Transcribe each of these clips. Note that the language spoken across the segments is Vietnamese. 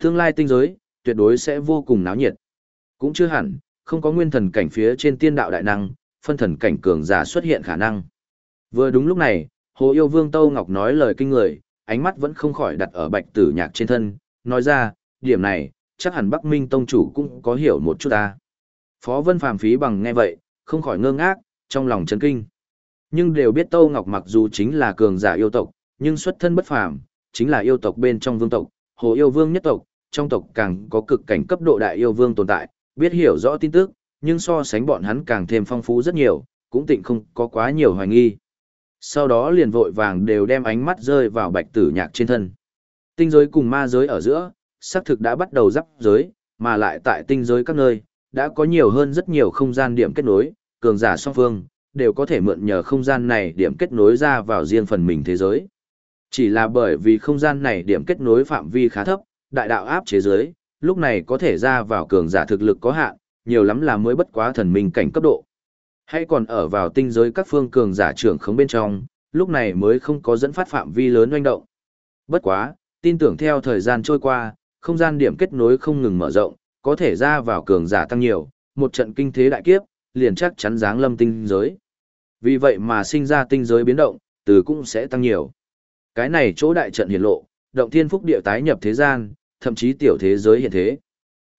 Tương lai tinh giới, tuyệt đối sẽ vô cùng náo nhiệt. Cũng chưa hẳn, không có nguyên thần cảnh phía trên tiên đạo đại năng, phân thần cảnh cường giả xuất hiện khả năng. Vừa đúng lúc này, Hồ Yêu Vương Tâu Ngọc nói lời kinh người, ánh mắt vẫn không khỏi đặt ở bạch tử nhạc trên thân, nói ra, điểm này, chắc hẳn Bắc Minh Tông chủ cũng có hiểu một chút ta. Phó Vân Phàm phí bằng nghe vậy, không khỏi ngơ ngác, trong lòng chấn kinh. Nhưng đều biết Tâu Ngọc mặc dù chính là cường giả yêu tộc, nhưng xuất thân bất phàm, chính là yêu tộc bên trong vương tộc, Hồ Yêu Vương nhất tộc, trong tộc càng có cực cảnh cấp độ đại yêu vương tồn tại, biết hiểu rõ tin tức, nhưng so sánh bọn hắn càng thêm phong phú rất nhiều, cũng tịnh không có quá nhiều hoài nghi. Sau đó liền vội vàng đều đem ánh mắt rơi vào bạch tử nhạc trên thân. Tinh giới cùng ma giới ở giữa, xác thực đã bắt đầu rắc giới, mà lại tại tinh giới các nơi, đã có nhiều hơn rất nhiều không gian điểm kết nối, cường giả song phương, đều có thể mượn nhờ không gian này điểm kết nối ra vào riêng phần mình thế giới. Chỉ là bởi vì không gian này điểm kết nối phạm vi khá thấp, đại đạo áp chế giới, lúc này có thể ra vào cường giả thực lực có hạn, nhiều lắm là mới bất quá thần minh cảnh cấp độ. Hay còn ở vào tinh giới các phương cường giả trưởng khống bên trong, lúc này mới không có dẫn phát phạm vi lớn doanh động. Bất quá, tin tưởng theo thời gian trôi qua, không gian điểm kết nối không ngừng mở rộng, có thể ra vào cường giả tăng nhiều, một trận kinh thế đại kiếp, liền chắc chắn giáng lâm tinh giới. Vì vậy mà sinh ra tinh giới biến động, từ cũng sẽ tăng nhiều. Cái này chỗ đại trận hiển lộ, động thiên phúc địa tái nhập thế gian, thậm chí tiểu thế giới hiện thế.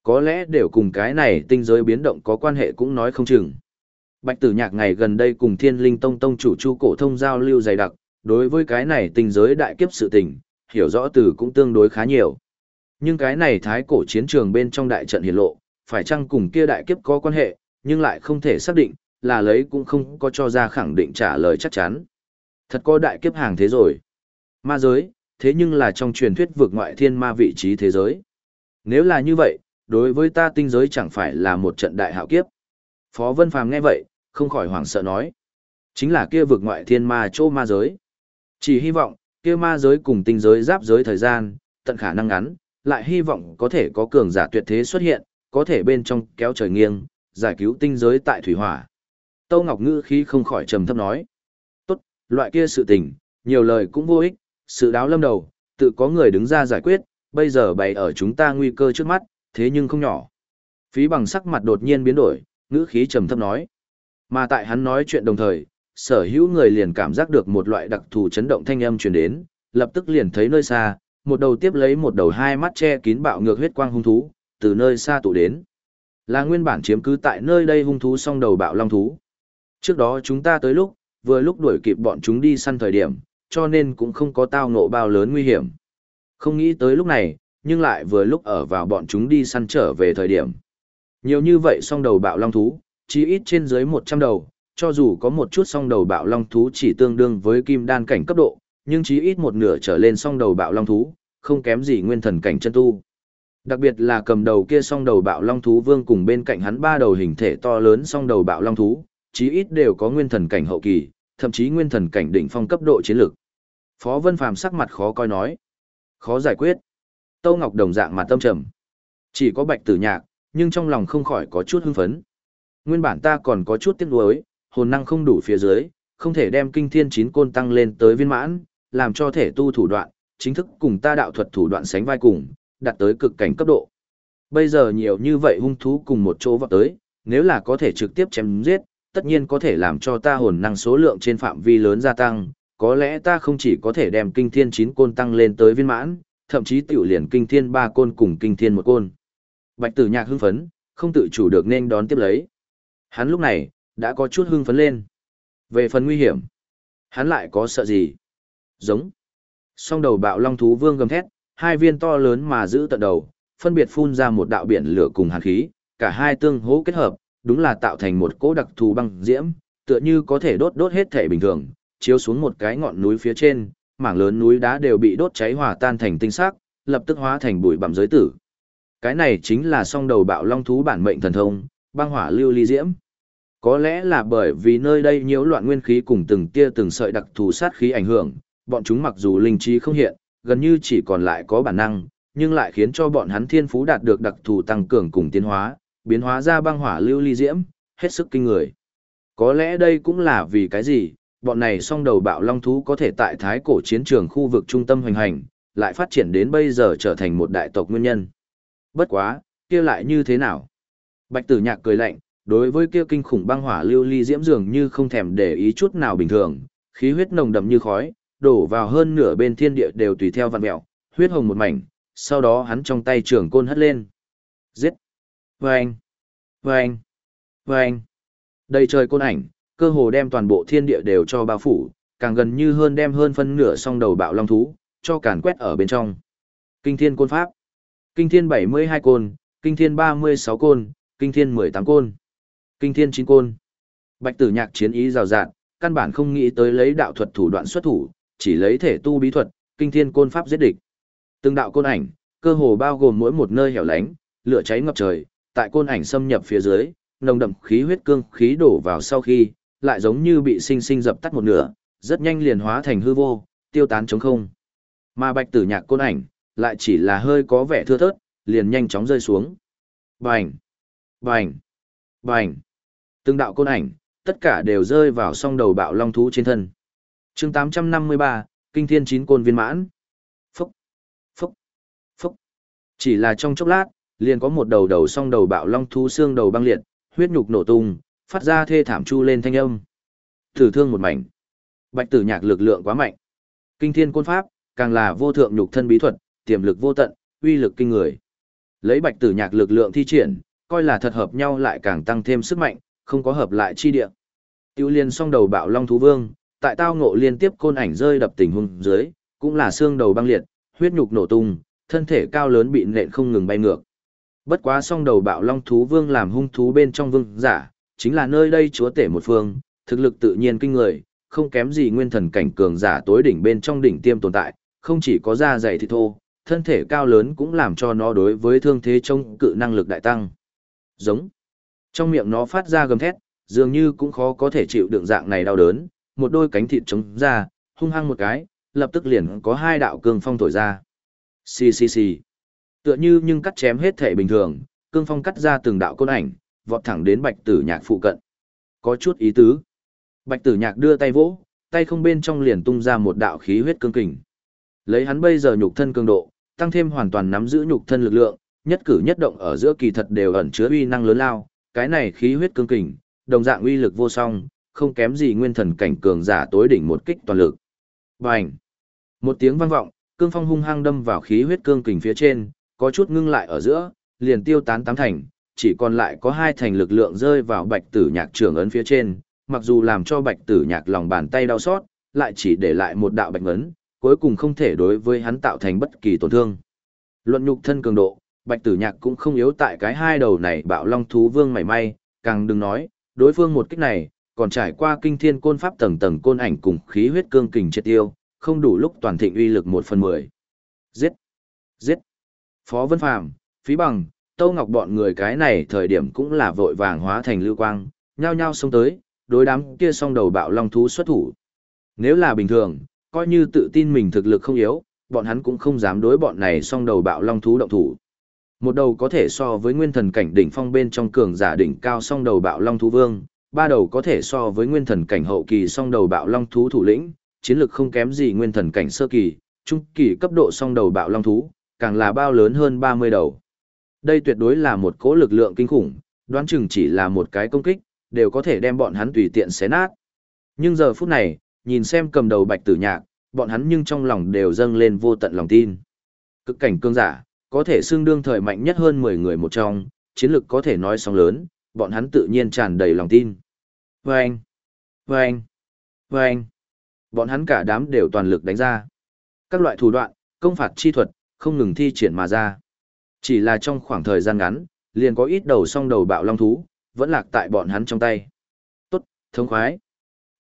Có lẽ đều cùng cái này tinh giới biến động có quan hệ cũng nói không chừng. Bạch tử nhạc ngày gần đây cùng thiên linh tông tông chủ chu cổ thông giao lưu dày đặc, đối với cái này tinh giới đại kiếp sự tình, hiểu rõ từ cũng tương đối khá nhiều. Nhưng cái này thái cổ chiến trường bên trong đại trận hiển lộ, phải chăng cùng kia đại kiếp có quan hệ, nhưng lại không thể xác định, là lấy cũng không có cho ra khẳng định trả lời chắc chắn. Thật có đại kiếp hàng thế rồi. Ma giới, thế nhưng là trong truyền thuyết vượt ngoại thiên ma vị trí thế giới. Nếu là như vậy, đối với ta tinh giới chẳng phải là một trận đại hạo kiếp. Phó Vân Phàm nghe vậy, không khỏi hoảng sợ nói. Chính là kia vượt ngoại thiên ma chỗ ma giới. Chỉ hy vọng, kia ma giới cùng tinh giới giáp giới thời gian, tận khả năng ngắn, lại hy vọng có thể có cường giả tuyệt thế xuất hiện, có thể bên trong kéo trời nghiêng, giải cứu tinh giới tại thủy hỏa. Tâu Ngọc Ngữ khí không khỏi trầm thấp nói. Tốt, loại kia sự tình, nhiều lời cũng vô ích, sự đáo lâm đầu, tự có người đứng ra giải quyết, bây giờ bày ở chúng ta nguy cơ trước mắt, thế nhưng không nhỏ. Phí bằng sắc mặt đột nhiên biến đổi, ngữ khí trầm thấp nói. Mà tại hắn nói chuyện đồng thời, sở hữu người liền cảm giác được một loại đặc thù chấn động thanh âm truyền đến, lập tức liền thấy nơi xa, một đầu tiếp lấy một đầu hai mắt che kín bạo ngược huyết quang hung thú, từ nơi xa tụ đến. Là nguyên bản chiếm cứ tại nơi đây hung thú song đầu bạo long thú. Trước đó chúng ta tới lúc, vừa lúc đuổi kịp bọn chúng đi săn thời điểm, cho nên cũng không có tao ngộ bao lớn nguy hiểm. Không nghĩ tới lúc này, nhưng lại vừa lúc ở vào bọn chúng đi săn trở về thời điểm. Nhiều như vậy song đầu bạo long thú, chí ít trên dưới 100 đầu, cho dù có một chút song đầu bạo long thú chỉ tương đương với kim đan cảnh cấp độ, nhưng chí ít một nửa trở lên song đầu bạo long thú, không kém gì nguyên thần cảnh chân tu. Đặc biệt là cầm đầu kia song đầu bạo long thú vương cùng bên cạnh hắn ba đầu hình thể to lớn song đầu bạo long thú, chí ít đều có nguyên thần cảnh hậu kỳ, thậm chí nguyên thần cảnh đỉnh phong cấp độ chiến lực. Phó Vân Phàm sắc mặt khó coi nói, khó giải quyết. Tâu Ngọc đồng dạng mặt tâm trầm. Chỉ có Bạch Tử Nhạc, nhưng trong lòng không khỏi có chút hưng phấn. Nguyên bản ta còn có chút tiếc nuối, hồn năng không đủ phía dưới, không thể đem kinh thiên chín côn tăng lên tới viên mãn, làm cho thể tu thủ đoạn, chính thức cùng ta đạo thuật thủ đoạn sánh vai cùng, đạt tới cực cảnh cấp độ. Bây giờ nhiều như vậy hung thú cùng một chỗ vào tới, nếu là có thể trực tiếp chém giết, tất nhiên có thể làm cho ta hồn năng số lượng trên phạm vi lớn gia tăng, có lẽ ta không chỉ có thể đem kinh thiên chín côn tăng lên tới viên mãn, thậm chí tiểu liền kinh thiên ba côn cùng kinh thiên một côn. Bạch tử nhạc hưng phấn, không tự chủ được nên đón tiếp lấy. Hắn lúc này, đã có chút hưng phấn lên. Về phần nguy hiểm, hắn lại có sợ gì? Giống. Song đầu bạo long thú vương gầm thét, hai viên to lớn mà giữ tận đầu, phân biệt phun ra một đạo biển lửa cùng hàn khí, cả hai tương hỗ kết hợp, đúng là tạo thành một cỗ đặc thù băng diễm, tựa như có thể đốt đốt hết thể bình thường, chiếu xuống một cái ngọn núi phía trên, mảng lớn núi đá đều bị đốt cháy hòa tan thành tinh sắc, lập tức hóa thành bụi bặm giới tử. Cái này chính là song đầu bạo long thú bản mệnh thần thông, băng hỏa lưu ly diễm. Có lẽ là bởi vì nơi đây nhiễu loạn nguyên khí cùng từng tia từng sợi đặc thù sát khí ảnh hưởng, bọn chúng mặc dù linh trí không hiện, gần như chỉ còn lại có bản năng, nhưng lại khiến cho bọn hắn thiên phú đạt được đặc thù tăng cường cùng tiến hóa, biến hóa ra băng hỏa lưu ly diễm, hết sức kinh người. Có lẽ đây cũng là vì cái gì, bọn này song đầu bạo long thú có thể tại thái cổ chiến trường khu vực trung tâm hoành hành, lại phát triển đến bây giờ trở thành một đại tộc nguyên nhân. Bất quá, kia lại như thế nào? Bạch tử nhạc cười lạnh, đối với kia kinh khủng băng hỏa lưu ly diễm dường như không thèm để ý chút nào bình thường, khí huyết nồng đậm như khói, đổ vào hơn nửa bên thiên địa đều tùy theo vạn mẹo, huyết hồng một mảnh, sau đó hắn trong tay trường côn hất lên. Giết! Vâng! Vâng! Vâng! Đầy trời côn ảnh, cơ hồ đem toàn bộ thiên địa đều cho bao phủ, càng gần như hơn đem hơn phân nửa song đầu bạo long thú, cho càn quét ở bên trong. Kinh thiên côn pháp. Kinh thiên 72 côn, kinh thiên 36 côn, kinh thiên 18 côn, kinh thiên 9 côn. Bạch tử nhạc chiến ý rào rạt, căn bản không nghĩ tới lấy đạo thuật thủ đoạn xuất thủ, chỉ lấy thể tu bí thuật, kinh thiên côn pháp giết địch. Từng đạo côn ảnh, cơ hồ bao gồm mỗi một nơi hẻo lánh, lửa cháy ngập trời, tại côn ảnh xâm nhập phía dưới, nồng đậm khí huyết cương khí đổ vào sau khi, lại giống như bị sinh sinh dập tắt một nửa, rất nhanh liền hóa thành hư vô, tiêu tán trống không. Mà bạch tử nhạc côn ảnh, lại chỉ là hơi có vẻ thưa thớt, liền nhanh chóng rơi xuống. Bành! Bành! Bành! Từng đạo côn ảnh, tất cả đều rơi vào song đầu bạo long thú trên thân. chương 853, Kinh Thiên Chín Côn Viên Mãn. Phúc! Phúc! Phúc! Chỉ là trong chốc lát, liền có một đầu đầu song đầu bạo long thú xương đầu băng liệt, huyết nhục nổ tung, phát ra thê thảm chu lên thanh âm. Thử thương một mảnh. Bạch tử nhạc lực lượng quá mạnh. Kinh thiên côn pháp, càng là vô thượng nhục thân bí thuật, tiềm lực vô tận, uy lực kinh người. Lấy bạch tử nhạc lực lượng thi triển, coi là thật hợp nhau lại càng tăng thêm sức mạnh, không có hợp lại chi địa. Tiêu liên song đầu bạo long thú vương, tại tao ngộ liên tiếp côn ảnh rơi đập tình hung dưới, cũng là xương đầu băng liệt, huyết nhục nổ tung, thân thể cao lớn bị nện không ngừng bay ngược. Bất quá song đầu bạo long thú vương làm hung thú bên trong vương giả, chính là nơi đây chúa tể một phương, thực lực tự nhiên kinh người, không kém gì nguyên thần cảnh cường giả tối đỉnh bên trong đỉnh tiêm tồn tại, không chỉ có da dày thịt thô, thân thể cao lớn cũng làm cho nó đối với thương thế trông cự năng lực đại tăng. Giống. Trong miệng nó phát ra gầm thét, dường như cũng khó có thể chịu đựng dạng này đau đớn, một đôi cánh thịt trống ra, hung hăng một cái, lập tức liền có hai đạo cương phong thổi ra. Xì xì xì. Tựa như nhưng cắt chém hết thể bình thường, cương phong cắt ra từng đạo côn ảnh, vọt thẳng đến bạch tử nhạc phụ cận. Có chút ý tứ. Bạch tử nhạc đưa tay vỗ, tay không bên trong liền tung ra một đạo khí huyết cương kình. Lấy hắn bây giờ nhục thân cường độ, tăng thêm hoàn toàn nắm giữ nhục thân lực lượng, nhất cử nhất động ở giữa kỳ thật đều ẩn chứa uy năng lớn lao, cái này khí huyết cương kình, đồng dạng uy lực vô song, không kém gì nguyên thần cảnh cường giả tối đỉnh một kích toàn lực. Bành! Một tiếng vang vọng, cương phong hung hăng đâm vào khí huyết cương kình phía trên, có chút ngưng lại ở giữa, liền tiêu tán tám thành, chỉ còn lại có hai thành lực lượng rơi vào bạch tử nhạc trưởng ấn phía trên, mặc dù làm cho bạch tử nhạc lòng bàn tay đau xót, lại chỉ để lại một đạo bạch ấn, cuối cùng không thể đối với hắn tạo thành bất kỳ tổn thương. Luận nhục thân cường độ, bạch tử nhạc cũng không yếu tại cái hai đầu này bạo long thú vương mảy may, càng đừng nói, đối phương một kích này, còn trải qua kinh thiên côn pháp tầng tầng côn ảnh cùng khí huyết cương kình triệt tiêu, không đủ lúc toàn thịnh uy lực một phần mười. Giết! Giết! Phó Vân Phàm, Phí Bằng, Tâu Ngọc bọn người cái này thời điểm cũng là vội vàng hóa thành lưu quang, nhao nhao xông tới, đối đám kia song đầu bạo long thú xuất thủ. Nếu là bình thường, coi như tự tin mình thực lực không yếu, bọn hắn cũng không dám đối bọn này song đầu bạo long thú động thủ. Một đầu có thể so với nguyên thần cảnh đỉnh phong bên trong cường giả đỉnh cao song đầu bạo long thú vương, ba đầu có thể so với nguyên thần cảnh hậu kỳ song đầu bạo long thú thủ lĩnh, chiến lực không kém gì nguyên thần cảnh sơ kỳ, trung kỳ cấp độ song đầu bạo long thú, càng là bao lớn hơn 30 đầu. Đây tuyệt đối là một cỗ lực lượng kinh khủng, đoán chừng chỉ là một cái công kích, đều có thể đem bọn hắn tùy tiện xé nát. Nhưng giờ phút này, nhìn xem cầm đầu bạch tử nhạc, bọn hắn nhưng trong lòng đều dâng lên vô tận lòng tin. Cực cảnh cương giả, có thể xương đương thời mạnh nhất hơn 10 người một trong, chiến lực có thể nói sóng lớn, bọn hắn tự nhiên tràn đầy lòng tin. Vâng! Vâng! Vâng! Bọn hắn cả đám đều toàn lực đánh ra. Các loại thủ đoạn, công phạt chi thuật, không ngừng thi triển mà ra. Chỉ là trong khoảng thời gian ngắn, liền có ít đầu song đầu bạo long thú, vẫn lạc tại bọn hắn trong tay. Tốt, thống khoái.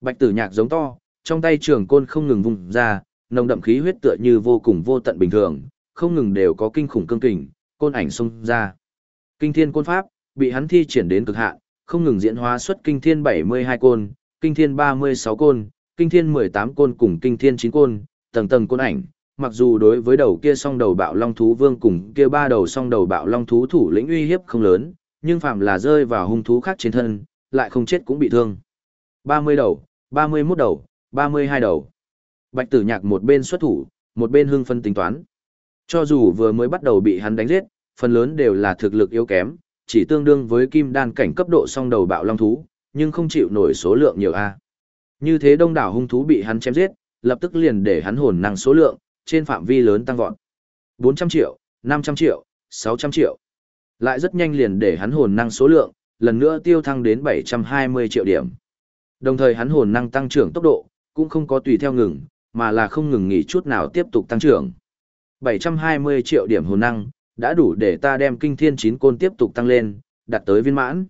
Bạch tử nhạc giống to, trong tay trường côn không ngừng vùng ra, nồng đậm khí huyết tựa như vô cùng vô tận bình thường, không ngừng đều có kinh khủng cương kình, côn ảnh xông ra. Kinh thiên côn pháp, bị hắn thi triển đến cực hạn, không ngừng diễn hóa xuất kinh thiên 72 côn, kinh thiên 36 côn, kinh thiên 18 côn cùng kinh thiên 9 côn, tầng tầng côn ảnh, mặc dù đối với đầu kia song đầu bạo long thú vương cùng kia ba đầu song đầu bạo long thú thủ lĩnh uy hiếp không lớn, nhưng phạm là rơi vào hung thú khác trên thân, lại không chết cũng bị thương. 30 đầu, 31 đầu, 32 đầu. Bạch tử nhạc một bên xuất thủ, một bên hưng phân tính toán. Cho dù vừa mới bắt đầu bị hắn đánh giết, phần lớn đều là thực lực yếu kém, chỉ tương đương với kim đan cảnh cấp độ song đầu bạo long thú, nhưng không chịu nổi số lượng nhiều a. Như thế đông đảo hung thú bị hắn chém giết, lập tức liền để hắn hồn năng số lượng trên phạm vi lớn tăng vọt. 400 triệu, 500 triệu, 600 triệu. Lại rất nhanh liền để hắn hồn năng số lượng lần nữa tiêu thăng đến 720 triệu điểm. Đồng thời hắn hồn năng tăng trưởng tốc độ cũng không có tùy theo ngừng, mà là không ngừng nghỉ chút nào tiếp tục tăng trưởng. 720 triệu điểm hồn năng, đã đủ để ta đem kinh thiên chín côn tiếp tục tăng lên, đạt tới viên mãn.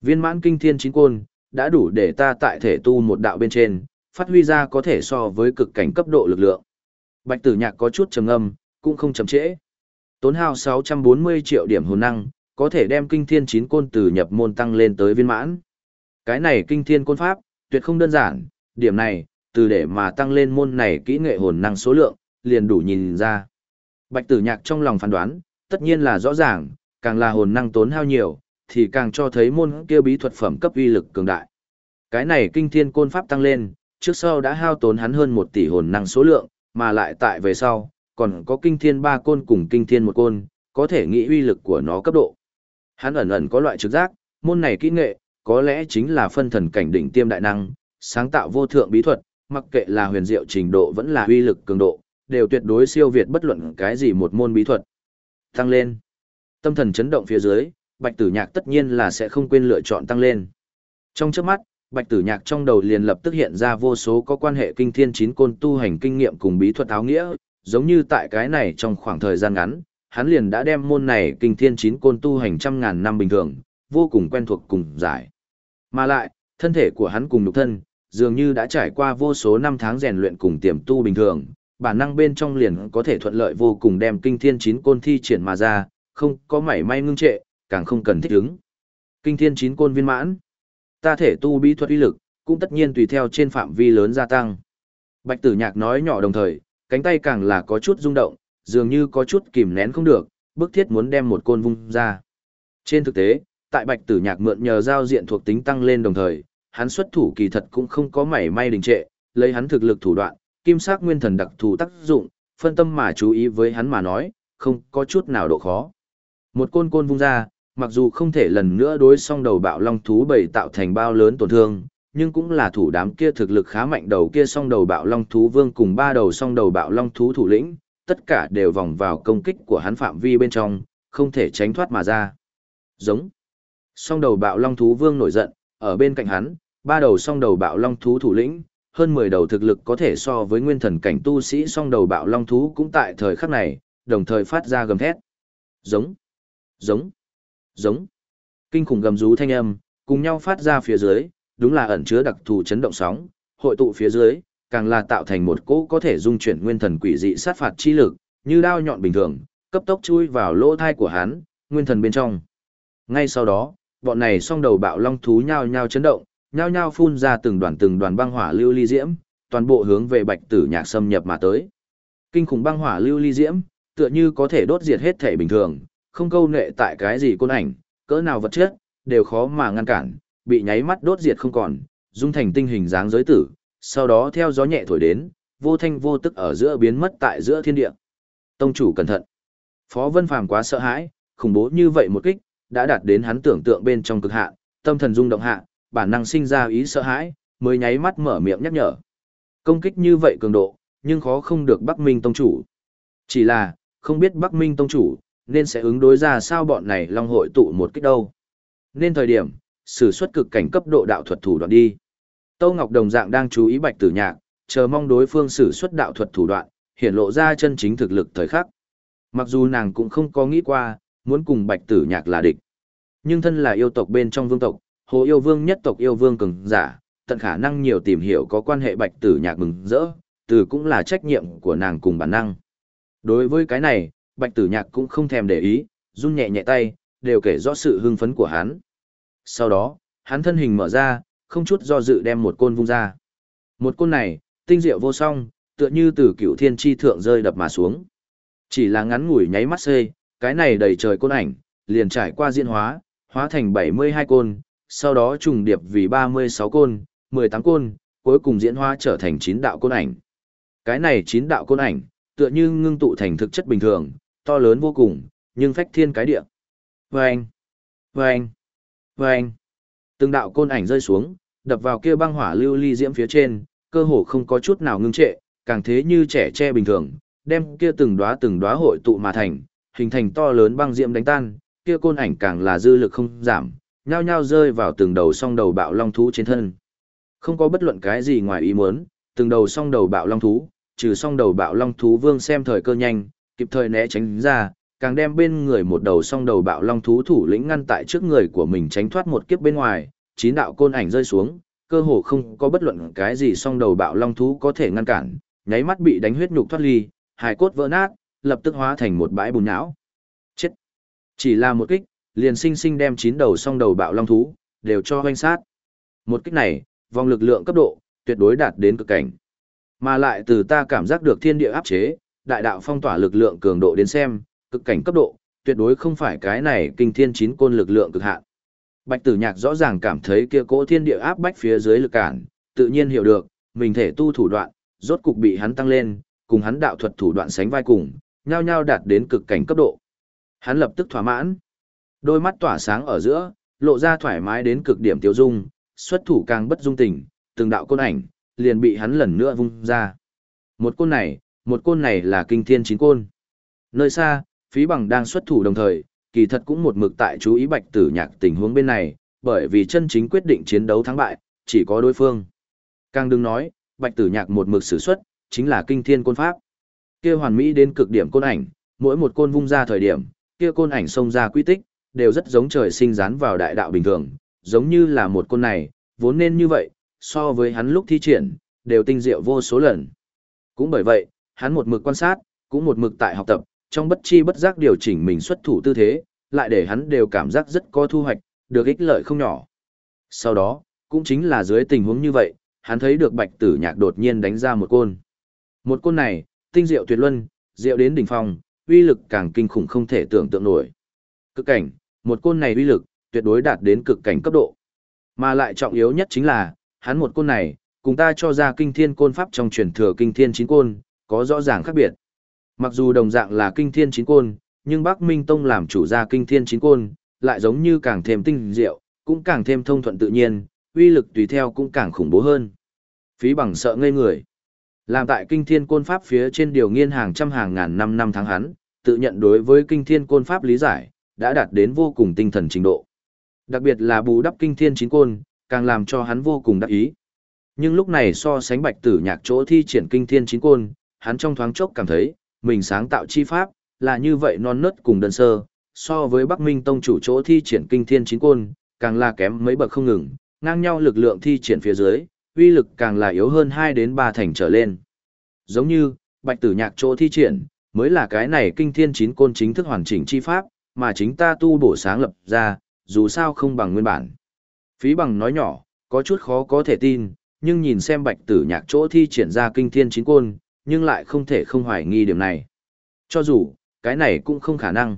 Viên mãn kinh thiên chín côn, đã đủ để ta tại thể tu một đạo bên trên, phát huy ra có thể so với cực cảnh cấp độ lực lượng. Bạch tử nhạc có chút trầm ngâm, cũng không chậm trễ. Tốn hao 640 triệu điểm hồn năng, có thể đem kinh thiên chín côn từ nhập môn tăng lên tới viên mãn. Cái này kinh thiên côn pháp, tuyệt không đơn giản, điểm này, từ để mà tăng lên môn này kỹ nghệ hồn năng số lượng, liền đủ nhìn ra. Bạch tử nhạc trong lòng phán đoán, tất nhiên là rõ ràng, càng là hồn năng tốn hao nhiều, thì càng cho thấy môn kia bí thuật phẩm cấp uy lực cường đại. Cái này kinh thiên côn pháp tăng lên, trước sau đã hao tốn hắn hơn 1 tỷ hồn năng số lượng, mà lại tại về sau, còn có kinh thiên ba côn cùng kinh thiên một côn, có thể nghĩ uy lực của nó cấp độ. Hắn ẩn ẩn có loại trực giác, môn này kỹ nghệ, có lẽ chính là phân thần cảnh đỉnh tiêm đại năng, sáng tạo vô thượng bí thuật, mặc kệ là huyền diệu trình độ vẫn là uy lực cường độ, đều tuyệt đối siêu việt bất luận cái gì một môn bí thuật. Tăng lên. Tâm thần chấn động phía dưới, Bạch Tử Nhạc tất nhiên là sẽ không quên lựa chọn tăng lên. Trong chớp mắt, Bạch Tử Nhạc trong đầu liền lập tức hiện ra vô số có quan hệ kinh thiên chín côn tu hành kinh nghiệm cùng bí thuật áo nghĩa, giống như tại cái này trong khoảng thời gian ngắn, hắn liền đã đem môn này kinh thiên chín côn tu hành trăm ngàn năm bình thường, vô cùng quen thuộc cùng giải. Mà lại, thân thể của hắn cùng nhục thân, dường như đã trải qua vô số năm tháng rèn luyện cùng tiềm tu bình thường, bản năng bên trong liền có thể thuận lợi vô cùng đem kinh thiên chín côn thi triển mà ra, không có mảy may ngưng trệ, càng không cần thích ứng. Kinh thiên chín côn viên mãn. Ta thể tu bí thuật uy lực, cũng tất nhiên tùy theo trên phạm vi lớn gia tăng. Bạch tử nhạc nói nhỏ đồng thời, cánh tay càng là có chút rung động, dường như có chút kìm nén không được, bức thiết muốn đem một côn vung ra. Trên thực tế, tại bạch tử nhạc mượn nhờ giao diện thuộc tính tăng lên đồng thời, hắn xuất thủ kỳ thật cũng không có mảy may đình trệ, lấy hắn thực lực thủ đoạn, kim sắc nguyên thần đặc thù tác dụng, phân tâm mà chú ý với hắn mà nói, không có chút nào độ khó. Một côn côn vung ra, mặc dù không thể lần nữa đối song đầu bạo long thú bầy tạo thành bao lớn tổn thương, nhưng cũng là thủ đám kia thực lực khá mạnh đầu kia song đầu bạo long thú vương cùng ba đầu song đầu bạo long thú thủ lĩnh, tất cả đều vòng vào công kích của hắn phạm vi bên trong, không thể tránh thoát mà ra. Giống. Song đầu bạo long thú vương nổi giận, ở bên cạnh hắn, ba đầu song đầu bạo long thú thủ lĩnh, hơn 10 đầu thực lực có thể so với nguyên thần cảnh tu sĩ song đầu bạo long thú cũng tại thời khắc này, đồng thời phát ra gầm thét. Giống. Giống. Giống. Kinh khủng gầm rú thanh âm, cùng nhau phát ra phía dưới, đúng là ẩn chứa đặc thù chấn động sóng, hội tụ phía dưới, càng là tạo thành một cỗ có thể dung chuyển nguyên thần quỷ dị sát phạt chi lực, như đao nhọn bình thường, cấp tốc chui vào lỗ thai của hắn, nguyên thần bên trong. Ngay sau đó, bọn này song đầu bạo long thú nhao nhao chấn động, nhao nhao phun ra từng đoàn từng đoàn băng hỏa lưu ly diễm, toàn bộ hướng về Bạch Tử Nhạc xâm nhập mà tới. Kinh khủng băng hỏa lưu ly diễm, tựa như có thể đốt diệt hết thể bình thường, không câu nệ tại cái gì côn ảnh, cỡ nào vật chất, đều khó mà ngăn cản, bị nháy mắt đốt diệt không còn, dung thành tinh hình dáng giới tử, sau đó theo gió nhẹ thổi đến, vô thanh vô tức ở giữa biến mất tại giữa thiên địa. Tông chủ cẩn thận. Phó Vân Phàm quá sợ hãi, khủng bố như vậy một kích, đã đạt đến hắn tưởng tượng bên trong cực hạn, tâm thần rung động hạ, bản năng sinh ra ý sợ hãi, mới nháy mắt mở miệng nhắc nhở. Công kích như vậy cường độ, nhưng khó không được Bắc Minh tông chủ. Chỉ là, không biết Bắc Minh tông chủ, nên sẽ ứng đối ra sao bọn này long hội tụ một kích đâu. Nên thời điểm, sử xuất cực cảnh cấp độ đạo thuật thủ đoạn đi. Tâu Ngọc đồng dạng đang chú ý Bạch Tử Nhạc, chờ mong đối phương sử xuất đạo thuật thủ đoạn, hiện lộ ra chân chính thực lực thời khắc. Mặc dù nàng cũng không có nghĩ qua, muốn cùng Bạch Tử Nhạc là địch. Nhưng thân là yêu tộc bên trong vương tộc, Hồ Yêu Vương nhất tộc yêu vương cường giả, tận khả năng nhiều tìm hiểu có quan hệ Bạch Tử Nhạc mừng rỡ, từ cũng là trách nhiệm của nàng cùng bản năng. Đối với cái này, Bạch Tử Nhạc cũng không thèm để ý, run nhẹ nhẹ tay, đều kể rõ sự hưng phấn của hắn. Sau đó, hắn thân hình mở ra, không chút do dự đem một côn vung ra. Một côn này, tinh diệu vô song, tựa như từ cựu thiên tri thượng rơi đập mà xuống. Chỉ là ngắn ngủi nháy mắt xê, cái này đầy trời côn ảnh, liền trải qua diễn hóa, hóa thành 72 côn, sau đó trùng điệp vì 36 côn, 18 côn, cuối cùng diễn hóa trở thành 9 đạo côn ảnh. Cái này 9 đạo côn ảnh, tựa như ngưng tụ thành thực chất bình thường, to lớn vô cùng, nhưng phách thiên cái địa. Vâng! Vâng! Vâng! Từng đạo côn ảnh rơi xuống, đập vào kia băng hỏa lưu ly diễm phía trên, cơ hồ không có chút nào ngưng trệ, càng thế như trẻ tre bình thường, đem kia từng đóa từng đóa hội tụ mà thành, hình thành to lớn băng diễm đánh tan, kia côn ảnh càng là dư lực không giảm, nhao nhao rơi vào từng đầu song đầu bạo long thú trên thân. Không có bất luận cái gì ngoài ý muốn, từng đầu song đầu bạo long thú, trừ song đầu bạo long thú vương xem thời cơ nhanh, kịp thời né tránh ra, càng đem bên người một đầu song đầu bạo long thú thủ lĩnh ngăn tại trước người của mình tránh thoát một kiếp bên ngoài, chín đạo côn ảnh rơi xuống, cơ hồ không có bất luận cái gì song đầu bạo long thú có thể ngăn cản, nháy mắt bị đánh huyết nhục thoát ly, hài cốt vỡ nát, lập tức hóa thành một bãi bùn nhão. Chết! Chỉ là một kích, liền sinh sinh đem chín đầu song đầu bạo long thú, đều cho hoanh sát. Một kích này, vòng lực lượng cấp độ, tuyệt đối đạt đến cực cảnh. Mà lại từ ta cảm giác được thiên địa áp chế, đại đạo phong tỏa lực lượng cường độ đến xem, cực cảnh cấp độ, tuyệt đối không phải cái này kinh thiên chín côn lực lượng cực hạn. Bạch Tử Nhạc rõ ràng cảm thấy kia cỗ thiên địa áp bách phía dưới lực cản, tự nhiên hiểu được, mình thể tu thủ đoạn, rốt cục bị hắn tăng lên, cùng hắn đạo thuật thủ đoạn sánh vai cùng, nhau nhau đạt đến cực cảnh cấp độ. Hắn lập tức thỏa mãn. Đôi mắt tỏa sáng ở giữa, lộ ra thoải mái đến cực điểm tiêu dung, xuất thủ càng bất dung tình, từng đạo côn ảnh, liền bị hắn lần nữa vung ra. Một côn này, một côn này là kinh thiên chín côn. Nơi xa, phí bằng đang xuất thủ đồng thời, kỳ thật cũng một mực tại chú ý bạch tử nhạc tình huống bên này, bởi vì chân chính quyết định chiến đấu thắng bại, chỉ có đối phương. Càng đừng nói, bạch tử nhạc một mực sử xuất, chính là kinh thiên côn pháp. Kia hoàn mỹ đến cực điểm côn ảnh, mỗi một côn vung ra thời điểm, kia côn ảnh xông ra quy tích, đều rất giống trời sinh dán vào đại đạo bình thường, giống như là một côn này, vốn nên như vậy, so với hắn lúc thi triển, đều tinh diệu vô số lần. Cũng bởi vậy, hắn một mực quan sát, cũng một mực tại học tập, trong bất chi bất giác điều chỉnh mình xuất thủ tư thế, lại để hắn đều cảm giác rất có thu hoạch, được ích lợi không nhỏ. Sau đó, cũng chính là dưới tình huống như vậy, hắn thấy được bạch tử nhạc đột nhiên đánh ra một côn. Một côn này, tinh diệu tuyệt luân, diệu đến đỉnh phong, uy lực càng kinh khủng không thể tưởng tượng nổi. Cực cảnh, một côn này uy lực, tuyệt đối đạt đến cực cảnh cấp độ. Mà lại trọng yếu nhất chính là, hắn một côn này, cùng ta cho ra kinh thiên côn pháp trong truyền thừa kinh thiên chín côn, có rõ ràng khác biệt. Mặc dù đồng dạng là kinh thiên chín côn, nhưng Bắc Minh Tông làm chủ ra kinh thiên chín côn, lại giống như càng thêm tinh diệu, cũng càng thêm thông thuận tự nhiên, uy lực tùy theo cũng càng khủng bố hơn. Phí bằng sợ ngây người. Làm tại kinh thiên côn pháp phía trên điều nghiên hàng trăm hàng ngàn năm năm tháng hắn, tự nhận đối với kinh thiên côn pháp lý giải, đã đạt đến vô cùng tinh thần trình độ. Đặc biệt là bù đắp kinh thiên chín côn, càng làm cho hắn vô cùng đắc ý. Nhưng lúc này so sánh bạch tử nhạc chỗ thi triển kinh thiên chín côn, hắn trong thoáng chốc cảm thấy, mình sáng tạo chi pháp, là như vậy non nớt cùng đơn sơ, so với Bắc Minh Tông chủ chỗ thi triển kinh thiên chín côn, càng là kém mấy bậc không ngừng, ngang nhau lực lượng thi triển phía dưới, uy lực càng là yếu hơn 2 đến 3 thành trở lên. Giống như, bạch tử nhạc chỗ thi triển, mới là cái này kinh thiên chín côn chính thức hoàn chỉnh chi pháp, mà chính ta tu bổ sáng lập ra, dù sao không bằng nguyên bản. Phí bằng nói nhỏ, có chút khó có thể tin, nhưng nhìn xem bạch tử nhạc chỗ thi triển ra kinh thiên chín côn, nhưng lại không thể không hoài nghi điểm này. Cho dù, cái này cũng không khả năng.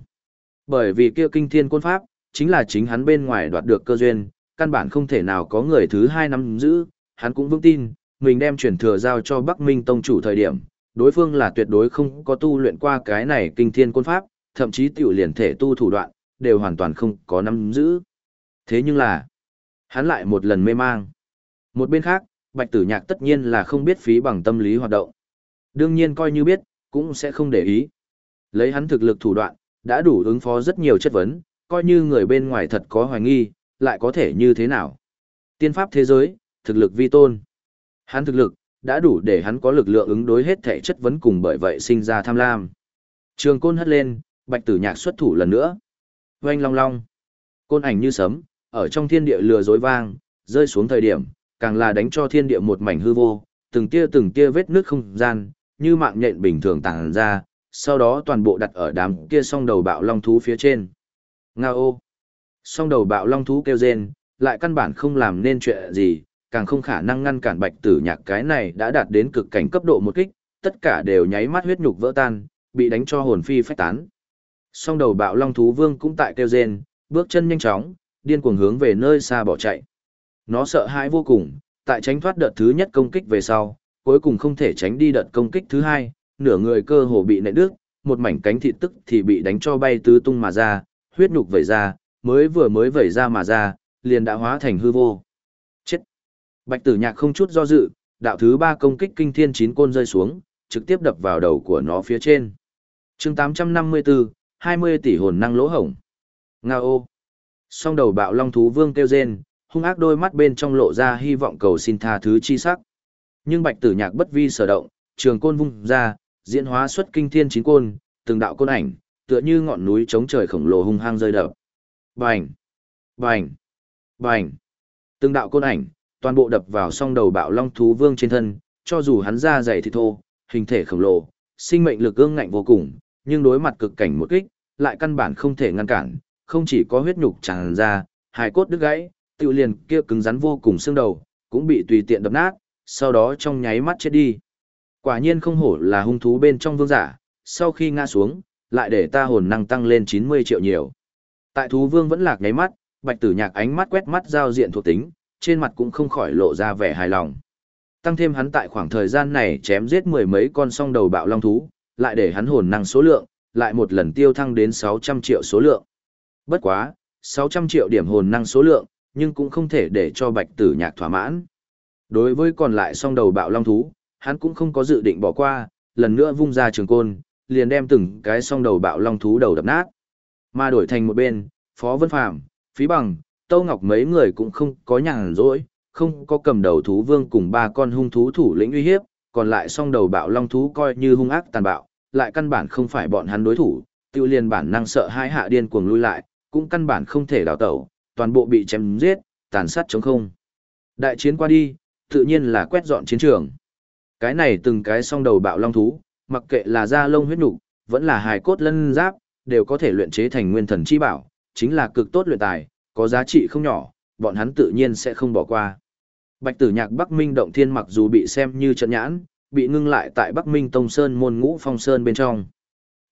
Bởi vì kia kinh thiên côn pháp, chính là chính hắn bên ngoài đoạt được cơ duyên, căn bản không thể nào có người thứ hai nắm giữ, hắn cũng vững tin, mình đem chuyển thừa giao cho Bắc Minh Tông chủ thời điểm, đối phương là tuyệt đối không có tu luyện qua cái này kinh thiên côn pháp, thậm chí tiểu liền thể tu thủ đoạn, đều hoàn toàn không có nắm giữ. Thế nhưng là, hắn lại một lần mê mang. Một bên khác, Bạch Tử Nhạc tất nhiên là không biết phí bằng tâm lý hoạt động. Đương nhiên coi như biết, cũng sẽ không để ý. Lấy hắn thực lực thủ đoạn, đã đủ ứng phó rất nhiều chất vấn, coi như người bên ngoài thật có hoài nghi, lại có thể như thế nào. Tiên pháp thế giới, thực lực vi tôn. Hắn thực lực, đã đủ để hắn có lực lượng ứng đối hết thể chất vấn cùng bởi vậy sinh ra tham lam. Trường côn hất lên, bạch tử nhạc xuất thủ lần nữa. Oanh long long. Côn ảnh như sấm, ở trong thiên địa lừa dối vang, rơi xuống thời điểm, càng là đánh cho thiên địa một mảnh hư vô, từng tia từng tia vết nước không gian, như mạng nhện bình thường tàng ra, sau đó toàn bộ đặt ở đám kia song đầu bạo long thú phía trên. Nga ô! Song đầu bạo long thú kêu rên, lại căn bản không làm nên chuyện gì, càng không khả năng ngăn cản bạch tử nhạc cái này đã đạt đến cực cảnh cấp độ một kích, tất cả đều nháy mắt huyết nhục vỡ tan, bị đánh cho hồn phi phách tán. Song đầu bạo long thú vương cũng tại kêu rên, bước chân nhanh chóng, điên cuồng hướng về nơi xa bỏ chạy. Nó sợ hãi vô cùng, tại tránh thoát đợt thứ nhất công kích về sau, cuối cùng không thể tránh đi đợt công kích thứ hai, nửa người cơ hồ bị nện đứt, một mảnh cánh thịt tức thì bị đánh cho bay tứ tung mà ra, huyết nhục vẩy ra, mới vừa mới vẩy ra mà ra, liền đã hóa thành hư vô. Chết! Bạch tử nhạc không chút do dự, đạo thứ ba công kích kinh thiên chín côn rơi xuống, trực tiếp đập vào đầu của nó phía trên. chương 854, 20 tỷ hồn năng lỗ hổng. Nga ô! Song đầu bạo long thú vương kêu rên, hung ác đôi mắt bên trong lộ ra hy vọng cầu xin tha thứ chi sắc. Nhưng bạch tử nhạc bất vi sở động, trường côn vung ra, diễn hóa xuất kinh thiên chín côn, từng đạo côn ảnh, tựa như ngọn núi chống trời khổng lồ hung hăng rơi đập. Bành! Bành! Bành! Từng đạo côn ảnh, toàn bộ đập vào song đầu bạo long thú vương trên thân, cho dù hắn da dày thịt thô, hình thể khổng lồ, sinh mệnh lực ương ngạnh vô cùng, nhưng đối mặt cực cảnh một kích, lại căn bản không thể ngăn cản, không chỉ có huyết nhục tràn ra, hài cốt đứt gãy, tiêu liền kia cứng rắn vô cùng xương đầu, cũng bị tùy tiện đập nát, sau đó trong nháy mắt chết đi. Quả nhiên không hổ là hung thú bên trong vương giả, sau khi ngã xuống, lại để ta hồn năng tăng lên 90 triệu nhiều. Tại thú vương vẫn lạc nháy mắt, bạch tử nhạc ánh mắt quét mắt giao diện thuộc tính, trên mặt cũng không khỏi lộ ra vẻ hài lòng. Tăng thêm hắn tại khoảng thời gian này chém giết mười mấy con song đầu bạo long thú, lại để hắn hồn năng số lượng, lại một lần tiêu thăng đến 600 triệu số lượng. Bất quá, 600 triệu điểm hồn năng số lượng, nhưng cũng không thể để cho bạch tử nhạc thỏa mãn. Đối với còn lại song đầu bạo long thú, hắn cũng không có dự định bỏ qua, lần nữa vung ra trường côn, liền đem từng cái song đầu bạo long thú đầu đập nát. Mà đổi thành một bên, Phó Vân Phàm, Phí Bằng, Tâu Ngọc mấy người cũng không có nhàn rỗi, không có cầm đầu thú vương cùng ba con hung thú thủ lĩnh uy hiếp, còn lại song đầu bạo long thú coi như hung ác tàn bạo, lại căn bản không phải bọn hắn đối thủ, tiêu liền bản năng sợ hai hạ điên cuồng lui lại, cũng căn bản không thể đào tẩu, toàn bộ bị chém giết, tàn sát chống không. Đại chiến qua đi, tự nhiên là quét dọn chiến trường. Cái này từng cái song đầu bạo long thú, mặc kệ là da lông huyết nục, vẫn là hài cốt lân giáp, đều có thể luyện chế thành nguyên thần chi bảo, chính là cực tốt luyện tài, có giá trị không nhỏ, bọn hắn tự nhiên sẽ không bỏ qua. Bạch Tử Nhạc Bắc Minh động thiên mặc dù bị xem như trận nhãn, bị ngưng lại tại Bắc Minh Tông Sơn môn ngũ phong sơn bên trong.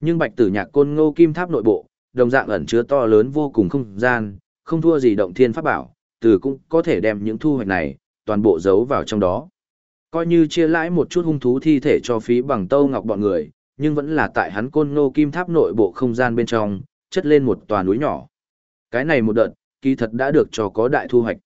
Nhưng Bạch Tử Nhạc Côn Ngô Kim Tháp nội bộ, đồng dạng ẩn chứa to lớn vô cùng không gian, không thua gì động thiên pháp bảo, từ cũng có thể đem những thu hoạch này toàn bộ giấu vào trong đó. Coi như chia lãi một chút hung thú thi thể cho phí bằng tâu ngọc bọn người, nhưng vẫn là tại hắn côn ngô kim tháp nội bộ không gian bên trong, chất lên một tòa núi nhỏ. Cái này một đợt, kỳ thật đã được cho có đại thu hoạch.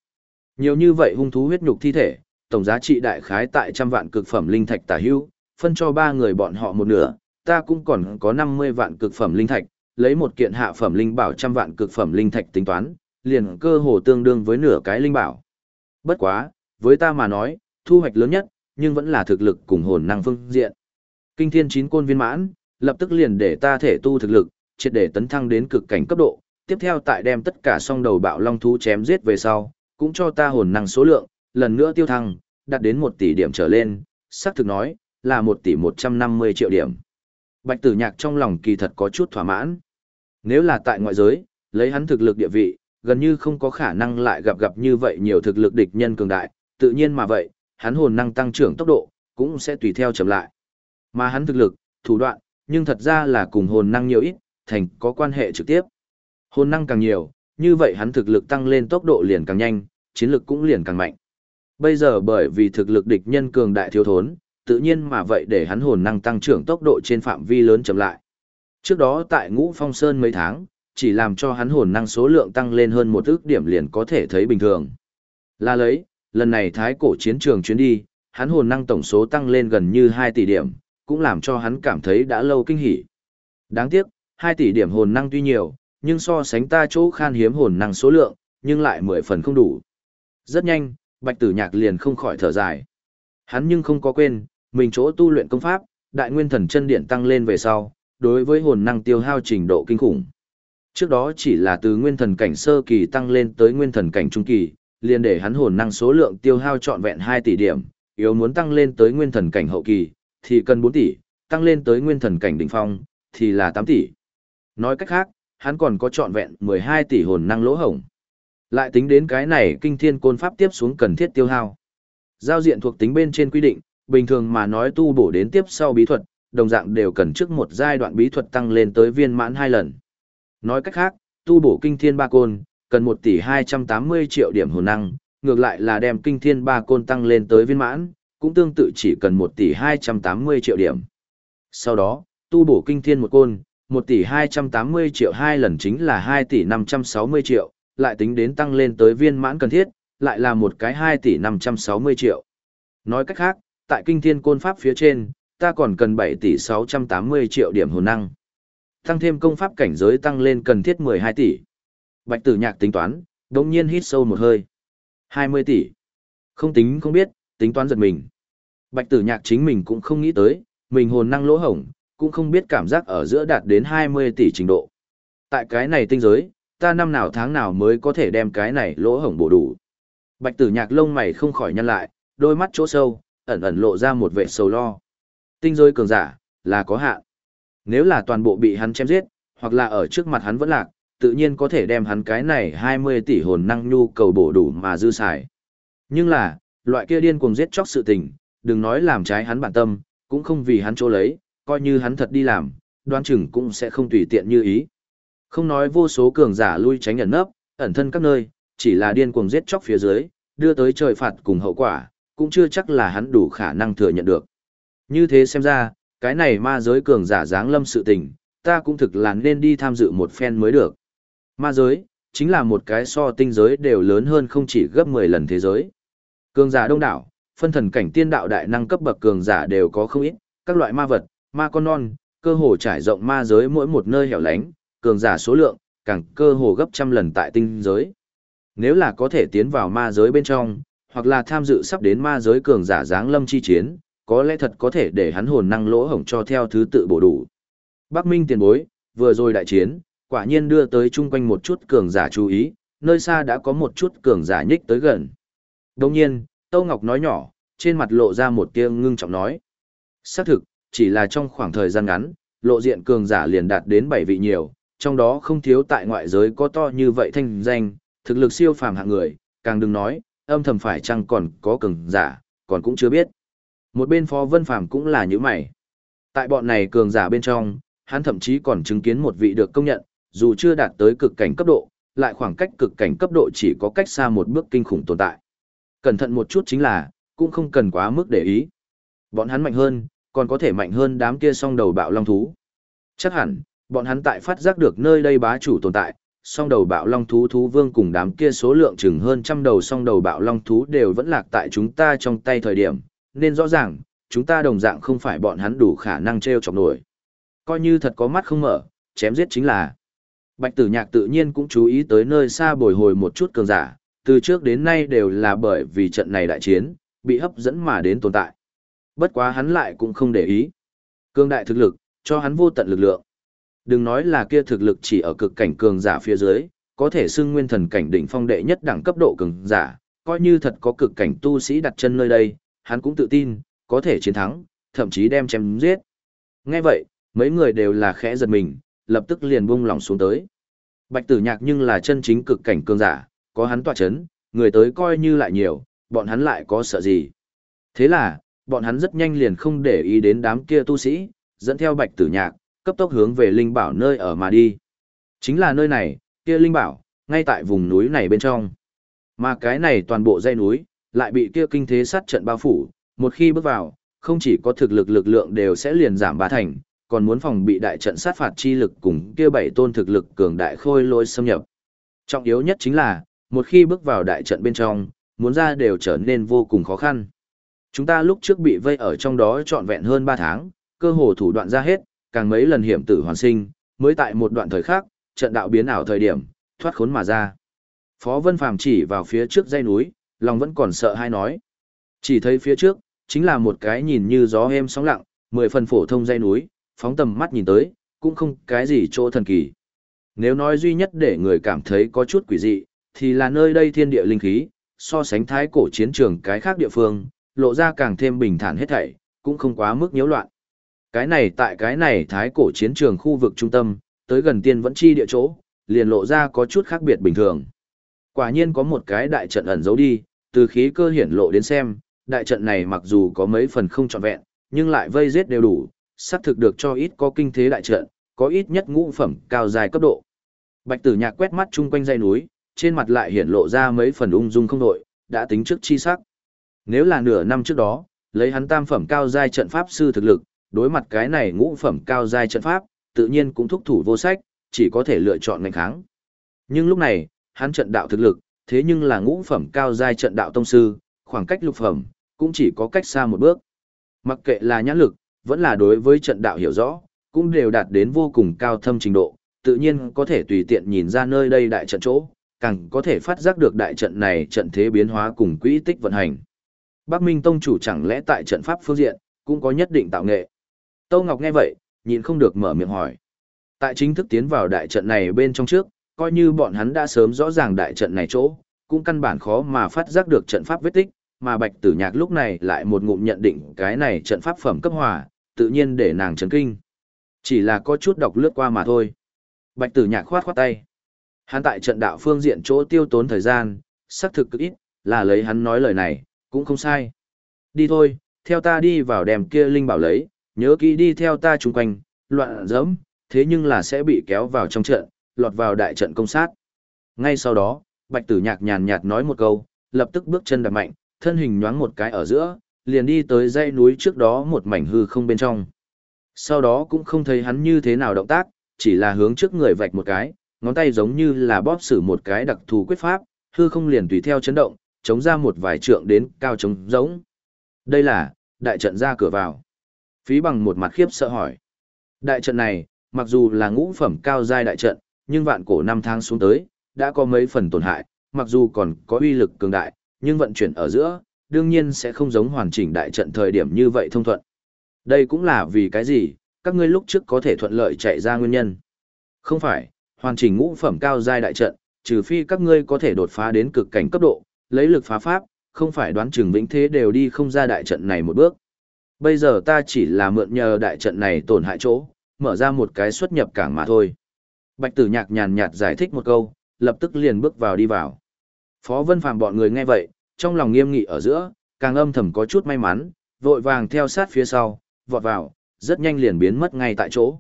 Nhiều như vậy hung thú huyết nhục thi thể, tổng giá trị đại khái tại trăm vạn cực phẩm linh thạch tả hữu, phân cho ba người bọn họ một nửa, ta cũng còn có 50 vạn cực phẩm linh thạch, lấy một kiện hạ phẩm linh bảo trăm vạn cực phẩm linh thạch tính toán, liền cơ hồ tương đương với nửa cái linh bảo. Bất quá, với ta mà nói, thu hoạch lớn nhất, nhưng vẫn là thực lực cùng hồn năng phương diện. Kinh thiên chín côn viên mãn, lập tức liền để ta thể tu thực lực, triệt để tấn thăng đến cực cảnh cấp độ, tiếp theo tại đem tất cả song đầu bạo long thú chém giết về sau, cũng cho ta hồn năng số lượng, lần nữa tiêu thăng, đạt đến 1 tỷ điểm trở lên, xác thực nói, là 1 tỷ 150 triệu điểm. Bạch tử nhạc trong lòng kỳ thật có chút thỏa mãn. Nếu là tại ngoại giới, lấy hắn thực lực địa vị, gần như không có khả năng lại gặp gặp như vậy nhiều thực lực địch nhân cường đại, tự nhiên mà vậy, hắn hồn năng tăng trưởng tốc độ, cũng sẽ tùy theo chậm lại. Mà hắn thực lực, thủ đoạn, nhưng thật ra là cùng hồn năng nhiều ít, thành có quan hệ trực tiếp. Hồn năng càng nhiều, như vậy hắn thực lực tăng lên tốc độ liền càng nhanh, chiến lực cũng liền càng mạnh. Bây giờ bởi vì thực lực địch nhân cường đại thiếu thốn, tự nhiên mà vậy để hắn hồn năng tăng trưởng tốc độ trên phạm vi lớn chậm lại. Trước đó tại Ngũ Phong Sơn mấy tháng, chỉ làm cho hắn hồn năng số lượng tăng lên hơn một ước điểm liền có thể thấy bình thường. Là lấy, lần này thái cổ chiến trường chuyến đi, hắn hồn năng tổng số tăng lên gần như 2 tỷ điểm, cũng làm cho hắn cảm thấy đã lâu kinh hỉ. Đáng tiếc, 2 tỷ điểm hồn năng tuy nhiều, nhưng so sánh ta chỗ khan hiếm hồn năng số lượng, nhưng lại 10 phần không đủ. Rất nhanh, Bạch Tử Nhạc liền không khỏi thở dài. Hắn nhưng không có quên, mình chỗ tu luyện công pháp, Đại Nguyên Thần Chân Điện tăng lên về sau, đối với hồn năng tiêu hao trình độ kinh khủng. Trước đó chỉ là từ nguyên thần cảnh sơ kỳ tăng lên tới nguyên thần cảnh trung kỳ, liền để hắn hồn năng số lượng tiêu hao trọn vẹn 2 tỷ điểm, yếu muốn tăng lên tới nguyên thần cảnh hậu kỳ, thì cần 4 tỷ, tăng lên tới nguyên thần cảnh đỉnh phong, thì là 8 tỷ. Nói cách khác, hắn còn có trọn vẹn 12 tỷ hồn năng lỗ hổng. Lại tính đến cái này kinh thiên côn pháp tiếp xuống cần thiết tiêu hao. Giao diện thuộc tính bên trên quy định, bình thường mà nói tu bổ đến tiếp sau bí thuật, đồng dạng đều cần trước một giai đoạn bí thuật tăng lên tới viên mãn hai lần. Nói cách khác, tu bổ kinh thiên ba côn, cần 1 tỷ 280 triệu điểm hồn năng, ngược lại là đem kinh thiên ba côn tăng lên tới viên mãn, cũng tương tự chỉ cần 1 tỷ 280 triệu điểm. Sau đó, tu bổ kinh thiên một côn, 1 tỷ 280 triệu hai lần chính là 2 tỷ 560 triệu, lại tính đến tăng lên tới viên mãn cần thiết, lại là một cái 2 tỷ 560 triệu. Nói cách khác, tại kinh thiên côn pháp phía trên, ta còn cần 7 tỷ 680 triệu điểm hồn năng. Tăng thêm công pháp cảnh giới tăng lên cần thiết 12 tỷ. Bạch tử nhạc tính toán, đồng nhiên hít sâu một hơi. 20 tỷ. Không tính không biết, tính toán giật mình. Bạch tử nhạc chính mình cũng không nghĩ tới, mình hồn năng lỗ hổng, cũng không biết cảm giác ở giữa đạt đến 20 tỷ trình độ. Tại cái này tinh giới, ta năm nào tháng nào mới có thể đem cái này lỗ hổng bổ đủ. Bạch tử nhạc lông mày không khỏi nhăn lại, đôi mắt chỗ sâu, ẩn ẩn lộ ra một vẻ sầu lo. Tinh giới cường giả, là có hạn. Nếu là toàn bộ bị hắn chém giết, hoặc là ở trước mặt hắn vẫn lạc, tự nhiên có thể đem hắn cái này 20 tỷ hồn năng nhu cầu bổ đủ mà dư xài. Nhưng là, loại kia điên cuồng giết chóc sự tình, đừng nói làm trái hắn bản tâm, cũng không vì hắn chỗ lấy, coi như hắn thật đi làm, đoán chừng cũng sẽ không tùy tiện như ý. Không nói vô số cường giả lui tránh ẩn nấp, ẩn thân các nơi, chỉ là điên cuồng giết chóc phía dưới, đưa tới trời phạt cùng hậu quả, cũng chưa chắc là hắn đủ khả năng thừa nhận được. Như thế xem ra, cái này ma giới cường giả dáng lâm sự tình, ta cũng thực là nên đi tham dự một phen mới được. Ma giới, chính là một cái so tinh giới đều lớn hơn không chỉ gấp 10 lần thế giới. Cường giả đông đảo, phân thần cảnh tiên đạo đại năng cấp bậc cường giả đều có không ít, các loại ma vật, ma con non, cơ hồ trải rộng ma giới mỗi một nơi hẻo lánh, cường giả số lượng, càng cơ hồ gấp trăm lần tại tinh giới. Nếu là có thể tiến vào ma giới bên trong, hoặc là tham dự sắp đến ma giới cường giả giáng lâm chi chiến, có lẽ thật có thể để hắn hồn năng lỗ hổng cho theo thứ tự bổ đủ. Bắc Minh tiền bối, vừa rồi đại chiến, quả nhiên đưa tới chung quanh một chút cường giả chú ý, nơi xa đã có một chút cường giả nhích tới gần. Đồng nhiên, Tâu Ngọc nói nhỏ, trên mặt lộ ra một tia ngưng trọng nói. Xác thực, chỉ là trong khoảng thời gian ngắn, lộ diện cường giả liền đạt đến 7 vị nhiều, trong đó không thiếu tại ngoại giới có to như vậy thanh danh, thực lực siêu phàm hạng người, càng đừng nói, âm thầm phải chăng còn có cường giả, còn cũng chưa biết. Một bên Phó Vân Phàm cũng là như mày. Tại bọn này cường giả bên trong, hắn thậm chí còn chứng kiến một vị được công nhận, dù chưa đạt tới cực cảnh cấp độ, lại khoảng cách cực cảnh cấp độ chỉ có cách xa một bước kinh khủng tồn tại. Cẩn thận một chút chính là, cũng không cần quá mức để ý. Bọn hắn mạnh hơn, còn có thể mạnh hơn đám kia song đầu bạo long thú. Chắc hẳn, bọn hắn tại phát giác được nơi đây bá chủ tồn tại, song đầu bạo long thú thú vương cùng đám kia số lượng chừng hơn trăm đầu song đầu bạo long thú đều vẫn lạc tại chúng ta trong tay thời điểm, nên rõ ràng, chúng ta đồng dạng không phải bọn hắn đủ khả năng treo chọc nổi. Coi như thật có mắt không mở, chém giết chính là. Bạch tử nhạc tự nhiên cũng chú ý tới nơi xa bồi hồi một chút cường giả, từ trước đến nay đều là bởi vì trận này đại chiến, bị hấp dẫn mà đến tồn tại. Bất quá hắn lại cũng không để ý. Cường đại thực lực, cho hắn vô tận lực lượng. Đừng nói là kia thực lực chỉ ở cực cảnh cường giả phía dưới, có thể xưng nguyên thần cảnh đỉnh phong đệ nhất đẳng cấp độ cường giả, coi như thật có cực cảnh tu sĩ đặt chân nơi đây, hắn cũng tự tin, có thể chiến thắng, thậm chí đem chém giết. Nghe vậy, mấy người đều là khẽ giật mình, lập tức liền buông lòng xuống tới. Bạch tử nhạc nhưng là chân chính cực cảnh cường giả, có hắn tỏa chấn, người tới coi như lại nhiều, bọn hắn lại có sợ gì. Thế là, bọn hắn rất nhanh liền không để ý đến đám kia tu sĩ, dẫn theo bạch tử nhạc, cấp tốc hướng về linh bảo nơi ở mà đi. Chính là nơi này, kia linh bảo, ngay tại vùng núi này bên trong. Mà cái này toàn bộ dãy núi, lại bị kia kinh thế sát trận bao phủ, một khi bước vào, không chỉ có thực lực lực lượng đều sẽ liền giảm ba thành, còn muốn phòng bị đại trận sát phạt chi lực cùng kia bảy tôn thực lực cường đại khôi lôi xâm nhập. Trọng yếu nhất chính là, một khi bước vào đại trận bên trong, muốn ra đều trở nên vô cùng khó khăn. Chúng ta lúc trước bị vây ở trong đó trọn vẹn hơn 3 tháng, cơ hồ thủ đoạn ra hết, càng mấy lần hiểm tử hoàn sinh, mới tại một đoạn thời khác, trận đạo biến ảo thời điểm, thoát khốn mà ra. Phó Vân Phàm chỉ vào phía trước dây núi, lòng vẫn còn sợ hay nói. Chỉ thấy phía trước, chính là một cái nhìn như gió êm sóng lặng, mười phần phổ thông dây núi, phóng tầm mắt nhìn tới, cũng không cái gì chỗ thần kỳ. Nếu nói duy nhất để người cảm thấy có chút quỷ dị, thì là nơi đây thiên địa linh khí, so sánh thái cổ chiến trường cái khác địa phương, lộ ra càng thêm bình thản hết thảy, cũng không quá mức nhiễu loạn. Cái này tại cái này thái cổ chiến trường khu vực trung tâm, tới gần tiên vẫn chi địa chỗ, liền lộ ra có chút khác biệt bình thường. Quả nhiên có một cái đại trận ẩn giấu đi, từ khí cơ hiển lộ đến xem, đại trận này mặc dù có mấy phần không trọn vẹn, nhưng lại vây giết đều đủ, xác thực được cho ít có kinh thế đại trận, có ít nhất ngũ phẩm cao dài cấp độ. Bạch Tử Nhạc quét mắt chung quanh dãy núi, trên mặt lại hiển lộ ra mấy phần ung dung không đội, đã tính trước chi sắc. Nếu là nửa năm trước đó, lấy hắn tam phẩm cao giai trận pháp sư thực lực, Đối mặt cái này ngũ phẩm cao giai trận pháp, tự nhiên cũng thúc thủ vô sách, chỉ có thể lựa chọn ngành kháng. Nhưng lúc này, hắn trận đạo thực lực, thế nhưng là ngũ phẩm cao giai trận đạo tông sư, khoảng cách lục phẩm, cũng chỉ có cách xa một bước. Mặc kệ là nhãn lực, vẫn là đối với trận đạo hiểu rõ, cũng đều đạt đến vô cùng cao thâm trình độ, tự nhiên có thể tùy tiện nhìn ra nơi đây đại trận chỗ, càng có thể phát giác được đại trận này trận thế biến hóa cùng quỹ tích vận hành. Bắc Minh Tông chủ chẳng lẽ tại trận pháp phương diện, cũng có nhất định tạo nghệ. Tâu Ngọc nghe vậy, nhìn không được mở miệng hỏi. Tại chính thức tiến vào đại trận này bên trong trước, coi như bọn hắn đã sớm rõ ràng đại trận này chỗ, cũng căn bản khó mà phát giác được trận pháp vết tích, mà Bạch Tử Nhạc lúc này lại một ngụm nhận định cái này trận pháp phẩm cấp hòa, tự nhiên để nàng chấn kinh. Chỉ là có chút đọc lướt qua mà thôi. Bạch Tử Nhạc khoát khoát tay. Hắn tại trận đạo phương diện chỗ tiêu tốn thời gian, xác thực cực ít, là lấy hắn nói lời này, cũng không sai. Đi thôi, theo ta đi vào đèm kia linh bảo lấy, nhớ kỹ đi theo ta chung quanh, loạn dẫm, thế nhưng là sẽ bị kéo vào trong trận, lọt vào đại trận công sát. Ngay sau đó, Bạch Tử Nhạc nhàn nhạt nói một câu, lập tức bước chân đạp mạnh, thân hình nhoáng một cái ở giữa, liền đi tới dãy núi trước đó một mảnh hư không bên trong. Sau đó cũng không thấy hắn như thế nào động tác, chỉ là hướng trước người vạch một cái, ngón tay giống như là bóp sử một cái đặc thù quyết pháp, hư không liền tùy theo chấn động, chống ra một vài trượng đến cao trống giống. Đây là, đại trận ra cửa vào. Phí bằng một mặt khiếp sợ hỏi. Đại trận này, mặc dù là ngũ phẩm cao giai đại trận, nhưng vạn cổ năm tháng xuống tới, đã có mấy phần tổn hại, mặc dù còn có uy lực cường đại, nhưng vận chuyển ở giữa, đương nhiên sẽ không giống hoàn chỉnh đại trận thời điểm như vậy thông thuận. Đây cũng là vì cái gì, các ngươi lúc trước có thể thuận lợi chạy ra nguyên nhân. Không phải, hoàn chỉnh ngũ phẩm cao giai đại trận, trừ phi các ngươi có thể đột phá đến cực cảnh cấp độ, lấy lực phá pháp, không phải đoán chừng vĩnh thế đều đi không ra đại trận này một bước. Bây giờ ta chỉ là mượn nhờ đại trận này tổn hại chỗ, mở ra một cái xuất nhập cảng mà thôi. Bạch tử nhạc nhàn nhạt giải thích một câu, lập tức liền bước vào đi vào. Phó Vân Phàm bọn người nghe vậy, trong lòng nghiêm nghị ở giữa, càng âm thầm có chút may mắn, vội vàng theo sát phía sau, vọt vào, rất nhanh liền biến mất ngay tại chỗ.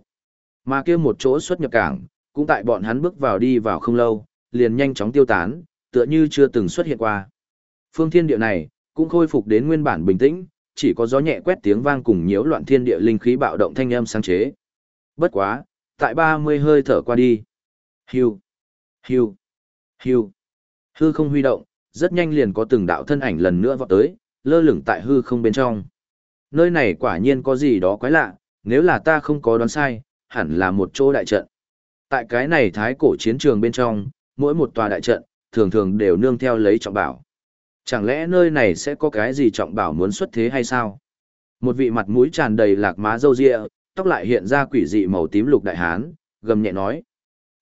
Mà kia một chỗ xuất nhập cảng, cũng tại bọn hắn bước vào đi vào không lâu, liền nhanh chóng tiêu tán, tựa như chưa từng xuất hiện qua. Phương thiên địa này, cũng khôi phục đến nguyên bản bình tĩnh, chỉ có gió nhẹ quét tiếng vang cùng nhiễu loạn thiên địa linh khí bạo động thanh âm sáng chế. Bất quá, tại 30 hơi thở qua đi. Hưu, hưu, hưu. Hư không huy động, rất nhanh liền có từng đạo thân ảnh lần nữa vọt tới, lơ lửng tại hư không bên trong. Nơi này quả nhiên có gì đó quái lạ, nếu là ta không có đoán sai, hẳn là một chỗ đại trận. Tại cái này thái cổ chiến trường bên trong, mỗi một tòa đại trận, thường thường đều nương theo lấy trọng bảo. Chẳng lẽ nơi này sẽ có cái gì trọng bảo muốn xuất thế hay sao? Một vị mặt mũi tràn đầy lạc má râu ria, tóc lại hiện ra quỷ dị màu tím lục đại hán, gầm nhẹ nói.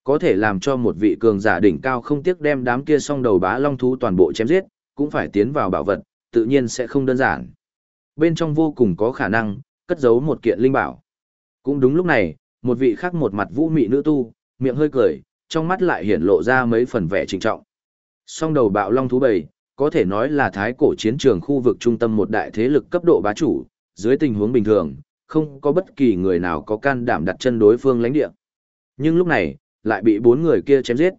Có thể làm cho một vị cường giả đỉnh cao không tiếc đem đám kia song đầu bá long thú toàn bộ chém giết, cũng phải tiến vào bảo vật, tự nhiên sẽ không đơn giản. Bên trong vô cùng có khả năng, cất giấu một kiện linh bảo. Cũng đúng lúc này, một vị khác một mặt vũ mị nữ tu, miệng hơi cười, trong mắt lại hiển lộ ra mấy phần vẻ trịnh trọng. Song đầu bạo long thú bầy, có thể nói là thái cổ chiến trường khu vực trung tâm một đại thế lực cấp độ bá chủ, dưới tình huống bình thường, không có bất kỳ người nào có can đảm đặt chân đối phương lãnh địa. Nhưng lúc này, lại bị bốn người kia chém giết.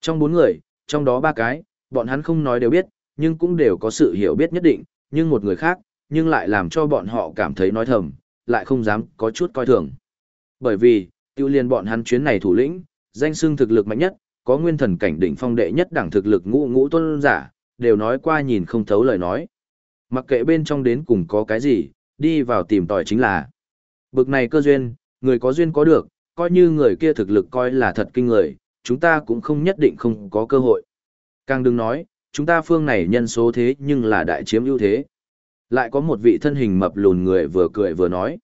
Trong bốn người, trong đó ba cái, bọn hắn không nói đều biết, nhưng cũng đều có sự hiểu biết nhất định, nhưng một người khác, nhưng lại làm cho bọn họ cảm thấy nói thầm, lại không dám có chút coi thường. Bởi vì, tiêu liên bọn hắn chuyến này thủ lĩnh, danh xưng thực lực mạnh nhất, có nguyên thần cảnh đỉnh phong đệ nhất đẳng thực lực ngũ ngũ tôn giả, đều nói qua nhìn không thấu lời nói. Mặc kệ bên trong đến cùng có cái gì, đi vào tìm tòi chính là. Bực này cơ duyên, người có duyên có được, coi như người kia thực lực coi là thật kinh người, chúng ta cũng không nhất định không có cơ hội. Càng đừng nói, chúng ta phương này nhân số thế nhưng là đại chiếm ưu thế. Lại có một vị thân hình mập lùn người vừa cười vừa nói.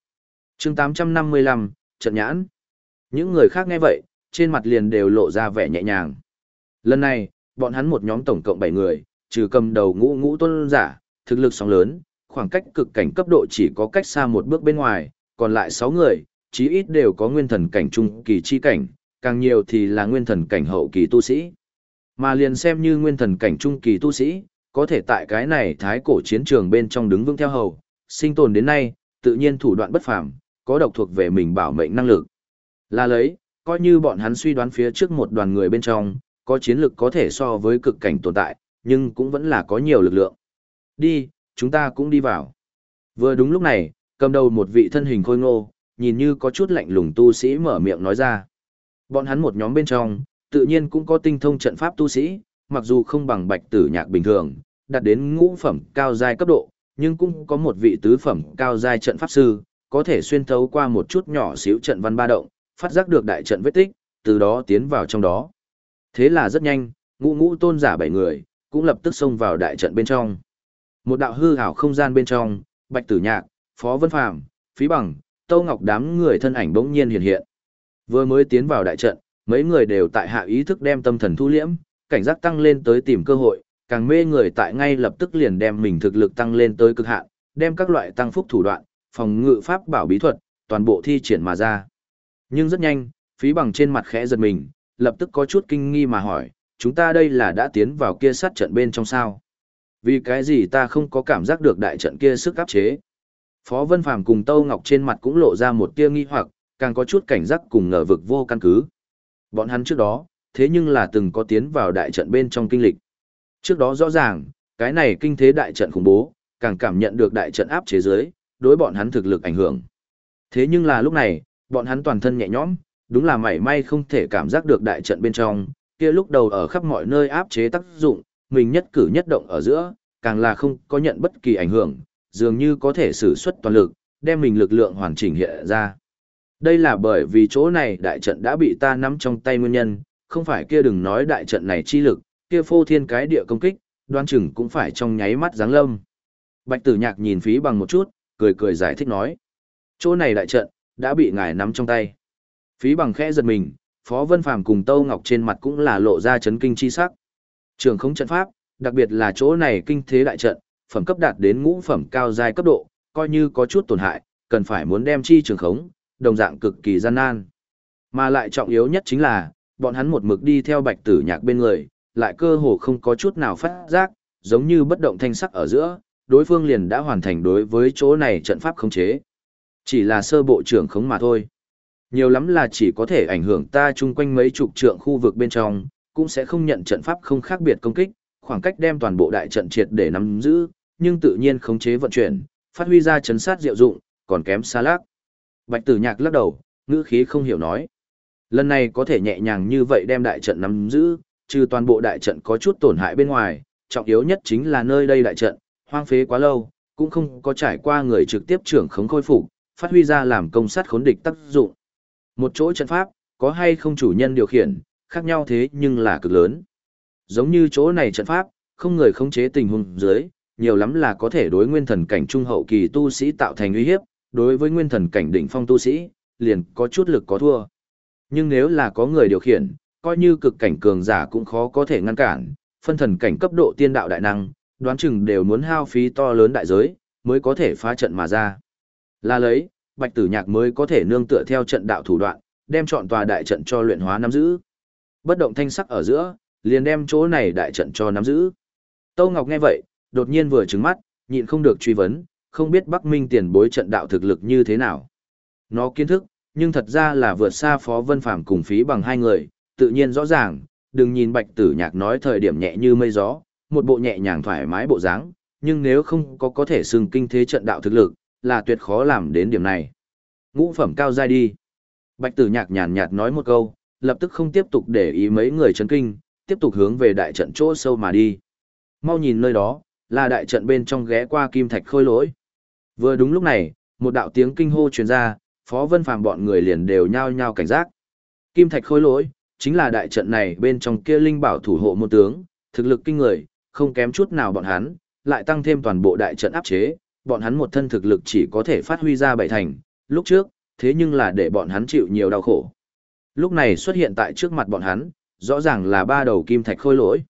chương 855, trận nhãn. Những người khác nghe vậy, trên mặt liền đều lộ ra vẻ nhẹ nhàng. Lần này, bọn hắn một nhóm tổng cộng 7 người, trừ cầm đầu ngũ ngũ tôn giả, thực lực sóng lớn, khoảng cách cực cảnh cấp độ chỉ có cách xa một bước bên ngoài, còn lại 6 người, chí ít đều có nguyên thần cảnh trung kỳ chi cảnh, càng nhiều thì là nguyên thần cảnh hậu kỳ tu sĩ. Mà liền xem như nguyên thần cảnh trung kỳ tu sĩ, có thể tại cái này thái cổ chiến trường bên trong đứng vững theo hầu, sinh tồn đến nay, tự nhiên thủ đoạn bất phàm, có độc thuộc về mình bảo mệnh năng lực. Là lấy, coi như bọn hắn suy đoán phía trước một đoàn người bên trong, có chiến lực có thể so với cực cảnh tồn tại, nhưng cũng vẫn là có nhiều lực lượng. Đi, chúng ta cũng đi vào. Vừa đúng lúc này, Cầm đầu một vị thân hình khôi ngô, nhìn như có chút lạnh lùng tu sĩ mở miệng nói ra. Bọn hắn một nhóm bên trong, tự nhiên cũng có tinh thông trận pháp tu sĩ, mặc dù không bằng bạch tử nhạc bình thường, đạt đến ngũ phẩm cao giai cấp độ, nhưng cũng có một vị tứ phẩm cao giai trận pháp sư, có thể xuyên thấu qua một chút nhỏ xíu trận văn ba động, phát giác được đại trận vết tích, từ đó tiến vào trong đó. Thế là rất nhanh, ngũ ngũ tôn giả bảy người, cũng lập tức xông vào đại trận bên trong. Một đạo hư ảo không gian bên trong, Bạch Tử Nhạc, Phó Vân Phàm, Phí Bằng, Tô Ngọc đám người thân ảnh bỗng nhiên hiện hiện. Vừa mới tiến vào đại trận, mấy người đều tại hạ ý thức đem tâm thần thu liễm, cảnh giác tăng lên tới tìm cơ hội, càng mê người tại ngay lập tức liền đem mình thực lực tăng lên tới cực hạn, đem các loại tăng phúc thủ đoạn, phòng ngự pháp bảo bí thuật, toàn bộ thi triển mà ra. Nhưng rất nhanh, phí bằng trên mặt khẽ giật mình, lập tức có chút kinh nghi mà hỏi, chúng ta đây là đã tiến vào kia sát trận bên trong sao? Vì cái gì ta không có cảm giác được đại trận kia sức áp chế? Phó Vân Phàm cùng Tâu Ngọc trên mặt cũng lộ ra một tia nghi hoặc, càng có chút cảnh giác cùng ngờ vực vô căn cứ. Bọn hắn trước đó, thế nhưng là từng có tiến vào đại trận bên trong kinh lịch. Trước đó rõ ràng, cái này kinh thế đại trận khủng bố, càng cảm nhận được đại trận áp chế giới, đối bọn hắn thực lực ảnh hưởng. Thế nhưng là lúc này, bọn hắn toàn thân nhẹ nhõm, đúng là mảy may không thể cảm giác được đại trận bên trong, kia lúc đầu ở khắp mọi nơi áp chế tác dụng, mình nhất cử nhất động ở giữa, càng là không có nhận bất kỳ ảnh hưởng, dường như có thể sử xuất toàn lực, đem mình lực lượng hoàn chỉnh hiện ra. Đây là bởi vì chỗ này đại trận đã bị ta nắm trong tay nguyên nhân, không phải kia đừng nói đại trận này chi lực, kia phô thiên cái địa công kích, đoan chừng cũng phải trong nháy mắt giáng lâm. Bạch tử nhạc nhìn phí bằng một chút, cười cười giải thích nói. Chỗ này đại trận, đã bị ngài nắm trong tay. Phí bằng khẽ giật mình, Phó Vân Phàm cùng Tâu Ngọc trên mặt cũng là lộ ra chấn kinh chi sắc. Trường không trận pháp, đặc biệt là chỗ này kinh thế đại trận, phẩm cấp đạt đến ngũ phẩm cao giai cấp độ, coi như có chút tổn hại, cần phải muốn đem chi trường khống, đồng dạng cực kỳ gian nan. Mà lại trọng yếu nhất chính là, bọn hắn một mực đi theo bạch tử nhạc bên người, lại cơ hồ không có chút nào phát giác, giống như bất động thanh sắc ở giữa, đối phương liền đã hoàn thành đối với chỗ này trận pháp khống chế. Chỉ là sơ bộ trưởng khống mà thôi. Nhiều lắm là chỉ có thể ảnh hưởng ta chung quanh mấy chục trượng khu vực bên trong, cũng sẽ không nhận trận pháp không khác biệt công kích, khoảng cách đem toàn bộ đại trận triệt để nắm giữ, nhưng tự nhiên khống chế vận chuyển, phát huy ra chấn sát diệu dụng, còn kém xa lác. Bạch tử nhạc lắc đầu, ngữ khí không hiểu nói. Lần này có thể nhẹ nhàng như vậy đem đại trận nắm giữ, trừ toàn bộ đại trận có chút tổn hại bên ngoài, trọng yếu nhất chính là nơi đây đại trận, hoang phế quá lâu, cũng không có trải qua người trực tiếp trưởng khống khôi phục, phát huy ra làm công sát khốn địch tác dụng. Một chỗ trận pháp, có hay không chủ nhân điều khiển, khác nhau thế nhưng là cực lớn. Giống như chỗ này trận pháp, không người khống chế tình huống dưới, nhiều lắm là có thể đối nguyên thần cảnh trung hậu kỳ tu sĩ tạo thành uy hiếp, đối với nguyên thần cảnh đỉnh phong tu sĩ, liền có chút lực có thua. Nhưng nếu là có người điều khiển, coi như cực cảnh cường giả cũng khó có thể ngăn cản, phân thần cảnh cấp độ tiên đạo đại năng, đoán chừng đều muốn hao phí to lớn đại giới, mới có thể phá trận mà ra. Là lấy, Bạch Tử Nhạc mới có thể nương tựa theo trận đạo thủ đoạn, đem chọn tòa đại trận cho luyện hóa nắm giữ. Bất động thanh sắc ở giữa, liền đem chỗ này đại trận cho nắm giữ. Tâu Ngọc nghe vậy, đột nhiên vừa trứng mắt, nhịn không được truy vấn, không biết Bắc Minh tiền bối trận đạo thực lực như thế nào. Nó kiến thức, nhưng thật ra là vượt xa Phó Vân Phàm cùng phí bằng hai người, tự nhiên rõ ràng, đừng nhìn Bạch Tử Nhạc nói thời điểm nhẹ như mây gió, một bộ nhẹ nhàng thoải mái bộ dáng, nhưng nếu không có có thể xưng kinh thế trận đạo thực lực, là tuyệt khó làm đến điểm này. Ngũ phẩm cao giai đi. Bạch Tử Nhạc nhàn nhạt nói một câu, lập tức không tiếp tục để ý mấy người chấn kinh, tiếp tục hướng về đại trận chỗ sâu mà đi. Mau nhìn nơi đó, là đại trận bên trong ghé qua kim thạch khôi lỗi. Vừa đúng lúc này, một đạo tiếng kinh hô truyền ra, Phó Vân Phàm bọn người liền đều nhao nhao cảnh giác. Kim thạch khôi lỗi, chính là đại trận này bên trong kia linh bảo thủ hộ môn tướng, thực lực kinh người, không kém chút nào bọn hắn, lại tăng thêm toàn bộ đại trận áp chế, bọn hắn một thân thực lực chỉ có thể phát huy ra bảy thành, lúc trước, thế nhưng là để bọn hắn chịu nhiều đau khổ. Lúc này xuất hiện tại trước mặt bọn hắn, rõ ràng là ba đầu kim thạch khôi lỗi.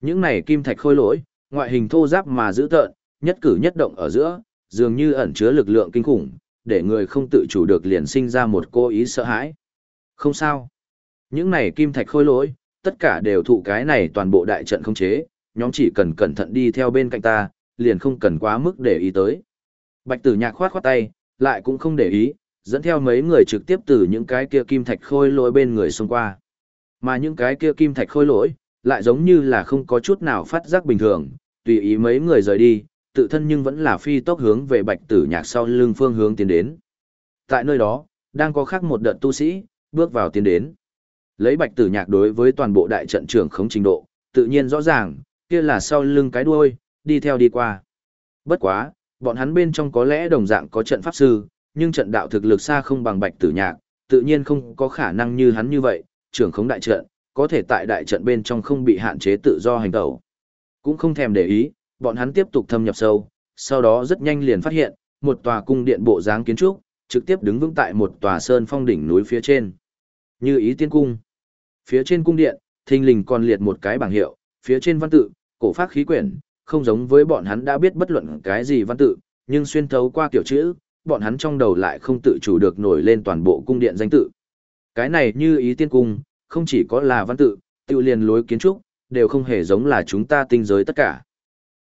Những này kim thạch khôi lỗi, ngoại hình thô giáp mà dữ tợn, nhất cử nhất động ở giữa, dường như ẩn chứa lực lượng kinh khủng, để người không tự chủ được liền sinh ra một cô ý sợ hãi. Không sao. Những này kim thạch khôi lỗi, tất cả đều thụ cái này toàn bộ đại trận không chế, nhóm chỉ cần cẩn thận đi theo bên cạnh ta, liền không cần quá mức để ý tới. Bạch tử nhạc khoát khoát tay, lại cũng không để ý, dẫn theo mấy người trực tiếp từ những cái kia kim thạch khôi lỗi bên người xông qua. Mà những cái kia kim thạch khôi lỗi, lại giống như là không có chút nào phát giác bình thường, tùy ý mấy người rời đi, tự thân nhưng vẫn là phi tốc hướng về bạch tử nhạc sau lưng phương hướng tiến đến. Tại nơi đó, đang có khác một đợt tu sĩ, bước vào tiến đến. Lấy bạch tử nhạc đối với toàn bộ đại trận trưởng khống trình độ, tự nhiên rõ ràng, kia là sau lưng cái đuôi, đi theo đi qua. Bất quá, bọn hắn bên trong có lẽ đồng dạng có trận pháp sư, nhưng trận đạo thực lực xa không bằng bạch tử nhạc, tự nhiên không có khả năng như hắn như vậy, trưởng khống đại trận, có thể tại đại trận bên trong không bị hạn chế tự do hành tẩu. Cũng không thèm để ý, bọn hắn tiếp tục thâm nhập sâu, sau đó rất nhanh liền phát hiện, một tòa cung điện bộ dáng kiến trúc, trực tiếp đứng vững tại một tòa sơn phong đỉnh núi phía trên. Như ý tiên cung. Phía trên cung điện, thình lình còn liệt một cái bảng hiệu, phía trên văn tự, cổ pháp khí quyển, không giống với bọn hắn đã biết bất luận cái gì văn tự, nhưng xuyên thấu qua kiểu chữ, bọn hắn trong đầu lại không tự chủ được nổi lên toàn bộ cung điện danh tự. Cái này như ý tiên cung, không chỉ có là văn tự, tự liền lối kiến trúc, đều không hề giống là chúng ta tinh giới tất cả.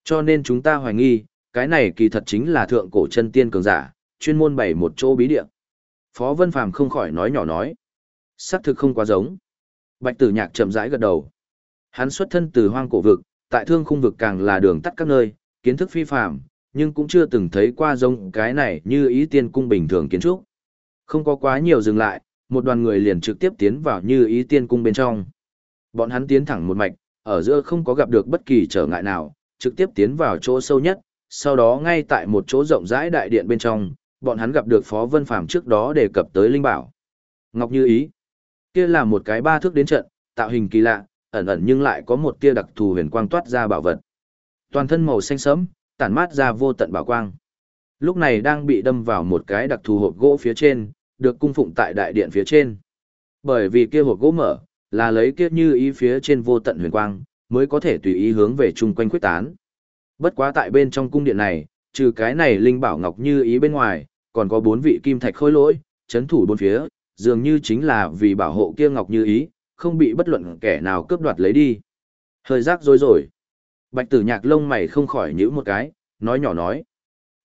Cho nên chúng ta hoài nghi, cái này kỳ thật chính là thượng cổ chân tiên cường giả, chuyên môn bày một chỗ bí địa. Phó Vân Phàm không khỏi nói nhỏ nói. Sắc thực không quá giống. Bạch tử nhạc chậm rãi gật đầu. Hắn xuất thân từ hoang cổ vực, tại thương khung vực càng là đường tắt các nơi, kiến thức phi phàm, nhưng cũng chưa từng thấy qua giống cái này như ý tiên cung bình thường kiến trúc. Không có quá nhiều dừng lại, một đoàn người liền trực tiếp tiến vào như ý tiên cung bên trong. Bọn hắn tiến thẳng một mạch, ở giữa không có gặp được bất kỳ trở ngại nào, trực tiếp tiến vào chỗ sâu nhất, sau đó ngay tại một chỗ rộng rãi đại điện bên trong, bọn hắn gặp được Phó Vân Phàm trước đó đề cập tới Linh Bảo. Ngọc Như Ý. Kia là một cái ba thước đến trận, tạo hình kỳ lạ, ẩn ẩn nhưng lại có một tia đặc thù huyền quang toát ra bảo vật. Toàn thân màu xanh sẫm, tản mát ra vô tận bảo quang. Lúc này đang bị đâm vào một cái đặc thù hộp gỗ phía trên, được cung phụng tại đại điện phía trên. Bởi vì kia hộp gỗ mở, là lấy kiếp như ý phía trên vô tận huyền quang, mới có thể tùy ý hướng về chung quanh quyết tán. Bất quá tại bên trong cung điện này, trừ cái này linh bảo ngọc như ý bên ngoài, còn có bốn vị kim thạch khôi lỗi, chấn thủ bốn phía, dường như chính là vì bảo hộ kia ngọc như ý, không bị bất luận kẻ nào cướp đoạt lấy đi. Hơi rắc rối rồi. Bạch tử nhạc lông mày không khỏi nhíu một cái, nói nhỏ nói.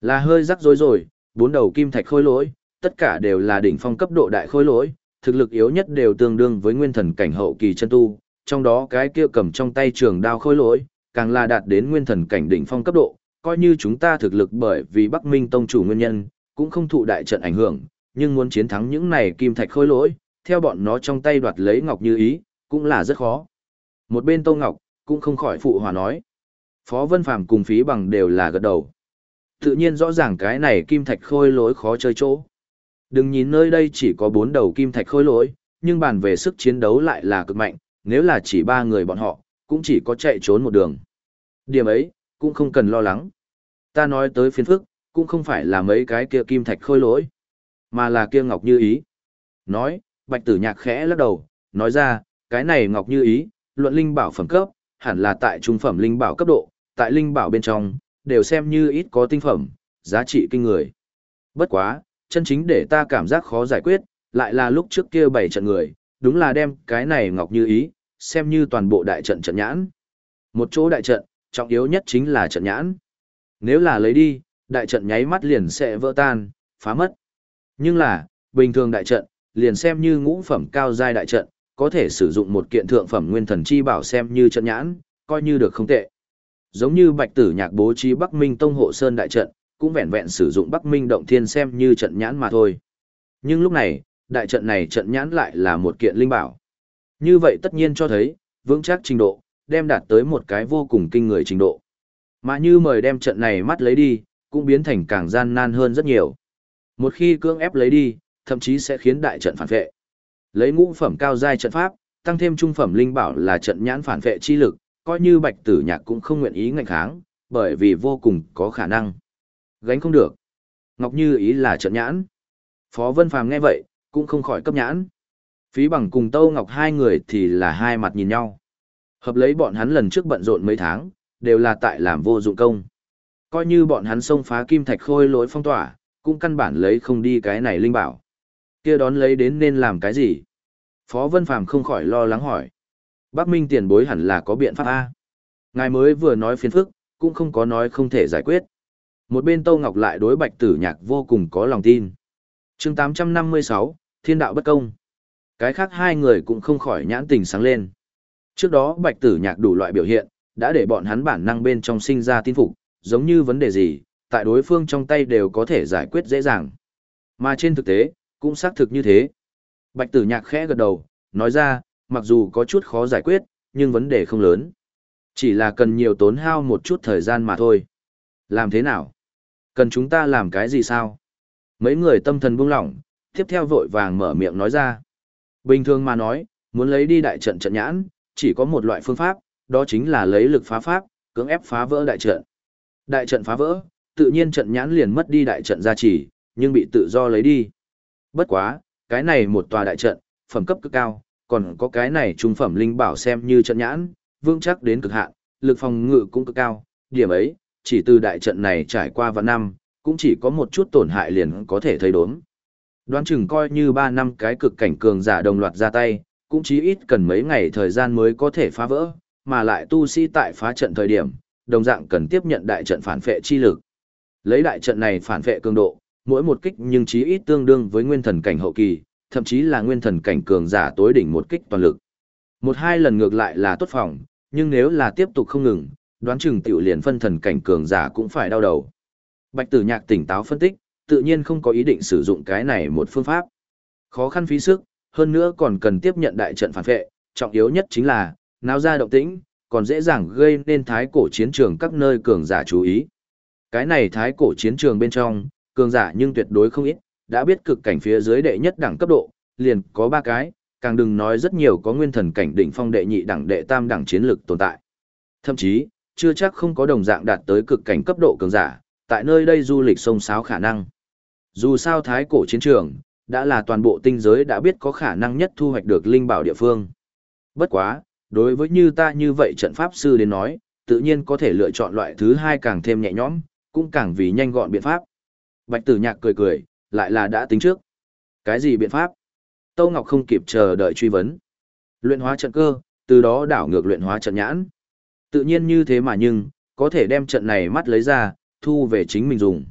Là hơi rắc rối rồi, bốn đầu kim thạch khôi lỗi, tất cả đều là đỉnh phong cấp độ đại khôi lỗi, thực lực yếu nhất đều tương đương với nguyên thần cảnh hậu kỳ chân tu, trong đó cái kia cầm trong tay trường đao khôi lỗi, càng là đạt đến nguyên thần cảnh đỉnh phong cấp độ, coi như chúng ta thực lực bởi vì Bắc Minh tông chủ nguyên nhân, cũng không thụ đại trận ảnh hưởng, nhưng muốn chiến thắng những này kim thạch khôi lỗi, theo bọn nó trong tay đoạt lấy ngọc như ý, cũng là rất khó. Một bên Tô Ngọc, cũng không khỏi phụ hòa nói. Phó Vân Phàm cùng phí bằng đều là gật đầu. Tự nhiên rõ ràng cái này kim thạch khôi lỗi khó chơi chỗ. Đừng nhìn nơi đây chỉ có bốn đầu kim thạch khôi lỗi, nhưng bàn về sức chiến đấu lại là cực mạnh, nếu là chỉ ba người bọn họ, cũng chỉ có chạy trốn một đường. Điểm ấy, cũng không cần lo lắng. Ta nói tới phiền phức, cũng không phải là mấy cái kia kim thạch khôi lỗi, mà là kia ngọc như ý. Nói, bạch tử nhạc khẽ lắc đầu, nói ra, cái này ngọc như ý, luận linh bảo phẩm cấp, hẳn là tại trung phẩm linh bảo cấp độ, tại linh bảo bên trong, đều xem như ít có tinh phẩm, giá trị kinh người. Bất quá, chân chính để ta cảm giác khó giải quyết, lại là lúc trước kia bảy trận người, đúng là đem cái này ngọc như ý, xem như toàn bộ đại trận trận nhãn. Một chỗ đại trận, trọng yếu nhất chính là trận nhãn. Nếu là lấy đi, đại trận nháy mắt liền sẽ vỡ tan, phá mất. Nhưng là, bình thường đại trận, liền xem như ngũ phẩm cao giai đại trận, có thể sử dụng một kiện thượng phẩm nguyên thần chi bảo xem như trận nhãn, coi như được không tệ. Giống như Bạch Tử Nhạc bố trí Bắc Minh Tông hộ sơn đại trận, cũng vẹn vẹn sử dụng Bắc Minh động thiên xem như trận nhãn mà thôi. Nhưng lúc này, đại trận này trận nhãn lại là một kiện linh bảo. Như vậy tất nhiên cho thấy, vững chắc trình độ, đem đạt tới một cái vô cùng kinh người trình độ. Mà như mời đem trận này mắt lấy đi, cũng biến thành càng gian nan hơn rất nhiều. Một khi cưỡng ép lấy đi, thậm chí sẽ khiến đại trận phản vệ. Lấy ngũ phẩm cao giai trận pháp, tăng thêm trung phẩm linh bảo là trận nhãn phản vệ chi lực, coi như Bạch Tử Nhạc cũng không nguyện ý ngạnh kháng, bởi vì vô cùng có khả năng. Gánh không được. Ngọc Như ý là trận nhãn. Phó Vân Phàm nghe vậy, cũng không khỏi cấp nhãn. Phí bằng cùng Tâu Ngọc hai người thì là hai mặt nhìn nhau. Hợp lấy bọn hắn lần trước bận rộn mấy tháng, đều là tại làm vô dụng công. Coi như bọn hắn xông phá kim thạch khôi lối phong tỏa, cũng căn bản lấy không đi cái này linh bảo. kia đón lấy đến nên làm cái gì? Phó Vân Phàm không khỏi lo lắng hỏi. Bác Minh tiền bối hẳn là có biện pháp A. Ngài mới vừa nói phiền phức, cũng không có nói không thể giải quyết. Một bên Tâu Ngọc lại đối bạch tử nhạc vô cùng có lòng tin. chương 856, Thiên đạo bất công. Cái khác hai người cũng không khỏi nhãn tình sáng lên. Trước đó bạch tử nhạc đủ loại biểu hiện, đã để bọn hắn bản năng bên trong sinh ra tin phục, giống như vấn đề gì, tại đối phương trong tay đều có thể giải quyết dễ dàng. Mà trên thực tế, cũng xác thực như thế. Bạch tử nhạc khẽ gật đầu, nói ra, mặc dù có chút khó giải quyết, nhưng vấn đề không lớn. Chỉ là cần nhiều tốn hao một chút thời gian mà thôi. Làm thế nào? Cần chúng ta làm cái gì sao? Mấy người tâm thần buông lỏng, tiếp theo vội vàng mở miệng nói ra. Bình thường mà nói, muốn lấy đi đại trận trận nhãn, chỉ có một loại phương pháp, đó chính là lấy lực phá pháp, cưỡng ép phá vỡ đại trận. Đại trận phá vỡ, tự nhiên trận nhãn liền mất đi đại trận gia trì, nhưng bị tự do lấy đi. Bất quá, cái này một tòa đại trận, phẩm cấp cực cao, còn có cái này trung phẩm linh bảo xem như trận nhãn, vững chắc đến cực hạn, lực phòng ngự cũng cực cao, điểm ấy, chỉ từ đại trận này trải qua vạn năm, cũng chỉ có một chút tổn hại liền có thể thấy đốm. Đoán chừng coi như 3 năm cái cực cảnh cường giả đồng loạt ra tay, cũng chí ít cần mấy ngày thời gian mới có thể phá vỡ, mà lại tu sĩ tại phá trận thời điểm, đồng dạng cần tiếp nhận đại trận phản phệ chi lực. Lấy đại trận này phản phệ cường độ, mỗi một kích nhưng chí ít tương đương với nguyên thần cảnh hậu kỳ, thậm chí là nguyên thần cảnh cường giả tối đỉnh một kích toàn lực. Một hai lần ngược lại là tốt phòng, nhưng nếu là tiếp tục không ngừng, đoán chừng tiểu liền phân thần cảnh cường giả cũng phải đau đầu. Bạch tử nhạc tỉnh táo phân tích, tự nhiên không có ý định sử dụng cái này một phương pháp. Khó khăn phí sức, hơn nữa còn cần tiếp nhận đại trận phản vệ, trọng yếu nhất chính là, náo ra động tĩnh, còn dễ dàng gây nên thái cổ chiến trường các nơi cường giả chú ý. Cái này thái cổ chiến trường bên trong, cường giả nhưng tuyệt đối không ít, đã biết cực cảnh phía dưới đệ nhất đẳng cấp độ, liền có ba cái, càng đừng nói rất nhiều có nguyên thần cảnh đỉnh phong đệ nhị đẳng đệ tam đẳng chiến lực tồn tại. Thậm chí, chưa chắc không có đồng dạng đạt tới cực cảnh cấp độ cường giả, tại nơi đây du lịch sông sáo khả năng. Dù sao thái cổ chiến trường, đã là toàn bộ tinh giới đã biết có khả năng nhất thu hoạch được linh bảo địa phương. Bất quá, đối với như ta như vậy trận pháp sư đến nói, tự nhiên có thể lựa chọn loại thứ hai càng thêm nhẹ nhõm, cũng càng vì nhanh gọn biện pháp. Bạch tử nhạc cười cười, lại là đã tính trước. Cái gì biện pháp? Tâu Ngọc không kịp chờ đợi truy vấn. Luyện hóa trận cơ, từ đó đảo ngược luyện hóa trận nhãn. Tự nhiên như thế mà nhưng, có thể đem trận này mắt lấy ra, thu về chính mình dùng.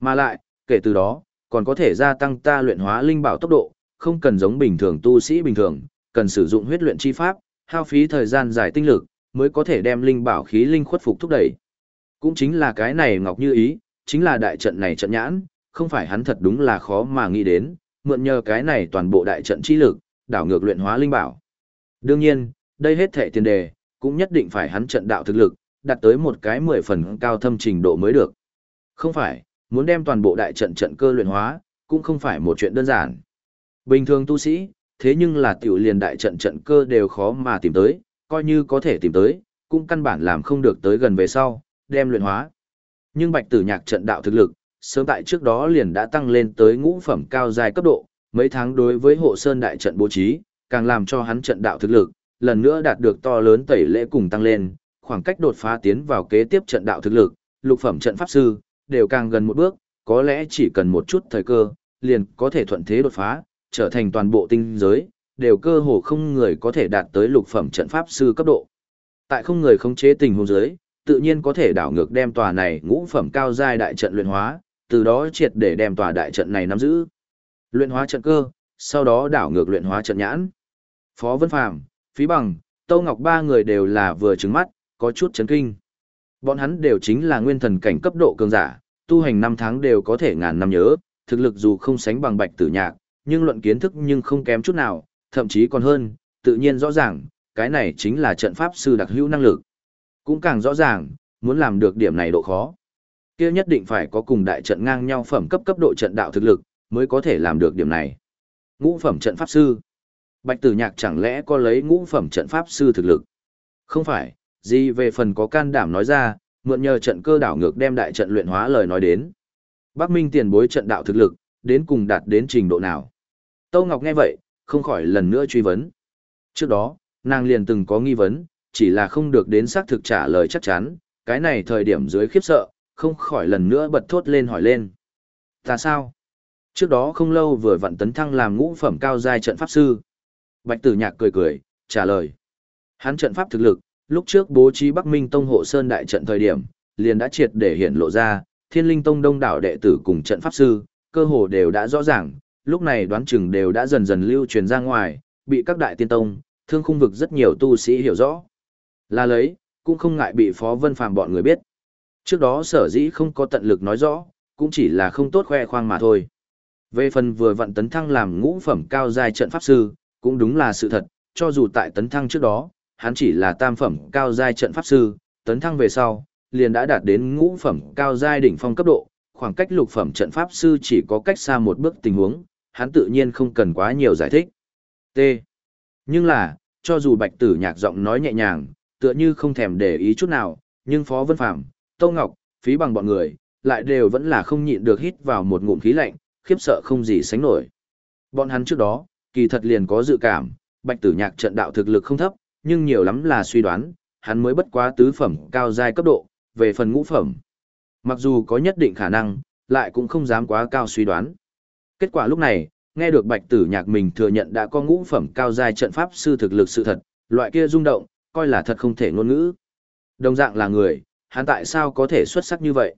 Mà lại, kể từ đó, còn có thể gia tăng ta luyện hóa linh bảo tốc độ, không cần giống bình thường tu sĩ bình thường, cần sử dụng huyết luyện chi pháp, hao phí thời gian dài tinh lực, mới có thể đem linh bảo khí linh khuất phục thúc đẩy. Cũng chính là cái này Ngọc Như ý, chính là đại trận này trận nhãn, không phải hắn thật đúng là khó mà nghĩ đến, mượn nhờ cái này toàn bộ đại trận chi lực, đảo ngược luyện hóa linh bảo. Đương nhiên, đây hết thệ tiền đề, cũng nhất định phải hắn trận đạo thực lực, đạt tới một cái mười phần cao thâm trình độ mới được. Không phải, muốn đem toàn bộ đại trận trận cơ luyện hóa, cũng không phải một chuyện đơn giản. Bình thường tu sĩ, thế nhưng là tiểu liền đại trận trận cơ đều khó mà tìm tới, coi như có thể tìm tới, cũng căn bản làm không được tới gần về sau, đem luyện hóa. Nhưng bạch tử nhạc trận đạo thực lực, sớm tại trước đó liền đã tăng lên tới ngũ phẩm cao dài cấp độ, mấy tháng đối với hộ sơn đại trận bố trí, càng làm cho hắn trận đạo thực lực, lần nữa đạt được to lớn tẩy lễ cùng tăng lên, khoảng cách đột phá tiến vào kế tiếp trận đạo thực lực, lục phẩm trận pháp sư, đều càng gần một bước, có lẽ chỉ cần một chút thời cơ, liền có thể thuận thế đột phá, trở thành toàn bộ tinh giới, đều cơ hồ không người có thể đạt tới lục phẩm trận pháp sư cấp độ. Tại không người khống chế tình huống giới, tự nhiên có thể đảo ngược đem tòa này ngũ phẩm cao giai đại trận luyện hóa, từ đó triệt để đem tòa đại trận này nắm giữ. Luyện hóa trận cơ, sau đó đảo ngược luyện hóa trận nhãn. Phó Vân Phàm, Phí Bằng, Tâu Ngọc ba người đều là vừa trứng mắt, có chút chấn kinh. Bọn hắn đều chính là nguyên thần cảnh cấp độ cường giả, tu hành năm tháng đều có thể ngàn năm nhớ, thực lực dù không sánh bằng Bạch Tử Nhạc, nhưng luận kiến thức nhưng không kém chút nào, thậm chí còn hơn, tự nhiên rõ ràng, cái này chính là trận pháp sư đặc hữu năng lực. Cũng càng rõ ràng, muốn làm được điểm này độ khó. kia nhất định phải có cùng đại trận ngang nhau phẩm cấp cấp độ trận đạo thực lực, mới có thể làm được điểm này. Ngũ phẩm trận pháp sư. Bạch tử nhạc chẳng lẽ có lấy ngũ phẩm trận pháp sư thực lực? Không phải, gì về phần có can đảm nói ra, mượn nhờ trận cơ đảo ngược đem đại trận luyện hóa lời nói đến. Bắc Minh tiền bối trận đạo thực lực, đến cùng đạt đến trình độ nào? Tâu Ngọc nghe vậy, không khỏi lần nữa truy vấn. Trước đó, nàng liền từng có nghi vấn, chỉ là không được đến xác thực trả lời chắc chắn, cái này thời điểm dưới khiếp sợ, không khỏi lần nữa bật thốt lên hỏi lên. Ta sao? Trước đó không lâu vừa vặn tấn thăng làm ngũ phẩm cao giai trận pháp sư. Bạch tử nhạc cười cười, trả lời. Hắn trận pháp thực lực, lúc trước bố trí Bắc Minh Tông hộ sơn đại trận thời điểm, liền đã triệt để hiện lộ ra, Thiên Linh Tông đông đảo đệ tử cùng trận pháp sư, cơ hồ đều đã rõ ràng, lúc này đoán chừng đều đã dần dần lưu truyền ra ngoài, bị các đại tiên tông, thương khung vực rất nhiều tu sĩ hiểu rõ. Là lấy, cũng không ngại bị Phó Vân Phàm bọn người biết. Trước đó sở dĩ không có tận lực nói rõ, cũng chỉ là không tốt khoe khoang mà thôi. Về phần vừa Vận tấn thăng làm ngũ phẩm cao giai trận pháp sư, cũng đúng là sự thật, cho dù tại tấn thăng trước đó, hắn chỉ là tam phẩm cao giai trận pháp sư, tấn thăng về sau, liền đã đạt đến ngũ phẩm cao giai đỉnh phong cấp độ, khoảng cách lục phẩm trận pháp sư chỉ có cách xa một bước tình huống, hắn tự nhiên không cần quá nhiều giải thích. T. Nhưng là, cho dù bạch tử nhạc giọng nói nhẹ nhàng, tựa như không thèm để ý chút nào, nhưng Phó Vân Phạm, Tâu Ngọc, phí bằng bọn người, lại đều vẫn là không nhịn được hít vào một ngụm khí lạnh, khiếp sợ không gì sánh nổi. Bọn hắn trước đó, kỳ thật liền có dự cảm, bạch tử nhạc trận đạo thực lực không thấp, nhưng nhiều lắm là suy đoán, hắn mới bất quá tứ phẩm cao giai cấp độ, về phần ngũ phẩm. Mặc dù có nhất định khả năng, lại cũng không dám quá cao suy đoán. Kết quả lúc này, nghe được bạch tử nhạc mình thừa nhận đã có ngũ phẩm cao giai trận pháp sư thực lực sự thật, loại kia rung động, coi là thật không thể ngôn ngữ. Đồng dạng là người, hắn tại sao có thể xuất sắc như vậy?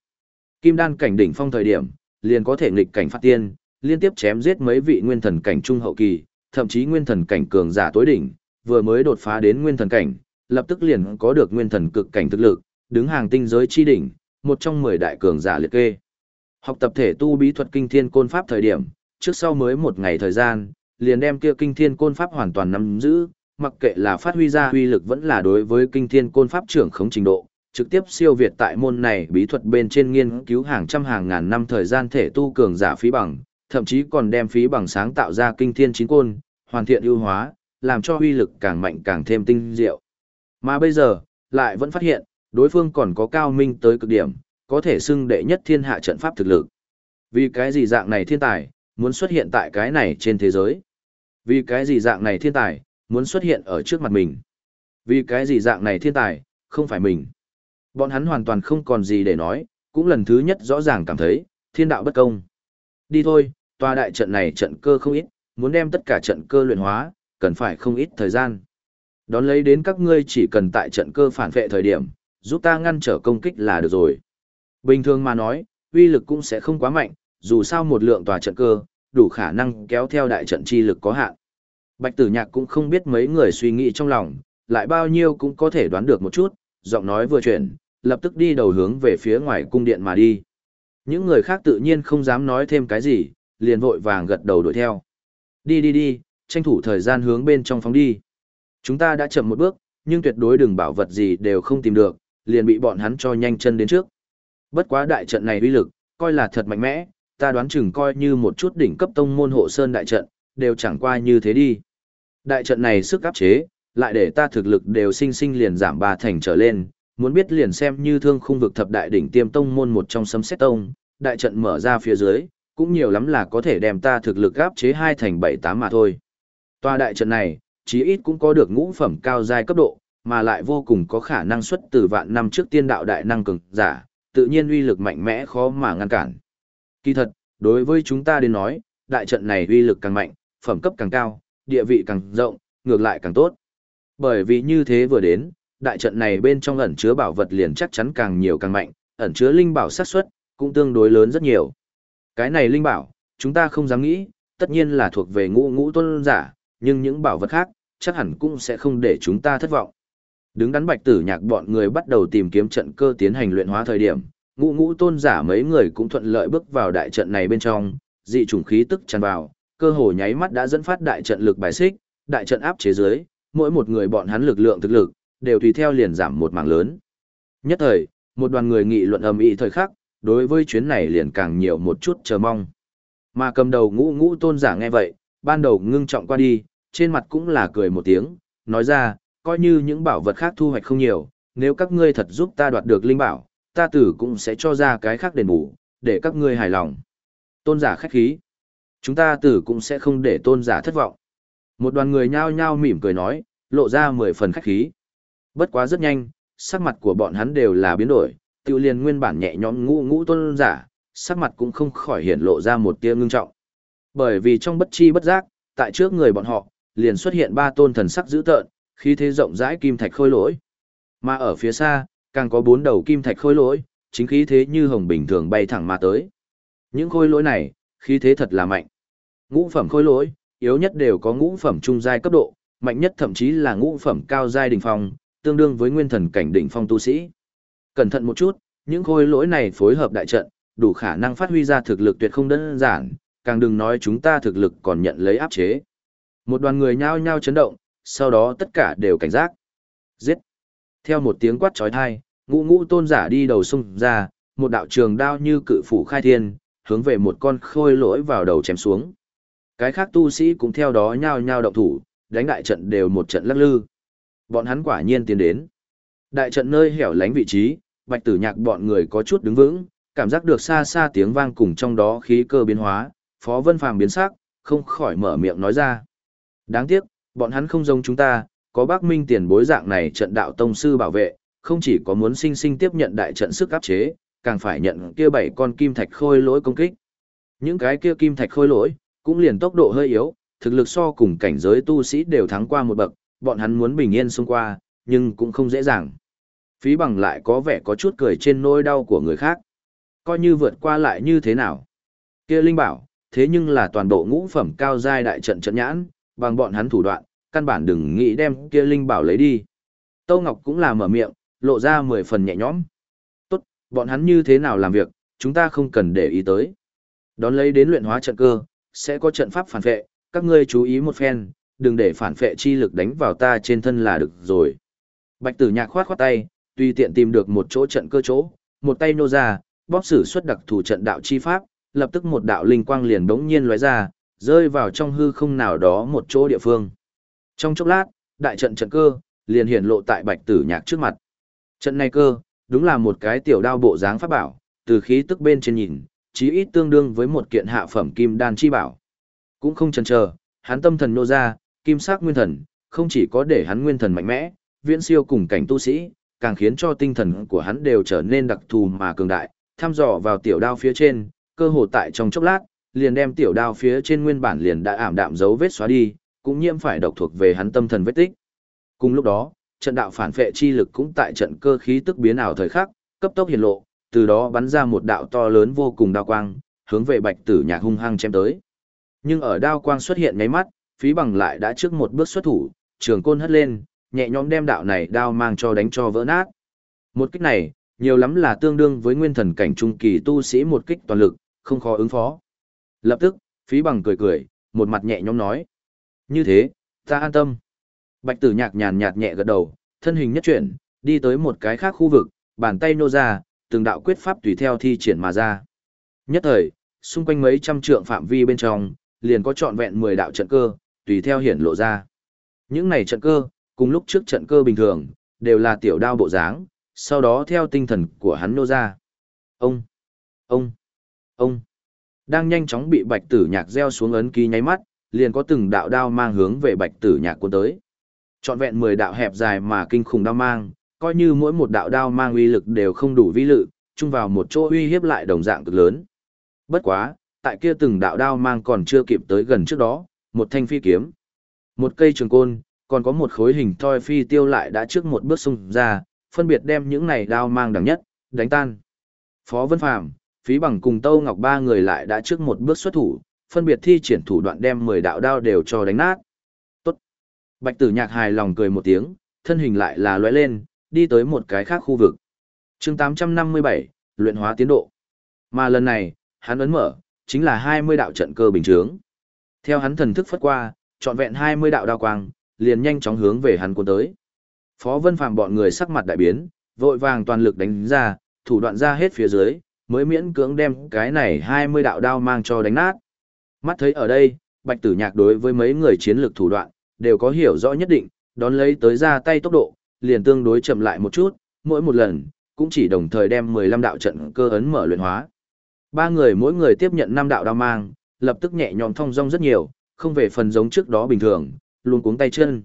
Kim đan cảnh đỉnh phong thời điểm, liền có thể nghịch cảnh phát tiên, liên tiếp chém giết mấy vị nguyên thần cảnh trung hậu kỳ, thậm chí nguyên thần cảnh cường giả tối đỉnh, vừa mới đột phá đến nguyên thần cảnh, lập tức liền có được nguyên thần cực cảnh thực lực, đứng hàng tinh giới chi đỉnh, một trong 10 đại cường giả liệt kê. Học tập thể tu bí thuật kinh thiên côn pháp thời điểm, trước sau mới một ngày thời gian, liền đem kia kinh thiên côn pháp hoàn toàn nắm giữ, mặc kệ là phát huy ra huy lực vẫn là đối với kinh thiên côn pháp trưởng khống trình độ, trực tiếp siêu việt tại môn này bí thuật bên trên nghiên cứu hàng trăm hàng ngàn năm thời gian thể tu cường giả phí bằng, thậm chí còn đem phí bằng sáng tạo ra kinh thiên chín côn, hoàn thiện ưu hóa, làm cho huy lực càng mạnh càng thêm tinh diệu. Mà bây giờ, lại vẫn phát hiện, đối phương còn có cao minh tới cực điểm, có thể xưng đệ nhất thiên hạ trận pháp thực lực. Vì cái gì dạng này thiên tài, muốn xuất hiện tại cái này trên thế giới? Vì cái gì dạng này thiên tài, muốn xuất hiện ở trước mặt mình? Vì cái gì dạng này thiên tài, không phải mình? Bọn hắn hoàn toàn không còn gì để nói, cũng lần thứ nhất rõ ràng cảm thấy, thiên đạo bất công. Đi thôi, tòa đại trận này trận cơ không ít, muốn đem tất cả trận cơ luyện hóa, cần phải không ít thời gian. Đón lấy đến các ngươi chỉ cần tại trận cơ phản vệ thời điểm, giúp ta ngăn trở công kích là được rồi. Bình thường mà nói, uy lực cũng sẽ không quá mạnh, dù sao một lượng tòa trận cơ, đủ khả năng kéo theo đại trận chi lực có hạn. Bạch tử nhạc cũng không biết mấy người suy nghĩ trong lòng, lại bao nhiêu cũng có thể đoán được một chút, giọng nói vừa chuyển, lập tức đi đầu hướng về phía ngoài cung điện mà đi. Những người khác tự nhiên không dám nói thêm cái gì, liền vội vàng gật đầu đuổi theo. Đi đi đi, tranh thủ thời gian hướng bên trong phóng đi. Chúng ta đã chậm một bước, nhưng tuyệt đối đừng bảo vật gì đều không tìm được, liền bị bọn hắn cho nhanh chân đến trước. Bất quá đại trận này uy lực, coi là thật mạnh mẽ, ta đoán chừng coi như một chút đỉnh cấp tông môn hộ sơn đại trận, đều chẳng qua như thế đi. Đại trận này sức áp chế, lại để ta thực lực đều sinh sinh liền giảm ba thành trở lên, muốn biết liền xem như thương khung vực thập đại đỉnh tiêm tông môn một trong sấm xét tông, đại trận mở ra phía dưới, cũng nhiều lắm là có thể đem ta thực lực áp chế hai thành bảy tám mà thôi. Tòa đại trận này, chí ít cũng có được ngũ phẩm cao giai cấp độ, mà lại vô cùng có khả năng xuất từ vạn năm trước tiên đạo đại năng cường giả, tự nhiên uy lực mạnh mẽ khó mà ngăn cản. Kỳ thật, đối với chúng ta đến nói, đại trận này uy lực càng mạnh, phẩm cấp càng cao, địa vị càng rộng, ngược lại càng tốt. Bởi vì như thế vừa đến, đại trận này bên trong ẩn chứa bảo vật liền chắc chắn càng nhiều càng mạnh, ẩn chứa linh bảo xác suất cũng tương đối lớn rất nhiều. Cái này linh bảo, chúng ta không dám nghĩ, tất nhiên là thuộc về ngũ ngũ tôn giả, nhưng những bảo vật khác, chắc hẳn cũng sẽ không để chúng ta thất vọng. Đứng đắn bạch tử nhạc bọn người bắt đầu tìm kiếm trận cơ tiến hành luyện hóa thời điểm, ngũ ngũ tôn giả mấy người cũng thuận lợi bước vào đại trận này bên trong, dị chủng khí tức tràn vào, cơ hồ nháy mắt đã dẫn phát đại trận lực bài xích, đại trận áp chế dưới, mỗi một người bọn hắn lực lượng thực lực, đều tùy theo liền giảm một mảng lớn. Nhất thời, một đoàn người nghị luận ầm ĩ thời khắc, đối với chuyến này liền càng nhiều một chút chờ mong. Mà cầm đầu ngũ ngũ tôn giả nghe vậy, ban đầu ngưng trọng qua đi, trên mặt cũng là cười một tiếng, nói ra, coi như những bảo vật khác thu hoạch không nhiều, nếu các ngươi thật giúp ta đoạt được linh bảo, ta tử cũng sẽ cho ra cái khác đền bù, để các ngươi hài lòng. Tôn giả khách khí. Chúng ta tử cũng sẽ không để tôn giả thất vọng. Một đoàn người nhao nhao mỉm cười nói, lộ ra mười phần khách khí. Bất quá rất nhanh, sắc mặt của bọn hắn đều là biến đổi, tiêu liền nguyên bản nhẹ nhõm ngũ ngũ tôn giả, sắc mặt cũng không khỏi hiện lộ ra một tia ngưng trọng. Bởi vì trong bất chi bất giác, tại trước người bọn họ, liền xuất hiện ba tôn thần sắc dữ tợn, khí thế rộng rãi kim thạch khôi lỗi. Mà ở phía xa, càng có bốn đầu kim thạch khôi lỗi, chính khí thế như hồng bình thường bay thẳng mà tới. Những khôi lỗi này, khí thế thật là mạnh. Ngũ phẩm khôi lỗi, yếu nhất đều có ngũ phẩm trung giai cấp độ, mạnh nhất thậm chí là ngũ phẩm cao giai đỉnh phong, tương đương với nguyên thần cảnh đỉnh phong tu sĩ. Cẩn thận một chút, Những khôi lỗi này phối hợp đại trận, đủ khả năng phát huy ra thực lực tuyệt không đơn giản, càng đừng nói chúng ta thực lực còn nhận lấy áp chế. Một đoàn người nhao nhao chấn động, sau đó tất cả đều cảnh giác. Giết! Theo một tiếng quát trói thai, ngũ ngũ tôn giả đi đầu sung ra, một đạo trường đao như cự phủ khai thiên, hướng về một con khôi lỗi vào đầu chém xuống. Cái khác tu sĩ cũng theo đó nhao nhao động thủ, đánh đại trận đều một trận lắc lư. Bọn hắn quả nhiên tiến đến. Đại trận nơi hẻo lánh vị trí, bạch tử nhạc bọn người có chút đứng vững, cảm giác được xa xa tiếng vang cùng trong đó khí cơ biến hóa, Phó Vân Phàm biến sắc, không khỏi mở miệng nói ra. Đáng tiếc, bọn hắn không giống chúng ta, có bác minh tiền bối dạng này trận đạo tông sư bảo vệ, không chỉ có muốn sinh sinh tiếp nhận đại trận sức áp chế, càng phải nhận kia bảy con kim thạch khôi lỗi công kích. Những cái kia kim thạch khôi lỗi, cũng liền tốc độ hơi yếu, thực lực so cùng cảnh giới tu sĩ đều thắng qua một bậc, bọn hắn muốn bình yên xung qua, nhưng cũng không dễ dàng. Phí bằng lại có vẻ có chút cười trên nỗi đau của người khác. Coi như vượt qua lại như thế nào. Kia Linh bảo, thế nhưng là toàn bộ ngũ phẩm cao giai đại trận trận nhãn, bằng bọn hắn thủ đoạn, căn bản đừng nghĩ đem kia Linh bảo lấy đi. Tâu Ngọc cũng là mở miệng, lộ ra mười phần nhẹ nhõm. Tốt, bọn hắn như thế nào làm việc, chúng ta không cần để ý tới. Đón lấy đến luyện hóa trận cơ, sẽ có trận pháp phản vệ, các ngươi chú ý một phen, đừng để phản phệ chi lực đánh vào ta trên thân là được rồi. Bạch tử nhạc khoát khoát tay, tùy tiện tìm được một chỗ trận cơ chỗ, một tay nô ra, bóp sử xuất đặc thủ trận đạo chi pháp, lập tức một đạo linh quang liền bỗng nhiên lóe ra, rơi vào trong hư không nào đó một chỗ địa phương. Trong chốc lát, đại trận trận cơ liền hiển lộ tại Bạch Tử Nhạc trước mặt. Trận này cơ, đúng là một cái tiểu đao bộ dáng pháp bảo, từ khí tức bên trên nhìn, chí ít tương đương với một kiện hạ phẩm kim đan chi bảo. Cũng không chần chờ, hắn tâm thần nô ra, kim sắc nguyên thần, không chỉ có để hắn nguyên thần mạnh mẽ, viễn siêu cùng cảnh tu sĩ, càng khiến cho tinh thần của hắn đều trở nên đặc thù mà cường đại, thăm dò vào tiểu đao phía trên, cơ hồ tại trong chốc lát, liền đem tiểu đao phía trên nguyên bản liền đã ảm đạm dấu vết xóa đi, cũng nhiễm phải độc thuộc về hắn tâm thần vết tích. Cùng lúc đó, trận đạo phản phệ chi lực cũng tại trận cơ khí tức biến ảo thời khắc, cấp tốc hiện lộ, từ đó bắn ra một đạo to lớn vô cùng đao quang, hướng về Bạch Tử Nhạc hung hăng chém tới. Nhưng ở đao quang xuất hiện ngay mắt, phí bằng lại đã trước một bước xuất thủ, trường côn hất lên, nhẹ nhõm đem đạo này đao mang cho đánh cho vỡ nát. Một kích này, nhiều lắm là tương đương với nguyên thần cảnh trung kỳ tu sĩ một kích toàn lực, không khó ứng phó. Lập tức, phí bằng cười cười, một mặt nhẹ nhõm nói. Như thế, ta an tâm. Bạch tử nhạc nhàn nhạt nhẹ gật đầu, thân hình nhất chuyển, đi tới một cái khác khu vực, bàn tay nô ra, từng đạo quyết pháp tùy theo thi triển mà ra. Nhất thời, xung quanh mấy trăm trượng phạm vi bên trong, liền có trọn vẹn 10 đạo trận cơ, tùy theo hiển lộ ra. Những này trận cơ, cùng lúc trước trận cơ bình thường, đều là tiểu đao bộ dáng, sau đó theo tinh thần của hắn nô ra. Ông, ông, ông, đang nhanh chóng bị bạch tử nhạc gieo xuống ấn ký nháy mắt, liền có từng đạo đao mang hướng về bạch tử nhạc cuốn tới. Trọn vẹn 10 đạo hẹp dài mà kinh khủng đao mang, coi như mỗi một đạo đao mang uy lực đều không đủ vi lự, chung vào một chỗ uy hiếp lại đồng dạng cực lớn. Bất quá, tại kia từng đạo đao mang còn chưa kịp tới gần trước đó, một thanh phi kiếm, một cây trường côn, còn có một khối hình thoi phi tiêu lại đã trước một bước xung ra, phân biệt đem những này đao mang đẳng nhất, đánh tan. Phó Vân Phàm, Phí Bằng cùng Tâu Ngọc ba người lại đã trước một bước xuất thủ, phân biệt thi triển thủ đoạn đem 10 đạo đao đều cho đánh nát. Tốt. Bạch Tử Nhạc hài lòng cười một tiếng, thân hình lại là lóe lên, đi tới một cái khác khu vực. Chương 857, luyện hóa tiến độ. Mà lần này, hắn ấn mở, chính là 20 đạo trận cơ bình thường. Theo hắn thần thức phất qua, trọn vẹn 20 đạo đao quang, liền nhanh chóng hướng về hắn cuốn tới. Phó Vân Phàm bọn người sắc mặt đại biến, vội vàng toàn lực đánh ra, thủ đoạn ra hết phía dưới, mới miễn cưỡng đem cái này 20 đạo đao mang cho đánh nát. Mắt thấy ở đây, Bạch Tử Nhạc đối với mấy người chiến lược thủ đoạn, đều có hiểu rõ nhất định, đón lấy tới ra tay tốc độ, liền tương đối chậm lại một chút, mỗi một lần, cũng chỉ đồng thời đem 15 đạo trận cơ ấn mở luyện hóa. Ba người mỗi người tiếp nhận 5 đạo đao mang, lập tức nhẹ nhõm thông dong rất nhiều, không về phần giống trước đó bình thường, luôn cuống tay chân.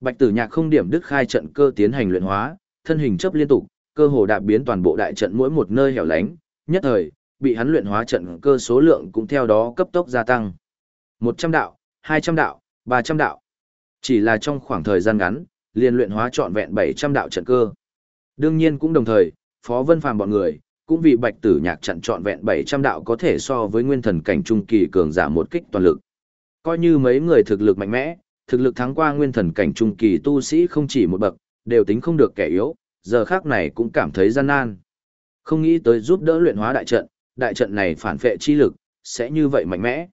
Bạch Tử Nhạc không điểm đứt khai trận cơ tiến hành luyện hóa, thân hình chấp liên tục, cơ hồ đạp biến toàn bộ đại trận mỗi một nơi hẻo lánh, nhất thời, bị hắn luyện hóa trận cơ số lượng cũng theo đó cấp tốc gia tăng. 100 đạo, 200 đạo, 300 đạo. Chỉ là trong khoảng thời gian ngắn, liền luyện hóa trọn vẹn 700 đạo trận cơ. Đương nhiên cũng đồng thời, Phó Vân Phàm bọn người, cũng vì Bạch Tử Nhạc chặn trọn vẹn 700 đạo có thể so với nguyên thần cảnh trung kỳ cường giả một kích toàn lực. Coi như mấy người thực lực mạnh mẽ, thực lực thắng qua nguyên thần cảnh trung kỳ tu sĩ không chỉ một bậc, đều tính không được kẻ yếu, giờ khác này cũng cảm thấy gian nan. Không nghĩ tới giúp đỡ luyện hóa đại trận, đại trận này phản phệ chi lực, sẽ như vậy mạnh mẽ.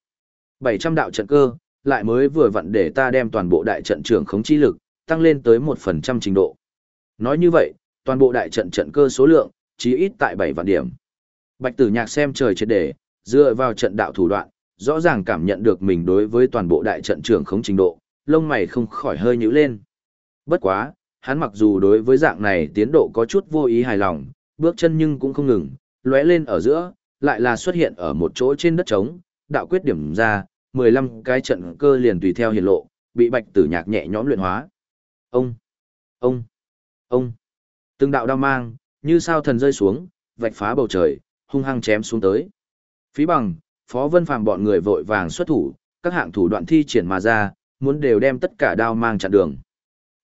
700 đạo trận cơ, lại mới vừa vặn để ta đem toàn bộ đại trận trưởng khống chi lực, tăng lên tới 1% trình độ. Nói như vậy, toàn bộ đại trận trận cơ số lượng, chỉ ít tại 7 vạn điểm. Bạch tử nhạc xem trời chết để, dựa vào trận đạo thủ đoạn, rõ ràng cảm nhận được mình đối với toàn bộ đại trận trưởng khống trình độ, lông mày không khỏi hơi nhíu lên. Bất quá, hắn mặc dù đối với dạng này tiến độ có chút vô ý hài lòng, bước chân nhưng cũng không ngừng, lóe lên ở giữa, lại là xuất hiện ở một chỗ trên đất trống, đạo quyết điểm ra, 15 cái trận cơ liền tùy theo hiện lộ, bị bạch tử nhạc nhẹ nhõm luyện hóa. Ông, ông, ông, từng đạo đao mang, như sao thần rơi xuống, vạch phá bầu trời, hung hăng chém xuống tới. Phí bằng, Phó Vân Phàm bọn người vội vàng xuất thủ, các hạng thủ đoạn thi triển mà ra, muốn đều đem tất cả đao mang chặn đường.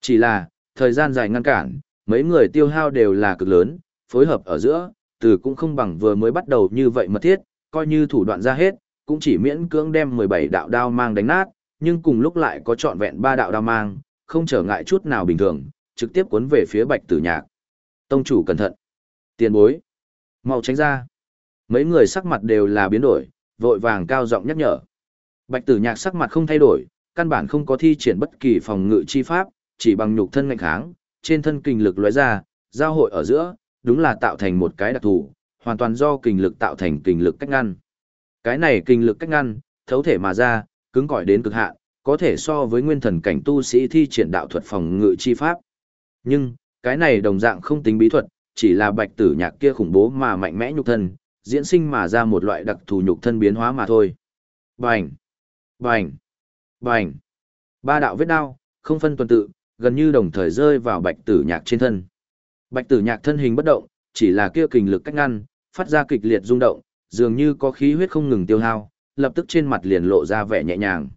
Chỉ là, thời gian dài ngăn cản, mấy người tiêu hao đều là cực lớn, phối hợp ở giữa, từ cũng không bằng vừa mới bắt đầu như vậy mật thiết, coi như thủ đoạn ra hết, cũng chỉ miễn cưỡng đem 17 đạo đao mang đánh nát, nhưng cùng lúc lại có trọn vẹn ba đạo đao mang, không trở ngại chút nào bình thường, trực tiếp cuốn về phía Bạch Tử Nhạc. Tông chủ cẩn thận. Tiền bối. Mau tránh ra. Mấy người sắc mặt đều là biến đổi, vội vàng cao giọng nhắc nhở. Bạch Tử Nhạc sắc mặt không thay đổi, căn bản không có thi triển bất kỳ phòng ngự chi pháp, chỉ bằng nhục thân ngạnh kháng, trên thân kinh lực lóe ra, giao hội ở giữa, đúng là tạo thành một cái đặc thù, hoàn toàn do kinh lực tạo thành kinh lực cách ngăn. Cái này kinh lực cách ngăn, thấu thể mà ra, cứng cỏi đến cực hạn, có thể so với nguyên thần cảnh tu sĩ thi triển đạo thuật phòng ngự chi pháp. Nhưng, cái này đồng dạng không tính bí thuật, chỉ là bạch tử nhạc kia khủng bố mà mạnh mẽ nhục thân, diễn sinh mà ra một loại đặc thù nhục thân biến hóa mà thôi. Bành! Bành! Bành! Ba đạo vết đao, không phân tuần tự, gần như đồng thời rơi vào bạch tử nhạc trên thân. Bạch tử nhạc thân hình bất động, chỉ là kia kình lực cách ngăn, phát ra kịch liệt rung động, dường như có khí huyết không ngừng tiêu hao, lập tức trên mặt liền lộ ra vẻ nhẹ nhàng.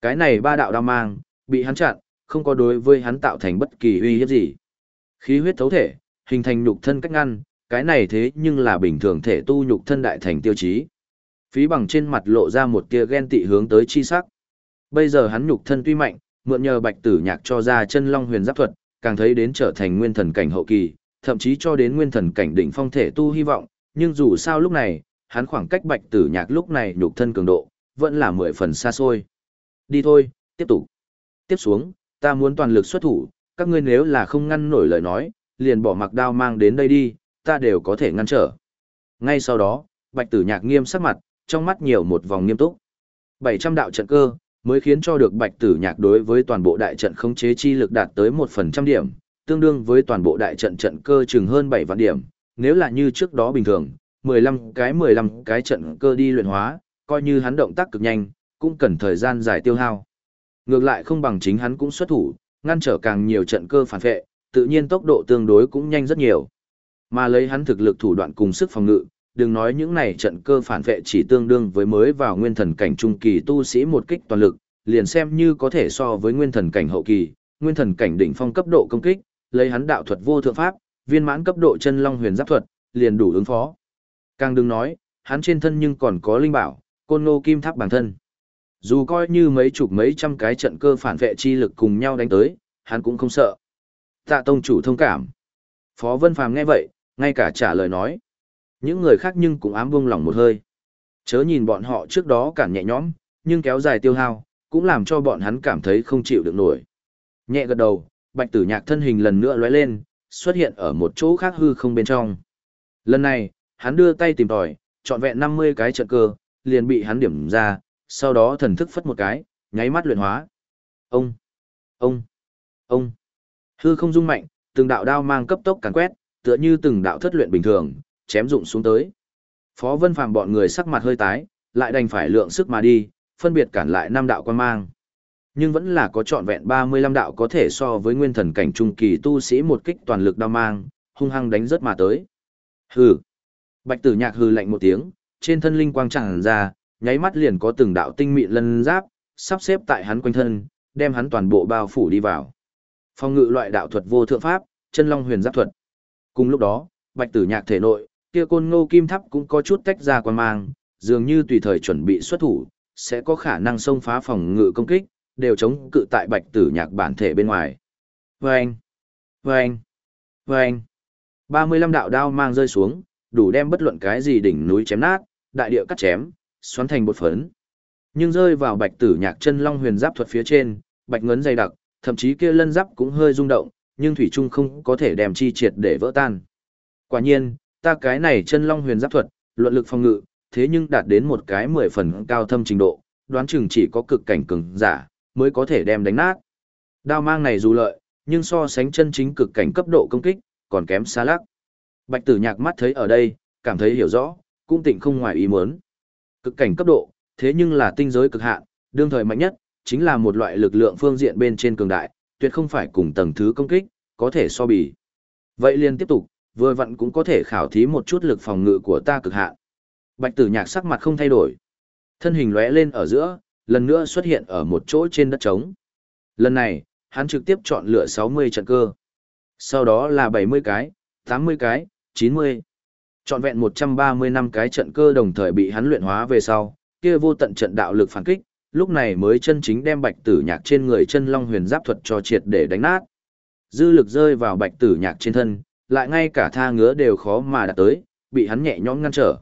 Cái này ba đạo đao mang, bị hắn chặn, không có đối với hắn tạo thành bất kỳ uy hiếp gì. Khí huyết thấu thể, hình thành nhục thân cách ngăn, cái này thế nhưng là bình thường thể tu nhục thân đại thành tiêu chí. Phí bằng trên mặt lộ ra một tia ghen tị hướng tới chi sắc. Bây giờ hắn nhục thân tuy mạnh, mượn nhờ bạch tử nhạc cho ra chân long huyền giáp thuật, càng thấy đến trở thành nguyên thần cảnh hậu kỳ, thậm chí cho đến nguyên thần cảnh đỉnh phong thể tu hy vọng, nhưng dù sao lúc này, hắn khoảng cách bạch tử nhạc lúc này nhục thân cường độ, vẫn là mười phần xa xôi. Đi thôi, tiếp tục. Tiếp xuống, ta muốn toàn lực xuất thủ, các ngươi nếu là không ngăn nổi lời nói, liền bỏ mặc đao mang đến đây đi, ta đều có thể ngăn trở. Ngay sau đó, bạch tử nhạc nghiêm sắc mặt, trong mắt nhiều một vòng nghiêm túc. 700 đạo trận cơ, mới khiến cho được bạch tử nhạc đối với toàn bộ đại trận khống chế chi lực đạt tới 1% điểm, tương đương với toàn bộ đại trận trận cơ chừng hơn 7 vạn điểm, nếu là như trước đó bình thường, 15 cái 15 cái trận cơ đi luyện hóa, coi như hắn động tác cực nhanh, cũng cần thời gian dài tiêu hao. Ngược lại không bằng chính hắn cũng xuất thủ, ngăn trở càng nhiều trận cơ phản vệ, tự nhiên tốc độ tương đối cũng nhanh rất nhiều. Mà lấy hắn thực lực thủ đoạn cùng sức phòng ngự, đừng nói những này trận cơ phản vệ chỉ tương đương với mới vào nguyên thần cảnh trung kỳ tu sĩ một kích toàn lực, liền xem như có thể so với nguyên thần cảnh hậu kỳ, nguyên thần cảnh đỉnh phong cấp độ công kích, lấy hắn đạo thuật vô thượng pháp, viên mãn cấp độ chân long huyền giáp thuật, liền đủ ứng phó. Càng đừng nói, hắn trên thân nhưng còn có linh bảo, côn lô kim tháp bản thân. Dù coi như mấy chục mấy trăm cái trận cơ phản vệ chi lực cùng nhau đánh tới, hắn cũng không sợ. Tạ tông chủ thông cảm. Phó Vân Phàm nghe vậy, ngay cả trả lời nói. Những người khác nhưng cũng ám buông lòng một hơi. Chớ nhìn bọn họ trước đó cản nhẹ nhõm, nhưng kéo dài tiêu hao, cũng làm cho bọn hắn cảm thấy không chịu được nổi. Nhẹ gật đầu, bạch tử nhạc thân hình lần nữa lóe lên, xuất hiện ở một chỗ khác hư không bên trong. Lần này, hắn đưa tay tìm tòi, trọn vẹn 50 cái trận cơ, liền bị hắn điểm ra, sau đó thần thức phất một cái, nháy mắt luyện hóa. Ông, ông, ông. Hư không rung mạnh, từng đạo đao mang cấp tốc càn quét, tựa như từng đạo thất luyện bình thường, chém rụng xuống tới. Phó Vân Phàm bọn người sắc mặt hơi tái, lại đành phải lượng sức mà đi, phân biệt cản lại năm đạo quan mang. Nhưng vẫn là có trọn vẹn 35 đạo có thể so với nguyên thần cảnh trung kỳ tu sĩ một kích toàn lực đao mang, hung hăng đánh rất mà tới. Hừ. Bạch Tử Nhạc hừ lạnh một tiếng, trên thân linh quang tràn ra, nháy mắt liền có từng đạo tinh mịn lân giáp, sắp xếp tại hắn quanh thân, đem hắn toàn bộ bao phủ đi vào. Phong ngự loại đạo thuật vô thượng pháp, chân long huyền giáp thuật. Cùng lúc đó, Bạch Tử Nhạc thể nội, kia côn ngô kim tháp cũng có chút tách ra quan mang, dường như tùy thời chuẩn bị xuất thủ, sẽ có khả năng xông phá phòng ngự công kích, đều chống cự tại bạch tử nhạc bản thể bên ngoài. Vâng! Vâng! Vâng! 35 đạo đao mang rơi xuống, đủ đem bất luận cái gì đỉnh núi chém nát, đại địa cắt chém, xoắn thành bột phấn. Nhưng rơi vào bạch tử nhạc chân long huyền giáp thuật phía trên, bạch ngấn dày đặc, thậm chí kia lân giáp cũng hơi rung động, nhưng thủy trung không có thể đem chi triệt để vỡ tan. Quả nhiên, ta cái này chân long huyền giáp thuật, luận lực phòng ngự, thế nhưng đạt đến một cái mười phần cao thâm trình độ, đoán chừng chỉ có cực cảnh cường giả mới có thể đem đánh nát. Đao mang này dù lợi, nhưng so sánh chân chính cực cảnh cấp độ công kích, còn kém xa lắc. Bạch tử nhạc mắt thấy ở đây, cảm thấy hiểu rõ, cũng tỉnh không ngoài ý muốn. Cực cảnh cấp độ, thế nhưng là tinh giới cực hạn, đương thời mạnh nhất, chính là một loại lực lượng phương diện bên trên cường đại, tuyệt không phải cùng tầng thứ công kích, có thể so bì. Vậy liền tiếp tục, vừa vặn cũng có thể khảo thí một chút lực phòng ngự của ta cực hạn. Bạch tử nhạc sắc mặt không thay đổi. Thân hình lóe lên ở giữa, lần nữa xuất hiện ở một chỗ trên đất trống. Lần này, hắn trực tiếp chọn lựa 60 trận cơ. Sau đó là 70 cái, 80 cái, 90. Chọn vẹn 130 năm cái trận cơ đồng thời bị hắn luyện hóa về sau, kia vô tận trận đạo lực phản kích, lúc này mới chân chính đem bạch tử nhạc trên người chân long huyền giáp thuật cho triệt để đánh nát. Dư lực rơi vào bạch tử nhạc trên thân, lại ngay cả tha ngứa đều khó mà đạt tới, bị hắn nhẹ nhõm ngăn trở.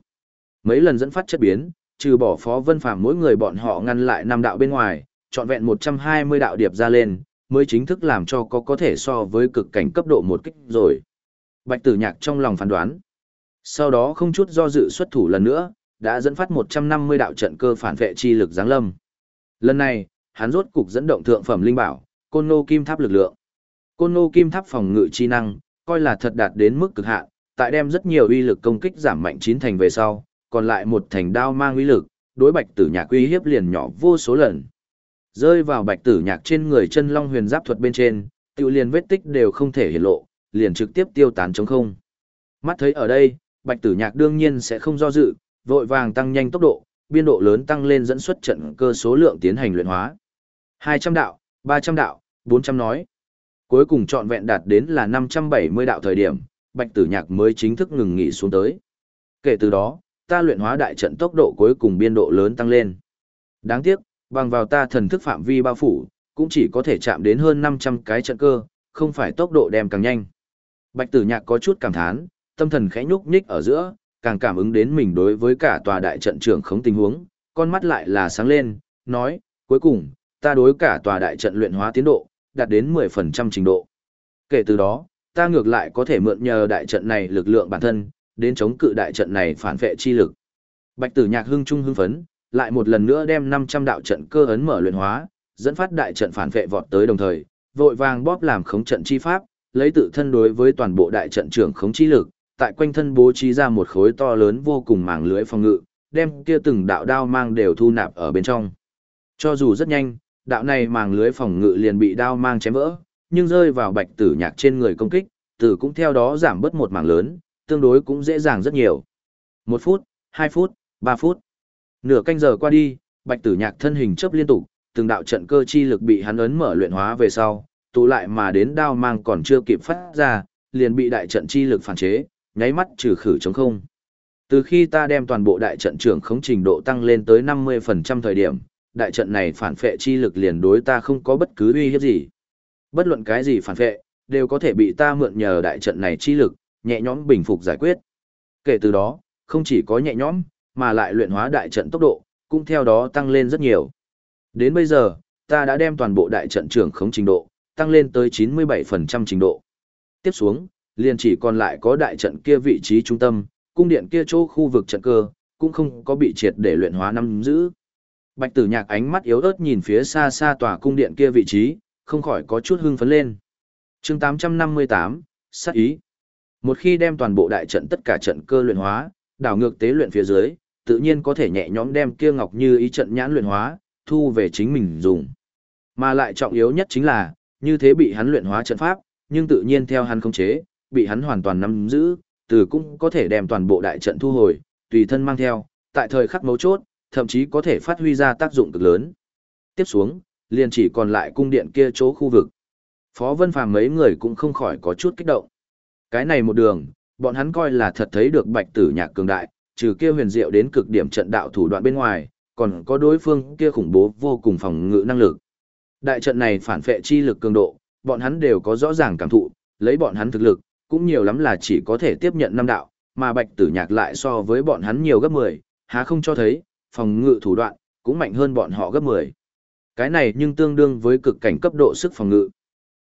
Mấy lần dẫn phát chất biến, trừ bỏ phó vân phàm mỗi người bọn họ ngăn lại năm đạo bên ngoài, trọn vẹn 120 đạo điệp ra lên, mới chính thức làm cho có có thể so với cực cảnh cấp độ một kích rồi. Bạch tử nhạc trong lòng phán đoán. Sau đó không chút do dự xuất thủ lần nữa, đã dẫn phát 150 đạo trận cơ phản vệ chi lực giáng lâm. Lần này, hắn rốt cục dẫn động thượng phẩm linh bảo, côn nô kim tháp lực lượng. Côn nô kim tháp phòng ngự chi năng, coi là thật đạt đến mức cực hạn, tại đem rất nhiều uy lực công kích giảm mạnh chín thành về sau, còn lại một thành đao mang uy lực, đối bạch tử nhạc uy hiếp liền nhỏ vô số lần. Rơi vào bạch tử nhạc trên người chân long huyền giáp thuật bên trên, tiêu liền vết tích đều không thể hiện lộ, liền trực tiếp tiêu tán trống không. Mắt thấy ở đây, bạch tử nhạc đương nhiên sẽ không do dự, vội vàng tăng nhanh tốc độ, biên độ lớn tăng lên dẫn xuất trận cơ số lượng tiến hành luyện hóa. 200 đạo, 300 đạo, 400 nói. Cuối cùng trọn vẹn đạt đến là 570 đạo thời điểm, bạch tử nhạc mới chính thức ngừng nghỉ xuống tới. Kể từ đó, ta luyện hóa đại trận tốc độ cuối cùng biên độ lớn tăng lên. Đáng tiếc, bằng vào ta thần thức phạm vi bao phủ, cũng chỉ có thể chạm đến hơn 500 cái trận cơ, không phải tốc độ đem càng nhanh. Bạch tử nhạc có chút cảm thán, tâm thần khẽ nhúc nhích ở giữa, càng cảm ứng đến mình đối với cả tòa đại trận trưởng khống tình huống, con mắt lại là sáng lên, nói, cuối cùng, ta đối cả tòa đại trận luyện hóa tiến độ, đạt đến 10% trình độ. Kể từ đó, ta ngược lại có thể mượn nhờ đại trận này lực lượng bản thân, đến chống cự đại trận này phản vệ chi lực. Bạch tử nhạc hưng trung hưng phấn, lại một lần nữa đem 500 đạo trận cơ ấn mở luyện hóa, dẫn phát đại trận phản vệ vọt tới đồng thời, vội vàng bóp làm khống trận chi pháp, lấy tự thân đối với toàn bộ đại trận trưởng khống chi lực, tại quanh thân bố trí ra một khối to lớn vô cùng màng lưới phòng ngự, đem kia từng đạo đao mang đều thu nạp ở bên trong. Cho dù rất nhanh, đạo này màng lưới phòng ngự liền bị đao mang chém vỡ, nhưng rơi vào bạch tử nhạc trên người công kích, tử cũng theo đó giảm bớt một mảng lớn, tương đối cũng dễ dàng rất nhiều. Một phút, hai phút, ba phút. Nửa canh giờ qua đi, bạch tử nhạc thân hình chấp liên tục, từng đạo trận cơ chi lực bị hắn ấn mở luyện hóa về sau, tụ lại mà đến đao mang còn chưa kịp phát ra, liền bị đại trận chi lực phản chế, nháy mắt trừ khử chống không. Từ khi ta đem toàn bộ đại trận trưởng khống trình độ tăng lên tới 50% thời điểm, đại trận này phản phệ chi lực liền đối ta không có bất cứ uy hiếp gì. Bất luận cái gì phản phệ, đều có thể bị ta mượn nhờ đại trận này chi lực, nhẹ nhõm bình phục giải quyết. Kể từ đó, không chỉ có nhẹ nhõm, mà lại luyện hóa đại trận tốc độ, cũng theo đó tăng lên rất nhiều. Đến bây giờ, ta đã đem toàn bộ đại trận trưởng khống trình độ, tăng lên tới 97% trình độ. Tiếp xuống, liền chỉ còn lại có đại trận kia vị trí trung tâm, cung điện kia chỗ khu vực trận cơ, cũng không có bị triệt để luyện hóa nắm giữ. Bạch tử nhạc ánh mắt yếu ớt nhìn phía xa xa tòa cung điện kia vị trí, không khỏi có chút hưng phấn lên. chương 858, sát ý. Một khi đem toàn bộ đại trận tất cả trận cơ luyện hóa, đảo ngược tế luyện phía dưới, tự nhiên có thể nhẹ nhõm đem kia ngọc như ý trận nhãn luyện hóa, thu về chính mình dùng. Mà lại trọng yếu nhất chính là, như thế bị hắn luyện hóa trận pháp, nhưng tự nhiên theo hắn không chế, bị hắn hoàn toàn nắm giữ, từ cũng có thể đem toàn bộ đại trận thu hồi, tùy thân mang theo, tại thời khắc mấu chốt, thậm chí có thể phát huy ra tác dụng cực lớn. Tiếp xuống, liền chỉ còn lại cung điện kia chỗ khu vực. Phó Vân Phàm mấy người cũng không khỏi có chút kích động. Cái này một đường, bọn hắn coi là thật thấy được bạch tử nhạc cường đại, trừ kia huyền diệu đến cực điểm trận đạo thủ đoạn bên ngoài, còn có đối phương kia khủng bố vô cùng phòng ngự năng lực. Đại trận này phản phệ chi lực cường độ, bọn hắn đều có rõ ràng cảm thụ, lấy bọn hắn thực lực, cũng nhiều lắm là chỉ có thể tiếp nhận năm đạo, mà bạch tử nhạc lại so với bọn hắn nhiều gấp 10, há không cho thấy, phòng ngự thủ đoạn, cũng mạnh hơn bọn họ gấp 10. Cái này nhưng tương đương với cực cảnh cấp độ sức phòng ngự.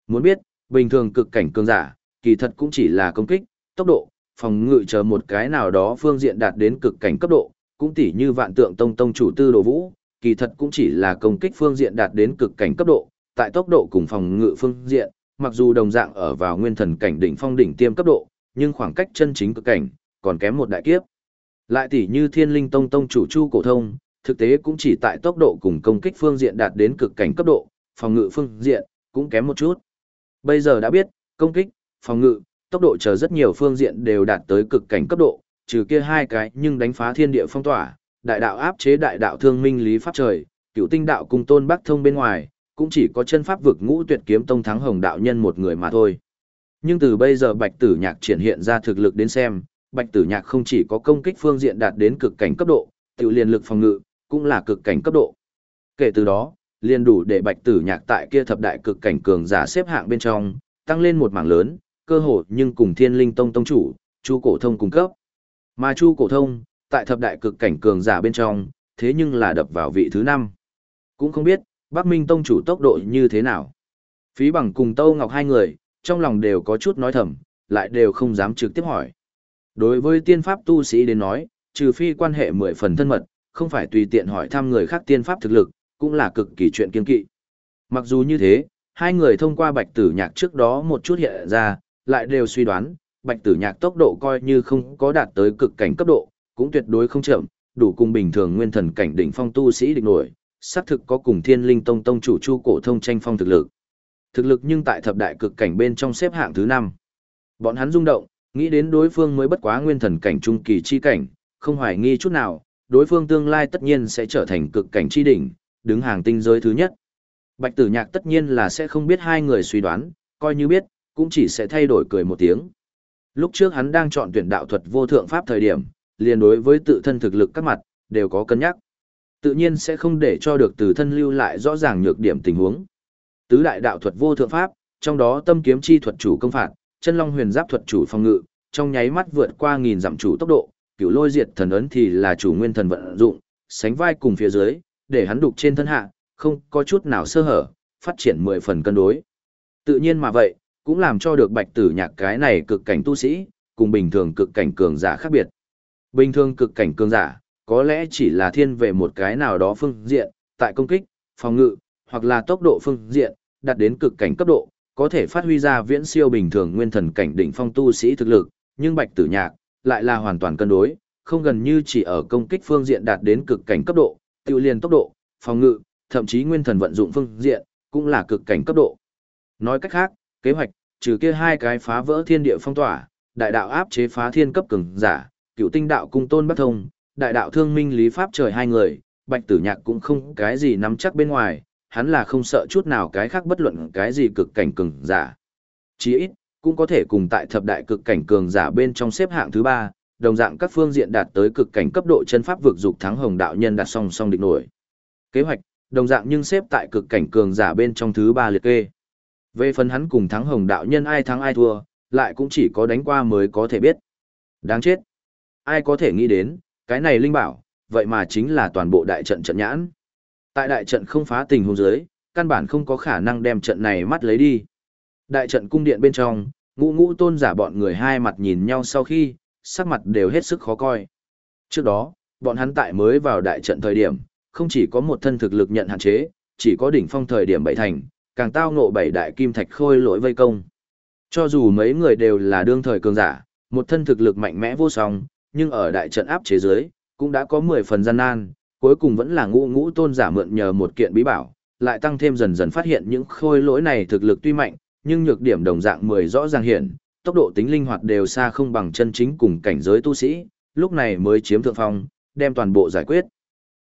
Muốn biết, bình thường cực cảnh cường giả, kỳ thật cũng chỉ là công kích, tốc độ, phòng ngự chờ một cái nào đó phương diện đạt đến cực cảnh cấp độ, cũng tỉ như vạn tượng tông tông chủ tư đồ vũ, kỳ thật cũng chỉ là công kích phương diện đạt đến cực cảnh cấp độ, tại tốc độ cùng phòng ngự phương diện, mặc dù đồng dạng ở vào nguyên thần cảnh đỉnh phong đỉnh tiêm cấp độ, nhưng khoảng cách chân chính cực cảnh, còn kém một đại kiếp. Lại tỉ như thiên linh tông tông chủ chu cổ thông, thực tế cũng chỉ tại tốc độ cùng công kích phương diện đạt đến cực cảnh cấp độ, phòng ngự phương diện, cũng kém một chút. Bây giờ đã biết, công kích, phòng ngự, tốc độ chờ rất nhiều phương diện đều đạt tới cực cảnh cấp độ, trừ kia hai cái nhưng đánh phá thiên địa phong tỏa, đại đạo áp chế đại đạo thương minh lý pháp trời, cựu tinh đạo cùng tôn bắc thông bên ngoài, cũng chỉ có chân pháp vực ngũ tuyệt kiếm tông thắng hồng đạo nhân một người mà thôi. Nhưng từ bây giờ bạch tử nhạc triển hiện ra thực lực đến xem, bạch tử nhạc không chỉ có công kích phương diện đạt đến cực cảnh cấp độ, tự liền lực phòng ngự, cũng là cực cảnh cấp độ. Kể từ đó, liền đủ để bạch tử nhạc tại kia thập đại cực cảnh cường giả xếp hạng bên trong, tăng lên một mảng lớn, cơ hội nhưng cùng thiên linh tông tông chủ, chu cổ thông cung cấp. Mà chu cổ thông, tại thập đại cực cảnh cường giả bên trong, thế nhưng là đập vào vị thứ năm. Cũng không biết, Bắc Minh tông chủ tốc độ như thế nào. Phí bằng cùng Tâu Ngọc hai người, trong lòng đều có chút nói thầm, lại đều không dám trực tiếp hỏi. Đối với tiên pháp tu sĩ đến nói, trừ phi quan hệ mười phần thân mật, không phải tùy tiện hỏi thăm người khác tiên pháp thực lực, cũng là cực kỳ chuyện kiên kỵ. Mặc dù như thế, hai người thông qua bạch tử nhạc trước đó một chút hiện ra, lại đều suy đoán, bạch tử nhạc tốc độ coi như không có đạt tới cực cảnh cấp độ, cũng tuyệt đối không chậm, đủ cùng bình thường nguyên thần cảnh đỉnh phong tu sĩ địch nổi, xác thực có cùng thiên linh tông tông chủ chu cổ thông tranh phong thực lực. Thực lực nhưng tại thập đại cực cảnh bên trong xếp hạng thứ năm, Bọn hắn rung động, nghĩ đến đối phương mới bất quá nguyên thần cảnh trung kỳ chi cảnh, không hoài nghi chút nào, đối phương tương lai tất nhiên sẽ trở thành cực cảnh chi đỉnh, đứng hàng tinh giới thứ nhất. Bạch tử nhạc tất nhiên là sẽ không biết hai người suy đoán, coi như biết, cũng chỉ sẽ thay đổi cười một tiếng. Lúc trước hắn đang chọn tuyển đạo thuật vô thượng pháp thời điểm, liền đối với tự thân thực lực các mặt, đều có cân nhắc. Tự nhiên sẽ không để cho được từ thân lưu lại rõ ràng nhược điểm tình huống. Tứ đại đạo thuật vô thượng pháp, trong đó tâm kiếm chi thuật chủ công phạt, chân long huyền giáp thuật chủ phòng ngự, trong nháy mắt vượt qua nghìn dặm chủ tốc độ, cửu lôi diệt thần ấn thì là chủ nguyên thần vận dụng, sánh vai cùng phía dưới, để hắn đục trên thân hạ, không có chút nào sơ hở, phát triển mười phần cân đối. Tự nhiên mà vậy, cũng làm cho được bạch tử nhạc cái này cực cảnh tu sĩ, cùng bình thường cực cảnh cường giả khác biệt. Bình thường cực cảnh cường giả, có lẽ chỉ là thiên về một cái nào đó phương diện, tại công kích, phòng ngự, hoặc là tốc độ phương diện, đạt đến cực cảnh cấp độ, có thể phát huy ra viễn siêu bình thường nguyên thần cảnh đỉnh phong tu sĩ thực lực, nhưng bạch tử nhạc, lại là hoàn toàn cân đối, không gần như chỉ ở công kích phương diện đạt đến cực cảnh cấp độ, tiêu liền tốc độ, phòng ngự, thậm chí nguyên thần vận dụng phương diện, cũng là cực cảnh cấp độ. Nói cách khác, kế hoạch, trừ kia hai cái phá vỡ thiên địa phong tỏa, đại đạo áp chế phá thiên cấp cường giả, cựu tinh đạo cung tôn bất thông, đại đạo thương minh lý pháp trời hai người, bạch tử nhạc cũng không cái gì nắm chắc bên ngoài, hắn là không sợ chút nào cái khác bất luận cái gì cực cảnh cường giả. Chỉ ít, cũng có thể cùng tại thập đại cực cảnh cường giả bên trong xếp hạng thứ ba, đồng dạng các phương diện đạt tới cực cảnh cấp độ chân pháp vực dục thắng hồng đạo nhân đạt song song địch nổi. Kế hoạch, đồng dạng nhưng xếp tại cực cảnh cường giả bên trong thứ ba liệt kê. Về phần hắn cùng thắng hồng đạo nhân ai thắng ai thua, lại cũng chỉ có đánh qua mới có thể biết. Đáng chết. Ai có thể nghĩ đến, cái này linh bảo, vậy mà chính là toàn bộ đại trận trận nhãn. Tại đại trận không phá tình huống dưới, căn bản không có khả năng đem trận này mắt lấy đi. Đại trận cung điện bên trong, ngũ ngũ tôn giả bọn người hai mặt nhìn nhau sau khi, sắc mặt đều hết sức khó coi. Trước đó, bọn hắn tại mới vào đại trận thời điểm, không chỉ có một thân thực lực nhận hạn chế, chỉ có đỉnh phong thời điểm bảy thành, càng tao ngộ bảy đại kim thạch khôi lỗi vây công. Cho dù mấy người đều là đương thời cường giả, một thân thực lực mạnh mẽ vô song, nhưng ở đại trận áp chế giới, cũng đã có 10 phần gian nan, cuối cùng vẫn là ngũ ngũ tôn giả mượn nhờ một kiện bí bảo, lại tăng thêm dần dần phát hiện những khôi lỗi này thực lực tuy mạnh, nhưng nhược điểm đồng dạng 10 rõ ràng hiện, tốc độ tính linh hoạt đều xa không bằng chân chính cùng cảnh giới tu sĩ, lúc này mới chiếm thượng phong, đem toàn bộ giải quyết.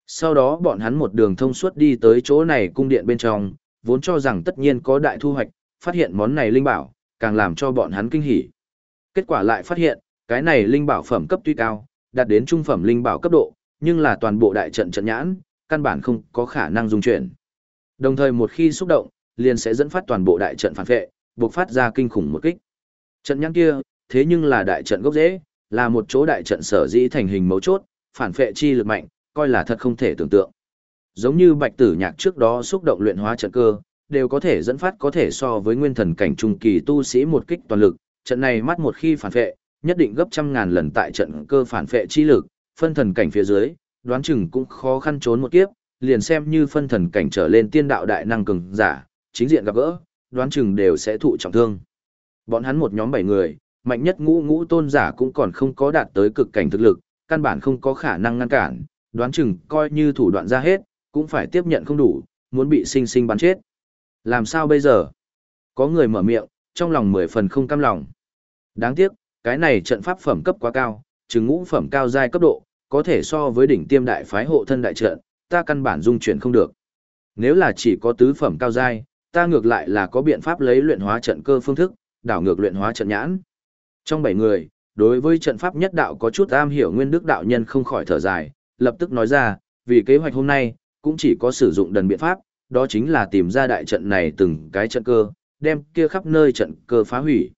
Sau đó bọn hắn một đường thông suốt đi tới chỗ này cung điện bên trong, vốn cho rằng tất nhiên có đại thu hoạch, phát hiện món này linh bảo, càng làm cho bọn hắn kinh hỉ. Kết quả lại phát hiện, cái này linh bảo phẩm cấp tuy cao, đạt đến trung phẩm linh bảo cấp độ, nhưng là toàn bộ đại trận trận nhãn, căn bản không có khả năng dung chuyển. Đồng thời một khi xúc động, liền sẽ dẫn phát toàn bộ đại trận phản vệ, buộc phát ra kinh khủng một kích. Trận nhãn kia, thế nhưng là đại trận gốc rễ, là một chỗ đại trận sở dĩ thành hình mấu chốt, phản vệ chi lực mạnh, coi là thật không thể tưởng tượng. Giống như bạch tử nhạc trước đó xúc động luyện hóa trận cơ, đều có thể dẫn phát có thể so với nguyên thần cảnh trung kỳ tu sĩ một kích toàn lực, trận này mắt một khi phản vệ nhất định gấp trăm ngàn lần tại trận cơ phản phệ chi lực, phân thần cảnh phía dưới, đoán chừng cũng khó khăn trốn một kiếp, liền xem như phân thần cảnh trở lên tiên đạo đại năng cường giả, chính diện gặp gỡ, đoán chừng đều sẽ thụ trọng thương. Bọn hắn một nhóm bảy người, mạnh nhất ngũ ngũ tôn giả cũng còn không có đạt tới cực cảnh thực lực, căn bản không có khả năng ngăn cản, đoán chừng coi như thủ đoạn ra hết, cũng phải tiếp nhận không đủ, muốn bị sinh sinh bắn chết. Làm sao bây giờ? Có người mở miệng, trong lòng mười phần không cam lòng. Đáng tiếc, cái này trận pháp phẩm cấp quá cao, chứng ngũ phẩm cao giai cấp độ, có thể so với đỉnh tiêm đại phái hộ thân đại trận, ta căn bản dung chuyển không được. Nếu là chỉ có tứ phẩm cao giai, ta ngược lại là có biện pháp lấy luyện hóa trận cơ phương thức, đảo ngược luyện hóa trận nhãn. Trong bảy người, đối với trận pháp nhất đạo có chút am hiểu nguyên đức đạo nhân không khỏi thở dài, lập tức nói ra, vì kế hoạch hôm nay, cũng chỉ có sử dụng đần biện pháp, đó chính là tìm ra đại trận này từng cái trận cơ, đem kia khắp nơi trận cơ phá hủy.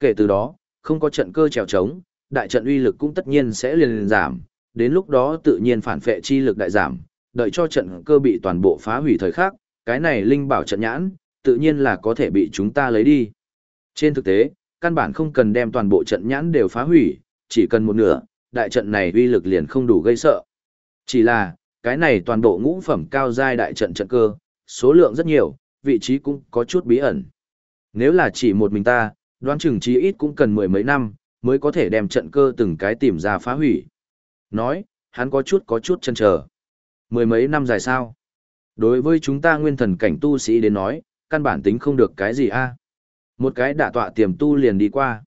Kể từ đó, không có trận cơ trèo trống, đại trận uy lực cũng tất nhiên sẽ liền liền giảm, đến lúc đó tự nhiên phản phệ chi lực đại giảm, đợi cho trận cơ bị toàn bộ phá hủy thời khắc, cái này linh bảo trận nhãn, tự nhiên là có thể bị chúng ta lấy đi. Trên thực tế, căn bản không cần đem toàn bộ trận nhãn đều phá hủy, chỉ cần một nửa, đại trận này uy lực liền không đủ gây sợ. Chỉ là, cái này toàn bộ ngũ phẩm cao giai đại trận trận cơ, số lượng rất nhiều, vị trí cũng có chút bí ẩn. Nếu là chỉ một mình ta, đoán chừng chí ít cũng cần mười mấy năm, mới có thể đem trận cơ từng cái tìm ra phá hủy. Nói, hắn có chút có chút chân chờ. Mười mấy năm dài sao? Đối với chúng ta nguyên thần cảnh tu sĩ đến nói, căn bản tính không được cái gì a. Một cái đả tọa tiềm tu liền đi qua.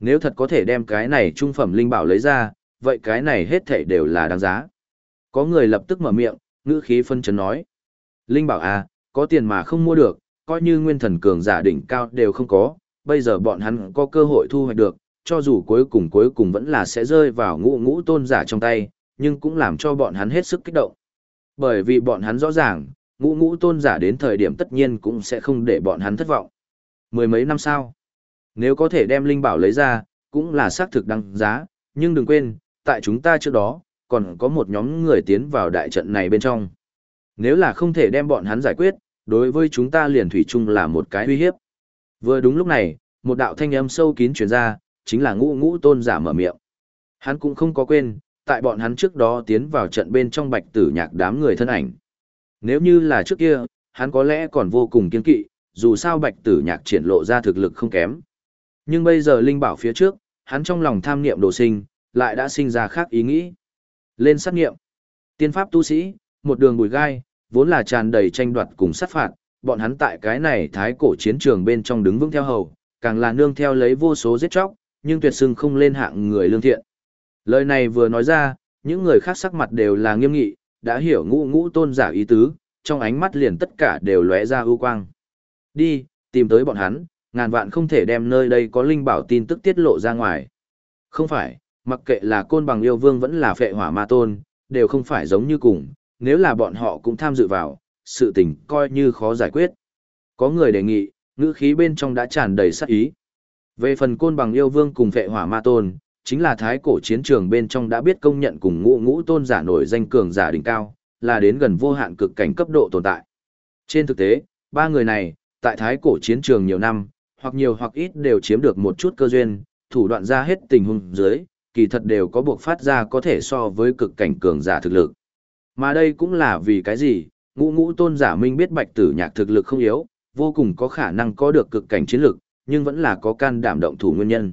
Nếu thật có thể đem cái này trung phẩm linh bảo lấy ra, vậy cái này hết thảy đều là đáng giá. Có người lập tức mở miệng, ngữ khí phân chấn nói. Linh bảo a, có tiền mà không mua được, coi như nguyên thần cường giả đỉnh cao đều không có, bây giờ bọn hắn có cơ hội thu hoạch được, cho dù cuối cùng cuối cùng vẫn là sẽ rơi vào ngũ ngũ tôn giả trong tay, nhưng cũng làm cho bọn hắn hết sức kích động. Bởi vì bọn hắn rõ ràng, ngũ ngũ tôn giả đến thời điểm tất nhiên cũng sẽ không để bọn hắn thất vọng. Mười mấy năm sau, nếu có thể đem linh bảo lấy ra, cũng là xác thực đăng giá, nhưng đừng quên, tại chúng ta trước đó, còn có một nhóm người tiến vào đại trận này bên trong. Nếu là không thể đem bọn hắn giải quyết, đối với chúng ta liền thủy chung là một cái uy hiếp. Vừa đúng lúc này, một đạo thanh âm sâu kín truyền ra, chính là ngũ ngũ tôn giả mở miệng. Hắn cũng không có quên, tại bọn hắn trước đó tiến vào trận bên trong bạch tử nhạc đám người thân ảnh. Nếu như là trước kia, hắn có lẽ còn vô cùng kiên kỵ, dù sao bạch tử nhạc triển lộ ra thực lực không kém. Nhưng bây giờ Linh bảo phía trước, hắn trong lòng tham niệm đồ sinh, lại đã sinh ra khác ý nghĩ. Lên sát nghiệm. Tiên pháp tu sĩ, một đường bùi gai, vốn là tràn đầy tranh đoạt cùng sát phạt, bọn hắn tại cái này thái cổ chiến trường bên trong đứng vững theo hầu, càng là nương theo lấy vô số giết chóc, nhưng tuyệt sưng không lên hạng người lương thiện. Lời này vừa nói ra, những người khác sắc mặt đều là nghiêm nghị, đã hiểu ngũ ngũ tôn giả ý tứ, trong ánh mắt liền tất cả đều lóe ra ưu quang. Đi, tìm tới bọn hắn, ngàn vạn không thể đem nơi đây có linh bảo tin tức tiết lộ ra ngoài. Không phải, mặc kệ là côn bằng yêu vương vẫn là phệ hỏa ma tôn, đều không phải giống như cùng, nếu là bọn họ cũng tham dự vào, sự tình coi như khó giải quyết. Có người đề nghị, ngữ khí bên trong đã tràn đầy sát ý. Về phần côn bằng yêu vương cùng vệ hỏa ma tôn, chính là thái cổ chiến trường bên trong đã biết công nhận cùng ngũ ngũ tôn giả nổi danh cường giả đỉnh cao, là đến gần vô hạn cực cảnh cấp độ tồn tại. Trên thực tế, ba người này, tại thái cổ chiến trường nhiều năm, hoặc nhiều hoặc ít đều chiếm được một chút cơ duyên, thủ đoạn ra hết tình huống dưới, kỳ thật đều có buộc phát ra có thể so với cực cảnh cường giả thực lực. Mà đây cũng là vì cái gì, ngũ ngũ tôn giả minh biết bạch tử nhạc thực lực không yếu, vô cùng có khả năng có được cực cảnh chiến lực, nhưng vẫn là có can đảm động thủ nguyên nhân.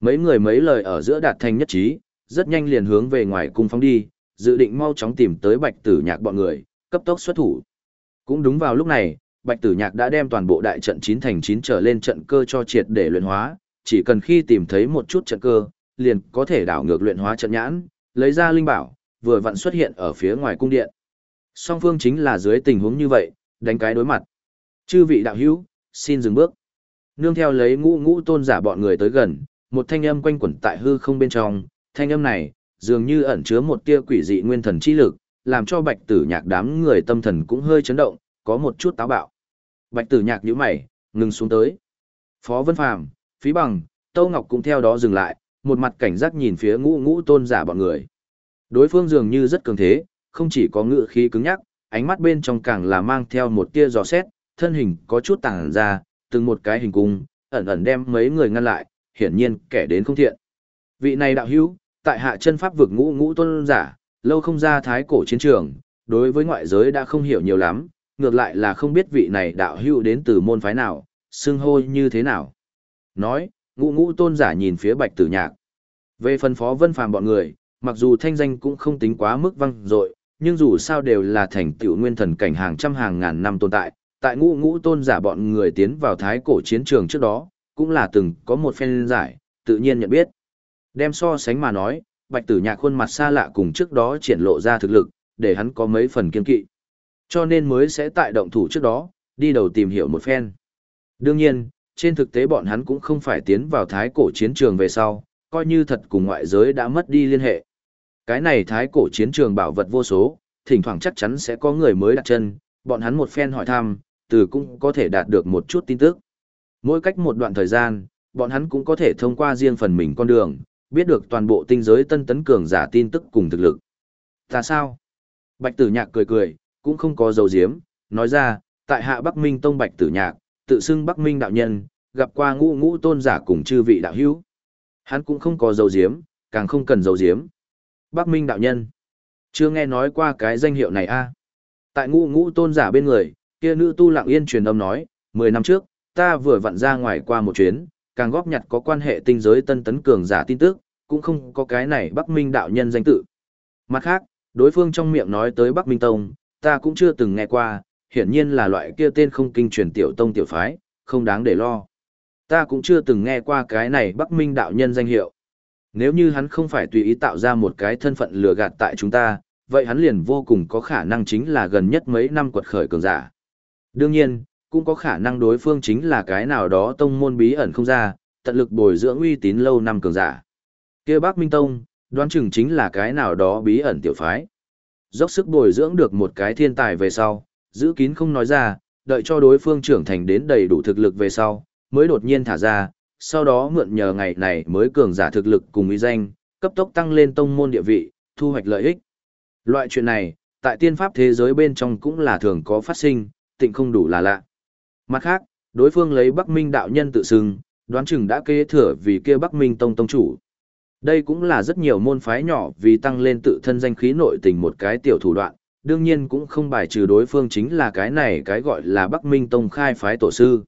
Mấy người mấy lời ở giữa đạt thành nhất trí, rất nhanh liền hướng về ngoài cung phóng đi, dự định mau chóng tìm tới bạch tử nhạc bọn người, cấp tốc xuất thủ. Cũng đúng vào lúc này, bạch tử nhạc đã đem toàn bộ đại trận chín thành chín trở lên trận cơ cho triệt để luyện hóa, chỉ cần khi tìm thấy một chút trận cơ, liền có thể đảo ngược luyện hóa trận nhãn, lấy ra linh bảo, vừa vặn xuất hiện ở phía ngoài cung điện. Song phương chính là dưới tình huống như vậy, đánh cái đối mặt. Chư vị đạo hữu, xin dừng bước. Nương theo lấy ngũ ngũ tôn giả bọn người tới gần, một thanh âm quanh quẩn tại hư không bên trong, thanh âm này, dường như ẩn chứa một tia quỷ dị nguyên thần chi lực, làm cho bạch tử nhạc đám người tâm thần cũng hơi chấn động, có một chút táo bạo. Bạch tử nhạc nhíu mày, ngừng xuống tới. Phó Vân Phàm, Phí Bằng, Tâu Ngọc cũng theo đó dừng lại, một mặt cảnh giác nhìn phía ngũ ngũ tôn giả bọn người. Đối phương dường như rất cường thế, không chỉ có ngựa khí cứng nhắc, ánh mắt bên trong càng là mang theo một tia giò xét, thân hình có chút tàng ra, từng một cái hình cung, ẩn ẩn đem mấy người ngăn lại, hiển nhiên kẻ đến không thiện. Vị này đạo hữu, tại hạ chân pháp vực ngũ ngũ tôn giả, lâu không ra thái cổ chiến trường, đối với ngoại giới đã không hiểu nhiều lắm, ngược lại là không biết vị này đạo hữu đến từ môn phái nào, xưng hô như thế nào. Nói, ngũ ngũ tôn giả nhìn phía bạch tử nhạc. Về phần phó vân phàm bọn người, mặc dù thanh danh cũng không tính quá mức văng dội nhưng dù sao đều là thành tựu nguyên thần cảnh hàng trăm hàng ngàn năm tồn tại, tại ngũ ngũ tôn giả bọn người tiến vào thái cổ chiến trường trước đó, cũng là từng có một phen giải, tự nhiên nhận biết. Đem so sánh mà nói, bạch tử nhạc khuôn mặt xa lạ cùng trước đó triển lộ ra thực lực, để hắn có mấy phần kiên kỵ. Cho nên mới sẽ tại động thủ trước đó, đi đầu tìm hiểu một phen. Đương nhiên, trên thực tế bọn hắn cũng không phải tiến vào thái cổ chiến trường về sau, coi như thật cùng ngoại giới đã mất đi liên hệ. Cái này thái cổ chiến trường bảo vật vô số, thỉnh thoảng chắc chắn sẽ có người mới đặt chân, bọn hắn một phen hỏi thăm, từ cũng có thể đạt được một chút tin tức. Mỗi cách một đoạn thời gian, bọn hắn cũng có thể thông qua riêng phần mình con đường, biết được toàn bộ tinh giới tân tấn cường giả tin tức cùng thực lực. Ta sao? Bạch tử nhạc cười cười, cũng không có dấu diếm, nói ra, tại hạ Bắc Minh Tông Bạch tử nhạc, tự xưng Bắc Minh đạo nhân, gặp qua ngũ ngũ tôn giả cùng chư vị đạo hữu. Hắn cũng không có dấu diếm, càng không cần dấu diếm. Bắc Minh đạo nhân. Chưa nghe nói qua cái danh hiệu này a Tại ngũ ngũ tôn giả bên người, kia nữ tu lặng yên truyền âm nói, 10 năm trước, ta vừa vặn ra ngoài qua một chuyến, càng góp nhặt có quan hệ tinh giới tân tấn cường giả tin tức, cũng không có cái này Bắc Minh đạo nhân danh tự. Mặt khác, đối phương trong miệng nói tới Bắc Minh Tông, ta cũng chưa từng nghe qua, hiển nhiên là loại kia tên không kinh truyền tiểu tông tiểu phái, không đáng để lo. Ta cũng chưa từng nghe qua cái này Bắc Minh đạo nhân danh hiệu. Nếu như hắn không phải tùy ý tạo ra một cái thân phận lừa gạt tại chúng ta, vậy hắn liền vô cùng có khả năng chính là gần nhất mấy năm quật khởi cường giả. Đương nhiên, cũng có khả năng đối phương chính là cái nào đó tông môn bí ẩn không ra, tận lực bồi dưỡng uy tín lâu năm cường giả. Kia Bắc Minh Tông, đoán chừng chính là cái nào đó bí ẩn tiểu phái. Dốc sức bồi dưỡng được một cái thiên tài về sau, giữ kín không nói ra, đợi cho đối phương trưởng thành đến đầy đủ thực lực về sau, mới đột nhiên thả ra, sau đó mượn nhờ ngày này mới cường giả thực lực cùng uy danh, cấp tốc tăng lên tông môn địa vị, thu hoạch lợi ích. Loại chuyện này, tại tiên pháp thế giới bên trong cũng là thường có phát sinh, tịnh không đủ là lạ. Mặt khác, đối phương lấy Bắc Minh đạo nhân tự xưng, đoán chừng đã kế thừa vì kia Bắc Minh tông tông chủ. Đây cũng là rất nhiều môn phái nhỏ vì tăng lên tự thân danh khí nội tình một cái tiểu thủ đoạn, đương nhiên cũng không bài trừ đối phương chính là cái này cái gọi là Bắc Minh tông khai phái tổ sư.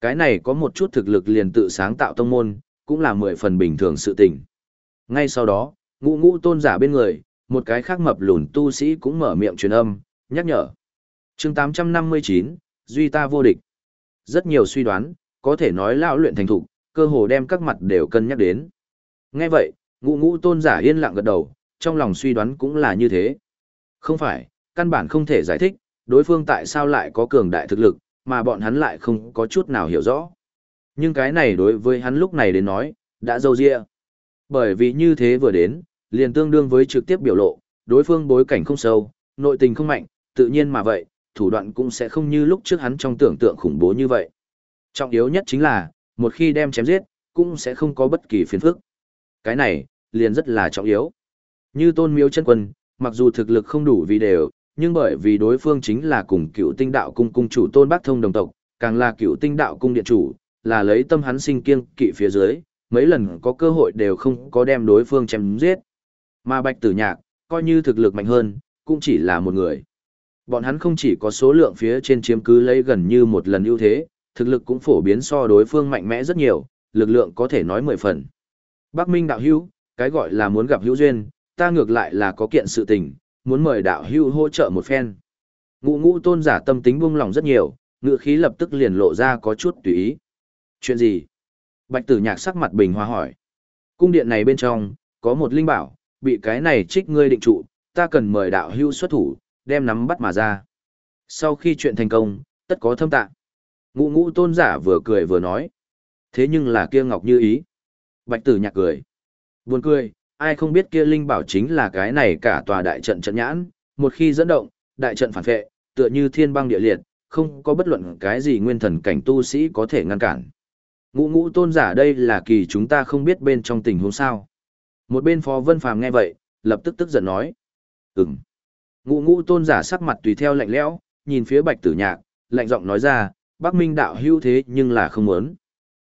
Cái này có một chút thực lực liền tự sáng tạo tông môn, cũng là mười phần bình thường sự tình. Ngay sau đó, ngũ ngũ tôn giả bên người, một cái khác mập lùn tu sĩ cũng mở miệng truyền âm, nhắc nhở. chương 859, Duy ta vô địch. Rất nhiều suy đoán, có thể nói lão luyện thành thục, cơ hồ đem các mặt đều cân nhắc đến. Nghe vậy, ngũ ngũ tôn giả yên lặng gật đầu, trong lòng suy đoán cũng là như thế. Không phải, căn bản không thể giải thích, đối phương tại sao lại có cường đại thực lực, mà bọn hắn lại không có chút nào hiểu rõ. Nhưng cái này đối với hắn lúc này đến nói, đã dâu dịa. Bởi vì như thế vừa đến, liền tương đương với trực tiếp biểu lộ, đối phương bối cảnh không sâu, nội tình không mạnh, tự nhiên mà vậy, thủ đoạn cũng sẽ không như lúc trước hắn trong tưởng tượng khủng bố như vậy. Trọng yếu nhất chính là, một khi đem chém giết, cũng sẽ không có bất kỳ phiền phức. Cái này, liền rất là trọng yếu. Như tôn miếu chân quân, mặc dù thực lực không đủ vì đều, nhưng bởi vì đối phương chính là cùng cựu tinh đạo cung cung chủ tôn bác thông đồng tộc, càng là cựu tinh đạo cung điện chủ, là lấy tâm hắn sinh kiêng kỵ phía dưới, mấy lần có cơ hội đều không có đem đối phương chém giết. Mà bạch tử nhạc, coi như thực lực mạnh hơn, cũng chỉ là một người. Bọn hắn không chỉ có số lượng phía trên chiếm cứ lấy gần như một lần ưu thế, thực lực cũng phổ biến so đối phương mạnh mẽ rất nhiều, lực lượng có thể nói mười phần. Bắc Minh đạo hữu, cái gọi là muốn gặp hữu duyên, ta ngược lại là có kiện sự tình, muốn mời đạo hưu hỗ trợ một phen. Ngũ ngũ tôn giả tâm tính buông lòng rất nhiều, ngựa khí lập tức liền lộ ra có chút tùy ý. Chuyện gì? Bạch tử nhạc sắc mặt bình hòa hỏi. Cung điện này bên trong, có một linh bảo, bị cái này trích ngươi định trụ, ta cần mời đạo hưu xuất thủ, đem nắm bắt mà ra. Sau khi chuyện thành công, tất có thâm tạ. Ngũ ngũ tôn giả vừa cười vừa nói. Thế nhưng là kia ngọc như ý. Bạch tử nhạc cười. Buồn cười, ai không biết kia linh bảo chính là cái này cả tòa đại trận trận nhãn, một khi dẫn động, đại trận phản vệ, tựa như thiên băng địa liệt, không có bất luận cái gì nguyên thần cảnh tu sĩ có thể ngăn cản. Ngũ ngũ tôn giả đây là kỳ chúng ta không biết bên trong tình huống sao. Một bên Phó Vân Phàm nghe vậy, lập tức tức giận nói. Ừm. Ngũ ngũ tôn giả sắc mặt tùy theo lạnh lẽo, nhìn phía bạch tử nhạc, lạnh giọng nói ra, Bắc Minh đạo hưu thế nhưng là không muốn.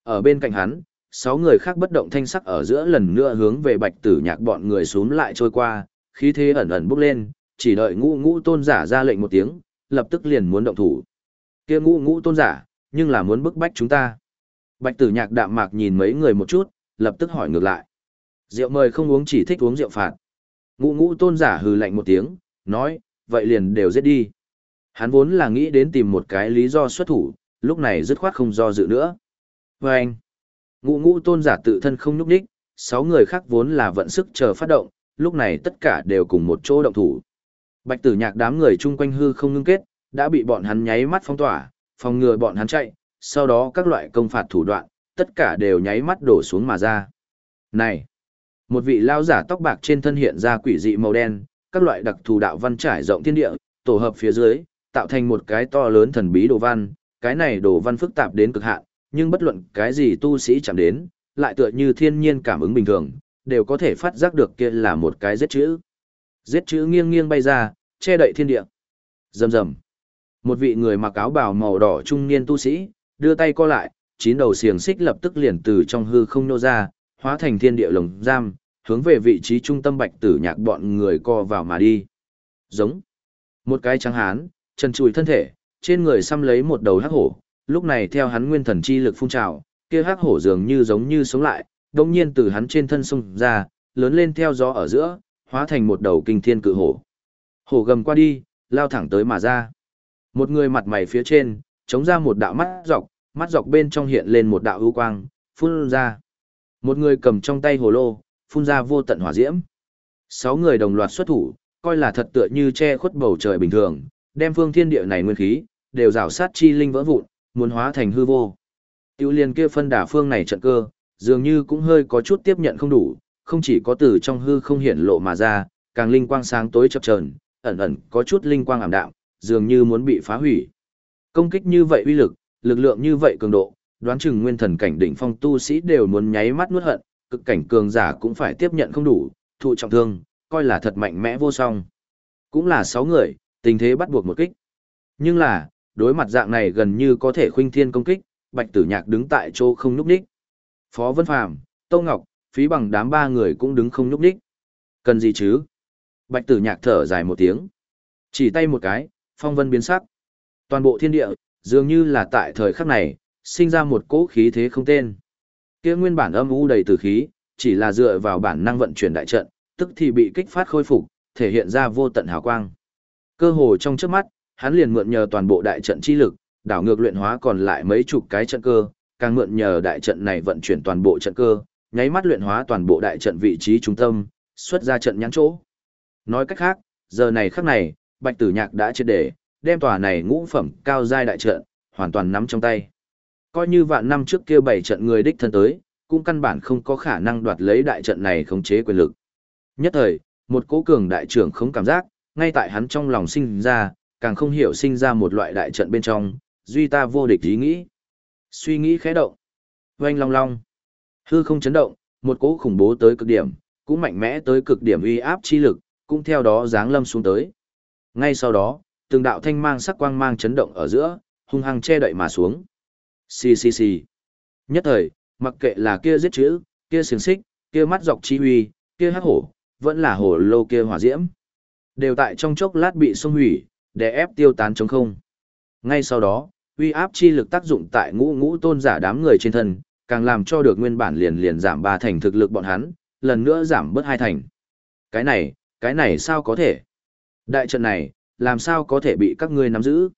Ở bên cạnh hắn, sáu người khác bất động thanh sắc ở giữa lần nữa hướng về bạch tử nhạc bọn người xuống lại trôi qua, khí thế ẩn ẩn bốc lên, chỉ đợi ngũ ngũ tôn giả ra lệnh một tiếng, lập tức liền muốn động thủ. kia ngũ ngũ tôn giả, nhưng là muốn bức bách chúng ta. Bạch tử nhạc đạm mạc nhìn mấy người một chút, lập tức hỏi ngược lại. Rượu mời không uống chỉ thích uống rượu phạt. Ngũ ngũ tôn giả hừ lạnh một tiếng, nói, vậy liền đều giết đi. Hắn vốn là nghĩ đến tìm một cái lý do xuất thủ, lúc này dứt khoát không do dự nữa. Và anh, ngũ ngũ tôn giả tự thân không nhúc đích, sáu người khác vốn là vận sức chờ phát động, lúc này tất cả đều cùng một chỗ động thủ. Bạch tử nhạc đám người chung quanh hư không ngưng kết, đã bị bọn hắn nháy mắt phong tỏa, phòng ngừa bọn hắn chạy, sau đó các loại công phạt thủ đoạn, tất cả đều nháy mắt đổ xuống mà ra. Này! Một vị lao giả tóc bạc trên thân hiện ra quỷ dị màu đen, các loại đặc thù đạo văn trải rộng thiên địa, tổ hợp phía dưới, tạo thành một cái to lớn thần bí đồ văn, cái này đồ văn phức tạp đến cực hạn, nhưng bất luận cái gì tu sĩ chạm đến, lại tựa như thiên nhiên cảm ứng bình thường, đều có thể phát giác được kia là một cái giết chữ. Giết chữ nghiêng nghiêng bay ra, che đậy thiên địa. Rầm rầm. Một vị người mặc áo bào màu đỏ trung niên tu sĩ, đưa tay co lại, chín đầu xiềng xích lập tức liền từ trong hư không nô ra, hóa thành thiên địa lồng giam, hướng về vị trí trung tâm bạch tử nhạc bọn người co vào mà đi. Giống. Một cái trắng hán, chân chùi thân thể, trên người xăm lấy một đầu hắc hổ, lúc này theo hắn nguyên thần chi lực phun trào, kia hắc hổ dường như giống như sống lại, đồng nhiên từ hắn trên thân sông ra, lớn lên theo gió ở giữa, hóa thành một đầu kinh thiên cự hổ. Hổ gầm qua đi, lao thẳng tới mà ra. Một người mặt mày phía trên, chống ra một đạo mắt dọc, mắt dọc bên trong hiện lên một đạo ưu quang, phun ra. Một người cầm trong tay hồ lô, phun ra vô tận hỏa diễm. Sáu người đồng loạt xuất thủ, coi là thật tựa như che khuất bầu trời bình thường, đem phương thiên địa này nguyên khí, đều rào sát chi linh vỡ vụn, muốn hóa thành hư vô. Tiêu liên kia phân đả phương này trận cơ, dường như cũng hơi có chút tiếp nhận không đủ, không chỉ có từ trong hư không hiện lộ mà ra, càng linh quang sáng tối chập chờn, ẩn ẩn có chút linh quang ảm đạm, dường như muốn bị phá hủy. Công kích như vậy uy lực, lực lượng như vậy cường độ, đoán chừng nguyên thần cảnh đỉnh phong tu sĩ đều muốn nháy mắt nuốt hận, cực cảnh cường giả cũng phải tiếp nhận không đủ, thụ trọng thương, coi là thật mạnh mẽ vô song. Cũng là sáu người, tình thế bắt buộc một kích. Nhưng là, đối mặt dạng này gần như có thể khuynh thiên công kích, Bạch Tử Nhạc đứng tại chỗ không nhúc nhích. Phó Vân Phàm, Tô Ngọc, phí bằng đám ba người cũng đứng không nhúc nhích. Cần gì chứ? Bạch Tử Nhạc thở dài một tiếng, chỉ tay một cái, phong vân biến sắc. Toàn bộ thiên địa, dường như là tại thời khắc này, sinh ra một cỗ khí thế không tên. Kia nguyên bản âm u đầy tử khí, chỉ là dựa vào bản năng vận chuyển đại trận, tức thì bị kích phát khôi phục, thể hiện ra vô tận hào quang. Cơ hồ trong trước mắt, hắn liền mượn nhờ toàn bộ đại trận chi lực, đảo ngược luyện hóa còn lại mấy chục cái trận cơ, càng mượn nhờ đại trận này vận chuyển toàn bộ trận cơ, nháy mắt luyện hóa toàn bộ đại trận vị trí trung tâm, xuất ra trận nhãn chỗ. Nói cách khác, giờ này khắc này, Bạch Tử Nhạc đã triệt để đem tòa này ngũ phẩm cao giai đại trận hoàn toàn nắm trong tay. Coi như vạn năm trước kia bảy trận người đích thân tới, cũng căn bản không có khả năng đoạt lấy đại trận này khống chế quyền lực. Nhất thời, một cố cường đại trưởng không cảm giác, ngay tại hắn trong lòng sinh ra, càng không hiểu sinh ra một loại đại trận bên trong, duy ta vô địch ý nghĩ. Suy nghĩ khẽ động. Oanh long long. Hư không chấn động, một cỗ khủng bố tới cực điểm, cũng mạnh mẽ tới cực điểm uy áp chi lực, cũng theo đó giáng lâm xuống tới. Ngay sau đó, từng đạo thanh mang sắc quang mang chấn động ở giữa, hung hăng che đậy mà xuống. Xì xì xì. Nhất thời, mặc kệ là kia giết chữ, kia xiềng xích, kia mắt dọc chi huy, kia hắc hổ, vẫn là hổ lô kia hỏa diễm. Đều tại trong chốc lát bị xông hủy, để ép tiêu tán trống không. Ngay sau đó, uy áp chi lực tác dụng tại ngũ ngũ tôn giả đám người trên thân, càng làm cho được nguyên bản liền liền giảm ba thành thực lực bọn hắn, lần nữa giảm bớt hai thành. Cái này, cái này sao có thể? Đại trận này, làm sao có thể bị các ngươi nắm giữ?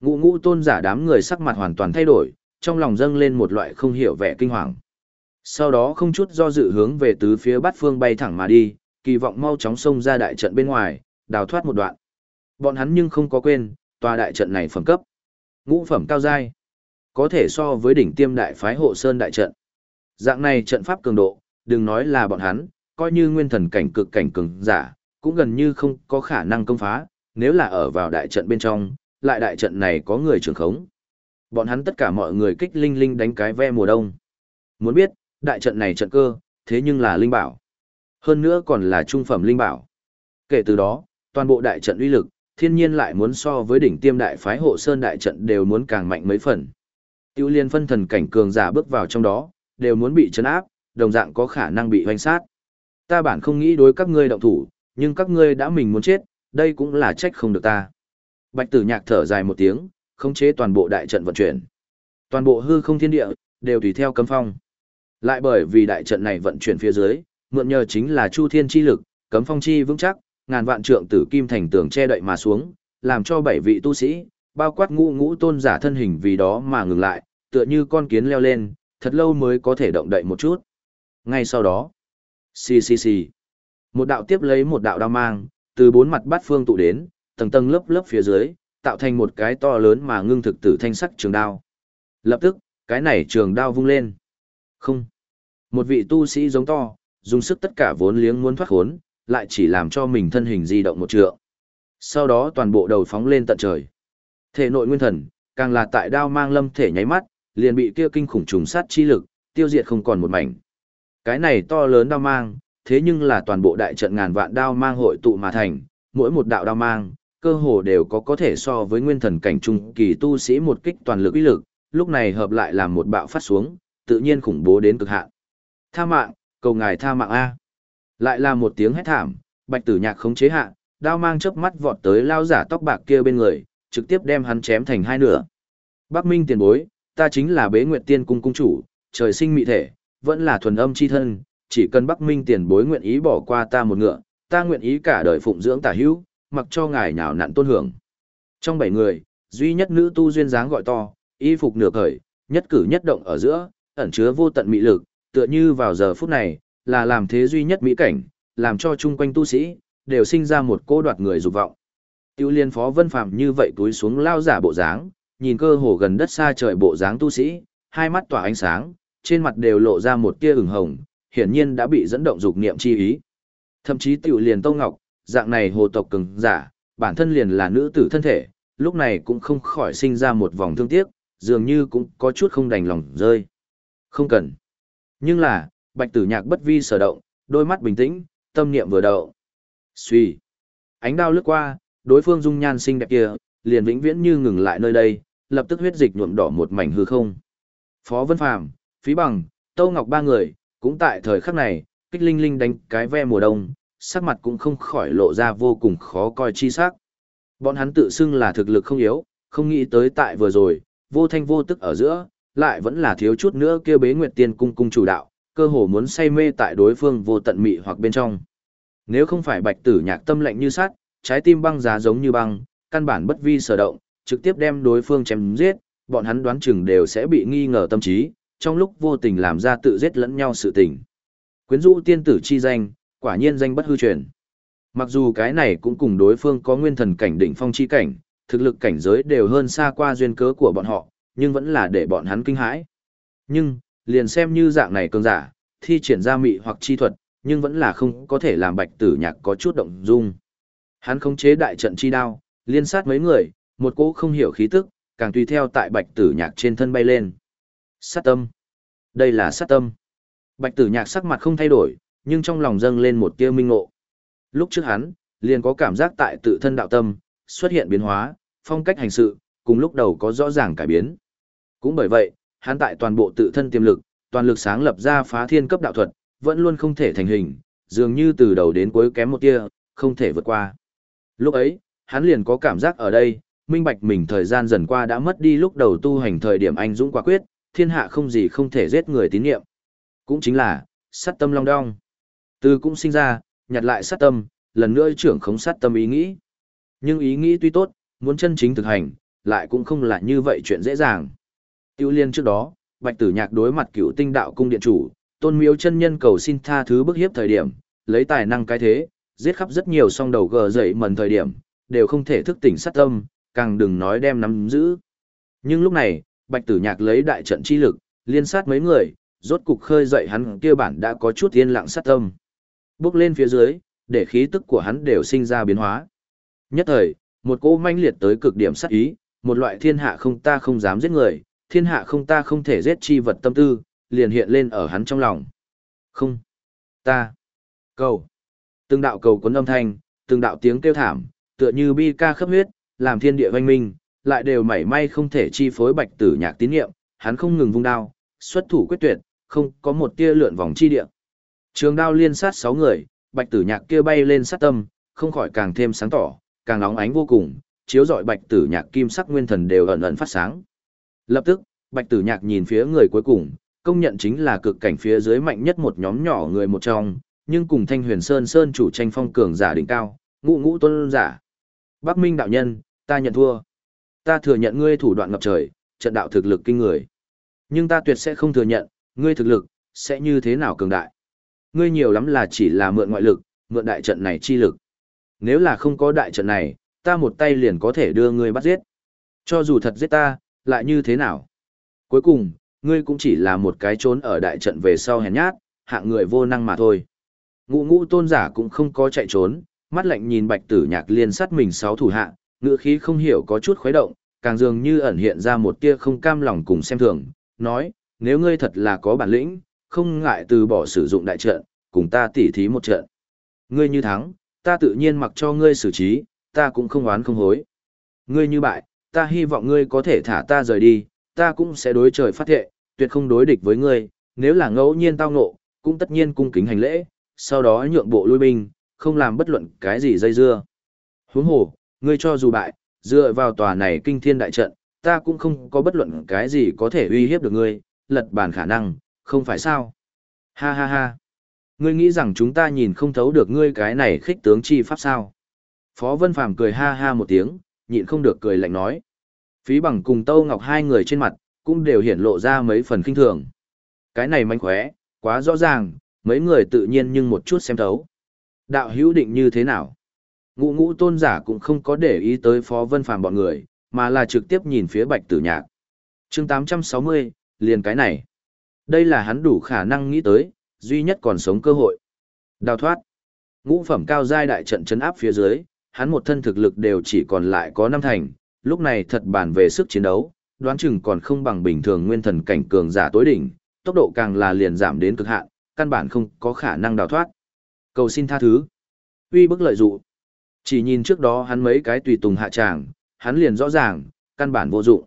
Ngũ ngũ tôn giả đám người sắc mặt hoàn toàn thay đổi, trong lòng dâng lên một loại không hiểu vẻ kinh hoàng. Sau đó không chút do dự hướng về tứ phía bát phương bay thẳng mà đi, kỳ vọng mau chóng xông ra đại trận bên ngoài, đào thoát một đoạn. Bọn hắn nhưng không có quên, tòa đại trận này phẩm cấp. Ngũ phẩm cao giai, có thể so với đỉnh tiêm đại phái hộ sơn đại trận. Dạng này trận pháp cường độ, đừng nói là bọn hắn, coi như nguyên thần cảnh cực cảnh cường giả, cũng gần như không có khả năng công phá, nếu là ở vào đại trận bên trong, lại đại trận này có người trưởng khống. Bọn hắn tất cả mọi người kích linh linh đánh cái ve mùa đông. Muốn biết, đại trận này trận cơ, thế nhưng là linh bảo. Hơn nữa còn là trung phẩm linh bảo. Kể từ đó, toàn bộ đại trận uy lực, thiên nhiên lại muốn so với đỉnh tiêm đại phái hộ sơn đại trận đều muốn càng mạnh mấy phần. Tiêu liên phân thần cảnh cường giả bước vào trong đó, đều muốn bị chấn áp, đồng dạng có khả năng bị hoành sát. Ta bản không nghĩ đối các ngươi động thủ, nhưng các ngươi đã mình muốn chết, đây cũng là trách không được ta. Bạch tử nhạc thở dài một tiếng, khống chế toàn bộ đại trận vận chuyển. Toàn bộ hư không thiên địa, đều tùy theo cấm phong. Lại bởi vì đại trận này vận chuyển phía dưới, mượn nhờ chính là chu thiên chi lực, cấm phong chi vững chắc, ngàn vạn trượng tử kim thành tường che đậy mà xuống, làm cho bảy vị tu sĩ, bao quát ngũ ngũ tôn giả thân hình vì đó mà ngừng lại, tựa như con kiến leo lên, thật lâu mới có thể động đậy một chút. Ngay sau đó, xì xì xì, một đạo tiếp lấy một đạo đao mang, từ bốn mặt bát phương tụ đến, tầng tầng lớp lớp phía dưới, tạo thành một cái to lớn mà ngưng thực tử thanh sắc trường đao. Lập tức, cái này trường đao vung lên. Không. Một vị tu sĩ giống to, dùng sức tất cả vốn liếng muốn thoát khốn, lại chỉ làm cho mình thân hình di động một trượng. Sau đó toàn bộ đầu phóng lên tận trời. Thể nội nguyên thần, càng là tại đao mang lâm thể nháy mắt, liền bị kia kinh khủng trùng sát chi lực, tiêu diệt không còn một mảnh. Cái này to lớn đao mang, thế nhưng là toàn bộ đại trận ngàn vạn đao mang hội tụ mà thành, mỗi một đạo đao mang, cơ hồ đều có có thể so với nguyên thần cảnh trung kỳ tu sĩ một kích toàn lực uy lực, lúc này hợp lại làm một bạo phát xuống, tự nhiên khủng bố đến cực hạn. Tha mạng, cầu ngài tha mạng A. Lại là một tiếng hét thảm, bạch tử nhạc khống chế hạ, đao mang chớp mắt vọt tới lao giả tóc bạc kia bên người, trực tiếp đem hắn chém thành hai nửa. Bắc Minh tiền bối, ta chính là bế nguyệt tiên cung cung chủ, trời sinh mị thể, vẫn là thuần âm chi thân, chỉ cần Bắc Minh tiền bối nguyện ý bỏ qua ta một ngựa, ta nguyện ý cả đời phụng dưỡng tả hữu, mặc cho ngài nào nặn tôn hưởng. Trong bảy người, duy nhất nữ tu duyên dáng gọi to, y phục nửa cởi, nhất cử nhất động ở giữa, ẩn chứa vô tận mị lực, tựa như vào giờ phút này, là làm thế duy nhất mỹ cảnh, làm cho chung quanh tu sĩ, đều sinh ra một cô đoạt người dục vọng. Tiêu liên phó vân phạm như vậy túi xuống lao giả bộ dáng, nhìn cơ hồ gần đất xa trời bộ dáng tu sĩ, hai mắt tỏa ánh sáng, trên mặt đều lộ ra một tia ửng hồng, hiển nhiên đã bị dẫn động dục niệm chi ý. Thậm chí tiểu liền tông Ngọc, dạng này hồ tộc cường giả, bản thân liền là nữ tử thân thể, lúc này cũng không khỏi sinh ra một vòng thương tiếc, dường như cũng có chút không đành lòng rơi. Không cần. Nhưng là, bạch tử nhạc bất vi sở động, đôi mắt bình tĩnh, tâm niệm vừa đậu. Xuy. Ánh đao lướt qua, đối phương dung nhan xinh đẹp kia, liền vĩnh viễn như ngừng lại nơi đây, lập tức huyết dịch nhuộm đỏ một mảnh hư không. Phó Vân Phàm, Phí Bằng, Tâu Ngọc ba người, cũng tại thời khắc này, kích linh linh đánh cái ve mùa đông, sắc mặt cũng không khỏi lộ ra vô cùng khó coi chi sắc. Bọn hắn tự xưng là thực lực không yếu, không nghĩ tới tại vừa rồi, vô thanh vô tức ở giữa, lại vẫn là thiếu chút nữa kêu bế nguyệt tiên cung cung chủ đạo, cơ hồ muốn say mê tại đối phương vô tận mị hoặc bên trong. Nếu không phải bạch tử nhạc tâm lạnh như sắt, trái tim băng giá giống như băng, căn bản bất vi sở động, trực tiếp đem đối phương chém giết, bọn hắn đoán chừng đều sẽ bị nghi ngờ tâm trí, trong lúc vô tình làm ra tự giết lẫn nhau sự tình. Quyến rũ tiên tử chi danh, quả nhiên danh bất hư truyền. Mặc dù cái này cũng cùng đối phương có nguyên thần cảnh đỉnh phong chi cảnh, thực lực cảnh giới đều hơn xa qua duyên cớ của bọn họ, nhưng vẫn là để bọn hắn kinh hãi. Nhưng, liền xem như dạng này cường giả, thi triển ra mị hoặc chi thuật, nhưng vẫn là không có thể làm bạch tử nhạc có chút động dung. Hắn khống chế đại trận chi đao, liên sát mấy người, một cỗ không hiểu khí tức, càng tùy theo tại bạch tử nhạc trên thân bay lên. Sát tâm. Đây là sát tâm. Bạch tử nhạc sắc mặt không thay đổi, nhưng trong lòng dâng lên một tia minh ngộ. Lúc trước hắn, liền có cảm giác tại tự thân đạo tâm, xuất hiện biến hóa, phong cách hành sự, cùng lúc đầu có rõ ràng cải biến. Cũng bởi vậy, hắn tại toàn bộ tự thân tiềm lực, toàn lực sáng lập ra phá thiên cấp đạo thuật, vẫn luôn không thể thành hình, dường như từ đầu đến cuối kém một tia, không thể vượt qua. Lúc ấy, hắn liền có cảm giác ở đây, minh bạch mình thời gian dần qua đã mất đi lúc đầu tu hành thời điểm anh dũng quả quyết, thiên hạ không gì không thể giết người tín nhiệm. Cũng chính là, sát tâm long đong. Từ cũng sinh ra, nhặt lại sát tâm, lần nữa trưởng khống sát tâm ý nghĩ. Nhưng ý nghĩ tuy tốt, muốn chân chính thực hành, lại cũng không là như vậy chuyện dễ dàng. Tiêu liên trước đó, Bạch Tử Nhạc đối mặt cựu tinh đạo cung điện chủ, tôn miếu chân nhân cầu xin tha thứ bức hiếp thời điểm, lấy tài năng cái thế, giết khắp rất nhiều song đầu gờ dậy mần thời điểm, đều không thể thức tỉnh sát tâm, càng đừng nói đem nắm giữ. Nhưng lúc này, Bạch Tử Nhạc lấy đại trận chi lực, liên sát mấy người, rốt cục khơi dậy hắn kia bản đã có chút yên lặng sát tâm. Bước lên phía dưới, để khí tức của hắn đều sinh ra biến hóa. Nhất thời, một cỗ manh liệt tới cực điểm sát ý, một loại thiên hạ không ta không dám giết người, thiên hạ không ta không thể giết chi vật tâm tư, liền hiện lên ở hắn trong lòng. Không, ta, cầu. Từng đạo cầu cuốn âm thanh, từng đạo tiếng kêu thảm, tựa như bi ca khắp huyết, làm thiên địa vanh minh, lại đều mảy may không thể chi phối bạch tử nhạc tín nghiệm, hắn không ngừng vung đao, xuất thủ quyết tuyệt, không có một tia lượn vòng chi địa. Trường đao liên sát sáu người, bạch tử nhạc kia bay lên sát tâm, không khỏi càng thêm sáng tỏ, càng nóng ánh vô cùng, chiếu rọi bạch tử nhạc kim sắc nguyên thần đều ẩn ẩn phát sáng. Lập tức, bạch tử nhạc nhìn phía người cuối cùng, công nhận chính là cực cảnh phía dưới mạnh nhất một nhóm nhỏ người một trong, nhưng cùng thanh huyền sơn sơn chủ tranh phong cường giả đỉnh cao, ngũ ngũ tôn giả. Bắc Minh đạo nhân, ta nhận thua. Ta thừa nhận ngươi thủ đoạn ngập trời, trận đạo thực lực kinh người. Nhưng ta tuyệt sẽ không thừa nhận, ngươi thực lực, sẽ như thế nào cường đại. Ngươi nhiều lắm là chỉ là mượn ngoại lực, mượn đại trận này chi lực. Nếu là không có đại trận này, ta một tay liền có thể đưa ngươi bắt giết. Cho dù thật giết ta, lại như thế nào? Cuối cùng, ngươi cũng chỉ là một cái trốn ở đại trận về sau hèn nhát, hạng người vô năng mà thôi. Ngũ ngũ tôn giả cũng không có chạy trốn, mắt lạnh nhìn bạch tử nhạc liên sát mình sáu thủ hạ, ngựa khí không hiểu có chút khuấy động, càng dường như ẩn hiện ra một tia không cam lòng cùng xem thường, nói, nếu ngươi thật là có bản lĩnh, không ngại từ bỏ sử dụng đại trận, cùng ta tỉ thí một trận. Ngươi như thắng, ta tự nhiên mặc cho ngươi xử trí, ta cũng không oán không hối. Ngươi như bại, ta hy vọng ngươi có thể thả ta rời đi, ta cũng sẽ đối trời phát thệ, tuyệt không đối địch với ngươi, nếu là ngẫu nhiên tao ngộ, cũng tất nhiên cung kính hành lễ, sau đó nhượng bộ lui binh, không làm bất luận cái gì dây dưa. Huống hồ, ngươi cho dù bại, dựa vào tòa này kinh thiên đại trận, ta cũng không có bất luận cái gì có thể uy hiếp được ngươi, lật bàn khả năng, không phải sao? Ha ha ha. Ngươi nghĩ rằng chúng ta nhìn không thấu được ngươi cái này khích tướng chi pháp sao? Phó Vân Phàm cười ha ha một tiếng, nhịn không được cười lạnh nói. Phí bằng cùng Tâu Ngọc hai người trên mặt, cũng đều hiển lộ ra mấy phần kinh thường. Cái này manh khóe, quá rõ ràng, mấy người tự nhiên nhưng một chút xem thấu. Đạo hữu định như thế nào? Ngũ ngũ tôn giả cũng không có để ý tới Phó Vân Phàm bọn người, mà là trực tiếp nhìn phía bạch tử nhạc. chương 860, liền cái này. Đây là hắn đủ khả năng nghĩ tới, duy nhất còn sống cơ hội. Đào thoát. Ngũ phẩm cao giai đại trận chấn áp phía dưới, hắn một thân thực lực đều chỉ còn lại có năm thành, lúc này thật bản về sức chiến đấu, đoán chừng còn không bằng bình thường nguyên thần cảnh cường giả tối đỉnh, tốc độ càng là liền giảm đến cực hạn, căn bản không có khả năng đào thoát. Cầu xin tha thứ. Uy bức lợi dụ. Chỉ nhìn trước đó hắn mấy cái tùy tùng hạ tràng, hắn liền rõ ràng, căn bản vô dụng.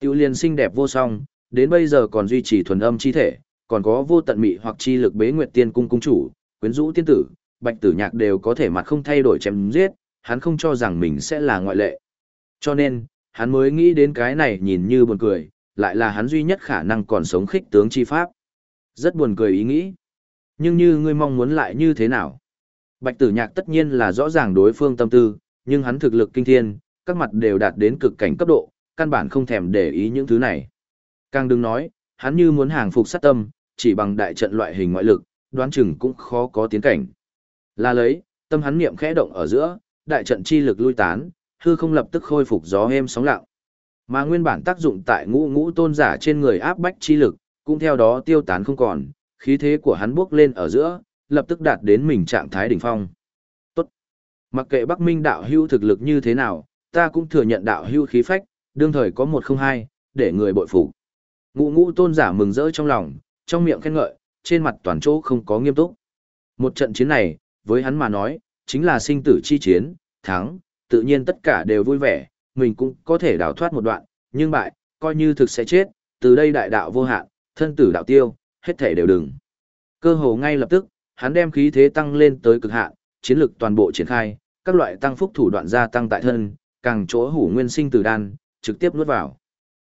Tiêu liền xinh đẹp vô song, đến bây giờ còn duy trì thuần âm chi thể, còn có vô tận mị hoặc chi lực bế nguyệt tiên cung cung chủ, quyến rũ tiên tử, bạch tử nhạc đều có thể mặt không thay đổi chém giết, hắn không cho rằng mình sẽ là ngoại lệ. Cho nên, hắn mới nghĩ đến cái này nhìn như buồn cười, lại là hắn duy nhất khả năng còn sống khích tướng chi pháp. Rất buồn cười ý nghĩ. Nhưng như ngươi mong muốn lại như thế nào? Bạch tử nhạc tất nhiên là rõ ràng đối phương tâm tư, nhưng hắn thực lực kinh thiên, các mặt đều đạt đến cực cảnh cấp độ, căn bản không thèm để ý những thứ này. Càng đừng nói, hắn như muốn hàng phục sát tâm, chỉ bằng đại trận loại hình ngoại lực, đoán chừng cũng khó có tiến cảnh. Là lấy, tâm hắn niệm khẽ động ở giữa, đại trận chi lực lui tán, hư không lập tức khôi phục gió êm sóng lặng. Mà nguyên bản tác dụng tại ngũ ngũ tôn giả trên người áp bách chi lực, cũng theo đó tiêu tán không còn, khí thế của hắn bước lên ở giữa, lập tức đạt đến mình trạng thái đỉnh phong. Tốt. Mặc kệ Bắc Minh đạo hưu thực lực như thế nào, ta cũng thừa nhận đạo hưu khí phách, đương thời có một không hai, để người bội phục. Ngũ ngũ tôn giả mừng rỡ trong lòng, trong miệng khen ngợi, trên mặt toàn chỗ không có nghiêm túc. Một trận chiến này, với hắn mà nói, chính là sinh tử chi chiến, thắng, tự nhiên tất cả đều vui vẻ, mình cũng có thể đào thoát một đoạn, nhưng bại, coi như thực sẽ chết, từ đây đại đạo vô hạn, thân tử đạo tiêu, hết thể đều đừng. Cơ hồ ngay lập tức, hắn đem khí thế tăng lên tới cực hạn, chiến lực toàn bộ triển khai, các loại tăng phúc thủ đoạn gia tăng tại thân, càng chỗ hủ nguyên sinh tử đan, trực tiếp nuốt vào.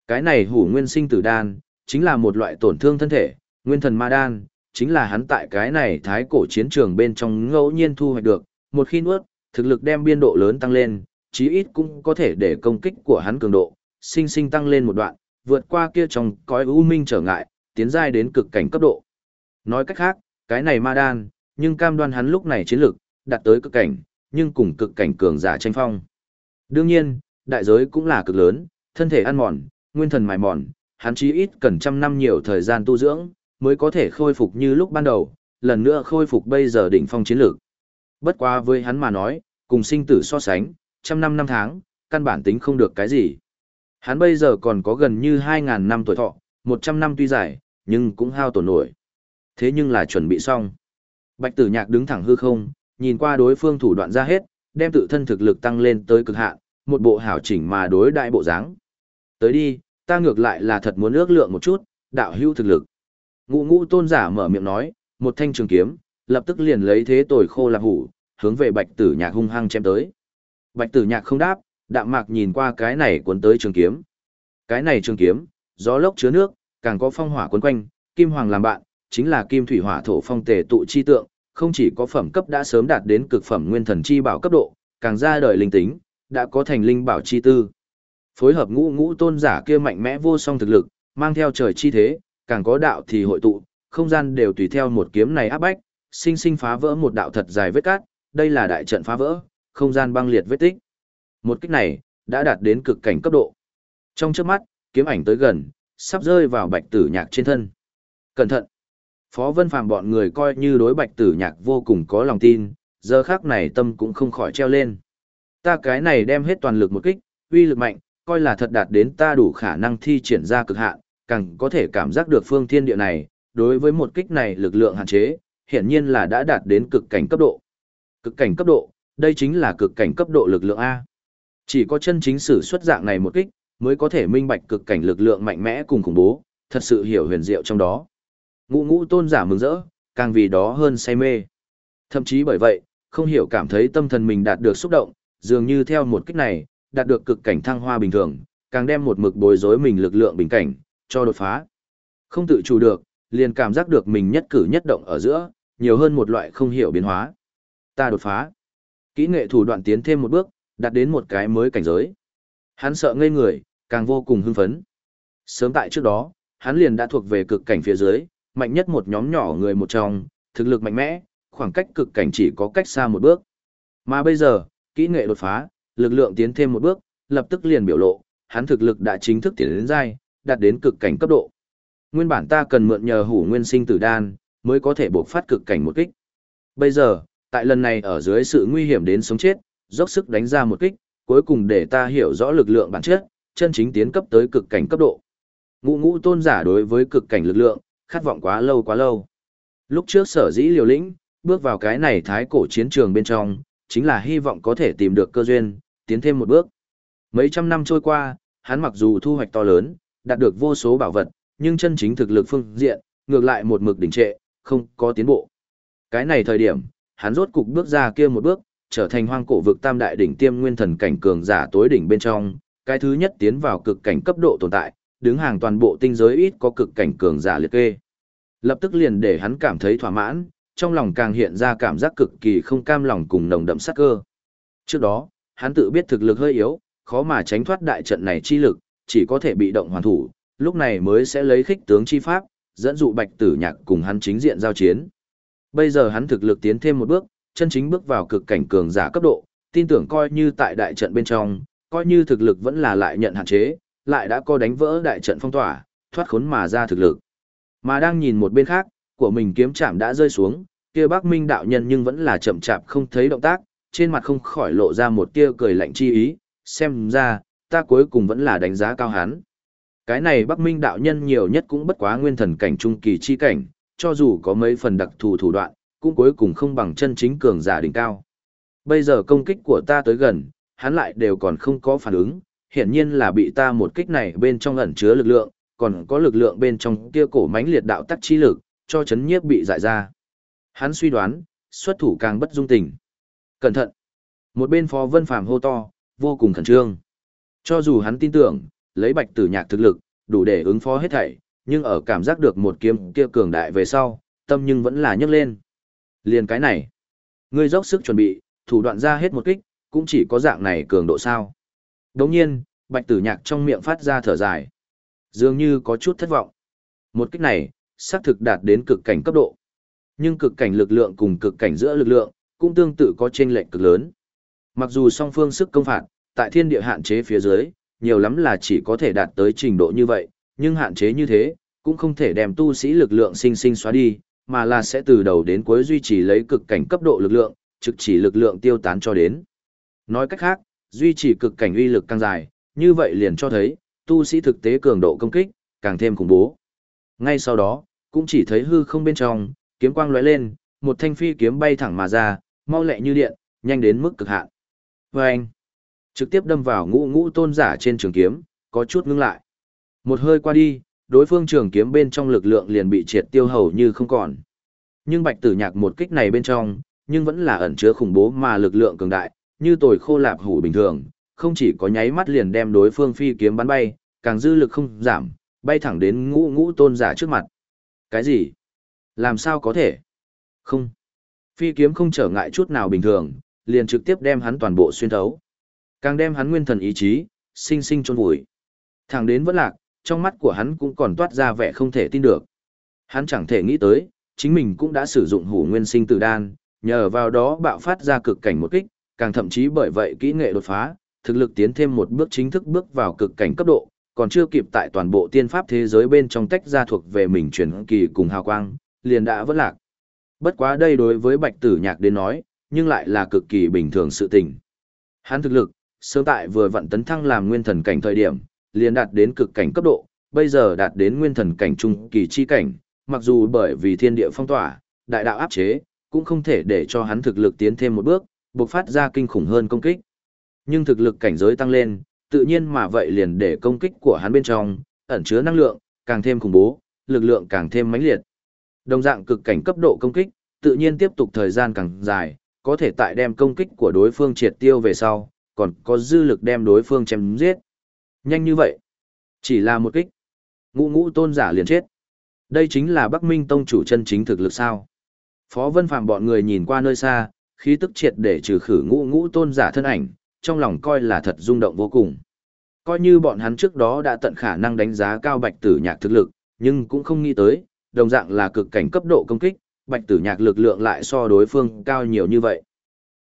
Cái này hủ nguyên sinh tử đan, chính là một loại tổn thương thân thể, nguyên thần ma đan, chính là hắn tại cái này thái cổ chiến trường bên trong ngẫu nhiên thu hoạch được, một khi nuốt, thực lực đem biên độ lớn tăng lên, chí ít cũng có thể để công kích của hắn cường độ, sinh sinh tăng lên một đoạn, vượt qua kia trong cõi u minh trở ngại, tiến giai đến cực cảnh cấp độ. Nói cách khác, cái này ma đan, nhưng cam đoan hắn lúc này chiến lực, đạt tới cực cảnh, nhưng cùng cực cảnh cường giả tranh phong. Đương nhiên, đại giới cũng là cực lớn, thân thể ăn mòn, nguyên thần mài mòn, hắn chí ít cần trăm năm nhiều thời gian tu dưỡng, mới có thể khôi phục như lúc ban đầu, lần nữa khôi phục bây giờ đỉnh phong chiến lược. Bất quá với hắn mà nói, cùng sinh tử so sánh, trăm năm năm tháng, căn bản tính không được cái gì. Hắn bây giờ còn có gần như 2.000 năm tuổi thọ, 100 năm tuy dài, nhưng cũng hao tổn nổi. Thế nhưng là chuẩn bị xong. Bạch tử nhạc đứng thẳng hư không, nhìn qua đối phương thủ đoạn ra hết, đem tự thân thực lực tăng lên tới cực hạn, một bộ hảo chỉnh mà đối đại bộ dáng. Tới đi, ta ngược lại là thật muốn ước lượng một chút, đạo hữu thực lực. Ngũ ngũ tôn giả mở miệng nói, một thanh trường kiếm, lập tức liền lấy thế tồi khô làm hủ, hướng về bạch tử nhạc hung hăng chém tới. Bạch tử nhạc không đáp, đạm mạc nhìn qua cái này cuốn tới trường kiếm. Cái này trường kiếm, gió lốc chứa nước, càng có phong hỏa cuốn quanh, kim hoàng làm bạn, chính là kim thủy hỏa thổ phong tề tụ chi tượng, không chỉ có phẩm cấp đã sớm đạt đến cực phẩm nguyên thần chi bảo cấp độ, càng ra đời linh tính, đã có thành linh bảo chi tư. Phối hợp ngũ ngũ tôn giả kia mạnh mẽ vô song thực lực, mang theo trời chi thế, càng có đạo thì hội tụ, không gian đều tùy theo một kiếm này áp bách, sinh sinh phá vỡ một đạo thật dài vết cát, đây là đại trận phá vỡ, không gian băng liệt vết tích. Một kích này, đã đạt đến cực cảnh cấp độ. Trong trước mắt, kiếm ảnh tới gần, sắp rơi vào bạch tử nhạc trên thân. Cẩn thận! Phó Vân Phàm bọn người coi như đối bạch tử nhạc vô cùng có lòng tin, giờ khác này tâm cũng không khỏi treo lên. Ta cái này đem hết toàn lực một kích, uy lực mạnh, coi là thật đạt đến ta đủ khả năng thi triển ra cực hạn, càng có thể cảm giác được phương thiên địa này, đối với một kích này lực lượng hạn chế, hiển nhiên là đã đạt đến cực cảnh cấp độ. Cực cảnh cấp độ, đây chính là cực cảnh cấp độ lực lượng A. Chỉ có chân chính sử xuất dạng này một kích, mới có thể minh bạch cực cảnh lực lượng mạnh mẽ cùng khủng bố, thật sự hiểu huyền diệu trong đó. Ngũ ngũ tôn giả mừng rỡ, càng vì đó hơn say mê. Thậm chí bởi vậy, không hiểu cảm thấy tâm thần mình đạt được xúc động, dường như theo một kích này, đạt được cực cảnh thăng hoa bình thường, càng đem một mực bối rối mình lực lượng bình cảnh, cho đột phá. Không tự chủ được, liền cảm giác được mình nhất cử nhất động ở giữa, nhiều hơn một loại không hiểu biến hóa. Ta đột phá. Kỹ nghệ thủ đoạn tiến thêm một bước, đạt đến một cái mới cảnh giới. Hắn sợ ngây người, càng vô cùng hưng phấn. Sớm tại trước đó, hắn liền đã thuộc về cực cảnh phía dưới, mạnh nhất một nhóm nhỏ người một trong, thực lực mạnh mẽ, khoảng cách cực cảnh chỉ có cách xa một bước. Mà bây giờ, kỹ nghệ đột phá, lực lượng tiến thêm một bước, lập tức liền biểu lộ, hắn thực lực đã chính thức tiến đến giai, đạt đến cực cảnh cấp độ. Nguyên bản ta cần mượn nhờ hủ nguyên sinh tử đan, mới có thể buộc phát cực cảnh một kích. Bây giờ, tại lần này ở dưới sự nguy hiểm đến sống chết, dốc sức đánh ra một kích, cuối cùng để ta hiểu rõ lực lượng bản chất, chân chính tiến cấp tới cực cảnh cấp độ. Ngũ ngũ tôn giả đối với cực cảnh lực lượng, khát vọng quá lâu quá lâu. Lúc trước sở dĩ liều lĩnh, bước vào cái này thái cổ chiến trường bên trong, chính là hy vọng có thể tìm được cơ duyên, tiến thêm một bước. Mấy trăm năm trôi qua, hắn mặc dù thu hoạch to lớn, đạt được vô số bảo vật, nhưng chân chính thực lực phương diện, ngược lại một mực đỉnh trệ, không có tiến bộ. Cái này thời điểm, hắn rốt cục bước ra kia một bước, trở thành hoang cổ vực tam đại đỉnh tiêm nguyên thần cảnh cường giả tối đỉnh bên trong, cái thứ nhất tiến vào cực cảnh cấp độ tồn tại, đứng hàng toàn bộ tinh giới ít có cực cảnh cường giả liệt kê. Lập tức liền để hắn cảm thấy thỏa mãn, trong lòng càng hiện ra cảm giác cực kỳ không cam lòng cùng nồng đậm sát cơ. Trước đó, hắn tự biết thực lực hơi yếu, khó mà tránh thoát đại trận này chi lực, chỉ có thể bị động hoàn thủ, lúc này mới sẽ lấy khích tướng chi pháp, dẫn dụ bạch tử nhạc cùng hắn chính diện giao chiến. Bây giờ hắn thực lực tiến thêm một bước, chân chính bước vào cực cảnh cường giả cấp độ, tin tưởng coi như tại đại trận bên trong, coi như thực lực vẫn là lại nhận hạn chế, lại đã có đánh vỡ đại trận phong tỏa, thoát khốn mà ra thực lực. Mà đang nhìn một bên khác, của mình kiếm chạm đã rơi xuống, kia Bắc Minh đạo nhân nhưng vẫn là chậm chạp không thấy động tác, trên mặt không khỏi lộ ra một tia cười lạnh chi ý, xem ra, ta cuối cùng vẫn là đánh giá cao hắn. Cái này Bắc Minh đạo nhân nhiều nhất cũng bất quá nguyên thần cảnh trung kỳ chi cảnh, cho dù có mấy phần đặc thù thủ đoạn, cũng cuối cùng không bằng chân chính cường giả đỉnh cao. Bây giờ công kích của ta tới gần, hắn lại đều còn không có phản ứng, hiển nhiên là bị ta một kích này bên trong ẩn chứa lực lượng, còn có lực lượng bên trong kia cổ mãnh liệt đạo tắc chi lực, cho chấn nhiếp bị giải ra. Hắn suy đoán, xuất thủ càng bất dung tình. Cẩn thận! Một bên phó vân phàm hô to, vô cùng khẩn trương. Cho dù hắn tin tưởng, lấy bạch tử nhạc thực lực, đủ để ứng phó hết thảy, nhưng ở cảm giác được một kiếm kia cường đại về sau, tâm nhưng vẫn là nhấc lên. Liền cái này, ngươi dốc sức chuẩn bị, thủ đoạn ra hết một kích, cũng chỉ có dạng này cường độ sao. Đồng nhiên, bạch tử nhạc trong miệng phát ra thở dài. Dường như có chút thất vọng. Một kích này, xác thực đạt đến cực cảnh cấp độ. Nhưng cực cảnh lực lượng cùng cực cảnh giữa lực lượng, cũng tương tự có chênh lệch cực lớn. Mặc dù song phương sức công phạt, tại thiên địa hạn chế phía dưới, nhiều lắm là chỉ có thể đạt tới trình độ như vậy, nhưng hạn chế như thế, cũng không thể đem tu sĩ lực lượng sinh sinh xóa đi, mà là sẽ từ đầu đến cuối duy trì lấy cực cảnh cấp độ lực lượng, trực chỉ lực lượng tiêu tán cho đến. Nói cách khác, duy trì cực cảnh uy lực càng dài, như vậy liền cho thấy, tu sĩ thực tế cường độ công kích, càng thêm khủng bố. Ngay sau đó, cũng chỉ thấy hư không bên trong, kiếm quang lóe lên, một thanh phi kiếm bay thẳng mà ra, mau lẹ như điện, nhanh đến mức cực hạn. Vâng! anh, trực tiếp đâm vào ngũ ngũ tôn giả trên trường kiếm, có chút ngưng lại. Một hơi qua đi, đối phương trường kiếm bên trong lực lượng liền bị triệt tiêu hầu như không còn. Nhưng bạch tử nhạc một kích này bên trong, nhưng vẫn là ẩn chứa khủng bố mà lực lượng cường đại, như tồi khô lạp hủ bình thường, không chỉ có nháy mắt liền đem đối phương phi kiếm bắn bay, càng dư lực không giảm, bay thẳng đến ngũ ngũ tôn giả trước mặt. Cái gì? Làm sao có thể? Không. Phi kiếm không trở ngại chút nào bình thường, liền trực tiếp đem hắn toàn bộ xuyên thấu. Càng đem hắn nguyên thần ý chí, sinh sinh chôn vùi. Thẳng đến vẫn lạc, trong mắt của hắn cũng còn toát ra vẻ không thể tin được. Hắn chẳng thể nghĩ tới, chính mình cũng đã sử dụng hủ nguyên sinh tử đan, nhờ vào đó bạo phát ra cực cảnh một kích, càng thậm chí bởi vậy kỹ nghệ đột phá, thực lực tiến thêm một bước chính thức bước vào cực cảnh cấp độ, còn chưa kịp tại toàn bộ tiên pháp thế giới bên trong tách ra thuộc về mình truyền kỳ cùng hào quang, liền đã vất lạc. Bất quá đây đối với bạch tử nhạc đến nói, nhưng lại là cực kỳ bình thường sự tình. Hắn thực lực, sớm tại vừa vận tấn thăng làm nguyên thần cảnh thời điểm, liền đạt đến cực cảnh cấp độ, bây giờ đạt đến nguyên thần cảnh trung kỳ chi cảnh, mặc dù bởi vì thiên địa phong tỏa, đại đạo áp chế, cũng không thể để cho hắn thực lực tiến thêm một bước, bộc phát ra kinh khủng hơn công kích. Nhưng thực lực cảnh giới tăng lên, tự nhiên mà vậy liền để công kích của hắn bên trong, ẩn chứa năng lượng, càng thêm khủng bố, lực lượng càng thêm mãnh liệt. Đồng dạng cực cảnh cấp độ công kích, tự nhiên tiếp tục thời gian càng dài, có thể tại đem công kích của đối phương triệt tiêu về sau, còn có dư lực đem đối phương chém giết. Nhanh như vậy, chỉ là một kích. Ngũ ngũ tôn giả liền chết. Đây chính là Bắc Minh Tông chủ chân chính thực lực sao. Phó Vân Phạm bọn người nhìn qua nơi xa, khí tức triệt để trừ khử ngũ ngũ tôn giả thân ảnh, trong lòng coi là thật rung động vô cùng. Coi như bọn hắn trước đó đã tận khả năng đánh giá cao bạch tử nhạc thực lực, nhưng cũng không nghĩ tới, đồng dạng là cực cảnh cấp độ công kích, bạch tử nhạc lực lượng lại so đối phương cao nhiều như vậy.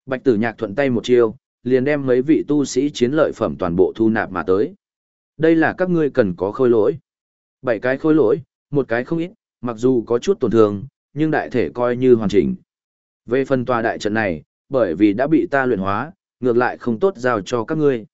Bạch tử nhạc thuận tay một chiêu, liền đem mấy vị tu sĩ chiến lợi phẩm toàn bộ thu nạp mà tới. Đây là các ngươi cần có khôi lỗi. Bảy cái khôi lỗi, một cái không ít, mặc dù có chút tổn thương, nhưng đại thể coi như hoàn chỉnh. Về phần tòa đại trận này, bởi vì đã bị ta luyện hóa, ngược lại không tốt giao cho các ngươi.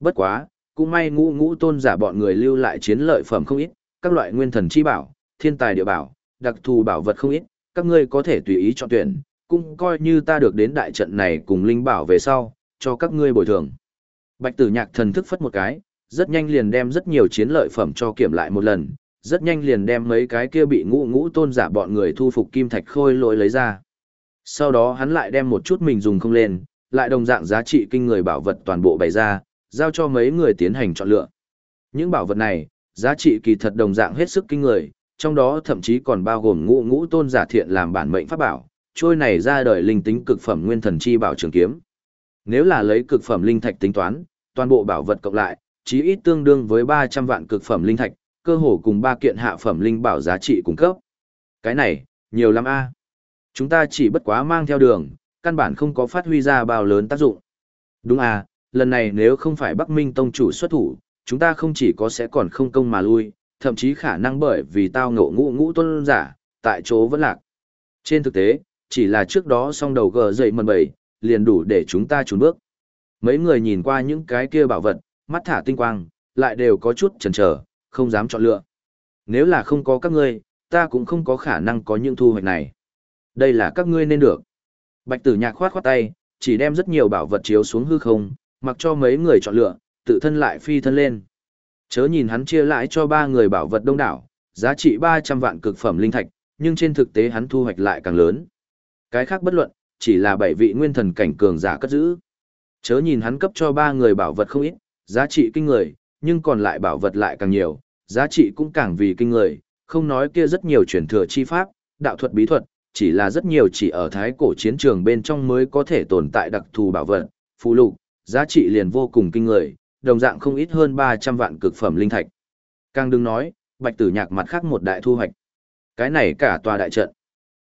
Bất quá, cũng may ngũ ngũ tôn giả bọn người lưu lại chiến lợi phẩm không ít, các loại nguyên thần chi bảo, thiên tài địa bảo, đặc thù bảo vật không ít, các ngươi có thể tùy ý chọn tuyển, cũng coi như ta được đến đại trận này cùng linh bảo về sau, cho các ngươi bồi thường. Bạch tử nhạc thần thức phất một cái, rất nhanh liền đem rất nhiều chiến lợi phẩm cho kiểm lại một lần, rất nhanh liền đem mấy cái kia bị ngũ ngũ tôn giả bọn người thu phục kim thạch khôi lỗi lấy ra. Sau đó hắn lại đem một chút mình dùng không lên, lại đồng dạng giá trị kinh người bảo vật toàn bộ bày ra, giao cho mấy người tiến hành chọn lựa. Những bảo vật này, giá trị kỳ thật đồng dạng hết sức kinh người, trong đó thậm chí còn bao gồm ngũ ngũ tôn giả thiện làm bản mệnh pháp bảo, trôi này ra đời linh tính cực phẩm nguyên thần chi bảo trường kiếm. Nếu là lấy cực phẩm linh thạch tính toán, toàn bộ bảo vật cộng lại, chí ít tương đương với 300 vạn cực phẩm linh thạch, cơ hồ cùng ba kiện hạ phẩm linh bảo giá trị cung cấp. Cái này, nhiều lắm a. Chúng ta chỉ bất quá mang theo đường, căn bản không có phát huy ra bao lớn tác dụng. Đúng à, lần này nếu không phải Bắc Minh Tông chủ xuất thủ, chúng ta không chỉ có sẽ còn không công mà lui, thậm chí khả năng bởi vì tao ngộ ngũ ngũ tôn giả, tại chỗ vẫn lạc. Trên thực tế, chỉ là trước đó song đầu gờ dậy mần bầy, liền đủ để chúng ta trốn bước. Mấy người nhìn qua những cái kia bảo vật, mắt thả tinh quang, lại đều có chút chần chờ, không dám chọn lựa. Nếu là không có các ngươi, ta cũng không có khả năng có những thu hoạch này. Đây là các ngươi nên được. Bạch tử nhạc khoát khoát tay, chỉ đem rất nhiều bảo vật chiếu xuống hư không, mặc cho mấy người chọn lựa, tự thân lại phi thân lên. Chớ nhìn hắn chia lại cho ba người bảo vật đông đảo, giá trị 300 vạn cực phẩm linh thạch, nhưng trên thực tế hắn thu hoạch lại càng lớn. Cái khác bất luận, chỉ là bảy vị nguyên thần cảnh cường giả cất giữ. Chớ nhìn hắn cấp cho ba người bảo vật không ít, giá trị kinh người, nhưng còn lại bảo vật lại càng nhiều, giá trị cũng càng vì kinh người, không nói kia rất nhiều truyền thừa chi pháp, đạo thuật bí thuật, chỉ là rất nhiều chỉ ở thái cổ chiến trường bên trong mới có thể tồn tại đặc thù bảo vật, phù lục, giá trị liền vô cùng kinh người, đồng dạng không ít hơn 300 vạn cực phẩm linh thạch. Càng đừng nói, bạch tử nhạc mặt khác một đại thu hoạch. Cái này cả tòa đại trận.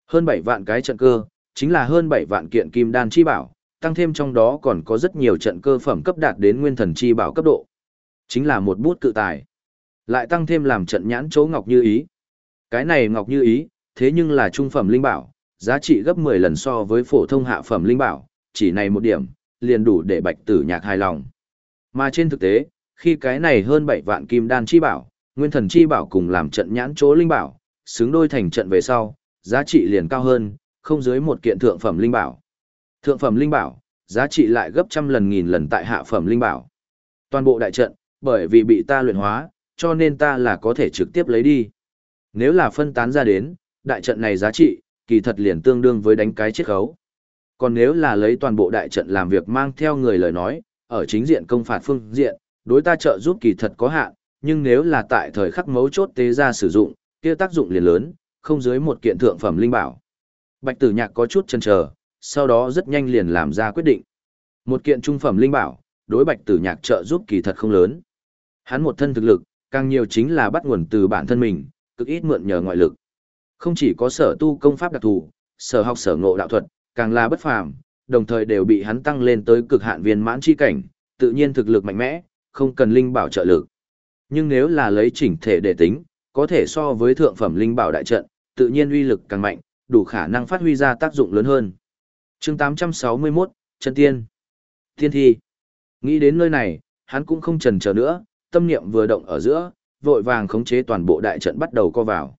Hơn 7 vạn cái trận cơ, chính là hơn 7 vạn kiện kim đan chi bảo, tăng thêm trong đó còn có rất nhiều trận cơ phẩm cấp đạt đến nguyên thần chi bảo cấp độ. Chính là một bút cự tài. Lại tăng thêm làm trận nhãn chỗ ngọc như ý. Cái này ngọc như ý, thế nhưng là trung phẩm linh bảo, giá trị gấp 10 lần so với phổ thông hạ phẩm linh bảo, chỉ này một điểm, liền đủ để bạch tử nhạc hài lòng. Mà trên thực tế, khi cái này hơn 7 vạn kim đan chi bảo, nguyên thần chi bảo cùng làm trận nhãn chỗ linh bảo, xứng đôi thành trận về sau, giá trị liền cao hơn, không dưới một kiện thượng phẩm linh bảo. Thượng phẩm linh bảo, giá trị lại gấp trăm lần nghìn lần tại hạ phẩm linh bảo. Toàn bộ đại trận, bởi vì bị ta luyện hóa, cho nên ta là có thể trực tiếp lấy đi. Nếu là phân tán ra đến, đại trận này giá trị, kỳ thật liền tương đương với đánh cái chiết khấu. Còn nếu là lấy toàn bộ đại trận làm việc mang theo người lời nói, ở chính diện công phạt phương diện, đối ta trợ giúp kỳ thật có hạn, nhưng nếu là tại thời khắc mấu chốt tế ra sử dụng, kia tác dụng liền lớn, không dưới một kiện thượng phẩm linh bảo. Bạch Tử Nhạc có chút chần chờ, sau đó rất nhanh liền làm ra quyết định. Một kiện trung phẩm linh bảo, đối Bạch Tử Nhạc trợ giúp kỳ thật không lớn. Hắn một thân thực lực, càng nhiều chính là bắt nguồn từ bản thân mình, cực ít mượn nhờ ngoại lực. Không chỉ có sở tu công pháp đặc thù, sở học sở ngộ đạo thuật, càng là bất phàm, đồng thời đều bị hắn tăng lên tới cực hạn viên mãn chi cảnh, tự nhiên thực lực mạnh mẽ, không cần linh bảo trợ lực. Nhưng nếu là lấy chỉnh thể để tính, có thể so với thượng phẩm linh bảo đại trận, tự nhiên uy lực càng mạnh, đủ khả năng phát huy ra tác dụng lớn hơn. Chương 861, Chân Tiên. Tiên thi. Nghĩ đến nơi này, hắn cũng không chần chờ nữa, tâm niệm vừa động ở giữa, vội vàng khống chế toàn bộ đại trận bắt đầu co vào.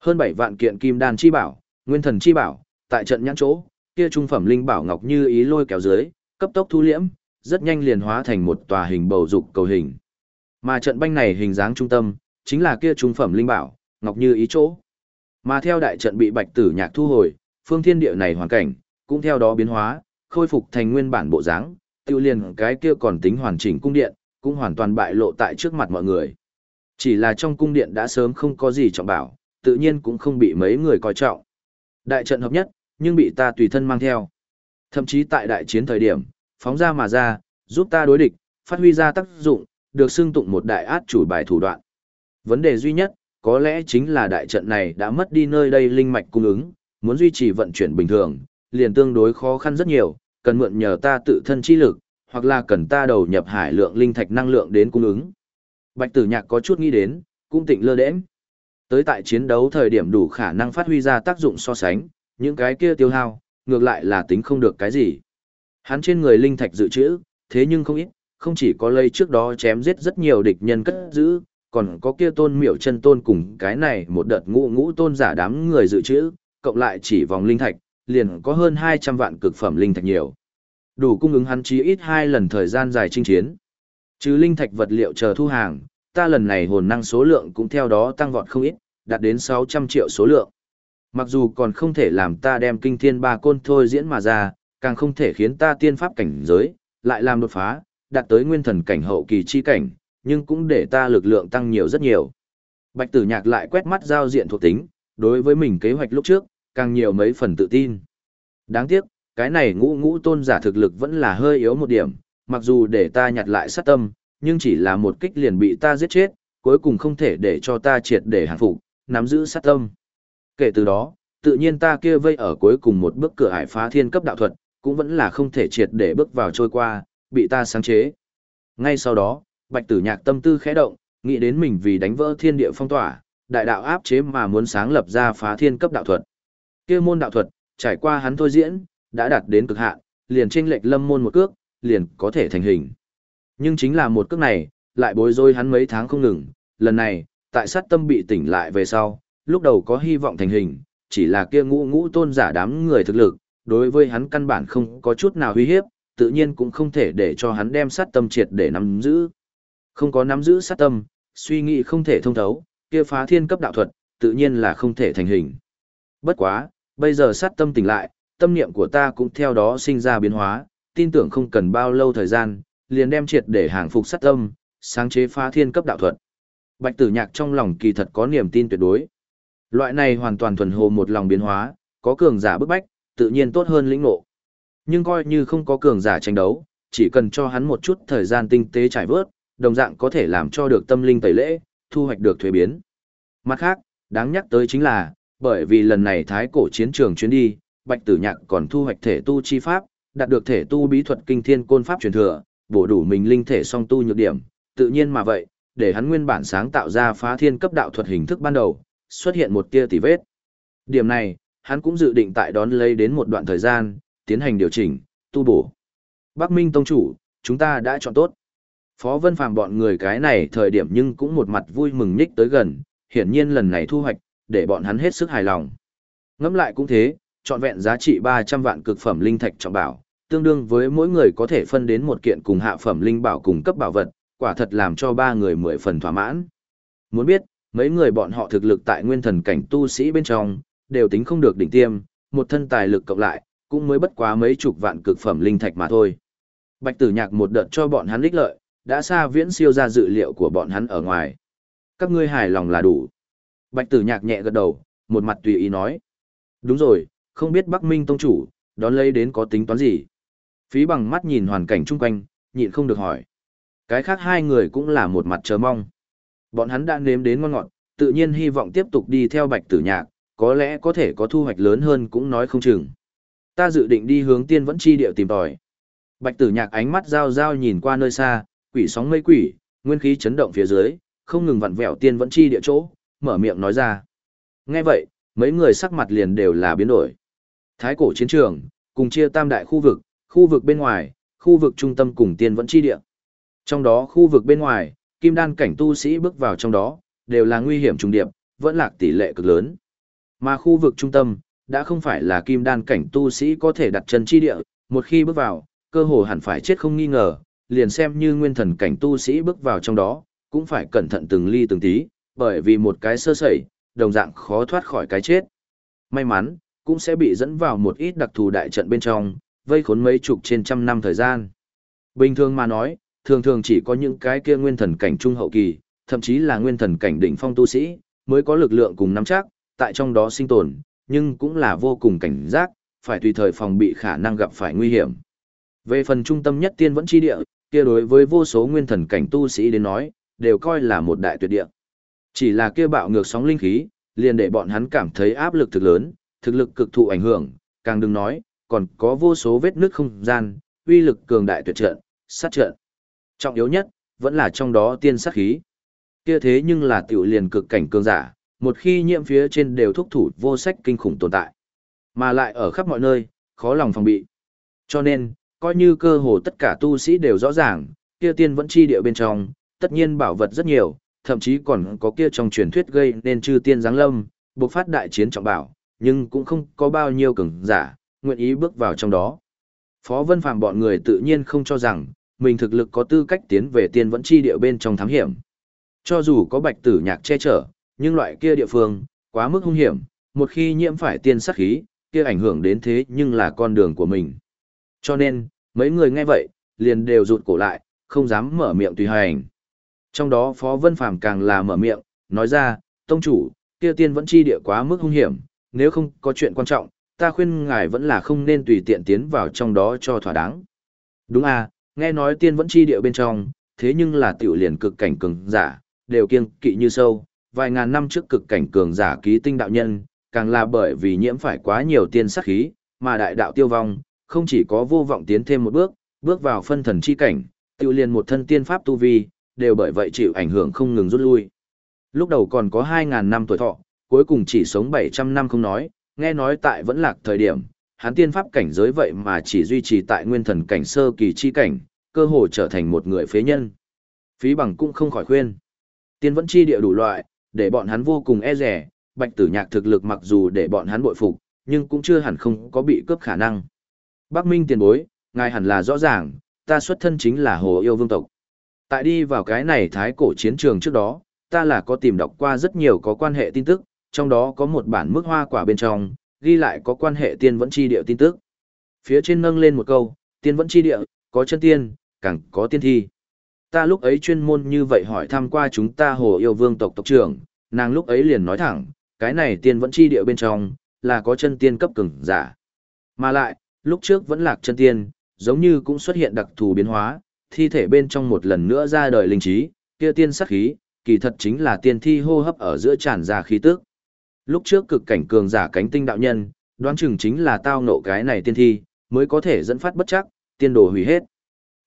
Hơn 7 vạn kiện kim đan chi bảo, nguyên thần chi bảo, tại trận nhãn chỗ, kia trung phẩm linh bảo ngọc như ý lôi kéo dưới, cấp tốc thu liễm, rất nhanh liền hóa thành một tòa hình bầu dục cầu hình. Mà trận banh này hình dáng trung tâm, chính là kia trung phẩm linh bảo, ngọc như ý chỗ. Mà theo đại trận bị bạch tử nhạc thu hồi, phương thiên địa này hoàn cảnh, cũng theo đó biến hóa, khôi phục thành nguyên bản bộ dáng, tiêu liền cái kia còn tính hoàn chỉnh cung điện, cũng hoàn toàn bại lộ tại trước mặt mọi người. Chỉ là trong cung điện đã sớm không có gì trọng bảo, tự nhiên cũng không bị mấy người coi trọng. Đại trận hợp nhất, nhưng bị ta tùy thân mang theo. Thậm chí tại đại chiến thời điểm, phóng ra mà ra, giúp ta đối địch, phát huy ra tác dụng, được xưng tụng một đại át chủ bài thủ đoạn. Vấn đề duy nhất, có lẽ chính là đại trận này đã mất đi nơi đây linh mạch cung ứng, muốn duy trì vận chuyển bình thường, liền tương đối khó khăn rất nhiều, cần mượn nhờ ta tự thân chi lực, hoặc là cần ta đầu nhập hải lượng linh thạch năng lượng đến cung ứng. Bạch Tử Nhạc có chút nghĩ đến, cũng tịnh lơ đễnh. Tới tại chiến đấu thời điểm đủ khả năng phát huy ra tác dụng so sánh, những cái kia tiêu hao, ngược lại là tính không được cái gì. Hắn trên người linh thạch dự trữ, thế nhưng không ít, không chỉ có lây trước đó chém giết rất nhiều địch nhân cất giữ, còn có kia tôn miểu chân tôn cùng cái này một đợt ngũ ngũ tôn giả đám người dự trữ, cộng lại chỉ vòng linh thạch, liền có hơn 200 vạn cực phẩm linh thạch nhiều. Đủ cung ứng hắn chí ít hai lần thời gian dài chinh chiến. chứ linh thạch vật liệu chờ thu hàng, ta lần này hồn năng số lượng cũng theo đó tăng vọt không ít, đạt đến 600 triệu số lượng. Mặc dù còn không thể làm ta đem kinh thiên ba côn thôi diễn mà ra, càng không thể khiến ta tiên pháp cảnh giới, lại làm đột phá, đạt tới nguyên thần cảnh hậu kỳ chi cảnh, nhưng cũng để ta lực lượng tăng nhiều rất nhiều. Bạch tử nhạc lại quét mắt giao diện thuộc tính, đối với mình kế hoạch lúc trước, càng nhiều mấy phần tự tin. Đáng tiếc, cái này ngũ ngũ tôn giả thực lực vẫn là hơi yếu một điểm, mặc dù để ta nhặt lại sát tâm, nhưng chỉ là một kích liền bị ta giết chết, cuối cùng không thể để cho ta triệt để hàng phục, nắm giữ sát tâm. Kể từ đó, tự nhiên ta kia vây ở cuối cùng một bước cửa hải phá thiên cấp đạo thuật, cũng vẫn là không thể triệt để bước vào trôi qua, bị ta sáng chế. Ngay sau đó, bạch tử nhạc tâm tư khẽ động, nghĩ đến mình vì đánh vỡ thiên địa phong tỏa, đại đạo áp chế mà muốn sáng lập ra phá thiên cấp đạo thuật. Kia môn đạo thuật, trải qua hắn thôi diễn, đã đạt đến cực hạn, liền chênh lệch lâm môn một cước, liền có thể thành hình. Nhưng chính là một cước này, lại bối rối hắn mấy tháng không ngừng, lần này, tại sát tâm bị tỉnh lại về sau, lúc đầu có hy vọng thành hình, chỉ là kia ngũ ngũ tôn giả đám người thực lực, đối với hắn căn bản không có chút nào uy hiếp, tự nhiên cũng không thể để cho hắn đem sát tâm triệt để nắm giữ. Không có nắm giữ sát tâm, suy nghĩ không thể thông thấu, kia phá thiên cấp đạo thuật, tự nhiên là không thể thành hình. Bất quá, bây giờ sát tâm tỉnh lại, tâm niệm của ta cũng theo đó sinh ra biến hóa, tin tưởng không cần bao lâu thời gian, liền đem triệt để hàng phục sát tâm, sáng chế phá thiên cấp đạo thuật. Bạch tử nhạc trong lòng kỳ thật có niềm tin tuyệt đối. Loại này hoàn toàn thuần hồ một lòng biến hóa, có cường giả bức bách, tự nhiên tốt hơn lĩnh ngộ. Nhưng coi như không có cường giả tranh đấu, chỉ cần cho hắn một chút thời gian tinh tế trải vớt, đồng dạng có thể làm cho được tâm linh tẩy lễ, thu hoạch được thuế biến. Mặt khác, đáng nhắc tới chính là, bởi vì lần này thái cổ chiến trường chuyến đi, Bạch Tử Nhạc còn thu hoạch thể tu chi pháp, đạt được thể tu bí thuật kinh thiên côn pháp truyền thừa, bổ đủ mình linh thể song tu nhược điểm, tự nhiên mà vậy, để hắn nguyên bản sáng tạo ra phá thiên cấp đạo thuật hình thức ban đầu, xuất hiện một tia tỉ vết. Điểm này, hắn cũng dự định tại đón lấy đến một đoạn thời gian, tiến hành điều chỉnh, tu bổ. Bắc Minh Tông Chủ, chúng ta đã chọn tốt. Phó Vân Phàm bọn người cái này thời điểm nhưng cũng một mặt vui mừng nhích tới gần, hiển nhiên lần này thu hoạch, để bọn hắn hết sức hài lòng. Ngẫm lại cũng thế, trọn vẹn giá trị 300 vạn cực phẩm linh thạch trọng bảo, tương đương với mỗi người có thể phân đến một kiện cùng hạ phẩm linh bảo cùng cấp bảo vật, quả thật làm cho ba người mười phần thỏa mãn. Muốn biết, mấy người bọn họ thực lực tại nguyên thần cảnh tu sĩ bên trong, đều tính không được đỉnh tiêm, một thân tài lực cộng lại, cũng mới bất quá mấy chục vạn cực phẩm linh thạch mà thôi. Bạch tử nhạc một đợt cho bọn hắn ích lợi, đã xa viễn siêu ra dự liệu của bọn hắn ở ngoài. Các ngươi hài lòng là đủ. Bạch tử nhạc nhẹ gật đầu, một mặt tùy ý nói. Đúng rồi, không biết Bắc Minh Tông Chủ, đón lấy đến có tính toán gì. Phí bằng mắt nhìn hoàn cảnh chung quanh, nhịn không được hỏi. Cái khác hai người cũng là một mặt chờ mong. Bọn hắn đã nếm đến ngon ngọt, tự nhiên hy vọng tiếp tục đi theo bạch tử nhạc, có lẽ có thể có thu hoạch lớn hơn cũng nói không chừng. Ta dự định đi hướng tiên vẫn chi điệu tìm tòi. Bạch tử nhạc ánh mắt giao giao nhìn qua nơi xa, quỷ sóng mây quỷ, nguyên khí chấn động phía dưới, không ngừng vặn vẹo tiên vẫn chi địa chỗ, mở miệng nói ra. Nghe vậy, mấy người sắc mặt liền đều là biến đổi. Thái cổ chiến trường, cùng chia tam đại khu vực, khu vực bên ngoài, khu vực trung tâm cùng tiên vẫn chi địa. Trong đó khu vực bên ngoài, kim đan cảnh tu sĩ bước vào trong đó, đều là nguy hiểm trùng điệp, vẫn lạc tỷ lệ cực lớn. Mà khu vực trung tâm, đã không phải là kim đan cảnh tu sĩ có thể đặt chân chi địa, một khi bước vào, cơ hồ hẳn phải chết không nghi ngờ, liền xem như nguyên thần cảnh tu sĩ bước vào trong đó, cũng phải cẩn thận từng ly từng tí, bởi vì một cái sơ sẩy, đồng dạng khó thoát khỏi cái chết. May mắn, cũng sẽ bị dẫn vào một ít đặc thù đại trận bên trong, vây khốn mấy chục trên trăm năm thời gian. Bình thường mà nói, thường thường chỉ có những cái kia nguyên thần cảnh trung hậu kỳ, thậm chí là nguyên thần cảnh đỉnh phong tu sĩ, mới có lực lượng cùng nắm chắc, tại trong đó sinh tồn, nhưng cũng là vô cùng cảnh giác, phải tùy thời phòng bị khả năng gặp phải nguy hiểm. Về phần trung tâm nhất tiên vẫn chi địa, kia đối với vô số nguyên thần cảnh tu sĩ đến nói, đều coi là một đại tuyệt địa. Chỉ là kia bạo ngược sóng linh khí, liền để bọn hắn cảm thấy áp lực thực lớn, thực lực cực thụ ảnh hưởng, càng đừng nói, còn có vô số vết nước không gian, uy lực cường đại tuyệt trận, sát trận. Trọng yếu nhất, vẫn là trong đó tiên sát khí. Kia thế nhưng là tiểu liền cực cảnh cường giả, một khi nhiễm phía trên đều thúc thủ vô sách kinh khủng tồn tại. Mà lại ở khắp mọi nơi, khó lòng phòng bị. Cho nên, coi như cơ hồ tất cả tu sĩ đều rõ ràng, kia tiên vẫn chi địa bên trong, tất nhiên bảo vật rất nhiều, thậm chí còn có kia trong truyền thuyết gây nên chư tiên giáng lâm, buộc phát đại chiến trọng bảo, nhưng cũng không có bao nhiêu cường giả, nguyện ý bước vào trong đó. Phó Vân Phàm bọn người tự nhiên không cho rằng, mình thực lực có tư cách tiến về tiên vẫn chi địa bên trong thám hiểm. Cho dù có bạch tử nhạc che chở, nhưng loại kia địa phương, quá mức hung hiểm, một khi nhiễm phải tiên sát khí, kia ảnh hưởng đến thế nhưng là con đường của mình. Cho nên, mấy người nghe vậy, liền đều rụt cổ lại, không dám mở miệng tùy hành. Trong đó Phó Vân Phàm càng là mở miệng, nói ra, tông chủ, kia tiên vẫn chi địa quá mức hung hiểm, nếu không có chuyện quan trọng, ta khuyên ngài vẫn là không nên tùy tiện tiến vào trong đó cho thỏa đáng. Đúng à, nghe nói tiên vẫn chi địa bên trong, thế nhưng là tiểu liền cực cảnh cường giả, đều kiêng kỵ như sâu, vài ngàn năm trước cực cảnh cường giả ký tinh đạo nhân, càng là bởi vì nhiễm phải quá nhiều tiên sát khí, mà đại đạo tiêu vong, không chỉ có vô vọng tiến thêm một bước, bước vào phân thần chi cảnh, tiêu liền một thân tiên pháp tu vi, đều bởi vậy chịu ảnh hưởng không ngừng rút lui. Lúc đầu còn có 2.000 năm tuổi thọ, cuối cùng chỉ sống 700 năm không nói, nghe nói tại vẫn lạc thời điểm, hắn tiên pháp cảnh giới vậy mà chỉ duy trì tại nguyên thần cảnh sơ kỳ chi cảnh, cơ hồ trở thành một người phế nhân. Phí bằng cũng không khỏi khuyên. Tiên vẫn chi địa đủ loại, để bọn hắn vô cùng e rẻ, bạch tử nhạc thực lực mặc dù để bọn hắn bội phục, nhưng cũng chưa hẳn không có bị cướp khả năng. Bắc Minh tiền bối, ngài hẳn là rõ ràng, ta xuất thân chính là hồ yêu vương tộc. Tại đi vào cái này thái cổ chiến trường trước đó, ta là có tìm đọc qua rất nhiều có quan hệ tin tức, trong đó có một bản mức hoa quả bên trong, ghi lại có quan hệ tiên vẫn chi địa tin tức. Phía trên nâng lên một câu, tiên vẫn chi địa, có chân tiên, càng có tiên thi. Ta lúc ấy chuyên môn như vậy hỏi thăm qua chúng ta hồ yêu vương tộc tộc trưởng, nàng lúc ấy liền nói thẳng, cái này tiên vẫn chi địa bên trong, là có chân tiên cấp cường giả. Mà lại, lúc trước vẫn lạc chân tiên, giống như cũng xuất hiện đặc thù biến hóa, thi thể bên trong một lần nữa ra đời linh trí, kia tiên sắc khí, kỳ thật chính là tiên thi hô hấp ở giữa tràn ra khí tức. Lúc trước cực cảnh cường giả cánh tinh đạo nhân, đoán chừng chính là tao nộ cái này tiên thi, mới có thể dẫn phát bất chắc, tiên đồ hủy hết.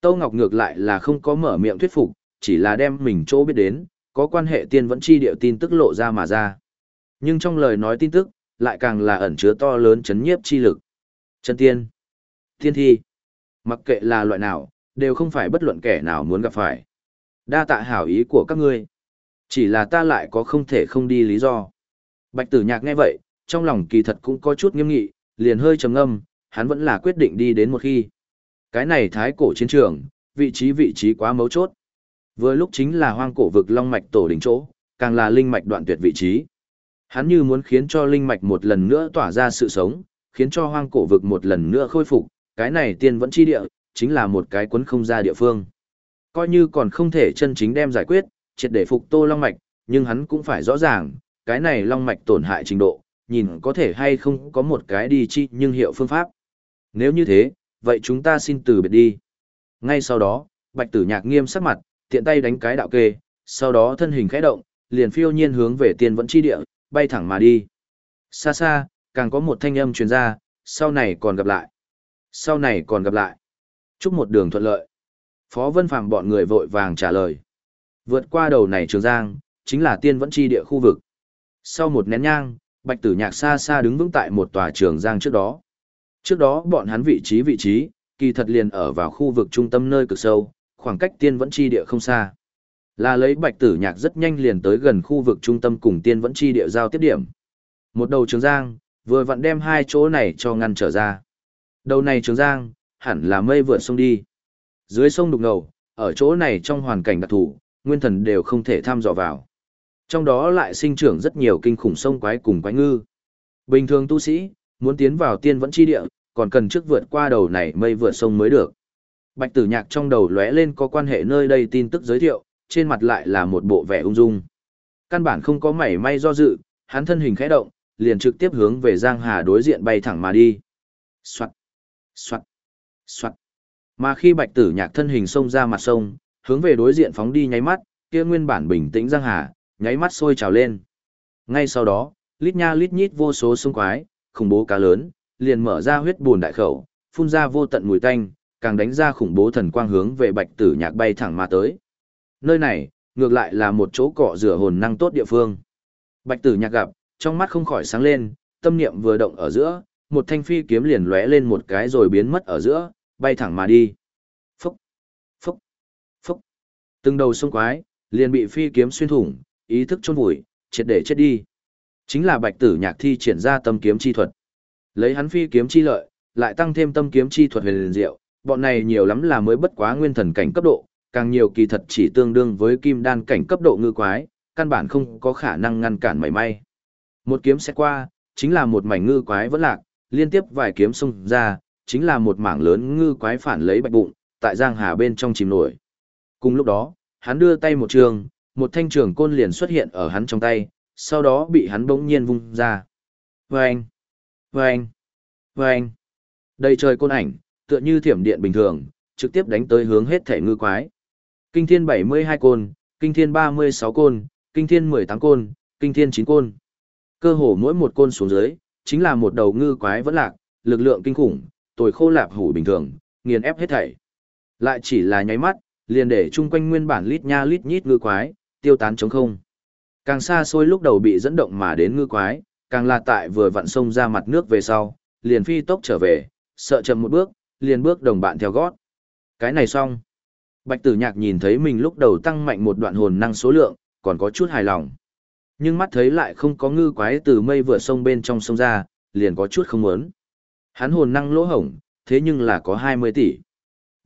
Tâu Ngọc ngược lại là không có mở miệng thuyết phục, chỉ là đem mình chỗ biết đến, có quan hệ tiên vẫn chi điệu tin tức lộ ra mà ra. Nhưng trong lời nói tin tức, lại càng là ẩn chứa to lớn chấn nhiếp chi lực. Chân tiên, tiên thi, mặc kệ là loại nào, đều không phải bất luận kẻ nào muốn gặp phải, Đa tạ hảo ý của các ngươi. Chỉ là ta lại có không thể không đi lý do. Bạch tử nhạc nghe vậy, trong lòng kỳ thật cũng có chút nghiêm nghị, liền hơi trầm ngâm, hắn vẫn là quyết định đi đến một khi. Cái này thái cổ chiến trường, vị trí vị trí quá mấu chốt. Vừa lúc chính là hoang cổ vực long mạch tổ đỉnh chỗ, càng là linh mạch đoạn tuyệt vị trí. Hắn như muốn khiến cho linh mạch một lần nữa tỏa ra sự sống, khiến cho hoang cổ vực một lần nữa khôi phục, cái này tiên vẫn chi địa, chính là một cái quấn không ra địa phương. Coi như còn không thể chân chính đem giải quyết, triệt để phục tô long mạch, nhưng hắn cũng phải rõ ràng, cái này long mạch tổn hại trình độ, nhìn có thể hay không có một cái đi chi nhưng hiệu phương pháp. Nếu như thế, vậy chúng ta xin từ biệt đi. Ngay sau đó, bạch tử nhạc nghiêm sắc mặt, tiện tay đánh cái đạo kê, sau đó thân hình khẽ động, liền phiêu nhiên hướng về tiên vẫn chi địa, bay thẳng mà đi. Xa xa, càng có một thanh âm truyền ra, sau này còn gặp lại. Sau này còn gặp lại. Chúc một đường thuận lợi. Phó Vân Phàm bọn người vội vàng trả lời. Vượt qua đầu này Trường Giang, chính là tiên vẫn chi địa khu vực. Sau một nén nhang, Bạch Tử Nhạc xa xa đứng vững tại một tòa Trường Giang trước đó. Trước đó bọn hắn vị trí vị trí, kỳ thật liền ở vào khu vực trung tâm nơi cực sâu, khoảng cách tiên vẫn chi địa không xa. Là lấy Bạch Tử Nhạc rất nhanh liền tới gần khu vực trung tâm cùng tiên vẫn chi địa giao tiếp điểm. Một đầu Trường Giang, vừa vặn đem hai chỗ này cho ngăn trở ra. Đầu này Trường Giang, hẳn là mây vượt sông đi. Dưới sông đục ngầu, ở chỗ này trong hoàn cảnh đặc thù, nguyên thần đều không thể tham dò vào. Trong đó lại sinh trưởng rất nhiều kinh khủng sông quái cùng quái ngư. Bình thường tu sĩ, muốn tiến vào tiên vẫn chi địa, còn cần trước vượt qua đầu này mây vượt sông mới được. Bạch tử nhạc trong đầu lóe lên có quan hệ nơi đây tin tức giới thiệu, trên mặt lại là một bộ vẻ ung dung. Căn bản không có mảy may do dự, hắn thân hình khẽ động, liền trực tiếp hướng về Giang Hà đối diện bay thẳng mà đi. Soạt, soạt, soạt. Mà khi bạch tử nhạc thân hình xông ra mặt sông, hướng về đối diện phóng đi nháy mắt, kia nguyên bản bình tĩnh Giang Hà, nháy mắt sôi trào lên. Ngay sau đó, lít nha lít nhít vô số sông quái, khủng bố cá lớn, liền mở ra huyết buồn đại khẩu, phun ra vô tận mùi tanh, càng đánh ra khủng bố thần quang hướng về bạch tử nhạc bay thẳng mà tới. Nơi này, ngược lại là một chỗ cọ rửa hồn năng tốt địa phương. Bạch tử nhạc gặp, trong mắt không khỏi sáng lên, tâm niệm vừa động ở giữa, một thanh phi kiếm liền lóe lên một cái rồi biến mất ở giữa, bay thẳng mà đi. Phúc, phúc, phúc. Từng đầu sông quái, liền bị phi kiếm xuyên thủng, ý thức chôn vùi, triệt để chết đi. Chính là bạch tử nhạc thi triển ra tâm kiếm chi thuật. Lấy hắn phi kiếm chi lợi, lại tăng thêm tâm kiếm chi thuật huyền liền diệu, bọn này nhiều lắm là mới bất quá nguyên thần cảnh cấp độ, càng nhiều kỳ thật chỉ tương đương với kim đan cảnh cấp độ ngư quái, căn bản không có khả năng ngăn cản mảy may. Một kiếm sẽ qua, chính là một mảnh ngư quái vẫn lạc, liên tiếp vài kiếm xung ra, chính là một mảng lớn ngư quái phản lấy bạch bụng, tại giang hà bên trong chìm nổi. Cùng lúc đó, hắn đưa tay một trường, một thanh trường côn liền xuất hiện ở hắn trong tay, sau đó bị hắn bỗng nhiên vung ra. Vâng! Vâng! Vâng! Đầy trời côn ảnh, tựa như thiểm điện bình thường, trực tiếp đánh tới hướng hết thể ngư quái. Kinh thiên 72 côn, kinh thiên 36 côn, kinh thiên 18 côn, kinh thiên 9 côn. Cơ hồ mỗi một côn xuống dưới, chính là một đầu ngư quái vẫn lạc, lực lượng kinh khủng, tồi khô lạp hủ bình thường, nghiền ép hết thảy. Lại chỉ là nháy mắt, liền để chung quanh nguyên bản lít nha lít nhít ngư quái, tiêu tán trống không. Càng xa xôi lúc đầu bị dẫn động mà đến ngư quái, càng là tại vừa vặn sông ra mặt nước về sau, liền phi tốc trở về, sợ chậm một bước, liền bước đồng bạn theo gót. Cái này xong. Bạch tử nhạc nhìn thấy mình lúc đầu tăng mạnh một đoạn hồn năng số lượng, còn có chút hài lòng. Nhưng mắt thấy lại không có ngư quái từ mây vừa sông bên trong sông ra, liền có chút không muốn. Hắn hồn năng lỗ hổng, thế nhưng là có 20 tỷ.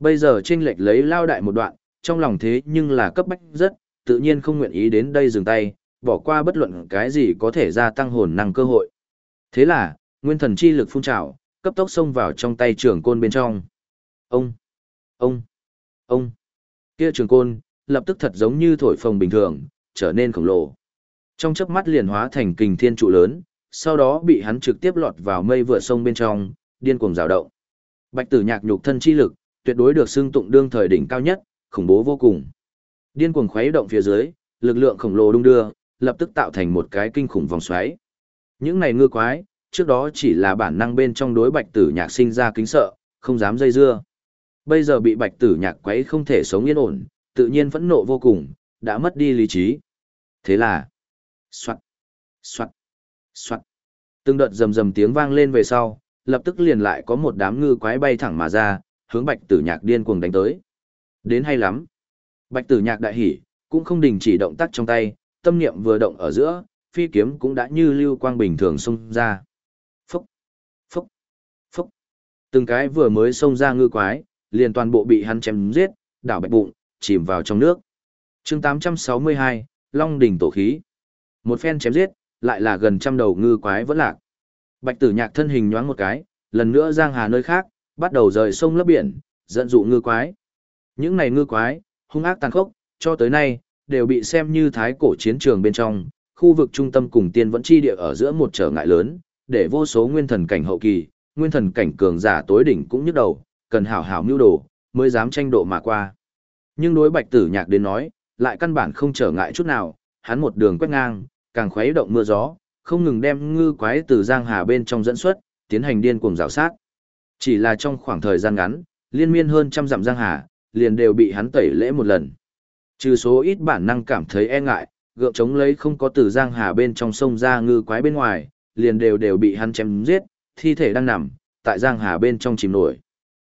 Bây giờ chênh lệch lấy lao đại một đoạn, trong lòng thế nhưng là cấp bách rất, tự nhiên không nguyện ý đến đây dừng tay, bỏ qua bất luận cái gì có thể gia tăng hồn năng cơ hội. Thế là, nguyên thần chi lực phun trào, cấp tốc xông vào trong tay trường côn bên trong. Ông, ông, ông, kia trường côn, lập tức thật giống như thổi phồng bình thường, trở nên khổng lồ. Trong chớp mắt liền hóa thành kình thiên trụ lớn, sau đó bị hắn trực tiếp lọt vào mây vượt sông bên trong, điên cuồng rào động. Bạch tử nhạc nhục thân chi lực, tuyệt đối được xưng tụng đương thời đỉnh cao nhất, khủng bố vô cùng. Điên cuồng khuấy động phía dưới, lực lượng khổng lồ đung đưa, lập tức tạo thành một cái kinh khủng vòng xoáy. Những này ngư quái, trước đó chỉ là bản năng bên trong đối bạch tử nhạc sinh ra kính sợ, không dám dây dưa. Bây giờ bị bạch tử nhạc quấy không thể sống yên ổn, tự nhiên phẫn nộ vô cùng, đã mất đi lý trí. Thế là, Soạt, soạt, soạt. Từng đợt rầm rầm tiếng vang lên về sau, lập tức liền lại có một đám ngư quái bay thẳng mà ra, hướng bạch tử nhạc điên cuồng đánh tới. Đến hay lắm. Bạch tử nhạc đại hỉ, cũng không đình chỉ động tác trong tay, tâm niệm vừa động ở giữa, phi kiếm cũng đã như lưu quang bình thường xông ra. Phúc, phúc, phúc. Từng cái vừa mới xông ra ngư quái, liền toàn bộ bị hắn chém giết, đảo bạch bụng, chìm vào trong nước. chương 862, Long đỉnh tổ khí. Một phen chém giết, lại là gần trăm đầu ngư quái vẫn lạc. Bạch tử nhạc thân hình nhoáng một cái, lần nữa giang hà nơi khác, bắt đầu rời sông lấp biển, dẫn dụ ngư quái. Những này ngư quái, hung ác tàn khốc, cho tới nay, đều bị xem như thái cổ chiến trường bên trong, khu vực trung tâm cùng tiên vẫn chi địa ở giữa một trở ngại lớn, để vô số nguyên thần cảnh hậu kỳ, nguyên thần cảnh cường giả tối đỉnh cũng nhức đầu, cần hảo hảo mưu đồ, mới dám tranh độ mà qua. Nhưng đối bạch tử nhạc đến nói, lại căn bản không trở ngại chút nào, hắn một đường quét ngang, càng khuấy động mưa gió, không ngừng đem ngư quái từ giang hà bên trong dẫn xuất, tiến hành điên cuồng rào sát. Chỉ là trong khoảng thời gian ngắn, liên miên hơn trăm dặm giang hà, liền đều bị hắn tẩy lễ một lần. Trừ số ít bản năng cảm thấy e ngại, gượng chống lấy không có từ giang hà bên trong sông ra ngư quái bên ngoài, liền đều đều bị hắn chém giết, thi thể đang nằm, tại giang hà bên trong chìm nổi.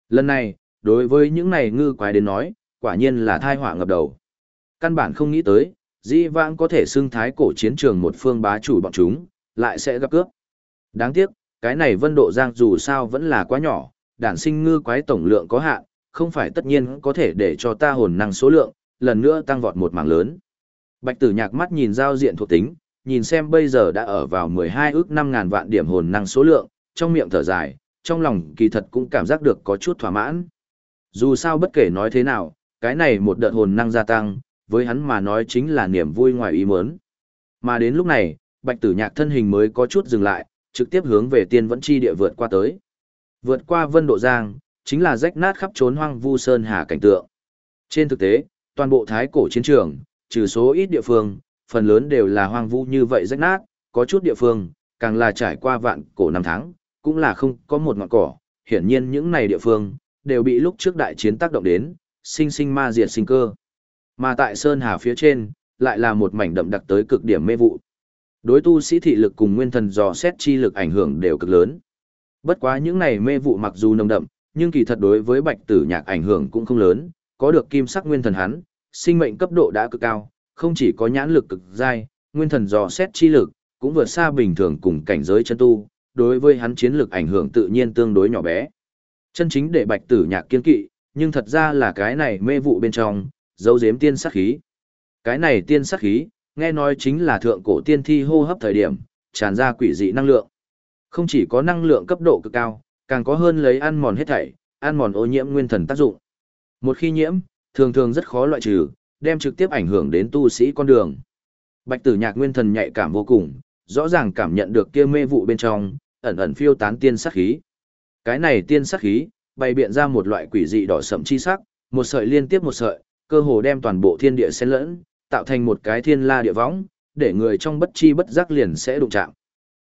Lần này, đối với những này ngư quái đến nói, quả nhiên là thai họa ngập đầu. Căn bản không nghĩ tới, dĩ vãng có thể xưng thái cổ chiến trường một phương bá chủ bọn chúng, lại sẽ gặp cướp. Đáng tiếc, cái này vân độ giang dù sao vẫn là quá nhỏ, đản sinh ngư quái tổng lượng có hạn, không phải tất nhiên có thể để cho ta hồn năng số lượng, lần nữa tăng vọt một mảng lớn. Bạch tử nhạc mắt nhìn giao diện thuộc tính, nhìn xem bây giờ đã ở vào 12 ước 5 ngàn vạn điểm hồn năng số lượng, trong miệng thở dài, trong lòng kỳ thật cũng cảm giác được có chút thỏa mãn. Dù sao bất kể nói thế nào, cái này một đợt hồn năng gia tăng, với hắn mà nói chính là niềm vui ngoài ý muốn. Mà đến lúc này, bạch tử nhạc thân hình mới có chút dừng lại, trực tiếp hướng về tiên vẫn chi địa vượt qua tới. Vượt qua vân độ giang, chính là rách nát khắp trốn hoang vu sơn hà cảnh tượng. Trên thực tế, toàn bộ thái cổ chiến trường, trừ số ít địa phương, phần lớn đều là hoang vu như vậy rách nát, có chút địa phương, càng là trải qua vạn cổ năm tháng, cũng là không có một ngọn cỏ, hiển nhiên những này địa phương, đều bị lúc trước đại chiến tác động đến, sinh sinh ma diệt sinh cơ. Mà tại Sơn Hà phía trên, lại là một mảnh đậm đặc tới cực điểm mê vụ. Đối tu sĩ thị lực cùng nguyên thần dò xét chi lực ảnh hưởng đều cực lớn. Bất quá những này mê vụ mặc dù nồng đậm, nhưng kỳ thật đối với bạch tử nhạc ảnh hưởng cũng không lớn, có được kim sắc nguyên thần hắn, sinh mệnh cấp độ đã cực cao, không chỉ có nhãn lực cực dai, nguyên thần dò xét chi lực, cũng vượt xa bình thường cùng cảnh giới chân tu, đối với hắn chiến lực ảnh hưởng tự nhiên tương đối nhỏ bé. Chân chính để bạch tử nhạc kiên kỵ, nhưng thật ra là cái này mê vụ bên trong, dấu giếm tiên sắc khí. Cái này tiên sắc khí, nghe nói chính là thượng cổ tiên thi hô hấp thời điểm, tràn ra quỷ dị năng lượng. Không chỉ có năng lượng cấp độ cực cao, càng có hơn lấy ăn mòn hết thảy, ăn mòn ô nhiễm nguyên thần tác dụng. Một khi nhiễm, thường thường rất khó loại trừ, đem trực tiếp ảnh hưởng đến tu sĩ con đường. Bạch Tử Nhạc nguyên thần nhạy cảm vô cùng, rõ ràng cảm nhận được kia mê vụ bên trong, ẩn ẩn phiêu tán tiên sắc khí. Cái này tiên sắc khí, bày biện ra một loại quỷ dị đỏ sẫm chi sắc, một sợi liên tiếp một sợi, cơ hồ đem toàn bộ thiên địa xen lẫn, tạo thành một cái thiên la địa võng, để người trong bất chi bất giác liền sẽ đụng chạm.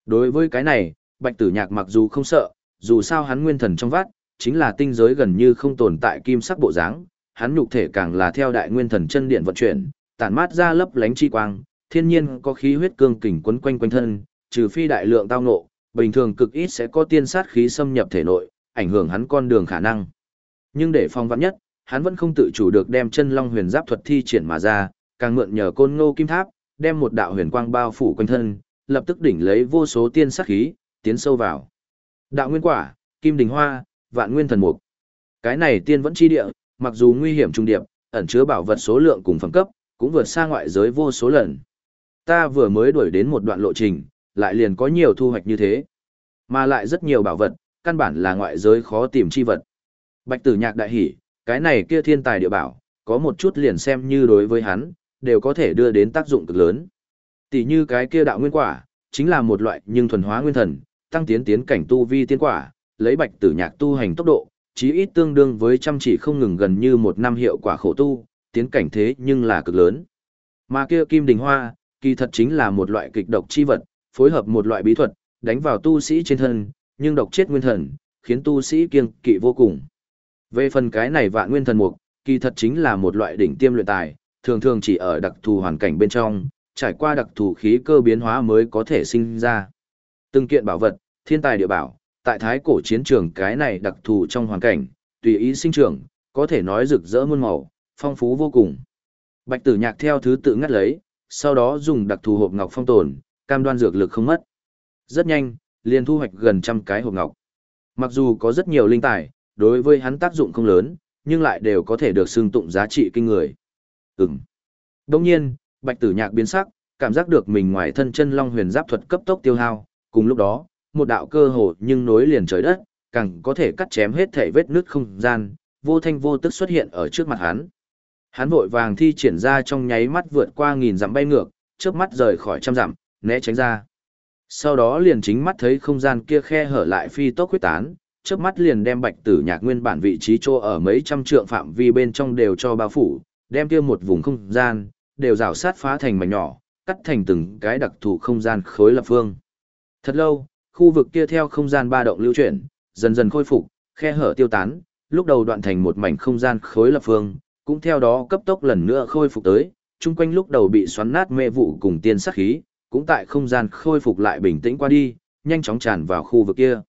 Đối với cái này, Bạch Tử Nhạc mặc dù không sợ, dù sao hắn nguyên thần trong vắt, chính là tinh giới gần như không tồn tại kim sắc bộ dáng, hắn nhục thể càng là theo đại nguyên thần chân điện vận chuyển, tản mát ra lấp lánh chi quang, thiên nhiên có khí huyết cương kình quấn quanh quanh thân, trừ phi đại lượng tao ngộ, bình thường cực ít sẽ có tiên sát khí xâm nhập thể nội, ảnh hưởng hắn con đường khả năng. Nhưng để phong vạn nhất, hắn vẫn không tự chủ được đem chân long huyền giáp thuật thi triển mà ra, càng mượn nhờ côn ngô kim tháp, đem một đạo huyền quang bao phủ quanh thân, lập tức đỉnh lấy vô số tiên sát khí, tiến sâu vào. Đạo nguyên quả, kim đình hoa, vạn nguyên thần mục. Cái này tiên vẫn chi địa, mặc dù nguy hiểm trung điệp, ẩn chứa bảo vật số lượng cùng phẩm cấp, cũng vượt xa ngoại giới vô số lần. Ta vừa mới đuổi đến một đoạn lộ trình, lại liền có nhiều thu hoạch như thế. Mà lại rất nhiều bảo vật, căn bản là ngoại giới khó tìm chi vật. Bạch tử nhạc đại hỉ, cái này kia thiên tài địa bảo, có một chút liền xem như đối với hắn, đều có thể đưa đến tác dụng cực lớn. Tỷ như cái kia đạo nguyên quả, chính là một loại nhưng thuần hóa nguyên thần, tăng tiến tiến cảnh tu vi tiên quả, lấy bạch tử nhạc tu hành tốc độ, chí ít tương đương với chăm chỉ không ngừng gần như một năm hiệu quả khổ tu, tiến cảnh thế nhưng là cực lớn. Mà kia kim đình hoa, kỳ thật chính là một loại kịch độc chi vật, phối hợp một loại bí thuật, đánh vào tu sĩ trên thân, nhưng độc chết nguyên thần, khiến tu sĩ kiêng kỵ vô cùng. Về phần cái này vạn nguyên thần mục, kỳ thật chính là một loại đỉnh tiêm luyện tài, thường thường chỉ ở đặc thù hoàn cảnh bên trong, trải qua đặc thù khí cơ biến hóa mới có thể sinh ra. Từng kiện bảo vật, thiên tài địa bảo, tại thái cổ chiến trường cái này đặc thù trong hoàn cảnh, tùy ý sinh trưởng, có thể nói rực rỡ muôn màu, phong phú vô cùng. Bạch tử nhạc theo thứ tự ngắt lấy, sau đó dùng đặc thù hộp ngọc phong tồn, cam đoan dược lực không mất. Rất nhanh, liền thu hoạch gần trăm cái hộp ngọc. Mặc dù có rất nhiều linh tài, đối với hắn tác dụng không lớn, nhưng lại đều có thể được xưng tụng giá trị kinh người. Ừm. Đồng nhiên, bạch tử nhạc biến sắc, cảm giác được mình ngoài thân chân long huyền giáp thuật cấp tốc tiêu hao, cùng lúc đó, một đạo cơ hồ nhưng nối liền trời đất, càng có thể cắt chém hết thể vết nứt không gian, vô thanh vô tức xuất hiện ở trước mặt hắn. Hắn vội vàng thi triển ra trong nháy mắt vượt qua nghìn dặm bay ngược, chớp mắt rời khỏi trăm dặm, né tránh ra. Sau đó liền chính mắt thấy không gian kia khe hở lại phi tốc huyết tán, chớp mắt liền đem bạch tử nhạc nguyên bản vị trí chỗ ở mấy trăm trượng phạm vi bên trong đều cho bao phủ, đem kia một vùng không gian, đều rào sát phá thành mảnh nhỏ, cắt thành từng cái đặc thù không gian khối lập phương. Thật lâu, khu vực kia theo không gian ba động lưu chuyển, dần dần khôi phục, khe hở tiêu tán, lúc đầu đoạn thành một mảnh không gian khối lập phương, cũng theo đó cấp tốc lần nữa khôi phục tới, chung quanh lúc đầu bị xoắn nát mê vụ cùng tiên sắc khí, cũng tại không gian khôi phục lại bình tĩnh qua đi, nhanh chóng tràn vào khu vực kia.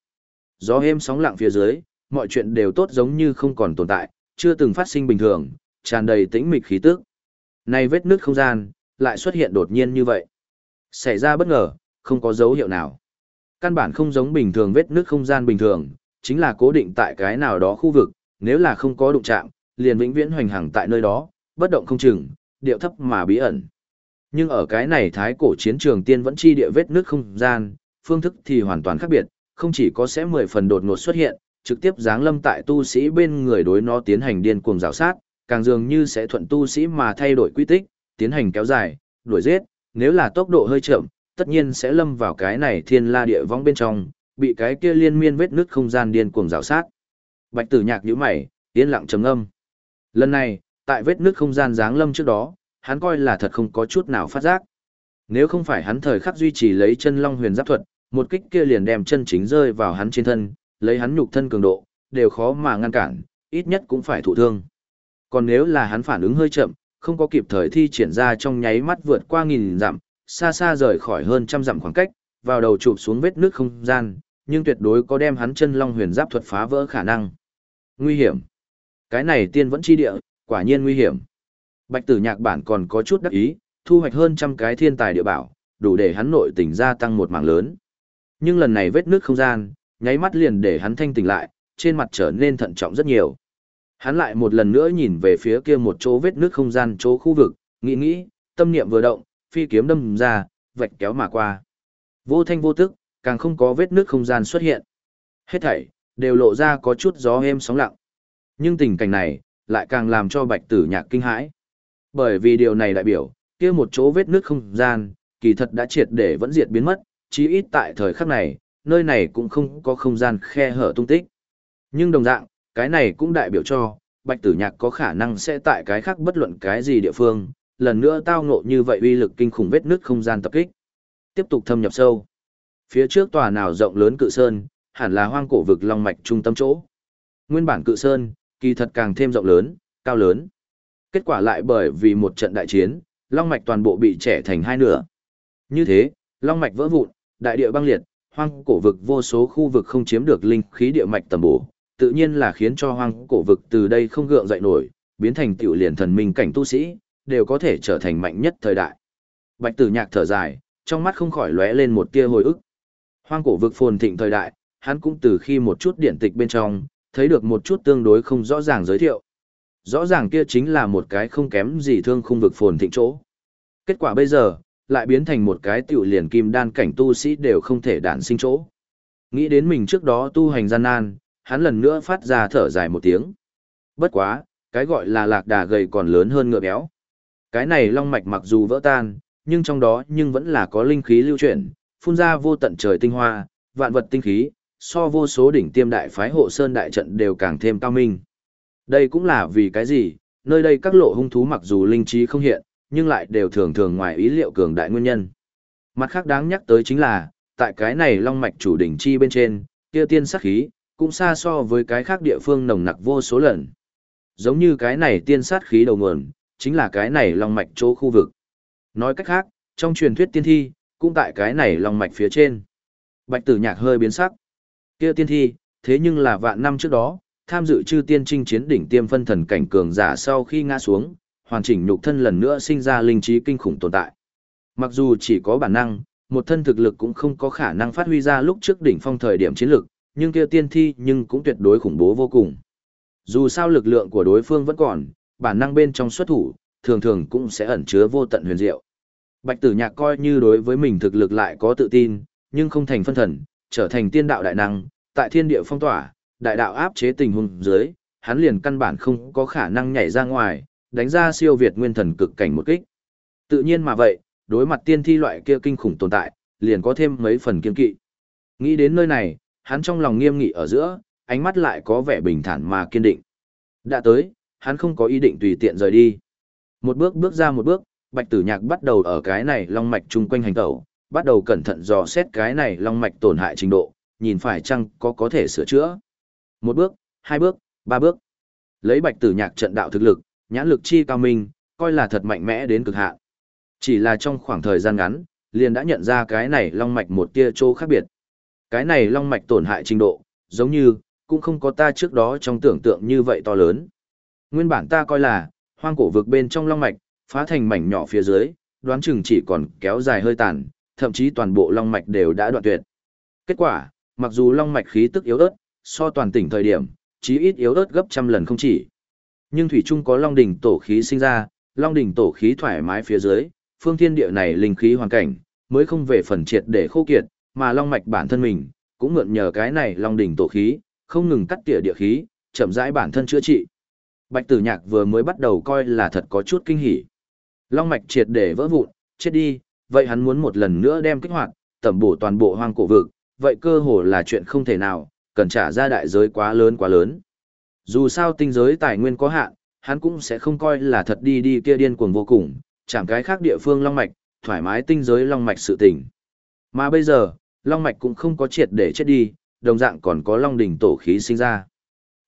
Gió êm sóng lặng phía dưới, mọi chuyện đều tốt giống như không còn tồn tại, chưa từng phát sinh bình thường, tràn đầy tĩnh mịch khí tức. nay vết nứt không gian, lại xuất hiện đột nhiên như vậy. Xảy ra bất ngờ, không có dấu hiệu nào. Căn bản không giống bình thường vết nứt không gian bình thường, chính là cố định tại cái nào đó khu vực, nếu là không có đụng chạm, liền vĩnh viễn hoành hành tại nơi đó, bất động không chừng, điệu thấp mà bí ẩn. Nhưng ở cái này thái cổ chiến trường tiên vẫn chi địa vết nứt không gian, phương thức thì hoàn toàn khác biệt, không chỉ có sẽ mười phần đột ngột xuất hiện, trực tiếp giáng lâm tại tu sĩ bên người đối nó tiến hành điên cuồng rào sát, càng dường như sẽ thuận tu sĩ mà thay đổi quy tích, tiến hành kéo dài, đuổi giết, nếu là tốc độ hơi chậm, tất nhiên sẽ lâm vào cái này thiên la địa vong bên trong, bị cái kia liên miên vết nứt không gian điên cuồng rào sát. Bạch Tử Nhạc nhíu mày, yên lặng trầm âm. Lần này, tại vết nứt không gian giáng lâm trước đó, hắn coi là thật không có chút nào phát giác. Nếu không phải hắn thời khắc duy trì lấy chân long huyền giáp thuật, một kích kia liền đem chân chính rơi vào hắn trên thân, lấy hắn nhục thân cường độ, đều khó mà ngăn cản, ít nhất cũng phải thụ thương. Còn nếu là hắn phản ứng hơi chậm, không có kịp thời thi triển ra trong nháy mắt vượt qua nghìn dặm, xa xa rời khỏi hơn trăm dặm khoảng cách, vào đầu chụp xuống vết nước không gian, nhưng tuyệt đối có đem hắn chân long huyền giáp thuật phá vỡ khả năng. Nguy hiểm. Cái này tiên vẫn chi địa, quả nhiên nguy hiểm. Bạch tử nhạc bản còn có chút đắc ý, thu hoạch hơn trăm cái thiên tài địa bảo, đủ để hắn nội tình gia tăng một mảng lớn. Nhưng lần này vết nước không gian, nháy mắt liền để hắn thanh tỉnh lại, trên mặt trở nên thận trọng rất nhiều. Hắn lại một lần nữa nhìn về phía kia một chỗ vết nước không gian chỗ khu vực, nghĩ nghĩ, tâm niệm vừa động, phi kiếm đâm ra, vạch kéo mà qua. Vô thanh vô tức, càng không có vết nước không gian xuất hiện. Hết thảy, đều lộ ra có chút gió êm sóng lặng. Nhưng tình cảnh này, lại càng làm cho bạch tử nhạc kinh hãi. Bởi vì điều này đại biểu, kia một chỗ vết nước không gian, kỳ thật đã triệt để vẫn diệt biến mất, chí ít tại thời khắc này, nơi này cũng không có không gian khe hở tung tích. Nhưng đồng dạng, cái này cũng đại biểu cho, bạch tử nhạc có khả năng sẽ tại cái khác bất luận cái gì địa phương, lần nữa tao ngộ như vậy uy lực kinh khủng vết nước không gian tập kích. Tiếp tục thâm nhập sâu. Phía trước tòa nào rộng lớn cự sơn, hẳn là hoang cổ vực long mạch trung tâm chỗ. Nguyên bản cự sơn, kỳ thật càng thêm rộng lớn, cao lớn. Kết quả lại bởi vì một trận đại chiến, long mạch toàn bộ bị trẻ thành hai nửa. Như thế, long mạch vỡ vụn, đại địa băng liệt, hoang cổ vực vô số khu vực không chiếm được linh khí địa mạch tầm bổ, tự nhiên là khiến cho hoang cổ vực từ đây không gượng dậy nổi, biến thành tiểu liền thần minh cảnh tu sĩ, đều có thể trở thành mạnh nhất thời đại. Bạch Tử Nhạc thở dài, trong mắt không khỏi lóe lên một tia hồi ức. Hoang cổ vực phồn thịnh thời đại, hắn cũng từ khi một chút điển tịch bên trong, thấy được một chút tương đối không rõ ràng giới thiệu. Rõ ràng kia chính là một cái không kém gì thương khung vực phồn thịnh chỗ. Kết quả bây giờ, lại biến thành một cái tiểu liền kim đan cảnh tu sĩ đều không thể đản sinh chỗ. Nghĩ đến mình trước đó tu hành gian nan, hắn lần nữa phát ra thở dài một tiếng. Bất quá, cái gọi là lạc đà gầy còn lớn hơn ngựa béo. Cái này long mạch mặc dù vỡ tan, nhưng trong đó nhưng vẫn là có linh khí lưu chuyển, phun ra vô tận trời tinh hoa, vạn vật tinh khí, so vô số đỉnh tiêm đại phái hộ sơn đại trận đều càng thêm cao minh. Đây cũng là vì cái gì, nơi đây các lộ hung thú mặc dù linh trí không hiện, nhưng lại đều thường thường ngoài ý liệu cường đại nguyên nhân. Mặt khác đáng nhắc tới chính là, tại cái này long mạch chủ đỉnh chi bên trên, kia tiên sắc khí, cũng xa so với cái khác địa phương nồng nặc vô số lần. Giống như cái này tiên sát khí đầu nguồn, chính là cái này long mạch chỗ khu vực. Nói cách khác, trong truyền thuyết tiên thi, cũng tại cái này long mạch phía trên. Bạch tử nhạc hơi biến sắc. kia tiên thi, thế nhưng là vạn năm trước đó, tham dự chư tiên trinh chiến đỉnh tiêm phân thần cảnh cường giả sau khi ngã xuống, hoàn chỉnh nhục thân lần nữa sinh ra linh trí kinh khủng tồn tại. Mặc dù chỉ có bản năng, một thân thực lực cũng không có khả năng phát huy ra lúc trước đỉnh phong thời điểm chiến lực, nhưng kia tiên thi nhưng cũng tuyệt đối khủng bố vô cùng. Dù sao lực lượng của đối phương vẫn còn, bản năng bên trong xuất thủ, thường thường cũng sẽ ẩn chứa vô tận huyền diệu. Bạch Tử Nhạc coi như đối với mình thực lực lại có tự tin, nhưng không thành phân thần, trở thành tiên đạo đại năng, tại thiên địa phong tỏa, đại đạo áp chế tình huống dưới, hắn liền căn bản không có khả năng nhảy ra ngoài, đánh ra siêu việt nguyên thần cực cảnh một kích. Tự nhiên mà vậy, đối mặt tiên thi loại kia kinh khủng tồn tại, liền có thêm mấy phần kiên kỵ. Nghĩ đến nơi này, hắn trong lòng nghiêm nghị ở giữa, ánh mắt lại có vẻ bình thản mà kiên định. Đã tới, hắn không có ý định tùy tiện rời đi. Một bước bước ra một bước, Bạch Tử Nhạc bắt đầu ở cái này long mạch chung quanh hành tẩu, bắt đầu cẩn thận dò xét cái này long mạch tổn hại trình độ, nhìn phải chăng có có thể sửa chữa. Một bước, hai bước, ba bước. Lấy Bạch Tử Nhạc trận đạo thực lực, nhãn lực chi cao minh, coi là thật mạnh mẽ đến cực hạn. Chỉ là trong khoảng thời gian ngắn, liền đã nhận ra cái này long mạch một tia chỗ khác biệt. Cái này long mạch tổn hại trình độ, giống như, cũng không có ta trước đó trong tưởng tượng như vậy to lớn. Nguyên bản ta coi là, hoang cổ vực bên trong long mạch, phá thành mảnh nhỏ phía dưới, đoán chừng chỉ còn kéo dài hơi tàn, thậm chí toàn bộ long mạch đều đã đoạn tuyệt. Kết quả, mặc dù long mạch khí tức yếu ớt, so toàn tỉnh thời điểm, chí ít yếu ớt gấp trăm lần không chỉ. Nhưng thủy chung có long đỉnh tổ khí sinh ra, long đỉnh tổ khí thoải mái phía dưới, phương thiên địa này linh khí hoàn cảnh, mới không về phần triệt để khô kiệt, mà long mạch bản thân mình, cũng mượn nhờ cái này long đỉnh tổ khí, không ngừng cắt tỉa địa khí, chậm rãi bản thân chữa trị. Bạch Tử Nhạc vừa mới bắt đầu coi là thật có chút kinh hỉ. Long mạch triệt để vỡ vụn, chết đi, vậy hắn muốn một lần nữa đem kích hoạt, tẩm bổ toàn bộ hoang cổ vực, vậy cơ hồ là chuyện không thể nào, cần trả ra đại giới quá lớn quá lớn. Dù sao tinh giới tài nguyên có hạn, hắn cũng sẽ không coi là thật đi đi kia điên cuồng vô cùng, chẳng cái khác địa phương long mạch, thoải mái tinh giới long mạch sự tình. Mà bây giờ, long mạch cũng không có triệt để chết đi, đồng dạng còn có long đỉnh tổ khí sinh ra.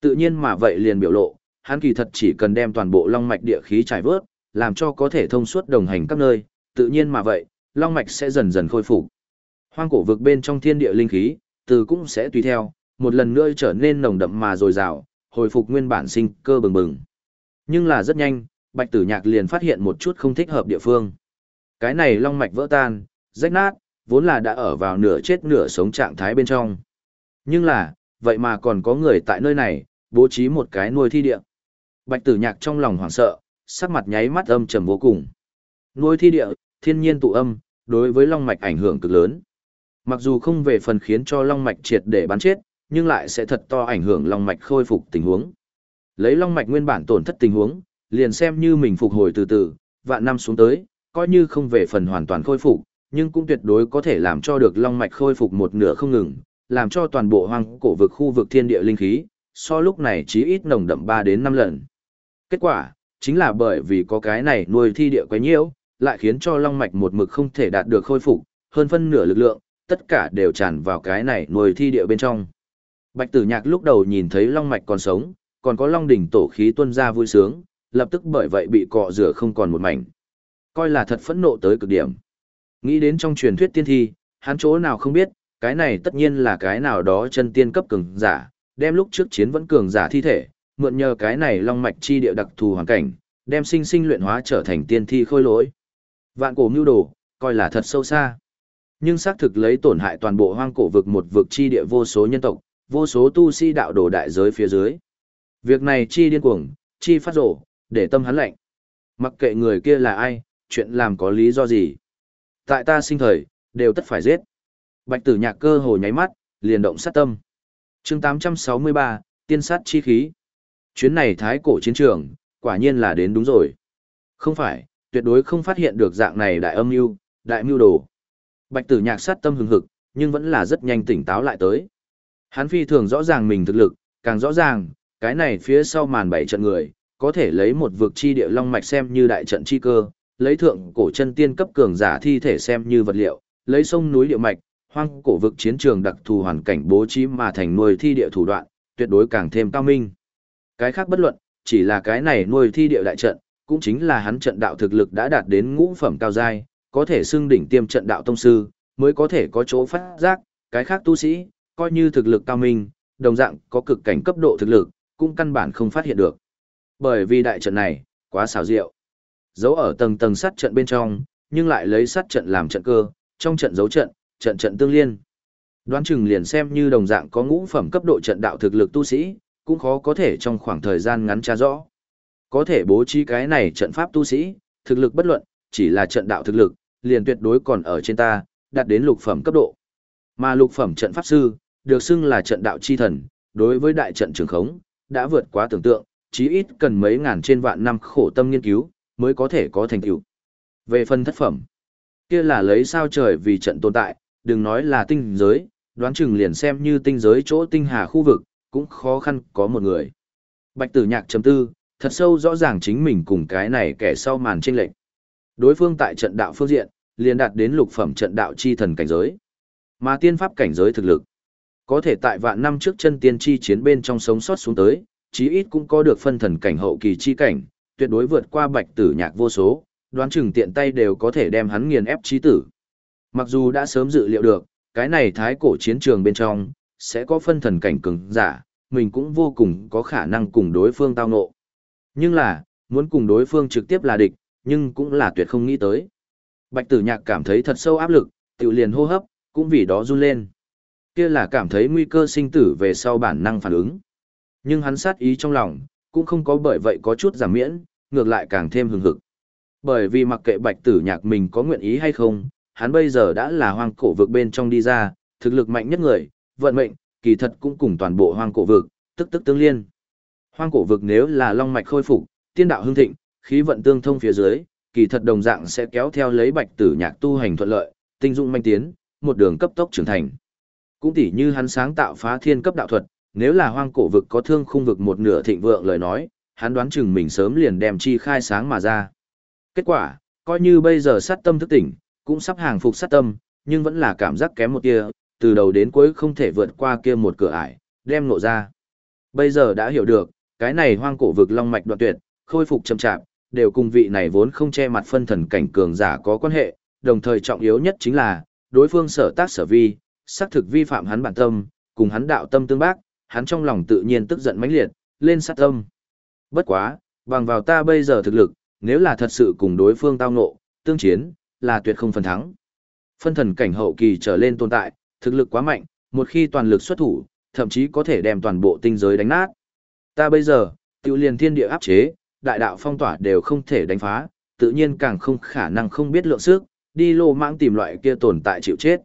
Tự nhiên mà vậy liền biểu lộ, hắn kỳ thật chỉ cần đem toàn bộ long mạch địa khí trải vớt, làm cho có thể thông suốt đồng hành các nơi, tự nhiên mà vậy, long mạch sẽ dần dần khôi phục. Hoang cổ vực bên trong thiên địa linh khí, từ cũng sẽ tùy theo, một lần nữa trở nên nồng đậm mà dồi dào, hồi phục nguyên bản sinh cơ bừng bừng. Nhưng là rất nhanh, Bạch Tử Nhạc liền phát hiện một chút không thích hợp địa phương. Cái này long mạch vỡ tan, rách nát, vốn là đã ở vào nửa chết nửa sống trạng thái bên trong. Nhưng là, vậy mà còn có người tại nơi này, bố trí một cái nuôi thi địa. Bạch Tử Nhạc trong lòng hoảng sợ, sắc mặt nháy mắt âm trầm vô cùng. Nuôi thi địa, thiên nhiên tụ âm, đối với long mạch ảnh hưởng cực lớn. Mặc dù không về phần khiến cho long mạch triệt để bắn chết, nhưng lại sẽ thật to ảnh hưởng long mạch khôi phục tình huống. Lấy long mạch nguyên bản tổn thất tình huống, liền xem như mình phục hồi từ từ, vạn năm xuống tới, coi như không về phần hoàn toàn khôi phục, nhưng cũng tuyệt đối có thể làm cho được long mạch khôi phục một nửa không ngừng, làm cho toàn bộ hoang cổ vực khu vực thiên địa linh khí, so lúc này chí ít nồng đậm 3 đến 5 lần. Kết quả, chính là bởi vì có cái này nuôi thi địa quá nhiễu, lại khiến cho long mạch một mực không thể đạt được khôi phục, hơn phân nửa lực lượng, tất cả đều tràn vào cái này nuôi thi địa bên trong. Bạch tử nhạc lúc đầu nhìn thấy long mạch còn sống, còn có long đỉnh tổ khí tuân ra vui sướng, lập tức bởi vậy bị cọ rửa không còn một mảnh. Coi là thật phẫn nộ tới cực điểm. Nghĩ đến trong truyền thuyết tiên thi, hắn chỗ nào không biết, cái này tất nhiên là cái nào đó chân tiên cấp cường giả, đem lúc trước chiến vẫn cường giả thi thể, mượn nhờ cái này long mạch chi địa đặc thù hoàn cảnh, đem sinh sinh luyện hóa trở thành tiên thi khôi lỗi. Vạn cổ mưu đồ, coi là thật sâu xa. Nhưng xác thực lấy tổn hại toàn bộ hoang cổ vực một vực chi địa vô số nhân tộc, vô số tu si đạo đồ đại giới phía dưới. Việc này chi điên cuồng, chi phát rổ, để tâm hắn lạnh. Mặc kệ người kia là ai, chuyện làm có lý do gì. Tại ta sinh thời, đều tất phải giết. Bạch tử nhạc cơ hồ nháy mắt, liền động sát tâm. chương 863, tiên sát chi khí. Chuyến này thái cổ chiến trường, quả nhiên là đến đúng rồi. Không phải, tuyệt đối không phát hiện được dạng này đại âm mưu, đại mưu đồ. Bạch tử nhạc sát tâm hừng hực, nhưng vẫn là rất nhanh tỉnh táo lại tới. Hắn phi thường rõ ràng mình thực lực, càng rõ ràng, cái này phía sau màn bảy trận người, có thể lấy một vực chi địa long mạch xem như đại trận chi cơ, lấy thượng cổ chân tiên cấp cường giả thi thể xem như vật liệu, lấy sông núi địa mạch, hoang cổ vực chiến trường đặc thù hoàn cảnh bố trí mà thành nuôi thi địa thủ đoạn, tuyệt đối càng thêm cao minh. Cái khác bất luận, chỉ là cái này nuôi thi địa đại trận, cũng chính là hắn trận đạo thực lực đã đạt đến ngũ phẩm cao giai, có thể xưng đỉnh tiêm trận đạo tông sư, mới có thể có chỗ phát giác, cái khác tu sĩ, coi như thực lực cao minh, đồng dạng có cực cảnh cấp độ thực lực, cũng căn bản không phát hiện được. Bởi vì đại trận này, quá xảo diệu. Giấu ở tầng tầng sát trận bên trong, nhưng lại lấy sát trận làm trận cơ, trong trận giấu trận, trận trận tương liên. Đoán chừng liền xem như đồng dạng có ngũ phẩm cấp độ trận đạo thực lực tu sĩ, cũng khó có thể trong khoảng thời gian ngắn tra rõ. Có thể bố trí cái này trận pháp tu sĩ, thực lực bất luận, chỉ là trận đạo thực lực, liền tuyệt đối còn ở trên ta, đạt đến lục phẩm cấp độ. Mà lục phẩm trận pháp sư, được xưng là trận đạo chi thần, đối với đại trận trường khống, đã vượt quá tưởng tượng, chí ít cần mấy ngàn trên vạn năm khổ tâm nghiên cứu, mới có thể có thành tựu. Về phần thất phẩm, kia là lấy sao trời vì trận tồn tại, đừng nói là tinh giới, đoán chừng liền xem như tinh giới chỗ tinh hà khu vực, cũng khó khăn có một người. Bạch tử nhạc chấm tư, thật sâu rõ ràng chính mình cùng cái này kẻ sau màn chênh lệnh. Đối phương tại trận đạo phương diện, liền đạt đến lục phẩm trận đạo chi thần cảnh giới. Mà tiên pháp cảnh giới thực lực, có thể tại vạn năm trước chân tiên chi chiến bên trong sống sót xuống tới, chí ít cũng có được phân thần cảnh hậu kỳ chi cảnh, tuyệt đối vượt qua bạch tử nhạc vô số, đoán chừng tiện tay đều có thể đem hắn nghiền ép chí tử. Mặc dù đã sớm dự liệu được, cái này thái cổ chiến trường bên trong, sẽ có phân thần cảnh cường giả, mình cũng vô cùng có khả năng cùng đối phương tao ngộ. Nhưng là, muốn cùng đối phương trực tiếp là địch, nhưng cũng là tuyệt không nghĩ tới. Bạch tử nhạc cảm thấy thật sâu áp lực, tự liền hô hấp, cũng vì đó run lên. Kia là cảm thấy nguy cơ sinh tử về sau bản năng phản ứng. Nhưng hắn sát ý trong lòng, cũng không có bởi vậy có chút giảm miễn, ngược lại càng thêm hừng hực. Bởi vì mặc kệ bạch tử nhạc mình có nguyện ý hay không, hắn bây giờ đã là hoang cổ vực bên trong đi ra, thực lực mạnh nhất người, vận mệnh, kỳ thật cũng cùng toàn bộ hoang cổ vực, tức tức tương liên. Hoang cổ vực nếu là long mạch khôi phục, tiên đạo hưng thịnh, khí vận tương thông phía dưới, kỳ thật đồng dạng sẽ kéo theo lấy bạch tử nhạc tu hành thuận lợi, tinh dụng manh tiến, một đường cấp tốc trưởng thành. Cũng tỉ như hắn sáng tạo phá thiên cấp đạo thuật, nếu là hoang cổ vực có thương khung vực một nửa thịnh vượng lời nói, hắn đoán chừng mình sớm liền đem chi khai sáng mà ra. Kết quả, coi như bây giờ sát tâm thức tỉnh, cũng sắp hàng phục sát tâm, nhưng vẫn là cảm giác kém một tia, từ đầu đến cuối không thể vượt qua kia một cửa ải, đem nộ ra. Bây giờ đã hiểu được, cái này hoang cổ vực long mạch đoạn tuyệt, khôi phục chậm chạp, đều cùng vị này vốn không che mặt phân thần cảnh cường giả có quan hệ, đồng thời trọng yếu nhất chính là, đối phương sở tác sở vi, xác thực vi phạm hắn bản tâm, cùng hắn đạo tâm tương bác, hắn trong lòng tự nhiên tức giận mãnh liệt, lên sát tâm. Bất quá, bằng vào ta bây giờ thực lực, nếu là thật sự cùng đối phương tao ngộ, tương chiến, là tuyệt không phần thắng. Phân thần cảnh hậu kỳ trở lên tồn tại, thực lực quá mạnh, một khi toàn lực xuất thủ, thậm chí có thể đem toàn bộ tinh giới đánh nát. Ta bây giờ, tiêu liền thiên địa áp chế, đại đạo phong tỏa đều không thể đánh phá, tự nhiên càng không khả năng không biết lượng sức, đi lô mãng tìm loại kia tồn tại chịu chết.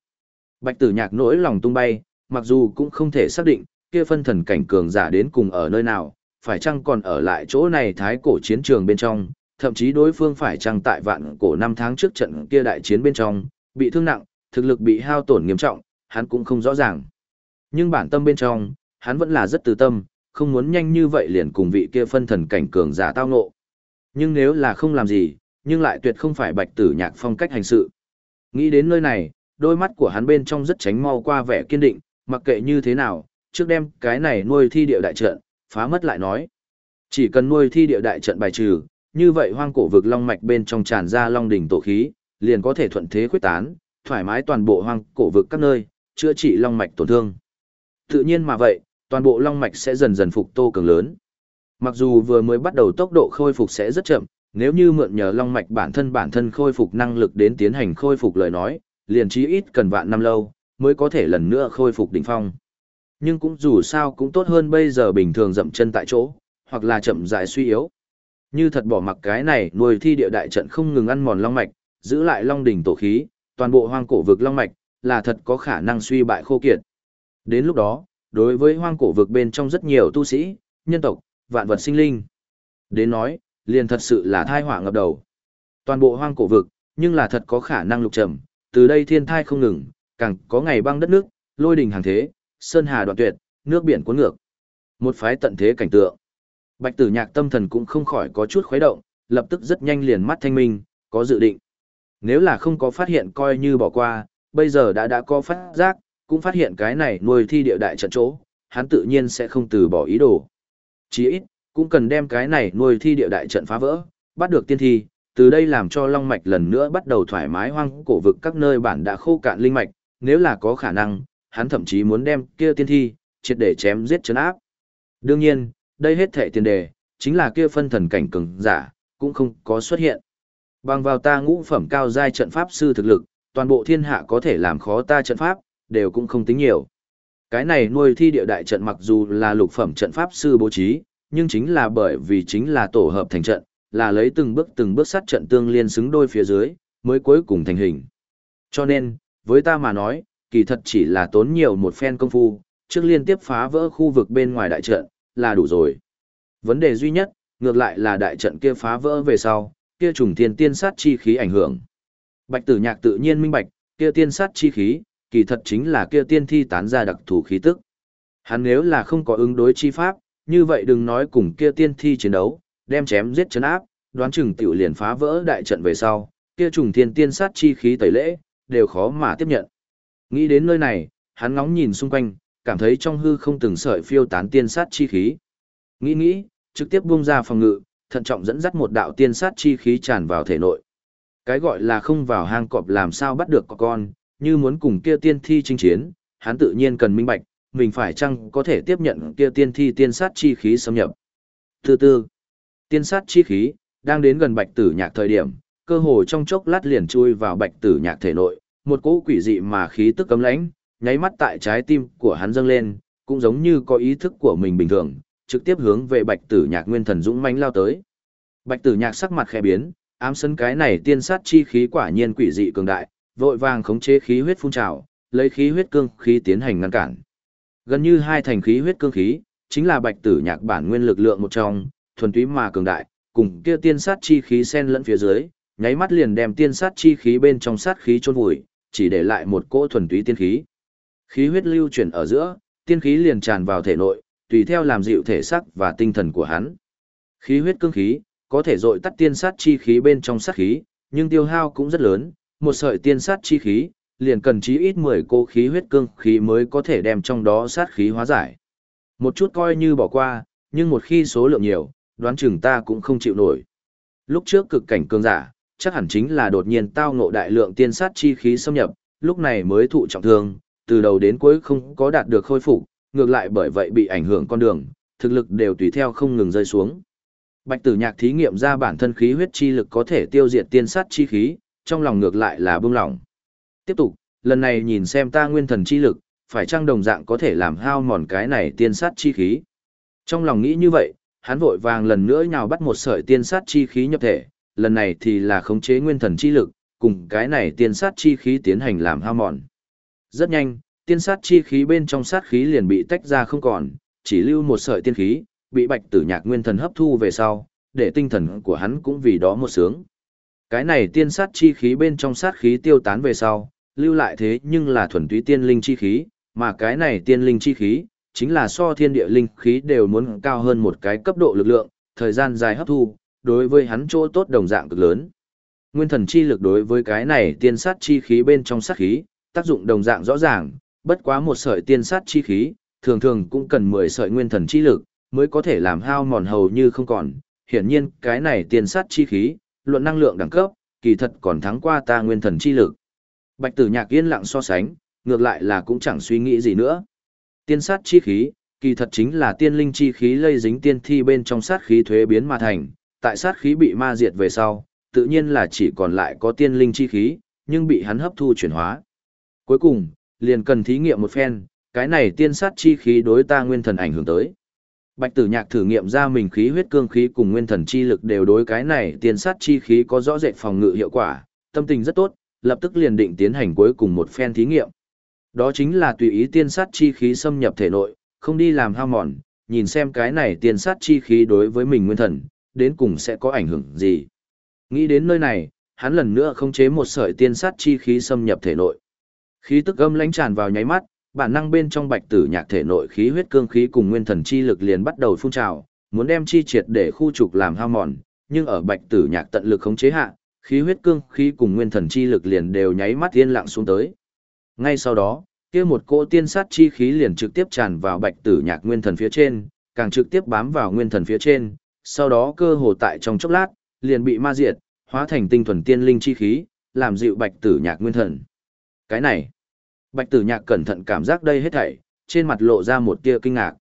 Bạch tử nhạc nỗi lòng tung bay, mặc dù cũng không thể xác định, kia phân thần cảnh cường giả đến cùng ở nơi nào, phải chăng còn ở lại chỗ này thái cổ chiến trường bên trong, thậm chí đối phương phải chăng tại vạn cổ năm tháng trước trận kia đại chiến bên trong, bị thương nặng, thực lực bị hao tổn nghiêm trọng, hắn cũng không rõ ràng. Nhưng bản tâm bên trong, hắn vẫn là rất từ tâm, không muốn nhanh như vậy liền cùng vị kia phân thần cảnh cường giả tao ngộ. Nhưng nếu là không làm gì, nhưng lại tuyệt không phải bạch tử nhạc phong cách hành sự. Nghĩ đến nơi này, đôi mắt của hắn bên trong rất tránh mau qua vẻ kiên định, mặc kệ như thế nào, trước đem cái này nuôi thi địa đại trận, phá mất lại nói. Chỉ cần nuôi thi địa đại trận bài trừ, như vậy hoang cổ vực long mạch bên trong tràn ra long đỉnh tổ khí, liền có thể thuận thế khuyết tán, thoải mái toàn bộ hoang cổ vực các nơi, chữa trị long mạch tổn thương. Tự nhiên mà vậy, toàn bộ long mạch sẽ dần dần phục tô cường lớn. Mặc dù vừa mới bắt đầu tốc độ khôi phục sẽ rất chậm, nếu như mượn nhờ long mạch bản thân bản thân khôi phục năng lực đến tiến hành khôi phục lời nói, liền chí ít cần vạn năm lâu, mới có thể lần nữa khôi phục đỉnh phong. Nhưng cũng dù sao cũng tốt hơn bây giờ bình thường dậm chân tại chỗ, hoặc là chậm rãi suy yếu. Như thật bỏ mặc cái này nuôi thi địa đại trận không ngừng ăn mòn long mạch, giữ lại long đỉnh tổ khí, toàn bộ hoang cổ vực long mạch, là thật có khả năng suy bại khô kiệt. Đến lúc đó, đối với hoang cổ vực bên trong rất nhiều tu sĩ, nhân tộc, vạn vật sinh linh. Đến nói, liền thật sự là thai họa ngập đầu. Toàn bộ hoang cổ vực, nhưng là thật có khả năng lục trầm, từ đây thiên thai không ngừng, càng có ngày băng đất nước, lôi đình hàng thế, sơn hà đoạn tuyệt, nước biển cuốn ngược. Một phái tận thế cảnh tượng. Bạch tử nhạc tâm thần cũng không khỏi có chút khuấy động, lập tức rất nhanh liền mắt thanh minh, có dự định. Nếu là không có phát hiện coi như bỏ qua, bây giờ đã đã có phát giác, cũng phát hiện cái này nuôi thi địa đại trận chỗ, hắn tự nhiên sẽ không từ bỏ ý đồ. Chỉ ít, cũng cần đem cái này nuôi thi địa đại trận phá vỡ, bắt được tiên thi, từ đây làm cho long mạch lần nữa bắt đầu thoải mái hoang cổ vực các nơi bản đã khô cạn linh mạch, nếu là có khả năng, hắn thậm chí muốn đem kia tiên thi, triệt để chém giết chấn áp. Đương nhiên, đây hết thệ tiền đề, chính là kia phân thần cảnh cường giả, cũng không có xuất hiện. Bằng vào ta ngũ phẩm cao giai trận pháp sư thực lực, toàn bộ thiên hạ có thể làm khó ta trận pháp, đều cũng không tính nhiều. Cái này nuôi thi địa đại trận mặc dù là lục phẩm trận pháp sư bố trí, nhưng chính là bởi vì chính là tổ hợp thành trận, là lấy từng bước từng bước sát trận tương liên xứng đôi phía dưới, mới cuối cùng thành hình. Cho nên, với ta mà nói, kỳ thật chỉ là tốn nhiều một phen công phu, trước liên tiếp phá vỡ khu vực bên ngoài đại trận, là đủ rồi. Vấn đề duy nhất, ngược lại là đại trận kia phá vỡ về sau, kia trùng thiên tiên sát chi khí ảnh hưởng. Bạch tử nhạc tự nhiên minh bạch, kia tiên sát chi khí, kỳ thật chính là kia tiên thi tán ra đặc thù khí tức. Hắn nếu là không có ứng đối chi pháp, như vậy đừng nói cùng kia tiên thi chiến đấu, đem chém giết chấn áp, đoán chừng tiểu liền phá vỡ đại trận về sau, kia trùng thiên tiên sát chi khí tẩy lễ, đều khó mà tiếp nhận. Nghĩ đến nơi này, hắn ngóng nhìn xung quanh, cảm thấy trong hư không từng sợi phiêu tán tiên sát chi khí. Nghĩ nghĩ, trực tiếp buông ra phòng ngự, thận trọng dẫn dắt một đạo tiên sát chi khí tràn vào thể nội. Cái gọi là không vào hang cọp làm sao bắt được con, như muốn cùng kia tiên thi chinh chiến, hắn tự nhiên cần minh bạch, mình phải chăng có thể tiếp nhận kia tiên thi tiên sát chi khí xâm nhập. Từ từ, tiên sát chi khí, đang đến gần bạch tử nhạc thời điểm, cơ hồ trong chốc lát liền chui vào bạch tử nhạc thể nội, một cỗ quỷ dị mà khí tức cấm lãnh, nháy mắt tại trái tim của hắn dâng lên, cũng giống như có ý thức của mình bình thường, trực tiếp hướng về bạch tử nhạc nguyên thần dũng mãnh lao tới. Bạch tử nhạc sắc mặt khẽ biến, ám sân cái này tiên sát chi khí quả nhiên quỷ dị cường đại, vội vàng khống chế khí huyết phun trào, lấy khí huyết cương khí tiến hành ngăn cản. Gần như hai thành khí huyết cương khí, chính là bạch tử nhạc bản nguyên lực lượng một trong, thuần túy mà cường đại, cùng kia tiên sát chi khí xen lẫn phía dưới, nháy mắt liền đem tiên sát chi khí bên trong sát khí chôn vùi, chỉ để lại một cỗ thuần túy tiên khí. Khí huyết lưu chuyển ở giữa, tiên khí liền tràn vào thể nội, tùy theo làm dịu thể xác và tinh thần của hắn. Khí huyết cương khí, có thể dội tắt tiên sát chi khí bên trong sát khí, nhưng tiêu hao cũng rất lớn, một sợi tiên sát chi khí, liền cần chí ít 10 cô khí huyết cương khí mới có thể đem trong đó sát khí hóa giải. Một chút coi như bỏ qua, nhưng một khi số lượng nhiều, đoán chừng ta cũng không chịu nổi. Lúc trước cực cảnh cương giả, chắc hẳn chính là đột nhiên tao ngộ đại lượng tiên sát chi khí xâm nhập, lúc này mới thụ trọng thương, từ đầu đến cuối không có đạt được khôi phục, ngược lại bởi vậy bị ảnh hưởng con đường, thực lực đều tùy theo không ngừng rơi xuống. Bạch Tử Nhạc thí nghiệm ra bản thân khí huyết chi lực có thể tiêu diệt tiên sát chi khí, trong lòng ngược lại là bưng lòng Tiếp tục, lần này nhìn xem ta nguyên thần chi lực, phải chăng đồng dạng có thể làm hao mòn cái này tiên sát chi khí. Trong lòng nghĩ như vậy, hắn vội vàng lần nữa nhào bắt một sợi tiên sát chi khí nhập thể, lần này thì là khống chế nguyên thần chi lực, cùng cái này tiên sát chi khí tiến hành làm hao mòn. Rất nhanh, tiên sát chi khí bên trong sát khí liền bị tách ra không còn, chỉ lưu một sợi tiên khí, bị bạch tử nhạc nguyên thần hấp thu về sau, để tinh thần của hắn cũng vì đó một sướng. Cái này tiên sát chi khí bên trong sát khí tiêu tán về sau, lưu lại thế nhưng là thuần túy tiên linh chi khí, mà cái này tiên linh chi khí, chính là so thiên địa linh khí đều muốn cao hơn một cái cấp độ lực lượng, thời gian dài hấp thu, đối với hắn chỗ tốt đồng dạng cực lớn. Nguyên thần chi lực đối với cái này tiên sát chi khí bên trong sát khí, tác dụng đồng dạng rõ ràng, bất quá một sợi tiên sát chi khí, thường thường cũng cần 10 sợi nguyên thần chi lực, mới có thể làm hao mòn hầu như không còn. Hiển nhiên, cái này tiên sát chi khí, luận năng lượng đẳng cấp, kỳ thật còn thắng qua ta nguyên thần chi lực. Bạch tử nhạc yên lặng so sánh, ngược lại là cũng chẳng suy nghĩ gì nữa. Tiên sát chi khí, kỳ thật chính là tiên linh chi khí lây dính tiên thi bên trong sát khí thuế biến mà thành, tại sát khí bị ma diệt về sau, tự nhiên là chỉ còn lại có tiên linh chi khí, nhưng bị hắn hấp thu chuyển hóa. Cuối cùng, liền cần thí nghiệm một phen, cái này tiên sát chi khí đối ta nguyên thần ảnh hưởng tới. Bạch tử nhạc thử nghiệm ra mình khí huyết cương khí cùng nguyên thần chi lực đều đối cái này tiên sát chi khí có rõ rệt phòng ngự hiệu quả, tâm tình rất tốt, lập tức liền định tiến hành cuối cùng một phen thí nghiệm. Đó chính là tùy ý tiên sát chi khí xâm nhập thể nội, không đi làm hao mòn, nhìn xem cái này tiên sát chi khí đối với mình nguyên thần, đến cùng sẽ có ảnh hưởng gì. Nghĩ đến nơi này, hắn lần nữa không chế một sợi tiên sát chi khí xâm nhập thể nội. Khí tức âm lãnh tràn vào nháy mắt, bản năng bên trong bạch tử nhạc thể nội khí huyết cương khí cùng nguyên thần chi lực liền bắt đầu phun trào, muốn đem chi triệt để khu trục làm hao mòn, nhưng ở bạch tử nhạc tận lực khống chế hạ, khí huyết cương khí cùng nguyên thần chi lực liền đều nháy mắt yên lặng xuống tới. Ngay sau đó, kia một cỗ tiên sát chi khí liền trực tiếp tràn vào bạch tử nhạc nguyên thần phía trên, càng trực tiếp bám vào nguyên thần phía trên, sau đó cơ hồ tại trong chốc lát, liền bị ma diệt, hóa thành tinh thuần tiên linh chi khí, làm dịu bạch tử nhạc nguyên thần. Cái này, bạch tử nhạc cẩn thận cảm giác đây hết thảy, trên mặt lộ ra một tia kinh ngạc.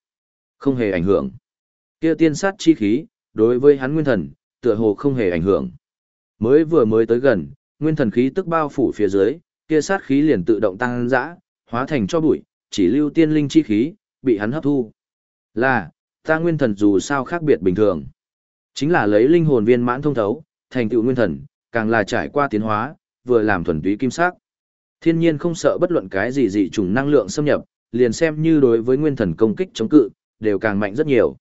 Không hề ảnh hưởng. Kia tiên sát chi khí, đối với hắn nguyên thần, tựa hồ không hề ảnh hưởng. Mới vừa mới tới gần, nguyên thần khí tức bao phủ phía dưới, kia sát khí liền tự động tăng dã, hóa thành cho bụi, chỉ lưu tiên linh chi khí, bị hắn hấp thu. Là, ta nguyên thần dù sao khác biệt bình thường. Chính là lấy linh hồn viên mãn thông thấu, thành tựu nguyên thần, càng là trải qua tiến hóa, vừa làm thuần túy kim sắc. Thiên nhiên không sợ bất luận cái gì dị trùng năng lượng xâm nhập, liền xem như đối với nguyên thần công kích chống cự, đều càng mạnh rất nhiều.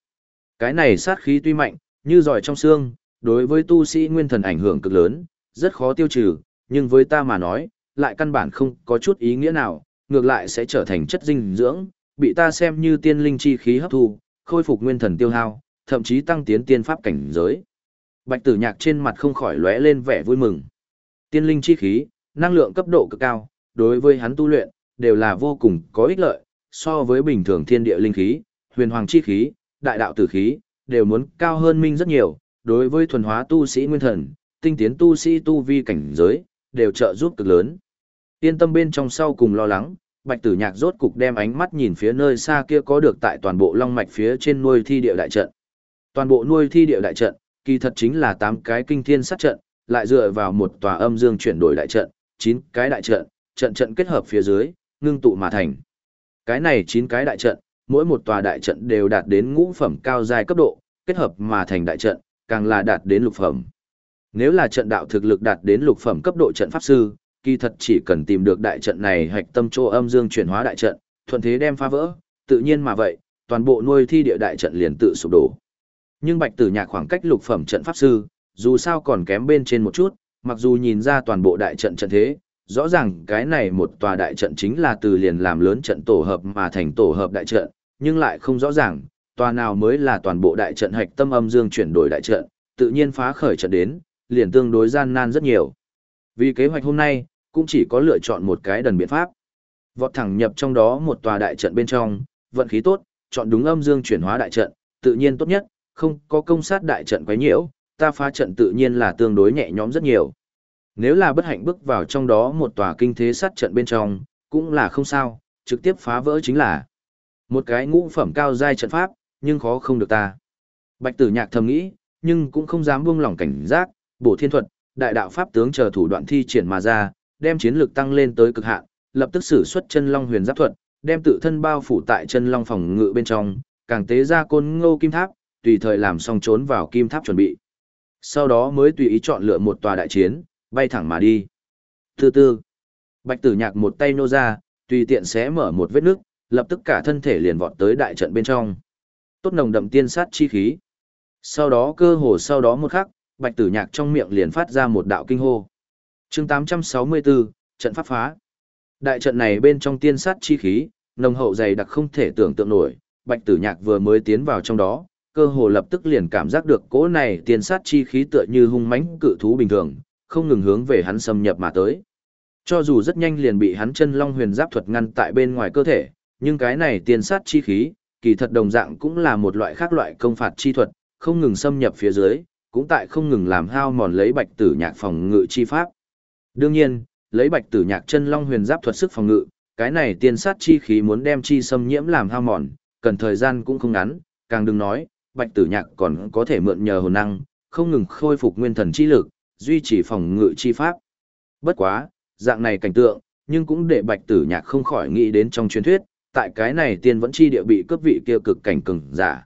Cái này sát khí tuy mạnh, như giỏi trong xương, đối với tu sĩ nguyên thần ảnh hưởng cực lớn, rất khó tiêu trừ, nhưng với ta mà nói, lại căn bản không có chút ý nghĩa nào, ngược lại sẽ trở thành chất dinh dưỡng, bị ta xem như tiên linh chi khí hấp thu, khôi phục nguyên thần tiêu hao, thậm chí tăng tiến tiên pháp cảnh giới. Bạch Tử Nhạc trên mặt không khỏi lóe lên vẻ vui mừng. Tiên linh chi khí, năng lượng cấp độ cực cao, đối với hắn tu luyện đều là vô cùng có ích lợi, so với bình thường thiên địa linh khí, huyền hoàng chi khí, đại đạo tử khí, đều muốn cao hơn minh rất nhiều, đối với thuần hóa tu sĩ nguyên thần, tinh tiến tu sĩ tu vi cảnh giới, đều trợ giúp cực lớn. Yên tâm bên trong sau cùng lo lắng, Bạch Tử Nhạc rốt cục đem ánh mắt nhìn phía nơi xa kia có được tại toàn bộ long mạch phía trên nuôi thi địa đại trận. Toàn bộ nuôi thi địa đại trận, kỳ thật chính là 8 cái kinh thiên sát trận, lại dựa vào một tòa âm dương chuyển đổi đại trận, 9 cái đại trận, trận trận kết hợp phía dưới, ngưng tụ mà thành. Cái này 9 cái đại trận, mỗi một tòa đại trận đều đạt đến ngũ phẩm cao giai cấp độ, kết hợp mà thành đại trận, càng là đạt đến lục phẩm. Nếu là trận đạo thực lực đạt đến lục phẩm cấp độ trận pháp sư, kỳ thật chỉ cần tìm được đại trận này hạch tâm chỗ âm dương chuyển hóa đại trận, thuận thế đem phá vỡ, tự nhiên mà vậy, toàn bộ nuôi thi địa đại trận liền tự sụp đổ. Nhưng Bạch Tử Nhạc khoảng cách lục phẩm trận pháp sư, dù sao còn kém bên trên một chút, mặc dù nhìn ra toàn bộ đại trận trận thế, rõ ràng cái này một tòa đại trận chính là từ liền làm lớn trận tổ hợp mà thành tổ hợp đại trận, nhưng lại không rõ ràng, tòa nào mới là toàn bộ đại trận hạch tâm âm dương chuyển đổi đại trận, tự nhiên phá khởi trận đến, liền tương đối gian nan rất nhiều. Vì kế hoạch hôm nay, cũng chỉ có lựa chọn một cái đần biện pháp. Vọt thẳng nhập trong đó một tòa đại trận bên trong, vận khí tốt, chọn đúng âm dương chuyển hóa đại trận, tự nhiên tốt nhất, không có công sát đại trận quấy nhiễu, ta phá trận tự nhiên là tương đối nhẹ nhõm rất nhiều. Nếu là bất hạnh bước vào trong đó một tòa kinh thế sát trận bên trong, cũng là không sao, trực tiếp phá vỡ chính là một cái ngũ phẩm cao giai trận pháp, nhưng khó không được ta. Bạch tử nhạc thầm nghĩ, nhưng cũng không dám buông lỏng cảnh giác, bổ thiên thuật, đại đạo pháp tướng chờ thủ đoạn thi triển mà ra, đem chiến lực tăng lên tới cực hạn, lập tức sử xuất chân long huyền giáp thuật, đem tự thân bao phủ tại chân long phòng ngự bên trong, càng tế ra côn ngô kim tháp, tùy thời làm xong trốn vào kim tháp chuẩn bị. Sau đó mới tùy ý chọn lựa một tòa đại chiến, bay thẳng mà đi. Từ từ, bạch tử nhạc một tay nô ra, tùy tiện xé mở một vết nước, lập tức cả thân thể liền vọt tới đại trận bên trong. Tốt nồng đậm tiên sát chi khí. Sau đó cơ hồ sau đó một khắc, bạch tử nhạc trong miệng liền phát ra một đạo kinh hô. chương 864, trận pháp phá. Đại trận này bên trong tiên sát chi khí, nồng hậu dày đặc không thể tưởng tượng nổi, bạch tử nhạc vừa mới tiến vào trong đó, cơ hồ lập tức liền cảm giác được cỗ này tiên sát chi khí tựa như hung mãnh cự thú bình thường, không ngừng hướng về hắn xâm nhập mà tới. Cho dù rất nhanh liền bị hắn chân long huyền giáp thuật ngăn tại bên ngoài cơ thể, nhưng cái này tiên sát chi khí, kỳ thật đồng dạng cũng là một loại khác loại công phạt chi thuật, không ngừng xâm nhập phía dưới, cũng tại không ngừng làm hao mòn lấy bạch tử nhạc phòng ngự chi pháp. Đương nhiên, lấy bạch tử nhạc chân long huyền giáp thuật sức phòng ngự, cái này tiên sát chi khí muốn đem chi xâm nhiễm làm hao mòn, cần thời gian cũng không ngắn, càng đừng nói, bạch tử nhạc còn có thể mượn nhờ hồn năng, không ngừng khôi phục nguyên thần chi lực, duy trì phòng ngự chi pháp. Bất quá, dạng này cảnh tượng, nhưng cũng để bạch tử nhạc không khỏi nghĩ đến trong truyền thuyết, tại cái này tiên vẫn chi địa bị cướp vị kia cực cảnh cường giả.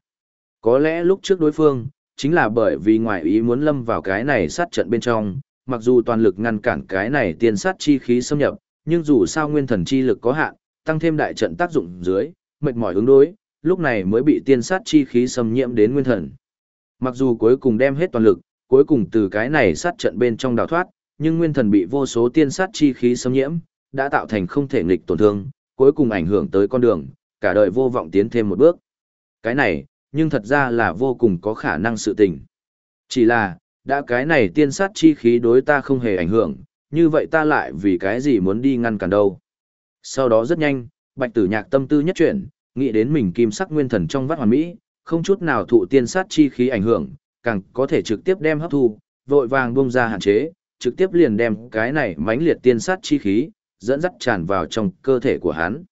Có lẽ lúc trước đối phương, chính là bởi vì ngoại ý muốn lâm vào cái này sát trận bên trong, mặc dù toàn lực ngăn cản cái này tiên sát chi khí xâm nhập, nhưng dù sao nguyên thần chi lực có hạn, tăng thêm đại trận tác dụng dưới, mệt mỏi ứng đối, lúc này mới bị tiên sát chi khí xâm nhiễm đến nguyên thần. Mặc dù cuối cùng đem hết toàn lực, cuối cùng từ cái này sát trận bên trong đào thoát, nhưng nguyên thần bị vô số tiên sát chi khí xâm nhiễm, đã tạo thành không thể nghịch tổn thương, cuối cùng ảnh hưởng tới con đường, cả đời vô vọng tiến thêm một bước. Cái này, nhưng thật ra là vô cùng có khả năng sự tình. Chỉ là, đã cái này tiên sát chi khí đối ta không hề ảnh hưởng, như vậy ta lại vì cái gì muốn đi ngăn cản đâu. Sau đó rất nhanh, bạch tử nhạc tâm tư nhất chuyển, nghĩ đến mình kim sắc nguyên thần trong vắt hoàn mỹ, không chút nào thụ tiên sát chi khí ảnh hưởng, càng có thể trực tiếp đem hấp thu, vội vàng bung ra hạn chế, trực tiếp liền đem cái này mãnh liệt tiên sát chi khí, dẫn dắt tràn vào trong cơ thể của hắn.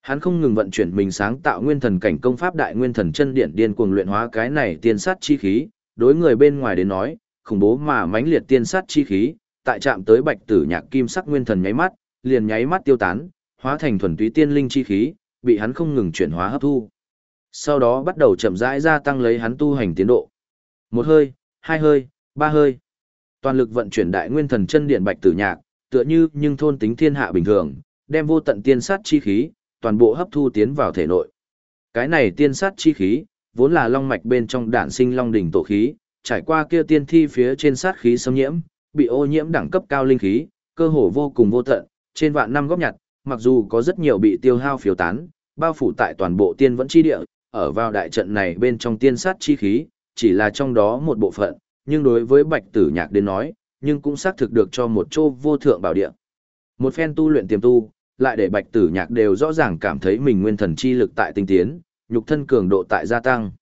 Hắn không ngừng vận chuyển mình sáng tạo nguyên thần cảnh công pháp đại nguyên thần chân điện điên cuồng luyện hóa cái này tiên sát chi khí, đối người bên ngoài đến nói, khủng bố mà mãnh liệt tiên sát chi khí, tại chạm tới bạch tử nhạc kim sắc nguyên thần nháy mắt, liền nháy mắt tiêu tán, hóa thành thuần túy tiên linh chi khí, bị hắn không ngừng chuyển hóa hấp thu. Sau đó bắt đầu chậm rãi gia tăng lấy hắn tu hành tiến độ. Một hơi, hai hơi, ba hơi. Toàn lực vận chuyển đại nguyên thần chân điện bạch tử nhạc, tựa như nhưng thôn tính thiên hạ bình thường, đem vô tận tiên sát chi khí, toàn bộ hấp thu tiến vào thể nội. Cái này tiên sát chi khí, vốn là long mạch bên trong đản sinh long đỉnh tổ khí, trải qua kia tiên thi phía trên sát khí xâm nhiễm, bị ô nhiễm đẳng cấp cao linh khí, cơ hồ vô cùng vô tận, trên vạn năm góp nhặt, mặc dù có rất nhiều bị tiêu hao phiếu tán, bao phủ tại toàn bộ tiên vẫn chi địa, ở vào đại trận này bên trong tiên sát chi khí, chỉ là trong đó một bộ phận, nhưng đối với bạch tử nhạc đến nói, nhưng cũng xác thực được cho một chỗ vô thượng bảo địa. Một phen tu luyện tiềm tu, lại để bạch tử nhạc đều rõ ràng cảm thấy mình nguyên thần chi lực tại tinh tiến, nhục thân cường độ tại gia tăng.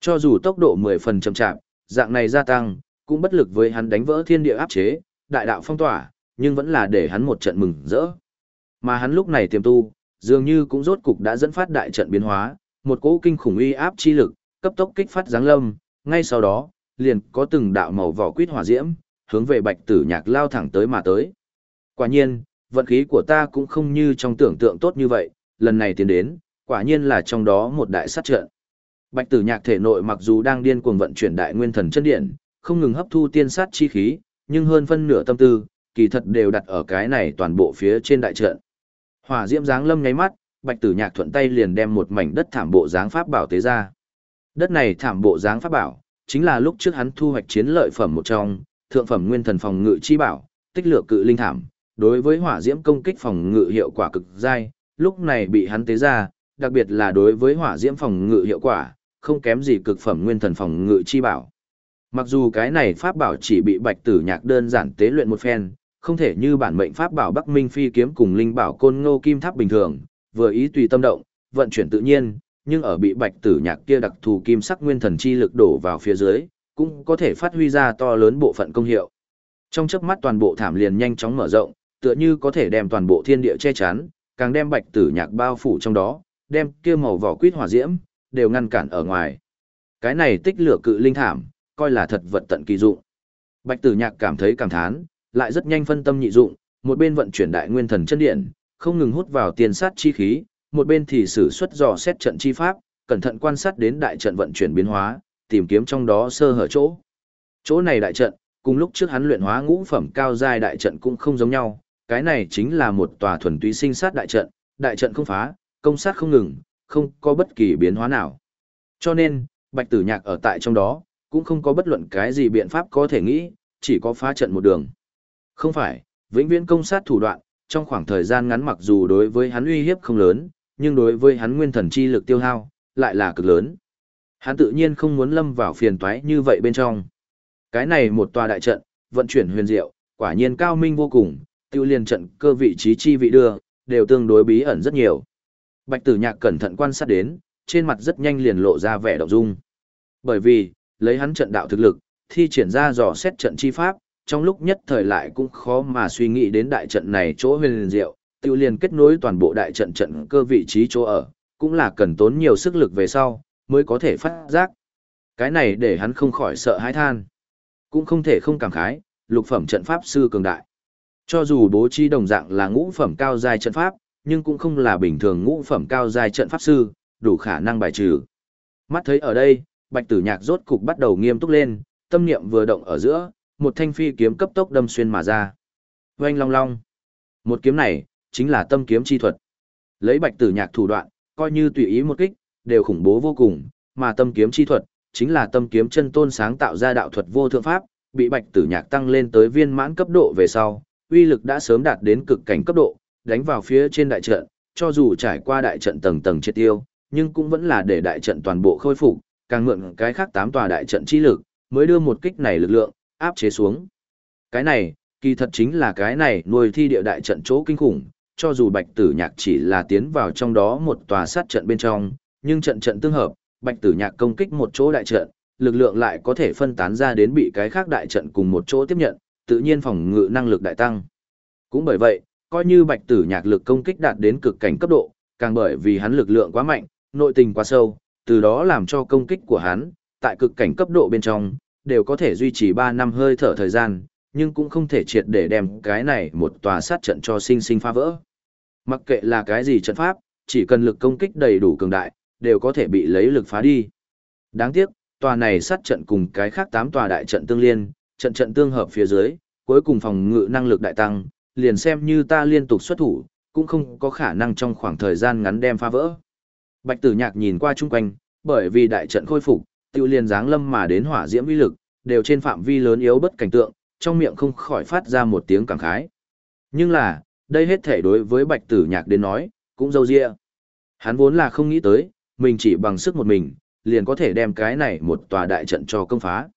Cho dù tốc độ 10 phần chậm chạp, dạng này gia tăng, cũng bất lực với hắn đánh vỡ thiên địa áp chế, đại đạo phong tỏa, nhưng vẫn là để hắn một trận mừng rỡ. Mà hắn lúc này tiềm tu, dường như cũng rốt cục đã dẫn phát đại trận biến hóa, một cỗ kinh khủng uy áp chi lực, cấp tốc kích phát giáng lâm, ngay sau đó, liền có từng đạo màu vỏ quýt hỏa diễm, hướng về Bạch Tử Nhạc lao thẳng tới mà tới. Quả nhiên, vận khí của ta cũng không như trong tưởng tượng tốt như vậy, lần này tiến đến, quả nhiên là trong đó một đại sát trận. Bạch Tử Nhạc thể nội mặc dù đang điên cuồng vận chuyển đại nguyên thần chân điện, không ngừng hấp thu tiên sát chi khí, nhưng hơn phân nửa tâm tư, kỳ thật đều đặt ở cái này toàn bộ phía trên đại trận. Hỏa diễm dáng lâm nháy mắt, Bạch Tử Nhạc thuận tay liền đem một mảnh đất thảm bộ dáng pháp bảo tế ra. Đất này thảm bộ dáng pháp bảo, chính là lúc trước hắn thu hoạch chiến lợi phẩm một trong, thượng phẩm nguyên thần phòng ngự chi bảo, tích lược cự linh thảm, đối với hỏa diễm công kích phòng ngự hiệu quả cực dai, lúc này bị hắn tế ra, đặc biệt là đối với hỏa diễm phòng ngự hiệu quả, không kém gì cực phẩm nguyên thần phòng ngự chi bảo. Mặc dù cái này pháp bảo chỉ bị Bạch Tử Nhạc đơn giản tế luyện một phen, không thể như bản mệnh pháp bảo Bắc Minh Phi kiếm cùng linh bảo Côn Ngô Kim Tháp bình thường, vừa ý tùy tâm động, vận chuyển tự nhiên, nhưng ở bị Bạch Tử Nhạc kia đặc thù kim sắc nguyên thần chi lực đổ vào phía dưới, cũng có thể phát huy ra to lớn bộ phận công hiệu. Trong chớp mắt toàn bộ thảm liền nhanh chóng mở rộng, tựa như có thể đem toàn bộ thiên địa che chắn, càng đem Bạch Tử Nhạc bao phủ trong đó, đem kia màu vỏ quýt hỏa diễm đều ngăn cản ở ngoài. Cái này tích lửa cự linh thảm, coi là thật vật tận kỳ dụng. Bạch Tử Nhạc cảm thấy cảm thán, lại rất nhanh phân tâm nhị dụng, một bên vận chuyển đại nguyên thần chân điện, không ngừng hút vào tiền sát chi khí, một bên thì sử xuất dò xét trận chi pháp, cẩn thận quan sát đến đại trận vận chuyển biến hóa, tìm kiếm trong đó sơ hở chỗ. Chỗ này đại trận, cùng lúc trước hắn luyện hóa ngũ phẩm cao giai đại trận cũng không giống nhau, cái này chính là một tòa thuần túy sinh sát đại trận, đại trận không phá, công sát không ngừng, không có bất kỳ biến hóa nào. Cho nên, Bạch Tử Nhạc ở tại trong đó, cũng không có bất luận cái gì biện pháp có thể nghĩ, chỉ có phá trận một đường. Không phải, vĩnh viễn công sát thủ đoạn, trong khoảng thời gian ngắn mặc dù đối với hắn uy hiếp không lớn, nhưng đối với hắn nguyên thần chi lực tiêu hao, lại là cực lớn. Hắn tự nhiên không muốn lâm vào phiền toái như vậy bên trong. Cái này một tòa đại trận, vận chuyển huyền diệu, quả nhiên cao minh vô cùng, tiêu liên trận cơ vị trí chi vị đưa, đều tương đối bí ẩn rất nhiều. Bạch tử nhạc cẩn thận quan sát đến, trên mặt rất nhanh liền lộ ra vẻ động dung. Bởi vì, lấy hắn trận đạo thực lực, thi triển ra dò xét trận chi pháp, trong lúc nhất thời lại cũng khó mà suy nghĩ đến đại trận này chỗ huyền diệu, tiêu liền kết nối toàn bộ đại trận trận cơ vị trí chỗ ở, cũng là cần tốn nhiều sức lực về sau, mới có thể phát giác. Cái này để hắn không khỏi sợ hãi than. Cũng không thể không cảm khái, lục phẩm trận pháp sư cường đại. Cho dù bố trí đồng dạng là ngũ phẩm cao giai trận pháp, nhưng cũng không là bình thường ngũ phẩm cao giai trận pháp sư, đủ khả năng bài trừ. Mắt thấy ở đây, Bạch Tử Nhạc rốt cục bắt đầu nghiêm túc lên, tâm niệm vừa động ở giữa, một thanh phi kiếm cấp tốc đâm xuyên mà ra. Oanh long long. Một kiếm này, chính là tâm kiếm chi thuật. Lấy Bạch Tử Nhạc thủ đoạn, coi như tùy ý một kích, đều khủng bố vô cùng, mà tâm kiếm chi thuật, chính là tâm kiếm chân tôn sáng tạo ra đạo thuật vô thượng pháp, bị Bạch Tử Nhạc tăng lên tới viên mãn cấp độ về sau, uy lực đã sớm đạt đến cực cảnh cấp độ, đánh vào phía trên đại trận, cho dù trải qua đại trận tầng tầng triệt tiêu, nhưng cũng vẫn là để đại trận toàn bộ khôi phục, càng mượn cái khác tám tòa đại trận chi lực, mới đưa một kích này lực lượng áp chế xuống. Cái này, kỳ thật chính là cái này nuôi thi địa đại trận chỗ kinh khủng, cho dù Bạch Tử Nhạc chỉ là tiến vào trong đó một tòa sát trận bên trong, nhưng trận trận tương hợp, Bạch Tử Nhạc công kích một chỗ đại trận, lực lượng lại có thể phân tán ra đến bị cái khác đại trận cùng một chỗ tiếp nhận, tự nhiên phòng ngự năng lực đại tăng. Cũng bởi vậy, coi như Bạch Tử Nhạc lực công kích đạt đến cực cảnh cấp độ, càng bởi vì hắn lực lượng quá mạnh, nội tình quá sâu, từ đó làm cho công kích của hắn, tại cực cảnh cấp độ bên trong, đều có thể duy trì 3 năm hơi thở thời gian, nhưng cũng không thể triệt để đem cái này một tòa sát trận cho sinh sinh phá vỡ. Mặc kệ là cái gì trận pháp, chỉ cần lực công kích đầy đủ cường đại, đều có thể bị lấy lực phá đi. Đáng tiếc, tòa này sát trận cùng cái khác 8 tòa đại trận tương liên, trận trận tương hợp phía dưới, cuối cùng phòng ngự năng lực đại tăng, liền xem như ta liên tục xuất thủ, cũng không có khả năng trong khoảng thời gian ngắn đem phá vỡ. Bạch Tử Nhạc nhìn qua chung quanh, bởi vì đại trận khôi phục, tiêu liền dáng lâm mà đến hỏa diễm uy lực, đều trên phạm vi lớn yếu bất cảnh tượng, trong miệng không khỏi phát ra một tiếng cảm khái. Nhưng là, đây hết thể đối với Bạch Tử Nhạc đến nói, cũng dâu dịa. Hắn vốn là không nghĩ tới, mình chỉ bằng sức một mình, liền có thể đem cái này một tòa đại trận cho công phá.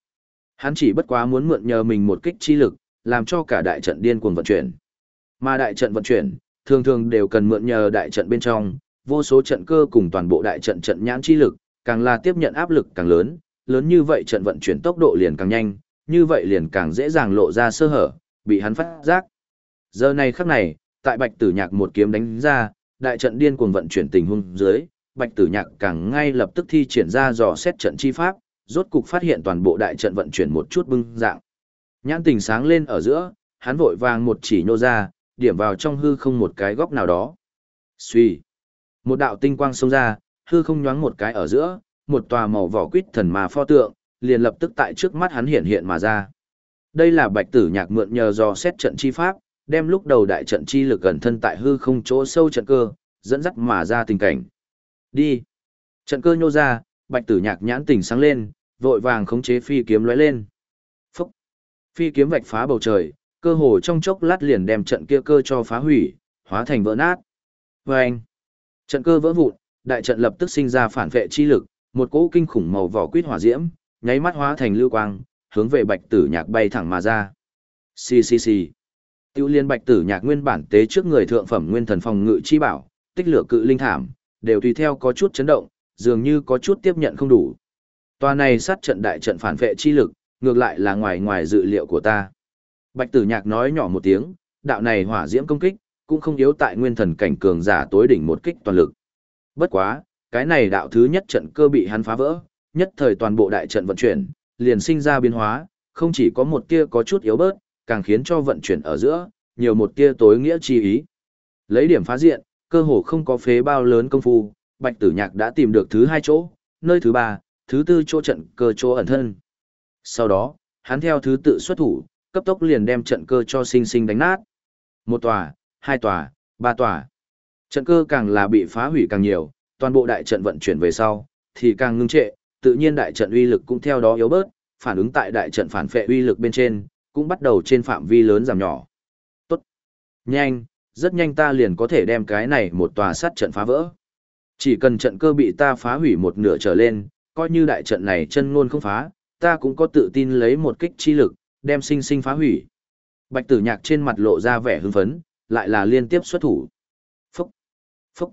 Hắn chỉ bất quá muốn mượn nhờ mình một kích chi lực, làm cho cả đại trận điên cuồng vận chuyển. Mà đại trận vận chuyển, thường thường đều cần mượn nhờ đại trận bên trong, vô số trận cơ cùng toàn bộ đại trận trận nhãn chi lực, càng là tiếp nhận áp lực càng lớn, lớn như vậy trận vận chuyển tốc độ liền càng nhanh, như vậy liền càng dễ dàng lộ ra sơ hở, bị hắn phát giác. Giờ này khắc này, tại Bạch Tử Nhạc một kiếm đánh ra, đại trận điên cuồng vận chuyển tình huống dưới, Bạch Tử Nhạc càng ngay lập tức thi triển ra dò xét trận chi pháp, rốt cục phát hiện toàn bộ đại trận vận chuyển một chút bưng dạng. Nhãn tình sáng lên ở giữa, hắn vội vàng một chỉ nhô ra, điểm vào trong hư không một cái góc nào đó. Xuy. Một đạo tinh quang xông ra, hư không nhoáng một cái ở giữa, một tòa màu vỏ quýt thần mà pho tượng, liền lập tức tại trước mắt hắn hiện hiện mà ra. Đây là bạch tử nhạc mượn nhờ dò xét trận chi pháp, đem lúc đầu đại trận chi lực gần thân tại hư không chỗ sâu trận cơ, dẫn dắt mà ra tình cảnh. Đi. Trận cơ nhô ra, bạch tử nhạc nhãn tỉnh sáng lên, vội vàng khống chế phi kiếm lóe lên. Phúc. Phi kiếm vạch phá bầu trời, cơ hồ trong chốc lát liền đem trận kia cơ cho phá hủy, hóa thành vỡ nát. Vâng! Trận cơ vỡ vụn, đại trận lập tức sinh ra phản vệ chi lực, một cỗ kinh khủng màu vỏ quýt hỏa diễm, nháy mắt hóa thành lưu quang, hướng về Bạch Tử Nhạc bay thẳng mà ra. Xì xì xì. Tiêu Liên Bạch Tử Nhạc nguyên bản tế trước người thượng phẩm nguyên thần phòng ngự chi bảo, tích lửa cự linh thảm, đều tùy theo có chút chấn động, dường như có chút tiếp nhận không đủ. Tòa này sát trận đại trận phản vệ chi lực, ngược lại là ngoài ngoài dự liệu của ta. Bạch tử nhạc nói nhỏ một tiếng, đạo này hỏa diễm công kích, cũng không yếu tại nguyên thần cảnh cường giả tối đỉnh một kích toàn lực. Bất quá, cái này đạo thứ nhất trận cơ bị hắn phá vỡ, nhất thời toàn bộ đại trận vận chuyển, liền sinh ra biến hóa, không chỉ có một tia có chút yếu bớt, càng khiến cho vận chuyển ở giữa, nhiều một tia tối nghĩa chi ý. Lấy điểm phá diện, cơ hồ không có phế bao lớn công phu, Bạch Tử Nhạc đã tìm được thứ hai chỗ, nơi thứ ba, thứ tư chỗ trận cơ chỗ ẩn thân. Sau đó, hắn theo thứ tự xuất thủ, cấp tốc liền đem trận cơ cho sinh sinh đánh nát. Một tòa, hai tòa, ba tòa. Trận cơ càng là bị phá hủy càng nhiều, toàn bộ đại trận vận chuyển về sau, thì càng ngưng trệ, tự nhiên đại trận uy lực cũng theo đó yếu bớt, phản ứng tại đại trận phản phệ uy lực bên trên, cũng bắt đầu trên phạm vi lớn giảm nhỏ. Tốt. Nhanh, rất nhanh ta liền có thể đem cái này một tòa sát trận phá vỡ. Chỉ cần trận cơ bị ta phá hủy một nửa trở lên, coi như đại trận này chân ngôn không phá, ta cũng có tự tin lấy một kích chi lực, đem sinh sinh phá hủy. Bạch tử nhạc trên mặt lộ ra vẻ hưng phấn, lại là liên tiếp xuất thủ. Phúc! Phúc!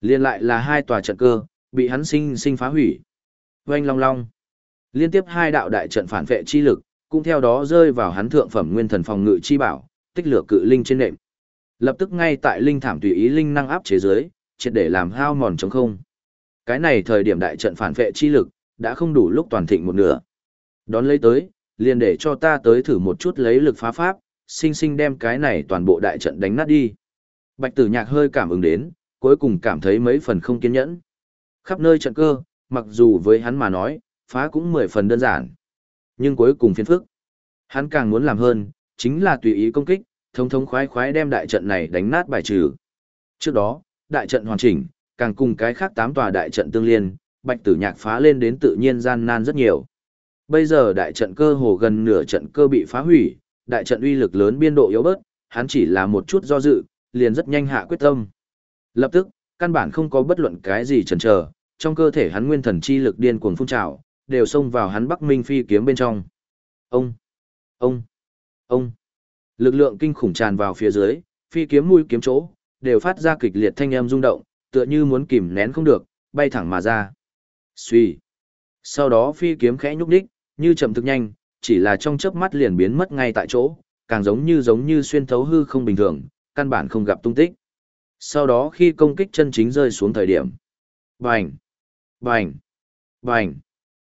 Liên lại là hai tòa trận cơ, bị hắn sinh sinh phá hủy. Oanh long long! Liên tiếp hai đạo đại trận phản vệ chi lực, cũng theo đó rơi vào hắn thượng phẩm nguyên thần phòng ngự chi bảo, tích lửa cự linh trên nệm. Lập tức ngay tại linh thảm tùy ý linh năng áp chế dưới, triệt để làm hao mòn trống không. Cái này thời điểm đại trận phản vệ chi lực, đã không đủ lúc toàn thịnh một nửa. Đón lấy tới, liền để cho ta tới thử một chút lấy lực phá pháp, sinh sinh đem cái này toàn bộ đại trận đánh nát đi. Bạch tử nhạc hơi cảm ứng đến, cuối cùng cảm thấy mấy phần không kiên nhẫn. Khắp nơi trận cơ, mặc dù với hắn mà nói, phá cũng mười phần đơn giản. Nhưng cuối cùng phiền phức. Hắn càng muốn làm hơn, chính là tùy ý công kích, thống thống khoái khoái đem đại trận này đánh nát bài trừ. Trước đó, đại trận hoàn chỉnh, càng cùng cái khác tám tòa đại trận tương liên, bạch tử nhạc phá lên đến tự nhiên gian nan rất nhiều. Bây giờ đại trận cơ hồ gần nửa trận cơ bị phá hủy, đại trận uy lực lớn biên độ yếu bớt, hắn chỉ là một chút do dự, liền rất nhanh hạ quyết tâm. Lập tức, căn bản không có bất luận cái gì chần chờ, trong cơ thể hắn nguyên thần chi lực điên cuồng phun trào, đều xông vào hắn Bắc Minh phi kiếm bên trong. Ông, ông, ông. Lực lượng kinh khủng tràn vào phía dưới, phi kiếm mũi kiếm chỗ, đều phát ra kịch liệt thanh âm rung động, tựa như muốn kìm nén không được, bay thẳng mà ra. Xuy. Sau đó phi kiếm khẽ nhúc nhích, như chậm thực nhanh, chỉ là trong chớp mắt liền biến mất ngay tại chỗ, càng giống như giống như xuyên thấu hư không bình thường, căn bản không gặp tung tích. Sau đó khi công kích chân chính rơi xuống thời điểm, bành, bành, bành.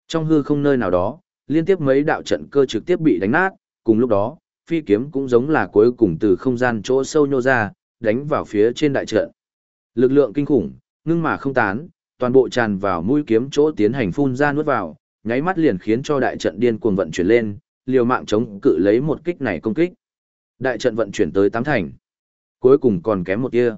Trong hư không nơi nào đó, liên tiếp mấy đạo trận cơ trực tiếp bị đánh nát, cùng lúc đó, phi kiếm cũng giống là cuối cùng từ không gian chỗ sâu nhô ra, đánh vào phía trên đại trận. Lực lượng kinh khủng, ngưng mà không tán, toàn bộ tràn vào mũi kiếm chỗ tiến hành phun ra nuốt vào, nháy mắt liền khiến cho đại trận điên cuồng vận chuyển lên, liều mạng chống cự lấy một kích này công kích. Đại trận vận chuyển tới tám thành. Cuối cùng còn kém một tia.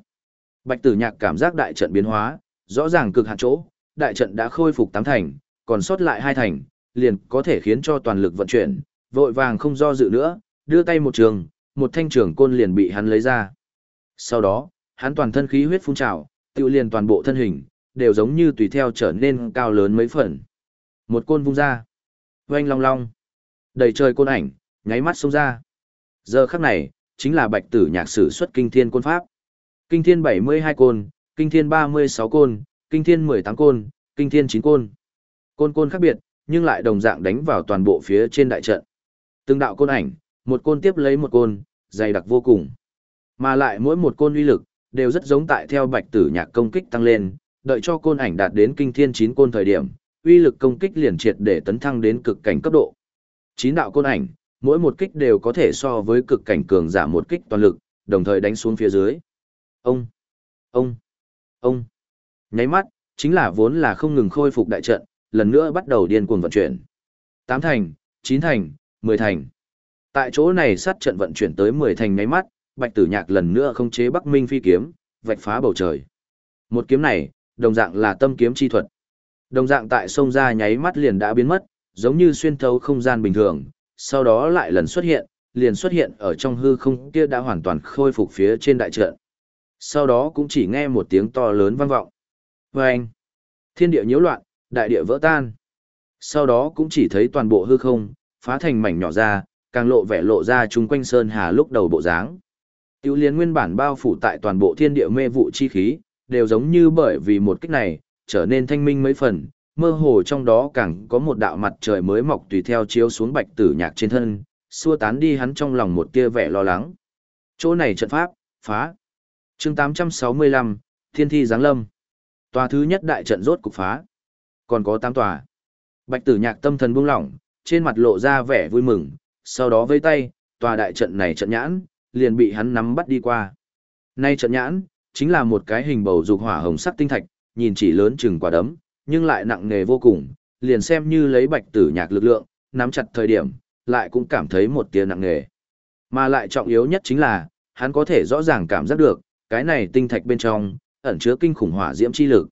Bạch Tử Nhạc cảm giác đại trận biến hóa, rõ ràng cực hạn chỗ, đại trận đã khôi phục tám thành, còn sót lại hai thành, liền có thể khiến cho toàn lực vận chuyển, vội vàng không do dự nữa, đưa tay một trường, một thanh trường côn liền bị hắn lấy ra. Sau đó, hắn toàn thân khí huyết phun trào, tiêu liền toàn bộ thân hình, đều giống như tùy theo trở nên cao lớn mấy phần. Một côn vung ra. Oanh long long. Đầy trời côn ảnh, nháy mắt xông ra. Giờ khắc này, chính là bạch tử nhạc sử xuất kinh thiên côn pháp. Kinh thiên 72 côn, kinh thiên 36 côn, kinh thiên 18 côn, kinh thiên 9 côn. Côn côn khác biệt, nhưng lại đồng dạng đánh vào toàn bộ phía trên đại trận. Từng đạo côn ảnh, một côn tiếp lấy một côn, dày đặc vô cùng. Mà lại mỗi một côn uy lực, đều rất giống tại theo bạch tử nhạc công kích tăng lên, đợi cho côn ảnh đạt đến kinh thiên 9 côn thời điểm, uy lực công kích liền triệt để tấn thăng đến cực cảnh cấp độ. Chín đạo côn ảnh, mỗi một kích đều có thể so với cực cảnh cường giả một kích toàn lực, đồng thời đánh xuống phía dưới. Ông, ông, ông. Nháy mắt, chính là vốn là không ngừng khôi phục đại trận, lần nữa bắt đầu điên cuồng vận chuyển. Tám thành, chín thành, mười thành. Tại chỗ này sát trận vận chuyển tới mười thành nháy mắt, Bạch Tử Nhạc lần nữa không chế Bắc Minh phi kiếm, vạch phá bầu trời. Một kiếm này, đồng dạng là tâm kiếm chi thuật. Đồng dạng tại sông ra nháy mắt liền đã biến mất, giống như xuyên thấu không gian bình thường, sau đó lại lần xuất hiện, liền xuất hiện ở trong hư không kia đã hoàn toàn khôi phục phía trên đại trận. Sau đó cũng chỉ nghe một tiếng to lớn vang vọng. Vâng! thiên địa nhiễu loạn, đại địa vỡ tan. Sau đó cũng chỉ thấy toàn bộ hư không, phá thành mảnh nhỏ ra, càng lộ vẻ lộ ra chung quanh sơn hà lúc đầu bộ dáng. Tiêu liên nguyên bản bao phủ tại toàn bộ thiên địa mê vụ chi khí, đều giống như bởi vì một kích này, trở nên thanh minh mấy phần, mơ hồ trong đó càng có một đạo mặt trời mới mọc tùy theo chiếu xuống bạch tử nhạc trên thân, xua tán đi hắn trong lòng một tia vẻ lo lắng. Chỗ này trận pháp, phá. chương 865, Thiên thi giáng lâm. Tòa thứ nhất đại trận rốt cục phá. Còn có 8 tòa. Bạch tử nhạc tâm thần buông lỏng, trên mặt lộ ra vẻ vui mừng, sau đó vây tay, tòa đại trận này trận nhãn, liền bị hắn nắm bắt đi qua. Nay trận nhãn, chính là một cái hình bầu dục hỏa hồng sắc tinh thạch, nhìn chỉ lớn chừng quả đấm, nhưng lại nặng nề vô cùng, liền xem như lấy bạch tử nhạc lực lượng, nắm chặt thời điểm, lại cũng cảm thấy một tia nặng nề. Mà lại trọng yếu nhất chính là, hắn có thể rõ ràng cảm giác được, cái này tinh thạch bên trong, ẩn chứa kinh khủng hỏa diễm chi lực.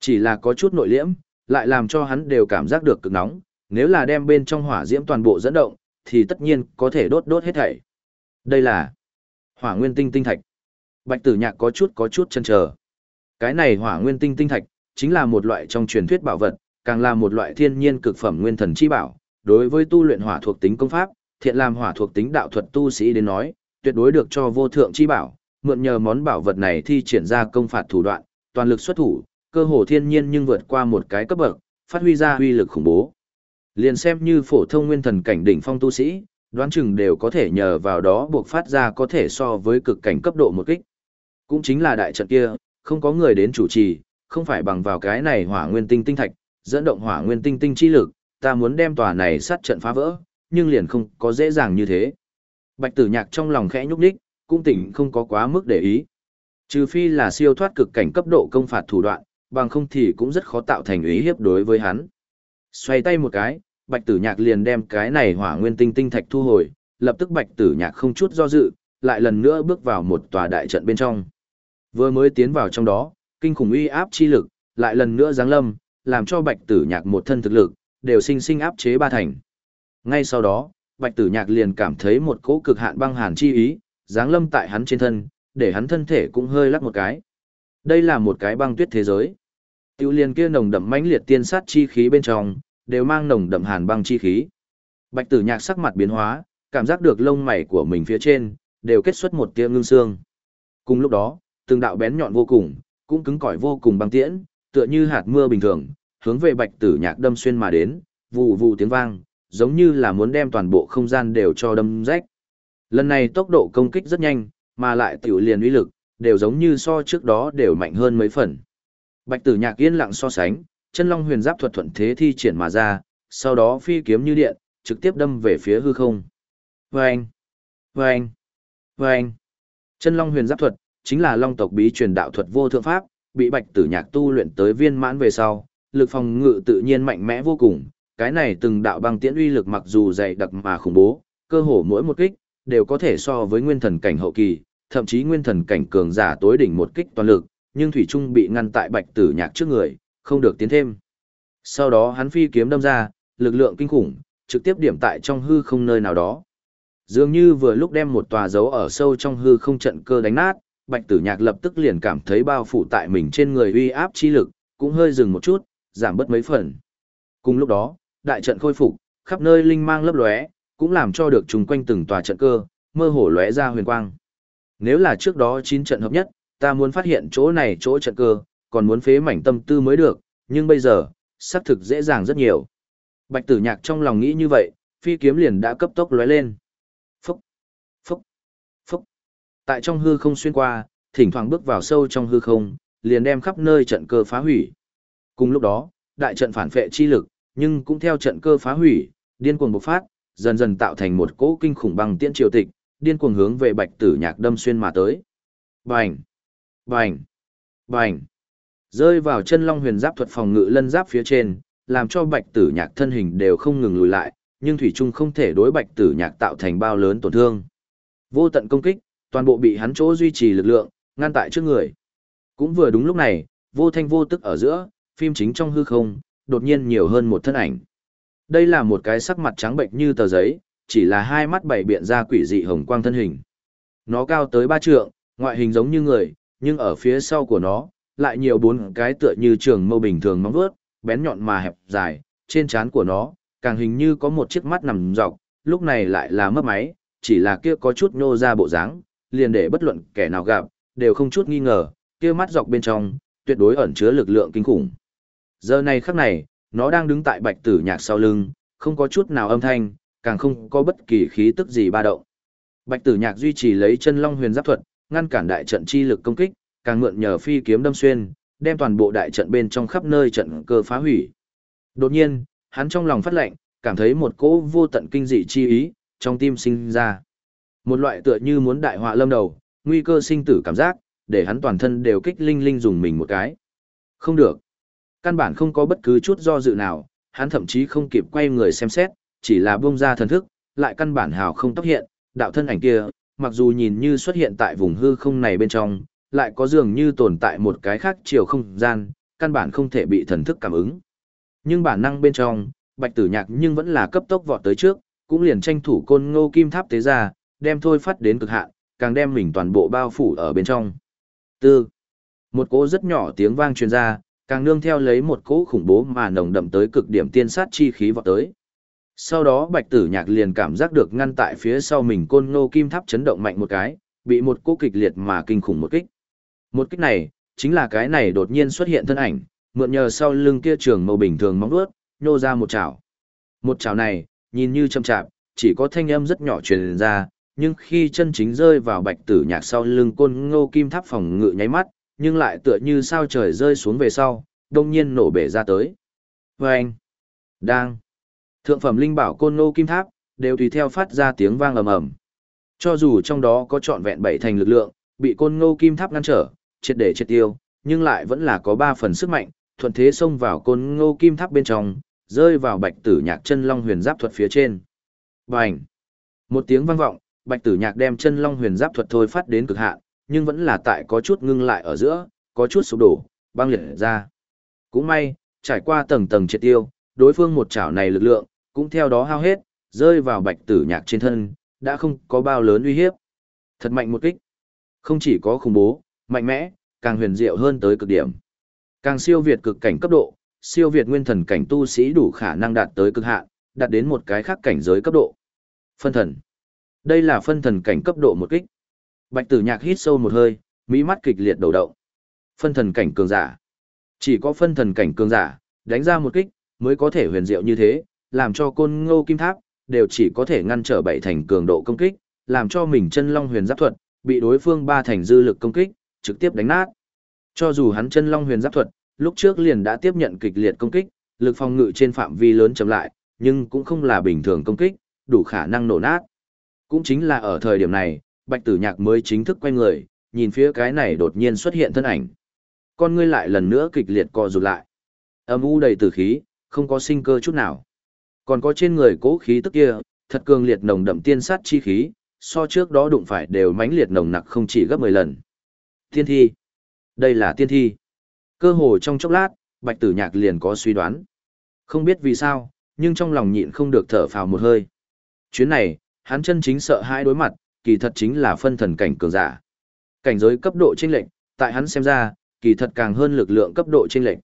Chỉ là có chút nội liễm, lại làm cho hắn đều cảm giác được cực nóng, nếu là đem bên trong hỏa diễm toàn bộ dẫn động, thì tất nhiên có thể đốt đốt hết thảy. Đây là hỏa nguyên tinh tinh thạch. Bạch tử nhạc có chút có chút chân chờ. Cái này hỏa nguyên tinh tinh thạch, chính là một loại trong truyền thuyết bảo vật, càng là một loại thiên nhiên cực phẩm nguyên thần chi bảo. Đối với tu luyện hỏa thuộc tính công pháp, thiện làm hỏa thuộc tính đạo thuật tu sĩ đến nói, tuyệt đối được cho vô thượng chi bảo, mượn nhờ món bảo vật này thi triển ra công phạt thủ đoạn, toàn lực xuất thủ, cơ hồ thiên nhiên nhưng vượt qua một cái cấp bậc, phát huy ra uy lực khủng bố. Liền xem như phổ thông nguyên thần cảnh đỉnh phong tu sĩ, đoán chừng đều có thể nhờ vào đó buộc phát ra có thể so với cực cảnh cấp độ một kích. Cũng chính là đại trận kia, không có người đến chủ trì, không phải bằng vào cái này hỏa nguyên tinh tinh thạch, dẫn động hỏa nguyên tinh tinh chi lực, ta muốn đem tòa này sát trận phá vỡ, nhưng liền không có dễ dàng như thế. Bạch tử nhạc trong lòng khẽ nhúc đích, cũng tỉnh không có quá mức để ý. Trừ phi là siêu thoát cực cảnh cấp độ công phạt thủ đoạn, bằng không thì cũng rất khó tạo thành ý hiếp đối với hắn. Xoay tay một cái, bạch tử nhạc liền đem cái này hỏa nguyên tinh tinh thạch thu hồi, lập tức bạch tử nhạc không chút do dự, lại lần nữa bước vào một tòa đại trận bên trong. Vừa mới tiến vào trong đó, kinh khủng uy áp chi lực, lại lần nữa giáng lâm, làm cho bạch tử nhạc một thân thực lực, đều sinh sinh áp chế ba thành. Ngay sau đó, bạch tử nhạc liền cảm thấy một cỗ cực hạn băng hàn chi ý, giáng lâm tại hắn trên thân, để hắn thân thể cũng hơi lắc một cái. Đây là một cái băng tuyết thế giới. Tiểu liền kia nồng đậm mãnh liệt tiên sát chi khí bên trong, đều mang nồng đậm hàn băng chi khí. Bạch tử nhạc sắc mặt biến hóa, cảm giác được lông mày của mình phía trên, đều kết xuất một tia ngưng xương. Cùng lúc đó, từng đạo bén nhọn vô cùng, cũng cứng cỏi vô cùng băng tiễn, tựa như hạt mưa bình thường, hướng về bạch tử nhạc đâm xuyên mà đến, vù vù tiếng vang, giống như là muốn đem toàn bộ không gian đều cho đâm rách. Lần này tốc độ công kích rất nhanh, mà lại tiểu liền uy lực, đều giống như so trước đó đều mạnh hơn mấy phần. Bạch tử nhạc yên lặng so sánh, chân long huyền giáp thuật thuận thế thi triển mà ra, sau đó phi kiếm như điện, trực tiếp đâm về phía hư không. Vâng! Vâng! Vâng! Chân Long huyền giáp thuật, chính là Long tộc bí truyền đạo thuật vô thượng pháp, bị Bạch Tử Nhạc tu luyện tới viên mãn về sau, lực phòng ngự tự nhiên mạnh mẽ vô cùng, cái này từng đạo băng tiễn uy lực mặc dù dày đặc mà khủng bố, cơ hồ mỗi một kích đều có thể so với nguyên thần cảnh hậu kỳ, thậm chí nguyên thần cảnh cường giả tối đỉnh một kích toàn lực, nhưng thủy trung bị ngăn tại Bạch Tử Nhạc trước người, không được tiến thêm. Sau đó hắn phi kiếm đâm ra, lực lượng kinh khủng, trực tiếp điểm tại trong hư không nơi nào đó. Dường như vừa lúc đem một tòa dấu ở sâu trong hư không trận cơ đánh nát, Bạch Tử Nhạc lập tức liền cảm thấy bao phủ tại mình trên người uy áp chi lực, cũng hơi dừng một chút, giảm bớt mấy phần. Cùng lúc đó, đại trận khôi phục, khắp nơi linh mang lấp lóe, cũng làm cho được trùng quanh từng tòa trận cơ, mơ hồ lóe ra huyền quang. Nếu là trước đó chín trận hợp nhất, ta muốn phát hiện chỗ này chỗ trận cơ, còn muốn phế mảnh tâm tư mới được, nhưng bây giờ, xác thực dễ dàng rất nhiều. Bạch tử nhạc trong lòng nghĩ như vậy, phi kiếm liền đã cấp tốc lóe lên. Phúc, phúc, phúc. Tại trong hư không xuyên qua, thỉnh thoảng bước vào sâu trong hư không, liền đem khắp nơi trận cơ phá hủy. Cùng lúc đó, đại trận phản phệ chi lực, nhưng cũng theo trận cơ phá hủy, điên cuồng bộc phát, dần dần tạo thành một cỗ kinh khủng băng tiễn triều tịch, điên cuồng hướng về Bạch Tử Nhạc đâm xuyên mà tới. Bành, bành, bành. Rơi vào chân long huyền giáp thuật phòng ngự lân giáp phía trên, làm cho Bạch Tử Nhạc thân hình đều không ngừng lùi lại, nhưng thủy trung không thể đối Bạch Tử Nhạc tạo thành bao lớn tổn thương. Vô tận công kích, toàn bộ bị hắn chỗ duy trì lực lượng, ngăn tại trước người. Cũng vừa đúng lúc này, vô thanh vô tức ở giữa, phim chính trong hư không, đột nhiên nhiều hơn một thân ảnh. Đây là một cái sắc mặt trắng bệnh như tờ giấy, chỉ là hai mắt bảy biện ra quỷ dị hồng quang thân hình. Nó cao tới ba trượng, ngoại hình giống như người, nhưng ở phía sau của nó, lại nhiều bốn cái tựa như trường mâu bình thường móng vuốt, bén nhọn mà hẹp dài, trên trán của nó, càng hình như có một chiếc mắt nằm dọc, lúc này lại là mất máy, chỉ là kia có chút nhô ra bộ dáng, liền để bất luận kẻ nào gặp, đều không chút nghi ngờ, kia mắt dọc bên trong, tuyệt đối ẩn chứa lực lượng kinh khủng. Giờ này khắc này, nó đang đứng tại bạch tử nhạc sau lưng, không có chút nào âm thanh, càng không có bất kỳ khí tức gì ba động. Bạch tử nhạc duy trì lấy chân long huyền giáp thuật, ngăn cản đại trận chi lực công kích, càng mượn nhờ phi kiếm đâm xuyên, đem toàn bộ đại trận bên trong khắp nơi trận cơ phá hủy. Đột nhiên, hắn trong lòng phát lệnh, cảm thấy một cỗ vô tận kinh dị chi ý, trong tim sinh ra. Một loại tựa như muốn đại họa lâm đầu, nguy cơ sinh tử cảm giác, để hắn toàn thân đều kích linh linh dùng mình một cái. Không được. Căn bản không có bất cứ chút do dự nào, hắn thậm chí không kịp quay người xem xét, chỉ là buông ra thần thức, lại căn bản hào không tốc hiện, đạo thân ảnh kia, mặc dù nhìn như xuất hiện tại vùng hư không này bên trong, lại có dường như tồn tại một cái khác chiều không gian, căn bản không thể bị thần thức cảm ứng. Nhưng bản năng bên trong, bạch tử nhạc nhưng vẫn là cấp tốc vọt tới trước, cũng liền tranh thủ côn ngô kim tháp tế ra, đem thôi phát đến cực hạn, càng đem mình toàn bộ bao phủ ở bên trong. Tư. Một cỗ rất nhỏ tiếng vang truyền ra, càng nương theo lấy một cỗ khủng bố mà nồng đậm tới cực điểm tiên sát chi khí vọt tới. Sau đó bạch tử nhạc liền cảm giác được ngăn tại phía sau mình côn ngô kim tháp chấn động mạnh một cái, bị một cỗ kịch liệt mà kinh khủng một kích. Một kích này, chính là cái này đột nhiên xuất hiện thân ảnh, mượn nhờ sau lưng kia trường màu bình thường móng vuốt, nhô ra một chảo. Một chảo này, nhìn như chậm chạp, chỉ có thanh âm rất nhỏ truyền ra, nhưng khi chân chính rơi vào bạch tử nhạc sau lưng côn ngô kim tháp phòng ngự nháy mắt, nhưng lại tựa như sao trời rơi xuống về sau, đông nhiên nổ bể ra tới. Vâng! Đang! Thượng phẩm linh bảo côn ngô kim tháp, đều tùy theo phát ra tiếng vang ầm ầm. Cho dù trong đó có trọn vẹn bảy thành lực lượng, bị côn ngô kim tháp ngăn trở, triệt để triệt tiêu, nhưng lại vẫn là có ba phần sức mạnh, thuận thế xông vào côn ngô kim tháp bên trong, rơi vào bạch tử nhạc chân long huyền giáp thuật phía trên. Bành! Một tiếng vang vọng, bạch tử nhạc đem chân long huyền giáp thuật thôi phát đến cực hạn, nhưng vẫn là tại có chút ngưng lại ở giữa, có chút sụp đổ, băng liệt ra. Cũng may, trải qua tầng tầng triệt tiêu, đối phương một chảo này lực lượng, cũng theo đó hao hết, rơi vào bạch tử nhạc trên thân, đã không có bao lớn uy hiếp. Thật mạnh một kích. Không chỉ có khủng bố, mạnh mẽ, càng huyền diệu hơn tới cực điểm. Càng siêu việt cực cảnh cấp độ, siêu việt nguyên thần cảnh tu sĩ đủ khả năng đạt tới cực hạn, đạt đến một cái khác cảnh giới cấp độ. Phân thần. Đây là phân thần cảnh cấp độ một kích. Bạch tử nhạc hít sâu một hơi, mỹ mắt kịch liệt đầu động. Phân thần cảnh cường giả. Chỉ có phân thần cảnh cường giả, đánh ra một kích, mới có thể huyền diệu như thế, làm cho côn ngô kim tháp, đều chỉ có thể ngăn trở bảy thành cường độ công kích, làm cho mình chân long huyền giáp thuật, bị đối phương ba thành dư lực công kích, trực tiếp đánh nát. Cho dù hắn chân long huyền giáp thuật, lúc trước liền đã tiếp nhận kịch liệt công kích, lực phòng ngự trên phạm vi lớn chậm lại, nhưng cũng không là bình thường công kích, đủ khả năng nổ nát. Cũng chính là ở thời điểm này, Bạch Tử Nhạc mới chính thức quay người, nhìn phía cái này đột nhiên xuất hiện thân ảnh. Con ngươi lại lần nữa kịch liệt co rụt lại. Âm u đầy tử khí, không có sinh cơ chút nào. Còn có trên người cố khí tức kia, thật cường liệt nồng đậm tiên sát chi khí, so trước đó đụng phải đều mãnh liệt nồng nặc không chỉ gấp 10 lần. Tiên thi. Đây là tiên thi. Cơ hồ trong chốc lát, Bạch Tử Nhạc liền có suy đoán. Không biết vì sao, nhưng trong lòng nhịn không được thở phào một hơi. Chuyến này, hắn chân chính sợ hãi đối mặt, kỳ thật chính là phân thần cảnh cường giả. Cảnh giới cấp độ chênh lệch, tại hắn xem ra, kỳ thật càng hơn lực lượng cấp độ chênh lệch.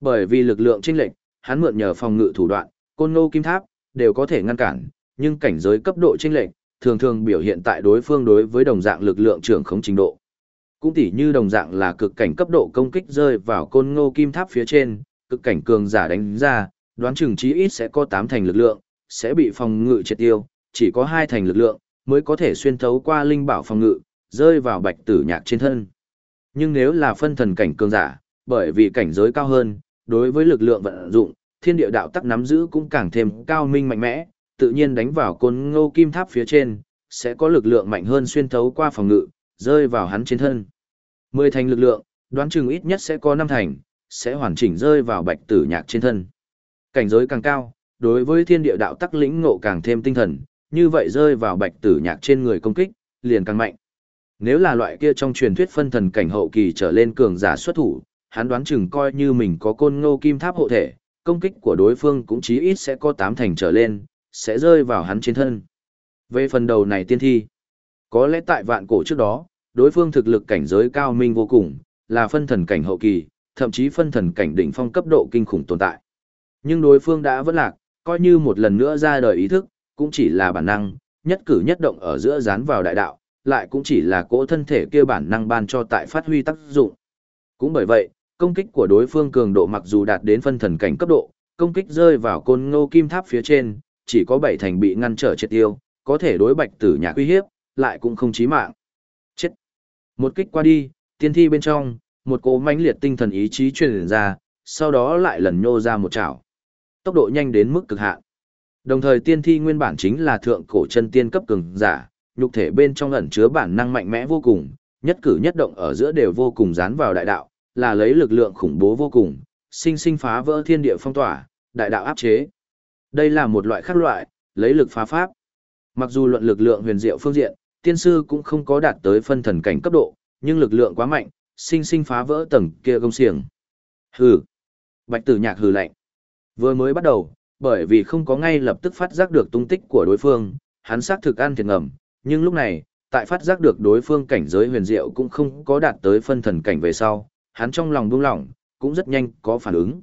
Bởi vì lực lượng chênh lệch, hắn mượn nhờ phòng ngự thủ đoạn, côn ngô kim tháp đều có thể ngăn cản, nhưng cảnh giới cấp độ chênh lệch thường thường biểu hiện tại đối phương đối với đồng dạng lực lượng trưởng khống trình độ. Cũng tỉ như đồng dạng là cực cảnh cấp độ công kích rơi vào côn ngô kim tháp phía trên, cực cảnh cường giả đánh ra, đoán chừng chí ít sẽ có 8 thành lực lượng, sẽ bị phòng ngự triệt tiêu, chỉ có 2 thành lực lượng, mới có thể xuyên thấu qua linh bảo phòng ngự, rơi vào bạch tử nhạc trên thân. Nhưng nếu là phân thần cảnh cường giả, bởi vì cảnh giới cao hơn, đối với lực lượng vận dụng, thiên địa đạo tắc nắm giữ cũng càng thêm cao minh mạnh mẽ, tự nhiên đánh vào côn ngô kim tháp phía trên, sẽ có lực lượng mạnh hơn xuyên thấu qua phòng ngự, rơi vào hắn trên thân. Mười thành lực lượng, đoán chừng ít nhất sẽ có năm thành, sẽ hoàn chỉnh rơi vào bạch tử nhạc trên thân. Cảnh giới càng cao, đối với thiên địa đạo tắc lĩnh ngộ càng thêm tinh thần, như vậy rơi vào bạch tử nhạc trên người công kích, liền càng mạnh. Nếu là loại kia trong truyền thuyết phân thần cảnh hậu kỳ trở lên cường giả xuất thủ, hắn đoán chừng coi như mình có côn ngô kim tháp hộ thể, công kích của đối phương cũng chí ít sẽ có tám thành trở lên, sẽ rơi vào hắn trên thân. Về phần đầu này tiên thi, có lẽ tại vạn cổ trước đó, đối phương thực lực cảnh giới cao minh vô cùng, là phân thần cảnh hậu kỳ, thậm chí phân thần cảnh đỉnh phong cấp độ kinh khủng tồn tại. Nhưng đối phương đã vẫn lạc, coi như một lần nữa ra đời ý thức, cũng chỉ là bản năng, nhất cử nhất động ở giữa dán vào đại đạo, lại cũng chỉ là cỗ thân thể kia bản năng ban cho tại phát huy tác dụng. Cũng bởi vậy, công kích của đối phương cường độ mặc dù đạt đến phân thần cảnh cấp độ, công kích rơi vào côn ngô kim tháp phía trên, chỉ có bảy thành bị ngăn trở triệt tiêu, có thể đối bạch tử nhạc uy hiếp, lại cũng không chí mạng. Một kích qua đi, tiên thi bên trong, một cỗ mãnh liệt tinh thần ý chí truyền ra, sau đó lại lần nhô ra một chảo. Tốc độ nhanh đến mức cực hạn. Đồng thời tiên thi nguyên bản chính là thượng cổ chân tiên cấp cường giả, nhục thể bên trong ẩn chứa bản năng mạnh mẽ vô cùng, nhất cử nhất động ở giữa đều vô cùng dán vào đại đạo, là lấy lực lượng khủng bố vô cùng, sinh sinh phá vỡ thiên địa phong tỏa, đại đạo áp chế. Đây là một loại khác loại, lấy lực phá pháp. Mặc dù luận lực lượng huyền diệu phương diện, tiên sư cũng không có đạt tới phân thần cảnh cấp độ, nhưng lực lượng quá mạnh, sinh sinh phá vỡ tầng kia công xiềng. Hừ. Bạch tử nhạc hừ lạnh. Vừa mới bắt đầu, bởi vì không có ngay lập tức phát giác được tung tích của đối phương, hắn xác thực ăn thiệt ngầm, nhưng lúc này, tại phát giác được đối phương cảnh giới huyền diệu cũng không có đạt tới phân thần cảnh về sau, hắn trong lòng buông lỏng, cũng rất nhanh có phản ứng.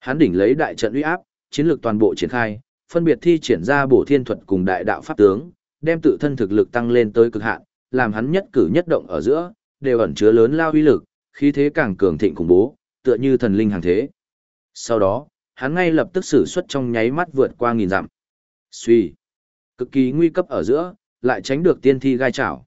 Hắn đỉnh lấy đại trận uy áp, chiến lược toàn bộ triển khai, phân biệt thi triển ra bổ thiên thuật cùng đại đạo pháp tướng, đem tự thân thực lực tăng lên tới cực hạn, làm hắn nhất cử nhất động ở giữa, đều ẩn chứa lớn lao uy lực, khí thế càng cường thịnh khủng bố, tựa như thần linh hàng thế. Sau đó, hắn ngay lập tức sử xuất trong nháy mắt vượt qua nghìn dặm. Suy, cực kỳ nguy cấp ở giữa, lại tránh được tiên thi gai chảo.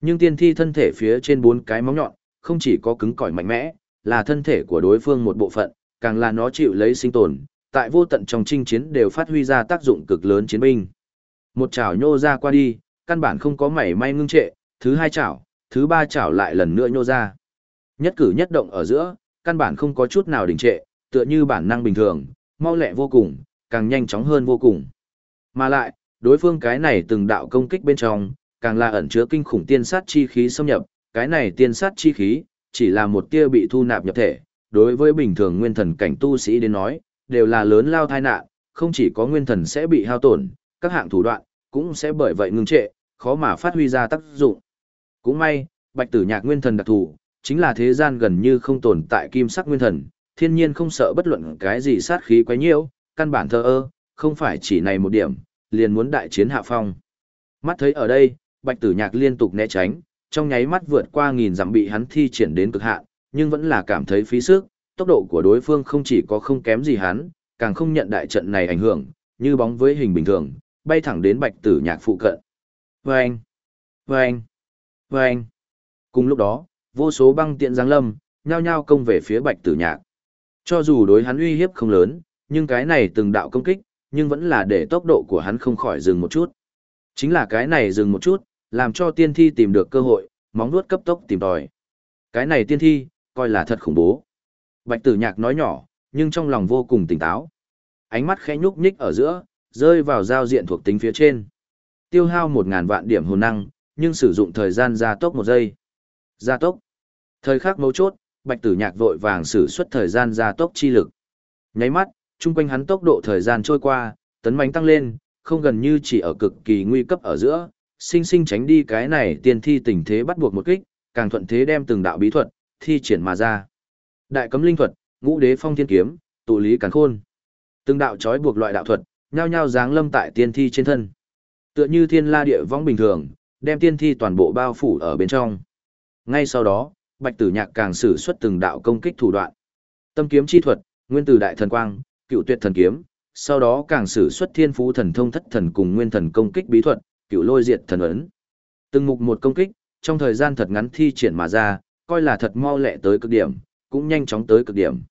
Nhưng tiên thi thân thể phía trên bốn cái móng nhọn, không chỉ có cứng cỏi mạnh mẽ, là thân thể của đối phương một bộ phận, càng là nó chịu lấy sinh tồn, tại vô tận trong chinh chiến đều phát huy ra tác dụng cực lớn chiến binh. Một chảo nhô ra qua đi, căn bản không có mảy may ngưng trệ, thứ hai chảo, thứ ba chảo lại lần nữa nhô ra. Nhất cử nhất động ở giữa, căn bản không có chút nào đình trệ, tựa như bản năng bình thường, mau lẹ vô cùng, càng nhanh chóng hơn vô cùng. Mà lại, đối phương cái này từng đạo công kích bên trong, càng là ẩn chứa kinh khủng tiên sát chi khí xâm nhập, cái này tiên sát chi khí, chỉ là một tia bị thu nạp nhập thể, đối với bình thường nguyên thần cảnh tu sĩ đến nói, đều là lớn lao tai nạn, không chỉ có nguyên thần sẽ bị hao tổn, các hạng thủ đoạn cũng sẽ bởi vậy ngưng trệ, khó mà phát huy ra tác dụng. Cũng may, Bạch Tử Nhạc nguyên thần đặc thù, chính là thế gian gần như không tồn tại kim sắc nguyên thần, thiên nhiên không sợ bất luận cái gì sát khí quấy nhiễu, căn bản thờ ơ, không phải chỉ này một điểm, liền muốn đại chiến hạ phong. Mắt thấy ở đây, Bạch Tử Nhạc liên tục né tránh, trong nháy mắt vượt qua nghìn dặm bị hắn thi triển đến cực hạn, nhưng vẫn là cảm thấy phí sức, tốc độ của đối phương không chỉ có không kém gì hắn, càng không nhận đại trận này ảnh hưởng, như bóng với hình bình thường, bay thẳng đến Bạch Tử Nhạc phụ cận. Vâng! Vâng! Vâng! Cùng lúc đó, vô số băng tiện giáng lâm, nhao nhao công về phía Bạch Tử Nhạc. Cho dù đối hắn uy hiếp không lớn, nhưng cái này từng đạo công kích, nhưng vẫn là để tốc độ của hắn không khỏi dừng một chút. Chính là cái này dừng một chút, làm cho tiên thi tìm được cơ hội, móng vuốt cấp tốc tìm tòi. Cái này tiên thi, coi là thật khủng bố. Bạch tử nhạc nói nhỏ, nhưng trong lòng vô cùng tỉnh táo. Ánh mắt khẽ nhúc nhích ở giữa, rơi vào giao diện thuộc tính phía trên. Tiêu hao 1.000 vạn điểm hồn năng, nhưng sử dụng thời gian gia tốc một giây. Gia tốc. Thời khắc mấu chốt, bạch tử nhạc vội vàng sử xuất thời gian gia tốc chi lực. Nháy mắt, chung quanh hắn tốc độ thời gian trôi qua, tấn mãnh tăng lên, không gần như chỉ ở cực kỳ nguy cấp ở giữa, sinh sinh tránh đi cái này tiên thi tình thế bắt buộc một kích, càng thuận thế đem từng đạo bí thuật thi triển mà ra. Đại cấm linh thuật, ngũ đế phong thiên kiếm, tụ lý càn khôn. Từng đạo trói buộc loại đạo thuật, nhao nhao dáng lâm tại tiên thi trên thân. Tựa như thiên la địa vong bình thường, đem tiên thi toàn bộ bao phủ ở bên trong. Ngay sau đó, Bạch Tử Nhạc càng sử xuất từng đạo công kích thủ đoạn. Tâm kiếm chi thuật, nguyên tử đại thần quang, cựu tuyệt thần kiếm, sau đó càng sử xuất thiên phú thần thông thất thần cùng nguyên thần công kích bí thuật, cựu lôi diệt thần ấn. Từng mục một công kích, trong thời gian thật ngắn thi triển mà ra, coi là thật mau lẹ tới cực điểm, cũng nhanh chóng tới cực điểm.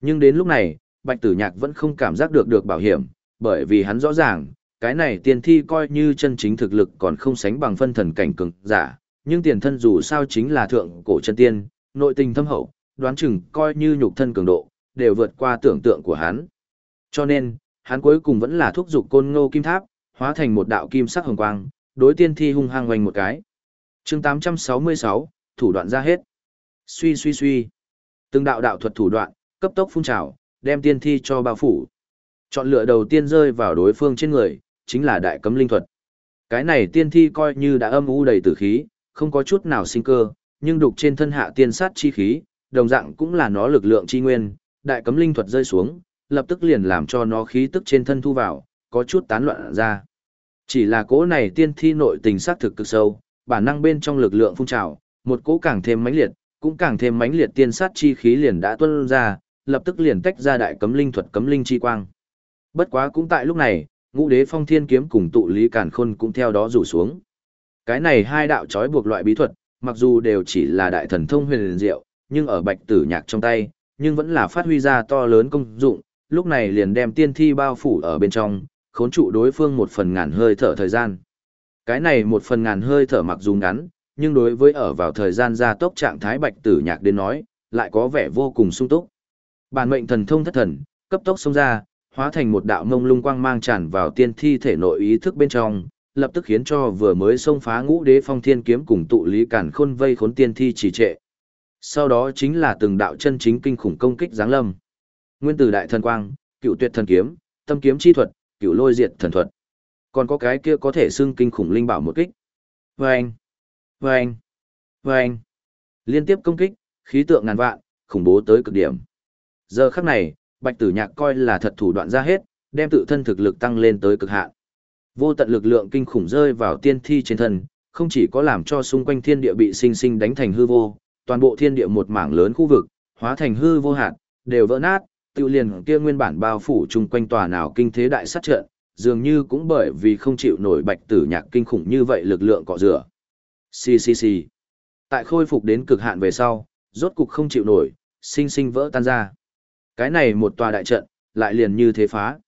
Nhưng đến lúc này, Bạch Tử Nhạc vẫn không cảm giác được được bảo hiểm, bởi vì hắn rõ ràng, cái này tiên thi coi như chân chính thực lực còn không sánh bằng phân thần cảnh cường giả, nhưng tiền thân dù sao chính là thượng cổ chân tiên, nội tình thâm hậu, đoán chừng coi như nhục thân cường độ, đều vượt qua tưởng tượng của hắn. Cho nên, hắn cuối cùng vẫn là thúc giục côn ngô kim tháp, hóa thành một đạo kim sắc hồng quang, đối tiên thi hung hăng hoành một cái. chương 866, thủ đoạn ra hết. Suy suy suy. Từng đạo đạo thuật thủ đoạn, cấp tốc phun trào, đem tiên thi cho bao phủ. Chọn lựa đầu tiên rơi vào đối phương trên người, chính là đại cấm linh thuật. Cái này tiên thi coi như đã âm u đầy tử khí, không có chút nào sinh cơ, nhưng đục trên thân hạ tiên sát chi khí, đồng dạng cũng là nó lực lượng chi nguyên, đại cấm linh thuật rơi xuống, lập tức liền làm cho nó khí tức trên thân thu vào, có chút tán loạn ra. Chỉ là cỗ này tiên thi nội tình sát thực cực sâu, bản năng bên trong lực lượng phun trào, một cỗ càng thêm mãnh liệt, cũng càng thêm mãnh liệt tiên sát chi khí liền đã tuôn ra, lập tức liền tách ra đại cấm linh thuật cấm linh chi quang. Bất quá cũng tại lúc này, ngũ đế phong thiên kiếm cùng tụ lý càn khôn cũng theo đó rủ xuống. Cái này hai đạo trói buộc loại bí thuật, mặc dù đều chỉ là đại thần thông huyền diệu, nhưng ở bạch tử nhạc trong tay, nhưng vẫn là phát huy ra to lớn công dụng, lúc này liền đem tiên thi bao phủ ở bên trong, khốn trụ đối phương một phần ngàn hơi thở thời gian. Cái này một phần ngàn hơi thở mặc dù ngắn, nhưng đối với ở vào thời gian gia tốc trạng thái bạch tử nhạc đến nói, lại có vẻ vô cùng sung túc. Bản mệnh thần thông thất thần, cấp tốc xông ra, hóa thành một đạo mông lung quang mang tràn vào tiên thi thể nội ý thức bên trong, lập tức khiến cho vừa mới xông phá ngũ đế phong thiên kiếm cùng tụ lý cản khôn vây khốn tiên thi trì trệ. Sau đó chính là từng đạo chân chính kinh khủng công kích giáng lâm. Nguyên tử đại thần quang, cựu tuyệt thần kiếm, tâm kiếm chi thuật, cựu lôi diệt thần thuật. Còn có cái kia có thể xưng kinh khủng linh bảo một kích. Vâng! Vâng! Vâng! Liên tiếp công kích, khí tượng ngàn vạn, khủng bố tới cực điểm. Giờ khắc này, Bạch Tử Nhạc coi là thật thủ đoạn ra hết, đem tự thân thực lực tăng lên tới cực hạn. Vô tận lực lượng kinh khủng rơi vào tiên thi trên thân, không chỉ có làm cho xung quanh thiên địa bị sinh sinh đánh thành hư vô, toàn bộ thiên địa một mảng lớn khu vực, hóa thành hư vô hạn, đều vỡ nát, tiêu liền kia nguyên bản bao phủ chung quanh tòa nào kinh thế đại sát trận, dường như cũng bởi vì không chịu nổi bạch tử nhạc kinh khủng như vậy lực lượng cọ rửa. Xì xì xì. Tại khôi phục đến cực hạn về sau, rốt cục không chịu nổi, sinh sinh vỡ tan ra. Cái này một tòa đại trận, lại liền như thế phá.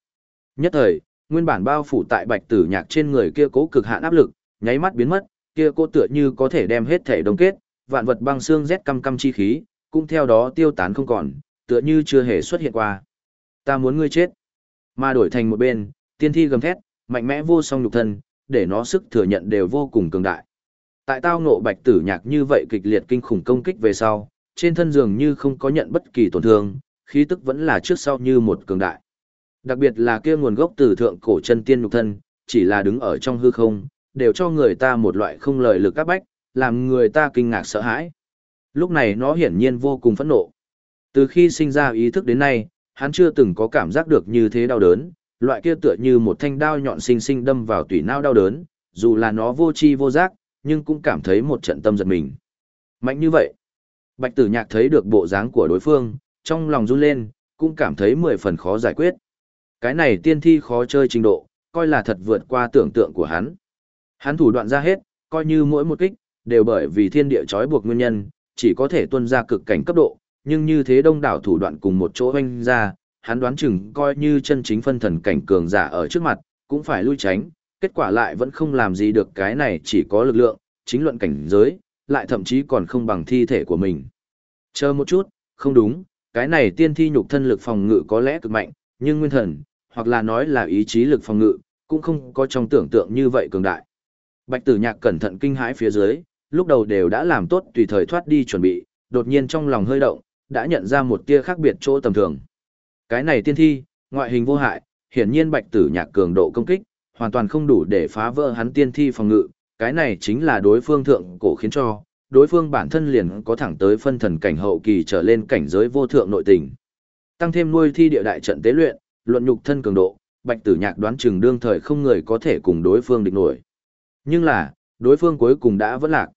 Nhất thời, nguyên bản bao phủ tại bạch tử nhạc trên người kia cố cực hạn áp lực, nháy mắt biến mất, kia cố tựa như có thể đem hết thể đồng kết, vạn vật băng xương rét căm căm chi khí, cũng theo đó tiêu tán không còn, tựa như chưa hề xuất hiện qua. Ta muốn ngươi chết. Mà đổi thành một bên, tiên thi gầm thét, mạnh mẽ vô song nhục thân, để nó sức thừa nhận đều vô cùng cường đại. Tại tao ngộ bạch tử nhạc như vậy kịch liệt kinh khủng công kích về sau, trên thân dường như không có nhận bất kỳ tổn thương, khí tức vẫn là trước sau như một cường đại. Đặc biệt là kia nguồn gốc từ thượng cổ chân tiên nhục thân, chỉ là đứng ở trong hư không, đều cho người ta một loại không lời lực áp bách, làm người ta kinh ngạc sợ hãi. Lúc này nó hiển nhiên vô cùng phẫn nộ. Từ khi sinh ra ý thức đến nay, hắn chưa từng có cảm giác được như thế đau đớn, loại kia tựa như một thanh đao nhọn sinh sinh đâm vào tủy não đau đớn, dù là nó vô chi vô giác, nhưng cũng cảm thấy một trận tâm giật mình. Mạnh như vậy. Bạch tử nhạc thấy được bộ dáng của đối phương, trong lòng run lên, cũng cảm thấy mười phần khó giải quyết. Cái này tiên thi khó chơi trình độ, coi là thật vượt qua tưởng tượng của hắn. Hắn thủ đoạn ra hết, coi như mỗi một kích, đều bởi vì thiên địa trói buộc nguyên nhân, chỉ có thể tuân ra cực cảnh cấp độ, nhưng như thế đông đảo thủ đoạn cùng một chỗ hoanh ra, hắn đoán chừng coi như chân chính phân thần cảnh cường giả ở trước mặt, cũng phải lui tránh, kết quả lại vẫn không làm gì được cái này chỉ có lực lượng, chính luận cảnh giới, lại thậm chí còn không bằng thi thể của mình. Chờ một chút, không đúng, cái này tiên thi nhục thân lực phòng ngự có lẽ cực mạnh, nhưng nguyên thần, hoặc là nói là ý chí lực phòng ngự, cũng không có trong tưởng tượng như vậy cường đại. Bạch tử nhạc cẩn thận kinh hãi phía dưới, lúc đầu đều đã làm tốt tùy thời thoát đi chuẩn bị, đột nhiên trong lòng hơi động, đã nhận ra một tia khác biệt chỗ tầm thường. Cái này tiên thi, ngoại hình vô hại, hiển nhiên bạch tử nhạc cường độ công kích, hoàn toàn không đủ để phá vỡ hắn tiên thi phòng ngự, cái này chính là đối phương thượng cổ khiến cho, đối phương bản thân liền có thẳng tới phân thần cảnh hậu kỳ trở lên cảnh giới vô thượng nội tình. Tăng thêm nuôi thi địa đại trận tế luyện, luận nhục thân cường độ, bạch tử nhạc đoán chừng đương thời không người có thể cùng đối phương địch nổi. Nhưng là, đối phương cuối cùng đã vẫn lạc.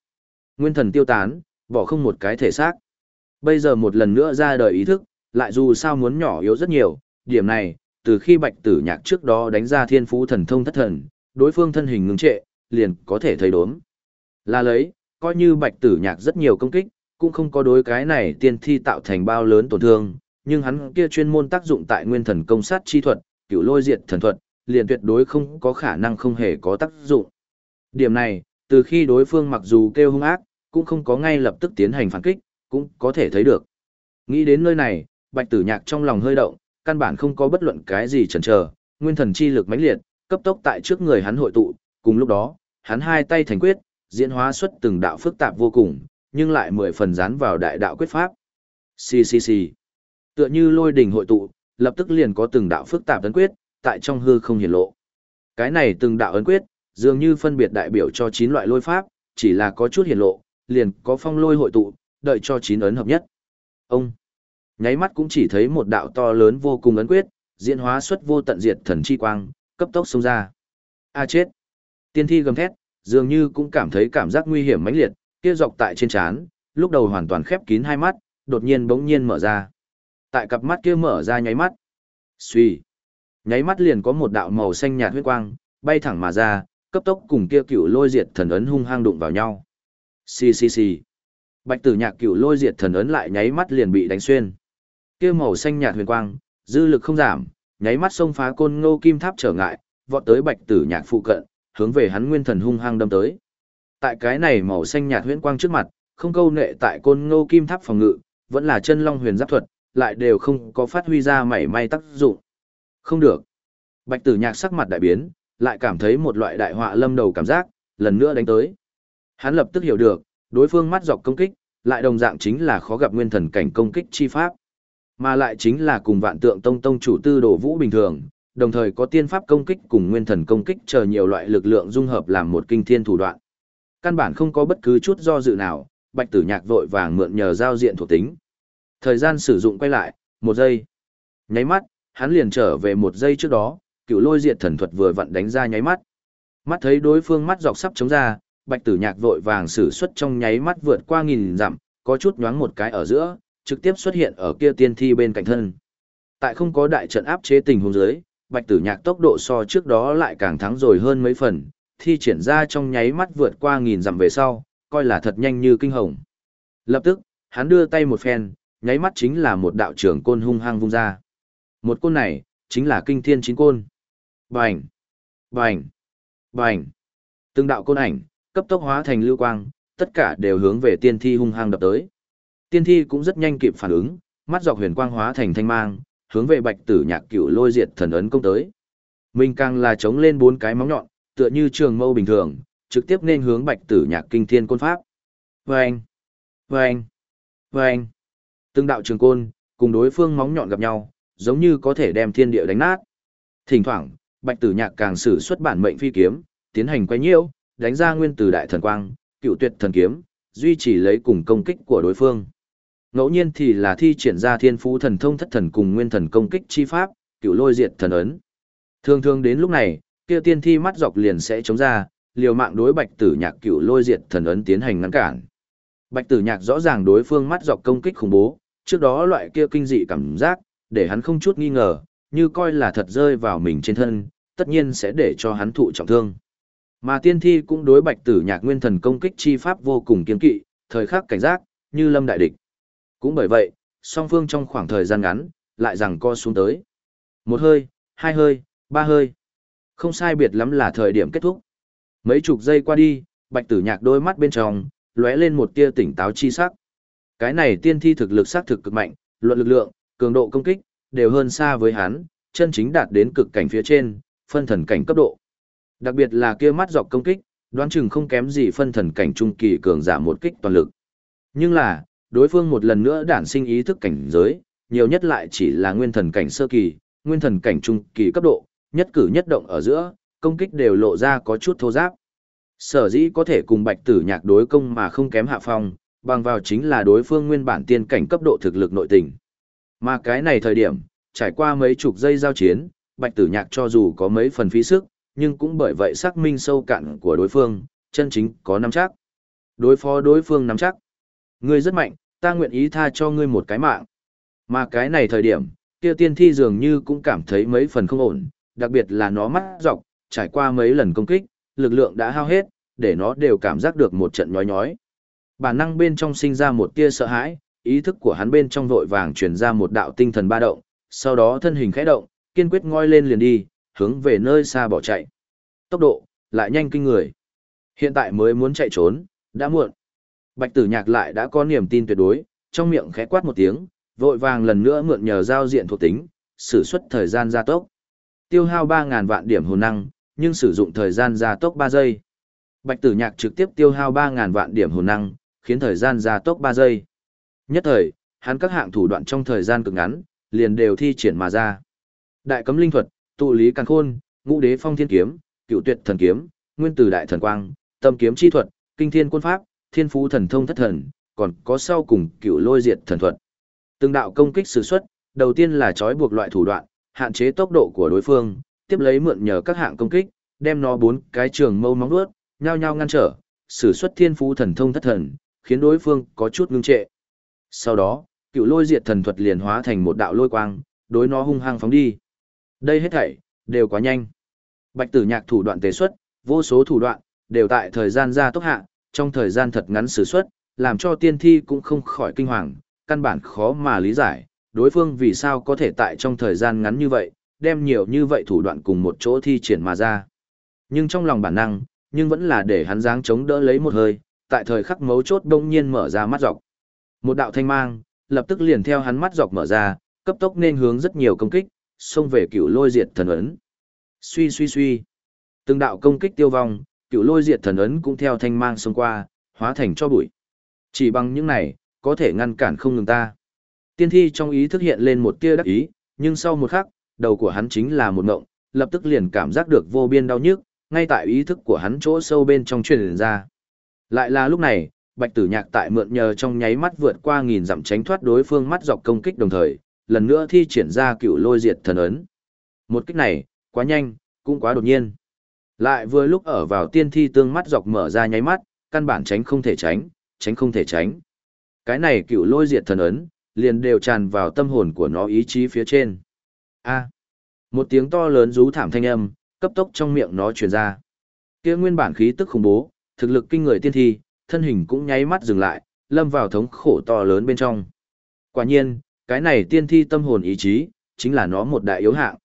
Nguyên thần tiêu tán, bỏ không một cái thể xác. Bây giờ một lần nữa ra đời ý thức, lại dù sao muốn nhỏ yếu rất nhiều, điểm này, từ khi bạch tử nhạc trước đó đánh ra thiên phú thần thông thất thần, đối phương thân hình ngưng trệ, liền có thể thấy đốm. Là lấy, coi như bạch tử nhạc rất nhiều công kích, cũng không có đối cái này tiên thi tạo thành bao lớn tổn thương, nhưng hắn kia chuyên môn tác dụng tại nguyên thần công sát chi thuật, cửu lôi diệt thần thuật, liền tuyệt đối không có khả năng không hề có tác dụng. Điểm này, từ khi đối phương mặc dù kêu hung ác, cũng không có ngay lập tức tiến hành phản kích, cũng có thể thấy được. Nghĩ đến nơi này, bạch tử nhạc trong lòng hơi động, căn bản không có bất luận cái gì chần chờ, nguyên thần chi lực mãnh liệt, cấp tốc tại trước người hắn hội tụ, cùng lúc đó, hắn hai tay thành quyết, diễn hóa xuất từng đạo phức tạp vô cùng, nhưng lại mười phần dán vào đại đạo quyết pháp. Xì xì xì. Tựa như lôi đỉnh hội tụ, lập tức liền có từng đạo phức tạp ấn quyết, tại trong hư không hiển lộ. Cái này từng đạo ấn quyết, dường như phân biệt đại biểu cho 9 loại lôi pháp, chỉ là có chút hiển lộ, liền có phong lôi hội tụ, đợi cho 9 ấn hợp nhất. Ông nháy mắt cũng chỉ thấy một đạo to lớn vô cùng ấn quyết, diễn hóa xuất vô tận diệt thần chi quang, cấp tốc xông ra. A chết. Tiên thi gầm thét, dường như cũng cảm thấy cảm giác nguy hiểm mãnh liệt, kia dọc tại trên trán, lúc đầu hoàn toàn khép kín hai mắt, đột nhiên bỗng nhiên mở ra. Tại cặp mắt kia mở ra nháy mắt. suy Nháy mắt liền có một đạo màu xanh nhạt huyết quang, bay thẳng mà ra, cấp tốc cùng kia cựu lôi diệt thần ấn hung hăng đụng vào nhau. Xì xì xì. Bạch tử nhạc cựu lôi diệt thần ấn lại nháy mắt liền bị đánh xuyên. Kia màu xanh nhạt huyền quang, dư lực không giảm, nháy mắt xông phá côn ngô kim tháp trở ngại, vọt tới bạch tử nhạc phụ cận, hướng về hắn nguyên thần hung hăng đâm tới. Tại cái này màu xanh nhạt huyễn quang trước mặt, không câu nệ tại côn ngô kim tháp phòng ngự, vẫn là chân long huyền giáp thuật, lại đều không có phát huy ra mảy may tác dụng. Không được. Bạch tử nhạc sắc mặt đại biến, lại cảm thấy một loại đại họa lâm đầu cảm giác, lần nữa đánh tới. Hắn lập tức hiểu được, đối phương mắt dọc công kích, lại đồng dạng chính là khó gặp nguyên thần cảnh công kích chi pháp. Mà lại chính là cùng vạn tượng tông tông chủ tư đồ vũ bình thường, đồng thời có tiên pháp công kích cùng nguyên thần công kích chờ nhiều loại lực lượng dung hợp làm một kinh thiên thủ đoạn. Căn bản không có bất cứ chút do dự nào, Bạch Tử Nhạc vội vàng mượn nhờ giao diện thuộc tính. Thời gian sử dụng quay lại, một giây. Nháy mắt, hắn liền trở về một giây trước đó, cựu lôi diệt thần thuật vừa vặn đánh ra nháy mắt. Mắt thấy đối phương mắt dọc sắp chống ra, Bạch Tử Nhạc vội vàng sử xuất trong nháy mắt vượt qua nghìn dặm, có chút nhoáng một cái ở giữa, trực tiếp xuất hiện ở kia tiên thi bên cạnh thân. Tại không có đại trận áp chế tình huống dưới, bạch tử nhạc tốc độ so trước đó lại càng thắng rồi hơn mấy phần, thi triển ra trong nháy mắt vượt qua nghìn dặm về sau, coi là thật nhanh như kinh hồng. Lập tức, hắn đưa tay một phen, nháy mắt chính là một đạo trưởng côn hung hăng vung ra. Một côn này, chính là kinh thiên chín côn. Bành! Bành! Bành! Từng đạo côn ảnh, cấp tốc hóa thành lưu quang, tất cả đều hướng về tiên thi hung hăng đập tới. Tiên thi cũng rất nhanh kịp phản ứng, mắt dọc huyền quang hóa thành thanh mang, hướng về bạch tử nhạc cửu lôi diệt thần ấn công tới. Mình càng là chống lên bốn cái móng nhọn, tựa như trường mâu bình thường, trực tiếp nên hướng bạch tử nhạc kinh thiên côn pháp. Vâng! Vâng! Vâng! Từng đạo trường côn, cùng đối phương móng nhọn gặp nhau, giống như có thể đem thiên địa đánh nát. Thỉnh thoảng, bạch tử nhạc càng sử xuất bản mệnh phi kiếm, tiến hành quay nhiễu, đánh ra nguyên tử đại thần quang, cựu tuyệt thần kiếm, duy trì lấy cùng công kích của đối phương. Ngẫu nhiên thì là thi triển ra thiên phú thần thông thất thần cùng nguyên thần công kích chi pháp, cựu lôi diệt thần ấn. Thường thường đến lúc này, kia tiên thi mắt dọc liền sẽ chống ra, liều mạng đối bạch tử nhạc cựu lôi diệt thần ấn tiến hành ngăn cản. Bạch tử nhạc rõ ràng đối phương mắt dọc công kích khủng bố, trước đó loại kia kinh dị cảm giác, để hắn không chút nghi ngờ, như coi là thật rơi vào mình trên thân, tất nhiên sẽ để cho hắn thụ trọng thương. Mà tiên thi cũng đối bạch tử nhạc nguyên thần công kích chi pháp vô cùng kiên kỵ, thời khắc cảnh giác, như lâm đại địch. Cũng bởi vậy, song phương trong khoảng thời gian ngắn, lại rằng co xuống tới. Một hơi, hai hơi, ba hơi. Không sai biệt lắm là thời điểm kết thúc. Mấy chục giây qua đi, bạch tử nhạc đôi mắt bên trong, lóe lên một tia tỉnh táo chi sắc. Cái này tiên thi thực lực xác thực cực mạnh, luận lực lượng, cường độ công kích, đều hơn xa với hắn, chân chính đạt đến cực cảnh phía trên, phân thần cảnh cấp độ. Đặc biệt là kia mắt dọc công kích, đoán chừng không kém gì phân thần cảnh trung kỳ cường giả một kích toàn lực. Nhưng là, đối phương một lần nữa đản sinh ý thức cảnh giới, nhiều nhất lại chỉ là nguyên thần cảnh sơ kỳ, nguyên thần cảnh trung kỳ cấp độ, nhất cử nhất động ở giữa, công kích đều lộ ra có chút thô giáp. Sở dĩ có thể cùng bạch tử nhạc đối công mà không kém hạ phong, bằng vào chính là đối phương nguyên bản tiên cảnh cấp độ thực lực nội tình. Mà cái này thời điểm, trải qua mấy chục giây giao chiến, bạch tử nhạc cho dù có mấy phần phí sức, nhưng cũng bởi vậy xác minh sâu cạn của đối phương, chân chính có nắm chắc. Đối phó đối phương nắm chắc. Ngươi rất mạnh, ta nguyện ý tha cho ngươi một cái mạng. Mà cái này thời điểm, kia tiên thi dường như cũng cảm thấy mấy phần không ổn, đặc biệt là nó mắt dọc, trải qua mấy lần công kích, lực lượng đã hao hết, để nó đều cảm giác được một trận nhói nhói. Bản năng bên trong sinh ra một tia sợ hãi, ý thức của hắn bên trong vội vàng truyền ra một đạo tinh thần ba động, sau đó thân hình khẽ động, kiên quyết ngoi lên liền đi, hướng về nơi xa bỏ chạy. Tốc độ, lại nhanh kinh người. Hiện tại mới muốn chạy trốn, đã muộn. Bạch tử nhạc lại đã có niềm tin tuyệt đối, trong miệng khẽ quát một tiếng, vội vàng lần nữa mượn nhờ giao diện thuộc tính, sử xuất thời gian gia tốc. Tiêu hao 3.000 vạn điểm hồn năng, nhưng sử dụng thời gian gia tốc 3 giây. Bạch tử nhạc trực tiếp tiêu hao 3.000 vạn điểm hồn năng, khiến thời gian gia tốc 3 giây. Nhất thời, hắn các hạng thủ đoạn trong thời gian cực ngắn, liền đều thi triển mà ra. Đại cấm linh thuật, tụ lý căn khôn, ngũ đế phong thiên kiếm, cựu tuyệt thần kiếm, nguyên tử đại thần quang, tâm kiếm chi thuật, kinh thiên quân pháp, thiên phú thần thông thất thần, còn có sau cùng cựu lôi diệt thần thuật. Từng đạo công kích sử xuất, đầu tiên là trói buộc loại thủ đoạn, hạn chế tốc độ của đối phương, tiếp lấy mượn nhờ các hạng công kích, đem nó bốn cái trường mâu móng vuốt, nhao nhao ngăn trở, sử xuất thiên phú thần thông thất thần, khiến đối phương có chút ngưng trệ. Sau đó, cựu lôi diệt thần thuật liền hóa thành một đạo lôi quang, đối nó hung hăng phóng đi. Đây hết thảy, đều quá nhanh. Bạch tử nhạc thủ đoạn tế xuất, vô số thủ đoạn, đều tại thời gian ra tốc hạ, trong thời gian thật ngắn sử xuất, làm cho tiên thi cũng không khỏi kinh hoàng, căn bản khó mà lý giải, đối phương vì sao có thể tại trong thời gian ngắn như vậy, đem nhiều như vậy thủ đoạn cùng một chỗ thi triển mà ra. Nhưng trong lòng bản năng, nhưng vẫn là để hắn dáng chống đỡ lấy một hơi, tại thời khắc mấu chốt đông nhiên mở ra mắt dọc. Một đạo thanh mang, lập tức liền theo hắn mắt dọc mở ra, cấp tốc nên hướng rất nhiều công kích, xông về cựu lôi diệt thần ấn. Suy suy suy. Từng đạo công kích tiêu vong, cựu lôi diệt thần ấn cũng theo thanh mang xông qua, hóa thành cho bụi. Chỉ bằng những này, có thể ngăn cản không ngừng ta. Tiên thi trong ý thức hiện lên một tia đắc ý, nhưng sau một khắc, đầu của hắn chính là một ngộng, lập tức liền cảm giác được vô biên đau nhức, ngay tại ý thức của hắn chỗ sâu bên trong truyền ra. Lại là lúc này, Bạch Tử Nhạc tại mượn nhờ trong nháy mắt vượt qua nghìn dặm tránh thoát đối phương mắt dọc công kích đồng thời, lần nữa thi triển ra cựu lôi diệt thần ấn. Một kích này, quá nhanh, cũng quá đột nhiên. Lại vừa lúc ở vào tiên thi tương mắt dọc mở ra nháy mắt, căn bản tránh không thể tránh, tránh không thể tránh. Cái này cựu lôi diệt thần ấn, liền đều tràn vào tâm hồn của nó ý chí phía trên. A. một tiếng to lớn rú thảm thanh âm, cấp tốc trong miệng nó truyền ra. Kia nguyên bản khí tức khủng bố, thực lực kinh người tiên thi, thân hình cũng nháy mắt dừng lại, lâm vào thống khổ to lớn bên trong. Quả nhiên, cái này tiên thi tâm hồn ý chí, chính là nó một đại yếu hạng.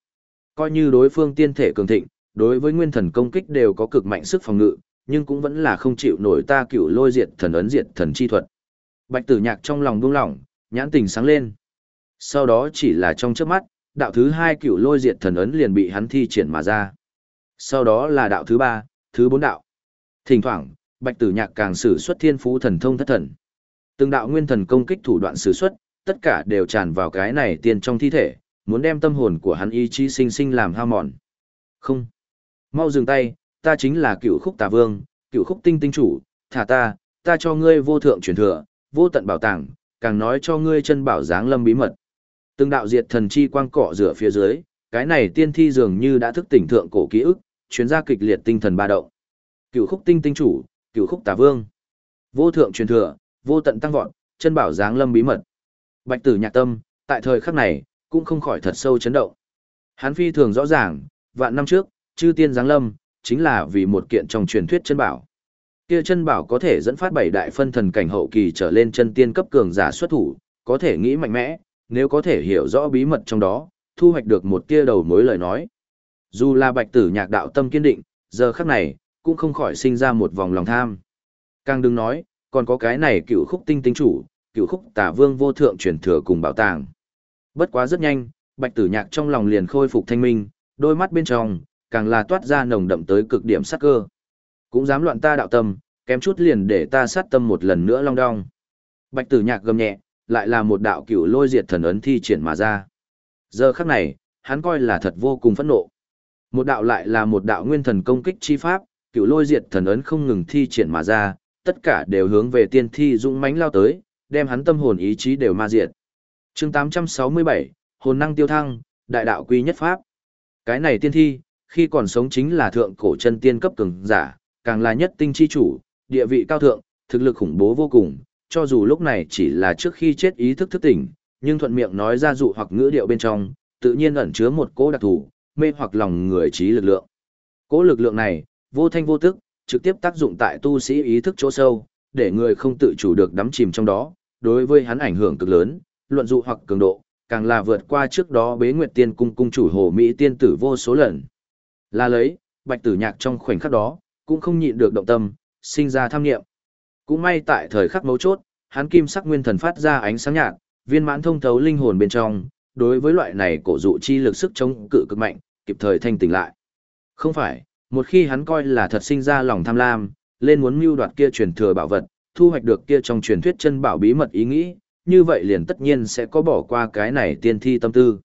Coi như đối phương tiên thể cường thịnh, đối với nguyên thần công kích đều có cực mạnh sức phòng ngự, nhưng cũng vẫn là không chịu nổi ta cựu lôi diệt thần ấn diệt thần chi thuật. Bạch tử nhạc trong lòng buông lỏng, nhãn tình sáng lên. Sau đó chỉ là trong trước mắt, đạo thứ hai cựu lôi diệt thần ấn liền bị hắn thi triển mà ra. Sau đó là đạo thứ ba, thứ bốn đạo. Thỉnh thoảng, bạch tử nhạc càng sử xuất thiên phú thần thông thất thần. Từng đạo nguyên thần công kích thủ đoạn sử xuất, tất cả đều tràn vào cái này tiên trong thi thể, muốn đem tâm hồn của hắn ý chí sinh sinh làm hao mòn. Không. Mau dừng tay, ta chính là cựu khúc tà vương, cựu khúc tinh tinh chủ, thả ta, ta cho ngươi vô thượng truyền thừa, vô tận bảo tàng, càng nói cho ngươi chân bảo dáng lâm bí mật. Từng đạo diệt thần chi quang cọ rửa phía dưới, cái này tiên thi dường như đã thức tỉnh thượng cổ ký ức, chuyến ra kịch liệt tinh thần ba động. Cựu khúc tinh tinh chủ, cựu khúc tà vương, vô thượng truyền thừa, vô tận tăng vọt, chân bảo dáng lâm bí mật. Bạch tử nhạc tâm, tại thời khắc này, cũng không khỏi thật sâu chấn động. Hắn phi thường rõ ràng, vạn năm trước, chư tiên giáng lâm, chính là vì một kiện trong truyền thuyết chân bảo. Kia chân bảo có thể dẫn phát bảy đại phân thần cảnh hậu kỳ trở lên chân tiên cấp cường giả xuất thủ, có thể nghĩ mạnh mẽ, nếu có thể hiểu rõ bí mật trong đó, thu hoạch được một tia đầu mối lời nói. Dù là bạch tử nhạc đạo tâm kiên định, giờ khắc này, cũng không khỏi sinh ra một vòng lòng tham. Càng đừng nói, còn có cái này cựu khúc tinh tinh chủ, cựu khúc tả vương vô thượng truyền thừa cùng bảo tàng. Bất quá rất nhanh, bạch tử nhạc trong lòng liền khôi phục thanh minh, đôi mắt bên trong, càng là toát ra nồng đậm tới cực điểm sắc cơ. Cũng dám loạn ta đạo tâm, kém chút liền để ta sát tâm một lần nữa long đong. Bạch tử nhạc gầm nhẹ, lại là một đạo cửu lôi diệt thần ấn thi triển mà ra. Giờ khắc này, hắn coi là thật vô cùng phẫn nộ. Một đạo lại là một đạo nguyên thần công kích chi pháp, cửu lôi diệt thần ấn không ngừng thi triển mà ra, tất cả đều hướng về tiên thi dũng mãnh lao tới, đem hắn tâm hồn ý chí đều ma diệt. Chương 867, hồn năng tiêu thăng, đại đạo quy nhất pháp. Cái này tiên thi, khi còn sống chính là thượng cổ chân tiên cấp cường giả, càng là nhất tinh chi chủ, địa vị cao thượng, thực lực khủng bố vô cùng, cho dù lúc này chỉ là trước khi chết ý thức thức tỉnh, nhưng thuận miệng nói ra dụ hoặc ngữ điệu bên trong, tự nhiên ẩn chứa một cỗ đặc thù, mê hoặc lòng người trí lực lượng. Cỗ lực lượng này, vô thanh vô tức, trực tiếp tác dụng tại tu sĩ ý thức chỗ sâu, để người không tự chủ được đắm chìm trong đó, đối với hắn ảnh hưởng cực lớn, luận dụ hoặc cường độ, càng là vượt qua trước đó bế nguyệt tiên cung cung chủ hồ Mỹ tiên tử vô số lần. Là lấy, bạch tử nhạc trong khoảnh khắc đó, cũng không nhịn được động tâm, sinh ra tham nghiệm. Cũng may tại thời khắc mấu chốt, hắn kim sắc nguyên thần phát ra ánh sáng nhạt, viên mãn thông thấu linh hồn bên trong, đối với loại này cổ dụ chi lực sức chống cự cực mạnh, kịp thời thanh tỉnh lại. Không phải, một khi hắn coi là thật sinh ra lòng tham lam, lên muốn mưu đoạt kia truyền thừa bảo vật, thu hoạch được kia trong truyền thuyết chân bảo bí mật ý nghĩ, như vậy liền tất nhiên sẽ có bỏ qua cái này tiên thi tâm tư.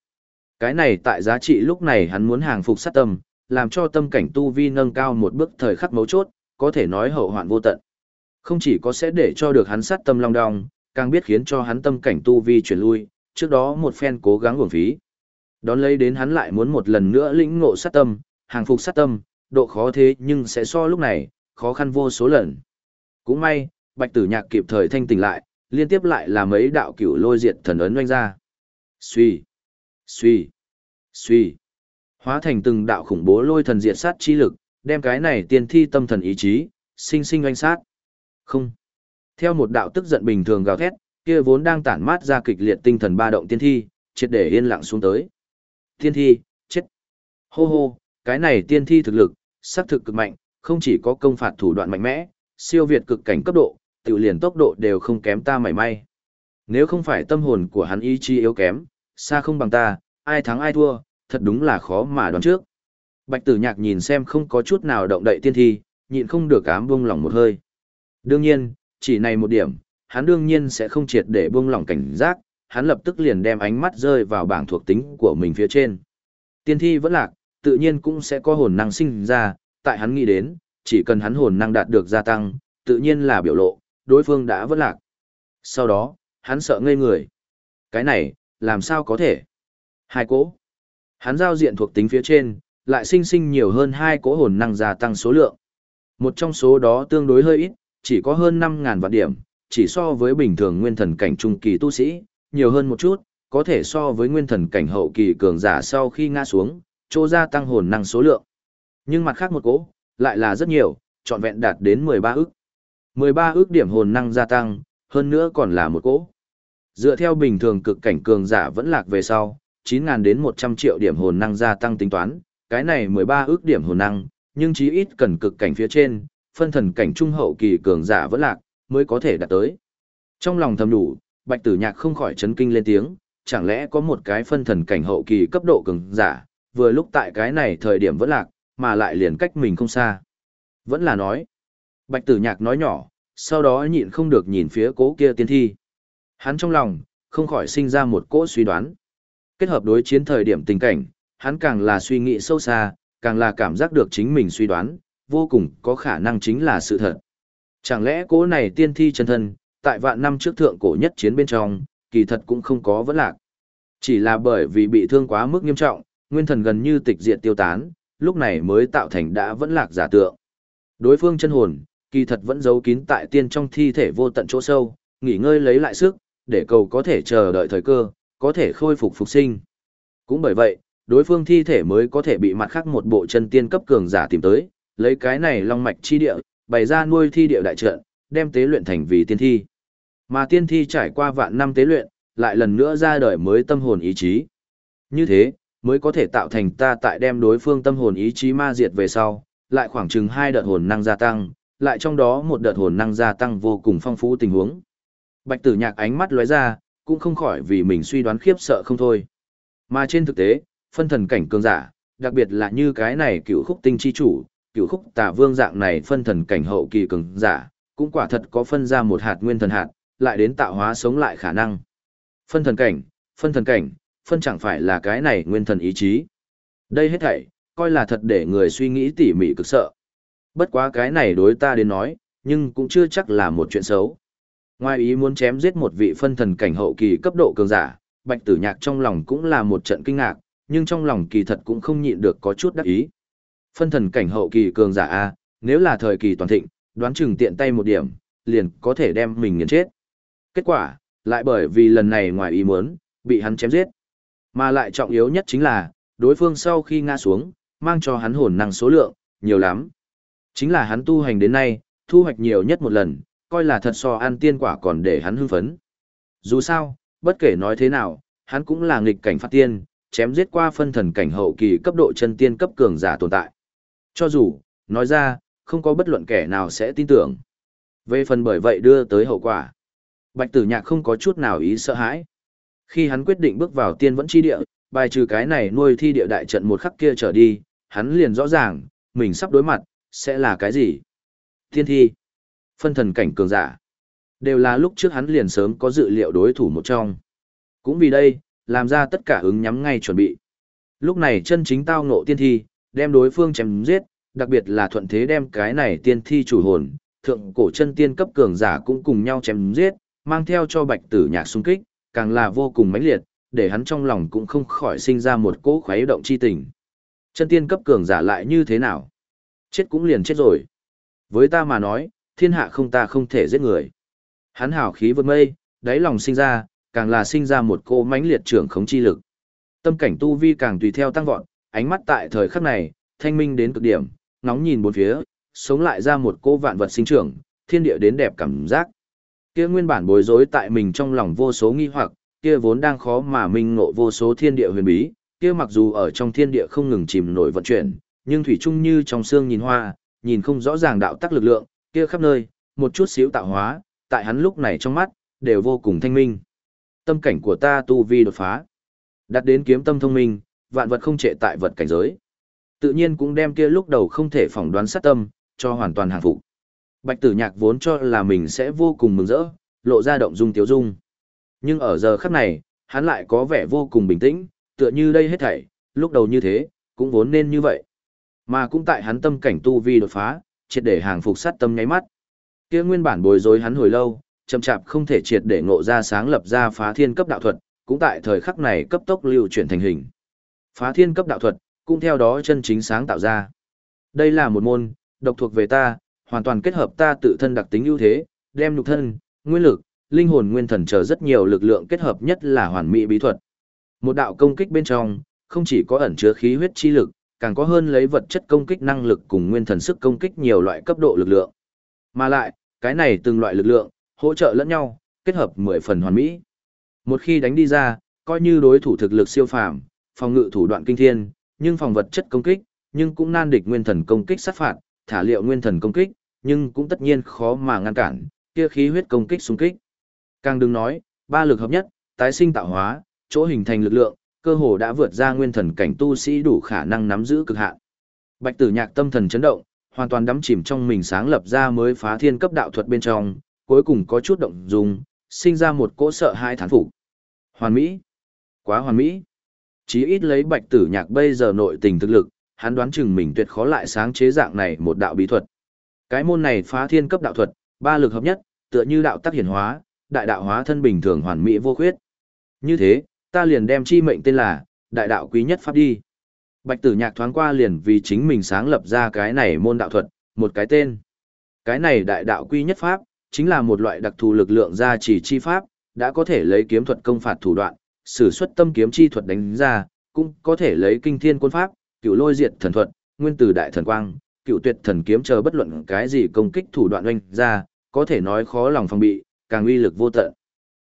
Cái này tại giá trị lúc này hắn muốn hàng phục sát tâm, làm cho tâm cảnh tu vi nâng cao một bước thời khắc mấu chốt, có thể nói hậu hoạn vô tận. Không chỉ có sẽ để cho được hắn sát tâm long đong, càng biết khiến cho hắn tâm cảnh tu vi chuyển lui, trước đó một phen cố gắng uổng phí. Đón lấy đến hắn lại muốn một lần nữa lĩnh ngộ sát tâm, hàng phục sát tâm, độ khó thế nhưng sẽ so lúc này, khó khăn vô số lần. Cũng may, bạch tử nhạc kịp thời thanh tỉnh lại, liên tiếp lại là mấy đạo cửu lôi diệt thần ấn oanh ra. Suy, suy, suy. Hóa thành từng đạo khủng bố lôi thần diệt sát chi lực, đem cái này tiên thi tâm thần ý chí, sinh sinh oanh sát. Không. Theo một đạo tức giận bình thường gào thét, kia vốn đang tản mát ra kịch liệt tinh thần ba động tiên thi, triệt để yên lặng xuống tới. Tiên thi, chết. Hô hô, cái này tiên thi thực lực, sắc thực cực mạnh, không chỉ có công phạt thủ đoạn mạnh mẽ, siêu việt cực cảnh cấp độ, tự liền tốc độ đều không kém ta mảy may. Nếu không phải tâm hồn của hắn ý chí yếu kém, xa không bằng ta, ai thắng ai thua, thật đúng là khó mà đoán trước. Bạch tử nhạc nhìn xem không có chút nào động đậy tiên thi, nhịn không được ám buông lỏng một hơi. Đương nhiên, chỉ này một điểm, hắn đương nhiên sẽ không triệt để buông lỏng cảnh giác, hắn lập tức liền đem ánh mắt rơi vào bảng thuộc tính của mình phía trên. Tiên thi vẫn lạc, tự nhiên cũng sẽ có hồn năng sinh ra, tại hắn nghĩ đến, chỉ cần hắn hồn năng đạt được gia tăng, tự nhiên là biểu lộ, đối phương đã vẫn lạc. Sau đó, hắn sợ ngây người. Cái này, làm sao có thể? Hai Cố. Hắn giao diện thuộc tính phía trên, lại sinh sinh nhiều hơn hai cỗ hồn năng gia tăng số lượng. Một trong số đó tương đối hơi ít, chỉ có hơn 5.000 vạn điểm, chỉ so với bình thường nguyên thần cảnh trung kỳ tu sĩ, nhiều hơn một chút, có thể so với nguyên thần cảnh hậu kỳ cường giả sau khi ngã xuống, chỗ gia tăng hồn năng số lượng. Nhưng mặt khác một cỗ, lại là rất nhiều, trọn vẹn đạt đến 13 ức. 13 ước điểm hồn năng gia tăng, hơn nữa còn là một cỗ. Dựa theo bình thường cực cảnh cường giả vẫn lạc về sau, 9.000 đến 100 triệu điểm hồn năng gia tăng tính toán, cái này 13 ước điểm hồn năng, nhưng chí ít cần cực cảnh phía trên, phân thần cảnh trung hậu kỳ cường giả vẫn lạc, mới có thể đạt tới. Trong lòng thầm đủ, bạch tử nhạc không khỏi chấn kinh lên tiếng, chẳng lẽ có một cái phân thần cảnh hậu kỳ cấp độ cường giả, vừa lúc tại cái này thời điểm vẫn lạc, mà lại liền cách mình không xa. Vẫn là nói. Bạch tử nhạc nói nhỏ, sau đó nhịn không được nhìn phía cố kia tiên thi. Hắn trong lòng, không khỏi sinh ra một cỗ suy đoán. Kết hợp đối chiến thời điểm tình cảnh, hắn càng là suy nghĩ sâu xa, càng là cảm giác được chính mình suy đoán, vô cùng có khả năng chính là sự thật. Chẳng lẽ cố này tiên thi chân thân, tại vạn năm trước thượng cổ nhất chiến bên trong, kỳ thật cũng không có vấn lạc. Chỉ là bởi vì bị thương quá mức nghiêm trọng, nguyên thần gần như tịch diệt tiêu tán, lúc này mới tạo thành đã vẫn lạc giả tượng. Đối phương chân hồn, kỳ thật vẫn giấu kín tại tiên trong thi thể vô tận chỗ sâu, nghỉ ngơi lấy lại sức, để cầu có thể chờ đợi thời cơ, có thể khôi phục phục sinh. Cũng bởi vậy, đối phương thi thể mới có thể bị mặt khác một bộ chân tiên cấp cường giả tìm tới, lấy cái này long mạch chi địa, bày ra nuôi thi địa đại trận, đem tế luyện thành vì tiên thi. Mà tiên thi trải qua vạn năm tế luyện, lại lần nữa ra đời mới tâm hồn ý chí. Như thế, mới có thể tạo thành ta tại đem đối phương tâm hồn ý chí ma diệt về sau, lại khoảng chừng hai đợt hồn năng gia tăng, lại trong đó một đợt hồn năng gia tăng vô cùng phong phú tình huống. Bạch tử nhạc ánh mắt lóe ra, cũng không khỏi vì mình suy đoán khiếp sợ không thôi. Mà trên thực tế, phân thần cảnh cường giả, đặc biệt là như cái này cựu khúc tinh chi chủ, cựu khúc tà vương dạng này phân thần cảnh hậu kỳ cường giả, cũng quả thật có phân ra một hạt nguyên thần hạt, lại đến tạo hóa sống lại khả năng. Phân thần cảnh, phân thần cảnh, phân chẳng phải là cái này nguyên thần ý chí. Đây hết thảy, coi là thật để người suy nghĩ tỉ mỉ cực sợ. Bất quá cái này đối ta đến nói, nhưng cũng chưa chắc là một chuyện xấu. Ngoài ý muốn chém giết một vị phân thần cảnh hậu kỳ cấp độ cường giả, Bạch Tử Nhạc trong lòng cũng là một trận kinh ngạc, nhưng trong lòng kỳ thật cũng không nhịn được có chút đắc ý. Phân thần cảnh hậu kỳ cường giả A, nếu là thời kỳ toàn thịnh, đoán chừng tiện tay một điểm, liền có thể đem mình nghiền chết. Kết quả, lại bởi vì lần này ngoài ý muốn, bị hắn chém giết. Mà lại trọng yếu nhất chính là, đối phương sau khi ngã xuống, mang cho hắn hồn năng số lượng, nhiều lắm. Chính là hắn tu hành đến nay, thu hoạch nhiều nhất một lần, coi là thật so ăn tiên quả còn để hắn hưng phấn. Dù sao, bất kể nói thế nào, hắn cũng là nghịch cảnh phát tiên, chém giết qua phân thần cảnh hậu kỳ cấp độ chân tiên cấp cường giả tồn tại. Cho dù, nói ra, không có bất luận kẻ nào sẽ tin tưởng. Về phần bởi vậy đưa tới hậu quả. Bạch tử nhạc không có chút nào ý sợ hãi. Khi hắn quyết định bước vào tiên vẫn chi địa, bài trừ cái này nuôi thi địa đại trận một khắc kia trở đi, hắn liền rõ ràng, mình sắp đối mặt, sẽ là cái gì? Tiên thi, phân thần cảnh cường giả, đều là lúc trước hắn liền sớm có dự liệu đối thủ một trong. Cũng vì đây, làm ra tất cả ứng nhắm ngay chuẩn bị. Lúc này chân chính tao ngộ tiên thi, đem đối phương chém giết, đặc biệt là thuận thế đem cái này tiên thi chủ hồn, thượng cổ chân tiên cấp cường giả cũng cùng nhau chém giết, mang theo cho bạch tử nhạc xung kích, càng là vô cùng mãnh liệt, để hắn trong lòng cũng không khỏi sinh ra một cỗ khuấy động chi tình. Chân tiên cấp cường giả lại như thế nào? Chết cũng liền chết rồi. Với ta mà nói, thiên hạ không ta không thể giết người. Hắn hào khí vượt mây, đáy lòng sinh ra, càng là sinh ra một cô mãnh liệt trưởng khống chi lực. Tâm cảnh tu vi càng tùy theo tăng vọt, ánh mắt tại thời khắc này, thanh minh đến cực điểm, ngóng nhìn bốn phía, sống lại ra một cô vạn vật sinh trưởng, thiên địa đến đẹp cảm giác. Kia nguyên bản bối rối tại mình trong lòng vô số nghi hoặc, kia vốn đang khó mà minh ngộ vô số thiên địa huyền bí, kia mặc dù ở trong thiên địa không ngừng chìm nổi vận chuyển, nhưng thủy chung như trong xương nhìn hoa, nhìn không rõ ràng đạo tắc lực lượng, kia khắp nơi, một chút xíu tạo hóa, tại hắn lúc này trong mắt, đều vô cùng thanh minh. Tâm cảnh của ta tu vi đột phá. Đặt đến kiếm tâm thông minh, vạn vật không trệ tại vật cảnh giới. Tự nhiên cũng đem kia lúc đầu không thể phỏng đoán sát tâm, cho hoàn toàn hàng phục. Bạch tử nhạc vốn cho là mình sẽ vô cùng mừng rỡ, lộ ra động dung tiếu dung. Nhưng ở giờ khắc này, hắn lại có vẻ vô cùng bình tĩnh, tựa như đây hết thảy, lúc đầu như thế, cũng vốn nên như vậy. Mà cũng tại hắn tâm cảnh tu vi đột phá, triệt để hàng phục sát tâm nháy mắt. Kia nguyên bản bối rối hắn hồi lâu, chậm chạp không thể triệt để ngộ ra sáng lập ra phá thiên cấp đạo thuật, cũng tại thời khắc này cấp tốc lưu chuyển thành hình. Phá thiên cấp đạo thuật, cũng theo đó chân chính sáng tạo ra. Đây là một môn, độc thuộc về ta, hoàn toàn kết hợp ta tự thân đặc tính ưu thế, đem nhục thân, nguyên lực, linh hồn nguyên thần chờ rất nhiều lực lượng kết hợp nhất là hoàn mỹ bí thuật. Một đạo công kích bên trong, không chỉ có ẩn chứa khí huyết chi lực, càng có hơn lấy vật chất công kích năng lực cùng nguyên thần sức công kích nhiều loại cấp độ lực lượng. Mà lại, cái này từng loại lực lượng, hỗ trợ lẫn nhau, kết hợp mười phần hoàn mỹ. Một khi đánh đi ra, coi như đối thủ thực lực siêu phàm, phòng ngự thủ đoạn kinh thiên, nhưng phòng vật chất công kích, nhưng cũng nan địch nguyên thần công kích sát phạt, thả liệu nguyên thần công kích, nhưng cũng tất nhiên khó mà ngăn cản, kia khí huyết công kích xung kích. Càng đừng nói, ba lực hợp nhất, tái sinh tạo hóa, chỗ hình thành lực lượng, cơ hồ đã vượt ra nguyên thần cảnh tu sĩ đủ khả năng nắm giữ cực hạn. Bạch Tử Nhạc tâm thần chấn động, hoàn toàn đắm chìm trong mình sáng lập ra mới phá thiên cấp đạo thuật bên trong, cuối cùng có chút động dung, sinh ra một cỗ sợ hai thán phục. Hoàn mỹ, quá hoàn mỹ. Chí ít lấy Bạch Tử Nhạc bây giờ nội tình thực lực, hắn đoán chừng mình tuyệt khó lại sáng chế dạng này một đạo bí thuật. Cái môn này phá thiên cấp đạo thuật, ba lực hợp nhất, tựa như đạo tác hiển hóa, đại đạo hóa thân bình thường hoàn mỹ vô khuyết. Như thế, ta liền đem chi mệnh tên là đại đạo quý nhất pháp đi. Bạch Tử Nhạc thoáng qua liền vì chính mình sáng lập ra cái này môn đạo thuật, một cái tên. Cái này đại đạo quý nhất pháp, chính là một loại đặc thù lực lượng gia trì chi pháp, đã có thể lấy kiếm thuật công phạt thủ đoạn, sử xuất tâm kiếm chi thuật đánh ra, cũng có thể lấy kinh thiên quân pháp, cựu lôi diệt thần thuật, nguyên tử đại thần quang, cựu tuyệt thần kiếm chờ bất luận cái gì công kích thủ đoạn oanh ra, có thể nói khó lòng phòng bị, càng uy lực vô tận.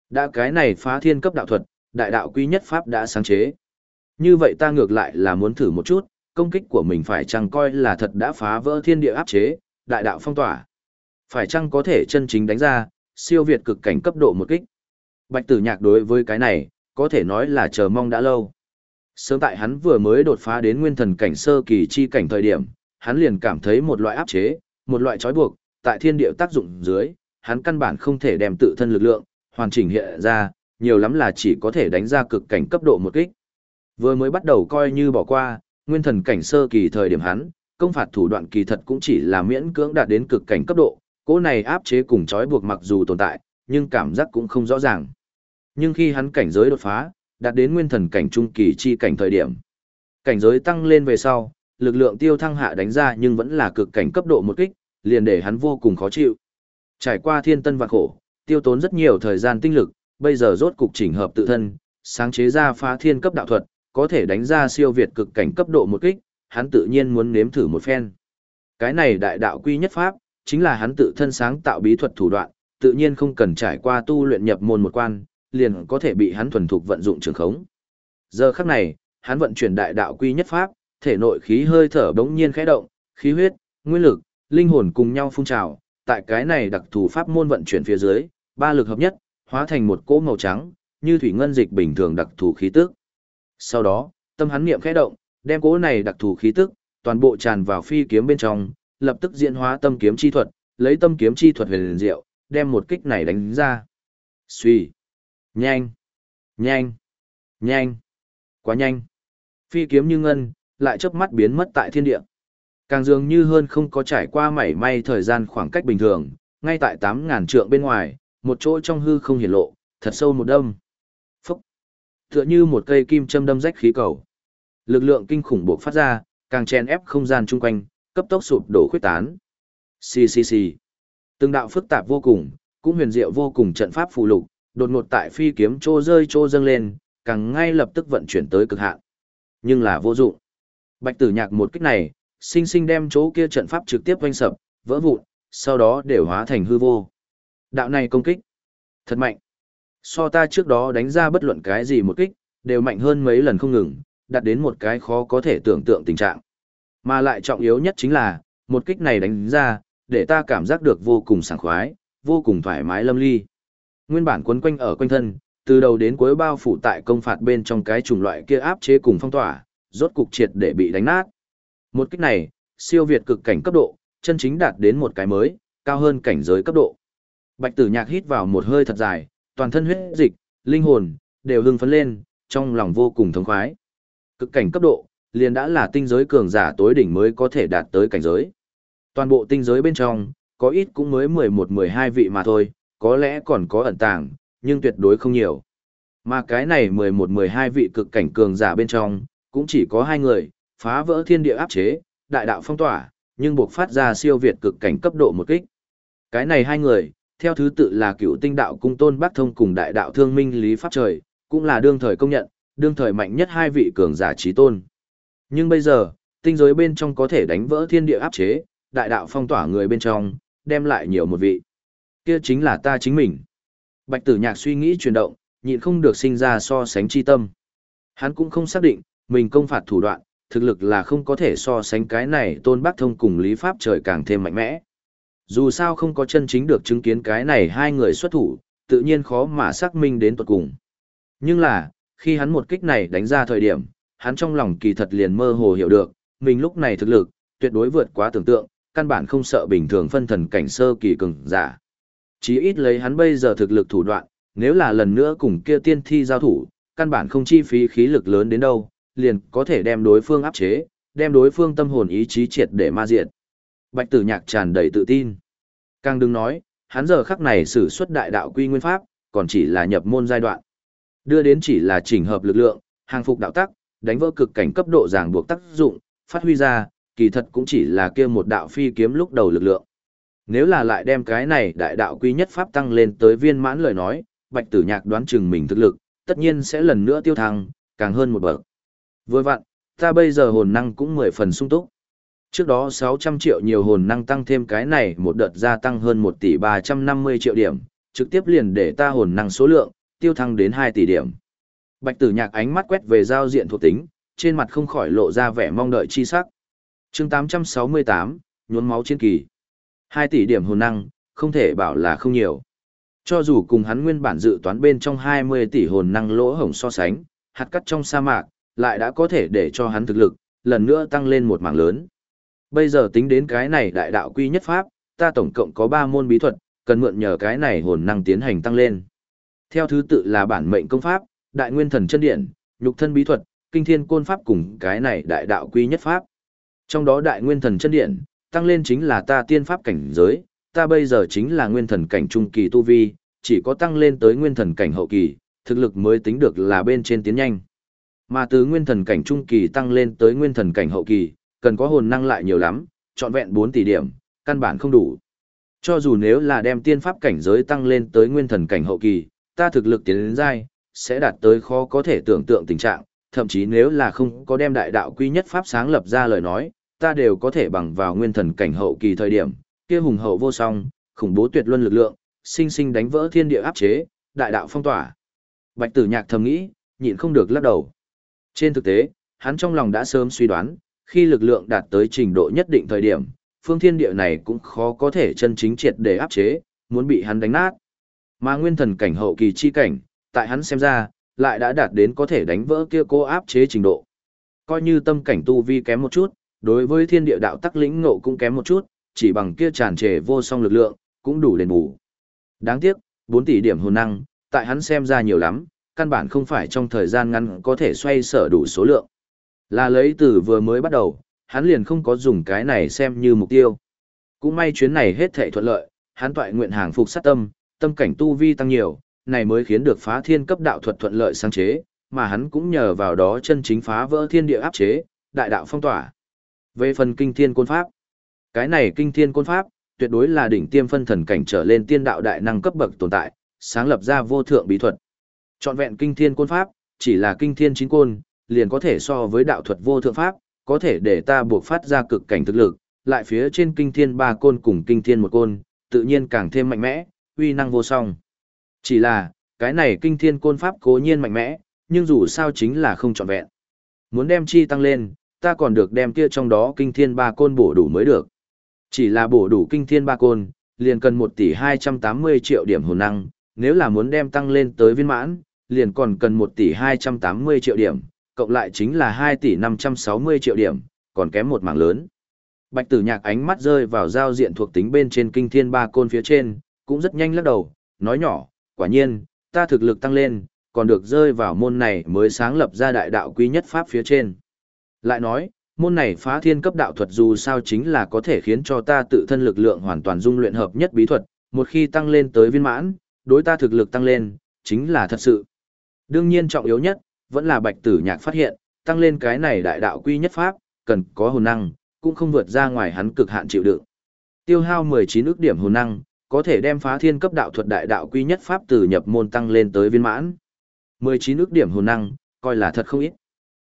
Đã cái này phá thiên cấp đạo thuật, đại đạo quy nhất pháp đã sáng chế. Như vậy ta ngược lại là muốn thử một chút, công kích của mình phải chăng coi là thật đã phá vỡ thiên địa áp chế, đại đạo phong tỏa. Phải chăng có thể chân chính đánh ra, siêu việt cực cảnh cấp độ một kích. Bạch tử nhạc đối với cái này, có thể nói là chờ mong đã lâu. Sớm tại hắn vừa mới đột phá đến nguyên thần cảnh sơ kỳ chi cảnh thời điểm, hắn liền cảm thấy một loại áp chế, một loại trói buộc, tại thiên địa tác dụng dưới, hắn căn bản không thể đem tự thân lực lượng, hoàn chỉnh hiện ra, nhiều lắm là chỉ có thể đánh ra cực cảnh cấp độ một kích. Vừa mới bắt đầu coi như bỏ qua, nguyên thần cảnh sơ kỳ thời điểm hắn, công phạt thủ đoạn kỳ thật cũng chỉ là miễn cưỡng đạt đến cực cảnh cấp độ, cỗ này áp chế cùng trói buộc mặc dù tồn tại, nhưng cảm giác cũng không rõ ràng. Nhưng khi hắn cảnh giới đột phá, đạt đến nguyên thần cảnh trung kỳ chi cảnh thời điểm, cảnh giới tăng lên về sau, lực lượng tiêu thăng hạ đánh ra nhưng vẫn là cực cảnh cấp độ một kích, liền để hắn vô cùng khó chịu. Trải qua thiên tân và khổ, tiêu tốn rất nhiều thời gian tinh lực, bây giờ rốt cục chỉnh hợp tự thân, sáng chế ra phá thiên cấp đạo thuật, có thể đánh ra siêu việt cực cảnh cấp độ một kích, hắn tự nhiên muốn nếm thử một phen. Cái này đại đạo quy nhất pháp, chính là hắn tự thân sáng tạo bí thuật thủ đoạn, tự nhiên không cần trải qua tu luyện nhập môn một quan, liền có thể bị hắn thuần thục vận dụng trường khống. Giờ khắc này, hắn vận chuyển đại đạo quy nhất pháp, thể nội khí hơi thở bỗng nhiên khẽ động, khí huyết, nguyên lực, linh hồn cùng nhau phun trào, tại cái này đặc thù pháp môn vận chuyển phía dưới, ba lực hợp nhất, hóa thành một cỗ màu trắng, như thủy ngân dịch bình thường đặc thù khí tức. Sau đó, tâm hắn niệm khẽ động, đem cỗ này đặc thù khí tức, toàn bộ tràn vào phi kiếm bên trong, lập tức diễn hóa tâm kiếm chi thuật, lấy tâm kiếm chi thuật huyền diệu, đem một kích này đánh ra. Suy, nhanh, nhanh, nhanh, quá nhanh. Phi kiếm như ngân, lại chớp mắt biến mất tại thiên địa. Càng dường như hơn không có trải qua mảy may thời gian khoảng cách bình thường, ngay tại 8000 trượng bên ngoài, một chỗ trong hư không hiển lộ, thật sâu một đâm. Phúc! Tựa như một cây kim châm đâm rách khí cầu. Lực lượng kinh khủng buộc phát ra, càng chen ép không gian chung quanh, cấp tốc sụp đổ khuyết tán. Xì xì xì. Từng đạo phức tạp vô cùng, cũng huyền diệu vô cùng trận pháp phù lục, đột ngột tại phi kiếm trô rơi trô dâng lên, càng ngay lập tức vận chuyển tới cực hạn. Nhưng là vô dụng. Bạch tử nhạc một kích này, sinh sinh đem chỗ kia trận pháp trực tiếp vanh sập, vỡ vụn, sau đó đều hóa thành hư vô. Đạo này công kích. Thật mạnh. So ta trước đó đánh ra bất luận cái gì một kích, đều mạnh hơn mấy lần không ngừng, đạt đến một cái khó có thể tưởng tượng tình trạng. Mà lại trọng yếu nhất chính là, một kích này đánh ra, để ta cảm giác được vô cùng sảng khoái, vô cùng thoải mái lâm ly. Nguyên bản quấn quanh ở quanh thân, từ đầu đến cuối bao phủ tại công phạt bên trong cái chủng loại kia áp chế cùng phong tỏa, rốt cục triệt để bị đánh nát. Một kích này, siêu việt cực cảnh cấp độ, chân chính đạt đến một cái mới, cao hơn cảnh giới cấp độ. Bạch Tử Nhạc hít vào một hơi thật dài, toàn thân huyết dịch, linh hồn đều hưng phấn lên, trong lòng vô cùng thống khoái. Cực cảnh cấp độ, liền đã là tinh giới cường giả tối đỉnh mới có thể đạt tới cảnh giới. Toàn bộ tinh giới bên trong, có ít cũng mới 11-12 vị mà thôi, có lẽ còn có ẩn tàng, nhưng tuyệt đối không nhiều. Mà cái này 11-12 vị cực cảnh cường giả bên trong, cũng chỉ có hai người, phá vỡ thiên địa áp chế, đại đạo phong tỏa, nhưng buộc phát ra siêu việt cực cảnh cấp độ một kích. Cái này hai người, theo thứ tự là cựu tinh đạo cung tôn bác thông cùng đại đạo thương minh lý pháp trời, cũng là đương thời công nhận, đương thời mạnh nhất hai vị cường giả trí tôn. Nhưng bây giờ, tinh giới bên trong có thể đánh vỡ thiên địa áp chế, đại đạo phong tỏa người bên trong, đem lại nhiều một vị. Kia chính là ta chính mình. Bạch tử nhạc suy nghĩ chuyển động, nhịn không được sinh ra so sánh chi tâm. Hắn cũng không xác định, mình công phạt thủ đoạn, thực lực là không có thể so sánh cái này tôn bác thông cùng lý pháp trời càng thêm mạnh mẽ. Dù sao không có chân chính được chứng kiến cái này hai người xuất thủ, tự nhiên khó mà xác minh đến tuật cùng. Nhưng là, khi hắn một kích này đánh ra thời điểm, hắn trong lòng kỳ thật liền mơ hồ hiểu được, mình lúc này thực lực, tuyệt đối vượt quá tưởng tượng, căn bản không sợ bình thường phân thần cảnh sơ kỳ cường giả. Chí ít lấy hắn bây giờ thực lực thủ đoạn, nếu là lần nữa cùng kia tiên thi giao thủ, căn bản không chi phí khí lực lớn đến đâu, liền có thể đem đối phương áp chế, đem đối phương tâm hồn ý chí triệt để ma diệt. Bạch tử nhạc tràn đầy tự tin. Càng đừng nói, hắn giờ khắc này sử xuất đại đạo quy nguyên pháp, còn chỉ là nhập môn giai đoạn. Đưa đến chỉ là chỉnh hợp lực lượng, hàng phục đạo tắc, đánh vỡ cực cảnh cấp độ ràng buộc tác dụng, phát huy ra, kỳ thật cũng chỉ là kia một đạo phi kiếm lúc đầu lực lượng. Nếu là lại đem cái này đại đạo quy nhất pháp tăng lên tới viên mãn lời nói, Bạch Tử Nhạc đoán chừng mình thực lực, tất nhiên sẽ lần nữa tiêu thăng, càng hơn một bậc. Vừa vặn, ta bây giờ hồn năng cũng mười phần sung túc. Trước đó 600 triệu nhiều hồn năng tăng thêm cái này một đợt gia tăng hơn 1 tỷ 350 triệu điểm, trực tiếp liền để ta hồn năng số lượng, tiêu thăng đến 2 tỷ điểm. Bạch tử nhạc ánh mắt quét về giao diện thuộc tính, trên mặt không khỏi lộ ra vẻ mong đợi chi sắc. chương 868, nhuốn máu chiến kỳ. 2 tỷ điểm hồn năng, không thể bảo là không nhiều. Cho dù cùng hắn nguyên bản dự toán bên trong 20 tỷ hồn năng lỗ hổng so sánh, hạt cắt trong sa mạc, lại đã có thể để cho hắn thực lực, lần nữa tăng lên một mảng lớn. Bây giờ tính đến cái này đại đạo quy nhất pháp, ta tổng cộng có 3 môn bí thuật, cần mượn nhờ cái này hồn năng tiến hành tăng lên. Theo thứ tự là bản mệnh công pháp, đại nguyên thần chân điện, nhục thân bí thuật, kinh thiên côn pháp cùng cái này đại đạo quy nhất pháp. Trong đó đại nguyên thần chân điện, tăng lên chính là ta tiên pháp cảnh giới, ta bây giờ chính là nguyên thần cảnh trung kỳ tu vi, chỉ có tăng lên tới nguyên thần cảnh hậu kỳ, thực lực mới tính được là bên trên tiến nhanh. Mà từ nguyên thần cảnh trung kỳ tăng lên tới nguyên thần cảnh hậu kỳ, cần có hồn năng lại nhiều lắm, trọn vẹn 4 tỷ điểm, căn bản không đủ. Cho dù nếu là đem tiên pháp cảnh giới tăng lên tới nguyên thần cảnh hậu kỳ, ta thực lực tiến đến dai, sẽ đạt tới khó có thể tưởng tượng tình trạng, thậm chí nếu là không có đem đại đạo quy nhất pháp sáng lập ra lời nói, ta đều có thể bằng vào nguyên thần cảnh hậu kỳ thời điểm, kia hùng hậu vô song, khủng bố tuyệt luân lực lượng, sinh sinh đánh vỡ thiên địa áp chế, đại đạo phong tỏa. Bạch Tử Nhạc thầm nghĩ, nhịn không được lắc đầu. Trên thực tế, hắn trong lòng đã sớm suy đoán, khi lực lượng đạt tới trình độ nhất định thời điểm, phương thiên địa này cũng khó có thể chân chính triệt để áp chế, muốn bị hắn đánh nát. Mà nguyên thần cảnh hậu kỳ chi cảnh, tại hắn xem ra, lại đã đạt đến có thể đánh vỡ kia cô áp chế trình độ. Coi như tâm cảnh tu vi kém một chút, đối với thiên địa đạo tắc lĩnh ngộ cũng kém một chút, chỉ bằng kia tràn trề vô song lực lượng, cũng đủ đền bù. Đáng tiếc, 4 tỷ điểm hồn năng, tại hắn xem ra nhiều lắm, căn bản không phải trong thời gian ngắn có thể xoay sở đủ số lượng. Là lấy từ vừa mới bắt đầu, hắn liền không có dùng cái này xem như mục tiêu. Cũng may chuyến này hết thảy thuận lợi, hắn toại nguyện hàng phục sát tâm, tâm cảnh tu vi tăng nhiều, này mới khiến được phá thiên cấp đạo thuật thuận lợi sáng chế, mà hắn cũng nhờ vào đó chân chính phá vỡ thiên địa áp chế, đại đạo phong tỏa. Về phần kinh thiên côn pháp, cái này kinh thiên côn pháp, tuyệt đối là đỉnh tiêm phân thần cảnh trở lên tiên đạo đại năng cấp bậc tồn tại, sáng lập ra vô thượng bí thuật. Chọn vẹn kinh thiên côn pháp, chỉ là kinh thiên chính côn, liền có thể so với đạo thuật vô thượng pháp, có thể để ta buộc phát ra cực cảnh thực lực, lại phía trên kinh thiên ba côn cùng kinh thiên một côn, tự nhiên càng thêm mạnh mẽ, uy năng vô song. Chỉ là, cái này kinh thiên côn pháp cố nhiên mạnh mẽ, nhưng dù sao chính là không trọn vẹn. Muốn đem chi tăng lên, ta còn được đem kia trong đó kinh thiên ba côn bổ đủ mới được. Chỉ là bổ đủ kinh thiên ba côn, liền cần 1 tỷ 280 triệu điểm hồn năng, nếu là muốn đem tăng lên tới viên mãn, liền còn cần 1 tỷ 280 triệu điểm, cộng lại chính là 2 tỷ 560 triệu điểm, còn kém một mảng lớn. Bạch tử nhạc ánh mắt rơi vào giao diện thuộc tính bên trên kinh thiên ba côn phía trên, cũng rất nhanh lắc đầu, nói nhỏ, quả nhiên, ta thực lực tăng lên, còn được rơi vào môn này mới sáng lập ra đại đạo quý nhất pháp phía trên. Lại nói, môn này phá thiên cấp đạo thuật dù sao chính là có thể khiến cho ta tự thân lực lượng hoàn toàn dung luyện hợp nhất bí thuật, một khi tăng lên tới viên mãn, đối ta thực lực tăng lên, chính là thật sự. Đương nhiên trọng yếu nhất, vẫn là bạch tử nhạc phát hiện, tăng lên cái này đại đạo quy nhất pháp, cần có hồn năng, cũng không vượt ra ngoài hắn cực hạn chịu đựng. Tiêu hao 19 ức điểm hồn năng, có thể đem phá thiên cấp đạo thuật đại đạo quy nhất pháp từ nhập môn tăng lên tới viên mãn. 19 ức điểm hồn năng, coi là thật không ít.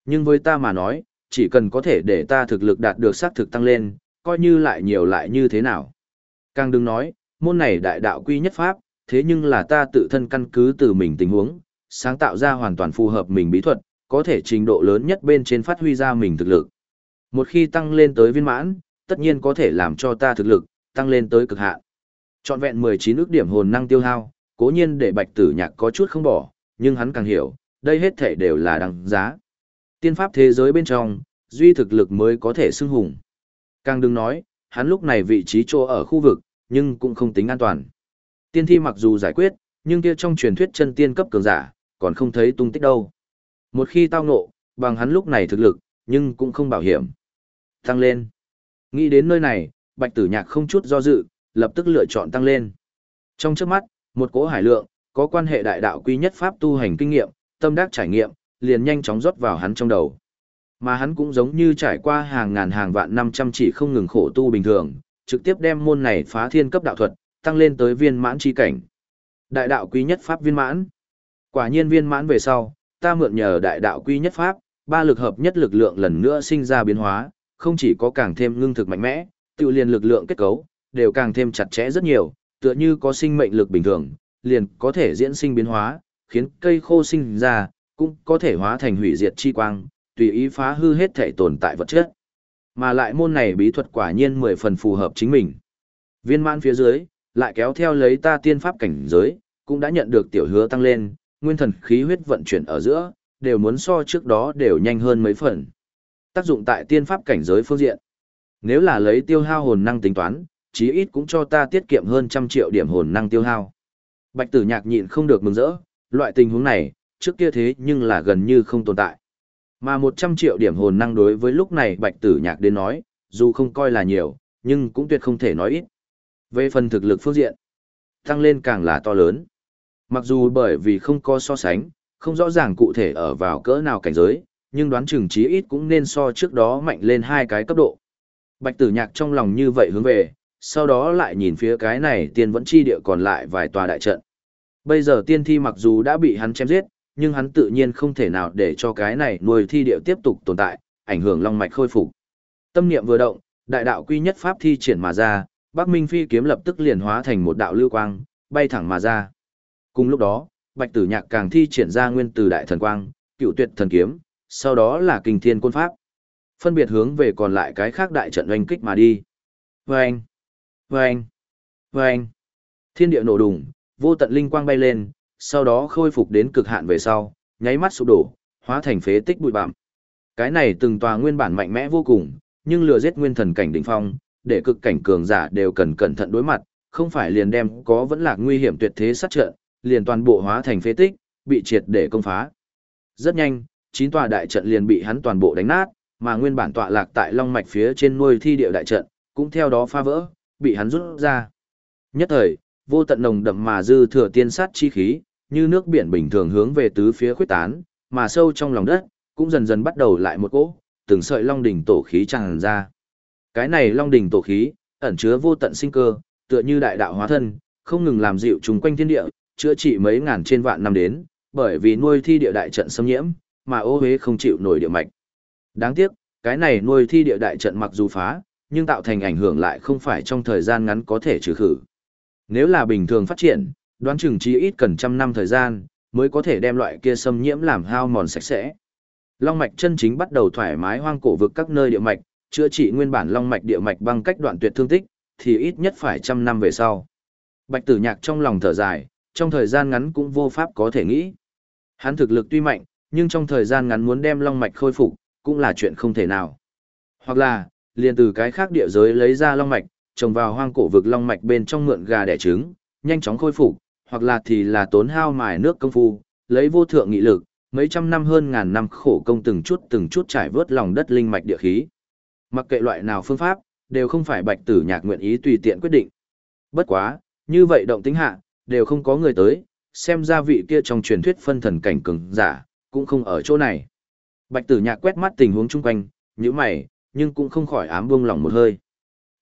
Nhưng với ta mà nói, chỉ cần có thể để ta thực lực đạt được xác thực tăng lên, coi như lại nhiều lại như thế nào. Càng đừng nói, môn này đại đạo quy nhất pháp, thế nhưng là ta tự thân căn cứ từ mình tình huống, sáng tạo ra hoàn toàn phù hợp mình bí thuật, có thể trình độ lớn nhất bên trên phát huy ra mình thực lực. Một khi tăng lên tới viên mãn, tất nhiên có thể làm cho ta thực lực tăng lên tới cực hạn. Trọn vẹn 19 ước điểm hồn năng tiêu hao, cố nhiên để Bạch Tử Nhạc có chút không bỏ, nhưng hắn càng hiểu, đây hết thể đều là đáng giá. Tiên pháp thế giới bên trong, duy thực lực mới có thể xưng hùng. Càng đừng nói, hắn lúc này vị trí chỗ ở khu vực, nhưng cũng không tính an toàn. Tiên thi mặc dù giải quyết, nhưng kia trong truyền thuyết chân tiên cấp cường giả, còn không thấy tung tích đâu. Một khi tao ngộ, bằng hắn lúc này thực lực, nhưng cũng không bảo hiểm. Tăng lên. Nghĩ đến nơi này, bạch tử nhạc không chút do dự, lập tức lựa chọn tăng lên. Trong trước mắt, một cỗ hải lượng, có quan hệ đại đạo quy nhất pháp tu hành kinh nghiệm, tâm đắc trải nghiệm, liền nhanh chóng rót vào hắn trong đầu. Mà hắn cũng giống như trải qua hàng ngàn hàng vạn năm trăm chỉ không ngừng khổ tu bình thường, trực tiếp đem môn này phá thiên cấp đạo thuật, tăng lên tới viên mãn chi cảnh. Đại đạo quý nhất pháp viên mãn. Quả nhiên viên mãn về sau, ta mượn nhờ đại đạo quy nhất pháp, ba lực hợp nhất lực lượng lần nữa sinh ra biến hóa, không chỉ có càng thêm ngưng thực mạnh mẽ, tự liền lực lượng kết cấu, đều càng thêm chặt chẽ rất nhiều, tựa như có sinh mệnh lực bình thường, liền có thể diễn sinh biến hóa, khiến cây khô sinh ra, cũng có thể hóa thành hủy diệt chi quang, tùy ý phá hư hết thể tồn tại vật chất. Mà lại môn này bí thuật quả nhiên mười phần phù hợp chính mình. Viên mãn phía dưới, lại kéo theo lấy ta tiên pháp cảnh giới, cũng đã nhận được tiểu hứa tăng lên, nguyên thần khí huyết vận chuyển ở giữa, đều muốn so trước đó đều nhanh hơn mấy phần. Tác dụng tại tiên pháp cảnh giới phương diện. Nếu là lấy tiêu hao hồn năng tính toán, chí ít cũng cho ta tiết kiệm hơn trăm triệu điểm hồn năng tiêu hao. Bạch tử nhạc nhịn không được mừng rỡ, loại tình huống này, trước kia thế nhưng là gần như không tồn tại. Mà 100 triệu điểm hồn năng đối với lúc này bạch tử nhạc đến nói, dù không coi là nhiều, nhưng cũng tuyệt không thể nói ít. Về phần thực lực phương diện, tăng lên càng là to lớn. Mặc dù bởi vì không có so sánh, không rõ ràng cụ thể ở vào cỡ nào cảnh giới, nhưng đoán chừng chí ít cũng nên so trước đó mạnh lên hai cái cấp độ. Bạch tử nhạc trong lòng như vậy hướng về, sau đó lại nhìn phía cái này tiên vẫn chi địa còn lại vài tòa đại trận. Bây giờ tiên thi mặc dù đã bị hắn chém giết, nhưng hắn tự nhiên không thể nào để cho cái này nuôi thi địa tiếp tục tồn tại, ảnh hưởng long mạch khôi phục. Tâm niệm vừa động, đại đạo quy nhất pháp thi triển mà ra, Bắc Minh phi kiếm lập tức liền hóa thành một đạo lưu quang, bay thẳng mà ra. Cùng lúc đó, Bạch Tử Nhạc càng thi triển ra nguyên từ đại thần quang, cựu tuyệt thần kiếm, sau đó là kinh thiên côn pháp. Phân biệt hướng về còn lại cái khác đại trận oanh kích mà đi. Vâng! Vâng! Vâng! Thiên địa nổ đùng, vô tận linh quang bay lên, sau đó khôi phục đến cực hạn về sau, nháy mắt sụp đổ, hóa thành phế tích bụi bặm. Cái này từng tòa nguyên bản mạnh mẽ vô cùng, nhưng lừa giết nguyên thần cảnh đỉnh phong, để cực cảnh cường giả đều cần cẩn thận đối mặt, không phải liền đem có vẫn là nguy hiểm tuyệt thế sát trận, liền toàn bộ hóa thành phế tích, bị triệt để công phá. Rất nhanh, chín tòa đại trận liền bị hắn toàn bộ đánh nát, mà nguyên bản tọa lạc tại long mạch phía trên nuôi thi địa đại trận, cũng theo đó phá vỡ, bị hắn rút ra. Nhất thời, vô tận nồng đậm mà dư thừa tiên sát chi khí, như nước biển bình thường hướng về tứ phía khuyết tán, mà sâu trong lòng đất, cũng dần dần bắt đầu lại một cỗ, từng sợi long đỉnh tổ khí tràn ra. Cái này long đỉnh tổ khí, ẩn chứa vô tận sinh cơ, tựa như đại đạo hóa thân, không ngừng làm dịu chúng quanh thiên địa, chữa trị mấy ngàn trên vạn năm đến, bởi vì nuôi thi địa đại trận xâm nhiễm, mà ô huế không chịu nổi địa mạch. Đáng tiếc, cái này nuôi thi địa đại trận mặc dù phá, nhưng tạo thành ảnh hưởng lại không phải trong thời gian ngắn có thể trừ khử. Nếu là bình thường phát triển, đoán chừng chí ít cần trăm năm thời gian, mới có thể đem loại kia xâm nhiễm làm hao mòn sạch sẽ. Long mạch chân chính bắt đầu thoải mái hoang cổ vực các nơi địa mạch, chữa trị nguyên bản long mạch địa mạch băng cách đoạn tuyệt thương tích, thì ít nhất phải trăm năm về sau. Bạch tử nhạc trong lòng thở dài, trong thời gian ngắn cũng vô pháp có thể nghĩ. Hắn thực lực tuy mạnh, nhưng trong thời gian ngắn muốn đem long mạch khôi phục, cũng là chuyện không thể nào. Hoặc là, liền từ cái khác địa giới lấy ra long mạch, trồng vào hoang cổ vực long mạch bên trong mượn gà đẻ trứng, nhanh chóng khôi phục, hoặc là thì là tốn hao mài nước công phu, lấy vô thượng nghị lực, mấy trăm năm hơn ngàn năm khổ công từng chút từng chút trải vớt lòng đất linh mạch địa khí. Mặc kệ loại nào phương pháp, đều không phải bạch tử nhạc nguyện ý tùy tiện quyết định. Bất quá, như vậy động tính hạ, đều không có người tới, xem ra vị kia trong truyền thuyết phân thần cảnh cường giả, cũng không ở chỗ này. Bạch tử nhạc quét mắt tình huống chung quanh, như mày, nhưng cũng không khỏi ám buông lòng một hơi.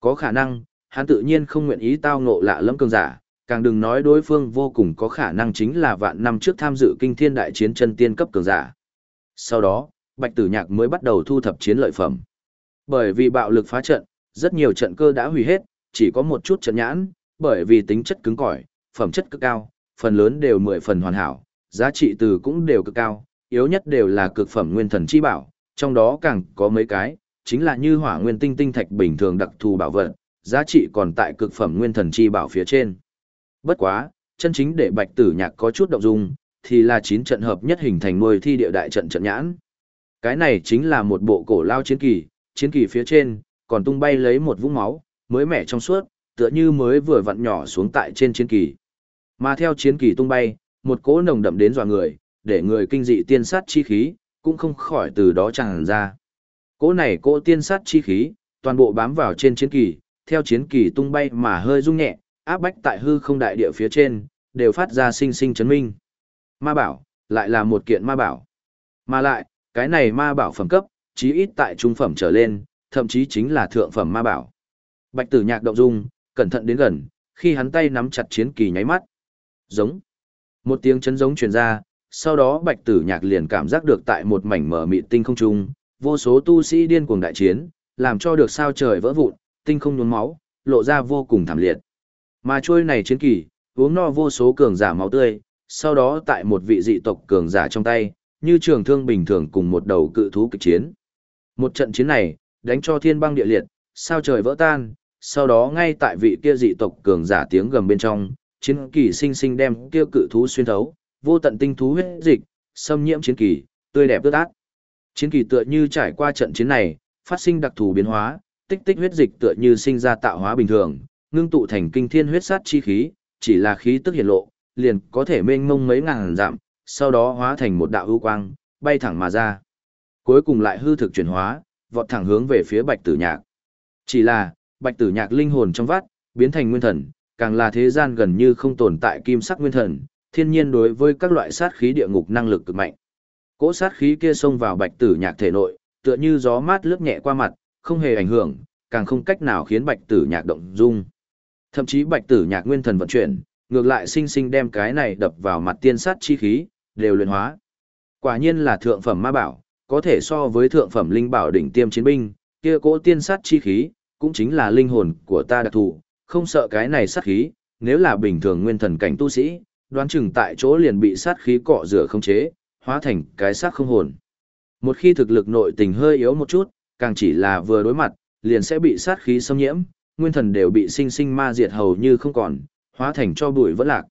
Có khả năng, hắn tự nhiên không nguyện ý tao ngộ lạ lẫm cường giả, càng đừng nói đối phương vô cùng có khả năng chính là vạn năm trước tham dự kinh thiên đại chiến chân tiên cấp cường giả. Sau đó, Bạch Tử Nhạc mới bắt đầu thu thập chiến lợi phẩm. Bởi vì bạo lực phá trận, rất nhiều trận cơ đã hủy hết, chỉ có một chút trận nhãn, bởi vì tính chất cứng cỏi, phẩm chất cực cao, phần lớn đều mười phần hoàn hảo, giá trị từ cũng đều cực cao, yếu nhất đều là cực phẩm nguyên thần chi bảo, trong đó càng có mấy cái, chính là như hỏa nguyên tinh tinh thạch bình thường đặc thù bảo vật, giá trị còn tại cực phẩm nguyên thần chi bảo phía trên. Bất quá, chân chính để bạch tử nhạc có chút động dung, thì là chín trận hợp nhất hình thành nuôi thi địa đại trận trận nhãn. Cái này chính là một bộ cổ lao chiến kỳ, chiến kỳ phía trên, còn tung bay lấy một vũng máu, mới mẻ trong suốt, tựa như mới vừa vặn nhỏ xuống tại trên chiến kỳ. Mà theo chiến kỳ tung bay, một cỗ nồng đậm đến dọa người, để người kinh dị tiên sát chi khí, cũng không khỏi từ đó tràn ra. Cỗ này cỗ tiên sát chi khí, toàn bộ bám vào trên chiến kỳ, theo chiến kỳ tung bay mà hơi rung nhẹ, áp bách tại hư không đại địa phía trên, đều phát ra sinh sinh chấn minh. Ma bảo, lại là một kiện ma bảo. Mà lại, cái này ma bảo phẩm cấp, chí ít tại trung phẩm trở lên, thậm chí chính là thượng phẩm ma bảo. Bạch tử nhạc động dung, cẩn thận đến gần, khi hắn tay nắm chặt chiến kỳ nháy mắt. Giống. Một tiếng chấn giống truyền ra, sau đó bạch tử nhạc liền cảm giác được tại một mảnh mở mịt tinh không trung, vô số tu sĩ điên cuồng đại chiến, làm cho được sao trời vỡ vụn, tinh không nhuốm máu, lộ ra vô cùng thảm liệt. Mà trôi này chiến kỳ, uống no vô số cường giả máu tươi, sau đó tại một vị dị tộc cường giả trong tay, như trường thương bình thường cùng một đầu cự thú kịch chiến. Một trận chiến này, đánh cho thiên băng địa liệt, sao trời vỡ tan, sau đó ngay tại vị kia dị tộc cường giả tiếng gầm bên trong, chiến kỳ sinh sinh đem kia cự thú xuyên thấu, vô tận tinh thú huyết dịch, xâm nhiễm chiến kỳ, tươi đẹp tươi át. Chiến kỳ tựa như trải qua trận chiến này, phát sinh đặc thù biến hóa, tích tích huyết dịch tựa như sinh ra tạo hóa bình thường, ngưng tụ thành kinh thiên huyết sát chi khí, chỉ là khí tức hiển lộ, liền có thể mênh mông mấy ngàn dặm, sau đó hóa thành một đạo ưu quang, bay thẳng mà ra. Cuối cùng lại hư thực chuyển hóa, vọt thẳng hướng về phía Bạch Tử Nhạc. Chỉ là, Bạch Tử Nhạc linh hồn trong vắt, biến thành nguyên thần, càng là thế gian gần như không tồn tại kim sắc nguyên thần, thiên nhiên đối với các loại sát khí địa ngục năng lực cực mạnh. Cỗ sát khí kia xông vào Bạch Tử Nhạc thể nội, tựa như gió mát lướt nhẹ qua mặt, không hề ảnh hưởng, càng không cách nào khiến Bạch Tử Nhạc động dung. Thậm chí Bạch Tử Nhạc nguyên thần vận chuyển, ngược lại sinh sinh đem cái này đập vào mặt tiên sát chi khí, đều luyện hóa. Quả nhiên là thượng phẩm ma bảo, có thể so với thượng phẩm linh bảo đỉnh tiêm chiến binh, kia cỗ tiên sát chi khí, cũng chính là linh hồn của ta đặc thù, không sợ cái này sát khí, nếu là bình thường nguyên thần cảnh tu sĩ, đoán chừng tại chỗ liền bị sát khí cọ rửa không chế, hóa thành cái xác không hồn. Một khi thực lực nội tình hơi yếu một chút, càng chỉ là vừa đối mặt, liền sẽ bị sát khí xâm nhiễm, nguyên thần đều bị sinh sinh ma diệt hầu như không còn, hóa thành cho bụi vỡ lạc.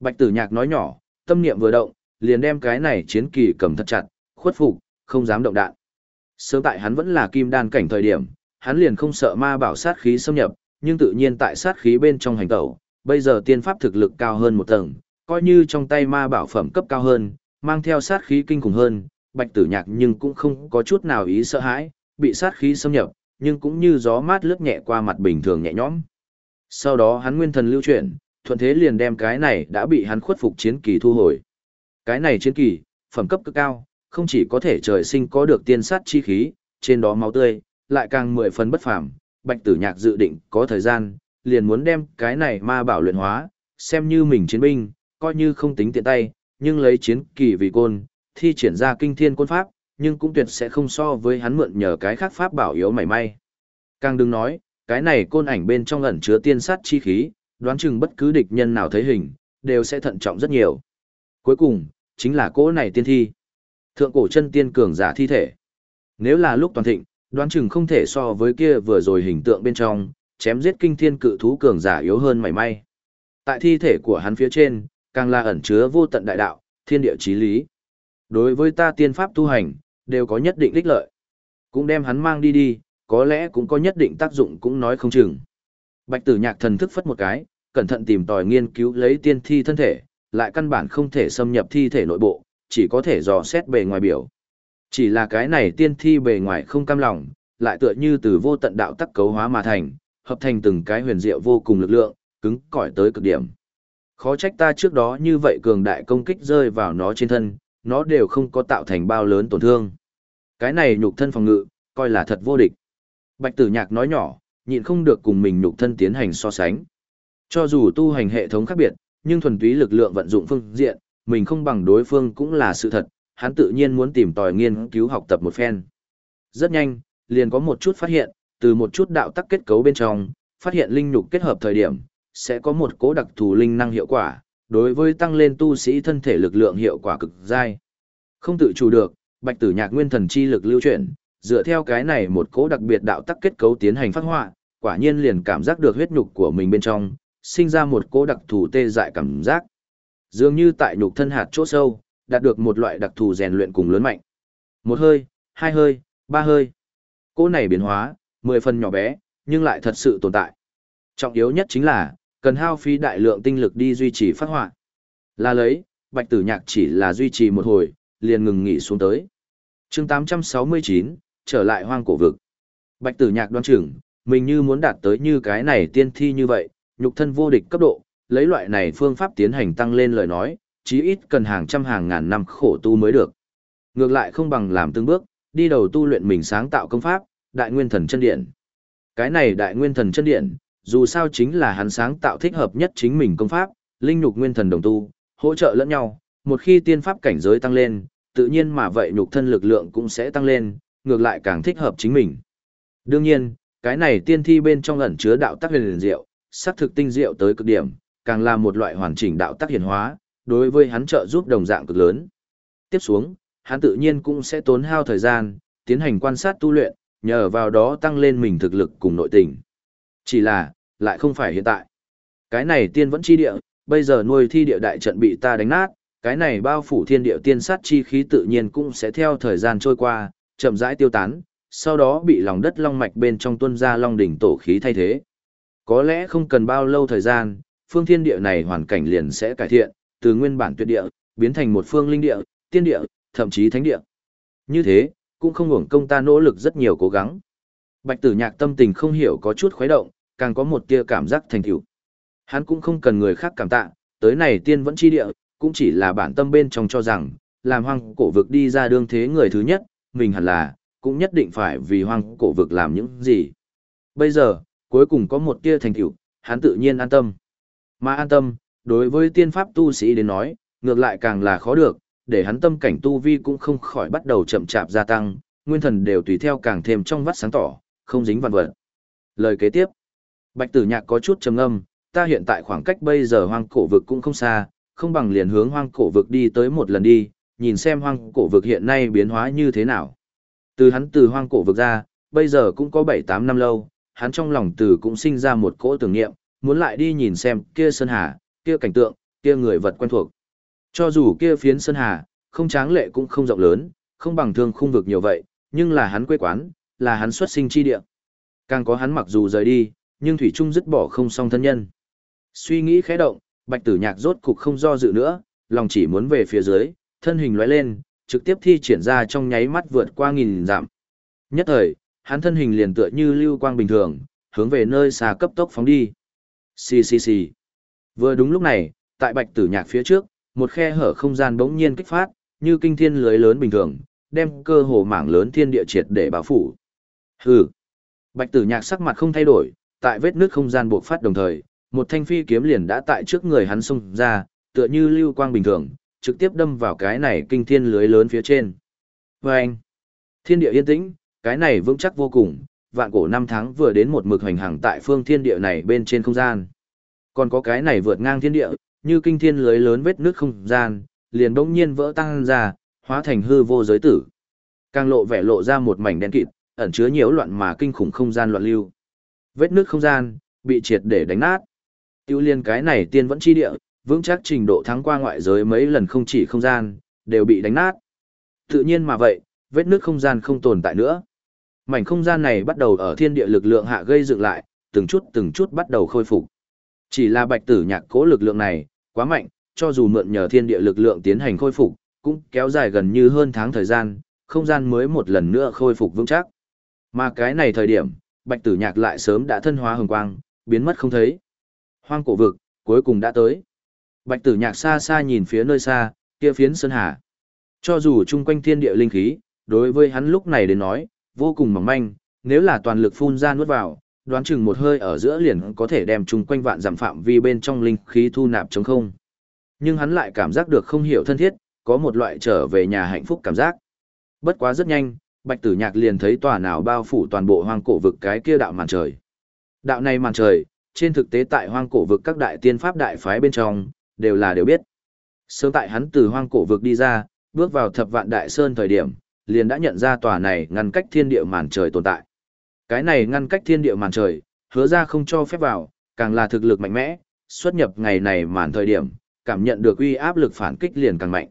Bạch Tử Nhạc nói nhỏ, tâm niệm vừa động, liền đem cái này chiến kỳ cầm thật chặt, khuất phục, không dám động đạn. Sớm tại hắn vẫn là kim đan cảnh thời điểm, hắn liền không sợ ma bảo sát khí xâm nhập, nhưng tự nhiên tại sát khí bên trong hành tẩu, bây giờ tiên pháp thực lực cao hơn một tầng, coi như trong tay ma bảo phẩm cấp cao hơn, mang theo sát khí kinh khủng hơn, bạch tử nhạc nhưng cũng không có chút nào ý sợ hãi, bị sát khí xâm nhập, nhưng cũng như gió mát lướt nhẹ qua mặt bình thường nhẹ nhõm. Sau đó hắn nguyên thần lưu chuyển, thuận thế liền đem cái này đã bị hắn khuất phục chiến kỳ thu hồi. Cái này chiến kỳ, phẩm cấp cực cao, không chỉ có thể trời sinh có được tiên sát chi khí, trên đó máu tươi, lại càng mười phần bất phàm. Bạch Tử Nhạc dự định có thời gian, liền muốn đem cái này ma bảo luyện hóa, xem như mình chiến binh, coi như không tính tiện tay, nhưng lấy chiến kỳ vì côn, thi triển ra kinh thiên côn pháp, nhưng cũng tuyệt sẽ không so với hắn mượn nhờ cái khác pháp bảo yếu mảy may. Càng đừng nói, cái này côn ảnh bên trong ẩn chứa tiên sát chi khí, đoán chừng bất cứ địch nhân nào thấy hình, đều sẽ thận trọng rất nhiều. Cuối cùng, chính là cỗ này tiên thi. Thượng cổ chân tiên cường giả thi thể. Nếu là lúc toàn thịnh, đoán chừng không thể so với kia vừa rồi hình tượng bên trong, chém giết kinh thiên cự thú cường giả yếu hơn mảy may. Tại thi thể của hắn phía trên, càng là ẩn chứa vô tận đại đạo, thiên địa chí lý. Đối với ta tiên pháp tu hành, đều có nhất định ích lợi. Cũng đem hắn mang đi đi, có lẽ cũng có nhất định tác dụng cũng nói không chừng. Bạch tử nhạc thần thức phất một cái, cẩn thận tìm tòi nghiên cứu lấy tiên thi thân thể, lại căn bản không thể xâm nhập thi thể nội bộ, chỉ có thể dò xét bề ngoài biểu. Chỉ là cái này tiên thi bề ngoài không cam lòng, lại tựa như từ vô tận đạo tắc cấu hóa mà thành, hợp thành từng cái huyền diệu vô cùng lực lượng, cứng cỏi tới cực điểm. Khó trách ta trước đó như vậy cường đại công kích rơi vào nó trên thân, nó đều không có tạo thành bao lớn tổn thương. Cái này nhục thân phòng ngự, coi là thật vô địch. Bạch tử nhạc nói nhỏ, nhịn không được cùng mình nhục thân tiến hành so sánh. Cho dù tu hành hệ thống khác biệt, nhưng thuần túy lực lượng vận dụng phương diện, mình không bằng đối phương cũng là sự thật, hắn tự nhiên muốn tìm tòi nghiên cứu học tập một phen. Rất nhanh, liền có một chút phát hiện, từ một chút đạo tắc kết cấu bên trong, phát hiện linh nhục kết hợp thời điểm, sẽ có một cố đặc thù linh năng hiệu quả, đối với tăng lên tu sĩ thân thể lực lượng hiệu quả cực dai. Không tự chủ được, Bạch Tử Nhạc nguyên thần chi lực lưu chuyển, dựa theo cái này một cố đặc biệt đạo tắc kết cấu tiến hành phát họa, quả nhiên liền cảm giác được huyết nhục của mình bên trong, sinh ra một cố đặc thù tê dại cảm giác. Dường như tại nhục thân hạt chỗ sâu, đạt được một loại đặc thù rèn luyện cùng lớn mạnh. Một hơi, hai hơi, ba hơi. cỗ này biến hóa, mười phần nhỏ bé, nhưng lại thật sự tồn tại. Trọng yếu nhất chính là, cần hao phí đại lượng tinh lực đi duy trì phát họa. Là lấy, bạch tử nhạc chỉ là duy trì một hồi, liền ngừng nghỉ xuống tới. chương 869, trở lại hoang cổ vực. Bạch tử nhạc đoan trưởng, mình như muốn đạt tới như cái này tiên thi như vậy, nhục thân vô địch cấp độ, lấy loại này phương pháp tiến hành tăng lên lời nói, chí ít cần hàng trăm hàng ngàn năm khổ tu mới được. Ngược lại không bằng làm từng bước, đi đầu tu luyện mình sáng tạo công pháp, đại nguyên thần chân điện. Cái này đại nguyên thần chân điện, dù sao chính là hắn sáng tạo thích hợp nhất chính mình công pháp, linh nhục nguyên thần đồng tu, hỗ trợ lẫn nhau, một khi tiên pháp cảnh giới tăng lên, tự nhiên mà vậy nhục thân lực lượng cũng sẽ tăng lên, ngược lại càng thích hợp chính mình. Đương nhiên, cái này tiên thi bên trong ẩn chứa đạo tắc huyền diệu, sắc thực tinh diệu tới cực điểm, càng là một loại hoàn chỉnh đạo tác hiển hóa, đối với hắn trợ giúp đồng dạng cực lớn. Tiếp xuống, hắn tự nhiên cũng sẽ tốn hao thời gian, tiến hành quan sát tu luyện, nhờ vào đó tăng lên mình thực lực cùng nội tình. Chỉ là, lại không phải hiện tại. Cái này tiên vẫn chi địa, bây giờ nuôi thi địa đại trận bị ta đánh nát, cái này bao phủ thiên địa tiên sát chi khí tự nhiên cũng sẽ theo thời gian trôi qua, chậm rãi tiêu tán, sau đó bị lòng đất long mạch bên trong tuân ra long đỉnh tổ khí thay thế. Có lẽ không cần bao lâu thời gian, phương thiên địa này hoàn cảnh liền sẽ cải thiện, từ nguyên bản tuyệt địa, biến thành một phương linh địa, tiên địa, thậm chí thánh địa. Như thế, cũng không hưởng công ta nỗ lực rất nhiều cố gắng. Bạch tử nhạc tâm tình không hiểu có chút khuấy động, càng có một tia cảm giác thành tựu. Hắn cũng không cần người khác cảm tạ, tới này tiên vẫn chi địa, cũng chỉ là bản tâm bên trong cho rằng, làm hoang cổ vực đi ra đương thế người thứ nhất, mình hẳn là, cũng nhất định phải vì hoang cổ vực làm những gì. Bây giờ, cuối cùng có một tia thành tựu, hắn tự nhiên an tâm. Mà an tâm, đối với tiên pháp tu sĩ đến nói, ngược lại càng là khó được, để hắn tâm cảnh tu vi cũng không khỏi bắt đầu chậm chạp gia tăng, nguyên thần đều tùy theo càng thêm trong vắt sáng tỏ, không dính vằn vật. Lời kế tiếp, Bạch Tử Nhạc có chút trầm ngâm, ta hiện tại khoảng cách bây giờ hoang cổ vực cũng không xa, không bằng liền hướng hoang cổ vực đi tới một lần đi, nhìn xem hoang cổ vực hiện nay biến hóa như thế nào. Từ hắn từ hoang cổ vực ra, bây giờ cũng có 7-8 năm lâu, hắn trong lòng từ cũng sinh ra một cỗ tưởng niệm, muốn lại đi nhìn xem kia sơn hà, kia cảnh tượng, kia người vật quen thuộc. Cho dù kia phiến sơn hà, không tráng lệ cũng không rộng lớn, không bằng thương khung vực nhiều vậy, nhưng là hắn quê quán, là hắn xuất sinh chi địa. Càng có hắn mặc dù rời đi, nhưng Thủy Trung dứt bỏ không song thân nhân. Suy nghĩ khẽ động, Bạch Tử Nhạc rốt cục không do dự nữa, lòng chỉ muốn về phía dưới, thân hình lóe lên, trực tiếp thi triển ra trong nháy mắt vượt qua nghìn dặm. Nhất thời, hắn thân hình liền tựa như lưu quang bình thường, hướng về nơi xa cấp tốc phóng đi. Xì xì xì. Vừa đúng lúc này, tại Bạch Tử Nhạc phía trước, một khe hở không gian bỗng nhiên kích phát, như kinh thiên lưới lớn bình thường, đem cơ hồ mảng lớn thiên địa triệt để bao phủ. Hừ. Bạch Tử Nhạc sắc mặt không thay đổi, tại vết nước không gian buộc phát đồng thời, một thanh phi kiếm liền đã tại trước người hắn xông ra, tựa như lưu quang bình thường, trực tiếp đâm vào cái này kinh thiên lưới lớn phía trên. Và anh, thiên địa yên tĩnh, cái này vững chắc vô cùng, vạn cổ năm tháng vừa đến một mực hành hàng tại phương thiên địa này bên trên không gian. Còn có cái này vượt ngang thiên địa, như kinh thiên lưới lớn vết nước không gian, liền bỗng nhiên vỡ tăng ra, hóa thành hư vô giới tử. Càng lộ vẻ lộ ra một mảnh đen kịt, ẩn chứa nhiễu loạn mà kinh khủng không gian loạn lưu. Vết nước không gian bị triệt để đánh nát. Tiêu liên cái này tiên vẫn chi địa, vững chắc trình độ thắng qua ngoại giới mấy lần không chỉ không gian, đều bị đánh nát. Tự nhiên mà vậy, vết nước không gian không tồn tại nữa. Mảnh không gian này bắt đầu ở thiên địa lực lượng hạ gây dựng lại, từng chút từng chút bắt đầu khôi phục. Chỉ là bạch tử nhạc cố lực lượng này, quá mạnh, cho dù mượn nhờ thiên địa lực lượng tiến hành khôi phục, cũng kéo dài gần như hơn tháng thời gian, không gian mới một lần nữa khôi phục vững chắc. Mà cái này thời điểm, bạch tử nhạc lại sớm đã thân hóa hồng quang, biến mất không thấy. Hoang cổ vực, cuối cùng đã tới. Bạch tử nhạc xa xa nhìn phía nơi xa, kia phiến sơn hà. Cho dù chung quanh thiên địa linh khí, đối với hắn lúc này đến nói, vô cùng mỏng manh, nếu là toàn lực phun ra nuốt vào, đoán chừng một hơi ở giữa liền có thể đem chung quanh vạn giảm phạm vi bên trong linh khí thu nạp chống không. Nhưng hắn lại cảm giác được không hiểu thân thiết, có một loại trở về nhà hạnh phúc cảm giác. Bất quá rất nhanh, Bạch Tử Nhạc liền thấy tòa nào bao phủ toàn bộ hoang cổ vực cái kia đạo màn trời. Đạo này màn trời, trên thực tế tại hoang cổ vực các đại tiên pháp đại phái bên trong, đều là đều biết. Sớm tại hắn từ hoang cổ vực đi ra, bước vào thập vạn đại sơn thời điểm, liền đã nhận ra tòa này ngăn cách thiên địa màn trời tồn tại. Cái này ngăn cách thiên địa màn trời, hứa ra không cho phép vào, càng là thực lực mạnh mẽ, xuất nhập ngày này màn thời điểm, cảm nhận được uy áp lực phản kích liền càng mạnh.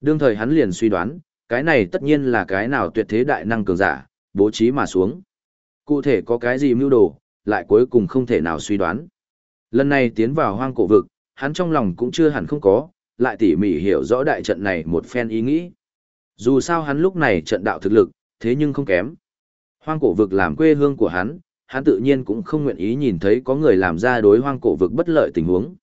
Đương thời hắn liền suy đoán, cái này tất nhiên là cái nào tuyệt thế đại năng cường giả, bố trí mà xuống. Cụ thể có cái gì mưu đồ, lại cuối cùng không thể nào suy đoán. Lần này tiến vào hoang cổ vực, hắn trong lòng cũng chưa hẳn không có, lại tỉ mỉ hiểu rõ đại trận này một phen ý nghĩ. Dù sao hắn lúc này trận đạo thực lực, thế nhưng không kém. Hoang cổ vực làm quê hương của hắn, hắn tự nhiên cũng không nguyện ý nhìn thấy có người làm ra đối hoang cổ vực bất lợi tình huống.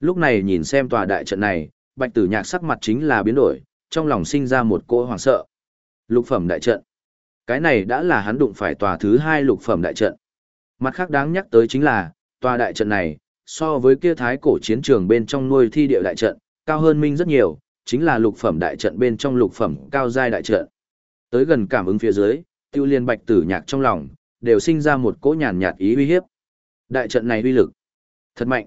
Lúc này nhìn xem tòa đại trận này, bạch tử nhạc sắc mặt chính là biến đổi, trong lòng sinh ra một cỗ hoàng sợ. Lục phẩm đại trận. Cái này đã là hắn đụng phải tòa thứ hai lục phẩm đại trận. Mặt khác đáng nhắc tới chính là, tòa đại trận này, so với kia thái cổ chiến trường bên trong nuôi thi địa đại trận, cao hơn minh rất nhiều, chính là lục phẩm đại trận bên trong lục phẩm cao giai đại trận. Tới gần cảm ứng phía dưới, tiêu liên bạch tử nhạc trong lòng, đều sinh ra một cỗ nhàn nhạt ý uy hiếp. Đại trận này uy lực, thật mạnh.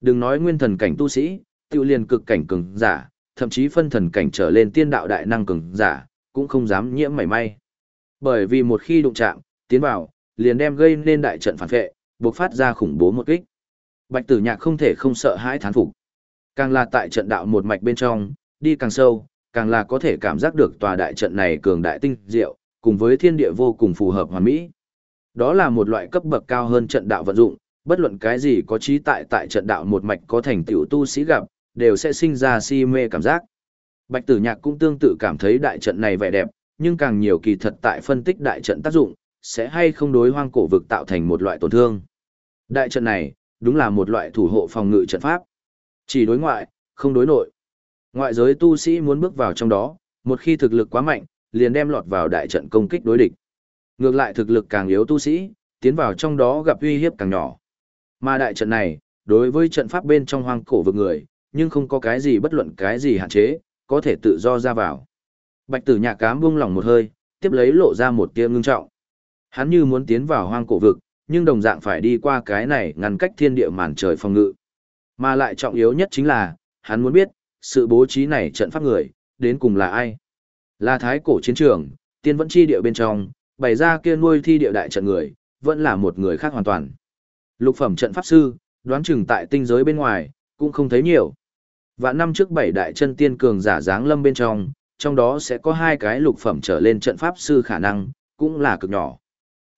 Đừng nói nguyên thần cảnh tu sĩ, tiêu Liên cực cảnh cường giả, thậm chí phân thần cảnh trở lên tiên đạo đại năng cường giả, cũng không dám nhiễm mảy may. Bởi vì một khi đụng chạm, tiến vào, liền đem gây nên đại trận phản vệ, buộc phát ra khủng bố một kích. Bạch Tử Nhạc không thể không sợ hãi thán phục. Càng là tại trận đạo một mạch bên trong, đi càng sâu, càng là có thể cảm giác được tòa đại trận này cường đại tinh diệu, cùng với thiên địa vô cùng phù hợp hoàn mỹ. Đó là một loại cấp bậc cao hơn trận đạo vận dụng, bất luận cái gì có trí tại tại trận đạo một mạch có thành tựu tu sĩ gặp, đều sẽ sinh ra si mê cảm giác. Bạch Tử Nhạc cũng tương tự cảm thấy đại trận này vẻ đẹp, nhưng càng nhiều kỳ thật tại phân tích đại trận tác dụng, sẽ hay không đối hoang cổ vực tạo thành một loại tổn thương. Đại trận này, đúng là một loại thủ hộ phòng ngự trận pháp. Chỉ đối ngoại, không đối nội. Ngoại giới tu sĩ muốn bước vào trong đó, một khi thực lực quá mạnh, liền đem lọt vào đại trận công kích đối địch. Ngược lại thực lực càng yếu tu sĩ, tiến vào trong đó gặp uy hiếp càng nhỏ. Mà đại trận này, đối với trận pháp bên trong hoang cổ vực người, nhưng không có cái gì bất luận cái gì hạn chế, có thể tự do ra vào. Bạch tử nhạc cám buông lòng một hơi, tiếp lấy lộ ra một tia ngưng trọng. Hắn như muốn tiến vào hoang cổ vực, nhưng đồng dạng phải đi qua cái này ngăn cách thiên địa màn trời phòng ngự. Mà lại trọng yếu nhất chính là, hắn muốn biết, sự bố trí này trận pháp người, đến cùng là ai? Là thái cổ chiến trường, tiên vẫn chi địa bên trong, bày ra kia nuôi thi địa đại trận người, vẫn là một người khác hoàn toàn. Lục phẩm trận pháp sư, đoán chừng tại tinh giới bên ngoài, cũng không thấy nhiều. Và năm trước bảy đại chân tiên cường giả dáng lâm bên trong, trong đó sẽ có hai cái lục phẩm trở lên trận pháp sư khả năng, cũng là cực nhỏ.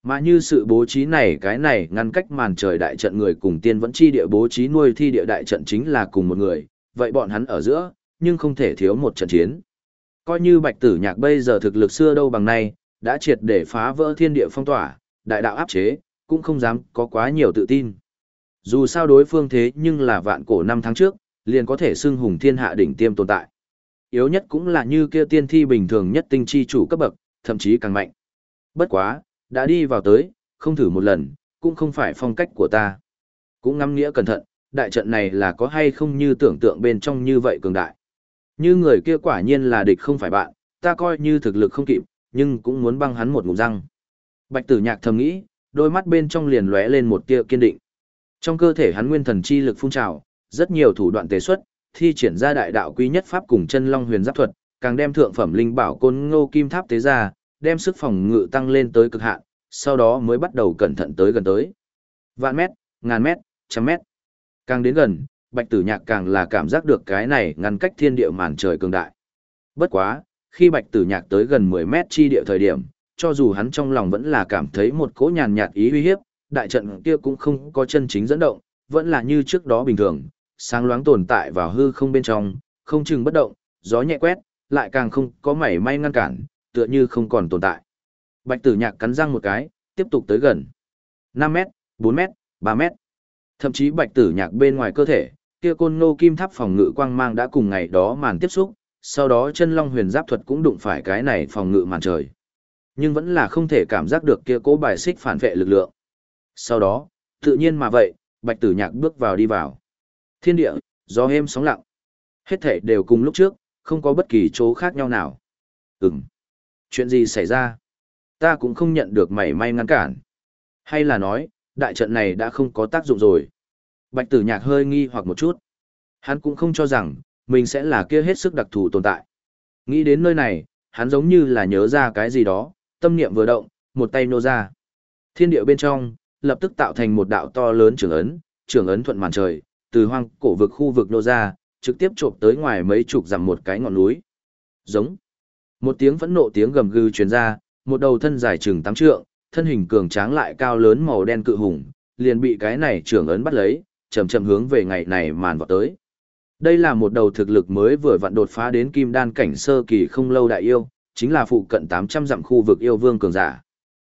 Mà như sự bố trí này cái này ngăn cách màn trời đại trận người cùng tiên vẫn chi địa bố trí nuôi thi địa đại trận chính là cùng một người, vậy bọn hắn ở giữa, nhưng không thể thiếu một trận chiến. Coi như bạch tử nhạc bây giờ thực lực xưa đâu bằng nay, đã triệt để phá vỡ thiên địa phong tỏa, đại đạo áp chế, cũng không dám có quá nhiều tự tin. Dù sao đối phương thế nhưng là vạn cổ năm tháng trước, liền có thể xưng hùng thiên hạ đỉnh tiêm tồn tại. Yếu nhất cũng là như kia tiên thi bình thường nhất tinh chi chủ cấp bậc, thậm chí càng mạnh. Bất quá, đã đi vào tới, không thử một lần, cũng không phải phong cách của ta. Cũng ngắm nghĩa cẩn thận, đại trận này là có hay không như tưởng tượng bên trong như vậy cường đại. Như người kia quả nhiên là địch không phải bạn, ta coi như thực lực không kịp, nhưng cũng muốn băng hắn một ngụm răng. Bạch tử nhạc thầm nghĩ, đôi mắt bên trong liền lóe lên một tia kiên định. Trong cơ thể hắn nguyên thần chi lực phun trào, rất nhiều thủ đoạn tế xuất, thi triển ra đại đạo quý nhất pháp cùng chân long huyền giáp thuật, càng đem thượng phẩm linh bảo côn ngô kim tháp tế ra, đem sức phòng ngự tăng lên tới cực hạn, sau đó mới bắt đầu cẩn thận tới gần tới. Vạn mét, ngàn mét, trăm mét. Càng đến gần, bạch tử nhạc càng là cảm giác được cái này ngăn cách thiên địa màn trời cường đại. Bất quá, khi bạch tử nhạc tới gần 10 mét chi địa thời điểm, cho dù hắn trong lòng vẫn là cảm thấy một cỗ nhàn nhạt ý uy hiếp, đại trận kia cũng không có chân chính dẫn động, vẫn là như trước đó bình thường, sáng loáng tồn tại vào hư không bên trong, không chừng bất động, gió nhẹ quét, lại càng không có mảy may ngăn cản, tựa như không còn tồn tại. Bạch tử nhạc cắn răng một cái, tiếp tục tới gần. 5 mét, 4 mét, 3 mét. Thậm chí bạch tử nhạc bên ngoài cơ thể, kia côn nô kim tháp phòng ngự quang mang đã cùng ngày đó màn tiếp xúc, sau đó chân long huyền giáp thuật cũng đụng phải cái này phòng ngự màn trời. Nhưng vẫn là không thể cảm giác được kia cố bài xích phản vệ lực lượng. Sau đó, tự nhiên mà vậy, bạch tử nhạc bước vào đi vào. Thiên địa, gió êm sóng lặng. Hết thể đều cùng lúc trước, không có bất kỳ chỗ khác nhau nào. Ừm. Chuyện gì xảy ra? Ta cũng không nhận được mảy may ngăn cản. Hay là nói, đại trận này đã không có tác dụng rồi. Bạch tử nhạc hơi nghi hoặc một chút. Hắn cũng không cho rằng, mình sẽ là kia hết sức đặc thù tồn tại. Nghĩ đến nơi này, hắn giống như là nhớ ra cái gì đó, tâm niệm vừa động, một tay nô ra. Thiên địa bên trong, lập tức tạo thành một đạo to lớn trường ấn, trường ấn thuận màn trời, từ hoang cổ vực khu vực nô ra, trực tiếp trộm tới ngoài mấy chục dặm một cái ngọn núi. Giống. Một tiếng phẫn nộ tiếng gầm gừ truyền ra, một đầu thân dài chừng tám trượng, thân hình cường tráng lại cao lớn màu đen cự hùng, liền bị cái này trưởng ấn bắt lấy, chậm chậm hướng về ngày này màn vọt tới. Đây là một đầu thực lực mới vừa vặn đột phá đến kim đan cảnh sơ kỳ không lâu đại yêu, chính là phụ cận 800 dặm khu vực yêu vương cường giả.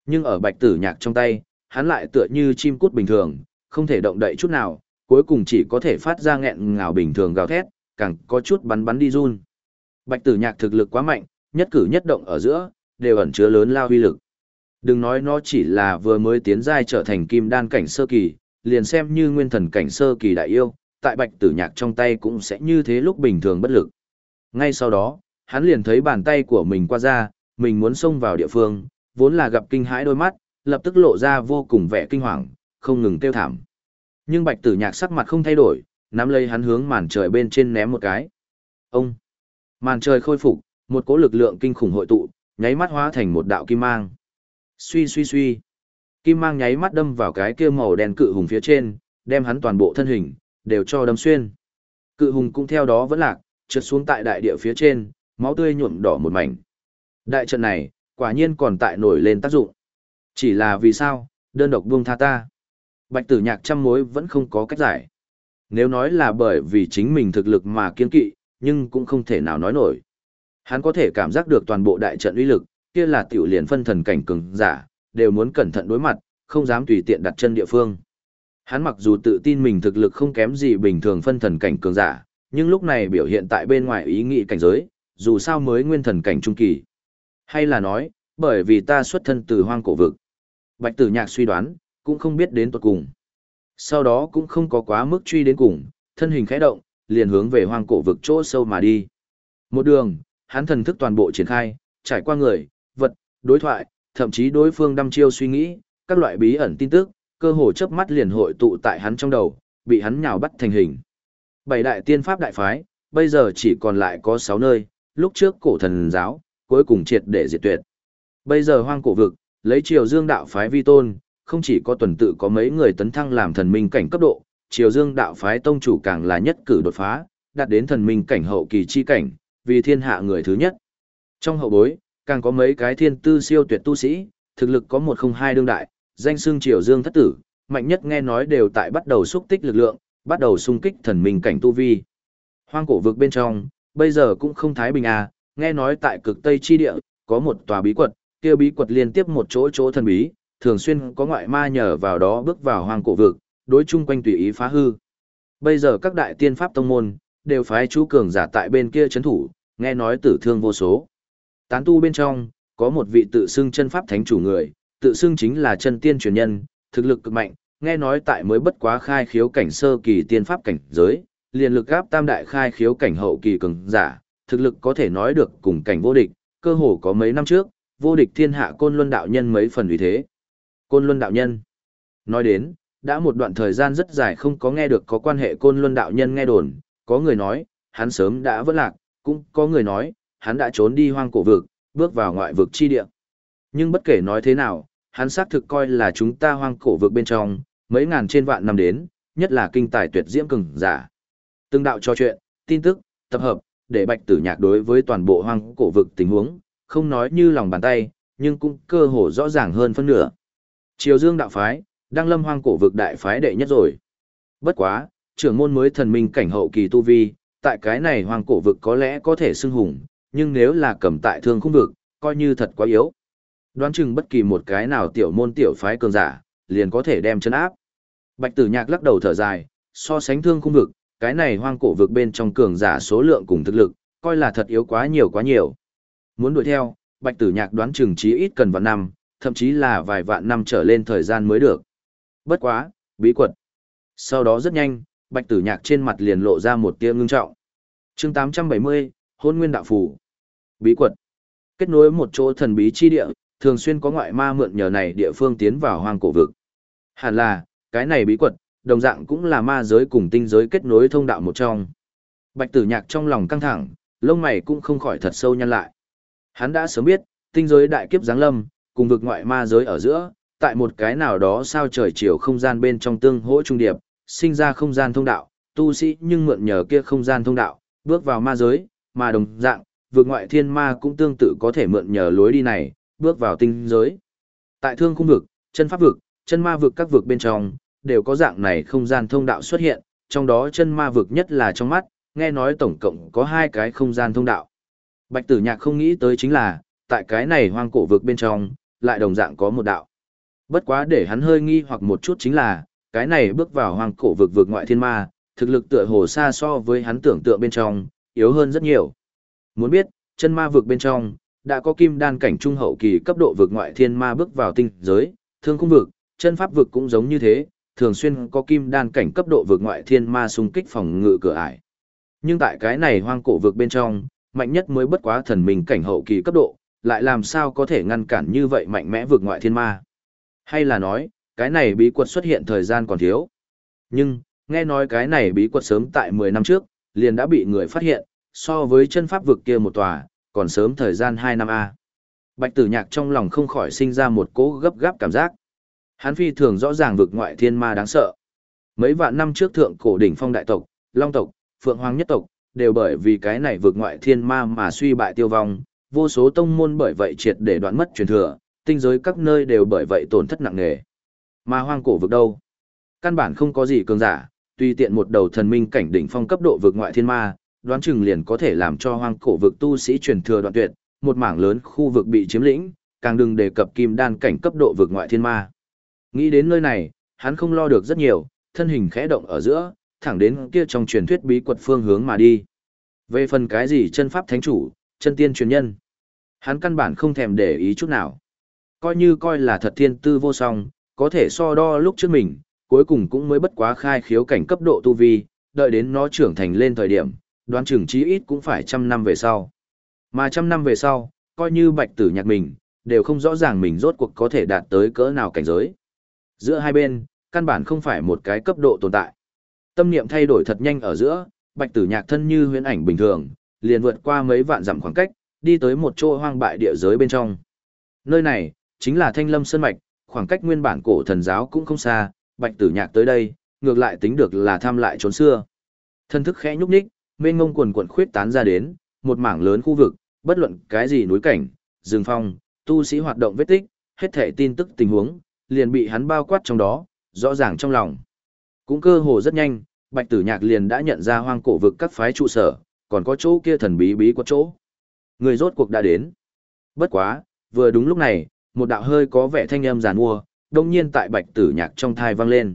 Nhưng ở bạch tử nhạc trong tay, hắn lại tựa như chim cút bình thường, không thể động đậy chút nào, cuối cùng chỉ có thể phát ra nghẹn ngào bình thường gào thét, càng có chút bắn bắn đi run. Bạch tử nhạc thực lực quá mạnh, nhất cử nhất động ở giữa, đều ẩn chứa lớn lao uy lực. Đừng nói nó chỉ là vừa mới tiến giai trở thành kim đan cảnh sơ kỳ, liền xem như nguyên thần cảnh sơ kỳ đại yêu, tại bạch tử nhạc trong tay cũng sẽ như thế lúc bình thường bất lực. Ngay sau đó, hắn liền thấy bàn tay của mình qua ra, mình muốn xông vào địa phương, vốn là gặp kinh hãi đôi mắt, lập tức lộ ra vô cùng vẻ kinh hoàng, không ngừng tiêu thảm. Nhưng bạch tử nhạc sắc mặt không thay đổi, nắm lấy hắn hướng màn trời bên trên ném một cái. Ông! Màn trời khôi phục, một cỗ lực lượng kinh khủng hội tụ, nháy mắt hóa thành một đạo kim mang. Suy suy suy. Kim mang nháy mắt đâm vào cái kia màu đen cự hùng phía trên, đem hắn toàn bộ thân hình, đều cho đâm xuyên. Cự hùng cũng theo đó vẫn lạc, trượt xuống tại đại địa phía trên, máu tươi nhuộm đỏ một mảnh. Đại trận này, quả nhiên còn tại nổi lên tác dụng. Chỉ là vì sao, đơn độc buông tha ta. Bạch tử nhạc trăm mối vẫn không có cách giải. Nếu nói là bởi vì chính mình thực lực mà kiên kỵ, nhưng cũng không thể nào nói nổi. Hắn có thể cảm giác được toàn bộ đại trận uy lực, kia là tiểu liền phân thần cảnh cường giả, đều muốn cẩn thận đối mặt, không dám tùy tiện đặt chân địa phương. Hắn mặc dù tự tin mình thực lực không kém gì bình thường phân thần cảnh cường giả, nhưng lúc này biểu hiện tại bên ngoài ý nghĩ cảnh giới, dù sao mới nguyên thần cảnh trung kỳ. Hay là nói, bởi vì ta xuất thân từ hoang cổ vực. Bạch tử nhạc suy đoán, cũng không biết đến tuật cùng. Sau đó cũng không có quá mức truy đến cùng, thân hình khẽ động, liền hướng về hoang cổ vực chỗ sâu mà đi. Một đường, hắn thần thức toàn bộ triển khai, trải qua người, vật, đối thoại, thậm chí đối phương đăm chiêu suy nghĩ, các loại bí ẩn tin tức, cơ hồ chớp mắt liền hội tụ tại hắn trong đầu, bị hắn nhào bắt thành hình. Bảy đại tiên pháp đại phái, bây giờ chỉ còn lại có 6 nơi, lúc trước cổ thần giáo, cuối cùng triệt để diệt tuyệt. Bây giờ hoang cổ vực, lấy triều dương đạo phái vi tôn, không chỉ có tuần tự có mấy người tấn thăng làm thần minh cảnh cấp độ, triều dương đạo phái tông chủ càng là nhất cử đột phá, đạt đến thần minh cảnh hậu kỳ chi cảnh, vì thiên hạ người thứ nhất. Trong hậu bối, càng có mấy cái thiên tư siêu tuyệt tu sĩ, thực lực có một không hai đương đại, danh xưng triều dương thất tử, mạnh nhất nghe nói đều tại bắt đầu xúc tích lực lượng, bắt đầu xung kích thần minh cảnh tu vi. Hoang cổ vực bên trong, bây giờ cũng không thái bình à, nghe nói tại cực tây chi địa, có một tòa bí quật, kia bí quật liên tiếp một chỗ chỗ thần bí, thường xuyên có ngoại ma nhờ vào đó bước vào hoang cổ vực, đối chung quanh tùy ý phá hư. Bây giờ các đại tiên pháp tông môn, đều phái chú cường giả tại bên kia chấn thủ, nghe nói tử thương vô số. Tán tu bên trong, có một vị tự xưng chân pháp thánh chủ người, tự xưng chính là chân tiên truyền nhân, thực lực cực mạnh, nghe nói tại mới bất quá khai khiếu cảnh sơ kỳ tiên pháp cảnh giới, liền lực gáp tam đại khai khiếu cảnh hậu kỳ cường giả, thực lực có thể nói được cùng cảnh vô địch, cơ hồ có mấy năm trước, vô địch thiên hạ côn luân đạo nhân mấy phần uy thế. Côn luân đạo nhân. Nói đến, đã một đoạn thời gian rất dài không có nghe được có quan hệ côn luân đạo nhân nghe đồn, có người nói, hắn sớm đã vỡ lạc, cũng có người nói, hắn đã trốn đi hoang cổ vực, bước vào ngoại vực chi địa. Nhưng bất kể nói thế nào, hắn xác thực coi là chúng ta hoang cổ vực bên trong, mấy ngàn trên vạn năm đến, nhất là kinh tài tuyệt diễm cường giả. Từng đạo trò chuyện, tin tức, tập hợp, để bạch tử nhạc đối với toàn bộ hoang cổ vực tình huống, không nói như lòng bàn tay, nhưng cũng cơ hồ rõ ràng hơn phân nửa. Triều Dương đạo phái, đang lâm hoang cổ vực đại phái đệ nhất rồi. Bất quá, trưởng môn mới thần minh cảnh hậu kỳ tu vi, tại cái này hoang cổ vực có lẽ có thể xưng hùng, nhưng nếu là cầm tại thương khung vực, coi như thật quá yếu. Đoán chừng bất kỳ một cái nào tiểu môn tiểu phái cường giả, liền có thể đem chân áp. Bạch tử nhạc lắc đầu thở dài, so sánh thương khung vực, cái này hoang cổ vực bên trong cường giả số lượng cùng thực lực, coi là thật yếu quá nhiều quá nhiều. Muốn đuổi theo, bạch tử nhạc đoán chừng chí ít cần vạn năm, thậm chí là vài vạn năm trở lên thời gian mới được. Bất quá, bí quật. Sau đó rất nhanh, bạch tử nhạc trên mặt liền lộ ra một tia ngưng trọng. chương 870, hôn nguyên đạo phủ. Bí quật. Kết nối một chỗ thần bí chi địa, thường xuyên có ngoại ma mượn nhờ này địa phương tiến vào hoang cổ vực. Hẳn là, cái này bí quật, đồng dạng cũng là ma giới cùng tinh giới kết nối thông đạo một trong. Bạch tử nhạc trong lòng căng thẳng, lông mày cũng không khỏi thật sâu nhăn lại. Hắn đã sớm biết, tinh giới đại kiếp giáng lâm, cùng vực ngoại ma giới ở giữa, tại một cái nào đó sao trời chiều không gian bên trong tương hỗ trung điệp, sinh ra không gian thông đạo, tu sĩ nhưng mượn nhờ kia không gian thông đạo, bước vào ma giới, mà đồng dạng, vượt ngoại thiên ma cũng tương tự có thể mượn nhờ lối đi này, bước vào tinh giới. Tại thương khung vực, chân pháp vực, chân ma vực các vực bên trong, đều có dạng này không gian thông đạo xuất hiện, trong đó chân ma vực nhất là trong mắt, nghe nói tổng cộng có hai cái không gian thông đạo. Bạch tử nhạc không nghĩ tới chính là, tại cái này hoang cổ vực bên trong, lại đồng dạng có một đạo. Bất quá để hắn hơi nghi hoặc một chút chính là, cái này bước vào hoang cổ vực vực ngoại thiên ma, thực lực tựa hồ xa so với hắn tưởng tượng bên trong, yếu hơn rất nhiều. Muốn biết, chân ma vực bên trong, đã có kim đan cảnh trung hậu kỳ cấp độ vực ngoại thiên ma bước vào tinh giới, thương cung vực, chân pháp vực cũng giống như thế, thường xuyên có kim đan cảnh cấp độ vực ngoại thiên ma xung kích phòng ngự cửa ải. Nhưng tại cái này hoang cổ vực bên trong, mạnh nhất mới bất quá thần mình cảnh hậu kỳ cấp độ, lại làm sao có thể ngăn cản như vậy mạnh mẽ vực ngoại thiên ma. Hay là nói, cái này bí quật xuất hiện thời gian còn thiếu. Nhưng, Nghe nói cái này bí quật sớm tại 10 năm trước, liền đã bị người phát hiện, so với chân pháp vực kia một tòa, còn sớm thời gian 2 năm A. Bạch tử nhạc trong lòng không khỏi sinh ra một cố gấp gáp cảm giác. Hắn phi thường rõ ràng vực ngoại thiên ma đáng sợ. Mấy vạn năm trước thượng cổ đỉnh phong đại tộc, long tộc, phượng hoàng nhất tộc, đều bởi vì cái này vực ngoại thiên ma mà suy bại tiêu vong, vô số tông môn bởi vậy triệt để đoạn mất truyền thừa, tinh giới các nơi đều bởi vậy tổn thất nặng nề. Mà hoang cổ vực đâu? Căn bản không có gì cường giả, tùy tiện một đầu thần minh cảnh đỉnh phong cấp độ vực ngoại thiên ma, đoán chừng liền có thể làm cho hoang cổ vực tu sĩ truyền thừa đoạn tuyệt, một mảng lớn khu vực bị chiếm lĩnh, càng đừng đề cập kim đan cảnh cấp độ vực ngoại thiên ma. Nghĩ đến nơi này, hắn không lo được rất nhiều, thân hình khẽ động ở giữa, thẳng đến kia trong truyền thuyết bí quật phương hướng mà đi. Về phần cái gì chân pháp thánh chủ, chân tiên truyền nhân, hắn căn bản không thèm để ý chút nào. Coi như coi là thật thiên tư vô song, có thể so đo lúc trước mình, cuối cùng cũng mới bất quá khai khiếu cảnh cấp độ tu vi, đợi đến nó trưởng thành lên thời điểm, đoán chừng chí ít cũng phải trăm năm về sau. Mà trăm năm về sau, coi như bạch tử nhạc mình, đều không rõ ràng mình rốt cuộc có thể đạt tới cỡ nào cảnh giới. Giữa hai bên, căn bản không phải một cái cấp độ tồn tại. Tâm niệm thay đổi thật nhanh ở giữa, bạch tử nhạc thân như huyễn ảnh bình thường, liền vượt qua mấy vạn dặm khoảng cách, đi tới một chỗ hoang bại địa giới bên trong. Nơi này, chính là thanh lâm sơn mạch, khoảng cách nguyên bản cổ thần giáo cũng không xa, bạch tử nhạc tới đây, ngược lại tính được là tham lại trốn xưa. Thân thức khẽ nhúc nhích, mênh ngông quần quần khuyết tán ra đến, một mảng lớn khu vực, bất luận cái gì núi cảnh, rừng phong, tu sĩ hoạt động vết tích, hết thể tin tức tình huống, liền bị hắn bao quát trong đó, rõ ràng trong lòng. Cũng cơ hồ rất nhanh, Bạch Tử Nhạc liền đã nhận ra hoang cổ vực các phái trụ sở, còn có chỗ kia thần bí bí có chỗ. Người rốt cuộc đã đến. Bất quá, vừa đúng lúc này, một đạo hơi có vẻ thanh âm giàn mua, đông nhiên tại Bạch Tử Nhạc trong thai vang lên.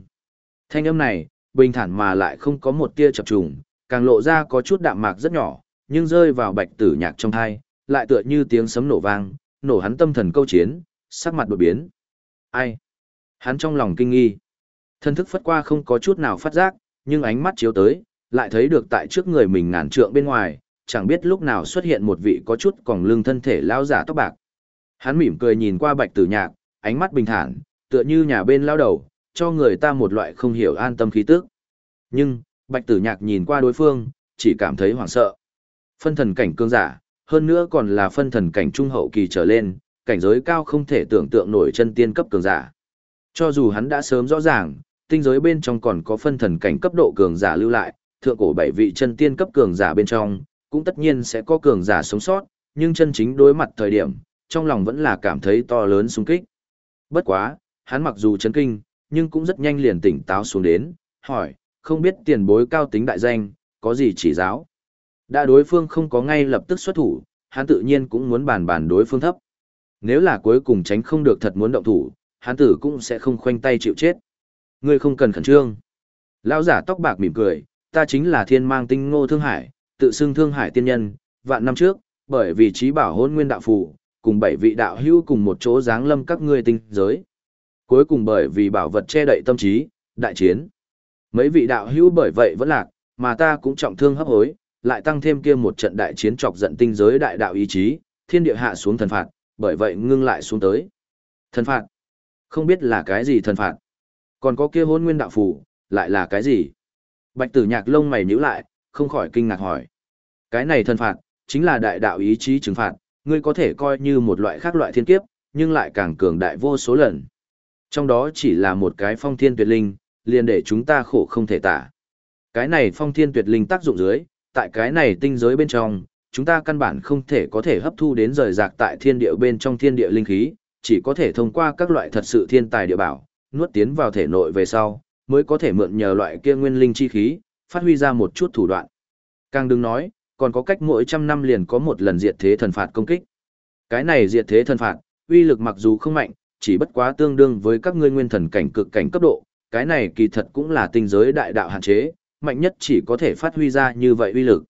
Thanh âm này, bình thản mà lại không có một tia chập trùng, càng lộ ra có chút đạm mạc rất nhỏ, nhưng rơi vào Bạch Tử Nhạc trong thai, lại tựa như tiếng sấm nổ vang, nổ hắn tâm thần câu chiến, sắc mặt đột biến. Ai? Hắn trong lòng kinh nghi. Thân thức phất qua không có chút nào phát giác, nhưng ánh mắt chiếu tới, lại thấy được tại trước người mình ngàn trượng bên ngoài, chẳng biết lúc nào xuất hiện một vị có chút còng lưng thân thể lao giả tóc bạc. Hắn mỉm cười nhìn qua bạch tử nhạc, ánh mắt bình thản, tựa như nhà bên lao đầu, cho người ta một loại không hiểu an tâm khí tức. Nhưng, bạch tử nhạc nhìn qua đối phương, chỉ cảm thấy hoảng sợ. Phân thần cảnh cương giả, hơn nữa còn là phân thần cảnh trung hậu kỳ trở lên, cảnh giới cao không thể tưởng tượng nổi chân tiên cấp cường giả. Cho dù hắn đã sớm rõ ràng, tinh giới bên trong còn có phân thần cảnh cấp độ cường giả lưu lại, thượng cổ bảy vị chân tiên cấp cường giả bên trong, cũng tất nhiên sẽ có cường giả sống sót, nhưng chân chính đối mặt thời điểm, trong lòng vẫn là cảm thấy to lớn xung kích. Bất quá, hắn mặc dù chấn kinh, nhưng cũng rất nhanh liền tỉnh táo xuống đến, hỏi, không biết tiền bối cao tính đại danh, có gì chỉ giáo. Đã đối phương không có ngay lập tức xuất thủ, hắn tự nhiên cũng muốn bàn bàn đối phương thấp. Nếu là cuối cùng tránh không được thật muốn động thủ, hắn tử cũng sẽ không khoanh tay chịu chết. Ngươi không cần khẩn trương. Lão giả tóc bạc mỉm cười, ta chính là thiên mang tinh ngô thương hải, tự xưng thương hải tiên nhân, vạn năm trước, bởi vì trí bảo hôn nguyên đạo phù, cùng bảy vị đạo hữu cùng một chỗ giáng lâm các ngươi tinh giới. Cuối cùng bởi vì bảo vật che đậy tâm trí, đại chiến. Mấy vị đạo hữu bởi vậy vẫn lạc, mà ta cũng trọng thương hấp hối, lại tăng thêm kia một trận đại chiến chọc giận tinh giới đại đạo ý chí, thiên địa hạ xuống thần phạt, bởi vậy ngưng lại xuống tới. Thần phạt? Không biết là cái gì thần phạt? Còn có kia hôn nguyên đạo phù, lại là cái gì? Bạch tử nhạc lông mày nhíu lại, không khỏi kinh ngạc hỏi. Cái này thần phạt, chính là đại đạo ý chí trừng phạt, ngươi có thể coi như một loại khác loại thiên kiếp, nhưng lại càng cường đại vô số lần. Trong đó chỉ là một cái phong thiên tuyệt linh, liền để chúng ta khổ không thể tả. Cái này phong thiên tuyệt linh tác dụng dưới, tại cái này tinh giới bên trong, chúng ta căn bản không thể có thể hấp thu đến rời rạc tại thiên địa bên trong thiên địa linh khí, chỉ có thể thông qua các loại thật sự thiên tài địa bảo, nuốt tiến vào thể nội về sau, mới có thể mượn nhờ loại kia nguyên linh chi khí, phát huy ra một chút thủ đoạn. Càng đừng nói, còn có cách mỗi trăm năm liền có một lần diệt thế thần phạt công kích. Cái này diệt thế thần phạt, uy lực mặc dù không mạnh, chỉ bất quá tương đương với các ngươi nguyên thần cảnh cực cảnh cấp độ, cái này kỳ thật cũng là tinh giới đại đạo hạn chế, mạnh nhất chỉ có thể phát huy ra như vậy uy lực.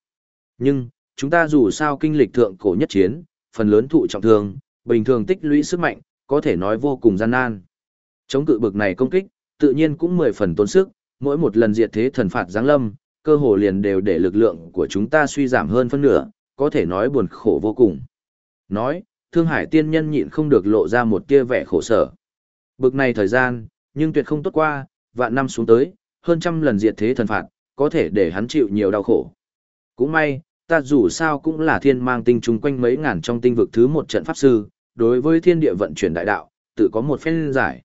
Nhưng, chúng ta dù sao kinh lịch thượng cổ nhất chiến, phần lớn thụ trọng thương, bình thường tích lũy sức mạnh, có thể nói vô cùng gian nan. Chống cự bực này công kích, tự nhiên cũng mười phần tốn sức, mỗi một lần diệt thế thần phạt giáng lâm, cơ hồ liền đều để lực lượng của chúng ta suy giảm hơn phân nửa, có thể nói buồn khổ vô cùng. Nói, Thương Hải tiên nhân nhịn không được lộ ra một tia vẻ khổ sở. Bực này thời gian, nhưng tuyệt không tốt qua, vạn năm xuống tới, hơn trăm lần diệt thế thần phạt, có thể để hắn chịu nhiều đau khổ. Cũng may, ta dù sao cũng là thiên mang tinh trùng quanh mấy ngàn trong tinh vực thứ một trận pháp sư, đối với thiên địa vận chuyển đại đạo, tự có một phen giải.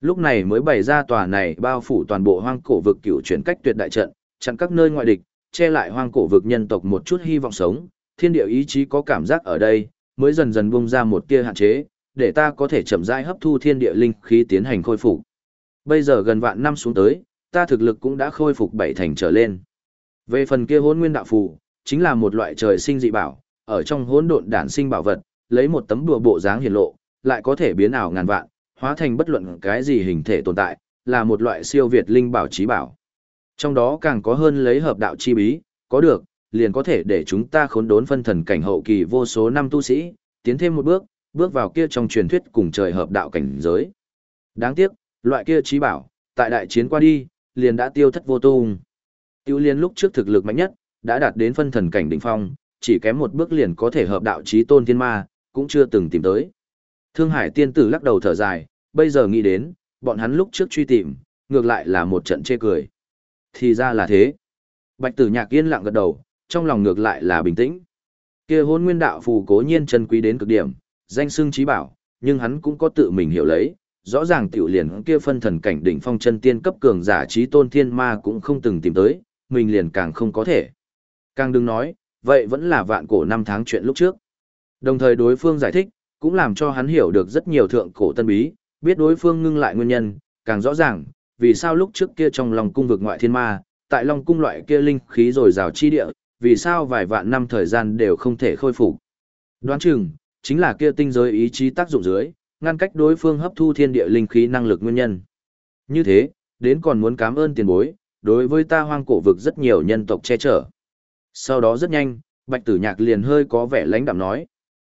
Lúc này mới bày ra tòa này bao phủ toàn bộ hoang cổ vực cửu chuyển cách tuyệt đại trận, chặn các nơi ngoại địch, che lại hoang cổ vực nhân tộc một chút hy vọng sống, thiên địa ý chí có cảm giác ở đây, mới dần dần bung ra một tia hạn chế, để ta có thể chậm rãi hấp thu thiên địa linh khí tiến hành khôi phục. Bây giờ gần vạn năm xuống tới, ta thực lực cũng đã khôi phục bảy thành trở lên. Về phần kia hôn nguyên đạo phù, chính là một loại trời sinh dị bảo, ở trong hỗn độn đản sinh bảo vật, lấy một tấm đùa bộ dáng hiển lộ, lại có thể biến ảo ngàn vạn, hóa thành bất luận cái gì hình thể tồn tại, là một loại siêu việt linh bảo trí bảo. Trong đó càng có hơn lấy hợp đạo chi bí, có được, liền có thể để chúng ta khốn đốn phân thần cảnh hậu kỳ vô số năm tu sĩ, tiến thêm một bước, bước vào kia trong truyền thuyết cùng trời hợp đạo cảnh giới. Đáng tiếc, loại kia trí bảo, tại đại chiến qua đi, liền đã tiêu thất vô tung. Tiêu liên lúc trước thực lực mạnh nhất, đã đạt đến phân thần cảnh đỉnh phong, chỉ kém một bước liền có thể hợp đạo trí tôn thiên ma, cũng chưa từng tìm tới. Thương Hải tiên tử lắc đầu thở dài, bây giờ nghĩ đến, bọn hắn lúc trước truy tìm, ngược lại là một trận chê cười. Thì ra là thế. Bạch tử nhạc yên lặng gật đầu, trong lòng ngược lại là bình tĩnh. kia hôn nguyên đạo phù cố nhiên chân quý đến cực điểm, danh xưng trí bảo, nhưng hắn cũng có tự mình hiểu lấy, rõ ràng tiểu liền kia phân thần cảnh đỉnh phong chân tiên cấp cường giả trí tôn thiên ma cũng không từng tìm tới, mình liền càng không có thể. Càng đừng nói, vậy vẫn là vạn cổ năm tháng chuyện lúc trước. Đồng thời đối phương giải thích, cũng làm cho hắn hiểu được rất nhiều thượng cổ tân bí, biết đối phương ngưng lại nguyên nhân, càng rõ ràng, vì sao lúc trước kia trong lòng cung vực ngoại thiên ma, tại Long cung loại kia linh khí rồi rào chi địa, vì sao vài vạn năm thời gian đều không thể khôi phục. Đoán chừng, chính là kia tinh giới ý chí tác dụng dưới, ngăn cách đối phương hấp thu thiên địa linh khí năng lực nguyên nhân. Như thế, đến còn muốn cảm ơn tiền bối, đối với ta hoang cổ vực rất nhiều nhân tộc che chở. Sau đó rất nhanh, Bạch Tử Nhạc liền hơi có vẻ lãnh đạm nói.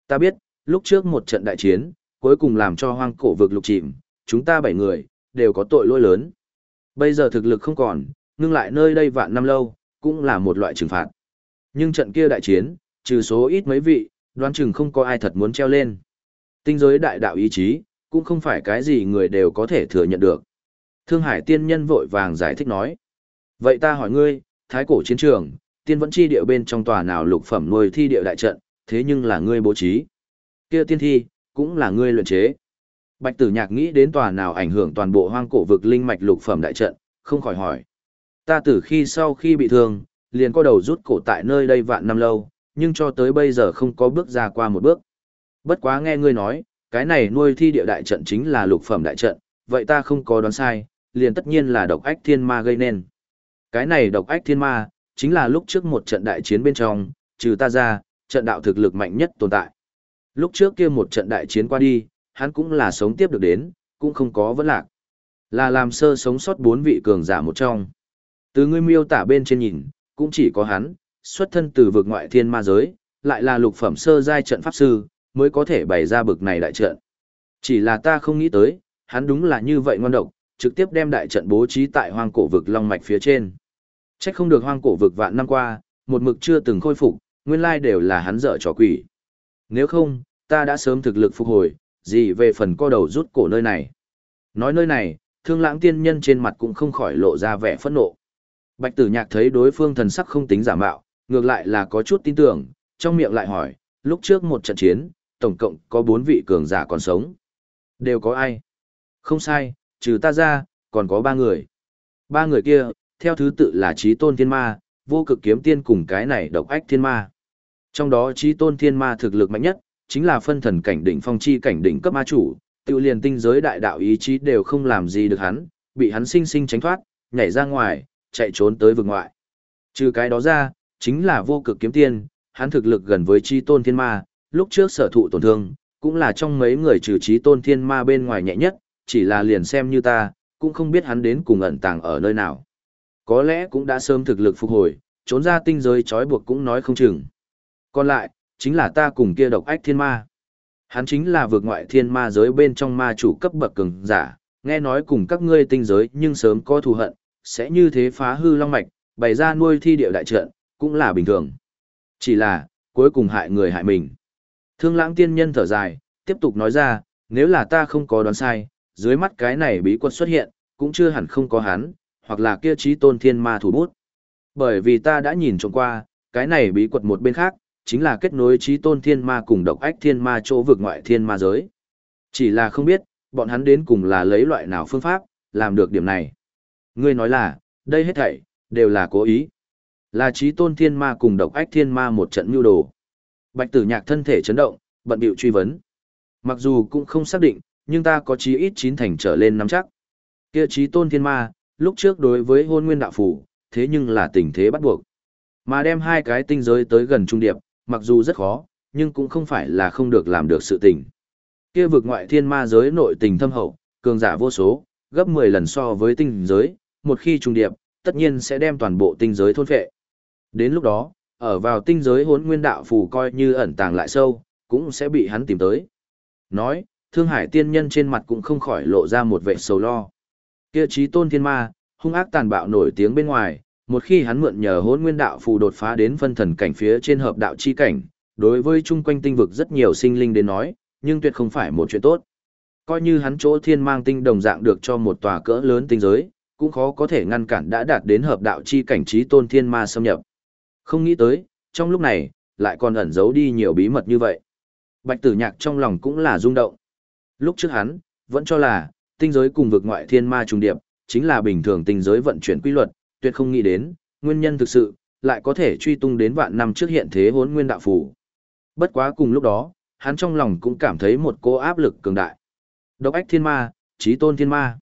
Ta biết, lúc trước một trận đại chiến, cuối cùng làm cho hoang cổ vực lục chìm, chúng ta bảy người, đều có tội lỗi lớn. Bây giờ thực lực không còn, ngưng lại nơi đây vạn năm lâu, cũng là một loại trừng phạt. Nhưng trận kia đại chiến, trừ số ít mấy vị, đoán chừng không có ai thật muốn treo lên. Tinh giới đại đạo ý chí, cũng không phải cái gì người đều có thể thừa nhận được. Thương Hải tiên nhân vội vàng giải thích nói. Vậy ta hỏi ngươi, thái cổ chiến trường, tiên vẫn chi địa bên trong tòa nào lục phẩm nuôi thi địa đại trận, thế nhưng là ngươi bố trí. Kia tiên thi, cũng là ngươi luyện chế. Bạch tử nhạc nghĩ đến tòa nào ảnh hưởng toàn bộ hoang cổ vực linh mạch lục phẩm đại trận, không khỏi hỏi. Ta từ khi sau khi bị thương, liền có đầu rút cổ tại nơi đây vạn năm lâu, nhưng cho tới bây giờ không có bước ra qua một bước. Bất quá nghe ngươi nói, cái này nuôi thi địa đại trận chính là lục phẩm đại trận, vậy ta không có đoán sai, liền tất nhiên là độc ách thiên ma gây nên. Cái này độc ách thiên ma, chính là lúc trước một trận đại chiến bên trong, trừ ta ra, trận đạo thực lực mạnh nhất tồn tại. Lúc trước kia một trận đại chiến qua đi, hắn cũng là sống tiếp được đến, cũng không có vấn lạc. Là làm sơ sống sót bốn vị cường giả một trong. Từ ngươi miêu tả bên trên nhìn, cũng chỉ có hắn, xuất thân từ vực ngoại thiên ma giới, lại là lục phẩm sơ giai trận pháp sư, mới có thể bày ra bực này đại trận. Chỉ là ta không nghĩ tới, hắn đúng là như vậy ngon độc, trực tiếp đem đại trận bố trí tại hoang cổ vực long mạch phía trên. Chắc không được hoang cổ vực vạn năm qua, một mực chưa từng khôi phục, nguyên lai đều là hắn dở trò quỷ. Nếu không, ta đã sớm thực lực phục hồi, gì về phần co đầu rút cổ nơi này. Nói nơi này, thương lãng tiên nhân trên mặt cũng không khỏi lộ ra vẻ phẫn nộ. Bạch tử nhạc thấy đối phương thần sắc không tính giả mạo, ngược lại là có chút tin tưởng, trong miệng lại hỏi, lúc trước một trận chiến, tổng cộng có bốn vị cường giả còn sống. Đều có ai? Không sai, trừ ta ra, còn có ba người. Ba người kia, theo thứ tự là trí tôn thiên ma, vô cực kiếm tiên cùng cái này độc ách thiên ma. Trong đó trí tôn thiên ma thực lực mạnh nhất, chính là phân thần cảnh đỉnh phong chi cảnh đỉnh cấp ma chủ, tự liền tinh giới đại đạo ý chí đều không làm gì được hắn, bị hắn sinh sinh tránh thoát, nhảy ra ngoài, chạy trốn tới vực ngoại. Trừ cái đó ra, chính là vô cực kiếm tiên, hắn thực lực gần với trí tôn thiên ma, lúc trước sở thụ tổn thương, cũng là trong mấy người trừ trí tôn thiên ma bên ngoài nhẹ nhất, chỉ là liền xem như ta, cũng không biết hắn đến cùng ẩn tàng ở nơi nào. Có lẽ cũng đã sớm thực lực phục hồi, trốn ra tinh giới trói buộc cũng nói không chừng. Còn lại, chính là ta cùng kia độc ách thiên ma. Hắn chính là vượt ngoại thiên ma giới bên trong ma chủ cấp bậc cường giả, nghe nói cùng các ngươi tinh giới nhưng sớm có thù hận, sẽ như thế phá hư long mạch, bày ra nuôi thi địa đại trận, cũng là bình thường. Chỉ là, cuối cùng hại người hại mình. Thương lãng tiên nhân thở dài, tiếp tục nói ra, nếu là ta không có đoán sai, dưới mắt cái này bí quật xuất hiện, cũng chưa hẳn không có hắn, hoặc là kia trí tôn thiên ma thủ bút. Bởi vì ta đã nhìn trông qua, cái này bí quật một bên khác, chính là kết nối trí tôn thiên ma cùng độc ách thiên ma chỗ vực ngoại thiên ma giới. Chỉ là không biết, bọn hắn đến cùng là lấy loại nào phương pháp, làm được điểm này. Ngươi nói là, đây hết thảy, đều là cố ý. Là trí tôn thiên ma cùng độc ách thiên ma một trận mưu đồ. Bạch tử nhạc thân thể chấn động, bận bịu truy vấn. Mặc dù cũng không xác định, nhưng ta có chí ít chín thành trở lên nắm chắc. Kia chí tôn thiên ma, lúc trước đối với hôn nguyên đạo phủ, thế nhưng là tình thế bắt buộc. Mà đem hai cái tinh giới tới gần trung điệp, mặc dù rất khó, nhưng cũng không phải là không được làm được sự tình. Kia vực ngoại thiên ma giới nội tình thâm hậu, cường giả vô số, gấp 10 lần so với tinh giới, một khi trung điệp, tất nhiên sẽ đem toàn bộ tinh giới thôn phệ. Đến lúc đó, ở vào tinh giới hốn nguyên đạo phù coi như ẩn tàng lại sâu, cũng sẽ bị hắn tìm tới. Nói, Thương Hải tiên nhân trên mặt cũng không khỏi lộ ra một vẻ sầu lo. Kia trí tôn thiên ma, hung ác tàn bạo nổi tiếng bên ngoài, một khi hắn mượn nhờ hốn nguyên đạo phù đột phá đến phân thần cảnh phía trên hợp đạo chi cảnh, đối với chung quanh tinh vực rất nhiều sinh linh đến nói, nhưng tuyệt không phải một chuyện tốt. Coi như hắn chỗ thiên mang tinh đồng dạng được cho một tòa cỡ lớn tinh giới, cũng khó có thể ngăn cản đã đạt đến hợp đạo chi cảnh trí tôn thiên ma xâm nhập. Không nghĩ tới, trong lúc này, lại còn ẩn giấu đi nhiều bí mật như vậy. Bạch tử nhạc trong lòng cũng là rung động. Lúc trước hắn, vẫn cho là, tinh giới cùng vực ngoại thiên ma trùng điệp, chính là bình thường tinh giới vận chuyển quy luật, tuyệt không nghĩ đến, nguyên nhân thực sự, lại có thể truy tung đến vạn năm trước hiện thế hốn nguyên đạo phủ. Bất quá cùng lúc đó, hắn trong lòng cũng cảm thấy một cô áp lực cường đại. Độc ách thiên ma, trí tôn thiên ma.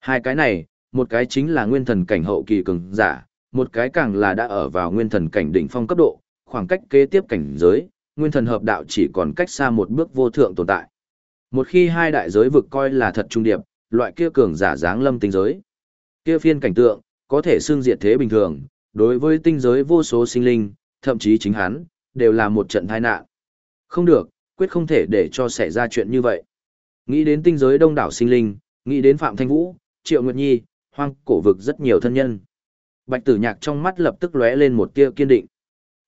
Hai cái này, một cái chính là nguyên thần cảnh hậu kỳ cường giả, một cái càng là đã ở vào nguyên thần cảnh đỉnh phong cấp độ, khoảng cách kế tiếp cảnh giới, nguyên thần hợp đạo chỉ còn cách xa một bước vô thượng tồn tại. Một khi hai đại giới vực coi là thật trung điệp, loại kia cường giả dáng lâm tinh giới. Kia phiên cảnh tượng, có thể xương diệt thế bình thường, đối với tinh giới vô số sinh linh, thậm chí chính hắn, đều là một trận tai nạn. Không được, quyết không thể để cho xảy ra chuyện như vậy. Nghĩ đến tinh giới đông đảo sinh linh, nghĩ đến Phạm Thanh Vũ, Triệu Nguyệt Nhi, hoang cổ vực rất nhiều thân nhân. Bạch tử nhạc trong mắt lập tức lóe lên một tia kiên định.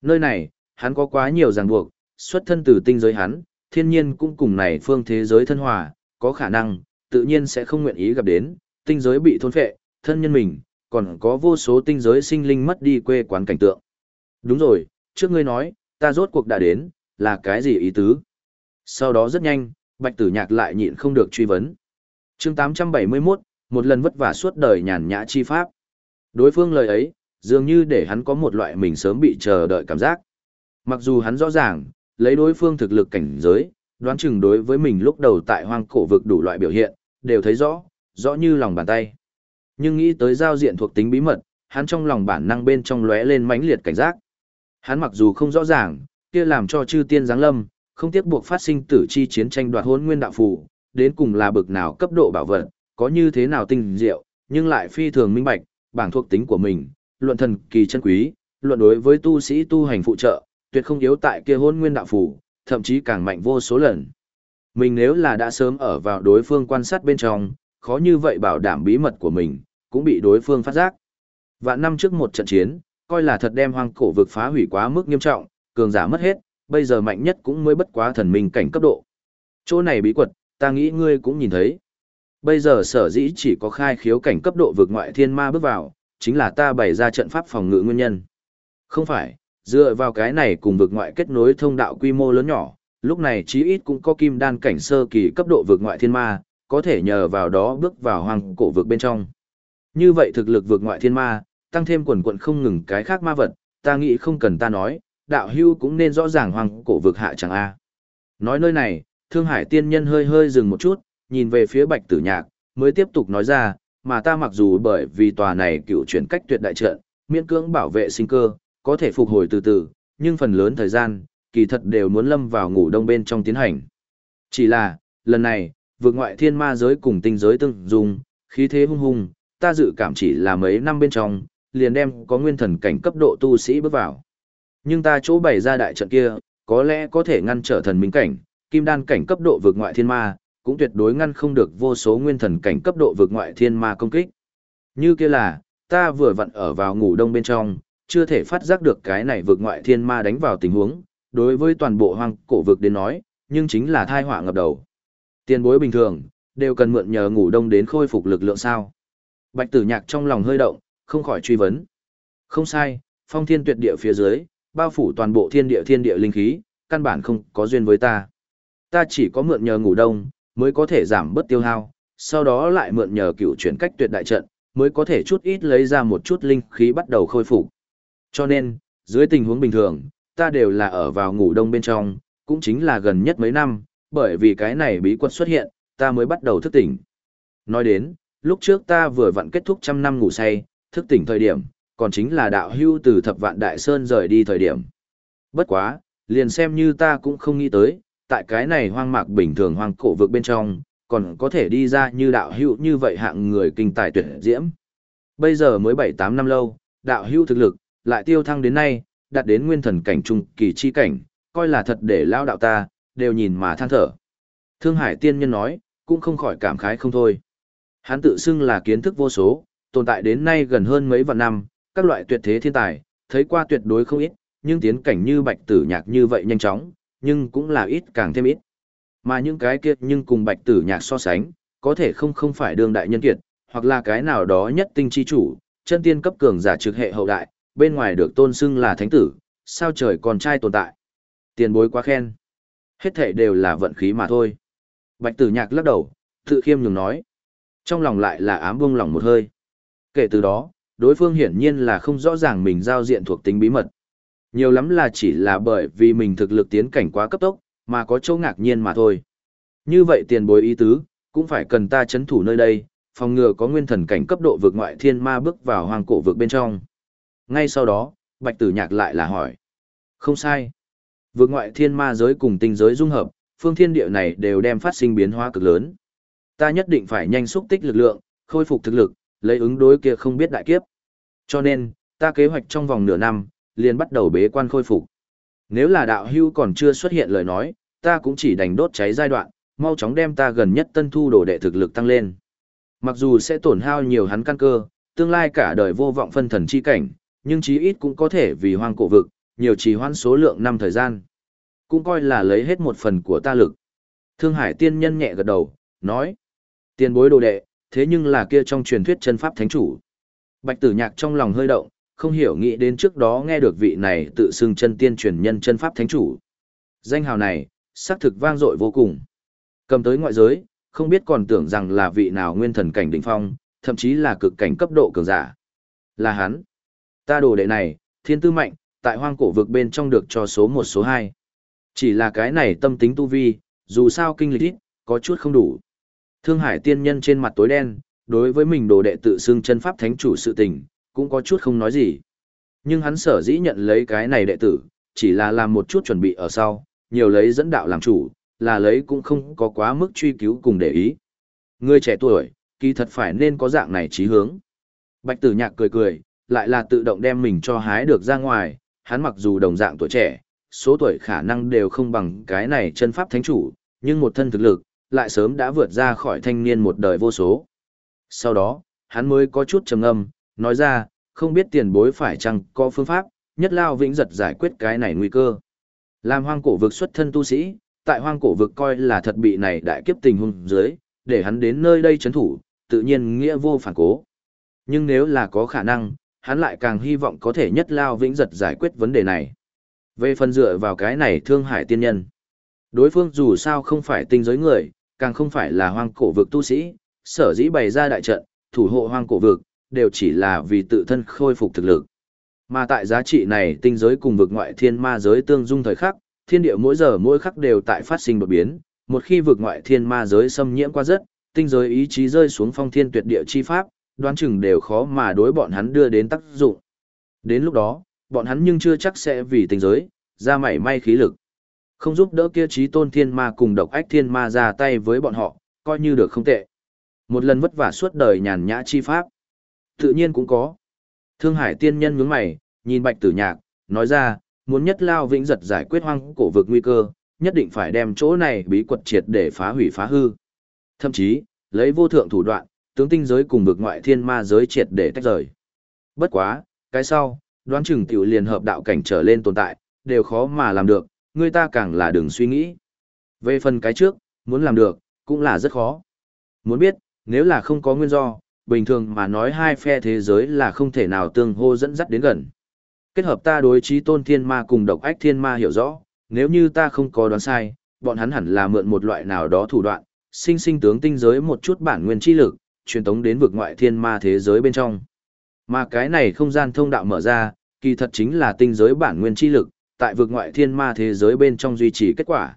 Nơi này, hắn có quá nhiều ràng buộc, xuất thân từ tinh giới hắn, thiên nhiên cũng cùng này phương thế giới thân hòa, có khả năng, tự nhiên sẽ không nguyện ý gặp đến, tinh giới bị thôn phệ, thân nhân mình, còn có vô số tinh giới sinh linh mất đi quê quán cảnh tượng. Đúng rồi, trước ngươi nói, ta rốt cuộc đã đến, là cái gì ý tứ? Sau đó rất nhanh, bạch tử nhạc lại nhịn không được truy vấn. chương 871, một lần vất vả suốt đời nhàn nhã chi pháp. Đối phương lời ấy, dường như để hắn có một loại mình sớm bị chờ đợi cảm giác. Mặc dù hắn rõ ràng, lấy đối phương thực lực cảnh giới, đoán chừng đối với mình lúc đầu tại hoang cổ vực đủ loại biểu hiện, đều thấy rõ, rõ như lòng bàn tay. Nhưng nghĩ tới giao diện thuộc tính bí mật, hắn trong lòng bản năng bên trong lóe lên mãnh liệt cảnh giác. Hắn mặc dù không rõ ràng, kia làm cho chư tiên giáng lâm, không tiếc buộc phát sinh tử chi chiến tranh đoạt hôn nguyên đạo phù, đến cùng là bực nào cấp độ bảo vật, có như thế nào tinh diệu, nhưng lại phi thường minh bạch, bảng thuộc tính của mình, luận thần kỳ chân quý, luận đối với tu sĩ tu hành phụ trợ, tuyệt không yếu tại kia hôn nguyên đạo phù, thậm chí càng mạnh vô số lần. Mình nếu là đã sớm ở vào đối phương quan sát bên trong, khó như vậy bảo đảm bí mật của mình, cũng bị đối phương phát giác. Vạn năm trước một trận chiến, coi là thật đem hoang cổ vực phá hủy quá mức nghiêm trọng, cường giả mất hết, bây giờ mạnh nhất cũng mới bất quá thần minh cảnh cấp độ. Chỗ này bí quật, ta nghĩ ngươi cũng nhìn thấy. Bây giờ sở dĩ chỉ có khai khiếu cảnh cấp độ vượt ngoại thiên ma bước vào, chính là ta bày ra trận pháp phòng ngự nguyên nhân. Không phải, dựa vào cái này cùng vượt ngoại kết nối thông đạo quy mô lớn nhỏ, lúc này chí ít cũng có kim đan cảnh sơ kỳ cấp độ vượt ngoại thiên ma, có thể nhờ vào đó bước vào hoàng cổ vực bên trong. Như vậy thực lực vượt ngoại thiên ma, tăng thêm quần quận không ngừng cái khác ma vật, ta nghĩ không cần ta nói, đạo hưu cũng nên rõ ràng hoàng cổ vực hạ chẳng a. Nói nơi này, Thương Hải tiên nhân hơi hơi dừng một chút, nhìn về phía Bạch Tử Nhạc, mới tiếp tục nói ra, mà ta mặc dù bởi vì tòa này cựu chuyển cách tuyệt đại trận, miễn cưỡng bảo vệ sinh cơ, có thể phục hồi từ từ, nhưng phần lớn thời gian, kỳ thật đều muốn lâm vào ngủ đông bên trong tiến hành. Chỉ là, lần này, vượt ngoại thiên ma giới cùng tinh giới tương dung, khí thế hung hung, ta dự cảm chỉ là mấy năm bên trong, liền đem có nguyên thần cảnh cấp độ tu sĩ bước vào. Nhưng ta chỗ bày ra đại trận kia, có lẽ có thể ngăn trở thần minh cảnh, kim đan cảnh cấp độ vượt ngoại thiên ma, cũng tuyệt đối ngăn không được vô số nguyên thần cảnh cấp độ vượt ngoại thiên ma công kích. Như kia là, ta vừa vặn ở vào ngủ đông bên trong, chưa thể phát giác được cái này vượt ngoại thiên ma đánh vào tình huống, đối với toàn bộ hoang cổ vực đến nói, nhưng chính là thai họa ngập đầu. Tiền bối bình thường, đều cần mượn nhờ ngủ đông đến khôi phục lực lượng sao. Bạch tử nhạc trong lòng hơi động, không khỏi truy vấn. Không sai, phong thiên tuyệt địa phía dưới, bao phủ toàn bộ thiên địa thiên địa linh khí, căn bản không có duyên với ta. Ta chỉ có mượn nhờ ngủ đông, mới có thể giảm bớt tiêu hao, sau đó lại mượn nhờ cựu chuyển cách tuyệt đại trận, mới có thể chút ít lấy ra một chút linh khí bắt đầu khôi phục. Cho nên, dưới tình huống bình thường, ta đều là ở vào ngủ đông bên trong, cũng chính là gần nhất mấy năm, bởi vì cái này bí quật xuất hiện, ta mới bắt đầu thức tỉnh. Nói đến, lúc trước ta vừa vặn kết thúc trăm năm ngủ say, thức tỉnh thời điểm, còn chính là đạo hưu từ thập vạn đại sơn rời đi thời điểm. Bất quá, liền xem như ta cũng không nghĩ tới, tại cái này hoang mạc bình thường hoang cổ vực bên trong, còn có thể đi ra như đạo hưu như vậy hạng người kinh tài tuyệt diễm. Bây giờ mới 7-8 năm lâu, đạo hưu thực lực, lại tiêu thăng đến nay, đạt đến nguyên thần cảnh trung kỳ chi cảnh, coi là thật để lao đạo ta, đều nhìn mà than thở. Thương Hải tiên nhân nói, cũng không khỏi cảm khái không thôi. Hắn tự xưng là kiến thức vô số, tồn tại đến nay gần hơn mấy vạn năm, các loại tuyệt thế thiên tài, thấy qua tuyệt đối không ít, nhưng tiến cảnh như bạch tử nhạc như vậy nhanh chóng, nhưng cũng là ít càng thêm ít. Mà những cái kia nhưng cùng bạch tử nhạc so sánh, có thể không không phải đương đại nhân kiệt, hoặc là cái nào đó nhất tinh chi chủ, chân tiên cấp cường giả trực hệ hậu đại, bên ngoài được tôn xưng là thánh tử, sao trời còn trai tồn tại. Tiền bối quá khen. Hết thể đều là vận khí mà thôi. Bạch tử nhạc lắc đầu, tự khiêm nhường nói. Trong lòng lại là ám buông lòng một hơi. Kể từ đó, đối phương hiển nhiên là không rõ ràng mình giao diện thuộc tính bí mật. Nhiều lắm là chỉ là bởi vì mình thực lực tiến cảnh quá cấp tốc, mà có chỗ ngạc nhiên mà thôi. Như vậy tiền bối ý tứ, cũng phải cần ta chấn thủ nơi đây, phòng ngừa có nguyên thần cảnh cấp độ vượt ngoại thiên ma bước vào hoàng cổ vực bên trong. Ngay sau đó, bạch tử nhạc lại là hỏi. Không sai. Vượt ngoại thiên ma giới cùng tinh giới dung hợp, phương thiên địa này đều đem phát sinh biến hóa cực lớn. Ta nhất định phải nhanh xúc tích lực lượng, khôi phục thực lực, lấy ứng đối kia không biết đại kiếp. Cho nên, ta kế hoạch trong vòng nửa năm, liền bắt đầu bế quan khôi phục. Nếu là đạo hưu còn chưa xuất hiện lời nói, ta cũng chỉ đành đốt cháy giai đoạn, mau chóng đem ta gần nhất tân thu đồ đệ thực lực tăng lên. Mặc dù sẽ tổn hao nhiều hắn căn cơ, tương lai cả đời vô vọng phân thần chi cảnh, nhưng chí ít cũng có thể vì hoang cổ vực, nhiều trì hoãn số lượng năm thời gian. Cũng coi là lấy hết một phần của ta lực. Thương Hải tiên nhân nhẹ gật đầu, nói. Tiền bối đồ đệ, thế nhưng là kia trong truyền thuyết chân pháp thánh chủ. Bạch tử nhạc trong lòng hơi động, không hiểu nghĩ đến trước đó nghe được vị này tự xưng chân tiên truyền nhân chân pháp thánh chủ. Danh hào này, xác thực vang dội vô cùng. Cầm tới ngoại giới, không biết còn tưởng rằng là vị nào nguyên thần cảnh đỉnh phong, thậm chí là cực cảnh cấp độ cường giả. Là hắn. Ta đồ đệ này, thiên tư mạnh, tại hoang cổ vực bên trong được cho số một số hai. Chỉ là cái này tâm tính tu vi, dù sao kinh lịch ít, có chút không đủ. Thương Hải tiên nhân trên mặt tối đen, đối với mình đồ đệ tự xưng chân pháp thánh chủ sự tình, cũng có chút không nói gì. Nhưng hắn sở dĩ nhận lấy cái này đệ tử, chỉ là làm một chút chuẩn bị ở sau, nhiều lấy dẫn đạo làm chủ, là lấy cũng không có quá mức truy cứu cùng để ý. Người trẻ tuổi, kỳ thật phải nên có dạng này trí hướng. Bạch tử nhạc cười cười, lại là tự động đem mình cho hái được ra ngoài, hắn mặc dù đồng dạng tuổi trẻ, số tuổi khả năng đều không bằng cái này chân pháp thánh chủ, nhưng một thân thực lực, lại sớm đã vượt ra khỏi thanh niên một đời vô số. Sau đó, hắn mới có chút trầm âm, nói ra, không biết tiền bối phải chăng có phương pháp, nhất lao vĩnh giật giải quyết cái này nguy cơ. Làm hoang cổ vực xuất thân tu sĩ, tại hoang cổ vực coi là thật bị này đại kiếp tình huống dưới, để hắn đến nơi đây chấn thủ, tự nhiên nghĩa vô phản cố. Nhưng nếu là có khả năng, hắn lại càng hy vọng có thể nhất lao vĩnh giật giải quyết vấn đề này. Về phần dựa vào cái này thương hải tiên nhân. Đối phương dù sao không phải tinh giới người, càng không phải là hoang cổ vực tu sĩ, sở dĩ bày ra đại trận, thủ hộ hoang cổ vực, đều chỉ là vì tự thân khôi phục thực lực. Mà tại giá trị này tinh giới cùng vực ngoại thiên ma giới tương dung thời khắc, thiên địa mỗi giờ mỗi khắc đều tại phát sinh đột biến, một khi vực ngoại thiên ma giới xâm nhiễm qua rất, tinh giới ý chí rơi xuống phong thiên tuyệt địa chi pháp, đoán chừng đều khó mà đối bọn hắn đưa đến tác dụng. Đến lúc đó, bọn hắn nhưng chưa chắc sẽ vì tinh giới, ra mảy may khí lực. Không giúp đỡ kia trí tôn thiên ma cùng độc ách thiên ma ra tay với bọn họ, coi như được không tệ. Một lần vất vả suốt đời nhàn nhã chi pháp. Tự nhiên cũng có. Thương hải tiên nhân nhướng mày, nhìn bạch tử nhạc, nói ra, muốn nhất lao vĩnh giật giải quyết hoang cổ vực nguy cơ, nhất định phải đem chỗ này bí quật triệt để phá hủy phá hư. Thậm chí, lấy vô thượng thủ đoạn, tướng tinh giới cùng vực ngoại thiên ma giới triệt để tách rời. Bất quá, cái sau, đoán chừng tiểu liền hợp đạo cảnh trở lên tồn tại, đều khó mà làm được, người ta càng là đừng suy nghĩ. Về phần cái trước, muốn làm được, cũng là rất khó. Muốn biết, nếu là không có nguyên do, bình thường mà nói hai phe thế giới là không thể nào tương hô dẫn dắt đến gần. Kết hợp ta đối trí tôn thiên ma cùng độc ách thiên ma hiểu rõ, nếu như ta không có đoán sai, bọn hắn hẳn là mượn một loại nào đó thủ đoạn, sinh sinh tướng tinh giới một chút bản nguyên chi lực, truyền tống đến vực ngoại thiên ma thế giới bên trong. Mà cái này không gian thông đạo mở ra, kỳ thật chính là tinh giới bản nguyên chi lực, tại vực ngoại thiên ma thế giới bên trong duy trì kết quả.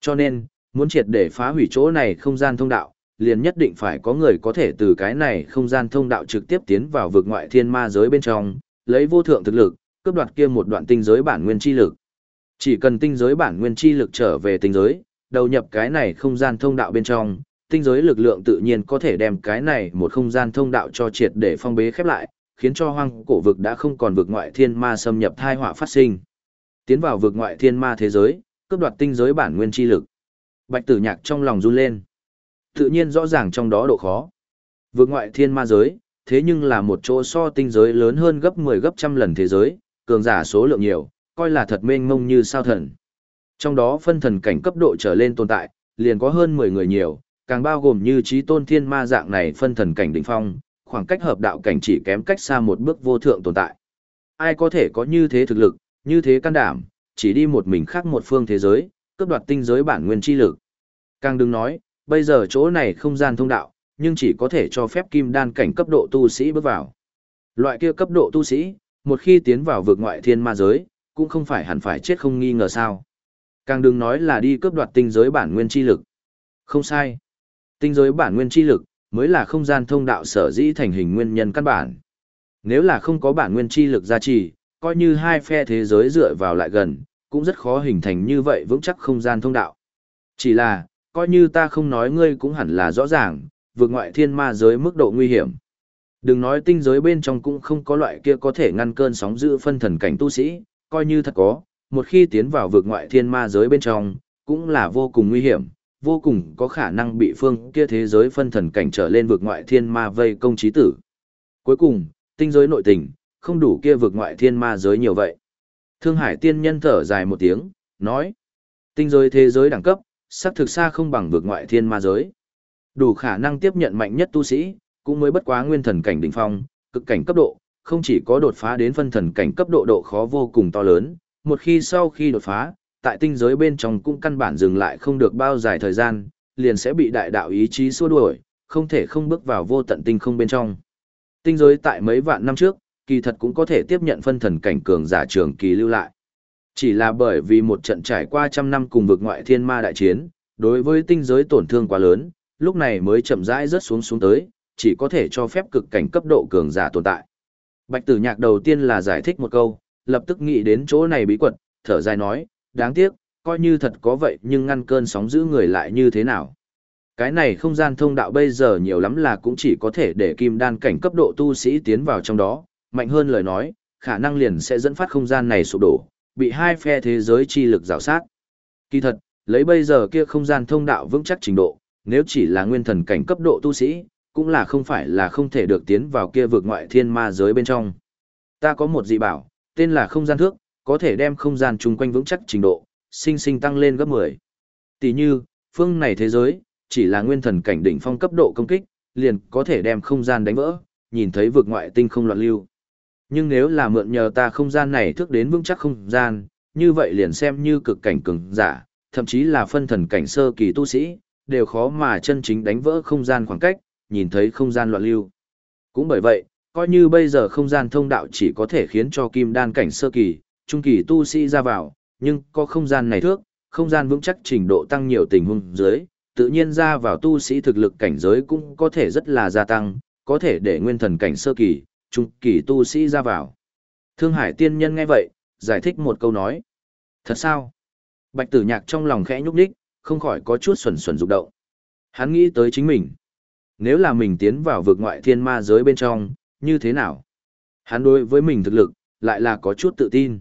Cho nên, muốn triệt để phá hủy chỗ này không gian thông đạo, liền nhất định phải có người có thể từ cái này không gian thông đạo trực tiếp tiến vào vực ngoại thiên ma giới bên trong, lấy vô thượng thực lực, cướp đoạt kia một đoạn tinh giới bản nguyên chi lực. Chỉ cần tinh giới bản nguyên chi lực trở về tinh giới, đầu nhập cái này không gian thông đạo bên trong, tinh giới lực lượng tự nhiên có thể đem cái này một không gian thông đạo cho triệt để phong bế khép lại, khiến cho hoang cổ vực đã không còn vực ngoại thiên ma xâm nhập thai họa phát sinh. Tiến vào vực ngoại thiên ma thế giới, cướp đoạt tinh giới bản nguyên chi lực. Bạch Tử Nhạc trong lòng run lên. Tự nhiên rõ ràng trong đó độ khó. vượt ngoại thiên ma giới, thế nhưng là một chỗ so tinh giới lớn hơn gấp 10 gấp trăm lần thế giới, cường giả số lượng nhiều, coi là thật mênh mông như sao thần. Trong đó phân thần cảnh cấp độ trở lên tồn tại, liền có hơn 10 người nhiều, càng bao gồm như trí tôn thiên ma dạng này phân thần cảnh đỉnh phong, khoảng cách hợp đạo cảnh chỉ kém cách xa một bước vô thượng tồn tại. Ai có thể có như thế thực lực, như thế can đảm, chỉ đi một mình khác một phương thế giới, cướp đoạt tinh giới bản nguyên chi lực. Càng đừng nói, bây giờ chỗ này không gian thông đạo, nhưng chỉ có thể cho phép kim đan cảnh cấp độ tu sĩ bước vào. Loại kia cấp độ tu sĩ, một khi tiến vào vực ngoại thiên ma giới, cũng không phải hẳn phải chết không nghi ngờ sao. Càng đừng nói là đi cướp đoạt tinh giới bản nguyên chi lực. Không sai. Tinh giới bản nguyên chi lực, mới là không gian thông đạo sở dĩ thành hình nguyên nhân căn bản. Nếu là không có bản nguyên chi lực gia trì, coi như hai phe thế giới dựa vào lại gần, cũng rất khó hình thành như vậy vững chắc không gian thông đạo. Chỉ là, coi như ta không nói ngươi cũng hẳn là rõ ràng, vượt ngoại thiên ma giới mức độ nguy hiểm. Đừng nói tinh giới bên trong cũng không có loại kia có thể ngăn cơn sóng dữ phân thần cảnh tu sĩ, coi như thật có, một khi tiến vào vượt ngoại thiên ma giới bên trong, cũng là vô cùng nguy hiểm, vô cùng có khả năng bị phương kia thế giới phân thần cảnh trở lên vượt ngoại thiên ma vây công trí tử. Cuối cùng, tinh giới nội tình, không đủ kia vượt ngoại thiên ma giới nhiều vậy. Thương Hải tiên nhân thở dài một tiếng, nói, tinh giới thế giới đẳng cấp, sắc thực xa không bằng vượt ngoại thiên ma giới. Đủ khả năng tiếp nhận mạnh nhất tu sĩ, cũng mới bất quá nguyên thần cảnh đỉnh phong, cực cảnh cấp độ, không chỉ có đột phá đến phân thần cảnh cấp độ độ khó vô cùng to lớn, một khi sau khi đột phá, tại tinh giới bên trong cũng căn bản dừng lại không được bao dài thời gian, liền sẽ bị đại đạo ý chí xua đuổi, không thể không bước vào vô tận tinh không bên trong. Tinh giới tại mấy vạn năm trước, kỳ thật cũng có thể tiếp nhận phân thần cảnh cường giả trường kỳ lưu lại. Chỉ là bởi vì một trận trải qua trăm năm cùng vực ngoại thiên ma đại chiến, đối với tinh giới tổn thương quá lớn, lúc này mới chậm rãi rớt xuống xuống tới, chỉ có thể cho phép cực cảnh cấp độ cường giả tồn tại. Bạch tử nhạc đầu tiên là giải thích một câu, lập tức nghĩ đến chỗ này bí quật, thở dài nói, đáng tiếc, coi như thật có vậy nhưng ngăn cơn sóng giữ người lại như thế nào. Cái này không gian thông đạo bây giờ nhiều lắm là cũng chỉ có thể để kim đan cảnh cấp độ tu sĩ tiến vào trong đó, mạnh hơn lời nói, khả năng liền sẽ dẫn phát không gian này sụp đổ, bị hai phe thế giới chi lực rào sát. Kỳ thật, lấy bây giờ kia không gian thông đạo vững chắc trình độ, nếu chỉ là nguyên thần cảnh cấp độ tu sĩ, cũng là không phải là không thể được tiến vào kia vực ngoại thiên ma giới bên trong. Ta có một dị bảo, tên là không gian thước, có thể đem không gian chung quanh vững chắc trình độ, sinh sinh tăng lên gấp 10. Tỷ như, phương này thế giới, chỉ là nguyên thần cảnh đỉnh phong cấp độ công kích, liền có thể đem không gian đánh vỡ, nhìn thấy vực ngoại tinh không loạn lưu. Nhưng nếu là mượn nhờ ta không gian này thước đến vững chắc không gian, như vậy liền xem như cực cảnh cường giả, thậm chí là phân thần cảnh sơ kỳ tu sĩ, đều khó mà chân chính đánh vỡ không gian khoảng cách, nhìn thấy không gian loạn lưu. Cũng bởi vậy, coi như bây giờ không gian thông đạo chỉ có thể khiến cho kim đan cảnh sơ kỳ, trung kỳ tu sĩ ra vào, nhưng có không gian này thước, không gian vững chắc trình độ tăng nhiều tình huống dưới, tự nhiên ra vào tu sĩ thực lực cảnh giới cũng có thể rất là gia tăng, có thể để nguyên thần cảnh sơ kỳ, trung kỳ tu sĩ ra vào. Thương Hải tiên nhân nghe vậy, giải thích một câu nói. Thật sao? Bạch tử nhạc trong lòng khẽ nhúc nhích, không khỏi có chút xuẩn xuẩn rụng động. Hắn nghĩ tới chính mình. Nếu là mình tiến vào vực ngoại thiên ma giới bên trong, như thế nào? Hắn đối với mình thực lực, lại là có chút tự tin.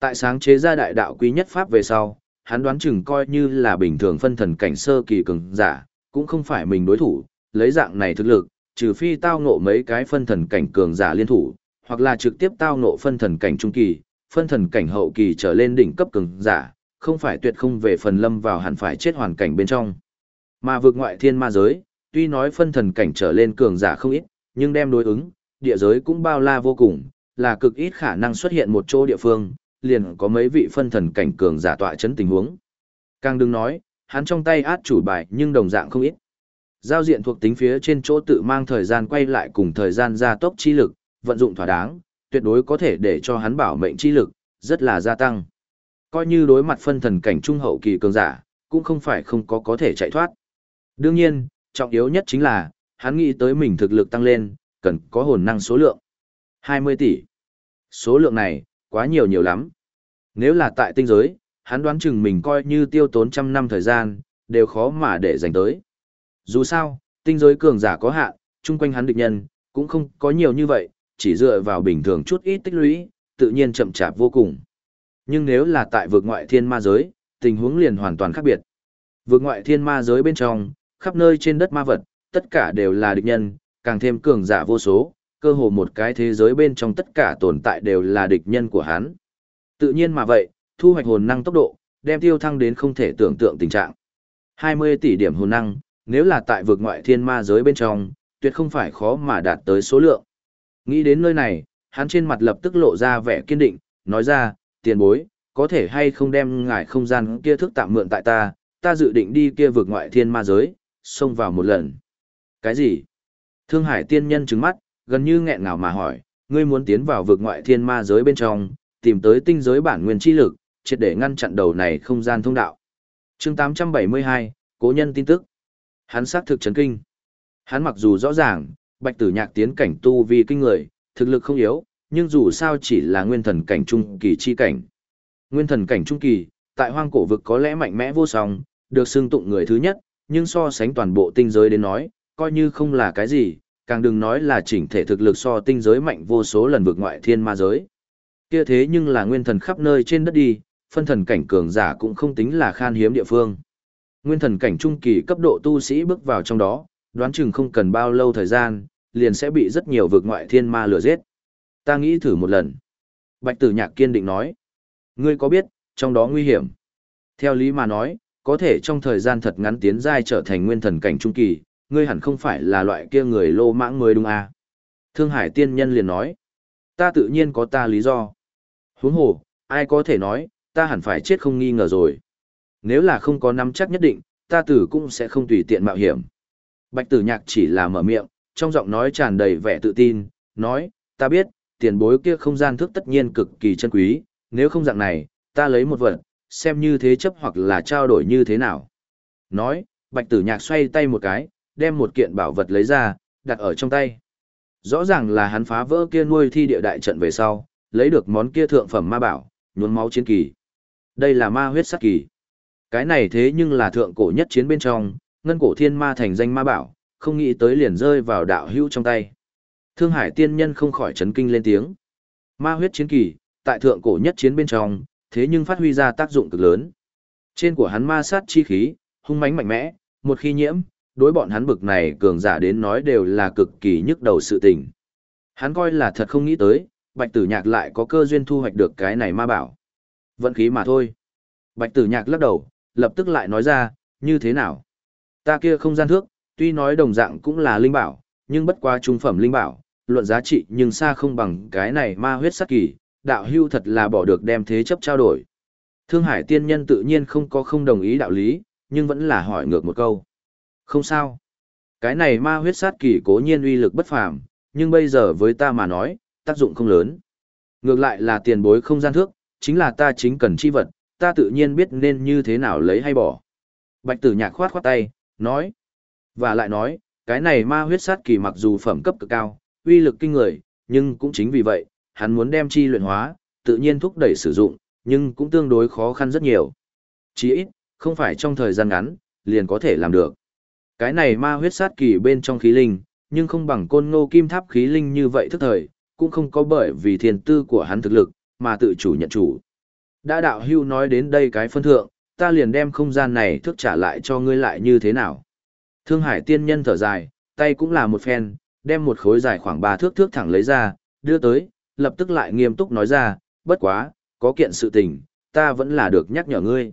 Tại sáng chế ra đại đạo quý nhất pháp về sau, hắn đoán chừng coi như là bình thường phân thần cảnh sơ kỳ cường giả, cũng không phải mình đối thủ, lấy dạng này thực lực, trừ phi tao ngộ mấy cái phân thần cảnh cường giả liên thủ, hoặc là trực tiếp tao ngộ phân thần cảnh trung kỳ, phân thần cảnh hậu kỳ trở lên đỉnh cấp cường giả, không phải tuyệt không về phần lâm vào hẳn phải chết hoàn cảnh bên trong. Mà vượt ngoại thiên ma giới, tuy nói phân thần cảnh trở lên cường giả không ít, nhưng đem đối ứng, địa giới cũng bao la vô cùng, là cực ít khả năng xuất hiện một chỗ địa phương, liền có mấy vị phân thần cảnh cường giả tọa chấn tình huống. Càng đừng nói, hắn trong tay át chủ bài nhưng đồng dạng không ít. Giao diện thuộc tính phía trên chỗ tự mang thời gian quay lại cùng thời gian gia tốc chi lực, vận dụng thỏa đáng, tuyệt đối có thể để cho hắn bảo mệnh chi lực, rất là gia tăng. Coi như đối mặt phân thần cảnh trung hậu kỳ cường giả, cũng không phải không có có thể chạy thoát. Đương nhiên, trọng yếu nhất chính là, hắn nghĩ tới mình thực lực tăng lên, cần có hồn năng số lượng. 20 tỷ. Số lượng này, quá nhiều nhiều lắm. Nếu là tại tinh giới, hắn đoán chừng mình coi như tiêu tốn trăm năm thời gian, đều khó mà để dành tới. Dù sao, tinh giới cường giả có hạn, chung quanh hắn địch nhân, cũng không có nhiều như vậy, chỉ dựa vào bình thường chút ít tích lũy, tự nhiên chậm chạp vô cùng. Nhưng nếu là tại vực ngoại thiên ma giới, tình huống liền hoàn toàn khác biệt. Vực ngoại thiên ma giới bên trong, khắp nơi trên đất ma vật, tất cả đều là địch nhân, càng thêm cường giả vô số, cơ hồ một cái thế giới bên trong tất cả tồn tại đều là địch nhân của hắn. Tự nhiên mà vậy, thu hoạch hồn năng tốc độ, đem tiêu thăng đến không thể tưởng tượng tình trạng. 20 tỷ điểm hồn năng, nếu là tại vực ngoại thiên ma giới bên trong, tuyệt không phải khó mà đạt tới số lượng. Nghĩ đến nơi này, hắn trên mặt lập tức lộ ra vẻ kiên định, nói ra, tiền bối, có thể hay không đem ngài không gian kia thức tạm mượn tại ta, ta dự định đi kia vực ngoại thiên ma giới, xông vào một lần. Cái gì? Thương Hải tiên nhân trứng mắt, gần như nghẹn ngào mà hỏi, ngươi muốn tiến vào vực ngoại thiên ma giới bên trong, tìm tới tinh giới bản nguyên chi lực, triệt để ngăn chặn đầu này không gian thông đạo. chương 872, Cố nhân tin tức. Hắn xác thực chấn kinh. Hắn mặc dù rõ ràng, bạch tử nhạc tiến cảnh tu vi kinh người, thực lực không yếu, nhưng dù sao chỉ là nguyên thần cảnh trung kỳ chi cảnh. Nguyên thần cảnh trung kỳ, tại hoang cổ vực có lẽ mạnh mẽ vô song, được xưng tụng người thứ nhất, nhưng so sánh toàn bộ tinh giới đến nói, coi như không là cái gì, càng đừng nói là chỉnh thể thực lực so tinh giới mạnh vô số lần vượt ngoại thiên ma giới. Kia thế nhưng là nguyên thần khắp nơi trên đất đi, phân thần cảnh cường giả cũng không tính là khan hiếm địa phương. Nguyên thần cảnh trung kỳ cấp độ tu sĩ bước vào trong đó, đoán chừng không cần bao lâu thời gian, liền sẽ bị rất nhiều vượt ngoại thiên ma lừa giết. Ta nghĩ thử một lần. Bạch tử nhạc kiên định nói. Ngươi có biết, trong đó nguy hiểm. Theo lý mà nói, có thể trong thời gian thật ngắn tiến giai trở thành nguyên thần cảnh trung kỳ, ngươi hẳn không phải là loại kia người lô mãng người đúng à. Thương Hải tiên nhân liền nói. Ta tự nhiên có ta lý do. Huống hồ, ai có thể nói, ta hẳn phải chết không nghi ngờ rồi. Nếu là không có nắm chắc nhất định, ta tử cũng sẽ không tùy tiện mạo hiểm. Bạch tử nhạc chỉ là mở miệng, trong giọng nói tràn đầy vẻ tự tin, nói, ta biết, tiền bối kia không gian thức tất nhiên cực kỳ chân quý, nếu không dạng này, ta lấy một vật, xem như thế chấp hoặc là trao đổi như thế nào. Nói, bạch tử nhạc xoay tay một cái, đem một kiện bảo vật lấy ra, đặt ở trong tay. Rõ ràng là hắn phá vỡ kia nuôi thi địa đại trận về sau, lấy được món kia thượng phẩm ma bảo, nhuốm máu chiến kỳ. Đây là ma huyết sát kỳ. Cái này thế nhưng là thượng cổ nhất chiến bên trong, ngân cổ thiên ma thành danh ma bảo, không nghĩ tới liền rơi vào đạo hữu trong tay. Thương Hải tiên nhân không khỏi chấn kinh lên tiếng. Ma huyết chiến kỳ, tại thượng cổ nhất chiến bên trong, thế nhưng phát huy ra tác dụng cực lớn. Trên của hắn ma sát chi khí, hung mãnh mạnh mẽ, một khi nhiễm, đối bọn hắn bực này cường giả đến nói đều là cực kỳ nhức đầu sự tình. Hắn coi là thật không nghĩ tới, Bạch Tử Nhạc lại có cơ duyên thu hoạch được cái này ma bảo. Vận khí mà thôi. Bạch Tử Nhạc lắc đầu, lập tức lại nói ra, như thế nào? Ta kia không gian thước, tuy nói đồng dạng cũng là linh bảo, nhưng bất quá trung phẩm linh bảo, luận giá trị nhưng xa không bằng cái này ma huyết sắc kỳ, đạo hưu thật là bỏ được đem thế chấp trao đổi. Thương Hải tiên nhân tự nhiên không có không đồng ý đạo lý, nhưng vẫn là hỏi ngược một câu. Không sao. Cái này ma huyết sát kỳ cố nhiên uy lực bất phàm, nhưng bây giờ với ta mà nói, tác dụng không lớn. Ngược lại là tiền bối không gian thước, chính là ta chính cần chi vật, ta tự nhiên biết nên như thế nào lấy hay bỏ. Bạch tử nhạc khoát khoát tay, nói. Và lại nói, cái này ma huyết sát kỳ mặc dù phẩm cấp cực cao, uy lực kinh người, nhưng cũng chính vì vậy, hắn muốn đem chi luyện hóa, tự nhiên thúc đẩy sử dụng, nhưng cũng tương đối khó khăn rất nhiều. Chỉ ít, không phải trong thời gian ngắn, liền có thể làm được. Cái này ma huyết sát kỳ bên trong khí linh, nhưng không bằng côn ngô kim tháp khí linh như vậy thức thời, cũng không có bởi vì thiền tư của hắn thực lực, mà tự chủ nhận chủ. Đã đạo hưu nói đến đây cái phân thượng, ta liền đem không gian này thức trả lại cho ngươi lại như thế nào. Thương hải tiên nhân thở dài, tay cũng là một phen, đem một khối dài khoảng ba thước thước thẳng lấy ra, đưa tới, lập tức lại nghiêm túc nói ra, bất quá, có kiện sự tình, ta vẫn là được nhắc nhở ngươi.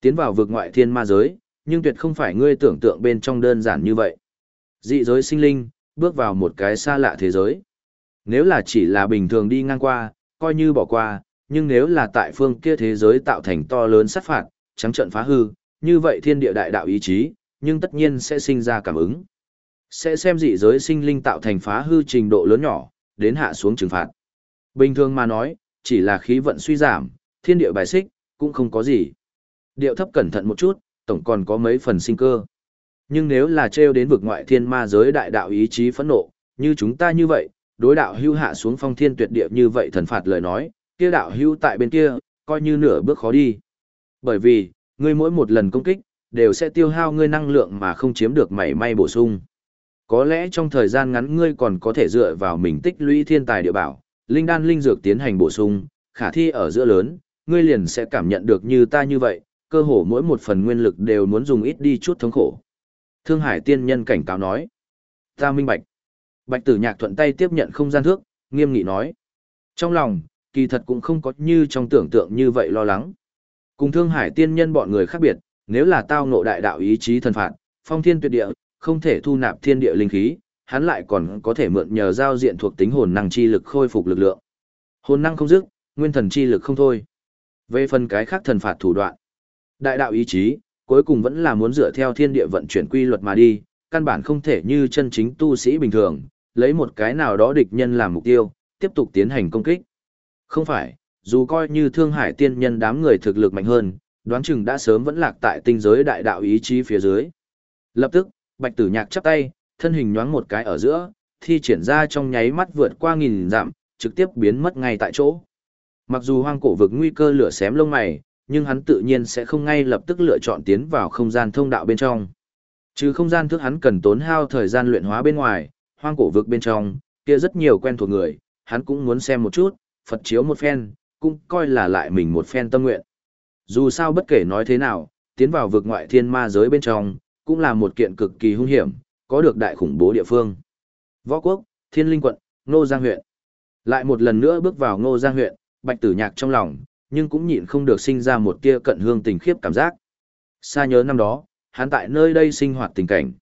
Tiến vào vực ngoại thiên ma giới, nhưng tuyệt không phải ngươi tưởng tượng bên trong đơn giản như vậy. Dị giới sinh linh, bước vào một cái xa lạ thế giới. Nếu là chỉ là bình thường đi ngang qua, coi như bỏ qua, nhưng nếu là tại phương kia thế giới tạo thành to lớn sát phạt, trắng trận phá hư, như vậy thiên địa đại đạo ý chí, nhưng tất nhiên sẽ sinh ra cảm ứng. Sẽ xem dị giới sinh linh tạo thành phá hư trình độ lớn nhỏ, đến hạ xuống trừng phạt. Bình thường mà nói, chỉ là khí vận suy giảm, thiên địa bài xích, cũng không có gì. Điệu thấp cẩn thận một chút, tổng còn có mấy phần sinh cơ. Nhưng nếu là treo đến vực ngoại thiên ma giới đại đạo ý chí phẫn nộ, như chúng ta như vậy, đối đạo hưu hạ xuống phong thiên tuyệt địa như vậy thần phạt lời nói, kia đạo hưu tại bên kia, coi như nửa bước khó đi. Bởi vì, ngươi mỗi một lần công kích, đều sẽ tiêu hao ngươi năng lượng mà không chiếm được mảy may bổ sung. Có lẽ trong thời gian ngắn ngươi còn có thể dựa vào mình tích lũy thiên tài địa bảo, linh đan linh dược tiến hành bổ sung, khả thi ở giữa lớn, ngươi liền sẽ cảm nhận được như ta như vậy, cơ hồ mỗi một phần nguyên lực đều muốn dùng ít đi chút thống khổ. Thương Hải tiên nhân cảnh cáo nói. Ta minh bạch. Bạch tử nhạc thuận tay tiếp nhận không gian thước, nghiêm nghị nói. Trong lòng, kỳ thật cũng không có như trong tưởng tượng như vậy lo lắng. Cùng Thương Hải tiên nhân bọn người khác biệt, nếu là tao ngộ đại đạo ý chí thần phạt, phong thiên tuyệt địa, không thể thu nạp thiên địa linh khí, hắn lại còn có thể mượn nhờ giao diện thuộc tính hồn năng chi lực khôi phục lực lượng. Hồn năng không dứt, nguyên thần chi lực không thôi. Về phần cái khác thần phạt thủ đoạn, đại đạo ý chí, cuối cùng vẫn là muốn dựa theo thiên địa vận chuyển quy luật mà đi, căn bản không thể như chân chính tu sĩ bình thường, lấy một cái nào đó địch nhân làm mục tiêu, tiếp tục tiến hành công kích. Không phải, dù coi như thương hải tiên nhân đám người thực lực mạnh hơn, đoán chừng đã sớm vẫn lạc tại tinh giới đại đạo ý chí phía dưới. Lập tức, bạch tử nhạc chắp tay, thân hình nhoáng một cái ở giữa, thi triển ra trong nháy mắt vượt qua nghìn dặm, trực tiếp biến mất ngay tại chỗ. Mặc dù hoang cổ vực nguy cơ lửa xém lông mày, nhưng hắn tự nhiên sẽ không ngay lập tức lựa chọn tiến vào không gian thông đạo bên trong. Trừ không gian thức hắn cần tốn hao thời gian luyện hóa bên ngoài, hoang cổ vực bên trong, kia rất nhiều quen thuộc người, hắn cũng muốn xem một chút, Phật chiếu một phen, cũng coi là lại mình một phen tâm nguyện. Dù sao bất kể nói thế nào, tiến vào vực ngoại thiên ma giới bên trong, cũng là một kiện cực kỳ hung hiểm, có được đại khủng bố địa phương. Võ quốc, Thiên Linh quận, Ngô Giang huyện. Lại một lần nữa bước vào Ngô Giang huyện, Bạch Tử Nhạc trong lòng, nhưng cũng nhịn không được sinh ra một tia cận hương tình khiếp cảm giác. Xa nhớ năm đó, hắn tại nơi đây sinh hoạt tình cảnh.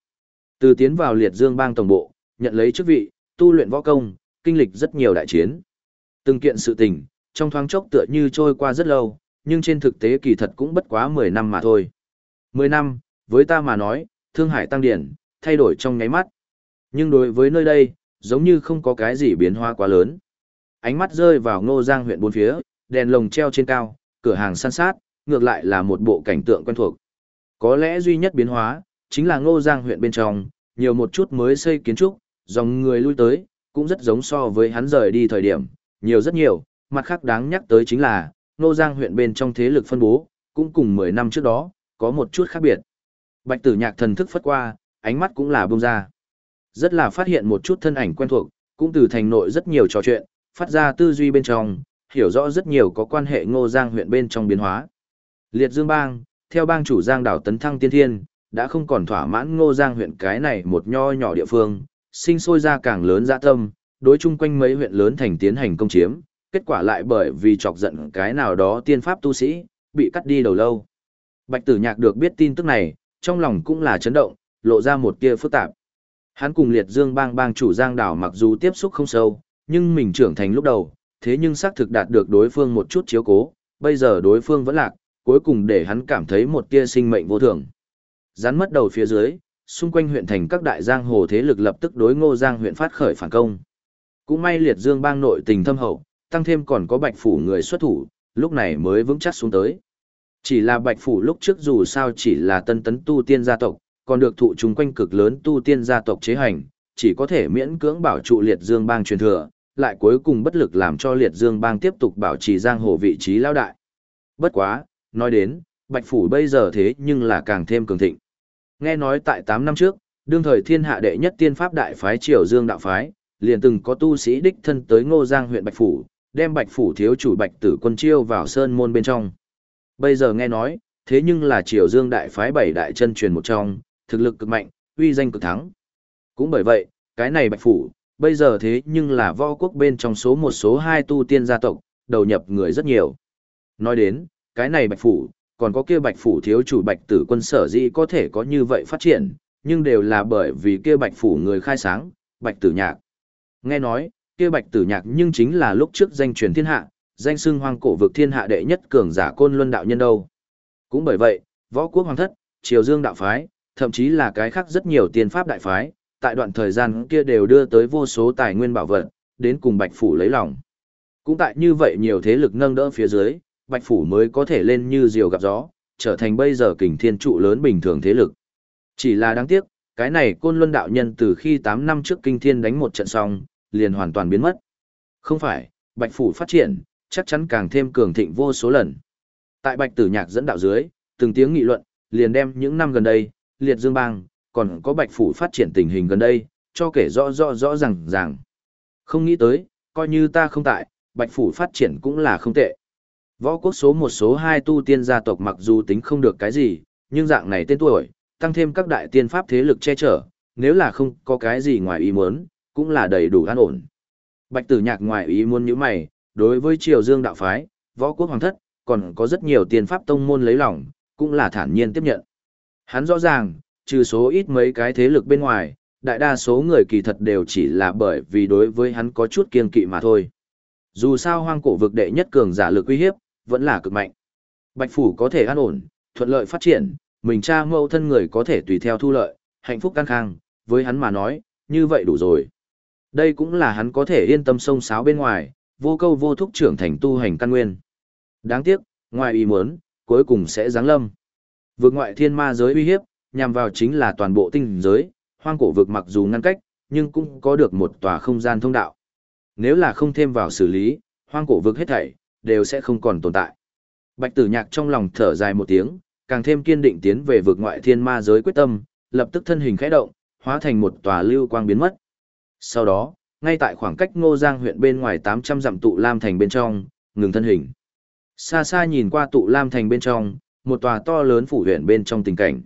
Từ tiến vào liệt dương bang tổng bộ, nhận lấy chức vị, tu luyện võ công, kinh lịch rất nhiều đại chiến. Từng kiện sự tình, trong thoáng chốc tựa như trôi qua rất lâu, nhưng trên thực tế kỳ thật cũng bất quá 10 năm mà thôi. 10 năm, với ta mà nói, thương hải tăng điển, thay đổi trong nháy mắt. Nhưng đối với nơi đây, giống như không có cái gì biến hóa quá lớn. Ánh mắt rơi vào ngô giang huyện bốn phía, đèn lồng treo trên cao, cửa hàng san sát, ngược lại là một bộ cảnh tượng quen thuộc. Có lẽ duy nhất biến hóa, chính là ngô giang huyện bên trong, nhiều một chút mới xây kiến trúc, dòng người lui tới, cũng rất giống so với hắn rời đi thời điểm, nhiều rất nhiều, mặt khác đáng nhắc tới chính là, ngô giang huyện bên trong thế lực phân bố, cũng cùng 10 năm trước đó, có một chút khác biệt. Bạch tử nhạc thần thức phất qua, ánh mắt cũng là bông ra. Rất là phát hiện một chút thân ảnh quen thuộc, cũng từ thành nội rất nhiều trò chuyện, phát ra tư duy bên trong, hiểu rõ rất nhiều có quan hệ ngô giang huyện bên trong biến hóa. Liệt Dương Bang, theo bang chủ Giang đảo Tấn Thăng Tiên Thiên, đã không còn thỏa mãn ngô giang huyện cái này một nho nhỏ địa phương, sinh sôi ra càng lớn dạ tâm, đối chung quanh mấy huyện lớn thành tiến hành công chiếm, kết quả lại bởi vì chọc giận cái nào đó tiên pháp tu sĩ, bị cắt đi đầu lâu. Bạch tử nhạc được biết tin tức này, trong lòng cũng là chấn động, lộ ra một tia phức tạp. Hắn cùng liệt dương bang bang chủ Giang đảo mặc dù tiếp xúc không sâu, nhưng mình trưởng thành lúc đầu, thế nhưng xác thực đạt được đối phương một chút chiếu cố, bây giờ đối phương vẫn lạc, cuối cùng để hắn cảm thấy một tia sinh mệnh vô thường. Rắn mất đầu phía dưới, xung quanh huyện thành các đại giang hồ thế lực lập tức đối ngô giang huyện phát khởi phản công. Cũng may liệt dương bang nội tình thâm hậu, tăng thêm còn có bạch phủ người xuất thủ, lúc này mới vững chắc xuống tới. Chỉ là bạch phủ lúc trước dù sao chỉ là tân tấn tu tiên gia tộc, còn được thụ chúng quanh cực lớn tu tiên gia tộc chế hành, chỉ có thể miễn cưỡng bảo trụ liệt dương bang truyền thừa, lại cuối cùng bất lực làm cho liệt dương bang tiếp tục bảo trì giang hồ vị trí lao đại. Bất quá, nói đến, bạch phủ bây giờ thế nhưng là càng thêm cường thịnh. Nghe nói tại 8 năm trước, đương thời thiên hạ đệ nhất tiên pháp đại phái triều dương đạo phái, liền từng có tu sĩ đích thân tới ngô giang huyện bạch phủ, đem bạch phủ thiếu chủ bạch tử quân chiêu vào sơn môn bên trong. Bây giờ nghe nói, thế nhưng là triều dương đại phái bảy đại chân truyền một trong, thực lực cực mạnh, uy danh cực thắng. Cũng bởi vậy, cái này bạch phủ, bây giờ thế nhưng là võ quốc bên trong số một số hai tu tiên gia tộc, đầu nhập người rất nhiều. Nói đến, cái này bạch phủ, còn có kia bạch phủ thiếu chủ bạch tử quân sở dĩ có thể có như vậy phát triển, nhưng đều là bởi vì kia bạch phủ người khai sáng, Bạch Tử Nhạc. Nghe nói, kia Bạch Tử Nhạc nhưng chính là lúc trước danh truyền thiên hạ, danh xưng hoang cổ vực thiên hạ đệ nhất cường giả côn luân đạo nhân đâu. Cũng bởi vậy, võ quốc hoàng thất, triều dương đạo phái, thậm chí là cái khác rất nhiều tiên pháp đại phái, tại đoạn thời gian kia đều đưa tới vô số tài nguyên bảo vật, đến cùng Bạch Phủ lấy lòng. Cũng tại như vậy nhiều thế lực nâng đỡ phía dưới, Bạch Phủ mới có thể lên như diều gặp gió, trở thành bây giờ kình thiên trụ lớn bình thường thế lực. Chỉ là đáng tiếc, cái này côn luân đạo nhân từ khi 8 năm trước kinh thiên đánh một trận xong, liền hoàn toàn biến mất. Không phải, Bạch Phủ phát triển, chắc chắn càng thêm cường thịnh vô số lần. Tại Bạch Tử Nhạc dẫn đạo dưới, từng tiếng nghị luận, liền đem những năm gần đây, liệt dương bang, còn có Bạch Phủ phát triển tình hình gần đây, cho kể rõ rõ rõ ràng ràng. Không nghĩ tới, coi như ta không tại, Bạch Phủ phát triển cũng là không tệ. Võ quốc số một số hai tu tiên gia tộc mặc dù tính không được cái gì, nhưng dạng này tên tuổi, tăng thêm các đại tiên pháp thế lực che chở, nếu là không có cái gì ngoài ý muốn, cũng là đầy đủ an ổn. Bạch tử nhạc ngoài ý muốn như mày, đối với triều dương đạo phái, võ quốc hoàng thất, còn có rất nhiều tiên pháp tông môn lấy lòng, cũng là thản nhiên tiếp nhận. Hắn rõ ràng, trừ số ít mấy cái thế lực bên ngoài, đại đa số người kỳ thật đều chỉ là bởi vì đối với hắn có chút kiên kỵ mà thôi. Dù sao hoang cổ vực đệ nhất cường giả lực uy hiếp, vẫn là cực mạnh. Bạch phủ có thể an ổn, thuận lợi phát triển, mình cha mẫu thân người có thể tùy theo thu lợi, hạnh phúc căng khang, với hắn mà nói, như vậy đủ rồi. Đây cũng là hắn có thể yên tâm sông sáo bên ngoài, vô câu vô thúc trưởng thành tu hành căn nguyên. Đáng tiếc, ngoài ý muốn, cuối cùng sẽ giáng lâm. Vượt ngoại thiên ma giới uy hiếp, nhằm vào chính là toàn bộ tinh giới, hoang cổ vực mặc dù ngăn cách, nhưng cũng có được một tòa không gian thông đạo. Nếu là không thêm vào xử lý, hoang cổ vực hết thảy, đều sẽ không còn tồn tại. Bạch tử nhạc trong lòng thở dài một tiếng, càng thêm kiên định tiến về vực ngoại thiên ma giới quyết tâm, lập tức thân hình khẽ động, hóa thành một tòa lưu quang biến mất. Sau đó, ngay tại khoảng cách Ngô Giang huyện bên ngoài 800 dặm tụ Lam thành bên trong, ngừng thân hình. Xa xa nhìn qua tụ Lam thành bên trong, một tòa to lớn phủ huyện bên trong tình cảnh.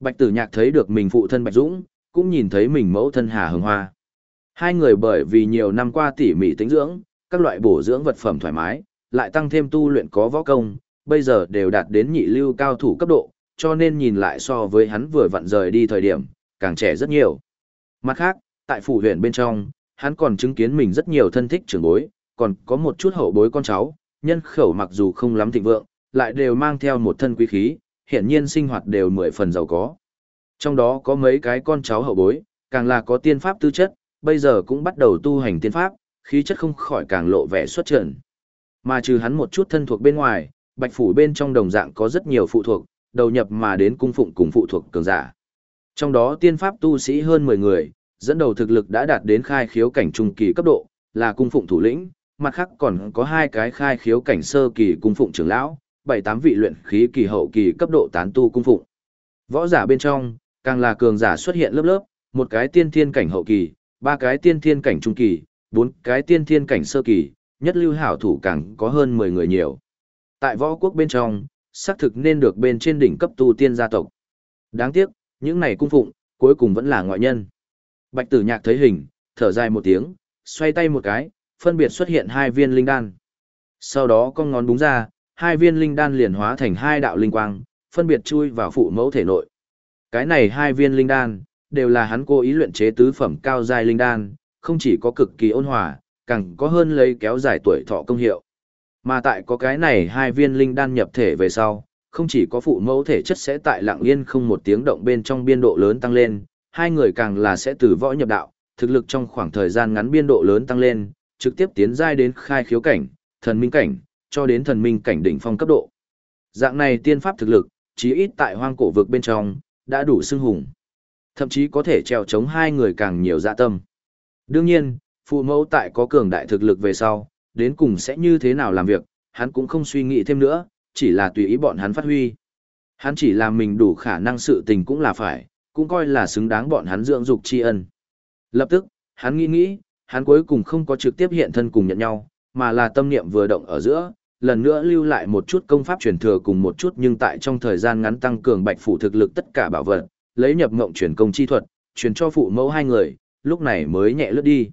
Bạch Tử Nhạc thấy được mình phụ thân Bạch Dũng, cũng nhìn thấy mình mẫu thân Hà Hồng Hoa. Hai người bởi vì nhiều năm qua tỉ mỉ tính dưỡng, các loại bổ dưỡng vật phẩm thoải mái, lại tăng thêm tu luyện có võ công, bây giờ đều đạt đến nhị lưu cao thủ cấp độ, cho nên nhìn lại so với hắn vừa vặn rời đi thời điểm, càng trẻ rất nhiều. Mặt khác, tại phủ huyện bên trong, hắn còn chứng kiến mình rất nhiều thân thích trưởng bối, còn có một chút hậu bối con cháu, nhân khẩu mặc dù không lắm thịnh vượng, lại đều mang theo một thân quý khí, hiện nhiên sinh hoạt đều mười phần giàu có. Trong đó có mấy cái con cháu hậu bối, càng là có tiên pháp tư chất, bây giờ cũng bắt đầu tu hành tiên pháp, khí chất không khỏi càng lộ vẻ xuất trần. Mà trừ hắn một chút thân thuộc bên ngoài, bạch phủ bên trong đồng dạng có rất nhiều phụ thuộc, đầu nhập mà đến cung phụng cùng phụ thuộc cường giả. Trong đó tiên pháp tu sĩ hơn 10 người, dẫn đầu thực lực đã đạt đến khai khiếu cảnh trung kỳ cấp độ, là cung phụng thủ lĩnh, mặt khác còn có hai cái khai khiếu cảnh sơ kỳ cung phụng trưởng lão, bảy tám vị luyện khí kỳ hậu kỳ cấp độ tán tu cung phụng. Võ giả bên trong, càng là cường giả xuất hiện lớp lớp, một cái tiên thiên cảnh hậu kỳ, ba cái tiên thiên cảnh trung kỳ, bốn cái tiên thiên cảnh sơ kỳ, nhất lưu hảo thủ càng có hơn 10 người nhiều. Tại võ quốc bên trong, xác thực nên được bên trên đỉnh cấp tu tiên gia tộc. Đáng tiếc, những này cung phụng, cuối cùng vẫn là ngoại nhân. Bạch tử nhạc thấy hình, thở dài một tiếng, xoay tay một cái, phân biệt xuất hiện hai viên linh đan. Sau đó con ngón đúng ra, hai viên linh đan liền hóa thành hai đạo linh quang, phân biệt chui vào phụ mẫu thể nội. Cái này hai viên linh đan, đều là hắn cố ý luyện chế tứ phẩm cao giai linh đan, không chỉ có cực kỳ ôn hòa, càng có hơn lấy kéo dài tuổi thọ công hiệu. Mà tại có cái này hai viên linh đan nhập thể về sau, không chỉ có phụ mẫu thể chất sẽ tại lặng yên không một tiếng động bên trong biên độ lớn tăng lên, hai người càng là sẽ từ võ nhập đạo, thực lực trong khoảng thời gian ngắn biên độ lớn tăng lên, trực tiếp tiến giai đến khai khiếu cảnh, thần minh cảnh, cho đến thần minh cảnh đỉnh phong cấp độ. Dạng này tiên pháp thực lực, chí ít tại hoang cổ vực bên trong, đã đủ xưng hùng. Thậm chí có thể trèo chống hai người càng nhiều dạ tâm. Đương nhiên, phụ mẫu tại có cường đại thực lực về sau, đến cùng sẽ như thế nào làm việc, hắn cũng không suy nghĩ thêm nữa, chỉ là tùy ý bọn hắn phát huy. Hắn chỉ làm mình đủ khả năng sự tình cũng là phải, cũng coi là xứng đáng bọn hắn dưỡng dục tri ân. Lập tức, hắn nghĩ nghĩ, hắn cuối cùng không có trực tiếp hiện thân cùng nhận nhau, mà là tâm niệm vừa động ở giữa, lần nữa lưu lại một chút công pháp truyền thừa cùng một chút nhưng tại trong thời gian ngắn tăng cường bạch phủ thực lực tất cả bảo vật, lấy nhập ngộng truyền công chi thuật, truyền cho phụ mẫu hai người, lúc này mới nhẹ lướt đi.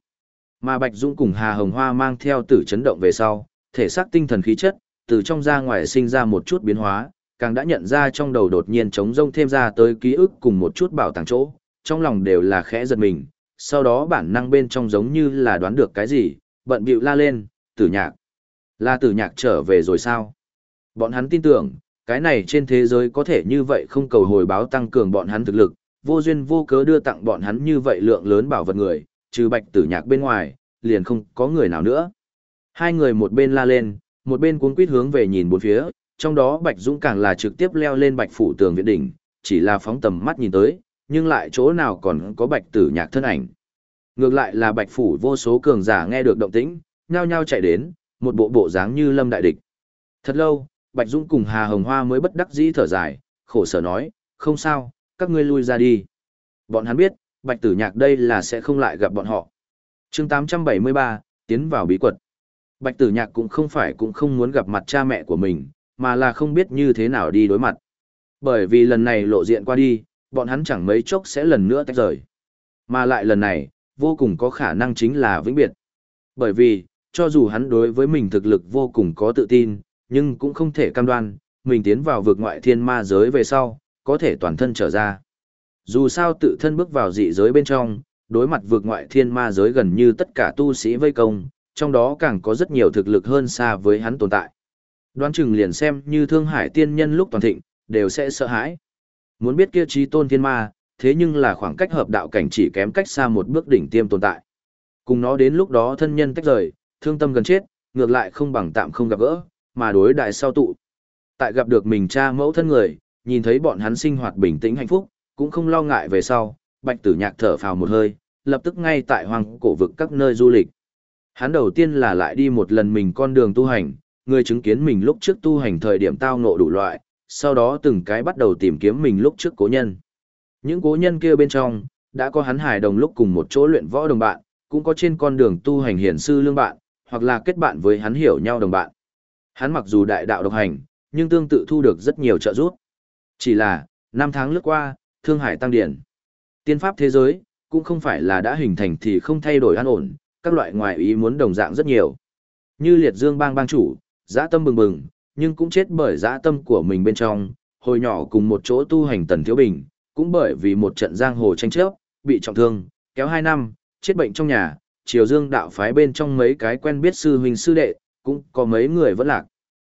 Mà Bạch Dung cùng Hà Hồng Hoa mang theo tử chấn động về sau, thể xác tinh thần khí chất, từ trong ra ngoài sinh ra một chút biến hóa, càng đã nhận ra trong đầu đột nhiên trống rông thêm ra tới ký ức cùng một chút bảo tàng chỗ, trong lòng đều là khẽ giật mình, sau đó bản năng bên trong giống như là đoán được cái gì, bận bịu la lên, tử nhạc. Là tử nhạc trở về rồi sao? Bọn hắn tin tưởng, cái này trên thế giới có thể như vậy không cầu hồi báo tăng cường bọn hắn thực lực, vô duyên vô cớ đưa tặng bọn hắn như vậy lượng lớn bảo vật người, trừ bạch tử nhạc bên ngoài, liền không có người nào nữa. Hai người một bên la lên, một bên cuốn quýt hướng về nhìn bốn phía, trong đó Bạch Dũng càng là trực tiếp leo lên Bạch phủ tường viện đỉnh, chỉ là phóng tầm mắt nhìn tới, nhưng lại chỗ nào còn có Bạch Tử Nhạc thân ảnh. Ngược lại là Bạch phủ vô số cường giả nghe được động tĩnh, nhao nhao chạy đến, một bộ bộ dáng như lâm đại địch. Thật lâu, Bạch Dũng cùng Hà Hồng Hoa mới bất đắc dĩ thở dài, khổ sở nói, không sao, các ngươi lui ra đi. Bọn hắn biết, Bạch Tử Nhạc đây là sẽ không lại gặp bọn họ. chương 873, tiến vào bí quật. Bạch Tử Nhạc cũng không phải cũng không muốn gặp mặt cha mẹ của mình, mà là không biết như thế nào đi đối mặt. Bởi vì lần này lộ diện qua đi, bọn hắn chẳng mấy chốc sẽ lần nữa tách rời. Mà lại lần này, vô cùng có khả năng chính là vĩnh biệt. Bởi vì, cho dù hắn đối với mình thực lực vô cùng có tự tin, nhưng cũng không thể cam đoan, mình tiến vào vực ngoại thiên ma giới về sau, có thể toàn thân trở ra. Dù sao tự thân bước vào dị giới bên trong, đối mặt vực ngoại thiên ma giới gần như tất cả tu sĩ vây công, trong đó càng có rất nhiều thực lực hơn xa với hắn tồn tại. Đoán chừng liền xem như thương hải tiên nhân lúc toàn thịnh, đều sẽ sợ hãi. Muốn biết kia trí tôn thiên ma, thế nhưng là khoảng cách hợp đạo cảnh chỉ kém cách xa một bước đỉnh tiêm tồn tại. Cùng nó đến lúc đó thân nhân tách rời, thương tâm gần chết, ngược lại không bằng tạm không gặp gỡ, mà đối đại sau tụ. Tại gặp được mình cha mẫu thân người, nhìn thấy bọn hắn sinh hoạt bình tĩnh hạnh phúc, cũng không lo ngại về sau, bạch tử nhạc thở phào một hơi, lập tức ngay tại hoàng cổ vực các nơi du lịch. Hắn đầu tiên là lại đi một lần mình con đường tu hành, người chứng kiến mình lúc trước tu hành thời điểm tao ngộ đủ loại, sau đó từng cái bắt đầu tìm kiếm mình lúc trước cố nhân. Những cố nhân kia bên trong, đã có hắn hài đồng lúc cùng một chỗ luyện võ đồng bạn, cũng có trên con đường tu hành hiển sư lương bạn, hoặc là kết bạn với hắn hiểu nhau đồng bạn. Hắn mặc dù đại đạo độc hành, nhưng tương tự thu được rất nhiều trợ giúp. Chỉ là, năm tháng lướt qua, thương hải tăng điển. Tiên pháp thế giới, cũng không phải là đã hình thành thì không thay đổi an ổn, các loại ngoài ý muốn đồng dạng rất nhiều. Như liệt dương bang bang chủ, dã tâm bừng bừng, nhưng cũng chết bởi dã tâm của mình bên trong, hồi nhỏ cùng một chỗ tu hành tần thiếu bình, cũng bởi vì một trận giang hồ tranh chấp, bị trọng thương, kéo hai năm, chết bệnh trong nhà, triều dương đạo phái bên trong mấy cái quen biết sư huynh sư đệ, cũng có mấy người vẫn lạc.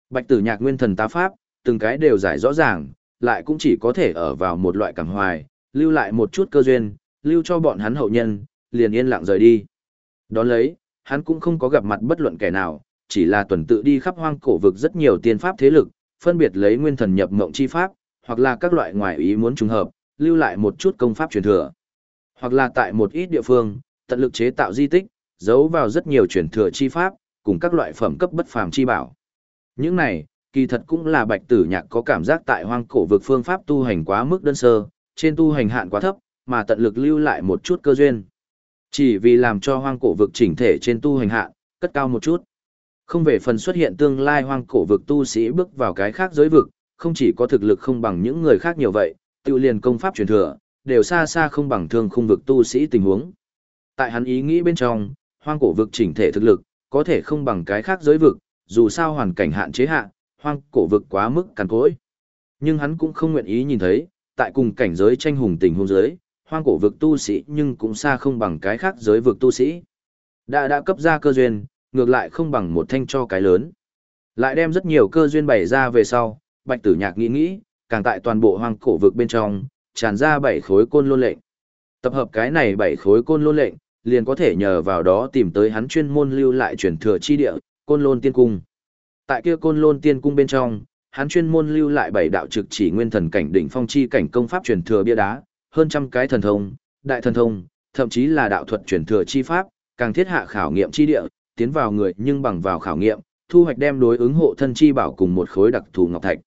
Bạch tử nhạc nguyên thần tá pháp, từng cái đều giải rõ ràng, lại cũng chỉ có thể ở vào một loại cảm hoài, lưu lại một chút cơ duyên, lưu cho bọn hắn hậu nhân, liền yên lặng rời đi. Đón lấy, hắn cũng không có gặp mặt bất luận kẻ nào, chỉ là tuần tự đi khắp hoang cổ vực rất nhiều tiên pháp thế lực, phân biệt lấy nguyên thần nhập mộng chi pháp, hoặc là các loại ngoại ý muốn trùng hợp, lưu lại một chút công pháp truyền thừa. Hoặc là tại một ít địa phương, tận lực chế tạo di tích, giấu vào rất nhiều truyền thừa chi pháp, cùng các loại phẩm cấp bất phàm chi bảo. Những này, kỳ thật cũng là bạch tử nhạc có cảm giác tại hoang cổ vực phương pháp tu hành quá mức đơn sơ, trên tu hành hạn quá thấp, mà tận lực lưu lại một chút cơ duyên. Chỉ vì làm cho hoang cổ vực chỉnh thể trên tu hành hạn, cất cao một chút. Không về phần xuất hiện tương lai hoang cổ vực tu sĩ bước vào cái khác giới vực, không chỉ có thực lực không bằng những người khác nhiều vậy, tự liền công pháp truyền thừa, đều xa xa không bằng thương khung vực tu sĩ tình huống. Tại hắn ý nghĩ bên trong, hoang cổ vực chỉnh thể thực lực, có thể không bằng cái khác giới vực, dù sao hoàn cảnh hạn chế hạn, hoang cổ vực quá mức cằn cỗi. Nhưng hắn cũng không nguyện ý nhìn thấy, tại cùng cảnh giới tranh hùng tình hôn giới, hoang cổ vực tu sĩ nhưng cũng xa không bằng cái khác giới vực tu sĩ. Đã đã cấp ra cơ duyên, ngược lại không bằng một thanh cho cái lớn. Lại đem rất nhiều cơ duyên bày ra về sau, bạch tử nhạc nghĩ nghĩ, càng tại toàn bộ hoang cổ vực bên trong, tràn ra bảy khối côn lôn lệnh. Tập hợp cái này bảy khối côn lôn lệnh, liền có thể nhờ vào đó tìm tới hắn chuyên môn lưu lại truyền thừa chi địa, côn lôn tiên cung. Tại kia côn lôn tiên cung bên trong, hắn chuyên môn lưu lại bảy đạo trực chỉ nguyên thần cảnh đỉnh phong chi cảnh công pháp truyền thừa bia đá, hơn trăm cái thần thông, đại thần thông, thậm chí là đạo thuật truyền thừa chi pháp, càng thiết hạ khảo nghiệm chi địa, tiến vào người nhưng bằng vào khảo nghiệm, thu hoạch đem đối ứng hộ thân chi bảo cùng một khối đặc thù ngọc thạch.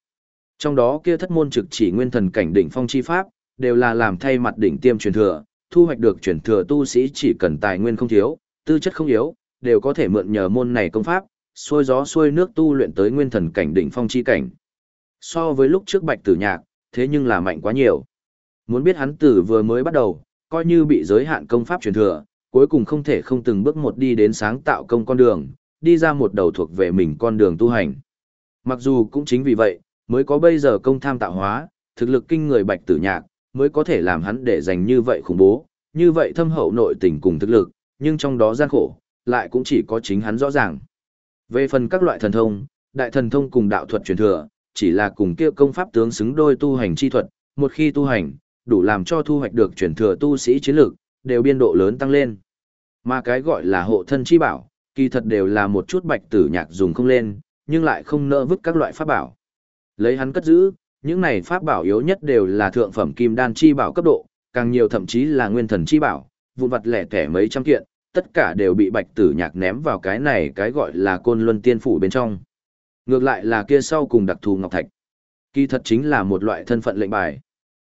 Trong đó kia thất môn trực chỉ nguyên thần cảnh đỉnh phong chi pháp, đều là làm thay mặt đỉnh tiêm truyền thừa, thu hoạch được truyền thừa tu sĩ chỉ cần tài nguyên không thiếu, tư chất không yếu, đều có thể mượn nhờ môn này công pháp, xuôi gió xuôi nước tu luyện tới nguyên thần cảnh đỉnh phong chi cảnh. So với lúc trước Bạch Tử Nhạc, thế nhưng là mạnh quá nhiều. Muốn biết hắn tử vừa mới bắt đầu, coi như bị giới hạn công pháp truyền thừa, cuối cùng không thể không từng bước một đi đến sáng tạo công con đường, đi ra một đầu thuộc về mình con đường tu hành. Mặc dù cũng chính vì vậy, mới có bây giờ công tham tạo hóa, thực lực kinh người bạch tử nhạc, mới có thể làm hắn để dành như vậy khủng bố, Như vậy thâm hậu nội tình cùng thực lực, nhưng trong đó gian khổ, lại cũng chỉ có chính hắn rõ ràng. Về phần các loại thần thông, đại thần thông cùng đạo thuật truyền thừa, chỉ là cùng kia công pháp tướng xứng đôi tu hành chi thuật, một khi tu hành, đủ làm cho thu hoạch được truyền thừa tu sĩ chiến lực, đều biên độ lớn tăng lên. Mà cái gọi là hộ thân chi bảo, kỳ thật đều là một chút bạch tử nhạc dùng không lên, nhưng lại không nỡ vứt các loại pháp bảo. Lấy hắn cất giữ, những này pháp bảo yếu nhất đều là thượng phẩm kim đan chi bảo cấp độ, càng nhiều thậm chí là nguyên thần chi bảo, vụn vặt lẻ tẻ mấy trăm kiện, tất cả đều bị bạch tử nhạc ném vào cái này cái gọi là côn luân tiên phủ bên trong. Ngược lại là kia sau cùng đặc thù ngọc thạch. Kỳ thật chính là một loại thân phận lệnh bài.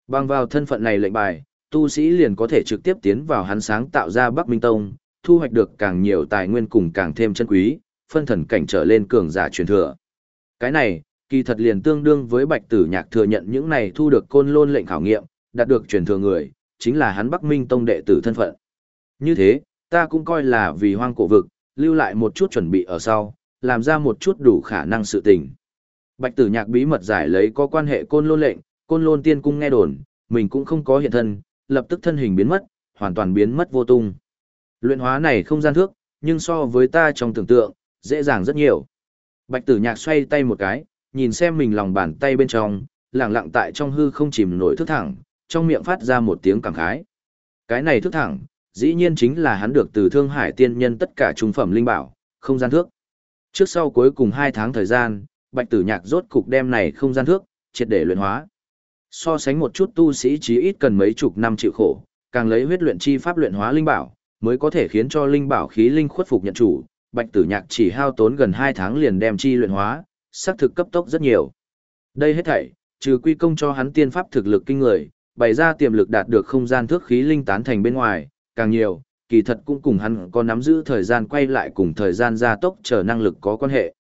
Bằng vào thân phận này lệnh bài, tu sĩ liền có thể trực tiếp tiến vào hắn sáng tạo ra Bắc Minh Tông, thu hoạch được càng nhiều tài nguyên cùng càng thêm chân quý, phân thần cảnh trở lên cường giả truyền thừa. Cái này, kỳ thật liền tương đương với Bạch Tử Nhạc thừa nhận những này thu được côn lôn lệnh khảo nghiệm, đạt được truyền thừa người, chính là hắn Bắc Minh Tông đệ tử thân phận. Như thế, ta cũng coi là vì hoang cổ vực, lưu lại một chút chuẩn bị ở sau, làm ra một chút đủ khả năng sự tình. Bạch Tử Nhạc bí mật giải lấy có quan hệ côn lôn lệnh, côn lôn tiên cung nghe đồn, mình cũng không có hiện thân, lập tức thân hình biến mất, hoàn toàn biến mất vô tung. Luyện hóa này không gian thước, nhưng so với ta trong tưởng tượng, dễ dàng rất nhiều. Bạch tử nhạc xoay tay một cái, nhìn xem mình lòng bàn tay bên trong, lặng lặng tại trong hư không chìm nổi thức thẳng, trong miệng phát ra một tiếng cảm khái. Cái này thức thẳng, dĩ nhiên chính là hắn được từ Thương Hải tiên nhân tất cả trung phẩm linh bảo, không gian thước. Trước sau cuối cùng 2 tháng thời gian, Bạch Tử Nhạc rốt cục đem này không gian thước, triệt để luyện hóa. So sánh một chút tu sĩ chí ít cần mấy chục năm chịu khổ, càng lấy huyết luyện chi pháp luyện hóa linh bảo, mới có thể khiến cho linh bảo khí linh khuất phục nhận chủ, Bạch Tử Nhạc chỉ hao tốn gần 2 tháng liền đem chi luyện hóa, xác thực cấp tốc rất nhiều. Đây hết thảy, trừ quy công cho hắn tiên pháp thực lực kinh người, bày ra tiềm lực đạt được không gian thước khí linh tán thành bên ngoài, càng nhiều, kỳ thật cũng cùng hắn có nắm giữ thời gian quay lại cùng thời gian gia tốc trở năng lực có quan hệ.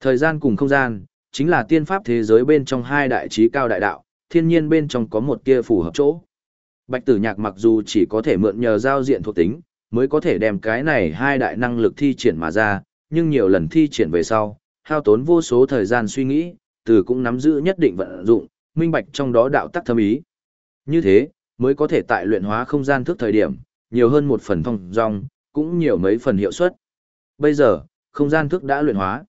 Thời gian cùng không gian, chính là tiên pháp thế giới bên trong hai đại trí cao đại đạo, thiên nhiên bên trong có một tia phù hợp chỗ. Bạch tử nhạc mặc dù chỉ có thể mượn nhờ giao diện thuộc tính, mới có thể đem cái này hai đại năng lực thi triển mà ra, nhưng nhiều lần thi triển về sau, hao tốn vô số thời gian suy nghĩ, từ cũng nắm giữ nhất định vận dụng, minh bạch trong đó đạo tắc thâm ý. Như thế, mới có thể tại luyện hóa không gian thức thời điểm, nhiều hơn một phần thông dong, cũng nhiều mấy phần hiệu suất. Bây giờ, không gian thức đã luyện hóa.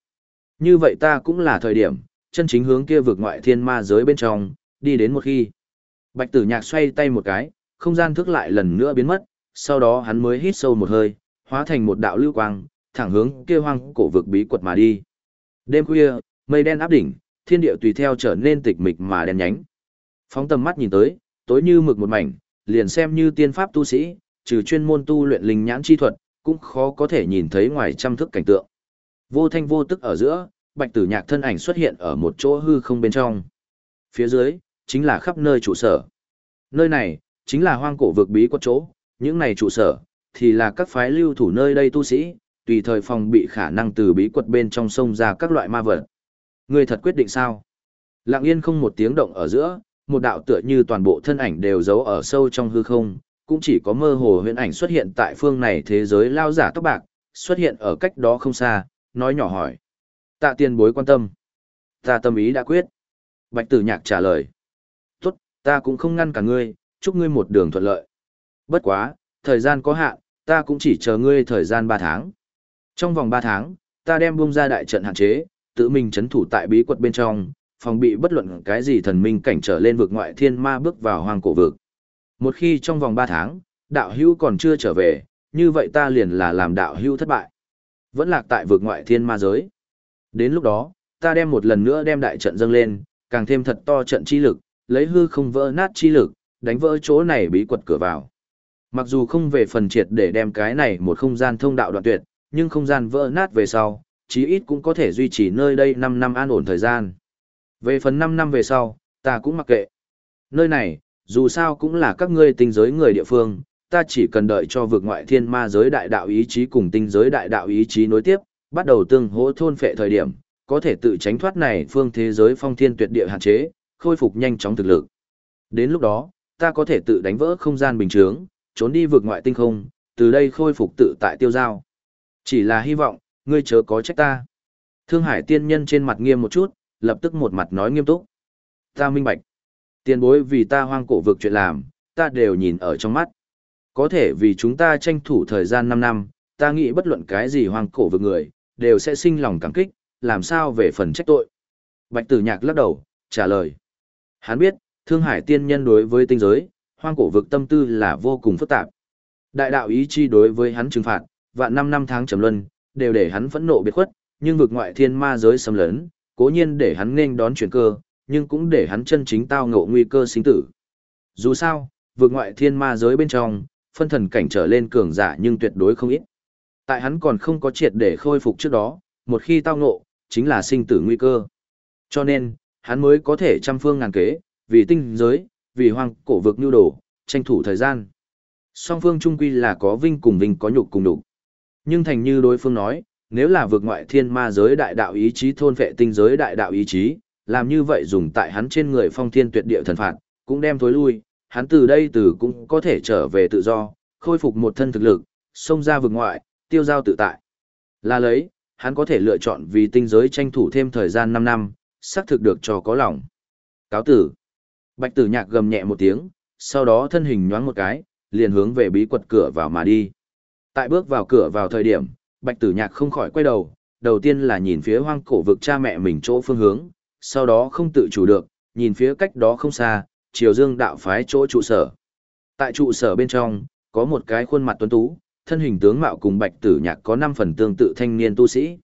Như vậy ta cũng là thời điểm, chân chính hướng kia vực ngoại thiên ma giới bên trong, đi đến một khi. Bạch tử nhạc xoay tay một cái, không gian thức lại lần nữa biến mất, sau đó hắn mới hít sâu một hơi, hóa thành một đạo lưu quang, thẳng hướng kia hoang cổ vực bí quật mà đi. Đêm khuya, mây đen áp đỉnh, thiên địa tùy theo trở nên tịch mịch mà đen nhánh. Phóng tầm mắt nhìn tới, tối như mực một mảnh, liền xem như tiên pháp tu sĩ, trừ chuyên môn tu luyện linh nhãn chi thuật, cũng khó có thể nhìn thấy ngoài trăm thức cảnh tượng. Vô thanh vô tức ở giữa, Bạch Tử Nhạc thân ảnh xuất hiện ở một chỗ hư không bên trong. Phía dưới, chính là khắp nơi trụ sở. Nơi này, chính là hoang cổ vực bí quật chỗ, những này trụ sở, thì là các phái lưu thủ nơi đây tu sĩ, tùy thời phòng bị khả năng từ bí quật bên trong sông ra các loại ma vật. Người thật quyết định sao? Lặng yên không một tiếng động ở giữa, một đạo tựa như toàn bộ thân ảnh đều giấu ở sâu trong hư không, cũng chỉ có mơ hồ huyễn ảnh xuất hiện tại phương này thế giới lao giả tóc bạc, xuất hiện ở cách đó không xa, nói nhỏ hỏi. Tạ tiền bối quan tâm. Ta tâm ý đã quyết. Bạch tử nhạc trả lời. Ta cũng không ngăn cả ngươi, chúc ngươi một đường thuận lợi. Bất quá, thời gian có hạn, ta cũng chỉ chờ ngươi thời gian 3 tháng. Trong vòng 3 tháng, ta đem bung ra đại trận hạn chế, tự mình chấn thủ tại bí quật bên trong, phòng bị bất luận cái gì thần minh cảnh trở lên vực ngoại thiên ma bước vào hoàng cổ vực. Một khi trong vòng 3 tháng, đạo hữu còn chưa trở về, như vậy ta liền là làm đạo hữu thất bại. Vẫn lạc tại vực ngoại thiên ma giới. Đến lúc đó, ta đem một lần nữa đem đại trận dâng lên, càng thêm thật to trận chi lực, lấy hư không vỡ nát chi lực, đánh vỡ chỗ này bí quật cửa vào. Mặc dù không về phần triệt để đem cái này một không gian thông đạo đoạn tuyệt, nhưng không gian vỡ nát về sau, chí ít cũng có thể duy trì nơi đây 5 năm an ổn thời gian. Về phần 5 năm về sau, ta cũng mặc kệ. Nơi này, dù sao cũng là các ngươi tinh giới người địa phương, ta chỉ cần đợi cho vực ngoại thiên ma giới đại đạo ý chí cùng tinh giới đại đạo ý chí nối tiếp, bắt đầu tương hỗ thôn phệ thời điểm, có thể tự tránh thoát này phương thế giới phong thiên tuyệt địa hạn chế, khôi phục nhanh chóng thực lực. Đến lúc đó, ta có thể tự đánh vỡ không gian bình thường, trốn đi vượt ngoại tinh không, từ đây khôi phục tự tại tiêu giao. Chỉ là hy vọng, ngươi chớ có trách ta. Thương Hải tiên nhân trên mặt nghiêm một chút, lập tức một mặt nói nghiêm túc. Ta minh bạch. Tiền bối vì ta hoang cổ vực chuyện làm, ta đều nhìn ở trong mắt. Có thể vì chúng ta tranh thủ thời gian 5 năm, ta nghĩ bất luận cái gì hoang cổ vực người, đều sẽ sinh lòng cảm kích, làm sao về phần trách tội. Bạch tử nhạc lắc đầu, trả lời. Hắn biết, Thương Hải tiên nhân đối với tinh giới, hoang cổ vực tâm tư là vô cùng phức tạp. Đại đạo ý chi đối với hắn trừng phạt, vạn năm năm tháng trầm luân, đều để hắn phẫn nộ biệt khuất, nhưng vực ngoại thiên ma giới xâm lấn, cố nhiên để hắn nên đón chuyển cơ, nhưng cũng để hắn chân chính tao ngộ nguy cơ sinh tử. Dù sao, vực ngoại thiên ma giới bên trong, phân thần cảnh trở lên cường giả nhưng tuyệt đối không ít. Tại hắn còn không có triệt để khôi phục trước đó, một khi tao ngộ, chính là sinh tử nguy cơ. Cho nên, hắn mới có thể trăm phương ngàn kế, vì tinh giới, vì hoang cổ vực nhu đồ, tranh thủ thời gian. Song phương trung quy là có vinh cùng vinh có nhục cùng nhục. Nhưng thành như đối phương nói, nếu là vượt ngoại thiên ma giới đại đạo ý chí thôn vệ tinh giới đại đạo ý chí, làm như vậy dùng tại hắn trên người phong thiên tuyệt địa thần phạt, cũng đem thối lui, hắn từ đây từ cũng có thể trở về tự do, khôi phục một thân thực lực, xông ra vực ngoại, tiêu giao tự tại. Là lấy, hắn có thể lựa chọn vì tinh giới tranh thủ thêm thời gian 5 năm, xác thực được cho có lòng. Cáo tử. Bạch tử nhạc gầm nhẹ một tiếng, sau đó thân hình nhoáng một cái, liền hướng về bí quật cửa vào mà đi. Tại bước vào cửa vào thời điểm, bạch tử nhạc không khỏi quay đầu, đầu tiên là nhìn phía hoang cổ vực cha mẹ mình chỗ phương hướng, sau đó không tự chủ được, nhìn phía cách đó không xa, triều dương đạo phái chỗ trụ sở. Tại trụ sở bên trong, có một cái khuôn mặt tuấn tú, thân hình tướng mạo cùng bạch tử nhạc có 5 phần tương tự thanh niên tu sĩ.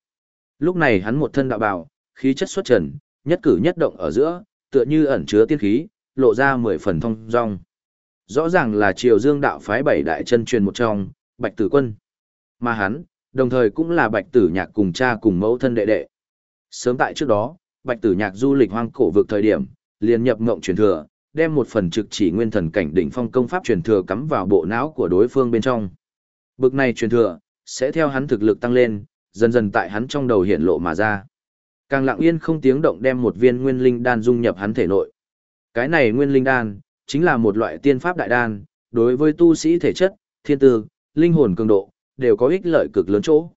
Lúc này hắn một thân đạo bào, khí chất xuất trần, nhất cử nhất động ở giữa, tựa như ẩn chứa tiên khí, lộ ra 10 phần thông dong. Rõ ràng là triều dương đạo phái bảy đại chân truyền một trong, bạch tử quân. Mà hắn, đồng thời cũng là bạch tử nhạc cùng cha cùng mẫu thân đệ đệ. Sớm tại trước đó, bạch tử nhạc du lịch hoang cổ vực thời điểm, liền nhập ngộng truyền thừa, đem một phần trực chỉ nguyên thần cảnh đỉnh phong công pháp truyền thừa cắm vào bộ não của đối phương bên trong. Bực này truyền thừa, sẽ theo hắn thực lực tăng lên, dần dần tại hắn trong đầu hiện lộ mà ra. Càng lặng yên không tiếng động đem một viên nguyên linh đan dung nhập hắn thể nội. Cái này nguyên linh đan, chính là một loại tiên pháp đại đan, đối với tu sĩ thể chất, thiên tư, linh hồn cường độ, đều có ích lợi cực lớn chỗ.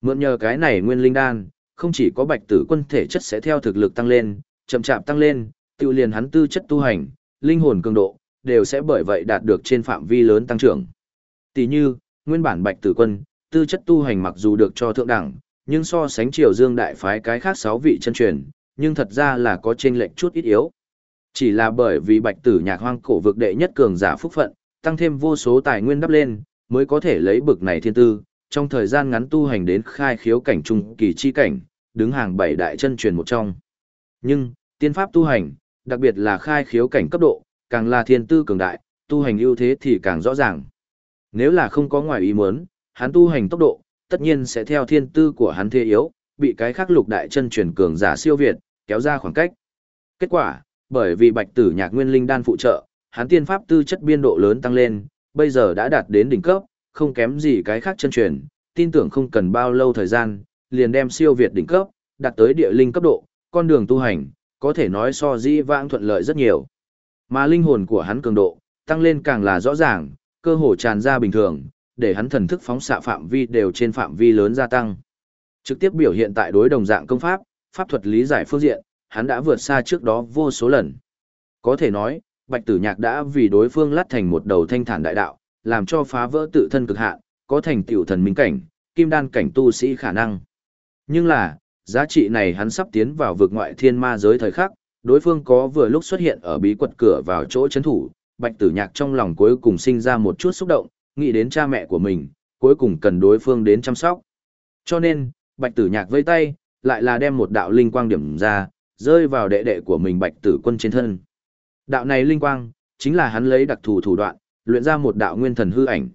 Mượn nhờ cái này nguyên linh đan, không chỉ có bạch tử quân thể chất sẽ theo thực lực tăng lên, chậm chạp tăng lên, tự liền hắn tư chất tu hành, linh hồn cường độ, đều sẽ bởi vậy đạt được trên phạm vi lớn tăng trưởng. Tỷ như, nguyên bản bạch tử quân, tư chất tu hành mặc dù được cho thượng đẳng, nhưng so sánh triều dương đại phái cái khác sáu vị chân truyền, nhưng thật ra là có chênh lệch chút ít yếu. Chỉ là bởi vì bạch tử nhạc hoang cổ vực đệ nhất cường giả phúc phận, tăng thêm vô số tài nguyên đắp lên, mới có thể lấy bực này thiên tư, trong thời gian ngắn tu hành đến khai khiếu cảnh trung kỳ chi cảnh, đứng hàng bảy đại chân truyền một trong. Nhưng, tiên pháp tu hành, đặc biệt là khai khiếu cảnh cấp độ, càng là thiên tư cường đại, tu hành ưu thế thì càng rõ ràng. Nếu là không có ngoài ý muốn, hắn tu hành tốc độ, tất nhiên sẽ theo thiên tư của hắn thế yếu, bị cái khác lục đại chân truyền cường giả siêu việt, kéo ra khoảng cách. Kết quả, bởi vì bạch tử nhạc nguyên linh đan phụ trợ, hắn tiên pháp tư chất biên độ lớn tăng lên, bây giờ đã đạt đến đỉnh cấp, không kém gì cái khác chân truyền, tin tưởng không cần bao lâu thời gian, liền đem siêu việt đỉnh cấp, đạt tới địa linh cấp độ, con đường tu hành, có thể nói so di vãng thuận lợi rất nhiều. Mà linh hồn của hắn cường độ, tăng lên càng là rõ ràng, cơ hồ tràn ra bình thường, để hắn thần thức phóng xạ phạm vi đều trên phạm vi lớn gia tăng. Trực tiếp biểu hiện tại đối đồng dạng công pháp, pháp thuật lý giải phương diện, hắn đã vượt xa trước đó vô số lần. Có thể nói, Bạch Tử Nhạc đã vì đối phương lát thành một đầu thanh thản đại đạo, làm cho phá vỡ tự thân cực hạn, có thành tiểu thần minh cảnh, kim đan cảnh tu sĩ khả năng. Nhưng là, giá trị này hắn sắp tiến vào vực ngoại thiên ma giới thời khắc, đối phương có vừa lúc xuất hiện ở bí quật cửa vào chỗ trấn thủ, Bạch Tử Nhạc trong lòng cuối cùng sinh ra một chút xúc động, nghĩ đến cha mẹ của mình, cuối cùng cần đối phương đến chăm sóc. Cho nên, Bạch Tử Nhạc vây tay, lại là đem một đạo linh quang điểm ra, rơi vào đệ đệ của mình Bạch Tử Quân trên thân. Đạo này linh quang, chính là hắn lấy đặc thù thủ đoạn, luyện ra một đạo nguyên thần hư ảnh.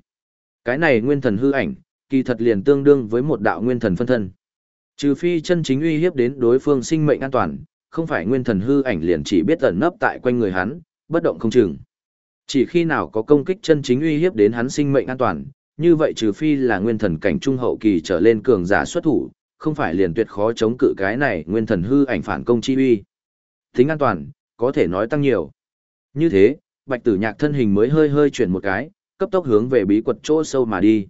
Cái này nguyên thần hư ảnh, kỳ thật liền tương đương với một đạo nguyên thần phân thân. Trừ phi chân chính uy hiếp đến đối phương sinh mệnh an toàn, không phải nguyên thần hư ảnh liền chỉ biết ẩn nấp tại quanh người hắn, bất động không chừng. Chỉ khi nào có công kích chân chính uy hiếp đến hắn sinh mệnh an toàn, như vậy trừ phi là nguyên thần cảnh trung hậu kỳ trở lên cường giả xuất thủ, không phải liền tuyệt khó chống cự cái này nguyên thần hư ảnh phản công chi uy. Tính an toàn, có thể nói tăng nhiều. Như thế, bạch tử nhạc thân hình mới hơi hơi chuyển một cái, cấp tốc hướng về bí quật chỗ sâu mà đi.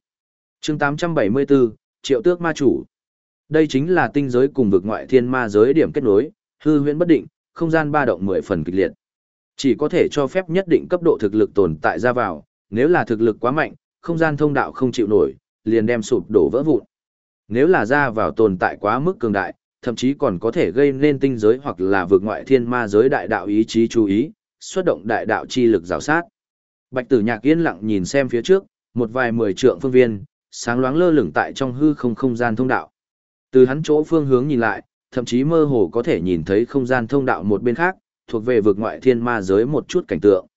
chương 874, Triệu Tước Ma Chủ. Đây chính là tinh giới cùng vực ngoại thiên ma giới điểm kết nối, hư huyễn bất định, không gian ba động mười phần kịch liệt. Chỉ có thể cho phép nhất định cấp độ thực lực tồn tại ra vào, nếu là thực lực quá mạnh, không gian thông đạo không chịu nổi, liền đem sụp đổ vỡ vụn. Nếu là ra vào tồn tại quá mức cường đại, thậm chí còn có thể gây nên tinh giới hoặc là vượt ngoại thiên ma giới đại đạo ý chí chú ý, xuất động đại đạo chi lực rào sát. Bạch tử nhạc yên lặng nhìn xem phía trước, một vài mười trượng phương viên, sáng loáng lơ lửng tại trong hư không không gian thông đạo. Từ hắn chỗ phương hướng nhìn lại, thậm chí mơ hồ có thể nhìn thấy không gian thông đạo một bên khác, thuộc về vực ngoại thiên ma giới một chút cảnh tượng.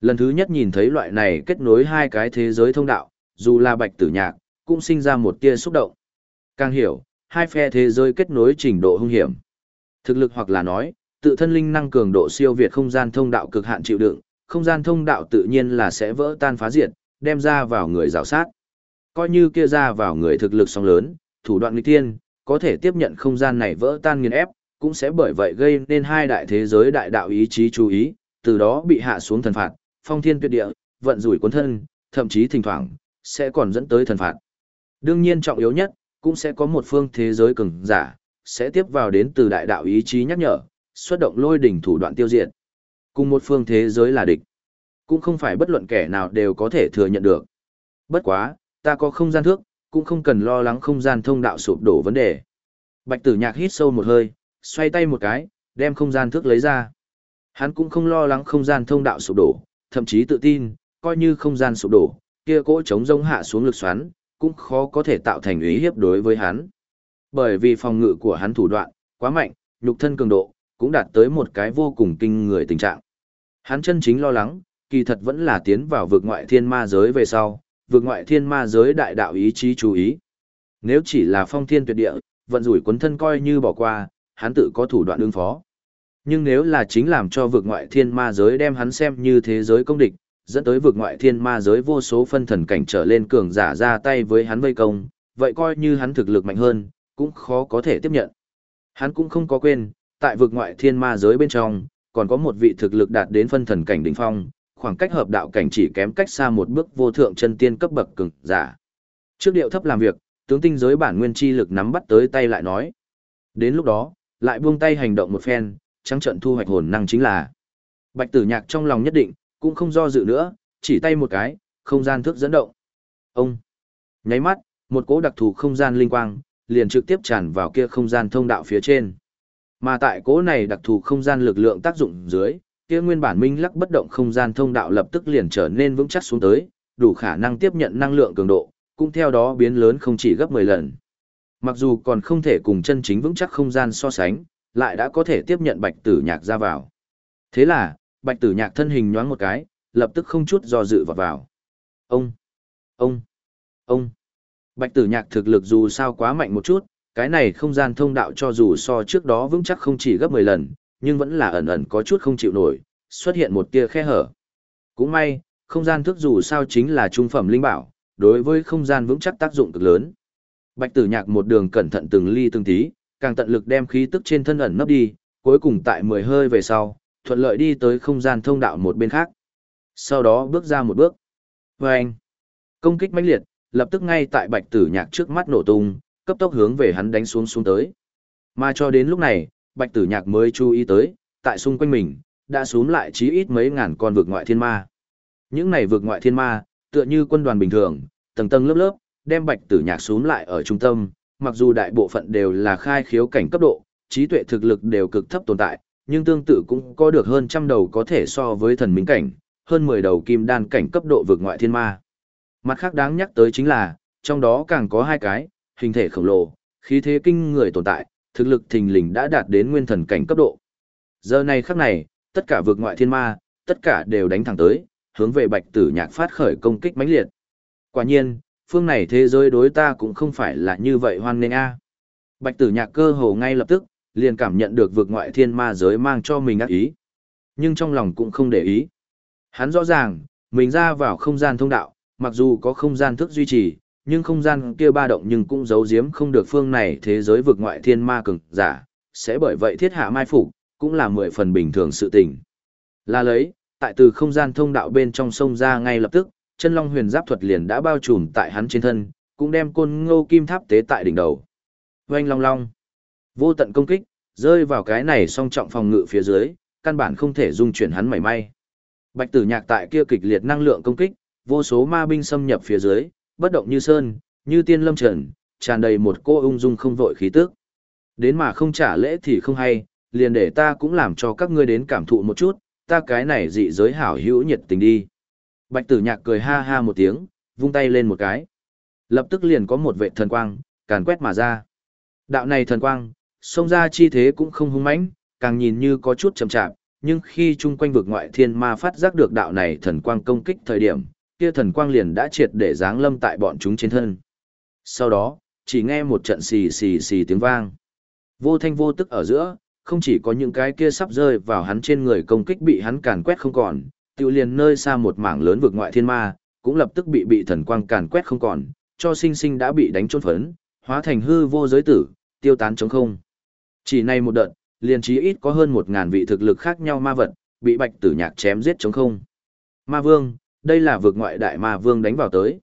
Lần thứ nhất nhìn thấy loại này kết nối hai cái thế giới thông đạo, dù là bạch tử nhạc, cũng sinh ra một tia xúc động. Càng hiểu, hai phe thế giới kết nối trình độ hung hiểm. Thực lực hoặc là nói, tự thân linh năng cường độ siêu việt không gian thông đạo cực hạn chịu đựng, không gian thông đạo tự nhiên là sẽ vỡ tan phá diệt, đem ra vào người rào sát. Coi như kia ra vào người thực lực song lớn, thủ đoạn nghịch thiên, có thể tiếp nhận không gian này vỡ tan nghiền ép, cũng sẽ bởi vậy gây nên hai đại thế giới đại đạo ý chí chú ý, từ đó bị hạ xuống thần phạt, phong thiên tuyệt địa, vận rủi cuốn thân, thậm chí thỉnh thoảng, sẽ còn dẫn tới thần phạt. Đương nhiên trọng yếu nhất, cũng sẽ có một phương thế giới cường giả, sẽ tiếp vào đến từ đại đạo ý chí nhắc nhở, xuất động lôi đỉnh thủ đoạn tiêu diệt. Cùng một phương thế giới là địch. Cũng không phải bất luận kẻ nào đều có thể thừa nhận được. Bất quá, ta có không gian thước, cũng không cần lo lắng không gian thông đạo sụp đổ vấn đề. Bạch tử nhạc hít sâu một hơi, xoay tay một cái, đem không gian thước lấy ra. Hắn cũng không lo lắng không gian thông đạo sụp đổ, thậm chí tự tin, coi như không gian sụp đổ, kia cỗ chống rông hạ xuống lực xoắn, cũng khó có thể tạo thành ý hiếp đối với hắn. Bởi vì phòng ngự của hắn thủ đoạn, quá mạnh, nhục thân cường độ, cũng đạt tới một cái vô cùng kinh người tình trạng. Hắn chân chính lo lắng, kỳ thật vẫn là tiến vào vực ngoại thiên ma giới về sau, vực ngoại thiên ma giới đại đạo ý chí chú ý. Nếu chỉ là phong thiên tuyệt địa, vận rủi quấn thân coi như bỏ qua, hắn tự có thủ đoạn ứng phó. Nhưng nếu là chính làm cho vực ngoại thiên ma giới đem hắn xem như thế giới công địch, dẫn tới vực ngoại thiên ma giới vô số phân thần cảnh trở lên cường giả ra tay với hắn vây công, vậy coi như hắn thực lực mạnh hơn, cũng khó có thể tiếp nhận. Hắn cũng không có quên, tại vực ngoại thiên ma giới bên trong, còn có một vị thực lực đạt đến phân thần cảnh đỉnh phong, khoảng cách hợp đạo cảnh chỉ kém cách xa một bước vô thượng chân tiên cấp bậc cường giả. Trước điệu thấp làm việc, tướng tinh giới bản nguyên chi lực nắm bắt tới tay lại nói. Đến lúc đó, lại buông tay hành động một phen, trắng trận thu hoạch hồn năng chính là. Bạch tử nhạc trong lòng nhất định, cũng không do dự nữa, chỉ tay một cái, không gian thức dẫn động. Ông! Nháy mắt, một cỗ đặc thù không gian linh quang, liền trực tiếp tràn vào kia không gian thông đạo phía trên. Mà tại cỗ này đặc thù không gian lực lượng tác dụng dưới, kia nguyên bản minh lắc bất động không gian thông đạo lập tức liền trở nên vững chắc xuống tới, đủ khả năng tiếp nhận năng lượng cường độ, cũng theo đó biến lớn không chỉ gấp 10 lần. Mặc dù còn không thể cùng chân chính vững chắc không gian so sánh, lại đã có thể tiếp nhận bạch tử nhạc ra vào. Thế là, bạch tử nhạc thân hình nhoáng một cái, lập tức không chút do dự vào vào. Ông, ông, ông. Bạch tử nhạc thực lực dù sao quá mạnh một chút, cái này không gian thông đạo cho dù so trước đó vững chắc không chỉ gấp 10 lần, nhưng vẫn là ẩn ẩn có chút không chịu nổi, xuất hiện một tia khe hở. Cũng may, không gian thức dù sao chính là trung phẩm linh bảo, đối với không gian vững chắc tác dụng cực lớn. Bạch tử nhạc một đường cẩn thận từng ly từng tí, càng tận lực đem khí tức trên thân ẩn nấp đi, cuối cùng tại 10 hơi về sau, thuận lợi đi tới không gian thông đạo một bên khác. Sau đó bước ra một bước. Và anh, công kích mãnh liệt, lập tức ngay tại bạch tử nhạc trước mắt nổ tung, cấp tốc hướng về hắn đánh xuống xuống tới. Mà cho đến lúc này, bạch tử nhạc mới chú ý tới, tại xung quanh mình, đã xuống lại chí ít mấy ngàn con vực ngoại thiên ma. Những này vực ngoại thiên ma, tựa như quân đoàn bình thường, tầng tầng lớp lớp, đem bạch tử nhạc xuống lại ở trung tâm, mặc dù đại bộ phận đều là khai khiếu cảnh cấp độ, trí tuệ thực lực đều cực thấp tồn tại, nhưng tương tự cũng có được hơn trăm đầu có thể so với thần minh cảnh, hơn 10 đầu kim đan cảnh cấp độ vực ngoại thiên ma. Mặt khác đáng nhắc tới chính là, trong đó càng có hai cái, hình thể khổng lồ, khí thế kinh người tồn tại, thực lực thình lình đã đạt đến nguyên thần cảnh cấp độ. Giờ này khắc này, tất cả vực ngoại thiên ma, tất cả đều đánh thẳng tới, hướng về bạch tử nhạc phát khởi công kích mãnh liệt. Quả nhiên, phương này thế giới đối ta cũng không phải là như vậy hoan nghênh a. Bạch tử nhạc cơ hồ ngay lập tức, liền cảm nhận được vực ngoại thiên ma giới mang cho mình ác ý. Nhưng trong lòng cũng không để ý. Hắn rõ ràng, mình ra vào không gian thông đạo, mặc dù có không gian thức duy trì, nhưng không gian kia ba động nhưng cũng giấu giếm không được phương này thế giới vực ngoại thiên ma cường giả, sẽ bởi vậy thiết hạ mai phục cũng là mười phần bình thường sự tình. Là lấy, tại từ không gian thông đạo bên trong sông ra ngay lập tức, chân long huyền giáp thuật liền đã bao trùm tại hắn trên thân, cũng đem côn ngô kim tháp tế tại đỉnh đầu. Oanh long long, vô tận công kích, rơi vào cái này song trọng phòng ngự phía dưới, căn bản không thể dung chuyển hắn mảy may. Bạch tử nhạc tại kia kịch liệt năng lượng công kích, vô số ma binh xâm nhập phía dưới, bất động như sơn, như tiên lâm trần, tràn đầy một cô ung dung không vội khí tức. Đến mà không trả lễ thì không hay, liền để ta cũng làm cho các ngươi đến cảm thụ một chút, ta cái này dị giới hảo hữu nhiệt tình đi. Bạch tử nhạc cười ha ha một tiếng, vung tay lên một cái. Lập tức liền có một vệ thần quang, càn quét mà ra. Đạo này thần quang, xông ra chi thế cũng không hung mãnh, càng nhìn như có chút chậm chạp, nhưng khi chung quanh vực ngoại thiên ma phát giác được đạo này thần quang công kích thời điểm, kia thần quang liền đã triệt để giáng lâm tại bọn chúng trên thân. Sau đó, chỉ nghe một trận xì xì xì tiếng vang. Vô thanh vô tức ở giữa, không chỉ có những cái kia sắp rơi vào hắn trên người công kích bị hắn càn quét không còn, tiêu liền nơi xa một mảng lớn vực ngoại thiên ma, cũng lập tức bị bị thần quang càn quét không còn, cho sinh sinh đã bị đánh trôn phấn, hóa thành hư vô giới tử, tiêu tán trống không. Chỉ này một đợt, liền chí ít có hơn một ngàn vị thực lực khác nhau ma vật, bị bạch tử nhạc chém giết trống không. Ma vương, đây là vực ngoại đại ma vương đánh vào tới.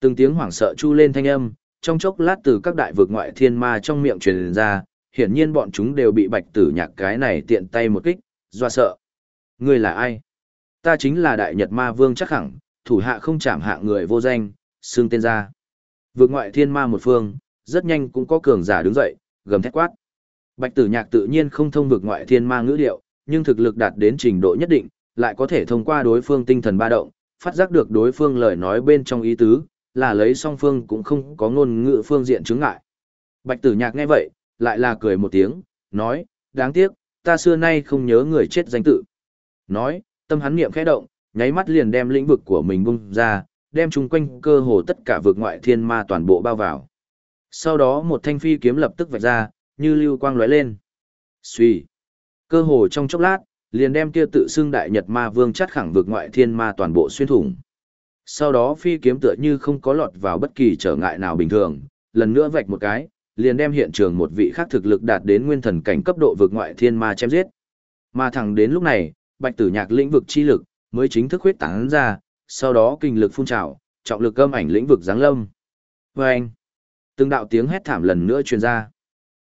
Từng tiếng hoảng sợ chu lên thanh âm, trong chốc lát từ các đại vực ngoại thiên ma trong miệng truyền ra, hiển nhiên bọn chúng đều bị bạch tử nhạc cái này tiện tay một kích, doa sợ. Người là ai? Ta chính là đại nhật ma vương chắc hẳn, thủ hạ không chạm hạ người vô danh, xương tên ra. Vượt ngoại thiên ma một phương, rất nhanh cũng có cường giả đứng dậy, gầm thét quát. Bạch tử nhạc tự nhiên không thông vượt ngoại thiên ma ngữ điệu, nhưng thực lực đạt đến trình độ nhất định, lại có thể thông qua đối phương tinh thần ba động, phát giác được đối phương lời nói bên trong ý tứ, là lấy song phương cũng không có ngôn ngữ phương diện chứng ngại. Bạch tử nhạc nghe vậy, lại là cười một tiếng, nói, đáng tiếc, ta xưa nay không nhớ người chết danh tự. Nói, tâm hắn niệm khẽ động, nháy mắt liền đem lĩnh vực của mình bung ra, đem chung quanh cơ hồ tất cả vực ngoại thiên ma toàn bộ bao vào. Sau đó một thanh phi kiếm lập tức vạch ra, như lưu quang lóe lên. Xuy. Cơ hồ trong chốc lát, liền đem kia tự xưng đại nhật ma vương chắt khẳng vực ngoại thiên ma toàn bộ xuyên thủng. Sau đó phi kiếm tựa như không có lọt vào bất kỳ trở ngại nào bình thường, lần nữa vạch một cái, liền đem hiện trường một vị khác thực lực đạt đến nguyên thần cảnh cấp độ vực ngoại thiên ma chém giết. Mà thẳng đến lúc này, bạch tử nhạc lĩnh vực chi lực mới chính thức huyết tán ra, sau đó kinh lực phun trào, trọng lực âm ảnh lĩnh vực giáng lâm. Và anh, từng đạo tiếng hét thảm lần nữa truyền ra.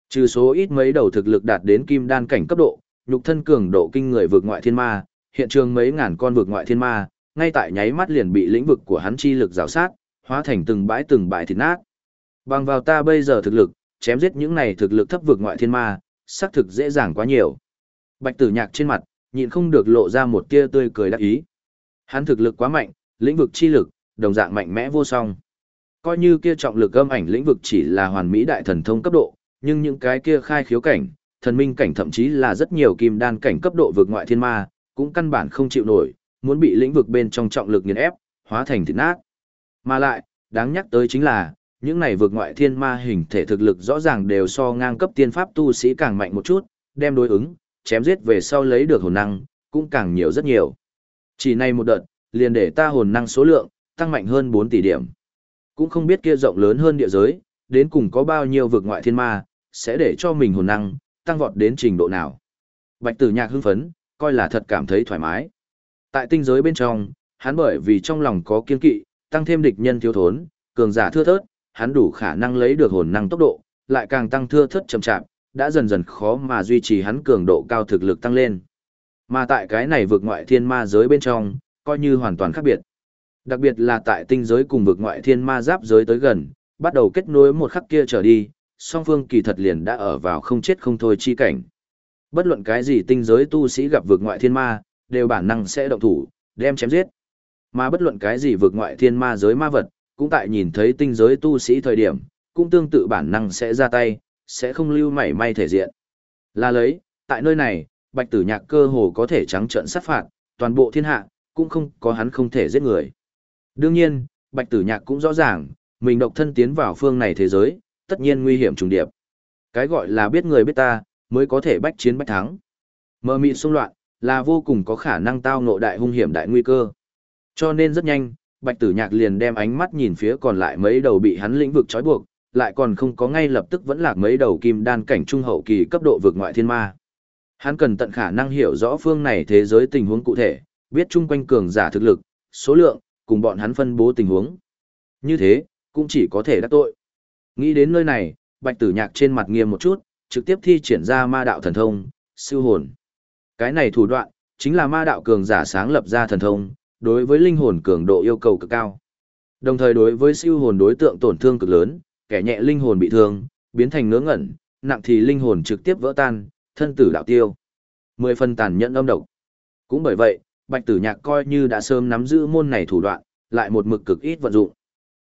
Trừ số ít mấy đầu thực lực đạt đến kim đan cảnh cấp độ, nhục thân cường độ kinh người vực ngoại thiên ma, hiện trường mấy ngàn con vực ngoại thiên ma, ngay tại nháy mắt liền bị lĩnh vực của hắn chi lực rào sát, hóa thành từng bãi từng bãi thịt nát. Bằng vào ta bây giờ thực lực, chém giết những này thực lực thấp vực ngoại thiên ma, xác thực dễ dàng quá nhiều. Bạch tử nhạc trên mặt, nhịn không được lộ ra một tia tươi cười đắc ý. Hắn thực lực quá mạnh, lĩnh vực chi lực, đồng dạng mạnh mẽ vô song. Coi như kia trọng lực âm ảnh lĩnh vực chỉ là hoàn mỹ đại thần thông cấp độ, nhưng những cái kia khai khiếu cảnh, thần minh cảnh thậm chí là rất nhiều kim đan cảnh cấp độ vực ngoại thiên ma, cũng căn bản không chịu nổi, muốn bị lĩnh vực bên trong trọng lực nghiền ép, hóa thành thịt nát. Mà lại, đáng nhắc tới chính là, những này vực ngoại thiên ma hình thể thực lực rõ ràng đều so ngang cấp tiên pháp tu sĩ càng mạnh một chút, đem đối ứng, chém giết về sau lấy được hồn năng, cũng càng nhiều rất nhiều. Chỉ này một đợt, liền để ta hồn năng số lượng, tăng mạnh hơn 4 tỷ điểm. Cũng không biết kia rộng lớn hơn địa giới, đến cùng có bao nhiêu vực ngoại thiên ma, sẽ để cho mình hồn năng, tăng vọt đến trình độ nào. Bạch tử nhạc hưng phấn, coi là thật cảm thấy thoải mái. Tại tinh giới bên trong, hắn bởi vì trong lòng có kiên kỵ, tăng thêm địch nhân thiếu thốn, cường giả thưa thớt, hắn đủ khả năng lấy được hồn năng tốc độ, lại càng tăng thưa thớt chậm chạp, đã dần dần khó mà duy trì hắn cường độ cao thực lực tăng lên. Mà tại cái này vượt ngoại thiên ma giới bên trong, coi như hoàn toàn khác biệt. Đặc biệt là tại tinh giới cùng vực ngoại thiên ma giáp giới tới gần, bắt đầu kết nối một khắc kia trở đi, song phương kỳ thật liền đã ở vào không chết không thôi chi cảnh. Bất luận cái gì tinh giới tu sĩ gặp vực ngoại thiên ma, đều bản năng sẽ động thủ, đem chém giết. Mà bất luận cái gì vực ngoại thiên ma giới ma vật, cũng tại nhìn thấy tinh giới tu sĩ thời điểm, cũng tương tự bản năng sẽ ra tay, sẽ không lưu mảy may thể diện. Là lấy, tại nơi này, bạch tử nhạc cơ hồ có thể trắng trợn sát phạt, toàn bộ thiên hạ, cũng không có hắn không thể giết người. Đương nhiên, bạch tử nhạc cũng rõ ràng, mình độc thân tiến vào phương này thế giới, tất nhiên nguy hiểm trùng điệp. Cái gọi là biết người biết ta, mới có thể bách chiến bách thắng. Mơ mị xung loạn, là vô cùng có khả năng tao ngộ đại hung hiểm đại nguy cơ. Cho nên rất nhanh, Bạch Tử Nhạc liền đem ánh mắt nhìn phía còn lại mấy đầu bị hắn lĩnh vực trói buộc, lại còn không có ngay lập tức vẫn lạc mấy đầu kim đan cảnh trung hậu kỳ cấp độ vực ngoại thiên ma. Hắn cần tận khả năng hiểu rõ phương này thế giới tình huống cụ thể, biết chung quanh cường giả thực lực, số lượng, cùng bọn hắn phân bố tình huống. Như thế, cũng chỉ có thể đắc tội. Nghĩ đến nơi này, Bạch Tử Nhạc trên mặt nghiêm một chút, trực tiếp thi triển ra ma đạo thần thông, siêu hồn. Cái này thủ đoạn, chính là ma đạo cường giả sáng lập ra thần thông, đối với linh hồn cường độ yêu cầu cực cao. Đồng thời đối với siêu hồn đối tượng tổn thương cực lớn, kẻ nhẹ linh hồn bị thương, biến thành ngớ ngẩn, nặng thì linh hồn trực tiếp vỡ tan, thân tử đạo tiêu. Mười phần tàn nhẫn âm độc. Cũng bởi vậy, Bạch Tử Nhạc coi như đã sớm nắm giữ môn này thủ đoạn, lại một mực cực ít vận dụng.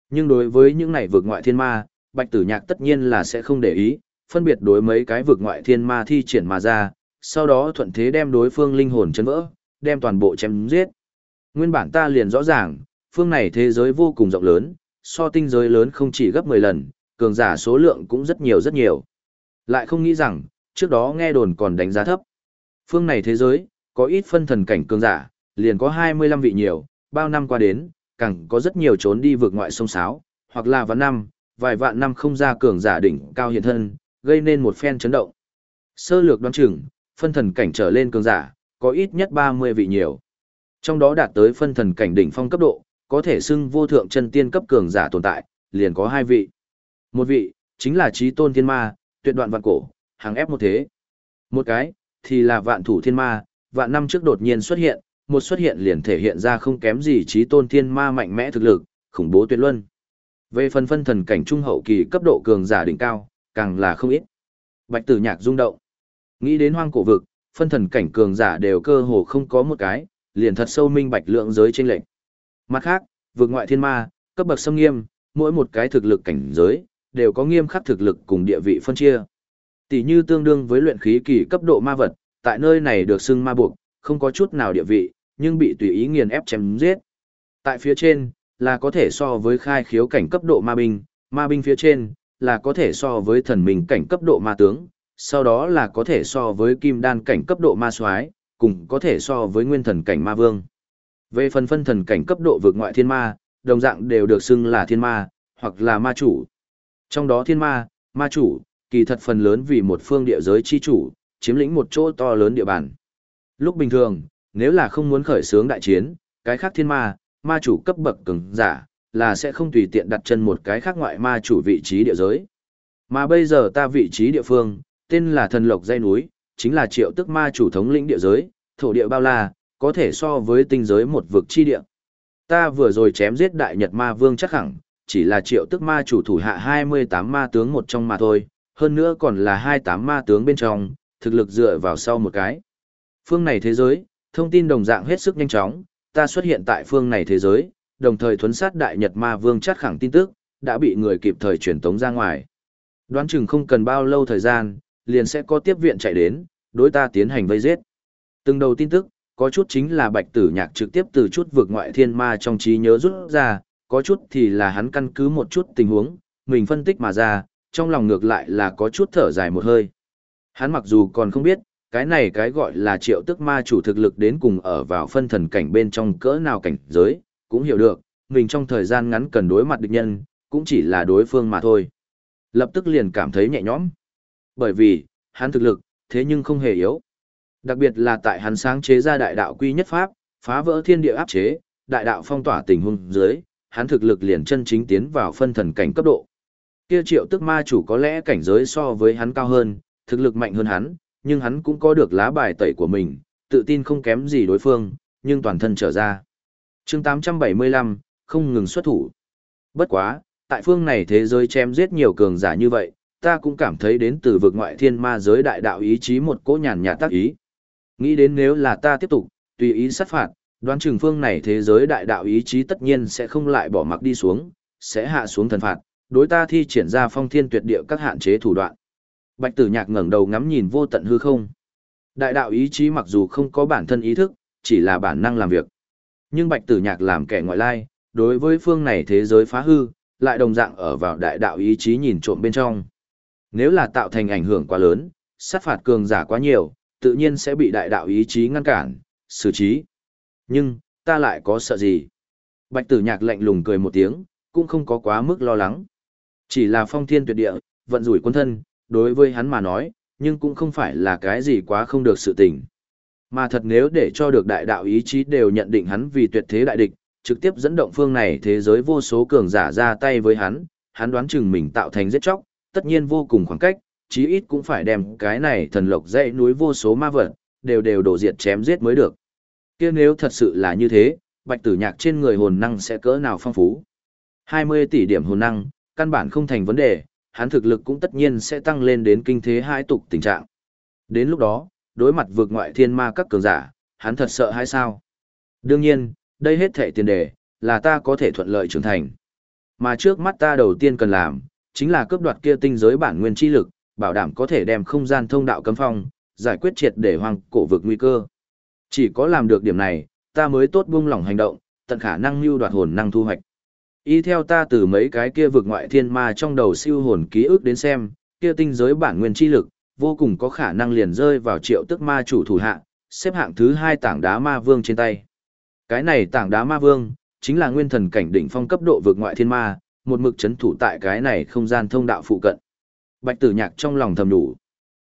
Nhưng đối với những này vượt ngoại thiên ma, Bạch Tử Nhạc tất nhiên là sẽ không để ý, phân biệt đối mấy cái vượt ngoại thiên ma thi triển mà ra, sau đó thuận thế đem đối phương linh hồn chấn vỡ, đem toàn bộ chém giết. Nguyên bản ta liền rõ ràng, phương này thế giới vô cùng rộng lớn, so tinh giới lớn không chỉ gấp 10 lần, cường giả số lượng cũng rất nhiều rất nhiều. Lại không nghĩ rằng, trước đó nghe đồn còn đánh giá thấp. Phương này thế giới, có ít phân thần cảnh cường giả, liền có 25 vị nhiều, bao năm qua đến, càng có rất nhiều trốn đi vượt ngoại sông sáo, hoặc là vạn năm, vài vạn năm không ra cường giả đỉnh cao hiện thân, gây nên một phen chấn động. Sơ lược đoán chừng, phân thần cảnh trở lên cường giả, có ít nhất 30 vị nhiều. Trong đó đạt tới phân thần cảnh đỉnh phong cấp độ, có thể xưng vô thượng chân tiên cấp cường giả tồn tại, liền có hai vị. Một vị, chính là trí tôn thiên ma, tuyệt đoạn vạn cổ, hàng ép một thế. Một cái, thì là vạn thủ thiên ma, vạn năm trước đột nhiên xuất hiện, một xuất hiện liền thể hiện ra không kém gì trí tôn thiên ma mạnh mẽ thực lực, khủng bố tuyệt luân. Về phần phân thần cảnh trung hậu kỳ cấp độ cường giả đỉnh cao, càng là không ít. Bạch tử nhạc rung động. Nghĩ đến hoang cổ vực, phân thần cảnh cường giả đều cơ hồ không có một cái, liền thật sâu minh bạch lượng giới trên lệnh. Mặt khác, vực ngoại thiên ma, cấp bậc xâm nghiêm, mỗi một cái thực lực cảnh giới, đều có nghiêm khắc thực lực cùng địa vị phân chia. Tỷ như tương đương với luyện khí kỳ cấp độ ma vật, tại nơi này được xưng ma buộc, không có chút nào địa vị, nhưng bị tùy ý nghiền ép chém giết. Tại phía trên, là có thể so với khai khiếu cảnh cấp độ ma binh, ma binh phía trên, là có thể so với thần minh cảnh cấp độ ma tướng, sau đó là có thể so với kim đan cảnh cấp độ ma soái, cùng có thể so với nguyên thần cảnh ma vương. Về phần phân thần cảnh cấp độ vượt ngoại thiên ma, đồng dạng đều được xưng là thiên ma, hoặc là ma chủ. Trong đó thiên ma, ma chủ, kỳ thật phần lớn vì một phương địa giới chi chủ, chiếm lĩnh một chỗ to lớn địa bàn. Lúc bình thường, nếu là không muốn khởi xướng đại chiến, cái khác thiên ma, ma chủ cấp bậc cường giả, là sẽ không tùy tiện đặt chân một cái khác ngoại ma chủ vị trí địa giới. Mà bây giờ ta vị trí địa phương, tên là thần lộc dây núi, chính là triệu tức ma chủ thống lĩnh địa giới, thổ địa bao la, có thể so với tinh giới một vực chi địa. Ta vừa rồi chém giết đại nhật ma vương chắc hẳn, chỉ là triệu tức ma chủ thủ hạ 28 ma tướng một trong mà thôi, hơn nữa còn là 28 ma tướng bên trong, thực lực dựa vào sau một cái. Phương này thế giới, thông tin đồng dạng hết sức nhanh chóng, ta xuất hiện tại phương này thế giới, đồng thời thuấn sát đại nhật ma vương chắc khẳng tin tức, đã bị người kịp thời truyền tống ra ngoài. Đoán chừng không cần bao lâu thời gian, liền sẽ có tiếp viện chạy đến, đối ta tiến hành vây giết. Từng đầu tin tức, có chút chính là bạch tử nhạc trực tiếp từ chút vượt ngoại thiên ma trong trí nhớ rút ra, có chút thì là hắn căn cứ một chút tình huống, mình phân tích mà ra, trong lòng ngược lại là có chút thở dài một hơi. Hắn mặc dù còn không biết, cái này cái gọi là triệu tức ma chủ thực lực đến cùng ở vào phân thần cảnh bên trong cỡ nào cảnh giới, cũng hiểu được, mình trong thời gian ngắn cần đối mặt địch nhân, cũng chỉ là đối phương mà thôi. Lập tức liền cảm thấy nhẹ nhõm. Bởi vì, hắn thực lực, thế nhưng không hề yếu. Đặc biệt là tại hắn sáng chế ra đại đạo quy nhất pháp, phá vỡ thiên địa áp chế, đại đạo phong tỏa tình huống dưới, hắn thực lực liền chân chính tiến vào phân thần cảnh cấp độ. Kia triệu tức ma chủ có lẽ cảnh giới so với hắn cao hơn, thực lực mạnh hơn hắn, nhưng hắn cũng có được lá bài tẩy của mình, tự tin không kém gì đối phương, nhưng toàn thân trở ra. chương 875, không ngừng xuất thủ. Bất quá, tại phương này thế giới chém giết nhiều cường giả như vậy, ta cũng cảm thấy đến từ vực ngoại thiên ma giới đại đạo ý chí một cỗ nhàn nhạt tác ý. Nghĩ đến nếu là ta tiếp tục, tùy ý sát phạt, đoán chừng phương này thế giới đại đạo ý chí tất nhiên sẽ không lại bỏ mặc đi xuống, sẽ hạ xuống thần phạt, đối ta thi triển ra phong thiên tuyệt địa các hạn chế thủ đoạn. Bạch tử nhạc ngẩng đầu ngắm nhìn vô tận hư không. Đại đạo ý chí mặc dù không có bản thân ý thức, chỉ là bản năng làm việc. Nhưng bạch tử nhạc làm kẻ ngoại lai, đối với phương này thế giới phá hư, lại đồng dạng ở vào đại đạo ý chí nhìn trộm bên trong. Nếu là tạo thành ảnh hưởng quá lớn, sát phạt cường giả quá nhiều, tự nhiên sẽ bị đại đạo ý chí ngăn cản, xử trí. Nhưng, ta lại có sợ gì? Bạch tử nhạc lạnh lùng cười một tiếng, cũng không có quá mức lo lắng. Chỉ là phong thiên tuyệt địa, vận rủi quân thân, đối với hắn mà nói, nhưng cũng không phải là cái gì quá không được sự tình. Mà thật nếu để cho được đại đạo ý chí đều nhận định hắn vì tuyệt thế đại địch, trực tiếp dẫn động phương này thế giới vô số cường giả ra tay với hắn, hắn đoán chừng mình tạo thành giết chóc, tất nhiên vô cùng khoảng cách, chí ít cũng phải đem cái này thần lộc dãy núi vô số ma vật, đều đều đổ diệt chém giết mới được. kia nếu thật sự là như thế, bạch tử nhạc trên người hồn năng sẽ cỡ nào phong phú. 20 tỷ điểm hồn năng, căn bản không thành vấn đề, hắn thực lực cũng tất nhiên sẽ tăng lên đến kinh thế hai tục tình trạng. Đến lúc đó, đối mặt vượt ngoại thiên ma các cường giả, hắn thật sợ hay sao? Đương nhiên, đây hết thể tiền đề, là ta có thể thuận lợi trưởng thành. Mà trước mắt ta đầu tiên cần làm, chính là cướp đoạt kia tinh giới bản nguyên chi lực, bảo đảm có thể đem không gian thông đạo cấm phong, giải quyết triệt để hoang cổ vực nguy cơ. Chỉ có làm được điểm này, ta mới tốt buông lỏng hành động, tận khả năng lưu đoạt hồn năng thu hoạch. Y theo ta từ mấy cái kia vực ngoại thiên ma trong đầu siêu hồn ký ức đến xem, kia tinh giới bản nguyên chi lực, vô cùng có khả năng liền rơi vào triệu tức ma chủ thủ hạ, xếp hạng thứ hai tảng đá ma vương trên tay. Cái này tảng đá ma vương, chính là nguyên thần cảnh đỉnh phong cấp độ vực ngoại thiên ma, một mực chấn thủ tại cái này không gian thông đạo phụ cận. Bạch tử nhạc trong lòng thầm đủ.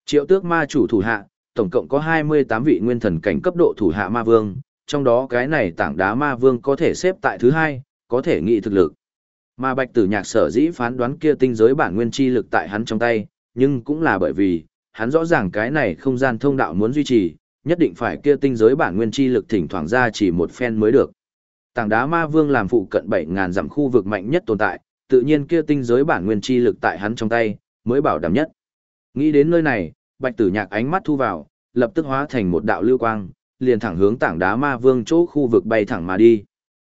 Triệu tước ma chủ thủ hạ, tổng cộng có 28 vị nguyên thần cảnh cấp độ thủ hạ ma vương, trong đó cái này tảng đá ma vương có thể xếp tại thứ hai, có thể nghị thực lực. Mà bạch tử nhạc sở dĩ phán đoán kia tinh giới bản nguyên chi lực tại hắn trong tay, nhưng cũng là bởi vì, hắn rõ ràng cái này không gian thông đạo muốn duy trì, nhất định phải kia tinh giới bản nguyên chi lực thỉnh thoảng ra chỉ một phen mới được. Tảng đá ma vương làm phụ cận 7.000 dặm khu vực mạnh nhất tồn tại, tự nhiên kia tinh giới bản nguyên chi lực tại hắn trong tay, mới bảo đảm nhất. Nghĩ đến nơi này, bạch tử nhạc ánh mắt thu vào, lập tức hóa thành một đạo lưu quang, liền thẳng hướng tảng đá ma vương chỗ khu vực bay thẳng mà đi.